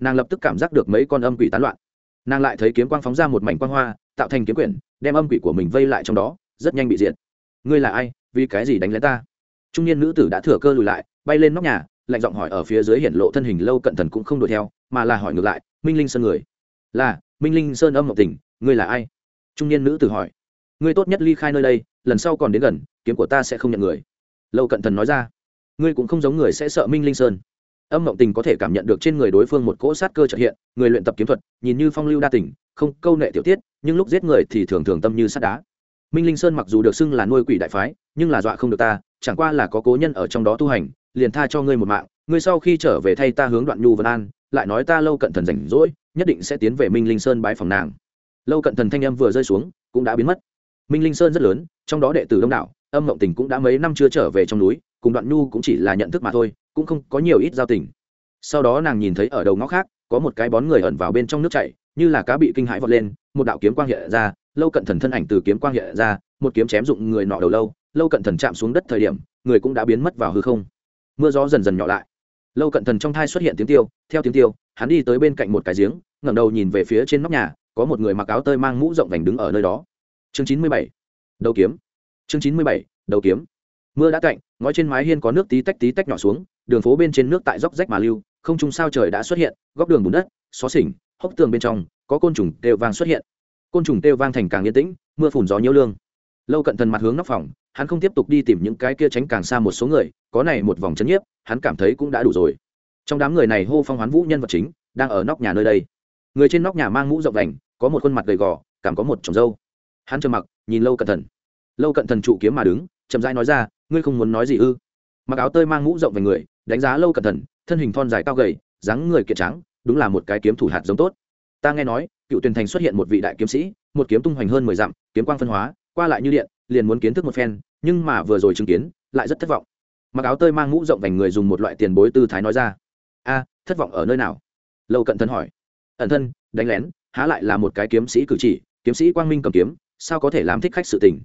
Nàng lập tức cảm giác được mấy con âm quỷ tán loạn. Nàng lại thấy kiếm quang phóng ra một mảnh quang hoa, tạo thành kiếm quyển, đem âm quỷ của mình vây lại trong đó, rất nhanh bị diệt. Ngươi là ai? Vì cái gì đánh lấy ta? Trung niên nữ tử đã thừa cơ lùi lại, bay lên nóc nhà, lạnh giọng hỏi ở phía dưới hiển lộ thân hình lâu cận thần cũng không đuổi theo, mà là hỏi ngược lại, minh linh sơn người? Là, minh linh sơn âm ngọc tình ngươi là ai? Trung niên nữ tử hỏi. Ngươi tốt nhất ly khai nơi đây, lần sau còn đến gần, kiếm của ta sẽ không nhận người. Lâu cận thần nói ra. Ngươi cũng không giống người sẽ sợ minh linh sơn. Âm mộng tình có thể cảm nhận được trên người đối phương một cỗ sát cơ trợ hiện, người luyện tập kiếm thuật, nhìn như phong lưu đa tình, không câu nệ tiểu tiết, nhưng lúc giết người thì thường thường tâm như sắt đá minh linh sơn mặc dù được xưng là nuôi quỷ đại phái, nhưng là dọa không được ta, chẳng qua là có cố nhân ở trong đó tu hành, liền tha cho ngươi một mạng, ngươi sau khi trở về thay ta hướng đoạn nhu vân an, lại nói ta lâu cận thần rảnh rỗi, nhất định sẽ tiến về minh linh sơn bái phòng nàng. Lâu cận thần thanh âm vừa rơi xuống, cũng đã biến mất. Minh linh sơn rất lớn, trong đó đệ tử đông đảo, âm mộng tình cũng đã mấy năm chưa trở về trong núi, cùng đoạn nhu cũng chỉ là nhận thức mà thôi, cũng không có nhiều ít giao tình. Sau đó nàng nhìn thấy ở đầu ngõ khác, có một cái bón người ẩn vào bên trong nước chảy, như là cá bị kinh hãi vọt lên, một đạo kiếm quang hiện ra lâu cận thần thân ảnh từ kiếm quang hiện ra, một kiếm chém dụng người nọ đầu lâu lâu cận thần chạm xuống đất thời điểm, người cũng đã biến mất vào hư không. Mưa gió dần dần nhỏ lại. Lâu cận thần trong thai xuất hiện tiếng tiêu, theo tiếng tiêu, hắn đi tới bên cạnh một cái giếng, ngẩng đầu nhìn về phía trên nóc nhà, có một người mặc áo tơi mang mũ rộng vành đứng ở nơi đó. Chương chín mươi bảy. Đầu kiếm. Chương chín mươi bảy. Đầu kiếm. Mưa đã cạnh ngói trên mái hiên có nước tí tách tí tách nhỏ xuống, đường phố bên trên nước tại dốc rách mà lưu, không trung sao trời đã xuất hiện, góc đường bùn đất, xó xỉnh, hốc tường bên trong, có côn trùng đều vàng xuất hiện côn trùng têu vang thành càng yên tĩnh, mưa phùn gió nhiễu lương. Lâu cận thần mặt hướng nóc phòng, hắn không tiếp tục đi tìm những cái kia tránh càng xa một số người, có này một vòng chấn nhiếp, hắn cảm thấy cũng đã đủ rồi. Trong đám người này hô phong hoán vũ nhân vật chính, đang ở nóc nhà nơi đây. Người trên nóc nhà mang mũ rộng đành, có một khuôn mặt gầy gò, cảm có một trồng dâu. Hắn trầm mặc, nhìn lâu cận thần. Lâu cận thần trụ kiếm mà đứng, chậm rãi nói ra, ngươi không muốn nói gì ư? Mặc áo tơi mang mũ rộng về người, đánh giá lâu cận thần, thân hình thon dài cao gầy, dáng người kiệt trắng đúng là một cái kiếm thủ hạt giống tốt. Ta nghe nói cựu tuyền thành xuất hiện một vị đại kiếm sĩ, một kiếm tung hoành hơn mười dặm, kiếm quang phân hóa, qua lại như điện, liền muốn kiến thức một phen, nhưng mà vừa rồi chứng kiến, lại rất thất vọng. Mặc áo tơi mang mũ rộng vành người dùng một loại tiền bối tư thái nói ra, a, thất vọng ở nơi nào? Lâu cận thân hỏi. Ẩn thân, đánh lén, há lại là một cái kiếm sĩ cử chỉ, kiếm sĩ quang minh cầm kiếm, sao có thể làm thích khách sự tình?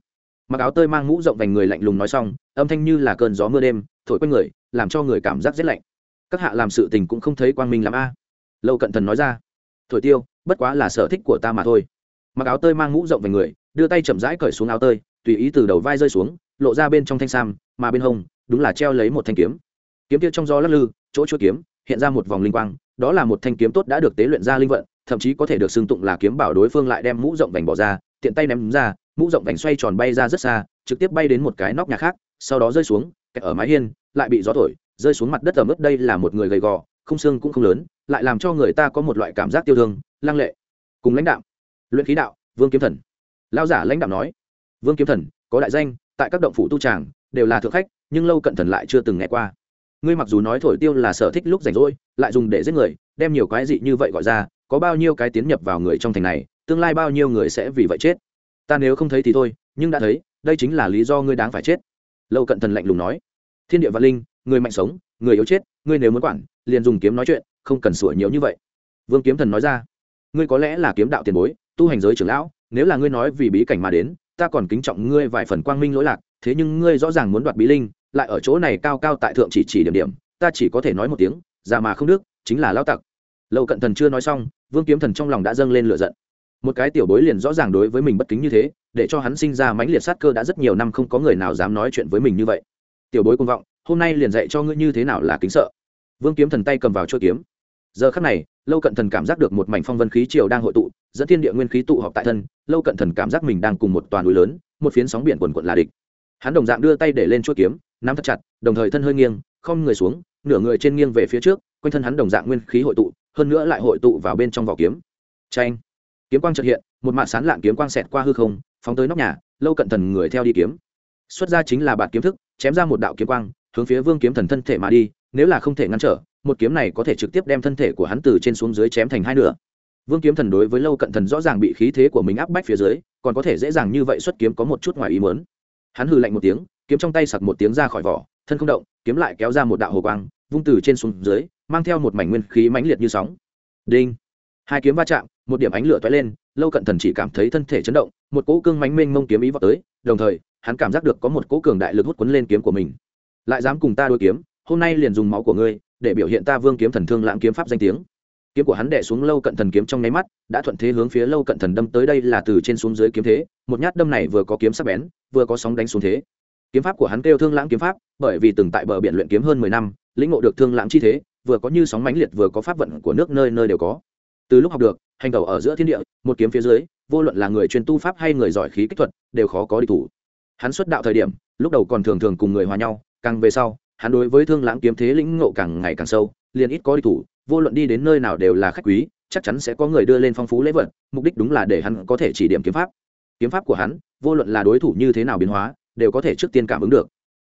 Mặc áo tơi mang mũ rộng vành người lạnh lùng nói xong, âm thanh như là cơn gió mưa đêm, thổi quanh người, làm cho người cảm giác rét lạnh. Các hạ làm sự tình cũng không thấy quang minh làm a. Lâu cận thần nói ra. Thổi tiêu bất quá là sở thích của ta mà thôi. Mặc áo tơi mang mũ rộng về người, đưa tay chậm rãi cởi xuống áo tơi, tùy ý từ đầu vai rơi xuống, lộ ra bên trong thanh sam, mà bên hông, đúng là treo lấy một thanh kiếm. Kiếm kia trong gió lắc lư, chỗ chuỗi kiếm, hiện ra một vòng linh quang, đó là một thanh kiếm tốt đã được tế luyện ra linh vận, thậm chí có thể được xưng tụng là kiếm bảo đối phương lại đem mũ rộng vành bỏ ra, tiện tay ném ra, mũ rộng vành xoay tròn bay ra rất xa, trực tiếp bay đến một cái nóc nhà khác, sau đó rơi xuống, kẹt ở mái hiên, lại bị gió thổi, rơi xuống mặt đất ở mức đây là một người gầy gò, không xương cũng không lớn, lại làm cho người ta có một loại cảm giác tiêu thương lăng lệ, cùng lãnh đạo luyện khí đạo, vương kiếm thần. Lao giả lãnh đạo nói, vương kiếm thần, có đại danh, tại các động phủ tu tràng, đều là thượng khách, nhưng lâu cận thần lại chưa từng nghe qua. Ngươi mặc dù nói thổi tiêu là sở thích lúc rảnh rỗi, lại dùng để giết người, đem nhiều cái dị như vậy gọi ra, có bao nhiêu cái tiến nhập vào người trong thành này, tương lai bao nhiêu người sẽ vì vậy chết? Ta nếu không thấy thì thôi, nhưng đã thấy, đây chính là lý do ngươi đáng phải chết. Lâu cận thần lạnh lùng nói, thiên địa văn linh, người mạnh sống, người yếu chết, ngươi nếu muốn quản, liền dùng kiếm nói chuyện, không cần sủa nhiều như vậy. Vương kiếm thần nói ra ngươi có lẽ là kiếm đạo tiền bối, tu hành giới trưởng lão, nếu là ngươi nói vì bí cảnh mà đến, ta còn kính trọng ngươi vài phần quang minh lỗi lạc, thế nhưng ngươi rõ ràng muốn đoạt bí linh, lại ở chỗ này cao cao tại thượng chỉ chỉ điểm điểm, ta chỉ có thể nói một tiếng, già mà không đức, chính là lao tặc. Lâu cận thần chưa nói xong, vương kiếm thần trong lòng đã dâng lên lửa giận. Một cái tiểu bối liền rõ ràng đối với mình bất kính như thế, để cho hắn sinh ra mãnh liệt sát cơ đã rất nhiều năm không có người nào dám nói chuyện với mình như vậy. Tiểu bối công vọng, hôm nay liền dạy cho ngươi như thế nào là kính sợ. Vương kiếm thần tay cầm vào chuôi kiếm giờ khắc này, lâu cận thần cảm giác được một mảnh phong vân khí triều đang hội tụ, dẫn thiên địa nguyên khí tụ họp tại thân, lâu cận thần cảm giác mình đang cùng một toàn núi lớn, một phiến sóng biển quần quận là địch. Hắn đồng dạng đưa tay để lên chuôi kiếm, nắm thật chặt, đồng thời thân hơi nghiêng, không người xuống, nửa người trên nghiêng về phía trước, quanh thân hắn đồng dạng nguyên khí hội tụ, hơn nữa lại hội tụ vào bên trong vỏ kiếm. Tranh kiếm quang trật hiện, một mạ sán lạng kiếm quang xẹt qua hư không, phóng tới nóc nhà, lâu cận thần người theo đi kiếm. Xuất ra chính là bạt kiếm thức, chém ra một đạo kiếm quang, hướng phía vương kiếm thần thân thể mà đi, nếu là không thể ngăn trở một kiếm này có thể trực tiếp đem thân thể của hắn từ trên xuống dưới chém thành hai nửa. Vương kiếm thần đối với lâu cận thần rõ ràng bị khí thế của mình áp bách phía dưới, còn có thể dễ dàng như vậy xuất kiếm có một chút ngoài ý mớn hắn hừ lạnh một tiếng, kiếm trong tay sặc một tiếng ra khỏi vỏ, thân không động, kiếm lại kéo ra một đạo hồ quang, vung từ trên xuống dưới, mang theo một mảnh nguyên khí mãnh liệt như sóng. Đinh! Hai kiếm va chạm, một điểm ánh lửa toái lên, lâu cận thần chỉ cảm thấy thân thể chấn động, một cỗ cương mánh mênh mông kiếm ý vào tới, đồng thời, hắn cảm giác được có một cỗ cường đại lực hút quấn lên kiếm của mình. Lại dám cùng ta đôi kiếm, hôm nay liền dùng máu của ngươi để biểu hiện ta vương kiếm thần thương lãng kiếm pháp danh tiếng. Kiếm của hắn đẻ xuống lâu cận thần kiếm trong nháy mắt, đã thuận thế hướng phía lâu cận thần đâm tới đây là từ trên xuống dưới kiếm thế. Một nhát đâm này vừa có kiếm sắc bén, vừa có sóng đánh xuống thế. Kiếm pháp của hắn kêu thương lãng kiếm pháp, bởi vì từng tại bờ biển luyện kiếm hơn mười năm, lĩnh ngộ được thương lãng chi thế, vừa có như sóng mãnh liệt vừa có pháp vận của nước nơi nơi đều có. Từ lúc học được, hành tẩu ở giữa thiên địa, một kiếm phía dưới, vô luận là người chuyên tu pháp hay người giỏi khí kích thuật, đều khó có địch thủ. Hắn xuất đạo thời điểm, lúc đầu còn thường thường cùng người hòa nhau, càng về sau hắn đối với thương lãng kiếm thế lĩnh ngộ càng ngày càng sâu, liền ít có đi thủ, vô luận đi đến nơi nào đều là khách quý, chắc chắn sẽ có người đưa lên phong phú lễ vật, mục đích đúng là để hắn có thể chỉ điểm kiếm pháp. Kiếm pháp của hắn, vô luận là đối thủ như thế nào biến hóa, đều có thể trước tiên cảm ứng được.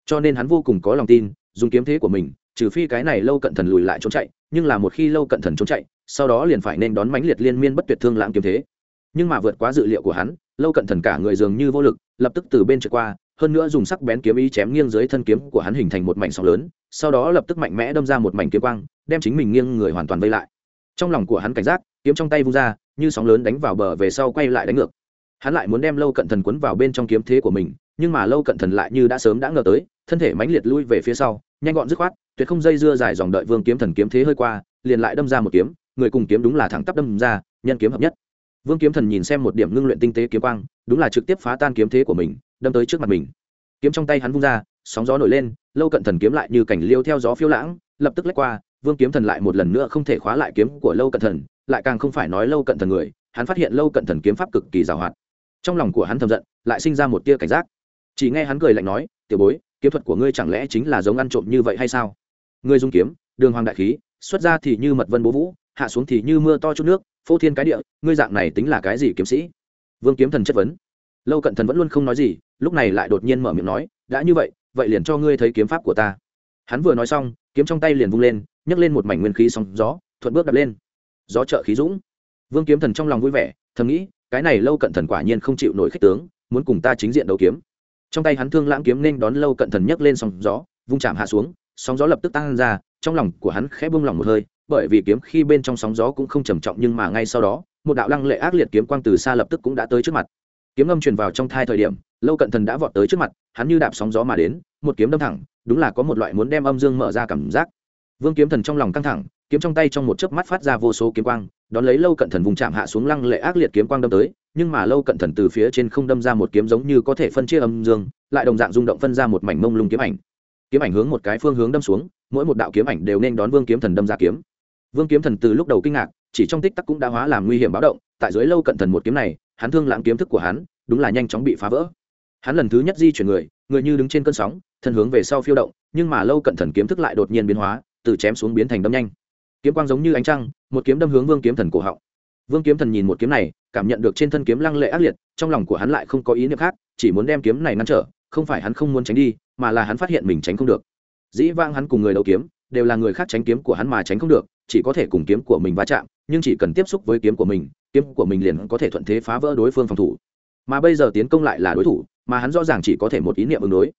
Cho nên hắn vô cùng có lòng tin, dùng kiếm thế của mình, trừ phi cái này lâu cận thần lùi lại trốn chạy, nhưng là một khi lâu cận thần trốn chạy, sau đó liền phải nên đón mãnh liệt liên miên bất tuyệt thương lãng kiếm thế. Nhưng mà vượt quá dự liệu của hắn, lâu cận thần cả người dường như vô lực, lập tức từ bên trượt qua hơn nữa dùng sắc bén kiếm ý chém nghiêng dưới thân kiếm của hắn hình thành một mảnh sóng lớn, sau đó lập tức mạnh mẽ đâm ra một mảnh kiếm quang, đem chính mình nghiêng người hoàn toàn vây lại. Trong lòng của hắn cảnh giác, kiếm trong tay vung ra, như sóng lớn đánh vào bờ về sau quay lại đánh ngược. Hắn lại muốn đem lâu cận thần quấn vào bên trong kiếm thế của mình, nhưng mà lâu cận thần lại như đã sớm đã ngờ tới, thân thể mãnh liệt lui về phía sau, nhanh gọn dứt khoát, tuyệt không dây dưa dài dòng đợi vương kiếm thần kiếm thế hơi qua, liền lại đâm ra một kiếm, người cùng kiếm đúng là thẳng tắp đâm ra, nhân kiếm hợp nhất. Vương kiếm thần nhìn xem một điểm ngưng luyện tinh tế kiếm quang, đúng là trực tiếp phá tan kiếm thế của mình đâm tới trước mặt mình. Kiếm trong tay hắn vung ra, sóng gió nổi lên, lâu cận thần kiếm lại như cảnh liêu theo gió phiêu lãng, lập tức lách qua, vương kiếm thần lại một lần nữa không thể khóa lại kiếm của lâu cận thần, lại càng không phải nói lâu cận thần người, hắn phát hiện lâu cận thần kiếm pháp cực kỳ giàu hoạt. Trong lòng của hắn thầm giận, lại sinh ra một tia cảnh giác. Chỉ nghe hắn cười lạnh nói, tiểu bối, kiếm thuật của ngươi chẳng lẽ chính là giống ăn trộm như vậy hay sao? Ngươi dung kiếm, đường hoàng đại khí, xuất ra thì như mật vân bố vũ, hạ xuống thì như mưa to chút nước, phô thiên cái địa, ngươi dạng này tính là cái gì kiếm sĩ? Vương kiếm thần chất vấn. Lâu cận thần vẫn luôn không nói gì lúc này lại đột nhiên mở miệng nói, đã như vậy vậy liền cho ngươi thấy kiếm pháp của ta. Hắn vừa nói xong, kiếm trong tay liền vung lên, nhấc lên một mảnh nguyên khí sóng gió, thuận bước đập lên. Gió trợ khí dũng. Vương kiếm thần trong lòng vui vẻ, thầm nghĩ, cái này lâu cận thần quả nhiên không chịu nổi khích tướng, muốn cùng ta chính diện đấu kiếm. Trong tay hắn thương lãng kiếm nên đón lâu cận thần nhấc lên sóng gió, vung chạm hạ xuống, sóng gió lập tức tăng ra, trong lòng của hắn khẽ bung lòng một hơi, bởi vì kiếm khi bên trong sóng gió cũng không trầm trọng nhưng mà ngay sau đó, một đạo lăng lệ ác liệt kiếm quang từ xa lập tức cũng đã tới trước mặt kiếm ngâm truyền vào trong thai thời điểm, lâu cận thần đã vọt tới trước mặt, hắn như đạp sóng gió mà đến, một kiếm đâm thẳng, đúng là có một loại muốn đem âm dương mở ra cảm giác. Vương kiếm thần trong lòng căng thẳng, kiếm trong tay trong một chớp mắt phát ra vô số kiếm quang, đón lấy lâu cận thần vùng chạm hạ xuống lăng lệ ác liệt kiếm quang đâm tới, nhưng mà lâu cận thần từ phía trên không đâm ra một kiếm giống như có thể phân chia âm dương, lại đồng dạng rung động phân ra một mảnh mông lung kiếm ảnh. Kiếm ảnh hướng một cái phương hướng đâm xuống, mỗi một đạo kiếm ảnh đều nên đón vương kiếm thần đâm ra kiếm. Vương kiếm thần từ lúc đầu kinh ngạc, chỉ trong tích tắc cũng đã hóa làm nguy hiểm báo động, tại dưới lâu cận thần một kiếm này hắn thương lãng kiếm thức của hắn, đúng là nhanh chóng bị phá vỡ. Hắn lần thứ nhất di chuyển người người như đứng trên cơn sóng, thân hướng về sau phiêu động, nhưng mà lâu cận thần kiếm thức lại đột nhiên biến hóa, từ chém xuống biến thành đâm nhanh. Kiếm quang giống như ánh trăng, một kiếm đâm hướng vương kiếm thần cổ họng. Vương kiếm thần nhìn một kiếm này, cảm nhận được trên thân kiếm lăng lệ ác liệt, trong lòng của hắn lại không có ý niệm khác, chỉ muốn đem kiếm này ngăn trở, không phải hắn không muốn tránh đi, mà là hắn phát hiện mình tránh không được. Dĩ vang hắn cùng người đấu kiếm, đều là người khác tránh kiếm của hắn mà tránh không được, chỉ có thể cùng kiếm của mình va chạm, nhưng chỉ cần tiếp xúc với kiếm của mình kiếm của mình liền có thể thuận thế phá vỡ đối phương phòng thủ. Mà bây giờ tiến công lại là đối thủ, mà hắn rõ ràng chỉ có thể một ý niệm ứng đối.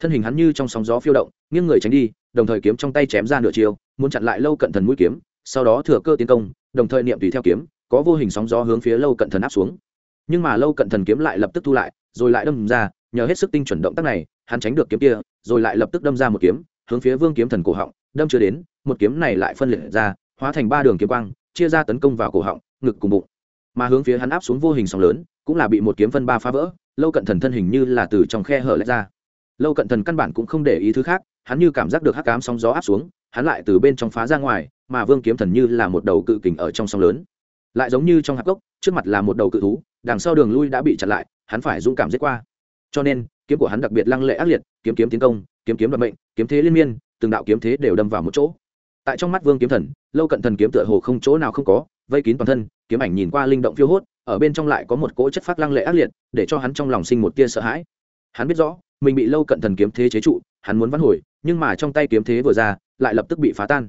Thân hình hắn như trong sóng gió phiêu động, nghiêng người tránh đi, đồng thời kiếm trong tay chém ra nửa chiều muốn chặn lại lâu cận thần mũi kiếm, sau đó thừa cơ tiến công, đồng thời niệm tùy theo kiếm, có vô hình sóng gió hướng phía lâu cận thần áp xuống. Nhưng mà lâu cận thần kiếm lại lập tức thu lại, rồi lại đâm ra, nhờ hết sức tinh chuẩn động tác này, hắn tránh được kiếm kia, rồi lại lập tức đâm ra một kiếm, hướng phía vương kiếm thần cổ họng, đâm chưa đến, một kiếm này lại phân liệt ra, hóa thành ba đường kiếm quang, chia ra tấn công vào cổ họng, ngực cùng bụng mà hướng phía hắn áp xuống vô hình sóng lớn, cũng là bị một kiếm phân ba phá vỡ, lâu cận thần thân hình như là từ trong khe hở lách ra. Lâu cận thần căn bản cũng không để ý thứ khác, hắn như cảm giác được hắc cám sóng gió áp xuống, hắn lại từ bên trong phá ra ngoài, mà vương kiếm thần như là một đầu cự kình ở trong sóng lớn. Lại giống như trong hạp gốc, trước mặt là một đầu cự thú, đằng sau đường lui đã bị chặn lại, hắn phải dũng cảm giết qua. Cho nên, kiếm của hắn đặc biệt lăng lệ ác liệt, kiếm kiếm tiến công, kiếm kiếm đoạt mệnh, kiếm thế liên miên, từng đạo kiếm thế đều đâm vào một chỗ. Tại trong mắt vương kiếm thần, lâu cận thần kiếm tựa hồ không chỗ nào không có, vây kín toàn thân kiếm ảnh nhìn qua linh động phiêu hốt, ở bên trong lại có một cỗ chất phát lăng lệ ác liệt, để cho hắn trong lòng sinh một tia sợ hãi. Hắn biết rõ, mình bị lâu cận thần kiếm thế chế trụ, hắn muốn vắn hồi, nhưng mà trong tay kiếm thế vừa ra, lại lập tức bị phá tan.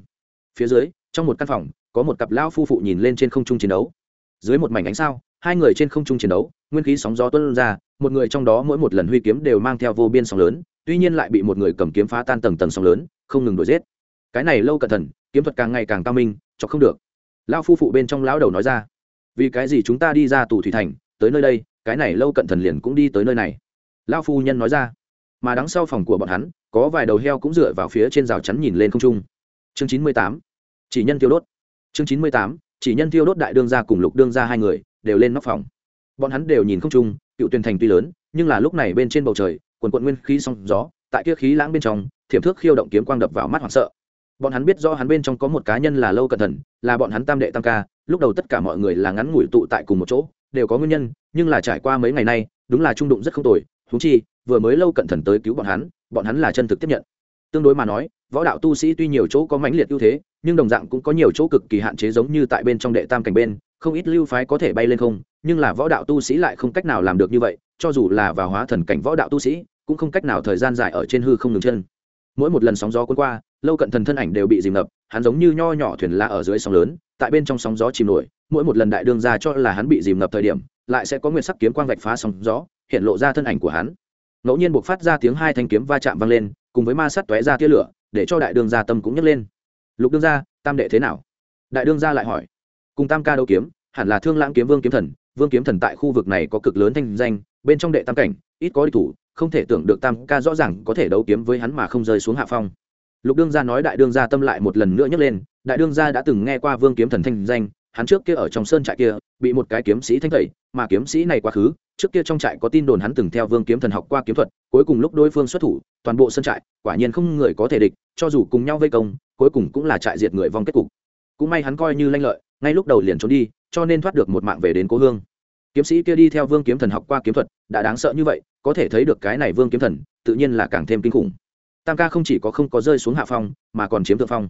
Phía dưới, trong một căn phòng, có một cặp lao phu phụ nhìn lên trên không trung chiến đấu. Dưới một mảnh ánh sao, hai người trên không trung chiến đấu, nguyên khí sóng gió tuân ra, một người trong đó mỗi một lần huy kiếm đều mang theo vô biên sóng lớn, tuy nhiên lại bị một người cầm kiếm phá tan tầng tầng sóng lớn, không ngừng đuổi giết. Cái này lâu cẩn thận kiếm thuật càng ngày càng cao minh cho không được lao phu phụ bên trong lão đầu nói ra, vì cái gì chúng ta đi ra tù thủy thành, tới nơi đây, cái này lâu cận thần liền cũng đi tới nơi này. Lao phu nhân nói ra, mà đằng sau phòng của bọn hắn, có vài đầu heo cũng dựa vào phía trên rào chắn nhìn lên không trung. Chương chín mươi tám, chỉ nhân tiêu đốt. Chương chín mươi tám, chỉ nhân tiêu đốt đại đương gia cùng lục đương gia hai người, đều lên nóc phòng. Bọn hắn đều nhìn không trung, cựu tuyển thành tuy lớn, nhưng là lúc này bên trên bầu trời, quần quận nguyên khí song gió, tại kia khí lãng bên trong, thiểm thước khiêu động kiếm quang đập vào mắt hoảng sợ bọn hắn biết do hắn bên trong có một cá nhân là lâu cẩn thận, là bọn hắn tam đệ tam ca, lúc đầu tất cả mọi người là ngắn ngủi tụ tại cùng một chỗ, đều có nguyên nhân, nhưng là trải qua mấy ngày nay, đúng là trung đụng rất không tồi. Thú chi, vừa mới lâu cận thần tới cứu bọn hắn bọn hắn là chân thực tiếp nhận. Tương đối mà nói, võ đạo tu sĩ tuy nhiều chỗ có mãnh liệt ưu thế, nhưng đồng dạng cũng có nhiều chỗ cực kỳ hạn chế giống như tại bên trong đệ tam cảnh bên, không ít lưu phái có thể bay lên không, nhưng là võ đạo tu sĩ lại không cách nào làm được như vậy, cho dù là vào hóa thần cảnh võ đạo tu sĩ, cũng không cách nào thời gian dài ở trên hư không ngừng chân. Mỗi một lần sóng gió cuốn qua lâu cận thần thân ảnh đều bị dìm ngập, hắn giống như nho nhỏ thuyền lá ở dưới sóng lớn, tại bên trong sóng gió chìm nổi, mỗi một lần đại đương ra cho là hắn bị dìm ngập thời điểm, lại sẽ có nguyệt sắc kiếm quang vạch phá sóng gió, hiện lộ ra thân ảnh của hắn. Ngẫu nhiên buộc phát ra tiếng hai thanh kiếm va chạm vang lên, cùng với ma sắt tóe ra tia lửa, để cho đại đương gia tâm cũng nhấc lên. Lục đương gia, tam đệ thế nào? Đại đương gia lại hỏi. Cùng tam ca đấu kiếm, hẳn là thương lãng kiếm vương kiếm thần, vương kiếm thần tại khu vực này có cực lớn thanh danh, bên trong đệ tam cảnh, ít có đi thủ, không thể tưởng được tam ca rõ ràng có thể đấu kiếm với hắn mà không rơi xuống hạ phong lục đương gia nói đại đương gia tâm lại một lần nữa nhấc lên, đại đương gia đã từng nghe qua vương kiếm thần thanh danh, hắn trước kia ở trong sơn trại kia, bị một cái kiếm sĩ thanh tẩy, mà kiếm sĩ này quá khứ, trước kia trong trại có tin đồn hắn từng theo vương kiếm thần học qua kiếm thuật, cuối cùng lúc đối phương xuất thủ, toàn bộ sân trại, quả nhiên không người có thể địch, cho dù cùng nhau vây công, cuối cùng cũng là trại diệt người vong kết cục. Cũng may hắn coi như lanh lợi, ngay lúc đầu liền trốn đi, cho nên thoát được một mạng về đến cố hương. Kiếm sĩ kia đi theo vương kiếm thần học qua kiếm thuật, đã đáng sợ như vậy, có thể thấy được cái này vương kiếm thần, tự nhiên là càng thêm kinh khủng tam ca không chỉ có không có rơi xuống hạ phong, mà còn chiếm thượng phong.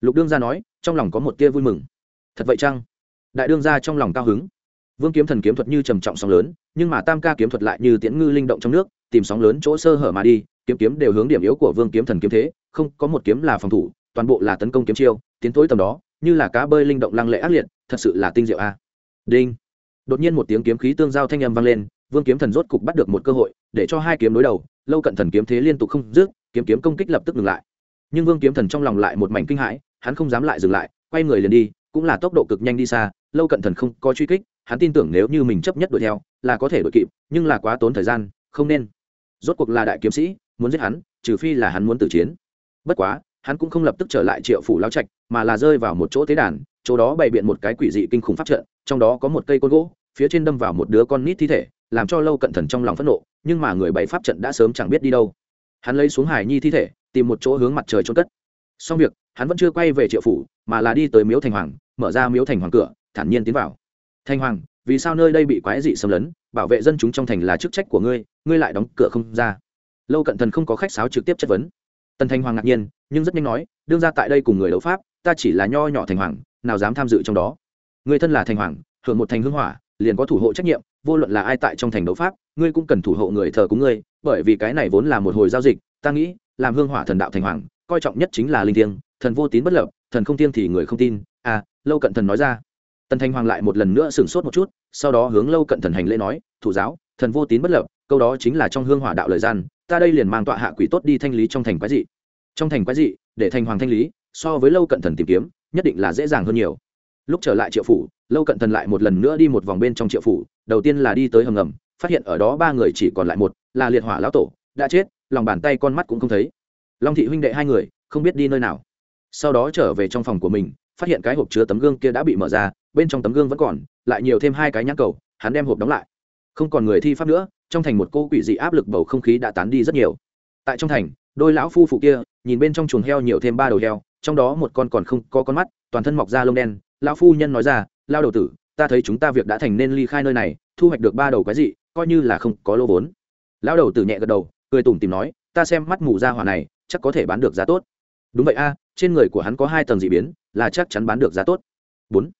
Lục đương gia nói, trong lòng có một tia vui mừng. Thật vậy chăng? Đại đương gia trong lòng cao hứng. Vương kiếm thần kiếm thuật như trầm trọng sóng lớn, nhưng mà tam ca kiếm thuật lại như tiễn ngư linh động trong nước, tìm sóng lớn chỗ sơ hở mà đi, kiếm kiếm đều hướng điểm yếu của vương kiếm thần kiếm thế, không có một kiếm là phòng thủ, toàn bộ là tấn công kiếm chiêu, tiến tối tầm đó, như là cá bơi linh động lăng lệ ác liệt, thật sự là tinh diệu a. Đinh. Đột nhiên một tiếng kiếm khí tương giao thanh âm vang lên, vương kiếm thần rốt cục bắt được một cơ hội, để cho hai kiếm đối đầu, lâu cận thần kiếm thế liên tục không dứt kiếm kiếm công kích lập tức ngừng lại. Nhưng vương kiếm thần trong lòng lại một mảnh kinh hãi, hắn không dám lại dừng lại, quay người liền đi, cũng là tốc độ cực nhanh đi xa, lâu cận thần không có truy kích, hắn tin tưởng nếu như mình chấp nhất đuổi theo, là có thể đuổi kịp, nhưng là quá tốn thời gian, không nên. Rốt cuộc là đại kiếm sĩ, muốn giết hắn, trừ phi là hắn muốn tử chiến. Bất quá, hắn cũng không lập tức trở lại triệu phủ lao trạch, mà là rơi vào một chỗ tế đàn, chỗ đó bày biện một cái quỷ dị kinh khủng pháp trận, trong đó có một cây côn gỗ, phía trên đâm vào một đứa con nít thi thể, làm cho lâu cận thần trong lòng phẫn nộ, nhưng mà người bày pháp trận đã sớm chẳng biết đi đâu hắn lấy xuống hải nhi thi thể, tìm một chỗ hướng mặt trời trôn cất. Xong việc, hắn vẫn chưa quay về triệu phủ, mà là đi tới miếu thành hoàng, mở ra miếu thành hoàng cửa, thản nhiên tiến vào. Thành hoàng, vì sao nơi đây bị quái dị xâm lấn? Bảo vệ dân chúng trong thành là chức trách của ngươi ngươi lại đóng cửa không ra. Lâu cận thần không có khách sáo trực tiếp chất vấn. Tần thanh hoàng ngạc nhiên, nhưng rất nhanh nói, đương ra tại đây cùng người đấu pháp, ta chỉ là nho nhỏ thành hoàng, nào dám tham dự trong đó. Người thân là thành hoàng, hưởng một thành hưng hỏa, liền có thủ hộ trách nhiệm vô luận là ai tại trong thành đấu pháp, ngươi cũng cần thủ hộ người thờ cúng ngươi, bởi vì cái này vốn là một hồi giao dịch, ta nghĩ, làm hương hỏa thần đạo thành hoàng, coi trọng nhất chính là linh thiêng, thần vô tín bất lập, thần không tiên thì người không tin. À lâu cận thần nói ra. Tần thanh hoàng lại một lần nữa sửng sốt một chút, sau đó hướng lâu cận thần hành lễ nói, thủ giáo, thần vô tín bất lập, câu đó chính là trong hương hỏa đạo lời gian, ta đây liền mang tọa hạ quỷ tốt đi thanh lý trong thành quái dị. Trong thành quái dị, để thành hoàng thanh lý, so với lâu cận thần tìm kiếm, nhất định là dễ dàng hơn nhiều. Lúc trở lại triệu phủ, lâu cận thần lại một lần nữa đi một vòng bên trong triệu phủ đầu tiên là đi tới hầm ngầm, phát hiện ở đó ba người chỉ còn lại một, là liệt hỏa lão tổ, đã chết, lòng bàn tay con mắt cũng không thấy. Long thị huynh đệ hai người, không biết đi nơi nào. Sau đó trở về trong phòng của mình, phát hiện cái hộp chứa tấm gương kia đã bị mở ra, bên trong tấm gương vẫn còn, lại nhiều thêm hai cái nhãn cầu, hắn đem hộp đóng lại. Không còn người thi pháp nữa, trong thành một cô quỷ dị áp lực bầu không khí đã tán đi rất nhiều. Tại trong thành, đôi lão phu phụ kia, nhìn bên trong chuồng heo nhiều thêm ba đầu heo, trong đó một con còn không có con mắt, toàn thân mọc da lông đen, lão phu nhân nói ra, lao đầu tử ta thấy chúng ta việc đã thành nên ly khai nơi này, thu hoạch được ba đầu cái gì coi như là không có lô vốn. Lão đầu tử nhẹ gật đầu, cười tủm tìm nói, ta xem mắt mù ra hỏa này, chắc có thể bán được giá tốt. Đúng vậy a, trên người của hắn có hai tầng dị biến, là chắc chắn bán được giá tốt. Bốn.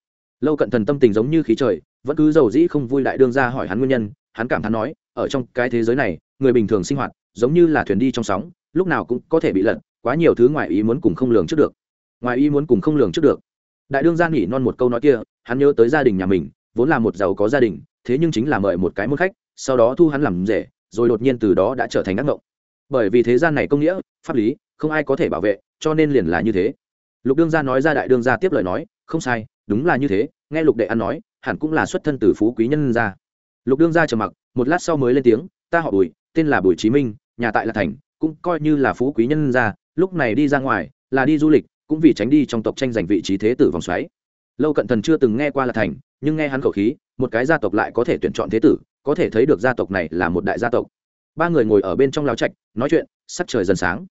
Lâu cận thần tâm tình giống như khí trời, vẫn cứ giàu dĩ không vui đại đương ra hỏi hắn nguyên nhân, hắn cảm thán nói, ở trong cái thế giới này, người bình thường sinh hoạt, giống như là thuyền đi trong sóng, lúc nào cũng có thể bị lật, quá nhiều thứ ngoài ý muốn cùng không lường trước được. Ngoài ý muốn cùng không lường trước được. Đại đương gia nghỉ non một câu nói kia hắn nhớ tới gia đình nhà mình, vốn là một giàu có gia đình, thế nhưng chính là mời một cái môn khách, sau đó thu hắn làm rể, rồi đột nhiên từ đó đã trở thành ác ngộng. Bởi vì thế gian này công nghĩa, pháp lý, không ai có thể bảo vệ, cho nên liền là như thế. Lục đương gia nói ra đại đương gia tiếp lời nói, không sai, đúng là như thế, nghe lục đệ ăn nói, hẳn cũng là xuất thân từ phú quý nhân gia. Lục đương gia trầm mặc, một lát sau mới lên tiếng, ta họ bùi, tên là bùi chí minh, nhà tại là thành, cũng coi như là phú quý nhân gia, lúc này đi ra ngoài, là đi du lịch, cũng vì tránh đi trong tộc tranh giành vị trí thế tử vòng xoáy lâu cận thần chưa từng nghe qua là thành, nhưng nghe hắn khẩu khí, một cái gia tộc lại có thể tuyển chọn thế tử, có thể thấy được gia tộc này là một đại gia tộc. Ba người ngồi ở bên trong lao trạch, nói chuyện, sắc trời dần sáng.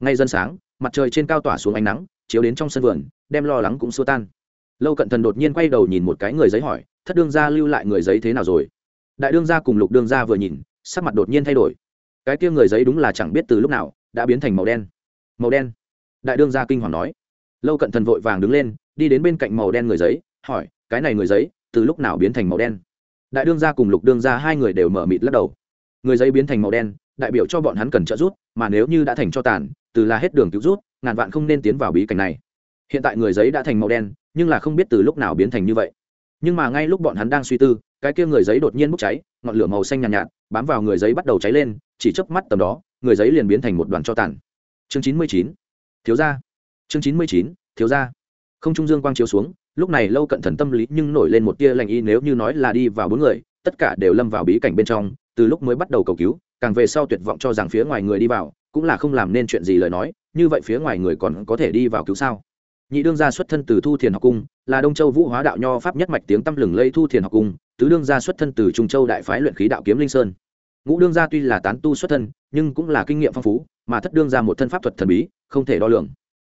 Ngay dần sáng, mặt trời trên cao tỏa xuống ánh nắng, chiếu đến trong sân vườn, đem lo lắng cũng xua tan. Lâu cận thần đột nhiên quay đầu nhìn một cái người giấy hỏi, thất đương gia lưu lại người giấy thế nào rồi? Đại đương gia cùng lục đương gia vừa nhìn, sắc mặt đột nhiên thay đổi. Cái kia người giấy đúng là chẳng biết từ lúc nào, đã biến thành màu đen. Màu đen? Đại đương gia kinh hoàng nói. Lâu cận thần vội vàng đứng lên đi đến bên cạnh màu đen người giấy hỏi cái này người giấy từ lúc nào biến thành màu đen? Đại đương gia cùng lục đương gia hai người đều mở mịt lắc đầu. Người giấy biến thành màu đen đại biểu cho bọn hắn cần trợ giúp mà nếu như đã thành cho tàn từ là hết đường cứu rút ngàn vạn không nên tiến vào bí cảnh này. Hiện tại người giấy đã thành màu đen nhưng là không biết từ lúc nào biến thành như vậy. Nhưng mà ngay lúc bọn hắn đang suy tư cái kia người giấy đột nhiên bốc cháy ngọn lửa màu xanh nhàn nhạt, nhạt bám vào người giấy bắt đầu cháy lên chỉ chớp mắt tầm đó người giấy liền biến thành một đoàn cho tàn. Chương chín mươi chín thiếu gia. Chương chín mươi chín thiếu gia không trung dương quang chiếu xuống, lúc này lâu cận thần tâm lý nhưng nổi lên một tia lành y nếu như nói là đi vào bốn người, tất cả đều lâm vào bí cảnh bên trong, từ lúc mới bắt đầu cầu cứu, càng về sau tuyệt vọng cho rằng phía ngoài người đi vào, cũng là không làm nên chuyện gì lời nói, như vậy phía ngoài người còn có thể đi vào cứu sao? Nhị đương gia xuất thân từ thu thiền học cung, là đông châu vũ hóa đạo nho pháp nhất mạch tiếng tăm lừng lây thu thiền học cung, tứ đương gia xuất thân từ trung châu đại phái luyện khí đạo kiếm linh sơn. Ngũ đương gia tuy là tán tu xuất thân, nhưng cũng là kinh nghiệm phong phú, mà thất đương gia một thân pháp thuật thần bí, không thể đo lường.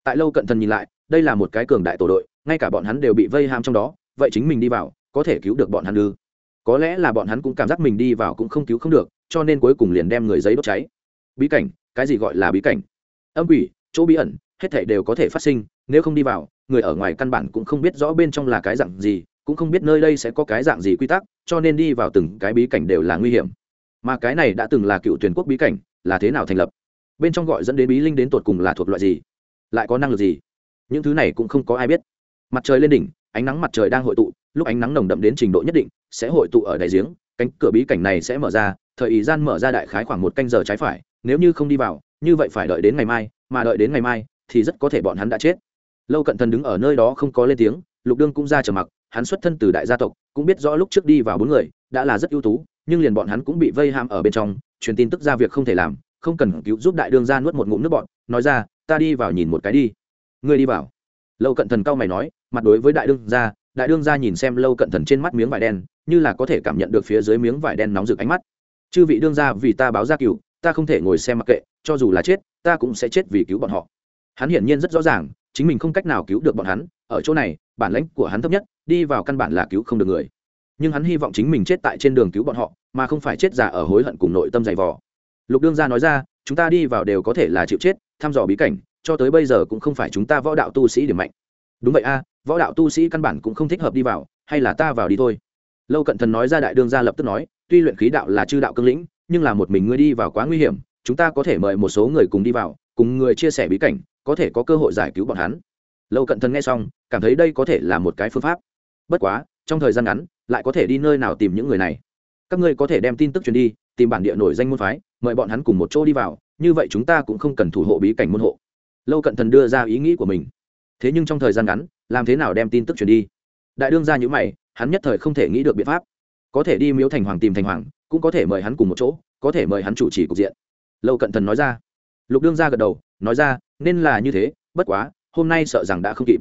Tại lâu cận thần nhìn lại đây là một cái cường đại tổ đội, ngay cả bọn hắn đều bị vây ham trong đó, vậy chính mình đi vào, có thể cứu được bọn hắn ư? Có lẽ là bọn hắn cũng cảm giác mình đi vào cũng không cứu không được, cho nên cuối cùng liền đem người giấy đốt cháy. Bí cảnh, cái gì gọi là bí cảnh? Âm quỷ, chỗ bí ẩn, hết thể đều có thể phát sinh, nếu không đi vào, người ở ngoài căn bản cũng không biết rõ bên trong là cái dạng gì, cũng không biết nơi đây sẽ có cái dạng gì quy tắc, cho nên đi vào từng cái bí cảnh đều là nguy hiểm. Mà cái này đã từng là cựu tuyển quốc bí cảnh, là thế nào thành lập? Bên trong gọi dẫn đến bí linh đến tột cùng là thuộc loại gì? Lại có năng lực gì? Những thứ này cũng không có ai biết. Mặt trời lên đỉnh, ánh nắng mặt trời đang hội tụ, lúc ánh nắng nồng đậm đến trình độ nhất định, sẽ hội tụ ở đại giếng, cánh cửa bí cảnh này sẽ mở ra, thời ý gian mở ra đại khái khoảng một canh giờ trái phải, nếu như không đi vào, như vậy phải đợi đến ngày mai, mà đợi đến ngày mai thì rất có thể bọn hắn đã chết. Lâu cận thần đứng ở nơi đó không có lên tiếng, lục đương cũng ra trở mặc, hắn xuất thân từ đại gia tộc, cũng biết rõ lúc trước đi vào bốn người, đã là rất ưu tú, nhưng liền bọn hắn cũng bị vây ham ở bên trong, truyền tin tức ra việc không thể làm, không cần cứu giúp đại đương ra nuốt một ngụm nước bọn nói ra, ta đi vào nhìn một cái đi ngươi đi vào. Lâu cận thần cao mày nói, mặt đối với đại đương gia, đại đương gia nhìn xem lâu cận thần trên mắt miếng vải đen, như là có thể cảm nhận được phía dưới miếng vải đen nóng rực ánh mắt. Chư vị đương gia vì ta báo ra cựu ta không thể ngồi xem mặc kệ, cho dù là chết, ta cũng sẽ chết vì cứu bọn họ. Hắn hiển nhiên rất rõ ràng, chính mình không cách nào cứu được bọn hắn, ở chỗ này, bản lãnh của hắn thấp nhất, đi vào căn bản là cứu không được người. Nhưng hắn hy vọng chính mình chết tại trên đường cứu bọn họ, mà không phải chết giả ở hối hận cùng nội tâm dày vò. Lục đương gia nói ra, chúng ta đi vào đều có thể là chịu chết, thăm dò bí cảnh cho tới bây giờ cũng không phải chúng ta võ đạo tu sĩ điểm mạnh. Đúng vậy a, võ đạo tu sĩ căn bản cũng không thích hợp đi vào, hay là ta vào đi thôi. Lâu cận thần nói ra đại đương gia lập tức nói, tuy luyện khí đạo là chư đạo cương lĩnh, nhưng là một mình ngươi đi vào quá nguy hiểm, chúng ta có thể mời một số người cùng đi vào, cùng người chia sẻ bí cảnh, có thể có cơ hội giải cứu bọn hắn. Lâu cận thần nghe xong, cảm thấy đây có thể là một cái phương pháp. Bất quá, trong thời gian ngắn, lại có thể đi nơi nào tìm những người này. Các ngươi có thể đem tin tức truyền đi, tìm bản địa nổi danh môn phái, mời bọn hắn cùng một chỗ đi vào, như vậy chúng ta cũng không cần thủ hộ bí cảnh môn hộ lâu cận thần đưa ra ý nghĩ của mình. Thế nhưng trong thời gian ngắn, làm thế nào đem tin tức truyền đi? Đại đương ra những mày, hắn nhất thời không thể nghĩ được biện pháp. Có thể đi miếu thành hoàng tìm thành hoàng, cũng có thể mời hắn cùng một chỗ, có thể mời hắn chủ trì cục diện. Lâu cận thần nói ra. Lục đương ra gật đầu, nói ra, nên là như thế, bất quá, hôm nay sợ rằng đã không kịp.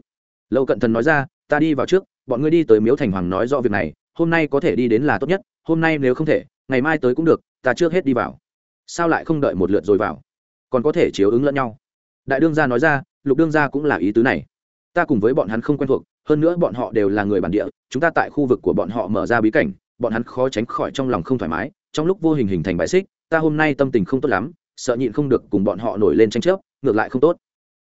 Lâu cận thần nói ra, ta đi vào trước, bọn ngươi đi tới miếu thành hoàng nói rõ việc này, hôm nay có thể đi đến là tốt nhất, hôm nay nếu không thể, ngày mai tới cũng được, ta trước hết đi vào. Sao lại không đợi một lượt rồi vào? Còn có thể chiếu ứng lẫn nhau đại đương gia nói ra, lục đương gia cũng là ý tứ này. Ta cùng với bọn hắn không quen thuộc, hơn nữa bọn họ đều là người bản địa, chúng ta tại khu vực của bọn họ mở ra bí cảnh, bọn hắn khó tránh khỏi trong lòng không thoải mái, trong lúc vô hình hình thành bãi xích, ta hôm nay tâm tình không tốt lắm, sợ nhịn không được cùng bọn họ nổi lên tranh chấp, ngược lại không tốt.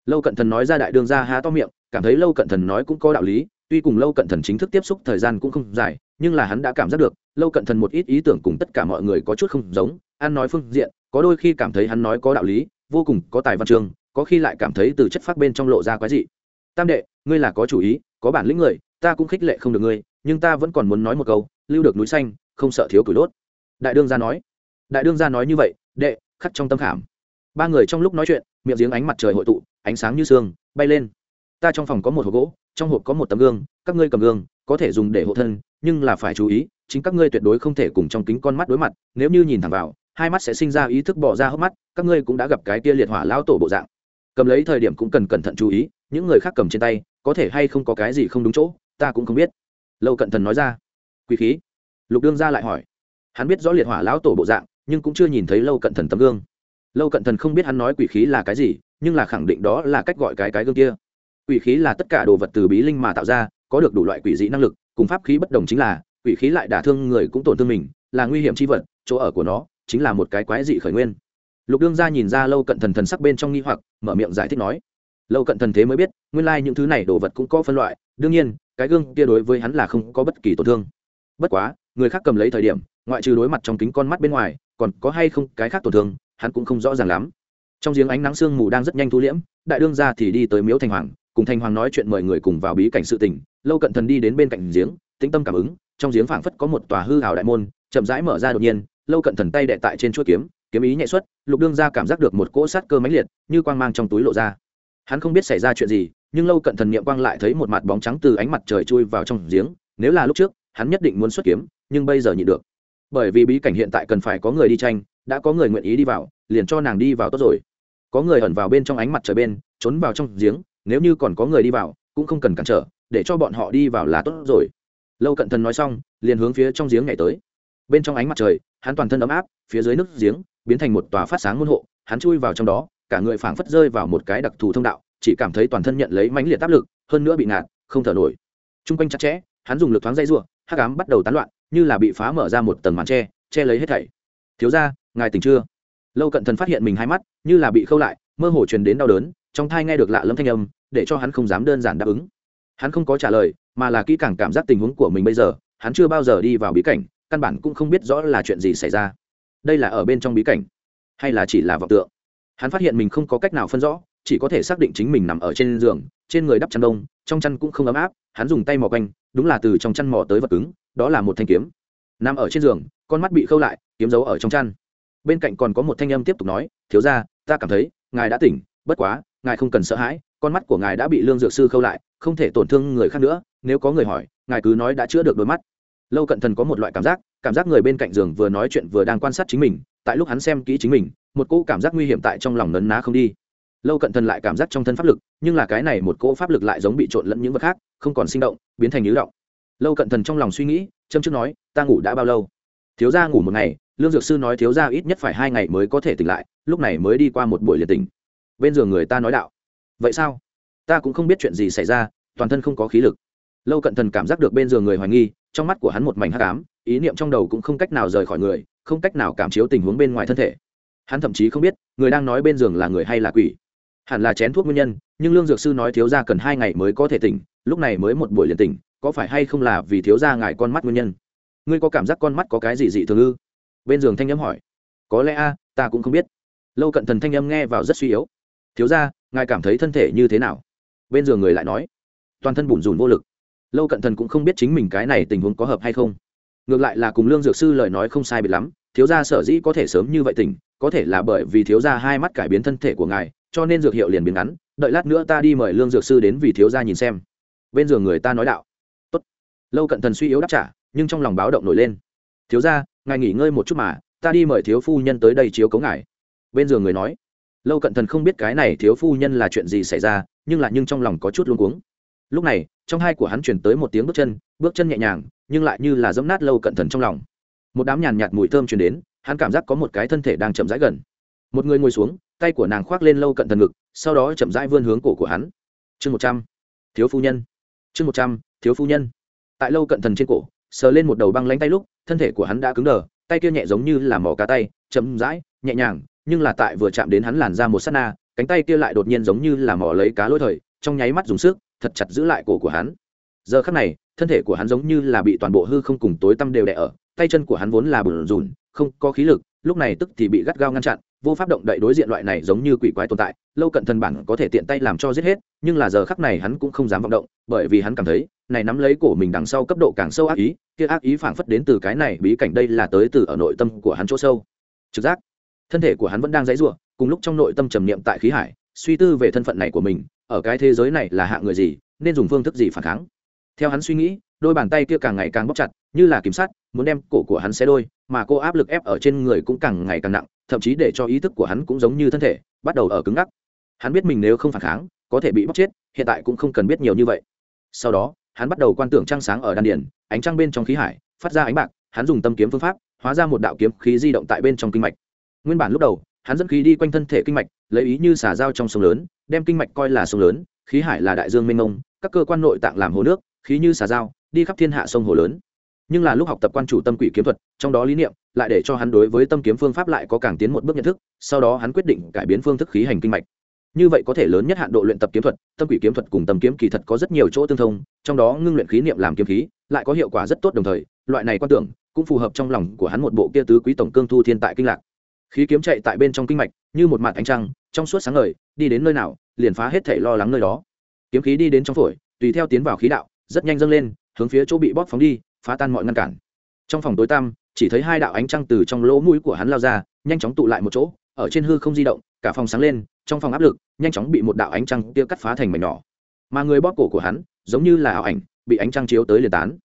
Lâu cận thần nói ra đại đương gia há to miệng, cảm thấy lâu cận thần nói cũng có đạo lý, tuy cùng lâu cận thần chính thức tiếp xúc thời gian cũng không dài, nhưng là hắn đã cảm giác được, lâu cận thần một ít ý tưởng cùng tất cả mọi người có chút không giống an nói phương diện, có đôi khi cảm thấy hắn nói có đạo lý, vô cùng có tài văn chương có khi lại cảm thấy từ chất phát bên trong lộ ra quái dị. Tam đệ, ngươi là có chủ ý, có bản lĩnh người, ta cũng khích lệ không được ngươi, nhưng ta vẫn còn muốn nói một câu, lưu được núi xanh, không sợ thiếu cửi đốt. Đại đương gia nói. Đại đương gia nói như vậy, đệ, khắc trong tâm khảm. Ba người trong lúc nói chuyện, miệng giếng ánh mặt trời hội tụ, ánh sáng như sương, bay lên. Ta trong phòng có một hộp gỗ, trong hộp có một tấm gương, các ngươi cầm gương, có thể dùng để hộ thân, nhưng là phải chú ý, chính các ngươi tuyệt đối không thể cùng trong kính con mắt đối mặt, nếu như nhìn thẳng vào, hai mắt sẽ sinh ra ý thức bỏ ra hốc mắt, các ngươi cũng đã gặp cái kia liệt hỏa lão tổ bộ dạng cầm lấy thời điểm cũng cần cẩn thận chú ý, những người khác cầm trên tay, có thể hay không có cái gì không đúng chỗ, ta cũng không biết. Lâu cận thần nói ra. Quý khí. Lục đương ra lại hỏi. Hắn biết rõ liệt hỏa lão tổ bộ dạng, nhưng cũng chưa nhìn thấy lâu cận thần tấm gương. Lâu cận thần không biết hắn nói quỷ khí là cái gì, nhưng là khẳng định đó là cách gọi cái cái gương kia. Quỷ khí là tất cả đồ vật từ bí linh mà tạo ra, có được đủ loại quỷ dị năng lực, cùng pháp khí bất đồng chính là, quỷ khí lại đả thương người cũng tổn thương mình, là nguy hiểm chi vật, chỗ ở của nó chính là một cái quái dị khởi nguyên lục đương Gia nhìn ra lâu cận thần thần sắc bên trong nghi hoặc, mở miệng giải thích nói, lâu cận thần thế mới biết, nguyên lai những thứ này đồ vật cũng có phân loại, đương nhiên, cái gương kia đối với hắn là không có bất kỳ tổn thương. Bất quá, người khác cầm lấy thời điểm, ngoại trừ đối mặt trong kính con mắt bên ngoài, còn có hay không cái khác tổn thương, hắn cũng không rõ ràng lắm. Trong giếng ánh nắng sương mù đang rất nhanh thu liễm, đại đương ra thì đi tới miếu thành hoàng, cùng thành hoàng nói chuyện mời người cùng vào bí cảnh sự tình. Lâu cận thần đi đến bên cạnh giếng, tĩnh tâm cảm ứng, trong giếng phảng phất có một tòa hư hào đại môn, chậm rãi mở ra đột nhiên, lâu cận thần tay đệ tại trên chuỗi kiếm kiếm ý nhẹ xuất, lục đương ra cảm giác được một cỗ sát cơ mãnh liệt, như quang mang trong túi lộ ra. Hắn không biết xảy ra chuyện gì, nhưng lâu cận thần niệm quang lại thấy một mặt bóng trắng từ ánh mặt trời chui vào trong giếng, nếu là lúc trước, hắn nhất định muốn xuất kiếm, nhưng bây giờ nhịn được. Bởi vì bí cảnh hiện tại cần phải có người đi tranh, đã có người nguyện ý đi vào, liền cho nàng đi vào tốt rồi. Có người ẩn vào bên trong ánh mặt trời bên, trốn vào trong giếng, nếu như còn có người đi vào, cũng không cần cản trở, để cho bọn họ đi vào là tốt rồi. Lâu cận thần nói xong, liền hướng phía trong giếng nhảy tới. Bên trong ánh mặt trời, hắn toàn thân ấm áp, phía dưới nước giếng biến thành một tòa phát sáng môn hộ, hắn chui vào trong đó, cả người phảng phất rơi vào một cái đặc thù thông đạo, chỉ cảm thấy toàn thân nhận lấy mãnh liệt áp lực, hơn nữa bị ngạt, không thở nổi. T r u n g quanh chặt chẽ, hắn dùng lực thoáng dây r u ộ hắc ám bắt đầu tán loạn, như là bị phá mở ra một tầng màn tre che lấy hết thảy. Thiếu ra ngài tỉnh chưa? Lâu cận thần phát hiện mình hai mắt, như là bị khâu lại, mơ hồ truyền đến đau đớn, trong thai nghe được lạ lâm thanh âm, để cho hắn không dám đơn giản đáp ứng. Hắn không có trả lời, mà là kỹ càng cảm giác tình huống của mình bây giờ, hắn chưa bao giờ đi vào bí cảnh, căn bản cũng không biết rõ là chuyện gì xảy ra đây là ở bên trong bí cảnh, hay là chỉ là vọng tượng? Hắn phát hiện mình không có cách nào phân rõ, chỉ có thể xác định chính mình nằm ở trên giường, trên người đắp chăn đông, trong chăn cũng không ấm áp, hắn dùng tay mò quanh, đúng là từ trong chăn mò tới vật cứng, đó là một thanh kiếm. Nằm ở trên giường, con mắt bị khâu lại, kiếm giấu ở trong chăn. Bên cạnh còn có một thanh âm tiếp tục nói, thiếu ra ta cảm thấy, ngài đã tỉnh, bất quá, ngài không cần sợ hãi, con mắt của ngài đã bị lương dược sư khâu lại, không thể tổn thương người khác nữa, nếu có người hỏi, ngài cứ nói đã chữa được đôi mắt. Lâu cận thần có một loại cảm giác cảm giác người bên cạnh giường vừa nói chuyện vừa đang quan sát chính mình, tại lúc hắn xem kỹ chính mình, một cỗ cảm giác nguy hiểm tại trong lòng nấn ná không đi. Lâu cận thần lại cảm giác trong thân pháp lực, nhưng là cái này một cỗ pháp lực lại giống bị trộn lẫn những vật khác, không còn sinh động, biến thành nhứ động. Lâu cận thần trong lòng suy nghĩ, châm trước nói, ta ngủ đã bao lâu? Thiếu gia ngủ một ngày, lương dược sư nói thiếu gia ít nhất phải hai ngày mới có thể tỉnh lại, lúc này mới đi qua một buổi liệt tỉnh. Bên giường người ta nói đạo, vậy sao? Ta cũng không biết chuyện gì xảy ra, toàn thân không có khí lực lâu cận thần cảm giác được bên giường người hoài nghi, trong mắt của hắn một mảnh hắc ám, ý niệm trong đầu cũng không cách nào rời khỏi người, không cách nào cảm chiếu tình huống bên ngoài thân thể. Hắn thậm chí không biết, người đang nói bên giường là người hay là quỷ. Hẳn là chén thuốc nguyên nhân, nhưng lương dược sư nói thiếu gia cần hai ngày mới có thể tỉnh, lúc này mới một buổi liền tỉnh, có phải hay không là vì thiếu gia ngài con mắt nguyên nhân? Ngươi có cảm giác con mắt có cái gì dị thường ư? Bên giường thanh âm hỏi. Có lẽ a, ta cũng không biết. Lâu cận thần thanh âm nghe vào rất suy yếu. Thiếu gia, ngài cảm thấy thân thể như thế nào? Bên giường người lại nói. Toàn thân bủn rủn vô lực lâu cận thần cũng không biết chính mình cái này tình huống có hợp hay không. Ngược lại là cùng lương dược sư lời nói không sai biệt lắm, thiếu gia sở dĩ có thể sớm như vậy tỉnh, có thể là bởi vì thiếu gia hai mắt cải biến thân thể của ngài, cho nên dược hiệu liền biến ngắn, đợi lát nữa ta đi mời lương dược sư đến vì thiếu gia nhìn xem. Bên giường người ta nói đạo. Tốt. lâu cận thần suy yếu đáp trả, nhưng trong lòng báo động nổi lên. Thiếu gia, ngài nghỉ ngơi một chút mà, ta đi mời thiếu phu nhân tới đây chiếu cấu ngài. Bên giường người nói. Lâu cận thần không biết cái này thiếu phu nhân là chuyện gì xảy ra, nhưng là nhưng trong lòng có chút luống cuống lúc này, trong hai của hắn chuyển tới một tiếng bước chân bước chân nhẹ nhàng, nhưng lại như là dẫm nát lâu cận thần trong lòng. Một đám nhàn nhạt mùi thơm chuyển đến, hắn cảm giác có một cái thân thể đang chậm rãi gần. Một người ngồi xuống, tay của nàng khoác lên lâu cận thần ngực, sau đó chậm rãi vươn hướng cổ của hắn. Chương một trăm. Thiếu phu nhân. Chương một trăm, thiếu phu nhân. Tại lâu cận thần trên cổ, sờ lên một đầu băng lánh tay lúc, thân thể của hắn đã cứng đờ, tay kia nhẹ giống như là mỏ cá tay, chậm rãi, nhẹ nhàng, nhưng là tại vừa chạm đến hắn làn ra một s á t na, cánh tay kia lại đột nhiên giống như là mỏ lấy cá lỗi thời, trong nháy mắt dùng sức thật chặt giữ lại cổ của hắn giờ khắc này, thân thể của hắn giống như là bị toàn bộ hư không cùng tối tăm đều đẻ ở, tay chân của hắn vốn là bùn rùn, không có khí lực, lúc này tức thì bị gắt gao ngăn chặn, vô pháp động đậy đối diện loại này giống như quỷ quái tồn tại, lâu cận thần bản có thể tiện tay làm cho giết hết, nhưng là giờ khắc này hắn cũng không dám vọng động, bởi vì hắn cảm thấy, này nắm lấy cổ mình đằng sau cấp độ càng sâu ác ý, kia ác ý phảng phất đến từ cái này bí cảnh đây là tới từ ở nội tâm của hắn chỗ sâu trực giác thân thể của hắn vẫn đang dãy rủa. cùng lúc trong nội tâm trầm niệm tại khí hải suy tư về thân phận này của mình, ở cái thế giới này là hạng người gì, nên dùng phương thức gì phản kháng. Theo hắn suy nghĩ, đôi bàn tay kia càng ngày càng bóc chặt, như là kiểm sát muốn đem cổ của hắn xé đôi, mà cô áp lực ép ở trên người cũng càng ngày càng nặng, thậm chí để cho ý thức của hắn cũng giống như thân thể, bắt đầu ở cứng ngắc. Hắn biết mình nếu không phản kháng, có thể bị bóc chết, hiện tại cũng không cần biết nhiều như vậy. Sau đó, hắn bắt đầu quan tưởng trăng sáng ở đan điền, ánh trăng bên trong khí hải, phát ra ánh bạc, hắn dùng tâm kiếm phương pháp, hóa ra một đạo kiếm khí di động tại bên trong kinh mạch. Nguyên bản lúc đầu hắn dẫn khí đi quanh thân thể kinh mạch, lấy ý như xả dao trong sông lớn, đem kinh mạch coi là sông lớn, khí hải là đại dương mênh mông, các cơ quan nội tạng làm hồ nước, khí như xả dao đi khắp thiên hạ sông hồ lớn. Nhưng là lúc học tập quan chủ tâm quỷ kiếm thuật, trong đó lý niệm, lại để cho hắn đối với tâm kiếm phương pháp lại có càng tiến một bước nhận thức, sau đó hắn quyết định cải biến phương thức khí hành kinh mạch. Như vậy có thể lớn nhất hạn độ luyện tập kiếm thuật, tâm quỷ kiếm thuật cùng tâm kiếm kỳ thật có rất nhiều chỗ tương thông, trong đó ngưng luyện khí niệm làm kiếm khí, lại có hiệu quả rất tốt đồng thời, loại này quan tưởng cũng phù hợp trong lòng của hắn một bộ kia tứ quý tổng cương thu thiên tại kinh lạc khí kiếm chạy tại bên trong kinh mạch, như một mặt ánh trăng, trong suốt sáng ngời, đi đến nơi nào, liền phá hết thể lo lắng nơi đó. Kiếm khí đi đến trong phổi, tùy theo tiến vào khí đạo, rất nhanh dâng lên, hướng phía chỗ bị bóp phóng đi, phá tan mọi ngăn cản. Trong phòng tối tăm, chỉ thấy hai đạo ánh trăng từ trong lỗ mũi của hắn lao ra, nhanh chóng tụ lại một chỗ, ở trên hư không di động, cả phòng sáng lên, trong phòng áp lực, nhanh chóng bị một đạo ánh trăng tia cắt phá thành mảnh nhỏ. Mà người bóp cổ của hắn, giống như là ảo ảnh, bị ánh trăng chiếu tới liền tán.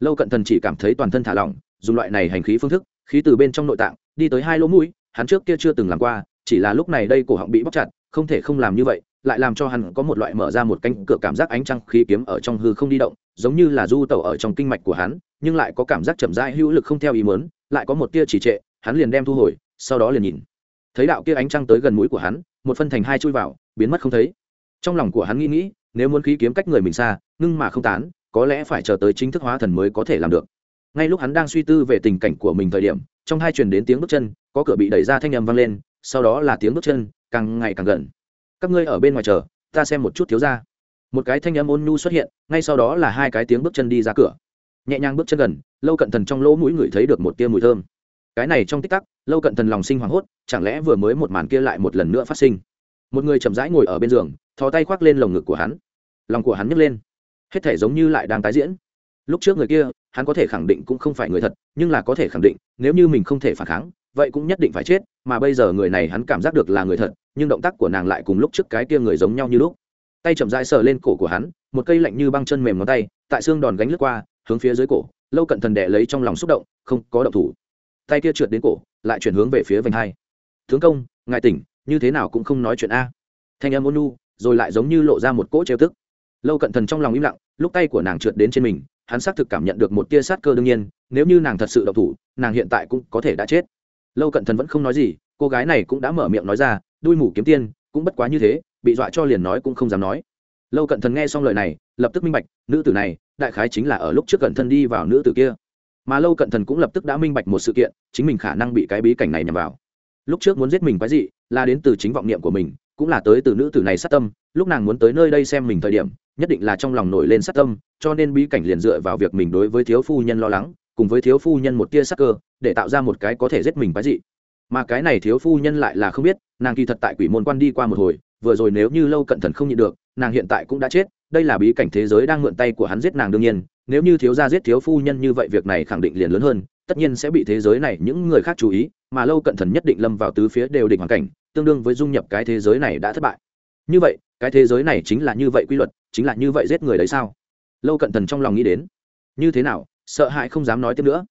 Lâu cận thần chỉ cảm thấy toàn thân thả lỏng, dùng loại này hành khí phương thức, khí từ bên trong nội tạng, đi tới hai lỗ mũi hắn trước kia chưa từng làm qua, chỉ là lúc này đây cổ họng bị bóc chặt, không thể không làm như vậy, lại làm cho hắn có một loại mở ra một cánh cửa cảm giác ánh trăng khí kiếm ở trong hư không đi động, giống như là du tẩu ở trong kinh mạch của hắn, nhưng lại có cảm giác chậm rãi hữu lực không theo ý muốn, lại có một tia chỉ trệ, hắn liền đem thu hồi, sau đó liền nhìn. Thấy đạo kia ánh trăng tới gần mũi của hắn, một phân thành hai chui vào, biến mất không thấy. Trong lòng của hắn nghĩ nghĩ, nếu muốn khí kiếm cách người mình xa, ngưng mà không tán, có lẽ phải chờ tới chính thức hóa thần mới có thể làm được ngay lúc hắn đang suy tư về tình cảnh của mình thời điểm, trong hai truyền đến tiếng bước chân, có cửa bị đẩy ra thanh âm vang lên, sau đó là tiếng bước chân, càng ngày càng gần. Các ngươi ở bên ngoài chờ, ta xem một chút thiếu ra một cái thanh âm ôn nhu xuất hiện, ngay sau đó là hai cái tiếng bước chân đi ra cửa. Nhẹ nhàng bước chân gần, lâu cận thần trong lỗ mũi ngửi thấy được một tia mùi thơm. Cái này trong tích tắc, lâu cận thần lòng sinh hoảng hốt, chẳng lẽ vừa mới một màn kia lại một lần nữa phát sinh? Một người chậm rãi ngồi ở bên giường, thò tay khoác lên lồng ngực của hắn. Lòng của hắn nhấc lên. Hết thể giống như lại đang tái diễn. Lúc trước người kia hắn có thể khẳng định cũng không phải người thật, nhưng là có thể khẳng định, nếu như mình không thể phản kháng, vậy cũng nhất định phải chết, mà bây giờ người này hắn cảm giác được là người thật, nhưng động tác của nàng lại cùng lúc trước cái kia người giống nhau như lúc. Tay chậm rãi sờ lên cổ của hắn, một cây lạnh như băng chân mềm ngón tay, tại xương đòn gánh lướt qua, hướng phía dưới cổ, lâu cận thần đệ lấy trong lòng xúc động, không có động thủ. Tay kia trượt đến cổ, lại chuyển hướng về phía vành hai. Tướng công, ngài tỉnh, như thế nào cũng không nói chuyện a. Thanh âm ôn nu rồi lại giống như lộ ra một cỗ trêu tức. Lâu cận thần trong lòng im lặng, lúc tay của nàng trượt đến trên mình hắn xác thực cảm nhận được một tia sát cơ đương nhiên, nếu như nàng thật sự độc thủ, nàng hiện tại cũng có thể đã chết. Lâu cận thần vẫn không nói gì, cô gái này cũng đã mở miệng nói ra, đuôi mủ kiếm tiên, cũng bất quá như thế, bị dọa cho liền nói cũng không dám nói. Lâu cận thần nghe xong lời này, lập tức minh bạch, nữ tử này, đại khái chính là ở lúc trước cận thân đi vào nữ tử kia. Mà lâu cận thần cũng lập tức đã minh bạch một sự kiện, chính mình khả năng bị cái bí cảnh này nhằm vào. Lúc trước muốn giết mình quái dị, là đến từ chính vọng niệm của mình, cũng là tới từ nữ tử này sát tâm, lúc nàng muốn tới nơi đây xem mình thời điểm nhất định là trong lòng nổi lên sát tâm, cho nên bí cảnh liền dựa vào việc mình đối với thiếu phu nhân lo lắng, cùng với thiếu phu nhân một tia sắc cơ, để tạo ra một cái có thể giết mình quái dị. Mà cái này thiếu phu nhân lại là không biết, nàng kỳ thật tại quỷ môn quan đi qua một hồi, vừa rồi nếu như lâu cận thần không nhịn được, nàng hiện tại cũng đã chết, đây là bí cảnh thế giới đang mượn tay của hắn giết nàng đương nhiên, nếu như thiếu gia giết thiếu phu nhân như vậy việc này khẳng định liền lớn hơn, tất nhiên sẽ bị thế giới này những người khác chú ý, mà lâu cận thần nhất định lâm vào tứ phía đều địch hoàn cảnh, tương đương với dung nhập cái thế giới này đã thất bại như vậy, cái thế giới này chính là như vậy quy luật, chính là như vậy giết người đấy sao? Lâu cận thần trong lòng nghĩ đến. Như thế nào, sợ hãi không dám nói tiếp nữa.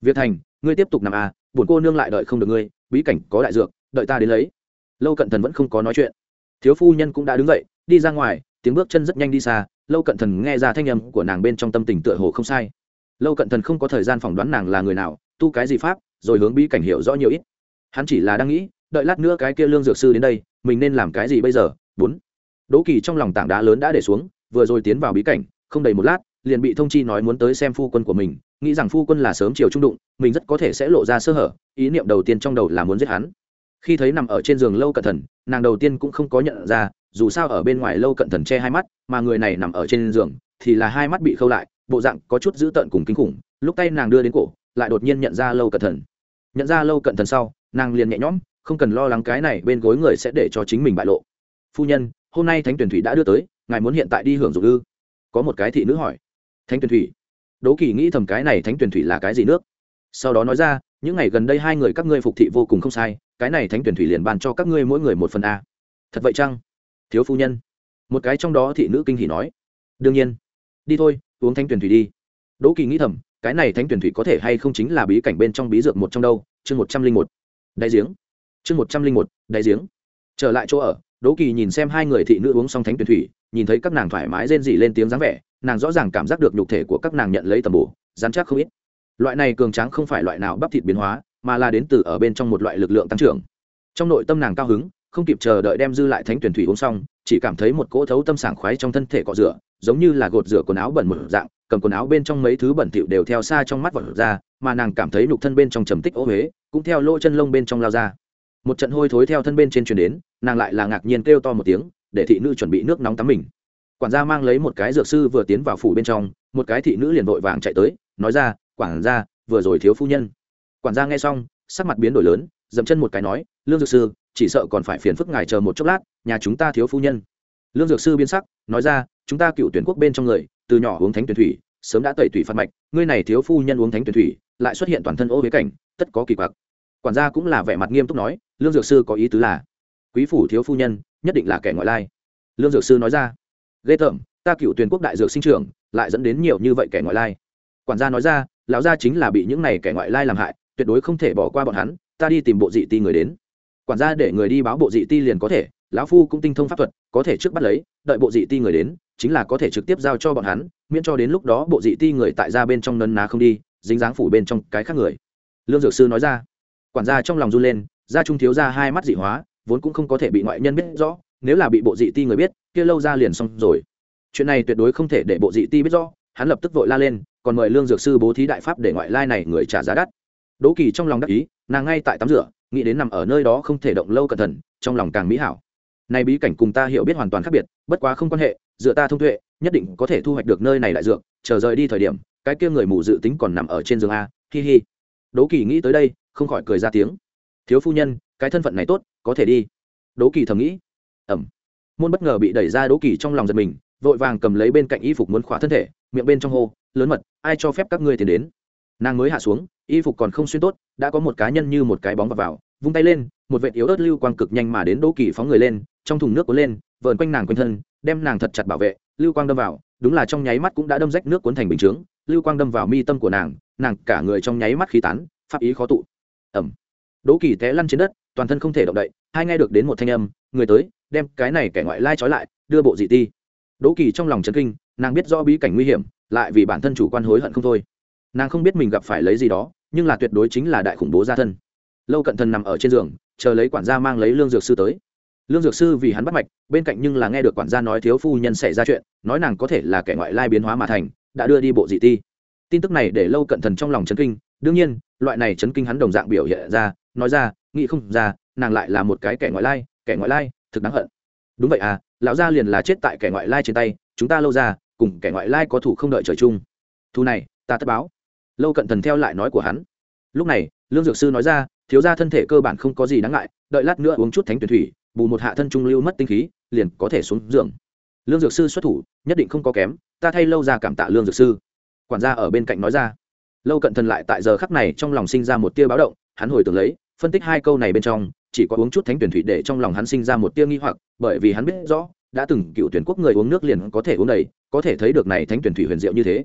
Việt thành, ngươi tiếp tục nằm à buồn cô nương lại đợi không được ngươi, bí cảnh có đại dược, đợi ta đến lấy. Lâu cận thần vẫn không có nói chuyện. Thiếu phu nhân cũng đã đứng dậy, đi ra ngoài, tiếng bước chân rất nhanh đi xa, lâu cận thần nghe ra thanh âm của nàng bên trong tâm tình tựa hồ không sai. Lâu cận thần không có thời gian phỏng đoán nàng là người nào, tu cái gì pháp, rồi hướng bí cảnh hiểu rõ nhiều ít. Hắn chỉ là đang nghĩ, đợi lát nữa cái kia lương dược sư đến đây, mình nên làm cái gì bây giờ? Bốn. Đỗ kỳ trong lòng tảng đá lớn đã để xuống, vừa rồi tiến vào bí cảnh, không đầy một lát, liền bị thông chi nói muốn tới xem phu quân của mình, nghĩ rằng phu quân là sớm chiều trung đụng, mình rất có thể sẽ lộ ra sơ hở, ý niệm đầu tiên trong đầu là muốn giết hắn. Khi thấy nằm ở trên giường lâu cẩn thần, nàng đầu tiên cũng không có nhận ra, dù sao ở bên ngoài lâu cận thần che hai mắt, mà người này nằm ở trên giường, thì là hai mắt bị khâu lại, bộ dạng có chút dữ tợn cùng kinh khủng, lúc tay nàng đưa đến cổ, lại đột nhiên nhận ra lâu cận thần. Nhận ra lâu cận thần sau, nàng liền nhẹ nhõm, không cần lo lắng cái này bên gối người sẽ để cho chính mình bại lộ phu nhân, hôm nay thánh tuyển thủy đã đưa tới, ngài muốn hiện tại đi hưởng dụng ư? Có một cái thị nữ hỏi. Thánh tuyển thủy? Đố kỳ nghĩ thầm cái này thánh tuyển thủy là cái gì nước? Sau đó nói ra, những ngày gần đây hai người các ngươi phục thị vô cùng không sai, cái này thánh tuyển thủy liền bàn cho các ngươi mỗi người một phần a. Thật vậy chăng? Thiếu phu nhân. Một cái trong đó thị nữ kinh hỉ nói. Đương nhiên. Đi thôi, uống thánh tuyển thủy đi. Đỗ kỳ nghĩ thầm, cái này thánh tuyển thủy có thể hay không chính là bí cảnh bên trong bí dược một trong đâu? Chương một trăm linh một. Đại giếng. Chương một trăm linh một, đại giếng. Trở lại chỗ ở đỗ kỳ nhìn xem hai người thị nữ uống xong thánh tuyển thủy, nhìn thấy các nàng thoải mái rên rỉ lên tiếng dáng vẻ, nàng rõ ràng cảm giác được nhục thể của các nàng nhận lấy tầm bổ dán chắc không ít. Loại này cường tráng không phải loại nào bắp thịt biến hóa, mà là đến từ ở bên trong một loại lực lượng tăng trưởng. Trong nội tâm nàng cao hứng, không kịp chờ đợi đem dư lại thánh tuyển thủy uống xong, chỉ cảm thấy một cỗ thấu tâm sảng khoái trong thân thể cọ rửa, giống như là gột rửa quần áo bẩn một dạng, cầm quần áo bên trong mấy thứ bẩn thỉu đều theo xa trong mắt vọt ra, mà nàng cảm thấy nhục thân bên trong trầm tích ô huế cũng theo lỗ chân lông bên trong lao ra một trận hôi thối theo thân bên trên truyền đến, nàng lại là ngạc nhiên kêu to một tiếng, để thị nữ chuẩn bị nước nóng tắm mình. Quản gia mang lấy một cái dược sư vừa tiến vào phủ bên trong, một cái thị nữ liền vội vàng chạy tới, nói ra, quản gia, vừa rồi thiếu phu nhân. Quản gia nghe xong, sắc mặt biến đổi lớn, dậm chân một cái nói, lương dược sư, chỉ sợ còn phải phiền phức ngài chờ một chốc lát, nhà chúng ta thiếu phu nhân. Lương dược sư biến sắc, nói ra, chúng ta cựu tuyển quốc bên trong người, từ nhỏ uống thánh tuyển thủy, sớm đã tẩy thủy phạt mạch, ngươi này thiếu phu nhân uống thánh tuyển thủy, lại xuất hiện toàn thân ô huế cảnh, tất có kỳ quặc. Quản gia cũng là vẻ mặt nghiêm túc nói lương dược sư có ý tứ là, quý phủ thiếu phu nhân nhất định là kẻ ngoại lai. Lương dược sư nói ra, ghê tởm, ta cựu tuyển quốc đại dược sinh trưởng, lại dẫn đến nhiều như vậy kẻ ngoại lai. Quản gia nói ra, lão gia chính là bị những này kẻ ngoại lai làm hại, tuyệt đối không thể bỏ qua bọn hắn, ta đi tìm bộ dị ti người đến. Quản gia để người đi báo bộ dị ti liền có thể, lão phu cũng tinh thông pháp thuật, có thể trước bắt lấy, đợi bộ dị ti người đến, chính là có thể trực tiếp giao cho bọn hắn, miễn cho đến lúc đó bộ dị ti người tại ra bên trong nân ná không đi, dính dáng phủ bên trong cái khác người. Lương dược sư nói ra. Quản gia trong lòng run lên gia trung thiếu ra hai mắt dị hóa, vốn cũng không có thể bị ngoại nhân biết rõ, nếu là bị bộ dị ti người biết, kia lâu ra liền xong rồi. Chuyện này tuyệt đối không thể để bộ dị ti biết rõ, hắn lập tức vội la lên, còn mời lương dược sư bố thí đại pháp để ngoại lai này người trả giá đắt. Đỗ kỳ trong lòng đắc ý, nàng ngay tại tắm rửa, nghĩ đến nằm ở nơi đó không thể động lâu cẩn thận, trong lòng càng mỹ hảo. Nay bí cảnh cùng ta hiểu biết hoàn toàn khác biệt, bất quá không quan hệ, dựa ta thông tuệ, nhất định có thể thu hoạch được nơi này lại dược, chờ rời đi thời điểm, cái kia người mù dự tính còn nằm ở trên giường a, hi hi. Đỗ kỳ nghĩ tới đây, không khỏi cười ra tiếng thiếu phu nhân cái thân phận này tốt có thể đi. Đỗ kỳ thầm nghĩ. Ẩm. Môn bất ngờ bị đẩy ra đỗ kỳ trong lòng giật mình vội vàng cầm lấy bên cạnh y phục muốn khỏa thân thể miệng bên trong hô lớn mật ai cho phép các ngươi tiến đến? Nàng mới hạ xuống y phục còn không xuyên tốt đã có một cá nhân như một cái bóng vào, vào vung tay lên một vệ yếu ớt lưu quang cực nhanh mà đến đỗ kỳ phóng người lên trong thùng nước cuốn lên vờn quanh nàng quanh thân đem nàng thật chặt bảo vệ lưu quang đâm vào đúng là trong nháy mắt cũng đã đâm rách nước cuốn thành bình chướng lưu quang đâm vào mi tâm của nàng nàng cả người trong nháy mắt khí tán pháp ý khó tụ. Ẩm đỗ kỳ té lăn trên đất, toàn thân không thể động đậy, hai nghe được đến một thanh âm, người tới, đem cái này kẻ ngoại lai trói lại, đưa bộ dị ti. Đỗ kỳ trong lòng chấn kinh, nàng biết rõ bí cảnh nguy hiểm, lại vì bản thân chủ quan hối hận không thôi. Nàng không biết mình gặp phải lấy gì đó, nhưng là tuyệt đối chính là đại khủng bố gia thân. Lâu cận thần nằm ở trên giường, chờ lấy quản gia mang lấy lương dược sư tới. Lương dược sư vì hắn bắt mạch, bên cạnh nhưng là nghe được quản gia nói thiếu phu nhân xảy ra chuyện, nói nàng có thể là kẻ ngoại lai biến hóa mà thành, đã đưa đi bộ dị ti. Tin tức này để lâu cận thần trong lòng chấn kinh, đương nhiên, loại này chấn kinh hắn đồng dạng biểu hiện ra nói ra, nghĩ không ra, nàng lại là một cái kẻ ngoại lai, kẻ ngoại lai, thực đáng hận. Đúng vậy à lão gia liền là chết tại kẻ ngoại lai trên tay, chúng ta lâu ra, cùng kẻ ngoại lai có thủ không đợi trời chung. Thu này, ta tất báo. Lâu cận thần theo lại nói của hắn. Lúc này, lương dược sư nói ra, thiếu gia thân thể cơ bản không có gì đáng ngại, đợi lát nữa uống chút thánh tuyển thủy, bù một hạ thân trung lưu mất tinh khí, liền có thể xuống giường. Lương dược sư xuất thủ, nhất định không có kém, ta thay lâu ra cảm tạ lương dược sư. Quản gia ở bên cạnh nói ra. Lâu cận thần lại tại giờ khắc này trong lòng sinh ra một tia báo động hắn hồi tưởng lấy, phân tích hai câu này bên trong, chỉ có uống chút thánh tuyển thủy để trong lòng hắn sinh ra một tia nghi hoặc, bởi vì hắn biết rõ, đã từng cựu tuyển quốc người uống nước liền có thể uống đầy, có thể thấy được này thánh tuyển thủy huyền diệu như thế.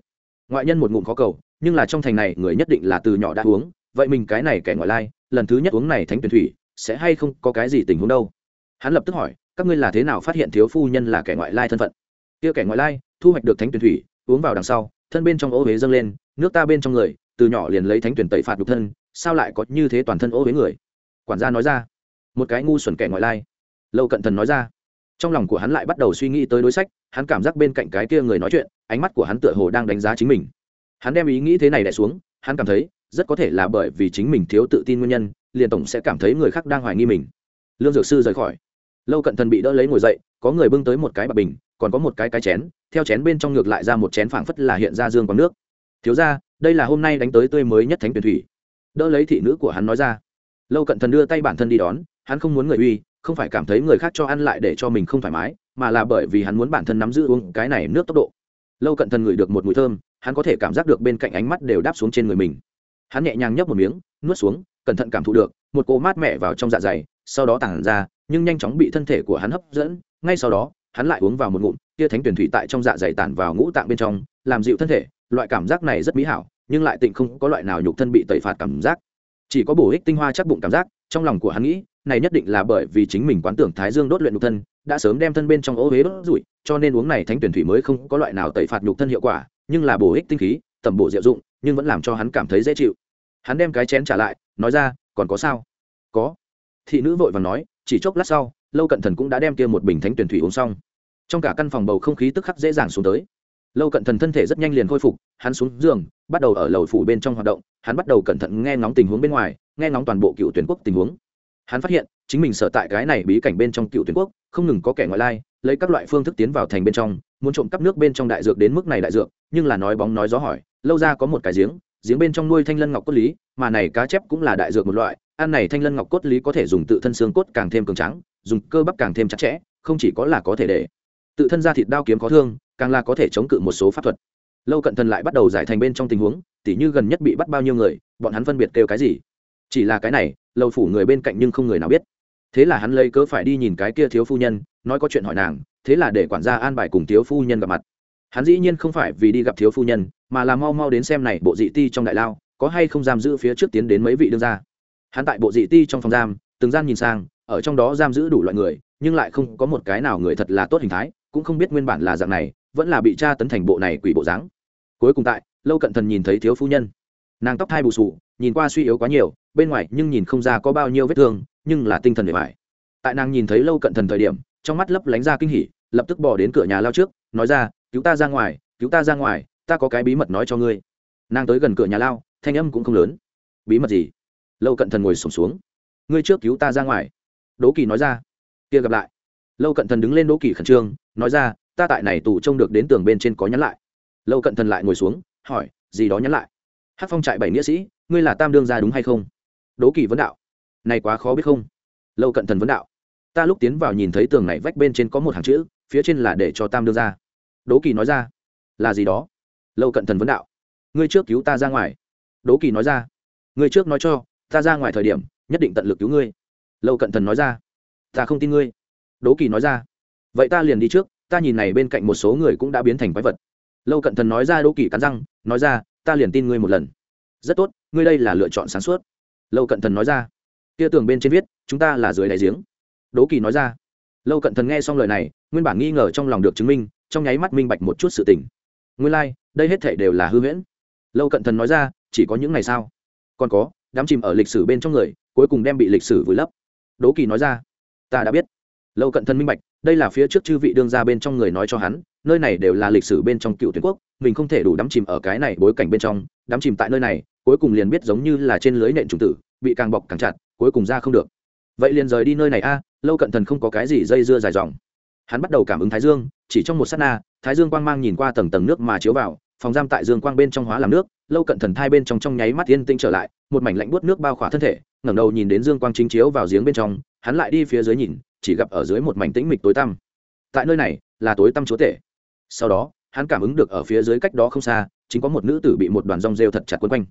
Ngoại nhân một ngụm khó cầu, nhưng là trong thành này người nhất định là từ nhỏ đã uống, vậy mình cái này kẻ ngoại lai, lần thứ nhất uống này thánh tuyển thủy, sẽ hay không có cái gì tình huống đâu? Hắn lập tức hỏi, các ngươi là thế nào phát hiện thiếu phu nhân là kẻ ngoại lai thân phận? Kia kẻ ngoại lai, thu hoạch được thánh tuyển thủy, uống vào đằng sau, thân bên trong ô huế dâng lên, nước ta bên trong người, từ nhỏ liền lấy thánh tuyển tẩy phạt đục thân sao lại có như thế toàn thân ô với người? Quản gia nói ra. Một cái ngu xuẩn kẻ ngoại lai. Lâu cận thần nói ra. Trong lòng của hắn lại bắt đầu suy nghĩ tới đối sách, hắn cảm giác bên cạnh cái kia người nói chuyện, ánh mắt của hắn tựa hồ đang đánh giá chính mình. Hắn đem ý nghĩ thế này đ xuống, hắn cảm thấy, rất có thể là bởi vì chính mình thiếu tự tin nguyên nhân, liền tổng sẽ cảm thấy người khác đang hoài nghi mình. Lương dược sư rời khỏi. Lâu cận thần bị đỡ lấy ngồi dậy, có người bưng tới một cái bạc bình, còn có một cái cái chén, theo chén bên trong ngược lại ra một chén phảng phất là hiện ra dương quán nước. Thiếu ra đây là hôm nay đánh tới tươi mới nhất thánh tuyển thủy đỡ lấy thị nữ của hắn nói ra. Lâu cận thần đưa tay bản thân đi đón, hắn không muốn người uy, không phải cảm thấy người khác cho ăn lại để cho mình không thoải mái, mà là bởi vì hắn muốn bản thân nắm giữ uống cái này nước tốc độ. Lâu cận thần ngửi được một mùi thơm, hắn có thể cảm giác được bên cạnh ánh mắt đều đáp xuống trên người mình. Hắn nhẹ nhàng nhấp một miếng, nuốt xuống, cẩn thận cảm thụ được, một cỗ mát mẻ vào trong dạ dày, sau đó tản ra, nhưng nhanh chóng bị thân thể của hắn hấp dẫn. Ngay sau đó, hắn lại uống vào một ngụm, tia thánh tuyển thủy tại trong dạ dày tản vào ngũ tạng bên trong, làm dịu thân thể, loại cảm giác này rất mỹ hảo nhưng lại tịnh không có loại nào nhục thân bị tẩy phạt cảm giác. Chỉ có bổ ích tinh hoa chắc bụng cảm giác, trong lòng của hắn nghĩ, này nhất định là bởi vì chính mình quán tưởng thái dương đốt luyện nhục thân, đã sớm đem thân bên trong ô huế đốt rủi, cho nên uống này thánh tuyển thủy mới không có loại nào tẩy phạt nhục thân hiệu quả, nhưng là bổ ích tinh khí tầm bổ diệu dụng, nhưng vẫn làm cho hắn cảm thấy dễ chịu. Hắn đem cái chén trả lại, nói ra, còn có sao? Có. Thị nữ vội vàng nói, chỉ chốc lát sau, lâu cận thần cũng đã đem kia một bình thánh tuyển thủy uống xong. Trong cả căn phòng bầu không khí tức khắc dễ dàng xuống tới lâu cận thần thân thể rất nhanh liền khôi phục, hắn xuống giường, bắt đầu ở lầu phủ bên trong hoạt động, hắn bắt đầu cẩn thận nghe ngóng tình huống bên ngoài, nghe ngóng toàn bộ cựu tuyển quốc tình huống. Hắn phát hiện, chính mình sở tại cái này bí cảnh bên trong cựu tuyển quốc, không ngừng có kẻ ngoại lai, lấy các loại phương thức tiến vào thành bên trong, muốn trộm cắp nước bên trong đại dược đến mức này đại dược, nhưng là nói bóng nói gió hỏi, lâu ra có một cái giếng giếng bên trong nuôi thanh lân ngọc cốt lý, mà này cá chép cũng là đại dược một loại, ăn này thanh lân ngọc cốt lý có thể dùng tự thân xương cốt càng thêm cường trắng dùng cơ bắp càng thêm chặt chẽ, không chỉ có là có thể để tự thân ra thịt đao kiếm có thương càng là có thể chống cự một số pháp thuật. Lâu cận thần lại bắt đầu giải thành bên trong tình huống, tỉ như gần nhất bị bắt bao nhiêu người, bọn hắn phân biệt kêu cái gì? Chỉ là cái này, lâu phủ người bên cạnh nhưng không người nào biết. Thế là hắn lấy cớ phải đi nhìn cái kia thiếu phu nhân, nói có chuyện hỏi nàng, thế là để quản gia an bài cùng thiếu phu nhân gặp mặt. Hắn dĩ nhiên không phải vì đi gặp thiếu phu nhân, mà là mau mau đến xem này bộ dị ti trong đại lao, có hay không giam giữ phía trước tiến đến mấy vị đương gia. Hắn tại bộ dị ti trong phòng giam, từng gian nhìn sang, ở trong đó giam giữ đủ loại người, nhưng lại không có một cái nào người thật là tốt hình thái, cũng không biết nguyên bản là dạng này vẫn là bị tra tấn thành bộ này quỷ bộ dáng. Cuối cùng tại, lâu cận thần nhìn thấy thiếu phu nhân. Nàng tóc thai bù sù, nhìn qua suy yếu quá nhiều, bên ngoài nhưng nhìn không ra có bao nhiêu vết thương, nhưng là tinh thần bề bài tại nàng nhìn thấy lâu cận thần thời điểm, trong mắt lấp lánh ra kinh hỉ, lập tức bỏ đến cửa nhà lao trước, nói ra, cứu ta ra ngoài, cứu ta ra ngoài, ta có cái bí mật nói cho ngươi. Nàng tới gần cửa nhà lao, thanh âm cũng không lớn. Bí mật gì? Lâu cận thần ngồi sổm xuống. Ngươi trước cứu ta ra ngoài. Đỗ kỳ nói ra. Kia gặp lại. Lâu cận thần đứng lên đỗ kỳ khẩn trương, nói ra ta tại này tù trông được đến tường bên trên có nhắn lại. Lâu cận thần lại ngồi xuống, hỏi, gì đó nhắn lại? Hát phong trại bảy nghĩa sĩ, ngươi là tam đương gia đúng hay không? Đố kỳ vấn đạo. Này quá khó biết không? Lâu cận thần vấn đạo. Ta lúc tiến vào nhìn thấy tường này vách bên trên có một hàng chữ, phía trên là để cho tam đương gia. Đố kỳ nói ra. Là gì đó? Lâu cận thần vấn đạo. Ngươi trước cứu ta ra ngoài. Đố kỳ nói ra. Ngươi trước nói cho, ta ra ngoài thời điểm, nhất định tận lực cứu ngươi. Lâu cận thần nói ra. Ta không tin ngươi. Đố kỳ nói ra. Vậy ta liền đi trước ta nhìn này bên cạnh một số người cũng đã biến thành quái vật. Lâu cận thần nói ra đỗ kỳ cắn răng nói ra ta liền tin ngươi một lần. Rất tốt ngươi đây là lựa chọn sáng suốt. Lâu cận thần nói ra. Kia tường bên trên viết chúng ta là dưới đáy giếng. Đỗ kỳ nói ra. Lâu cận thần nghe xong lời này nguyên bản nghi ngờ trong lòng được chứng minh trong nháy mắt minh bạch một chút sự tình. Nguyên lai、like, đây hết thể đều là hư huyễn. Lâu cận thần nói ra chỉ có những ngày sao còn có đám chìm ở lịch sử bên trong người cuối cùng đem bị lịch sử vùi lấp. Đỗ kỳ nói ra. Ta đã biết. Lâu cận thần minh bạch đây là phía trước chư vị đương ra bên trong người nói cho hắn, nơi này đều là lịch sử bên trong cựu tuyến quốc, mình không thể đủ đắm chìm ở cái này bối cảnh bên trong, đắm chìm tại nơi này, cuối cùng liền biết giống như là trên lưới nện trùng tử, bị càng bọc càng chặt, cuối cùng ra không được. Vậy liền rời đi nơi này a, lâu cận thần không có cái gì dây dưa dài dòng. Hắn bắt đầu cảm ứng thái dương, chỉ trong một s á t na, thái dương quang mang nhìn qua tầng tầng nước mà chiếu vào, phòng giam tại dương quang bên trong hóa làm nước, lâu cận thần thai bên trong trong nháy mắt yên tĩnh trở lại, một mảnh lạnh buốt nước bao khỏa thân thể, ngẩng đầu nhìn đến dương quang chính chiếu vào giếng bên trong hắn lại đi phía dưới nhìn, chỉ gặp ở dưới một mảnh tĩnh mịch tối tăm. Tại nơi này, là tối tăm chúa tể. Sau đó, hắn cảm ứng được ở phía dưới cách đó không xa, chính có một nữ tử bị một đoàn rong rêu thật chặt quấn quanh.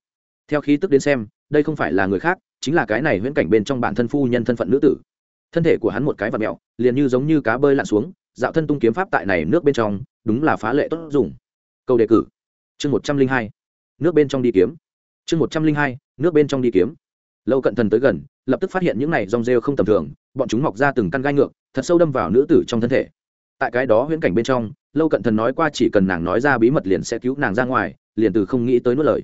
Theo khí tức đến xem, đây không phải là người khác, chính là cái này huyễn cảnh bên trong bản thân phu nhân thân phận nữ tử. Thân thể của hắn một cái vật mẹo liền như giống như cá bơi lặn xuống, dạo thân tung kiếm pháp tại này nước bên trong, đúng là phá lệ tốt dùng. Câu đề cử. Chương một trăm linh hai. Nước bên trong đi kiếm. Chương một trăm linh hai. Nước bên trong đi kiếm. Lâu cận thần tới gần lập tức phát hiện những này rong rêu không tầm thường, bọn chúng mọc ra từng căn gai ngược, thật sâu đâm vào nữ tử trong thân thể. Tại cái đó huyễn cảnh bên trong, lâu cận thần nói qua chỉ cần nàng nói ra bí mật liền sẽ cứu nàng ra ngoài, liền từ không nghĩ tới nuốt lời.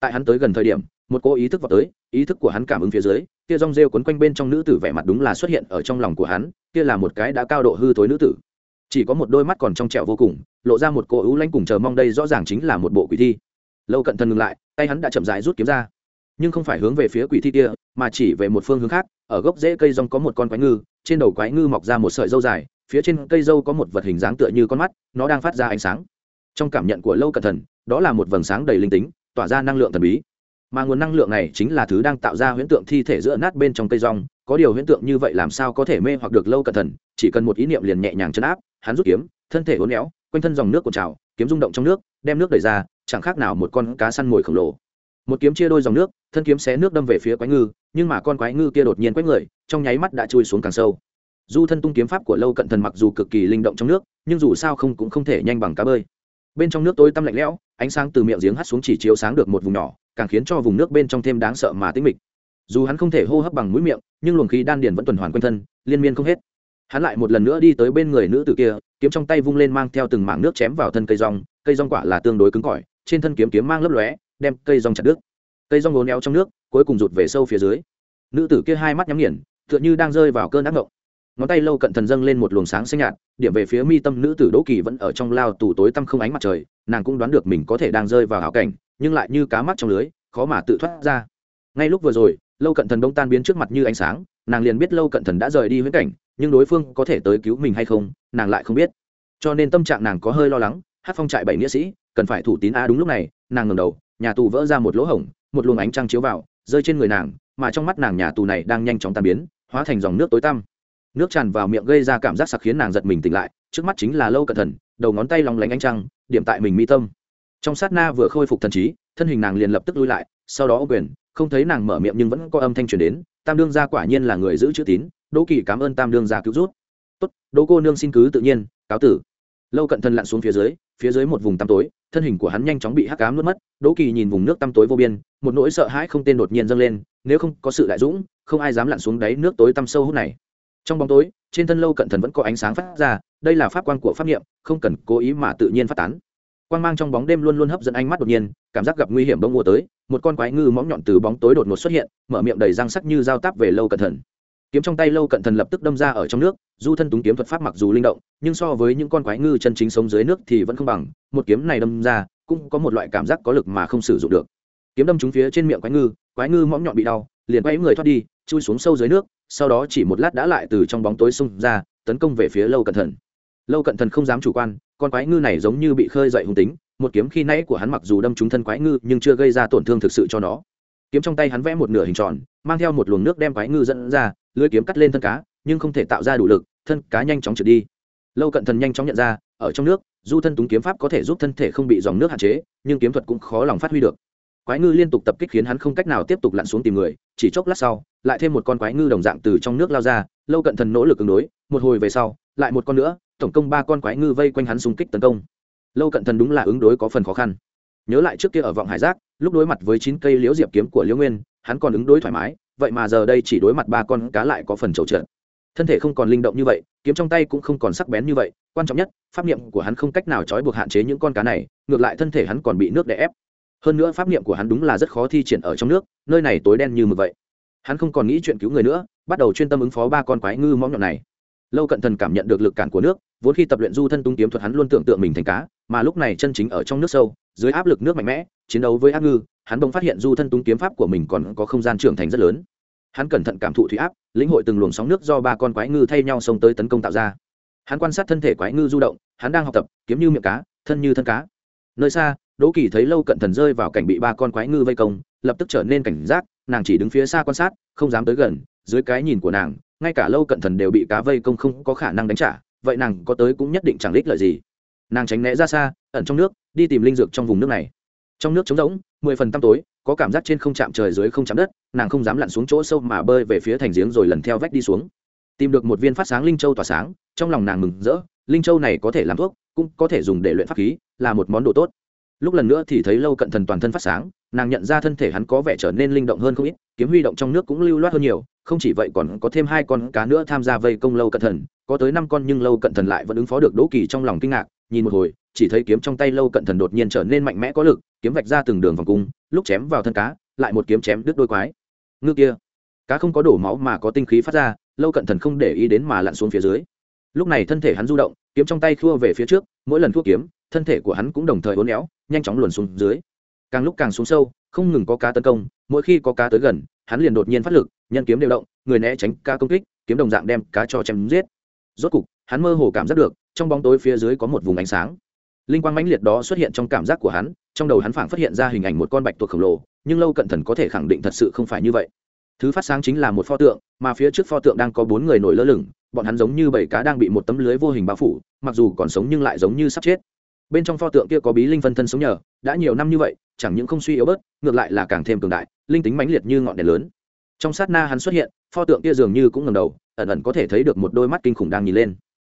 Tại hắn tới gần thời điểm, một cô ý thức vào tới, ý thức của hắn cảm ứng phía dưới, kia rong rêu quấn quanh bên trong nữ tử vẻ mặt đúng là xuất hiện ở trong lòng của hắn, kia là một cái đã cao độ hư tối nữ tử. Chỉ có một đôi mắt còn trong trẻo vô cùng, lộ ra một cô ưu lãnh cùng chờ mong đây rõ ràng chính là một bộ quỷ thi. Lâu cận thần ngừng lại, tay hắn đã chậm rãi rút kiếm ra nhưng không phải hướng về phía quỷ thi kia, mà chỉ về một phương hướng khác, ở gốc rễ cây rong có một con quái ngư, trên đầu quái ngư mọc ra một sợi dâu dài, phía trên cây dâu có một vật hình dáng tựa như con mắt, nó đang phát ra ánh sáng trong cảm nhận của lâu cẩn thần đó là một vầng sáng đầy linh tính, tỏa ra năng lượng thần bí mà nguồn năng lượng này chính là thứ đang tạo ra huyễn tượng thi thể giữa nát bên trong cây rong, có điều huyễn tượng như vậy làm sao có thể mê hoặc được lâu cẩn thần? chỉ cần một ý niệm liền nhẹ nhàng chấn áp, hắn rút kiếm, thân thể uốn éo, quanh thân dòng nước của trào, kiếm rung động trong nước, đem nước đẩy ra, chẳng khác nào một con cá săn mồi khổng lồ một kiếm chia đôi dòng nước, thân kiếm xé nước đâm về phía quái ngư, nhưng mà con quái ngư kia đột nhiên quét người, trong nháy mắt đã chui xuống càng sâu. Du thân tung kiếm pháp của lâu cận thần mặc dù cực kỳ linh động trong nước, nhưng dù sao không cũng không thể nhanh bằng cá bơi. Bên trong nước tối tăm lạnh lẽo, ánh sáng từ miệng giếng hắt xuống chỉ chiếu sáng được một vùng nhỏ, càng khiến cho vùng nước bên trong thêm đáng sợ mà tĩnh mịch. Dù hắn không thể hô hấp bằng mũi miệng, nhưng luồng khí đan điền vẫn tuần hoàn quanh thân, liên miên không hết. Hắn lại một lần nữa đi tới bên người nữ tử kia, kiếm trong tay vung lên mang theo từng mảng nước chém vào thân cây rong cây rong quả là tương đối cứng cỏi, trên thân kiếm kiếm mang lấp lóe đem cây rong chặt đứt. Cây rong ngốn éo trong nước, cuối cùng rụt về sâu phía dưới. Nữ tử kia hai mắt nhắm nghiền, tựa như đang rơi vào cơn ác mộng ngón tay lâu cận thần dâng lên một luồng sáng xanh nhạt, điểm về phía mi tâm nữ tử đỗ kỳ vẫn ở trong lao tù tối tăm không ánh mặt trời, nàng cũng đoán được mình có thể đang rơi vào hảo cảnh, nhưng lại như cá mắt trong lưới, khó mà tự thoát ra. Ngay lúc vừa rồi, lâu cận thần đông tan biến trước mặt như ánh sáng, nàng liền biết lâu cận thần đã rời đi huyễn cảnh, nhưng đối phương có thể tới cứu mình hay không, nàng lại không biết. Cho nên tâm trạng nàng có hơi lo lắng, hát phong trại bảy nghĩa sĩ, cần phải thủ tín a đúng lúc này, nàng ngầm đầu nhà tù vỡ ra một lỗ hổng, một luồng ánh trăng chiếu vào, rơi trên người nàng, mà trong mắt nàng nhà tù này đang nhanh chóng tan biến, hóa thành dòng nước tối tăm. Nước tràn vào miệng gây ra cảm giác sặc khiến nàng giật mình tỉnh lại, trước mắt chính là lâu cận thần đầu ngón tay lòng lánh ánh trăng, điểm tại mình mi tâm. Trong sát na vừa khôi phục thần trí, thân hình nàng liền lập tức lui lại, sau đó ô quyền, không thấy nàng mở miệng nhưng vẫn có âm thanh truyền đến, tam đương gia quả nhiên là người giữ chữ tín, đỗ kỳ cảm ơn tam đương gia cứu rút tốt, đỗ cô nương xin cứ tự nhiên, cáo tử. Lâu cận thân lặn xuống phía dưới phía dưới một vùng tăm tối, thân hình của hắn nhanh chóng bị hắc cám nuốt mất, đỗ kỳ nhìn vùng nước tăm tối vô biên, một nỗi sợ hãi không tên đột nhiên dâng lên, nếu không có sự đại dũng, không ai dám lặn xuống đáy nước tối tăm sâu hút này. Trong bóng tối, trên thân lâu cận thần vẫn có ánh sáng phát ra, đây là pháp quan của pháp niệm, không cần cố ý mà tự nhiên phát tán. Quan g mang trong bóng đêm luôn luôn hấp dẫn ánh mắt đột nhiên, cảm giác gặp nguy hiểm bông mùa tới, một con quái ngư móng nhọn từ bóng tối đột ngột xuất hiện, mở miệng đầy răng sắc như dao táp về lâu cận thần kiếm trong tay lâu cận thần lập tức đâm ra ở trong nước, du thân túng kiếm thuật pháp mặc dù linh động, nhưng so với những con quái ngư chân chính sống dưới nước thì vẫn không bằng, một kiếm này đâm ra, cũng có một loại cảm giác có lực mà không sử dụng được. Kiếm đâm trúng phía trên miệng quái ngư quái ngư mõm nhọn bị đau, liền quay người thoát đi, chui xuống sâu dưới nước, sau đó chỉ một lát đã lại từ trong bóng tối xông ra, tấn công về phía lâu cận thần. Lâu cận thần không dám chủ quan, con quái ngư này giống như bị khơi dậy hung tính, một kiếm khi nãy của hắn mặc dù đâm trúng thân quái ngư, nhưng chưa gây ra tổn thương thực sự cho nó. Kiếm trong tay hắn vẽ một nửa hình tròn, mang theo một luồng nước đem quái ngư dẫn ra lưới kiếm cắt lên thân cá, nhưng không thể tạo ra đủ lực, thân cá nhanh chóng trượt đi. Lâu cận thần nhanh chóng nhận ra, ở trong nước, du thân túng kiếm pháp có thể giúp thân thể không bị dòng nước hạn chế, nhưng kiếm thuật cũng khó lòng phát huy được. Quái ngư liên tục tập kích khiến hắn không cách nào tiếp tục lặn xuống tìm người, chỉ chốc lát sau, lại thêm một con quái ngư đồng dạng từ trong nước lao ra, lâu cận thần nỗ lực ứng đối, một hồi về sau, lại một con nữa, tổng công ba con quái ngư vây quanh hắn xung kích tấn công. Lâu cận thần đúng là ứng đối có phần khó khăn. Nhớ lại trước kia ở vọng hải giác, lúc đối mặt với chín cây liễu diệp kiếm của liễu nguyên, hắn còn ứng đối thoải mái vậy mà giờ đây chỉ đối mặt ba con cá lại có phần trầu trượt. Thân thể không còn linh động như vậy, kiếm trong tay cũng không còn sắc bén như vậy, quan trọng nhất, pháp niệm của hắn không cách nào trói buộc hạn chế những con cá này, ngược lại thân thể hắn còn bị nước đè ép. Hơn nữa pháp niệm của hắn đúng là rất khó thi triển ở trong nước, nơi này tối đen như mực vậy. Hắn không còn nghĩ chuyện cứu người nữa, bắt đầu chuyên tâm ứng phó ba con quái ngư mõm nhọn này. Lâu cận thần cảm nhận được lực cản của nước, vốn khi tập luyện du thân tung kiếm thuật hắn luôn tưởng tượng mình thành cá, mà lúc này chân chính ở trong nước sâu, dưới áp lực nước mạnh mẽ chiến đấu với ác ngư, hắn bỗng phát hiện du thân tung kiếm pháp của mình còn có không gian trưởng thành rất lớn. Hắn cẩn thận cảm thụ thủy áp, lĩnh hội từng luồng sóng nước do ba con quái ngư thay nhau xông tới tấn công tạo ra. Hắn quan sát thân thể quái ngư du động, hắn đang học tập, kiếm như miệng cá, thân như thân cá. Nơi xa, đỗ kỳ thấy lâu cận thần rơi vào cảnh bị ba con quái ngư vây công, lập tức trở nên cảnh giác, nàng chỉ đứng phía xa quan sát, không dám tới gần, dưới cái nhìn của nàng, ngay cả lâu cận thần đều bị cá vây công không có khả năng đánh trả, vậy nàng có tới cũng nhất định chẳng đích lợi gì. Nàng tránh né ra xa, ẩn trong nước, đi tìm linh dược trong vùng nước này trong nước trống rỗng, mười phần tăm tối, có cảm giác trên không chạm trời dưới không chạm đất, nàng không dám lặn xuống chỗ sâu mà bơi về phía thành giếng rồi lần theo vách đi xuống. Tìm được một viên phát sáng linh châu tỏa sáng, trong lòng nàng mừng rỡ, linh châu này có thể làm thuốc, cũng có thể dùng để luyện pháp khí, là một món đồ tốt. Lúc lần nữa thì thấy lâu cận thần toàn thân phát sáng, nàng nhận ra thân thể hắn có vẻ trở nên linh động hơn không ít, kiếm huy động trong nước cũng lưu loát hơn nhiều, không chỉ vậy còn có thêm hai con cá nữa tham gia vây công lâu cận thần, có tới năm con nhưng lâu cận thần lại vẫn ứng phó được đỗ kỳ trong lòng kinh ngạc, nhìn một hồi chỉ thấy kiếm trong tay lâu cận thần đột nhiên trở nên mạnh mẽ có lực, kiếm vạch ra từng đường vòng cung, lúc chém vào thân cá, lại một kiếm chém đứt đôi quái. Ngư kia, cá không có đổ máu mà có tinh khí phát ra, lâu cận thần không để ý đến mà lặn xuống phía dưới. Lúc này thân thể hắn du động, kiếm trong tay khua về phía trước, mỗi lần thua kiếm, thân thể của hắn cũng đồng thời uốn éo, nhanh chóng luồn xuống dưới. Càng lúc càng xuống sâu, không ngừng có cá tấn công, mỗi khi có cá tới gần, hắn liền đột nhiên phát lực, nhân kiếm đều động, người né tránh cá công kích, kiếm đồng dạng đem cá cho chém giết. Rốt cục, hắn mơ hồ cảm giác được, trong bóng tối phía dưới có một vùng ánh sáng linh quang mãnh liệt đó xuất hiện trong cảm giác của hắn, trong đầu hắn phảng phát hiện ra hình ảnh một con bạch tuộc khổng lồ, nhưng lâu cận thần có thể khẳng định thật sự không phải như vậy. Thứ phát sáng chính là một pho tượng, mà phía trước pho tượng đang có bốn người nổi lơ lửng, bọn hắn giống như bảy cá đang bị một tấm lưới vô hình bao phủ, mặc dù còn sống nhưng lại giống như sắp chết. Bên trong pho tượng kia có bí linh phân thân sống nhờ, đã nhiều năm như vậy, chẳng những không suy yếu bớt, ngược lại là càng thêm cường đại, linh tính mãnh liệt như ngọn đèn lớn. Trong sát na hắn xuất hiện, pho tượng kia dường như cũng ngầm đầu, ẩn ẩn có thể thấy được một đôi mắt kinh khủng đang nhìn lên.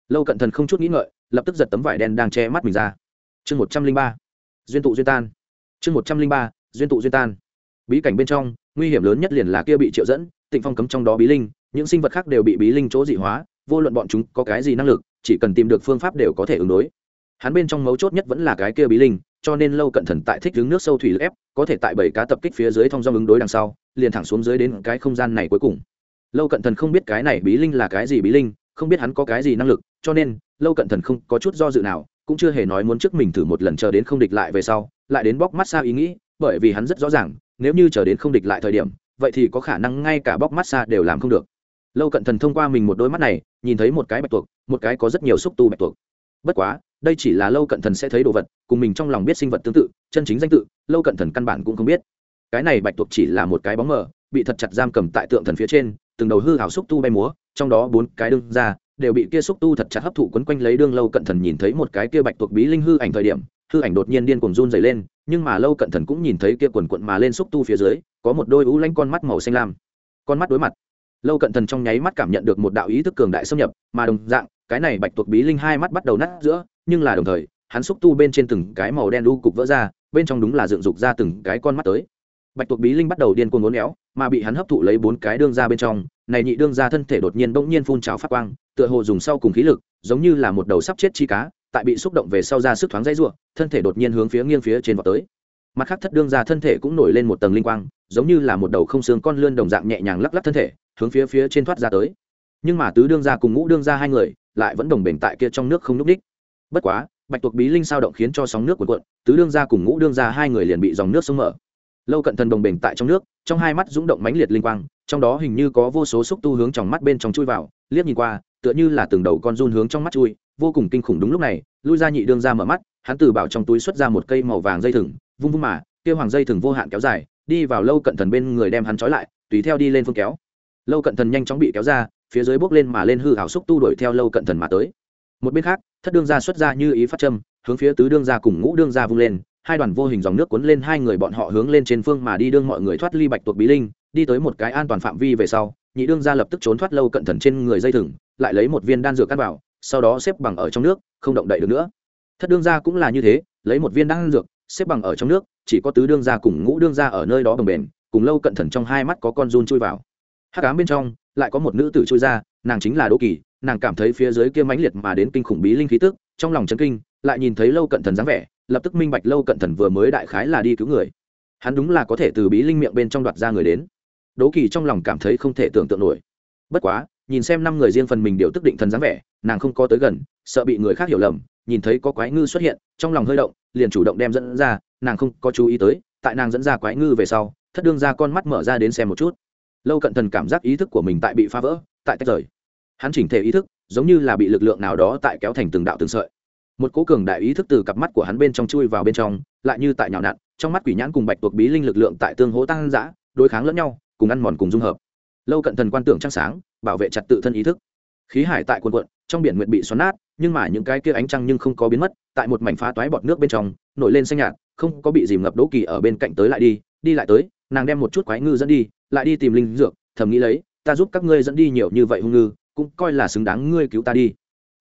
Lâu cận thần không chút nghĩ ngợi lập tức giật tấm vải đen đang che mắt mình ra. Chương một trăm linh ba, duyên tụ duyên tan. Chương một trăm linh ba, duyên tụ duyên tan. Bí cảnh bên trong, nguy hiểm lớn nhất liền là kia bị triệu dẫn, tịnh phong cấm trong đó bí linh, những sinh vật khác đều bị bí linh chỗ dị hóa, vô luận bọn chúng có cái gì năng lực, chỉ cần tìm được phương pháp đều có thể ứng đối. Hắn bên trong mấu chốt nhất vẫn là cái kia bí linh, cho nên lâu cận thần tại thích đứng nước sâu thủy lực ép, có thể tại bảy cá tập kích phía dưới thông do ứng đối đằng sau, liền thẳng xuống dưới đến cái không gian này cuối cùng. Lâu cận thần không biết cái này bí linh là cái gì bí linh, không biết hắn có cái gì năng lực cho nên, lâu cận thần không có chút do dự nào, cũng chưa hề nói muốn trước mình thử một lần chờ đến không địch lại về sau, lại đến bóc mắt xa ý nghĩ, bởi vì hắn rất rõ ràng, nếu như chờ đến không địch lại thời điểm, vậy thì có khả năng ngay cả bóc mắt xa đều làm không được. Lâu cận thần thông qua mình một đôi mắt này, nhìn thấy một cái bạch tuộc, một cái có rất nhiều xúc tu bạch tuộc. Bất quá, đây chỉ là lâu cận thần sẽ thấy đồ vật, cùng mình trong lòng biết sinh vật tương tự, chân chính danh tự, lâu cận thần căn bản cũng không biết. Cái này bạch tuộc chỉ là một cái bóng mờ, bị thật chặt giam cầm tại tượng thần phía trên, từng đầu hư hảo xúc tu bay múa, trong đó bốn cái đương ra đều bị kia xúc tu thật chặt hấp thụ quấn quanh lấy đương lâu cận thần nhìn thấy một cái kia bạch tuộc bí linh hư ảnh thời điểm, hư ảnh đột nhiên điên cuồng run dày lên, nhưng mà lâu cận thần cũng nhìn thấy kia quần quận mà lên xúc tu phía dưới, có một đôi ú lanh con mắt màu xanh lam. Con mắt đối mặt. Lâu cận thần trong nháy mắt cảm nhận được một đạo ý thức cường đại xâm nhập, mà đồng dạng, cái này bạch tuộc bí linh hai mắt bắt đầu nát giữa, nhưng là đồng thời, hắn xúc tu bên trên từng cái màu đen đu cục vỡ ra, bên trong đúng là dựng dục ra từng cái con mắt tới bạch tuộc bí linh bắt đầu điên cuồng ngốn éo, mà bị hắn hấp thụ lấy bốn cái đương ra bên trong, này nhị đương ra thân thể đột nhiên bỗng nhiên phun trào phát quang, tựa hồ dùng sau cùng khí lực, giống như là một đầu sắp chết chi cá, tại bị xúc động về sau ra sức thoáng dây ruộng thân thể đột nhiên hướng phía nghiêng phía trên vọt tới. Mặt khác thất đương ra thân thể cũng nổi lên một tầng linh quang, giống như là một đầu không xương con lươn đồng dạng nhẹ nhàng lắc lắc thân thể, hướng phía phía trên thoát ra tới. Nhưng mà tứ đương ra cùng ngũ đương ra hai người, lại vẫn đồng bền tại kia trong nước không n ú c đích. Bất quá, bạch tuộc bí linh sao động khiến cho sóng nước cuộn cuộn, tứ đương ra cùng ngũ đương ra hai người liền bị dòng nước sông mở lâu cận thần đồng bền tại trong nước, trong hai mắt rúng động mãnh liệt linh quang, trong đó hình như có vô số xúc tu hướng trong mắt bên trong chui vào, liếc nhìn qua, tựa như là từng đầu con run hướng trong mắt chui, vô cùng kinh khủng đúng lúc này lui ra nhị đương ra mở mắt, hắn từ bảo trong túi xuất ra một cây màu vàng dây thừng, vung vung mà, kia hoàng dây thừng vô hạn kéo dài, đi vào lâu cận thần bên người đem hắn trói lại, tùy theo đi lên phương kéo. Lâu cận thần nhanh chóng bị kéo ra, phía dưới bốc lên mà lên hư hảo xúc tu đuổi theo lâu cận thần mà tới. Một bên khác, thất đương gia xuất ra như ý phát châm, hướng phía tứ đương gia cùng ngũ đương gia vung lên hai đoàn vô hình dòng nước cuốn lên hai người bọn họ hướng lên trên phương mà đi đương mọi người thoát ly bạch tuộc bí linh, đi tới một cái an toàn phạm vi về sau, nhị đương gia lập tức trốn thoát lâu cận thần trên người dây thừng, lại lấy một viên đan dược cắt vào, sau đó xếp bằng ở trong nước, không động đậy được nữa. Thất đương gia cũng là như thế, lấy một viên đan dược, xếp bằng ở trong nước, chỉ có tứ đương gia cùng ngũ đương gia ở nơi đó đồng bền, cùng lâu cận thần trong hai mắt có con run chui vào. Hắc ám bên trong, lại có một nữ tử chui ra, nàng chính là đỗ kỳ, nàng cảm thấy phía dưới kia mãnh liệt mà đến kinh khủng bí linh khí tức, trong lòng chấn kinh, lại nhìn thấy lâu cận thần dáng vẻ lập tức minh bạch lâu cận thần vừa mới đại khái là đi cứu người. Hắn đúng là có thể từ bí linh miệng bên trong đoạt ra người đến. Đố kỳ trong lòng cảm thấy không thể tưởng tượng nổi. Bất quá, nhìn xem năm người riêng phần mình đều tức định thần dáng vẻ, nàng không có tới gần, sợ bị người khác hiểu lầm, nhìn thấy có quái ngư xuất hiện, trong lòng hơi động, liền chủ động đem dẫn ra, nàng không có chú ý tới, tại nàng dẫn ra quái ngư về sau, thất đương ra con mắt mở ra đến xem một chút. Lâu cận thần cảm giác ý thức của mình tại bị phá vỡ, tại tách rời. Hắn chỉnh thể ý thức, giống như là bị lực lượng nào đó tại kéo thành từng đạo từng sợi một cố cường đại ý thức từ cặp mắt của hắn bên trong chui vào bên trong, lại như tại nhào nặn, trong mắt quỷ nhãn cùng bạch tuộc bí linh lực lượng tại tương hố tăng giã đối kháng lẫn nhau, cùng ăn mòn cùng dung hợp. Lâu cận thần quan tưởng trăng sáng, bảo vệ chặt tự thân ý thức. Khí hải tại quần quận trong biển nguyện bị xoắn nát, nhưng mà những cái kia ánh trăng nhưng không có biến mất, tại một mảnh phá toái bọt nước bên trong, nổi lên xanh nhạt, không có bị dìm ngập đỗ kỳ ở bên cạnh tới lại đi đi lại tới, nàng đem một chút quái ngư dẫn đi, lại đi tìm linh dược, thầm nghĩ lấy, ta giúp các ngươi dẫn đi nhiều như vậy hung ngư, cũng coi là xứng đáng ngươi cứu ta đi.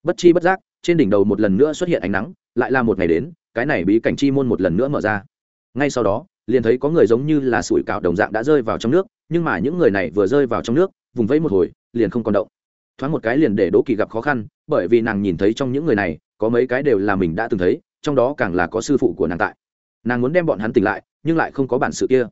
Bất chi bất giác trên đỉnh đầu một lần nữa xuất hiện ánh nắng, lại là một ngày đến, cái này bí cảnh chi môn một lần nữa mở ra. Ngay sau đó, liền thấy có người giống như là sủi cạo đồng dạng đã rơi vào trong nước, nhưng mà những người này vừa rơi vào trong nước, vùng vẫy một hồi, liền không còn động. Thoáng một cái liền để đỗ kỳ gặp khó khăn, bởi vì nàng nhìn thấy trong những người này, có mấy cái đều là mình đã từng thấy, trong đó càng là có sư phụ của nàng tại. Nàng muốn đem bọn hắn tỉnh lại, nhưng lại không có bản sự kia.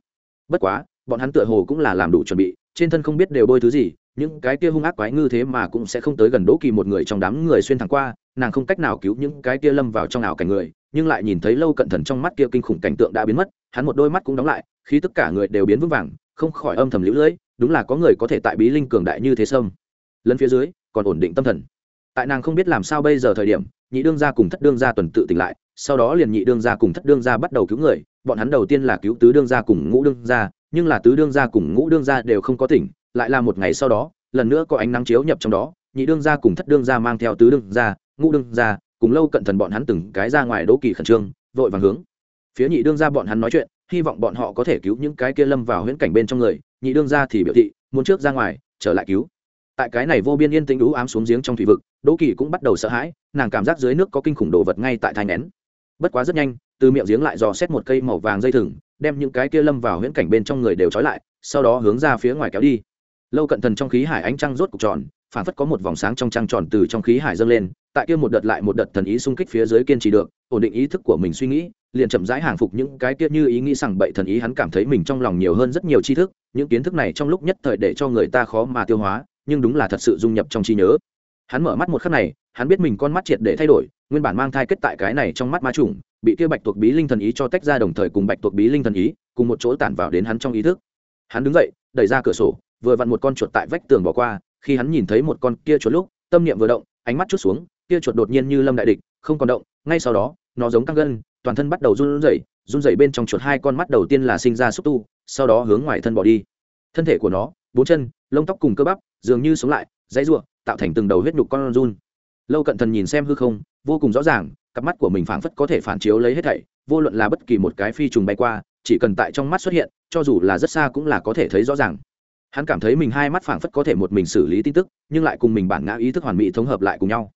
Bất quá, bọn hắn tựa hồ cũng là làm đủ chuẩn bị, trên thân không biết đều bôi thứ gì, những cái kia hung ác quái ngư thế mà cũng sẽ không tới gần đỗ kỳ một người trong đám người xuyên thẳng qua nàng không cách nào cứu những cái kia lâm vào trong ảo cảnh người, nhưng lại nhìn thấy lâu cận thần trong mắt kia kinh khủng cảnh tượng đã biến mất, hắn một đôi mắt cũng đóng lại khi tất cả người đều biến vững vàng, không khỏi âm thầm lũ lưỡi, đúng là có người có thể tại bí linh cường đại như thế sâm. Lẫn phía dưới, còn ổn định tâm thần. Tại nàng không biết làm sao bây giờ thời điểm, nhị đương gia cùng thất đương gia tuần tự tỉnh lại, sau đó liền nhị đương gia cùng thất đương gia bắt đầu cứu người, bọn hắn đầu tiên là cứu tứ đương gia cùng ngũ đương gia, nhưng là tứ đương gia cùng ngũ đương gia đều không có tỉnh, lại là một ngày sau đó, lần nữa có ánh nắng chiếu nhập trong đó, nhị đương gia cùng thất đương gia mang theo tứ đương gia ngũ đương gia cùng lâu cận thần bọn hắn từng cái ra ngoài đỗ kỳ khẩn trương, vội vàng hướng. Phía nhị đương gia bọn hắn nói chuyện, hy vọng bọn họ có thể cứu những cái kia lâm vào huyễn cảnh bên trong người, nhị đương gia thì biểu thị, muốn trước ra ngoài, trở lại cứu. Tại cái này vô biên yên tĩnh đú ám xuống giếng trong thủy vực đỗ kỳ cũng bắt đầu sợ hãi, nàng cảm giác dưới nước có kinh khủng đồ vật ngay tại thai nén bất quá rất nhanh, từ miệng giếng lại dò xét một cây màu vàng dây thừng, đem những cái kia lâm vào huyễn cảnh bên trong người đều trói lại, sau đó hướng ra phía ngoài kéo đi. Lâu cận thần trong khí hải ánh trăng rốt cục tròn phản phất có một vòng sáng trong trăng tròn từ trong khí hải dâng lên tại kia một đợt lại một đợt thần ý xung kích phía dưới kiên trì được, ổn định ý thức của mình suy nghĩ, liền chậm rãi hàng phục những cái kia như ý nghĩ rằng bậy thần ý hắn cảm thấy mình trong lòng nhiều hơn rất nhiều tri thức, những kiến thức này trong lúc nhất thời để cho người ta khó mà tiêu hóa, nhưng đúng là thật sự dung nhập trong trí nhớ. Hắn mở mắt một khắc này, hắn biết mình con mắt triệt để thay đổi, nguyên bản mang thai kết tại cái này trong mắt ma trùng bị kia bạch tuộc bí linh thần ý cho tách ra đồng thời cùng bạch tuộc bí linh thần ý cùng một chỗ tản vào đến hắn trong ý thức. Hắn đứng dậy, đẩy ra cửa sổ, vừa vặn một con chuột tại vách tường bỏ qua, khi hắn nhìn thấy một con kia chuột lúc, tâm niệm vừa động, ánh mắt chút xuống kia chuột đột nhiên như lâm đại địch, không còn động, ngay sau đó, nó giống căng gân, toàn thân bắt đầu run rẩy run rẩy bên trong chuột hai con mắt đầu tiên là sinh ra xúc tu, sau đó hướng ngoài thân bỏ đi. Thân thể của nó, bốn chân, lông tóc cùng cơ bắp, dường như sống lại, dãy ruộng tạo thành từng đầu huyết nhục con run. Lâu cận thần nhìn xem hư không, vô cùng rõ ràng, cặp mắt của mình phảng phất có thể phản chiếu lấy hết thảy, vô luận là bất kỳ một cái phi trùng bay qua, chỉ cần tại trong mắt xuất hiện, cho dù là rất xa cũng là có thể thấy rõ ràng. Hắn cảm thấy mình hai mắt phảng phất có thể một mình xử lý tin tức, nhưng lại cùng mình bản ngã ý thức hoàn mỹ thống hợp lại cùng nhau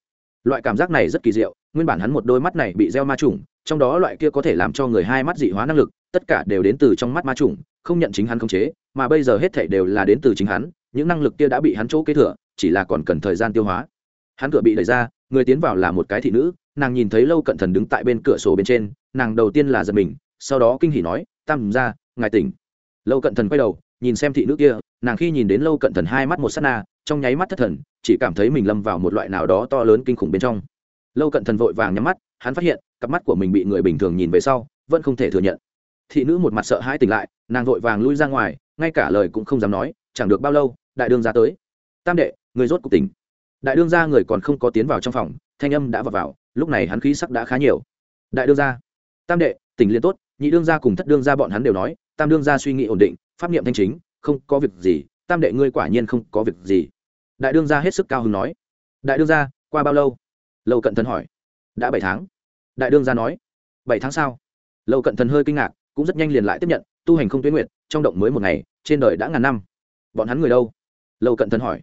loại cảm giác này rất kỳ diệu, nguyên bản hắn một đôi mắt này bị gieo ma trùng, trong đó loại kia có thể làm cho người hai mắt dị hóa năng lực, tất cả đều đến từ trong mắt ma trùng, không nhận chính hắn khống chế, mà bây giờ hết thảy đều là đến từ chính hắn, những năng lực kia đã bị hắn chỗ kế thừa, chỉ là còn cần thời gian tiêu hóa. Hắn cửa bị đẩy ra, người tiến vào là một cái thị nữ, nàng nhìn thấy lâu cận thần đứng tại bên cửa sổ bên trên, nàng đầu tiên là giật mình, sau đó kinh hỉ nói, tam ra ngài tỉnh. Lâu cận thần quay đầu, nhìn xem thị nữ kia, nàng khi nhìn đến lâu cận thần hai mắt một s á t na, trong nháy mắt thất thần chỉ cảm thấy mình lâm vào một loại nào đó to lớn kinh khủng bên trong. Lâu cận thần vội vàng nhắm mắt, hắn phát hiện, cặp mắt của mình bị người bình thường nhìn về sau, vẫn không thể thừa nhận. Thị nữ một mặt sợ hãi tỉnh lại, nàng vội vàng lui ra ngoài, ngay cả lời cũng không dám nói, chẳng được bao lâu, đại đương ra tới. Tam đệ, người rốt cuộc tỉnh. Đại đương ra người còn không có tiến vào trong phòng, thanh âm đã vào vào, lúc này hắn khí sắc đã khá nhiều. Đại đương ra tam đệ, tỉnh liên tốt, nhị đương ra cùng thất đương ra bọn hắn đều nói, tam đương ra suy nghĩ ổn định, pháp niệm thanh chính, không có việc gì, tam đệ ngươi quả nhiên không có việc gì đại đương gia hết sức cao hứng nói. Đại đương gia, qua bao lâu? Lâu cận thần hỏi. Đã bảy tháng. Đại đương gia nói. Bảy tháng sau. Lâu cận thần hơi kinh ngạc cũng rất nhanh liền lại tiếp nhận tu hành không tuyến nguyện trong động mới một ngày trên đời đã ngàn năm. Bọn hắn người đâu? Lâu cận thần hỏi.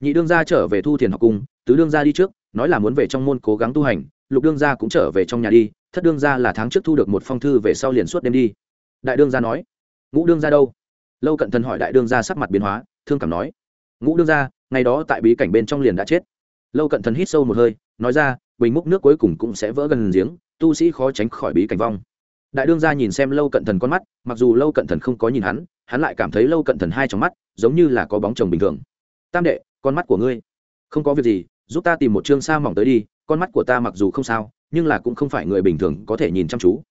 Nhị đương gia trở về thu thiền học cung tứ đương gia đi trước nói là muốn về trong môn cố gắng tu hành lục đương gia cũng trở về trong nhà đi thất đương gia là tháng trước thu được một phong thư về sau liền suốt đêm đi. Đại đương gia nói. Ngũ đương gia đâu? Lâu cận thần hỏi đại đương gia sắc mặt biến hóa thương cảm nói ngũ đương gia, ngày đó tại bí cảnh bên trong liền đã chết. Lâu cận thần hít sâu một hơi, nói ra, bình múc nước cuối cùng cũng sẽ vỡ gần giếng, tu sĩ khó tránh khỏi bí cảnh vong. Đại đương gia nhìn xem lâu cận thần con mắt, mặc dù lâu cận thần không có nhìn hắn hắn lại cảm thấy lâu cận thần hai trong mắt, giống như là có bóng chồng bình thường. Tam đệ, con mắt của ngươi. Không có việc gì, giúp ta tìm một chương sa mỏng tới đi, con mắt của ta mặc dù không sao, nhưng là cũng không phải người bình thường có thể nhìn chăm chú.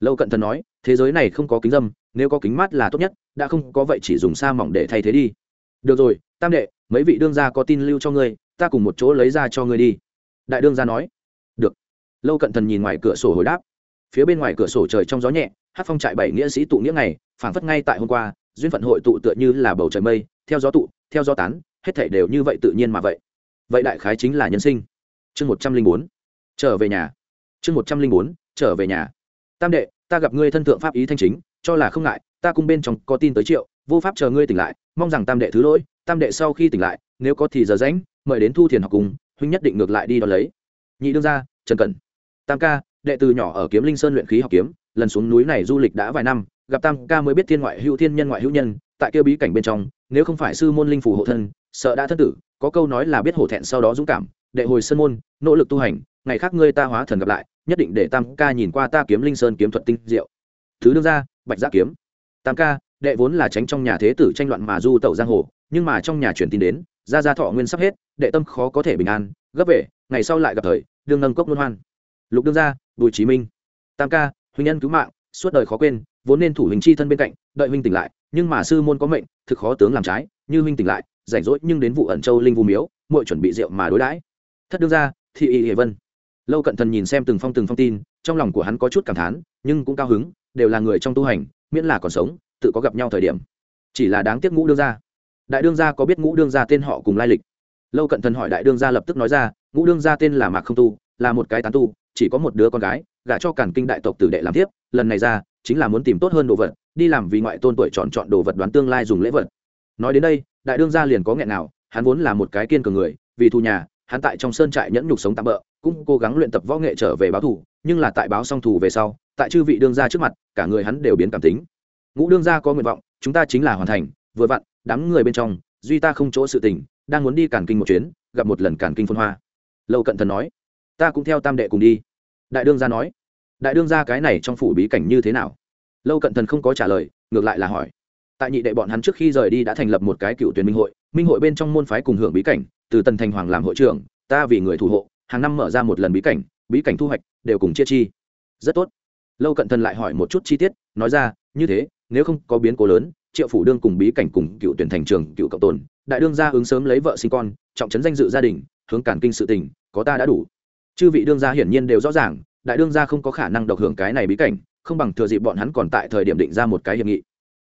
Lâu cận thần nói, thế giới này không có kính dâm, nếu có kính mát là tốt nhất, đã không có vậy chỉ dùng sa mỏng để thay thế đi được rồi, tam đệ, mấy vị đương gia có tin lưu cho ngươi, ta cùng một chỗ lấy ra cho ngươi đi. Đại đương gia nói. Được. Lâu cận thần nhìn ngoài cửa sổ hồi đáp. Phía bên ngoài cửa sổ trời trong gió nhẹ, hát phong trại bảy nghĩa sĩ tụ nghĩa ngày, phảng phất ngay tại hôm qua, duyên phận hội tụ tựa như là bầu trời mây, theo gió tụ, theo gió tán, hết thảy đều như vậy tự nhiên mà vậy. Vậy đại khái chính là nhân sinh. Chương một trăm linh bốn. Trở về nhà. Chương một trăm linh bốn, trở về nhà. Tam đệ, ta gặp ngươi thân thượng pháp ý thanh chính, cho là không ngại ta cung bên trong có tin tới triệu, vô pháp chờ ngươi tỉnh lại, mong rằng tam đệ thứ lỗi, tam đệ sau khi tỉnh lại, nếu có thì giờ rãnh mời đến thu thiền học cùng, huynh nhất định ngược lại đi đón lấy. Nhị đương gia, trần cẩn. Tam ca, đệ từ nhỏ ở kiếm linh sơn luyện khí học kiếm, lần xuống núi này du lịch đã vài năm, gặp tam ca mới biết thiên ngoại hữu thiên nhân ngoại hữu nhân, tại kia bí cảnh bên trong, nếu không phải sư môn linh phủ hộ thân, sợ đã thân tử, có câu nói là biết hổ thẹn sau đó dũng cảm, đệ hồi sân môn, nỗ lực tu hành, ngày khác ngươi ta hóa thần gặp lại, nhất định để tam ca nhìn qua ta kiếm linh sơn kiếm thuật tinh diệu. Thứ đương ra bạch giác kiếm tam ca, đệ vốn là tránh trong nhà thế tử tranh loạn mà du tẩu giang hồ, nhưng mà trong nhà truyền tin đến, gia gia thọ nguyên sắp hết, đệ tâm khó có thể bình an, gấp về, ngày sau lại gặp thời, đương nâng cốc luân hoan. Lục đương gia, bùi chí minh. Tam ca, huynh nhân cứu mạng, suốt đời khó quên, vốn nên thủ hình chi thân bên cạnh, đợi huynh tỉnh lại, nhưng mà sư môn có mệnh, thực khó tướng làm trái, như huynh tỉnh lại, rảnh rỗi nhưng đến vụ ẩn châu linh vu miếu, muội chuẩn bị rượu mà đối đãi. Thất đương gia, thị y hệ vân. Lâu cận thần nhìn xem từng phong từng phong tin, trong lòng của hắn có chút cảm thán, nhưng cũng cao hứng, đều là người trong tu hành miễn là còn sống, tự có gặp nhau thời điểm. Chỉ là đáng tiếc ngũ đương gia. Đại đương gia có biết ngũ đương gia tên họ cùng lai lịch? Lâu cận thần hỏi đại đương gia lập tức nói ra, ngũ đương gia tên là mạc không tu, là một cái tán tu, chỉ có một đứa con gái, gả cho cản kinh đại tộc tử đệ làm tiếp lần này ra, chính là muốn tìm tốt hơn đồ vật, đi làm vì ngoại tôn tuổi chọn chọn đồ vật đoán tương lai dùng lễ vật. Nói đến đây, đại đương gia liền có nghẹn nào hắn vốn là một cái kiên cường người, vì thu nhà, hắn tại trong sơn trại nhẫn nhục sống tạm bỡ cũng cố gắng luyện tập võ nghệ trở về báo thù nhưng là tại báo xong thù về sau, tại chư vị đương gia trước mặt, cả người hắn đều biến cảm tính. Ngũ đương gia có nguyện vọng, chúng ta chính là hoàn thành, vừa vặn, đám người bên trong, duy ta không chỗ sự tình, đang muốn đi cản kinh một chuyến, gặp một lần cản kinh phân hoa. Lâu cận thần nói, ta cũng theo tam đệ cùng đi. Đại đương gia nói, đại đương gia cái này trong phủ bí cảnh như thế nào? Lâu cận thần không có trả lời, ngược lại là hỏi, tại nhị đệ bọn hắn trước khi rời đi đã thành lập một cái cựu tuyển minh hội minh hội bên trong môn phái cùng hưởng bí cảnh, từ tần thành hoàng làm hội trưởng, ta vì người thủ hộ hàng năm mở ra một lần bí cảnh bí cảnh thu hoạch, đều cùng chia chi. Rất tốt. Lâu cận thần lại hỏi một chút chi tiết, nói ra, như thế, nếu không có biến cố lớn, triệu phủ đương cùng bí cảnh cùng cựu tuyển thành trường, cựu cộng tồn, đại đương gia ứng sớm lấy vợ sinh con, trọng trấn danh dự gia đình, hướng cản kinh sự tình, có ta đã đủ. Chư vị đương gia hiển nhiên đều rõ ràng, đại đương gia không có khả năng độc hưởng cái này bí cảnh, không bằng thừa dịp bọn hắn còn tại thời điểm định ra một cái hiệp nghị.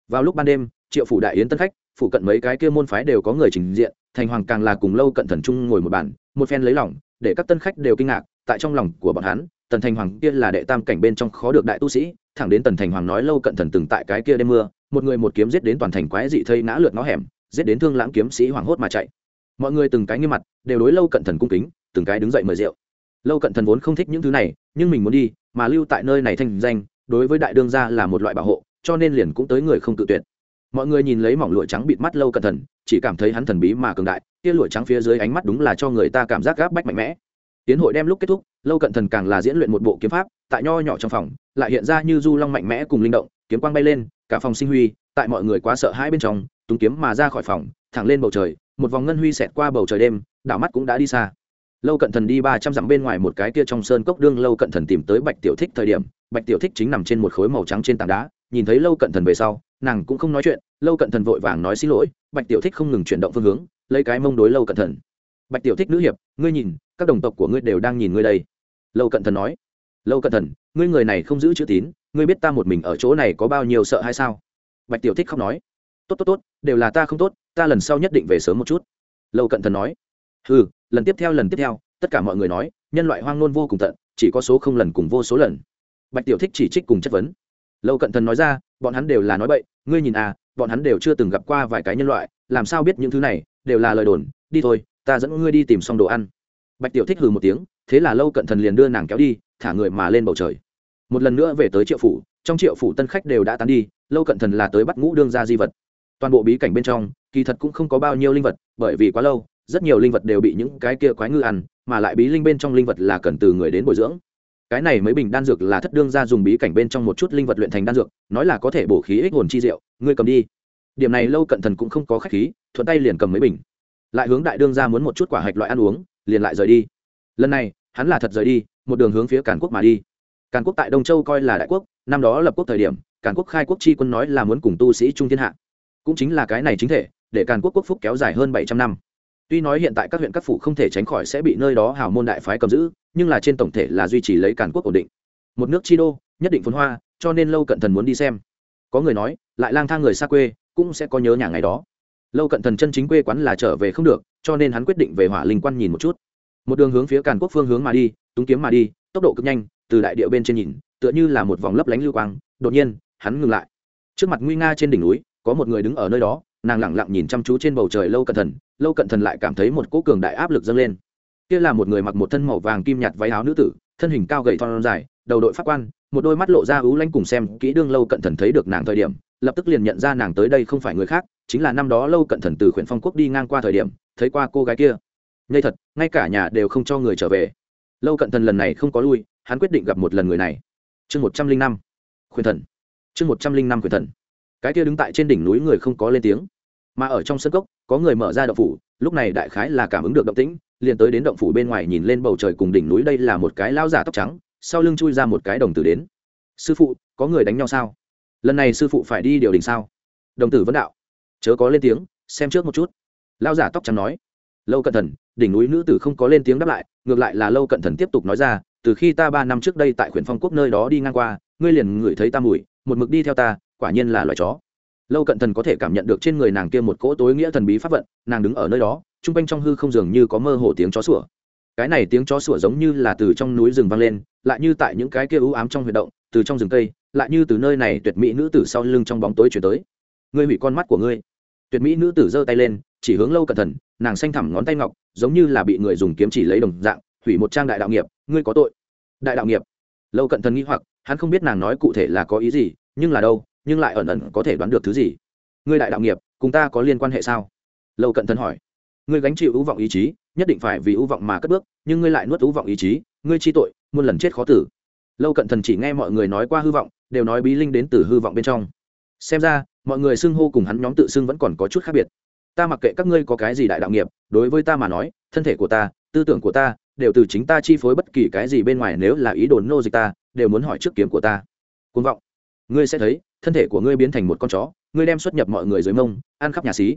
Vào lúc ban đêm, triệu phủ đại yến tân khách, phủ cận mấy cái kia môn phái đều có người trình diện, thành hoàng càng là cùng lâu cận thần chung ngồi một bàn, một phen lấy lòng để các tân khách đều kinh ngạc, tại trong lòng của bọn hắn, tần thành hoàng kia là đệ tam cảnh bên trong khó được đại tu sĩ, thẳng đến tần thành hoàng nói lâu cận thần từng tại cái kia đêm mưa, một người một kiếm giết đến toàn thành quái dị thây ngã lượt ngõ hẻm, giết đến thương lãng kiếm sĩ hoảng hốt mà chạy. Mọi người từng cái nghiêm mặt, đều đối lâu cận thần cung kính, từng cái đứng dậy mời rượu. Lâu cận thần vốn không thích những thứ này, nhưng mình muốn đi, mà lưu tại nơi này thanh danh, đối với đại đương gia là một loại bảo hộ, cho nên liền cũng tới người không tự tuyệt mọi người nhìn lấy mỏng lụa trắng bịt mắt lâu cận thần chỉ cảm thấy hắn thần bí mà cường đại, tia lụa trắng phía dưới ánh mắt đúng là cho người ta cảm giác gáp bách mạnh mẽ. Tiến hội đem lúc kết thúc, lâu cận thần càng là diễn luyện một bộ kiếm pháp, tại nho nhỏ trong phòng, lại hiện ra như du long mạnh mẽ cùng linh động, kiếm quang bay lên, cả phòng sinh huy, tại mọi người quá sợ hai bên trong túng kiếm mà ra khỏi phòng, thẳng lên bầu trời, một vòng ngân huy xẹt qua bầu trời đêm, đảo mắt cũng đã đi xa. Lâu cận thần đi ba trăm dặm bên ngoài một cái kia trong sơn cốc đương lâu cận thần tìm tới bạch tiểu thích thời điểm, bạch tiểu thích chính nằm trên một khối màu trắng trên tảng đá, nhìn thấy lâu cận thần về sau nàng cũng không nói chuyện, lâu cận thần vội vàng nói xin lỗi, bạch tiểu thích không ngừng chuyển động phương hướng, lấy cái mông đối lâu cận thần. Bạch tiểu thích nữ hiệp, ngươi nhìn, các đồng tộc của ngươi đều đang nhìn ngươi đây. Lâu cận thần nói, lâu cận thần, ngươi người này không giữ chữ tín, ngươi biết ta một mình ở chỗ này có bao nhiêu sợ hay sao? Bạch tiểu thích không nói, tốt tốt tốt, đều là ta không tốt, ta lần sau nhất định về sớm một chút. Lâu cận thần nói ừ lần tiếp theo, lần tiếp theo, tất cả mọi người nói, nhân loại hoang nôn vô cùng tận, chỉ có số không lần cùng vô số lần. Bạch tiểu thích chỉ trích cùng chất vấn lâu cận thần nói ra, bọn hắn đều là nói bậy, ngươi nhìn à bọn hắn đều chưa từng gặp qua vài cái nhân loại, làm sao biết những thứ này, đều là lời đồn, đi thôi, ta dẫn ngươi đi tìm xong đồ ăn. Bạch tiểu thích hừ một tiếng, thế là lâu cận thần liền đưa nàng kéo đi, thả người mà lên bầu trời. Một lần nữa về tới triệu phủ, trong triệu phủ tân khách đều đã tán đi, lâu cận thần là tới bắt ngũ đương ra di vật. Toàn bộ bí cảnh bên trong, kỳ thật cũng không có bao nhiêu linh vật, bởi vì quá lâu, rất nhiều linh vật đều bị những cái kia quái ngư ăn, mà lại bí linh bên trong linh vật là cần từ người đến bồi dưỡng cái này mấy bình đan dược là thất đương ra dùng bí cảnh bên trong một chút linh vật luyện thành đan dược, nói là có thể bổ khí ích hồn chi diệu, ngươi cầm đi. Điểm này lâu cận thần cũng không có khách khí, thuận tay liền cầm mấy bình. Lại hướng đại đương ra muốn một chút quả hạch loại ăn uống, liền lại rời đi. Lần này, hắn là thật rời đi, một đường hướng phía càn quốc mà đi. Càn quốc tại đông châu coi là đại quốc, năm đó lập quốc thời điểm, càn quốc khai quốc chi quân nói là muốn cùng tu sĩ trung thiên hạ. Cũng chính là cái này chính thể, để càn quốc quốc phúc kéo dài hơn bảy trăm năm. Tuy nói hiện tại các huyện các phủ không thể tránh khỏi sẽ bị nơi đó hào môn đại phái cầm giữ nhưng là trên tổng thể là duy trì lấy càn quốc ổn định. Một nước chi đô, nhất định phồn hoa, cho nên lâu cận thần muốn đi xem. Có người nói, lại lang thang người xa quê, cũng sẽ có nhớ nhà ngày đó. Lâu cận thần chân chính quê quán là trở về không được, cho nên hắn quyết định về hỏa linh quan nhìn một chút. Một đường hướng phía càn quốc phương hướng mà đi, túng kiếm mà đi, tốc độ cực nhanh, từ đại địa bên trên nhìn, tựa như là một vòng lấp lánh lưu quang. Đột nhiên, hắn ngừng lại. Trước mặt nguy nga trên đỉnh núi, có một người đứng ở nơi đó, nàng lẳng lặng nhìn chăm chú trên bầu trời lâu cận thần. Lâu cận thần lại cảm thấy một cỗ cường đại áp lực dâng lên kia là một người mặc một thân màu vàng kim nhạt váy áo nữ tử, thân hình cao gầy thon dài, đầu đội phát quan, một đôi mắt lộ ra ú lanh cùng xem kỹ đương lâu cận thần thấy được nàng thời điểm, lập tức liền nhận ra nàng tới đây không phải người khác, chính là năm đó lâu cận thần từ khuyển phong quốc đi ngang qua thời điểm, thấy qua cô gái kia. Ngay thật, ngay cả nhà đều không cho người trở về. Lâu cận thần lần này không có lui, hắn quyết định gặp một lần người này. Chương một trăm linh năm, khuyển thần. Chương một trăm linh năm khuyển thần. Cái kia đứng tại trên đỉnh núi người không có lên tiếng. Mà ở trong sân cốc, có người mở ra đậu phủ, lúc này đại khái là cảm ứng được động tĩnh liền tới đến động phủ bên ngoài nhìn lên bầu trời cùng đỉnh núi, đây là một cái lao giả tóc trắng, sau lưng chui ra một cái đồng tử đến. Sư phụ, có người đánh nhau sao? Lần này sư phụ phải đi điều đình sao? Đồng tử vẫn đạo. Chớ có lên tiếng, xem trước một chút. Lao giả tóc trắng nói. Lâu cận thần, đỉnh núi nữ tử không có lên tiếng đáp lại, ngược lại là lâu cận thần tiếp tục nói ra, từ khi ta ba năm trước đây tại khuyển phong quốc nơi đó đi ngang qua, ngươi liền ngửi thấy ta mùi, một mực đi theo ta, quả nhiên là loài chó. Lâu cận thần có thể cảm nhận được trên người nàng kia một cỗ tối nghĩa thần bí pháp vận, nàng đứng ở nơi đó t r u n g quanh trong hư không dường như có mơ hồ tiếng chó sủa. Cái này tiếng chó sủa giống như là từ trong núi rừng vang lên, lại như tại những cái kia ưu ám trong huy động, từ trong rừng cây, lại như từ nơi này tuyệt mỹ nữ tử sau lưng trong bóng tối chuyển tới. Ngươi hủy con mắt của ngươi. Tuyệt mỹ nữ tử giơ tay lên, chỉ hướng lâu cận thần nàng xanh thẳm ngón tay ngọc, giống như là bị người dùng kiếm chỉ lấy đồng dạng, hủy một trang đại đạo nghiệp, ngươi có tội. Đại đạo nghiệp. Lâu cận thần nghĩ hoặc, hắn không biết nàng nói cụ thể là có ý gì, nhưng là đâu, nhưng lại ẩn ẩn có thể đoán được thứ gì. Ngươi đại đạo nghiệp, cùng ta có liên quan hệ sao? Lâu cận thận hỏi ngươi gánh chịu ưu vọng ý chí, nhất định phải vì ưu vọng mà cất bước, nhưng ngươi lại nuốt ưu vọng ý chí, ngươi chi tội, muôn lần chết khó tử. Lâu cận thần chỉ nghe mọi người nói qua hư vọng, đều nói bí linh đến từ hư vọng bên trong. Xem ra, mọi người xưng hô cùng hắn nhóm tự xưng vẫn còn có chút khác biệt. Ta mặc kệ các ngươi có cái gì đại đạo nghiệp, đối với ta mà nói, thân thể của ta, tư tưởng của ta, đều từ chính ta chi phối bất kỳ cái gì bên ngoài nếu là ý đồ nô dịch ta, đều muốn hỏi trước kiếm của ta. Côn vọng. Ngươi sẽ thấy, thân thể của ngươi biến thành một con chó, ngươi đem xuất nhập mọi người dưới mông, ăn khắp nhà xí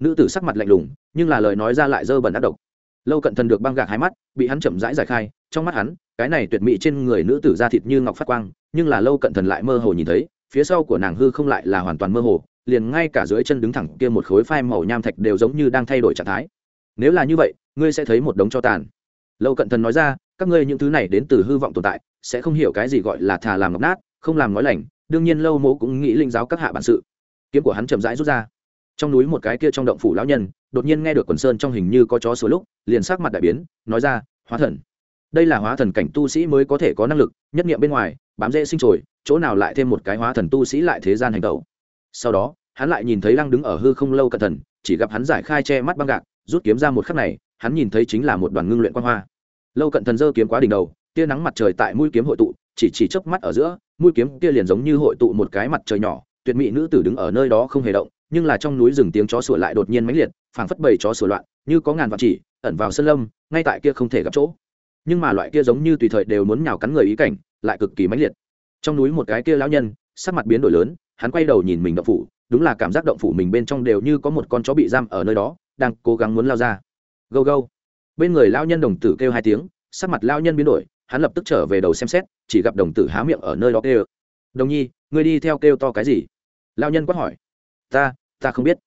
nữ tử sắc mặt lạnh lùng, nhưng là lời nói ra lại dơ bẩn ác độc. Lâu cận thần được băng gạc hai mắt, bị hắn chậm rãi giải khai, trong mắt hắn, cái này tuyệt mỹ trên người nữ tử da thịt như ngọc phát quang, nhưng là lâu cận thần lại mơ hồ nhìn thấy, phía sau của nàng hư không lại là hoàn toàn mơ hồ, liền ngay cả dưới chân đứng thẳng kia một khối phai màu nham thạch đều giống như đang thay đổi trạng thái. Nếu là như vậy, ngươi sẽ thấy một đống cho tàn. Lâu cận thần nói ra, các ngươi những thứ này đến từ hư vọng tồn tại, sẽ không hiểu cái gì gọi là thà làm ngọc nát, không làm nói lành, đương nhiên lâu mỗ cũng nghĩ linh giáo các hạ bản sự. Kiếm của hắn chậm rãi rút ra trong núi một cái kia trong động phủ lão nhân, đột nhiên nghe được quần sơn trong hình như có chó sửa lúc, liền sắc mặt đại biến, nói ra, hóa thần. Đây là hóa thần cảnh tu sĩ mới có thể có năng lực, nhất nghiệm bên ngoài, bám dễ sinh trồi, chỗ nào lại thêm một cái hóa thần tu sĩ lại thế gian hành tẩu. Sau đó, hắn lại nhìn thấy lăng đứng ở hư không lâu cẩn thần chỉ gặp hắn giải khai che mắt băng gạc, rút kiếm ra một khắc này, hắn nhìn thấy chính là một đoàn ngưng luyện quan hoa. Lâu cận thần dơ kiếm quá đỉnh đầu, tia nắng mặt trời tại mũi kiếm hội tụ, chỉ chỉ chớp mắt ở giữa, mũi kiếm kia liền giống như hội tụ một cái mặt trời nhỏ, tuyệt mỹ nữ tử đứng ở nơi đó không hề động nhưng là trong núi rừng tiếng chó sủa lại đột nhiên mãnh liệt, phảng phất bầy chó sủa loạn, như có ngàn vạn chỉ, ẩn vào sân lâm, ngay tại kia không thể gặp chỗ. Nhưng mà loại kia giống như tùy thời đều muốn nhào cắn người ý cảnh, lại cực kỳ mãnh liệt. Trong núi một cái kia lão nhân, sắc mặt biến đổi lớn, hắn quay đầu nhìn mình động phủ, đúng là cảm giác động phủ mình bên trong đều như có một con chó bị giam ở nơi đó, đang cố gắng muốn lao ra. Gâu gâu. Bên người lão nhân đồng tử kêu hai tiếng, sắc mặt lão nhân biến đổi, hắn lập tức trở về đầu xem xét, chỉ gặp đồng tử há miệng ở nơi đó kêu. Đồng nhi, ngươi đi theo kêu to cái gì? Lão nhân quát hỏi ta ta không biết.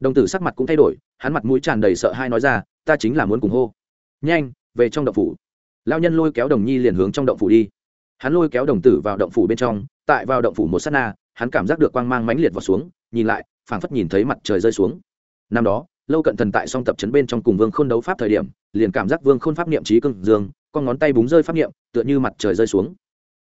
Đồng tử sắc mặt cũng thay đổi, hắn mặt mũi tràn đầy sợ hai nói ra, ta chính là muốn cùng hô. Nhanh, về trong động phủ. Lao nhân lôi kéo đồng nhi liền hướng trong động phủ đi. Hắn lôi kéo đồng tử vào động phủ bên trong, tại vào động phủ một s á t na, hắn cảm giác được quang mang mãnh liệt vào xuống, nhìn lại, phảng phất nhìn thấy mặt trời rơi xuống. Năm đó, lâu cận thần tại song tập trấn bên trong cùng vương k h ô n đấu pháp thời điểm, liền cảm giác vương khôn pháp niệm trí cưng dương, con ngón tay búng rơi pháp niệm, tựa như mặt trời rơi xuống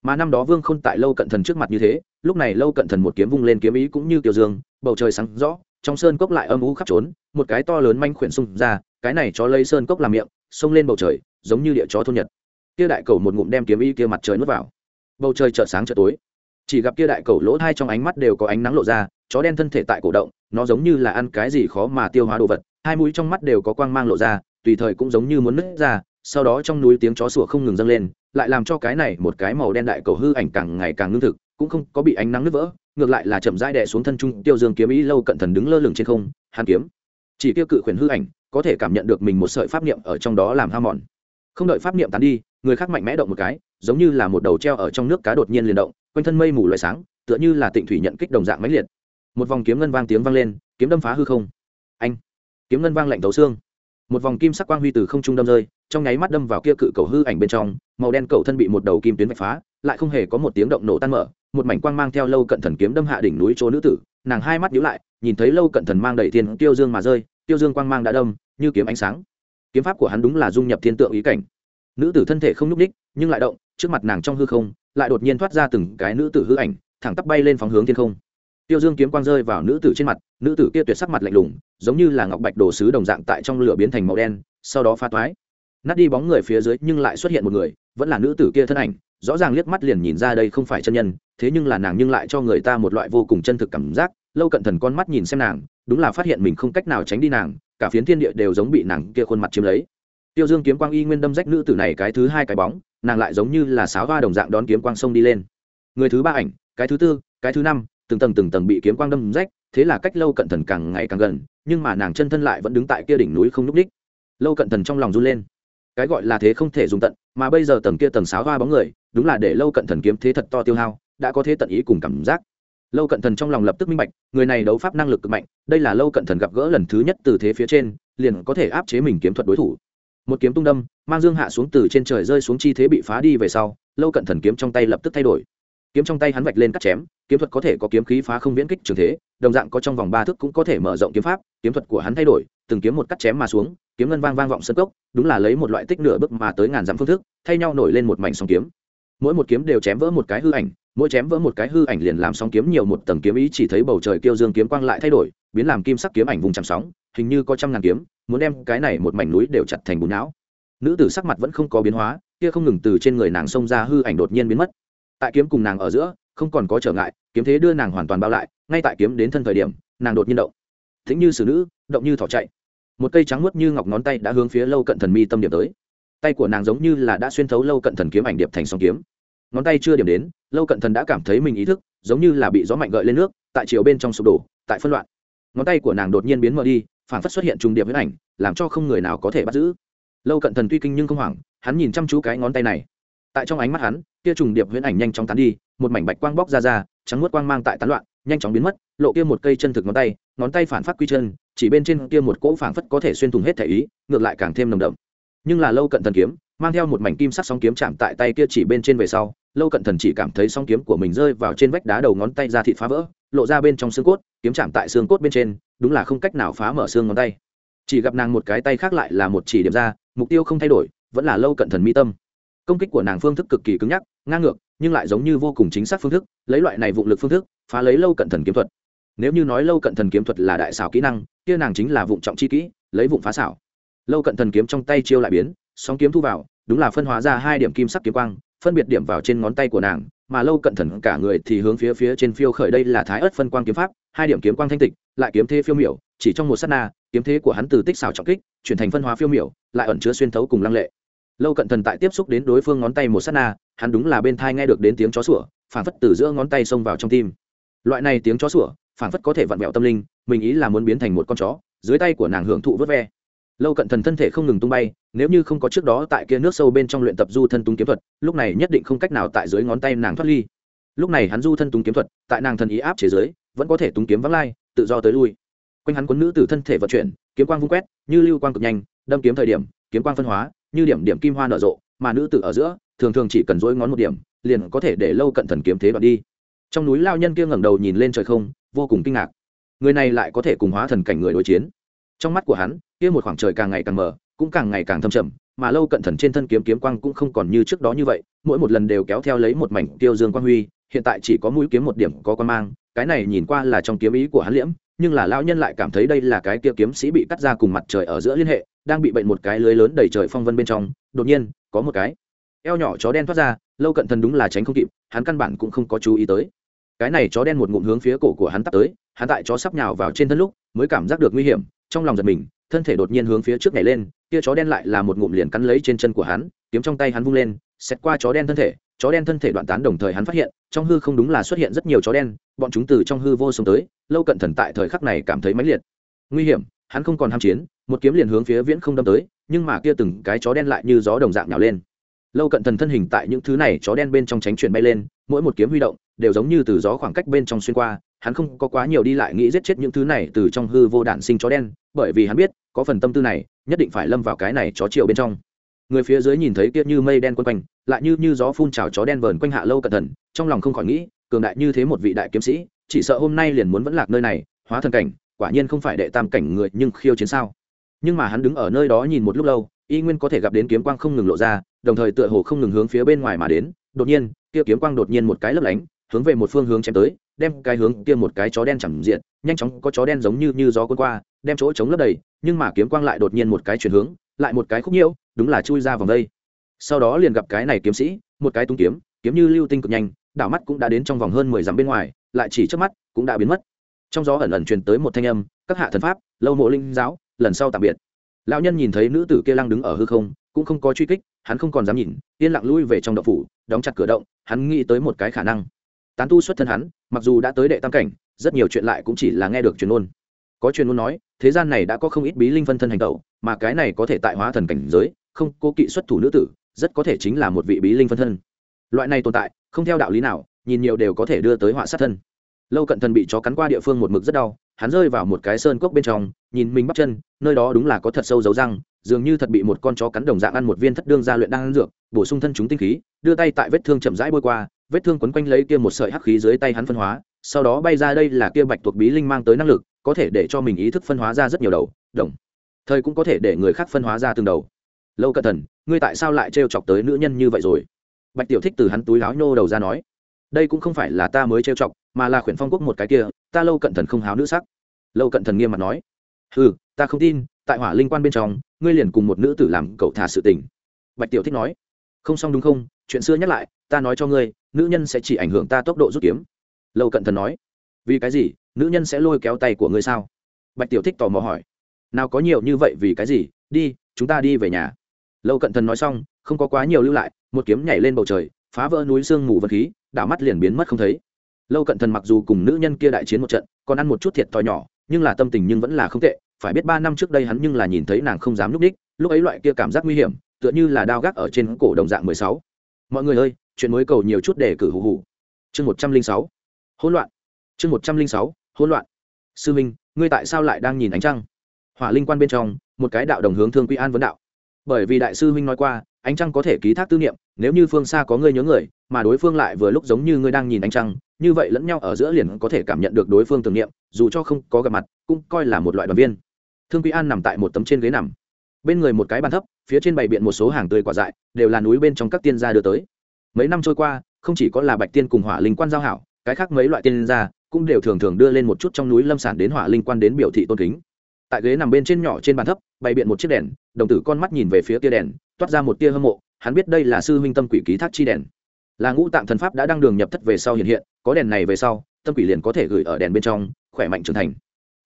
mà năm đó vương khôn tại lâu cận thần trước mặt như thế, lúc này lâu cận thần một kiếm vung lên kiếm ý cũng như kiểu dương, bầu trời sáng rõ, trong sơn cốc lại âm u khắp trốn, một cái to lớn manh khuyển xung ra, cái này cho lấy sơn cốc làm miệng, xông lên bầu trời, giống như địa chó thôn nhật. Kia đại cầu một ngụm đem kiếm ý kia mặt trời nuốt vào. Bầu trời chợt sáng chợt tối. Chỉ gặp kia đại cầu lỗ hai trong ánh mắt đều có ánh nắng lộ ra, chó đen thân thể tại cổ động, nó giống như là ăn cái gì khó mà tiêu hóa đồ vật, hai mũi trong mắt đều có quang mang lộ ra, tùy thời cũng giống như muốn nứt ra, sau đó trong núi tiếng chó sủa không ngừng dâng lên lại làm cho cái này một cái màu đen đại cầu hư ảnh càng ngày càng ngưng thực, cũng không có bị ánh nắng nứt vỡ, ngược lại là chậm rãi đè xuống thân trung tiêu dương kiếm ý lâu cận thần đứng lơ lửng trên không hàn kiếm. Chỉ tiêu cự khuyển hư ảnh, có thể cảm nhận được mình một sợi pháp niệm ở trong đó làm ham mòn. Không đợi pháp niệm tán đi, người khác mạnh mẽ động một cái, giống như là một đầu treo ở trong nước cá đột nhiên liền động, quanh thân mây mù loại sáng, tựa như là tịnh thủy nhận kích đồng dạng mãnh liệt. Một vòng kiếm ngân vang tiếng vang lên, kiếm đâm phá hư không. Anh, kiếm ngân vang lạnh tấu xương một vòng kim sắc quang huy từ không trung đâm rơi, trong nháy mắt đâm vào kia cự cầu hư ảnh bên trong, màu đen cầu thân bị một đầu kim tuyến vạch phá, lại không hề có một tiếng động nổ tan mở, một mảnh quang mang theo lâu cận thần kiếm đâm hạ đỉnh núi chỗ nữ tử, nàng hai mắt nhíu lại, nhìn thấy lâu cận thần mang đầy thiên tiêu dương mà rơi, tiêu dương quang mang đã đâm, như kiếm ánh sáng. Kiếm pháp của hắn đúng là dung nhập thiên tượng ý cảnh. Nữ tử thân thể không nhúc ních nhưng lại động, trước mặt nàng trong hư không, lại đột nhiên thoát ra từng cái nữ tử hư ảnh, thẳng tắp bay lên phóng hướng thiên không tiêu dương kiếm quang rơi vào nữ tử trên mặt, nữ tử kia tuyệt sắc mặt lạnh lùng, giống như là ngọc bạch đồ sứ đồng dạng tại trong lửa biến thành màu đen, sau đó pha toái. Nát đi bóng người phía dưới nhưng lại xuất hiện một người, vẫn là nữ tử kia thân ảnh, rõ ràng liếc mắt liền nhìn ra đây không phải chân nhân, thế nhưng là nàng nhưng lại cho người ta một loại vô cùng chân thực cảm giác, lâu cận thần con mắt nhìn xem nàng, đúng là phát hiện mình không cách nào tránh đi nàng, cả phiến thiên địa đều giống bị nàng kia khuôn mặt chiếm lấy. Tiêu dương kiếm quang y nguyên đâm rách nữ tử này cái thứ hai cái bóng, nàng lại giống như là sáo hoa đồng dạng đón kiếm quang sông đi lên. Người thứ ba ảnh, cái thứ tư, cái thứ năm từng tầng từng tầng bị kiếm quang đâm rách, thế là cách lâu cận thần càng ngày càng gần, nhưng mà nàng chân thân lại vẫn đứng tại kia đỉnh núi không n ú c đích lâu cận thần trong lòng run lên. Cái gọi là thế không thể dùng tận, mà bây giờ tầng kia tầng sáo hoa bóng người, đúng là để lâu cận thần kiếm thế thật to tiêu hao, đã có thế tận ý cùng cảm giác. Lâu cận thần trong lòng lập tức minh bạch, người này đấu pháp năng lực cực mạnh, đây là lâu cận thần gặp gỡ lần thứ nhất từ thế phía trên, liền có thể áp chế mình kiếm thuật đối thủ. Một kiếm tung đâm, mang dương hạ xuống từ trên trời rơi xuống chi thế bị phá đi về sau, lâu cận thần kiếm trong tay lập tức thay đổi kiếm trong tay hắn vạch lên cắt chém, kiếm thuật có thể có kiếm khí phá không viễn kích trường thế, đồng dạng có trong vòng ba thước cũng có thể mở rộng kiếm pháp, kiếm thuật của hắn thay đổi, từng kiếm một cắt chém mà xuống, kiếm ngân vang vang vọng sân cốc, đúng là lấy một loại tích nửa bước mà tới ngàn dặm phương thức, thay nhau nổi lên một mảnh sóng kiếm. Mỗi một kiếm đều chém vỡ một cái hư ảnh, mỗi chém vỡ một cái hư ảnh liền làm sóng kiếm nhiều một tầng kiếm ý chỉ thấy bầu trời kêu dương kiếm quang lại thay đổi, biến làm kim sắc kiếm ảnh vùng chạm sóng, hình như có trăm ngàn kiếm, muốn đem cái này một mảnh núi đều chặt thành bùn não. Nữ tử sắc mặt vẫn không có biến hóa, kia không ngừng từ trên người nàng xông ra hư ảnh đột nhiên biến mất tại kiếm cùng nàng ở giữa, không còn có trở ngại, kiếm thế đưa nàng hoàn toàn bao lại, ngay tại kiếm đến thân thời điểm, nàng đột nhiên động. Thính như xử nữ, động như thỏ chạy. Một cây trắng muốt như ngọc ngón tay đã hướng phía lâu cận thần mi tâm điểm tới. Tay của nàng giống như là đã xuyên thấu lâu cận thần kiếm ảnh điệp thành song kiếm. Ngón tay chưa điểm đến, lâu cận thần đã cảm thấy mình ý thức, giống như là bị gió mạnh gợi lên nước, tại chiều bên trong sụp đổ, tại phân loạn. Ngón tay của nàng đột nhiên biến mờ đi phản phất xuất hiện trùng điệp với ảnh, làm cho không người nào có thể bắt giữ. Lâu cận thần tuy kinh nhưng không hoảng, hắn nhìn chăm chú cái ngón tay này tại trong ánh mắt hắn, kia trùng điệp huyễn ảnh nhanh chóng tán đi, một mảnh bạch quang bóc ra ra, trắng mất quang mang tại tán loạn, nhanh chóng biến mất, lộ kia một cây chân thực ngón tay ngón tay phản phát quy chân, chỉ bên trên kia một cỗ phản phất có thể xuyên thủng hết thể ý, ngược lại càng thêm nồng đậm. Nhưng là lâu cận thần kiếm, mang theo một mảnh kim sắc sóng kiếm chạm tại tay kia chỉ bên trên về sau, lâu cận thần chỉ cảm thấy sóng kiếm của mình rơi vào trên vách đá đầu ngón tay ra thịt phá vỡ, lộ ra bên trong xương cốt, kiếm chạm tại xương cốt bên trên, đúng là không cách nào phá mở xương ngón tay. Chỉ gặp nàng một cái tay khác lại là một chỉ điểm ra, mục tiêu không thay đổi, vẫn là lâu cận thần mi tâm công kích của nàng phương thức cực kỳ cứng nhắc, ngang ngược, nhưng lại giống như vô cùng chính xác phương thức, lấy loại này vụ lực phương thức, phá lấy lâu cận thần kiếm thuật. Nếu như nói lâu cận thần kiếm thuật là đại xảo kỹ năng, kia nàng chính là vụ trọng chi kỹ, lấy vụ phá xảo. Lâu cận thần kiếm trong tay chiêu lại biến sóng kiếm thu vào, đúng là phân hóa ra hai điểm kim sắc kiếm quang, phân biệt điểm vào trên ngón tay của nàng, mà lâu cận thần cả người thì hướng phía phía trên phiêu khởi đây là thái ớt phân quang kiếm pháp, hai điểm kiếm quang thanh tịch, lại kiếm thế phiêu miểu, chỉ trong một s á t na, kiếm thế của hắn từ tích xảo trọng kích, chuyển thành phân hóa phiêu miểu, lại ẩn chứa xuyên thấu cùng lăng lệ lâu cận thần tại tiếp xúc đến đối phương ngón tay một s á t na, hắn đúng là bên thai nghe được đến tiếng chó sủa, phản phất từ giữa ngón tay xông vào trong tim. Loại này tiếng chó sủa, phản phất có thể vặn vẹo tâm linh, mình ý là muốn biến thành một con chó, dưới tay của nàng hưởng thụ vớt ve. Lâu cận thần thân thể không ngừng tung bay, nếu như không có trước đó tại kia nước sâu bên trong luyện tập du thân túng kiếm thuật, lúc này nhất định không cách nào tại dưới ngón tay nàng thoát ly. Lúc này hắn du thân túng kiếm thuật, tại nàng thần ý áp chế giới vẫn có thể túng kiếm vắng lai, tự do tới lui. Quanh hắn quấn nữ từ thân thể vận chuyển, kiếm quang vung quét, như lưu quang cực nhanh, đâm kiếm thời điểm, kiếm quang phân hóa như điểm điểm kim hoa nở rộ, mà nữ tử ở giữa, thường thường chỉ cần dối ngón một điểm, liền có thể để lâu cận thần kiếm thế đoạn đi. Trong núi lao nhân kia ngẩng đầu nhìn lên trời không, vô cùng kinh ngạc. Người này lại có thể cùng hóa thần cảnh người đối chiến. Trong mắt của hắn, kia một khoảng trời càng ngày càng mờ, cũng càng ngày càng thâm trầm, mà lâu cận thần trên thân kiếm kiếm quang cũng không còn như trước đó như vậy, mỗi một lần đều kéo theo lấy một mảnh tiêu dương quang huy, hiện tại chỉ có mũi kiếm một điểm có quan mang, cái này nhìn qua là trong kiếm ý của hắn liễm nhưng là lão nhân lại cảm thấy đây là cái kia kiếm sĩ bị cắt ra cùng mặt trời ở giữa liên hệ, đang bị bệnh một cái lưới lớn đầy trời phong vân bên trong, đột nhiên, có một cái eo nhỏ chó đen thoát ra, lâu cận thần đúng là tránh không kịp, hắn căn bản cũng không có chú ý tới. Cái này chó đen một ngụm hướng phía cổ của hắn tắt tới, hắn tại chó sắp nhào vào trên thân lúc, mới cảm giác được nguy hiểm, trong lòng giật mình, thân thể đột nhiên hướng phía trước nhảy lên, kia chó đen lại là một ngụm liền cắn lấy trên chân của hắn, kiếm trong tay hắn vung lên xét qua chó đen thân thể chó đen thân thể đoạn tán đồng thời hắn phát hiện, trong hư không đúng là xuất hiện rất nhiều chó đen, bọn chúng từ trong hư vô sống tới, lâu cận thần tại thời khắc này cảm thấy mãnh liệt. Nguy hiểm, hắn không còn ham chiến, một kiếm liền hướng phía viễn không đâm tới, nhưng mà kia từng cái chó đen lại như gió đồng dạng nhào lên. Lâu cận thần thân hình tại những thứ này chó đen bên trong tránh chuyển bay lên, mỗi một kiếm huy động, đều giống như từ gió khoảng cách bên trong xuyên qua, hắn không có quá nhiều đi lại nghĩ giết chết những thứ này từ trong hư vô đạn sinh chó đen, bởi vì hắn biết, có phần tâm tư này, nhất định phải lâm vào cái này chó triệu bên trong. Người phía dưới nhìn thấy kia như mây đen quân quanh lại như như gió phun trào chó đen vờn quanh hạ lâu cẩn thận, trong lòng không khỏi nghĩ, cường đại như thế một vị đại kiếm sĩ, chỉ sợ hôm nay liền muốn vẫn lạc nơi này, hóa thần cảnh, quả nhiên không phải đệ tam cảnh người nhưng khiêu chiến sao. Nhưng mà hắn đứng ở nơi đó nhìn một lúc lâu, y nguyên có thể gặp đến kiếm quang không ngừng lộ ra, đồng thời tựa hồ không ngừng hướng phía bên ngoài mà đến, đột nhiên, kia kiếm quang đột nhiên một cái lấp lánh, hướng về một phương hướng chém tới, đem cái hướng kia một cái chó đen chẳng diện, nhanh chóng có chó đen giống như như gió cuốn qua, đem chỗ chống lấp đầy, nhưng mà kiếm quang lại đột nhiên một cái chuyển hướng, lại một cái khúc nhiễu, đúng là chui ra vòng đây sau đó liền gặp cái này kiếm sĩ, một cái tung kiếm kiếm như lưu tinh cực nhanh, đảo mắt cũng đã đến trong vòng hơn mười dặm bên ngoài, lại chỉ trước mắt cũng đã biến mất. Trong gió ẩn ẩn truyền tới một thanh âm, các hạ thần pháp, lâu mộ linh giáo, lần sau tạm biệt. Lão nhân nhìn thấy nữ tử kia lăng đứng ở hư không, cũng không có truy kích, hắn không còn dám nhìn, yên lặng lui về trong động phủ, đóng chặt cửa động, hắn nghĩ tới một cái khả năng. Tán tu xuất thân hắn, mặc dù đã tới đệ tam cảnh, rất nhiều chuyện lại cũng chỉ là nghe được truyền ôn có truyền ôn nói, thế gian này đã có không ít bí linh phân thân hành tẩu, mà cái này có thể tại hóa thần cảnh giới, không cố kỵ xuất thủ nữ tử rất có thể chính là một vị bí linh phân thân. Loại này tồn tại, không theo đạo lý nào, nhìn nhiều đều có thể đưa tới họa sát thân. Lâu cận thần bị chó cắn qua địa phương một mực rất đau, hắn rơi vào một cái sơn cốc bên trong, nhìn mình bắp chân, nơi đó đúng là có thật sâu dấu răng, dường như thật bị một con chó cắn đồng dạng ăn một viên thất đương gia luyện đang ăn dược, bổ sung thân chúng tinh khí, đưa tay tại vết thương chậm rãi bôi qua, vết thương quấn quanh lấy kia một sợi hắc khí dưới tay hắn phân hóa, sau đó bay ra đây là kia bạch thuộc bí linh mang tới năng lực, có thể để cho mình ý thức phân hóa ra rất nhiều đầu, đồng. Thời cũng có thể để người khác phân hóa ra từng đầu. Lâu cận thần ngươi tại sao lại trêu chọc tới nữ nhân như vậy rồi? Bạch tiểu thích từ hắn túi láo nhô đầu ra nói, đây cũng không phải là ta mới trêu chọc, mà là khuyển phong quốc một cái kia, ta lâu cận thần không háo nữ sắc. Lâu cận thần nghiêm mặt nói ừ ta không tin, tại hỏa linh quan bên trong, ngươi liền cùng một nữ tử làm cậu thả sự tình. Bạch tiểu thích nói, không xong đúng không, chuyện xưa nhắc lại, ta nói cho ngươi, nữ nhân sẽ chỉ ảnh hưởng ta tốc độ rút kiếm. Lâu cận thần nói, vì cái gì, nữ nhân sẽ lôi kéo tay của ngươi sao? Bạch tiểu thích tò mò hỏi, nào có nhiều như vậy vì cái gì, đi, chúng ta đi về nhà lâu cận thần nói xong, không có quá nhiều lưu lại, một kiếm nhảy lên bầu trời, phá vỡ núi sương mù vật khí, đảo mắt liền biến mất không thấy. Lâu cận thần mặc dù cùng nữ nhân kia đại chiến một trận, còn ăn một chút thiệt thòi nhỏ, nhưng là tâm tình nhưng vẫn là không tệ, phải biết ba năm trước đây hắn nhưng là nhìn thấy nàng không dám núp đích, lúc ấy loại kia cảm giác nguy hiểm, tựa như là đao gác ở trên cổ đồng dạng mười sáu. Mọi người ơi, chuyện mới cầu nhiều chút để cử hù hù. Chương một trăm linh sáu. Hỗn loạn. Chương một trăm linh sáu. Hỗn loạn. Sư minh, ngươi tại sao lại đang nhìn ánh trăng? Hỏa linh quan bên trong, một cái đạo đồng hướng thương quy an vấn đạo bởi vì đại sư huynh nói qua, ánh trăng có thể ký thác tư niệm, nếu như phương xa có ngươi nhớ người, mà đối phương lại vừa lúc giống như ngươi đang nhìn ánh trăng, như vậy lẫn nhau ở giữa liền có thể cảm nhận được đối phương tưởng niệm, dù cho không có gặp mặt, cũng coi là một loại đoàn viên. Thương quý an nằm tại một tấm trên ghế nằm. Bên người một cái bàn thấp, phía trên bày biện một số hàng tươi quả dại, đều là núi bên trong các tiên gia đưa tới. Mấy năm trôi qua, không chỉ có là bạch tiên cùng hỏa linh quan giao hảo, cái khác mấy loại tiên gia cũng đều thường thường đưa lên một chút trong núi lâm sản đến hỏa linh quan đến biểu thị tôn kính tại ghế nằm bên trên nhỏ trên bàn thấp, bày biện một chiếc đèn, đồng tử con mắt nhìn về phía tia đèn, toát ra một tia hâm mộ, hắn biết đây là sư huynh tâm quỷ ký thác chi đèn. Là ngũ tạng thần pháp đã đăng đường nhập thất về sau hiện hiện, có đèn này về sau, tâm quỷ liền có thể gửi ở đèn bên trong, khỏe mạnh trưởng thành.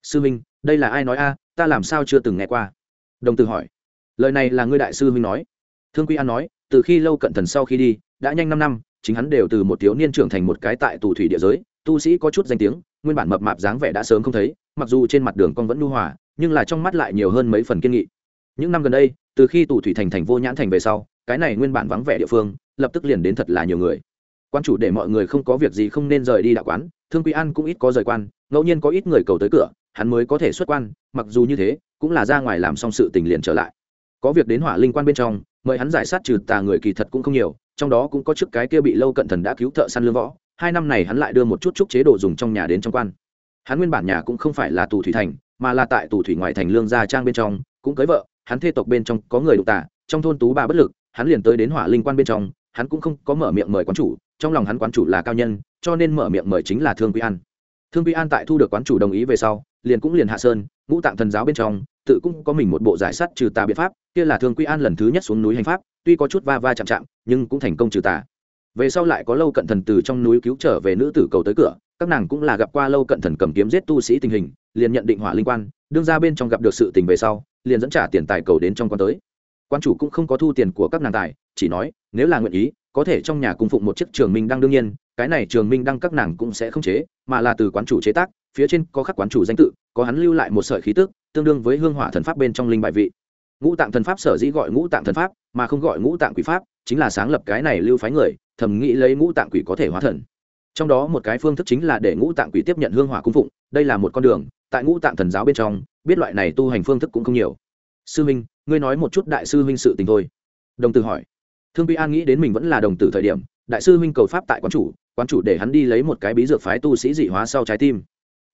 Sư huynh, đây là ai nói a, ta làm sao chưa từng nghe qua? Đồng tử hỏi. Lời này là ngươi đại sư huynh nói. Thương quy an nói, từ khi lâu cận thần sau khi đi, đã nhanh năm năm, chính hắn đều từ một thiếu niên trưởng thành một cái tại tù thủy địa giới, tu sĩ có chút danh tiếng, nguyên bản mập mạp dáng vẻ đã sớm không thấy, mặc dù trên mặt đường con vẫn nhu hòa nhưng là trong mắt lại nhiều hơn mấy phần kiên nghị. Những năm gần đây, từ khi tù thủy thành thành vô nhãn thành về sau, cái này nguyên bản vắng vẻ địa phương, lập tức liền đến thật là nhiều người. Quan chủ để mọi người không có việc gì không nên rời đi đạo quán, thương quý an cũng ít có rời quan, ngẫu nhiên có ít người cầu tới cửa, hắn mới có thể xuất quan, mặc dù như thế, cũng là ra ngoài làm xong sự tình liền trở lại. Có việc đến hỏa linh quan bên trong, mời hắn giải sát trừ tà người kỳ thật cũng không nhiều, trong đó cũng có trước cái kia bị lâu cận thần đã cứu thợ săn lương võ, hai năm này hắn lại đưa một chút chút chế độ dùng trong nhà đến trong quan hắn nguyên bản nhà cũng không phải là tù thủy thành, mà là tại tù thủy ngoại thành lương gia trang bên trong, cũng cưới vợ, hắn thê tộc bên trong có người đụng tà trong thôn tú bà bất lực, hắn liền tới đến hỏa linh quan bên trong, hắn cũng không có mở miệng mời quán chủ, trong lòng hắn quán chủ là cao nhân, cho nên mở miệng mời chính là thương quy an. Thương quy an tại thu được quán chủ đồng ý về sau, liền cũng liền hạ sơn, ngũ tạng thần giáo bên trong, tự cũng có mình một bộ giải sắt trừ tà biện pháp, kia là thương quy an lần thứ nhất xuống núi hành pháp, tuy có chút va va chạm chạm, nhưng cũng thành công trừ tà về sau lại có lâu cận thần từ trong núi cứu trở về nữ tử cầu tới cửa, các nàng cũng là gặp qua lâu cận thần cầm kiếm giết tu sĩ tình hình, liền nhận định hỏa linh quan, đương ra bên trong gặp được sự tình về sau, liền dẫn trả tiền tài cầu đến trong quan tới. Quan chủ cũng không có thu tiền của các nàng tài, chỉ nói, nếu là nguyện ý, có thể trong nhà cung phụng một chiếc trường minh đăng đương nhiên, cái này trường minh đăng các nàng cũng sẽ không chế, mà là từ quán chủ chế tác, phía trên có khắc quán chủ danh tự, có hắn lưu lại một sợi khí tức, tương đương với hương hỏa thần pháp bên trong linh bại vị ngũ tạng thần pháp sở dĩ gọi ngũ tạng thần pháp, mà không gọi ngũ tạng quỷ pháp, chính là sáng lập cái này lưu phái người, thầm nghĩ lấy ngũ tạng quỷ có thể hóa thần. Trong đó một cái phương thức chính là để ngũ tạng quỷ tiếp nhận hương hỏa cung phụng, đây là một con đường, tại ngũ tạng thần giáo bên trong, biết loại này tu hành phương thức cũng không nhiều. Sư huynh ngươi nói một chút đại sư huynh sự tình thôi. Đồng tử hỏi. Thương quy an nghĩ đến mình vẫn là đồng tử thời điểm, đại sư huynh cầu pháp tại quán chủ quán chủ để hắn đi lấy một cái bí dược phái tu sĩ dị hóa sau trái tim.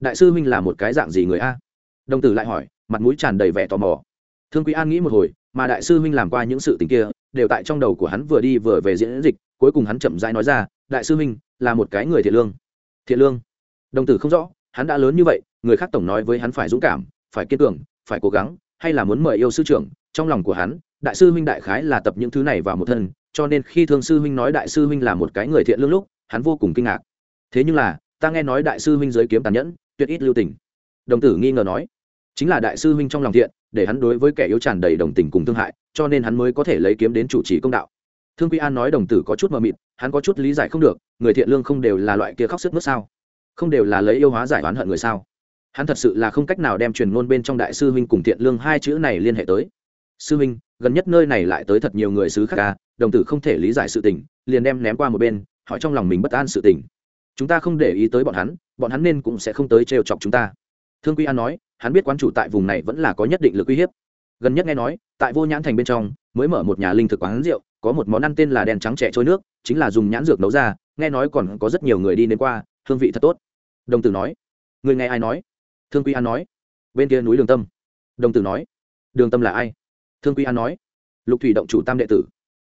Đại sư huynh là một cái dạng gì người a? Đồng tử lại hỏi, mặt mũi tràn đầy vẻ tò mò thương quý an nghĩ một hồi, mà đại sư huynh làm qua những sự tình kia, đều tại trong đầu của hắn vừa đi vừa về diễn dịch, cuối cùng hắn chậm rãi nói ra, đại sư huynh, là một cái người thiện lương. Thiện lương? Đồng tử không rõ, hắn đã lớn như vậy, người khác tổng nói với hắn phải dũng cảm, phải kiên cường, phải cố gắng, hay là muốn mời yêu sư trưởng. Trong lòng của hắn, đại sư huynh đại khái là tập những thứ này vào một thân, cho nên khi thương sư huynh nói đại sư huynh là một cái người thiện lương lúc, hắn vô cùng kinh ngạc. Thế nhưng là, ta nghe nói đại sư huynh giới kiếm tàn nhẫn, tuyệt ít lưu tình. Đồng tử nghi ngờ nói, chính là đại sư huynh trong lòng thiện để hắn đối với kẻ yếu tràn đầy đồng tình cùng thương hại, cho nên hắn mới có thể lấy kiếm đến chủ trì công đạo. Thương quy an nói đồng tử có chút mờ mịt, hắn có chút lý giải không được, người thiện lương không đều là loại kia khóc sức mướt sao? Không đều là lấy yêu hóa giải oán hận người sao? Hắn thật sự là không cách nào đem truyền ngôn bên trong đại sư huynh cùng thiện lương hai chữ này liên hệ tới. Sư huynh, gần nhất nơi này lại tới thật nhiều người xứ khác ca đồng tử không thể lý giải sự tình, liền đem ném qua một bên, hỏi trong lòng mình bất an sự tình. Chúng ta không để ý tới bọn hắn bọn hắn nên cũng sẽ không tới trêu chọc chúng ta thương quy an nói, hắn biết quán chủ tại vùng này vẫn là có nhất định lực uy hiếp. Gần nhất nghe nói, tại vô nhãn thành bên trong, mới mở một nhà linh thực quán rượu, có một món ăn tên là đèn trắng trẻ trôi nước, chính là dùng nhãn dược nấu ra, nghe nói còn có rất nhiều người đi đến qua, hương vị thật tốt. Đồng tử nói, người nghe ai nói? Thương quy an nói, bên kia núi đường tâm. Đồng tử nói, đường tâm là ai? Thương quy an nói, lục thủy động chủ tam đệ tử.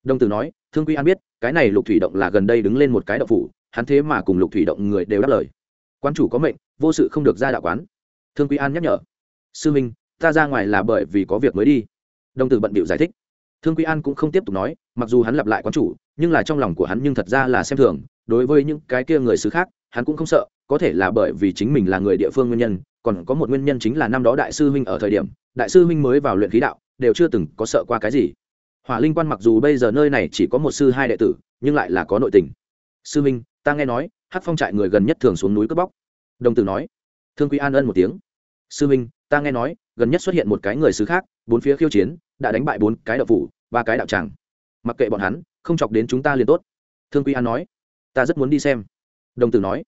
Đồng tử nói, thương quy an biết, cái này lục thủy động là gần đây đứng lên một cái đậu phủ, hắn thế mà cùng lục thủy động người đều đáp lời. Quan chủ có mệnh, vô sự không được ra đạo quán thương Quý an nhắc nhở, sư minh, ta ra ngoài là bởi vì có việc mới đi. Đồng tử bận bịu giải thích. Thương Quý an cũng không tiếp tục nói, mặc dù hắn lặp lại quán chủ, nhưng là trong lòng của hắn nhưng thật ra là xem thường, đối với những cái kia người xứ khác, hắn cũng không sợ, có thể là bởi vì chính mình là người địa phương nguyên nhân, còn có một nguyên nhân chính là năm đó đại sư huynh ở thời điểm, đại sư huynh mới vào luyện khí đạo, đều chưa từng có sợ qua cái gì. Hỏa linh quan mặc dù bây giờ nơi này chỉ có một sư hai đệ tử, nhưng lại là có nội tình. Sư huynh ta nghe nói hát phong trại người gần nhất thường xuống núi cướp bóc. Đồng tử nói thương Quý an ân một tiếng. Sư Minh, ta nghe nói gần nhất xuất hiện một cái người xứ khác bốn phía khiêu chiến đã đánh bại bốn cái đạo phủ ba cái đạo tràng. Mặc kệ bọn hắn không chọc đến chúng ta liền tốt. Thương quy an nói. Ta rất muốn đi xem. Đồng tử nói.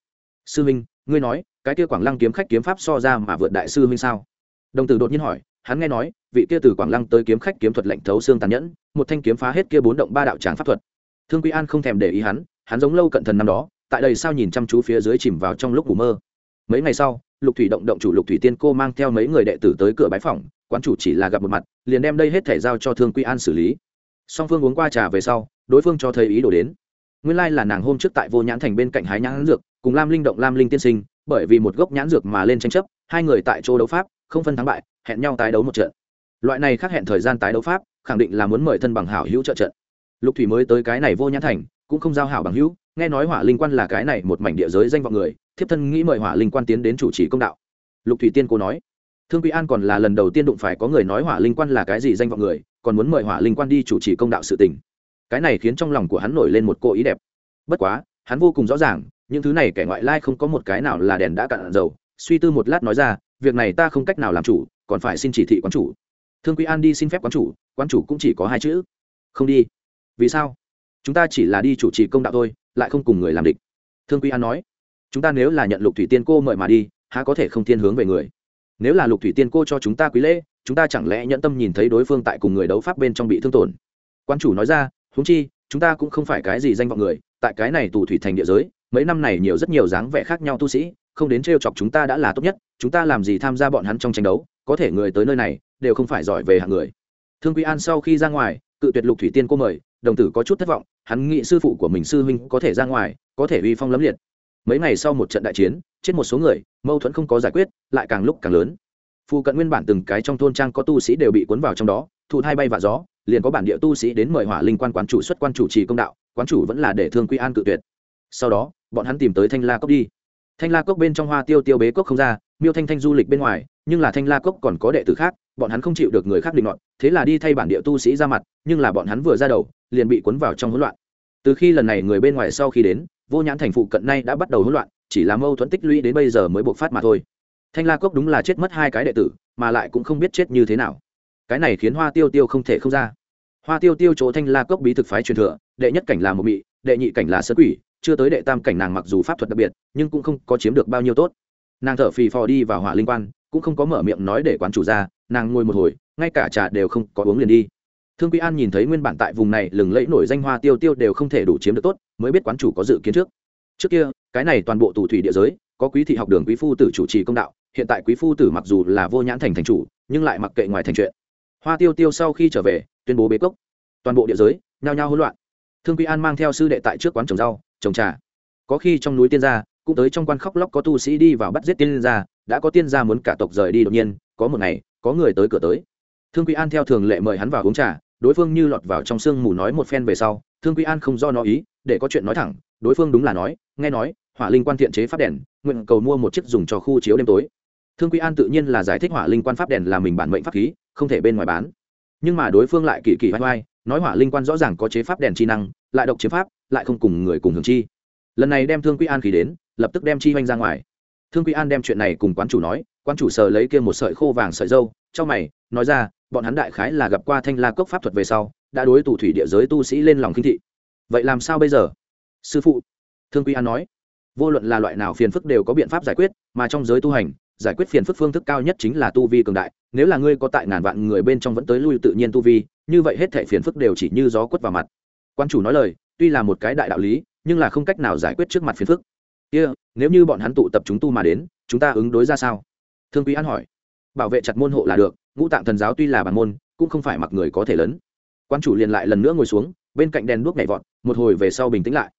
Sư Minh, ngươi nói cái kia quảng lăng kiếm khách kiếm pháp so ra mà vượt đại sư Minh sao? Đồng tử đột nhiên hỏi. Hắn nghe nói vị kia từ quảng lăng tới kiếm khách kiếm thuật lệnh thấu xương tàn nhẫn một thanh kiếm phá hết kia bốn động ba đạo tràng pháp thuật. Thương quy an không thèm để ý hắn hắn giống lâu cận thần năm đó tại đây sao nhìn chăm chú phía dưới chìm vào trong lúc ngủ mơ. Mấy ngày sau lục thủy động động chủ lục thủy tiên cô mang theo mấy người đệ tử tới cửa bái phòng quán chủ chỉ là gặp một mặt, liền đem đây hết thể giao cho thương quy an xử lý. Song phương uống qua trà về sau, đối phương cho thấy ý đồ đến. Nguyên lai là nàng hôm trước tại vô nhãn thành bên cạnh hái nhãn dược, cùng lam linh động lam linh tiên sinh, bởi vì một gốc nhãn dược mà lên tranh chấp, hai người tại chỗ đấu pháp, không phân thắng bại, hẹn nhau tái đấu một trận. Loại này khác hẹn thời gian tái đấu pháp, khẳng định là muốn mời thân bằng hảo hữu trợ trận. Lục thủy mới tới cái này vô nhãn thành, cũng không giao hảo bằng hữu, nghe nói hỏa linh quan là cái này một mảnh địa giới danh vọng người thiếp thân nghĩ mời hỏa linh quan tiến đến chủ trì công đạo. Lục thủy tiên cô nói, thương quý an còn là lần đầu tiên đụng phải có người nói hỏa linh quan là cái gì danh vọng người, còn muốn mời hỏa linh quan đi chủ trì công đạo sự tình. Cái này khiến trong lòng của hắn nổi lên một cô ý đẹp. Bất quá, hắn vô cùng rõ ràng, những thứ này kẻ ngoại lai không có một cái nào là đèn đã cạn dầu. Suy tư một lát nói ra, việc này ta không cách nào làm chủ, còn phải xin chỉ thị quán chủ. Thương quý an đi xin phép quán chủ quán chủ cũng chỉ có hai chữ, không đi. Vì sao? Chúng ta chỉ là đi chủ trì công đạo thôi, lại không cùng người làm địch. Thương quý an nói chúng ta nếu là nhận lục thủy tiên cô mời mà đi, há có thể không thiên hướng về người? Nếu là lục thủy tiên cô cho chúng ta quý lễ, chúng ta chẳng lẽ nhẫn tâm nhìn thấy đối phương tại cùng người đấu pháp bên trong bị thương tổn? Quan chủ nói ra húng chi, chúng ta cũng không phải cái gì danh vọng người, tại cái này tù thủy thành địa giới, mấy năm này nhiều rất nhiều dáng vẻ khác nhau tu sĩ, không đến t chọc chúng ta đã là tốt nhất, chúng ta làm gì tham gia bọn hắn trong tranh đấu, có thể người tới nơi này, đều không phải giỏi về hạng người. Thương quý an sau khi ra ngoài, cự tuyệt lục thủy tiên cô mời, đồng tử có chút thất vọng, hắn nghĩ sư phụ của mình sư huynh có thể ra ngoài, có thể uy phong lấm liệt mấy ngày sau một trận đại chiến, chết một số người, mâu thuẫn không có giải quyết, lại càng lúc càng lớn. Phụ cận nguyên bản từng cái trong thôn trang có tu sĩ đều bị cuốn vào trong đó, thụ thai bay và gió, liền có bản địa tu sĩ đến mời hỏa linh quan quán chủ xuất quan chủ trì công đạo, quán chủ vẫn là để thương quy an cự tuyệt. Sau đó, bọn hắn tìm tới thanh la cốc đi. Thanh la cốc bên trong hoa tiêu tiêu bế cốc không ra, miêu thanh thanh du lịch bên ngoài, nhưng là thanh la cốc còn có đệ tử khác, bọn hắn không chịu được người khác định luận thế là đi thay bản địa tu sĩ ra mặt, nhưng là bọn hắn vừa ra đầu, liền bị cuốn vào trong hỗn loạn. Từ khi lần này người bên ngoài sau khi đến vô nhãn thành phụ cận nay đã bắt đầu hỗn loạn, chỉ là mâu thuẫn tích lũy đến bây giờ mới bộc phát mà thôi. Thanh la cốc đúng là chết mất hai cái đệ tử, mà lại cũng không biết chết như thế nào. Cái này khiến hoa tiêu tiêu không thể không ra. Hoa tiêu tiêu chỗ thanh la cốc bí thực phái truyền thừa, đệ nhất cảnh là một mị, đệ nhị cảnh là sơ quỷ, chưa tới đệ tam cảnh nàng mặc dù pháp thuật đặc biệt, nhưng cũng không có chiếm được bao nhiêu tốt. Nàng thở phì phò đi vào hỏa linh quan, cũng không có mở miệng nói để quán chủ ra, nàng ngồi một hồi, ngay cả trà đều không có uống liền đi thương quy an nhìn thấy nguyên bản tại vùng này lừng lẫy nổi danh hoa tiêu tiêu đều không thể đủ chiếm được tốt, mới biết quán chủ có dự kiến trước. Trước kia, cái này toàn bộ tù thủy địa giới, có quý thị học đường quý phu tử chủ trì công đạo, hiện tại quý phu tử mặc dù là vô nhãn thành thành chủ, nhưng lại mặc kệ ngoài thành chuyện. Hoa tiêu tiêu sau khi trở về, tuyên bố bế cốc. Toàn bộ địa giới, nhao nhao hỗn loạn. Thương quy an mang theo sư đệ tại trước quán trồng rau, trồng trà. Có khi trong núi tiên gia, cũng tới trong quan khóc lóc có tu sĩ đi vào bắt giết tiên gia, đã có tiên gia muốn cả tộc rời đi đột nhiên, có một ngày, có người tới cửa tới. Thương quy an theo thường lệ mời hắn vào uống trà đối phương như lọt vào trong sương mù nói một phen về sau, thương quy an không do nó ý, để có chuyện nói thẳng, đối phương đúng là nói, nghe nói, hỏa linh quan thiện chế pháp đèn, nguyện cầu mua một chiếc dùng cho khu chiếu đêm tối. Thương quy an tự nhiên là giải thích hỏa linh quan pháp đèn là mình bản mệnh pháp khí, không thể bên ngoài bán. Nhưng mà đối phương lại kỳ kỳ vai vai nói hỏa linh quan rõ ràng có chế pháp đèn chi năng, lại độc chế pháp, lại không cùng người cùng hưởng chi. Lần này đem thương quy an khí đến, lập tức đem chi hoanh ra ngoài. Thương quy an đem chuyện này cùng quán chủ nói Quan chủ sờ lấy kia một sợi khô vàng sợi dâu cho mày nói ra bọn hắn đại khái là gặp qua thanh la cốc pháp thuật về sau đã đối tù thủy địa giới tu sĩ lên lòng kinh thị. Vậy làm sao bây giờ? Sư phụ thương quy an nói vô luận là loại nào phiền phức đều có biện pháp giải quyết mà trong giới tu hành giải quyết phiền phức phương thức cao nhất chính là tu vi cường đại nếu là ngươi có tại ngàn vạn người bên trong vẫn tới lui tự nhiên tu vi như vậy hết thể phiền phức đều chỉ như gió quất vào mặt. Quan chủ nói lời tuy là một cái đại đạo lý nhưng là không cách nào giải quyết trước mặt phiền phức. Kia、yeah, nếu như bọn hắn tụ tập chúng tu mà đến chúng ta ứng đối ra sao? Thương quý an hỏi, bảo vệ chặt môn hộ là được, ngũ tạng thần giáo tuy là bản môn, cũng không phải mặc người có thể lớn. Quan chủ liền lại lần nữa ngồi xuống, bên cạnh đèn đuốc nhảy vọt, một hồi về sau bình tĩnh lại.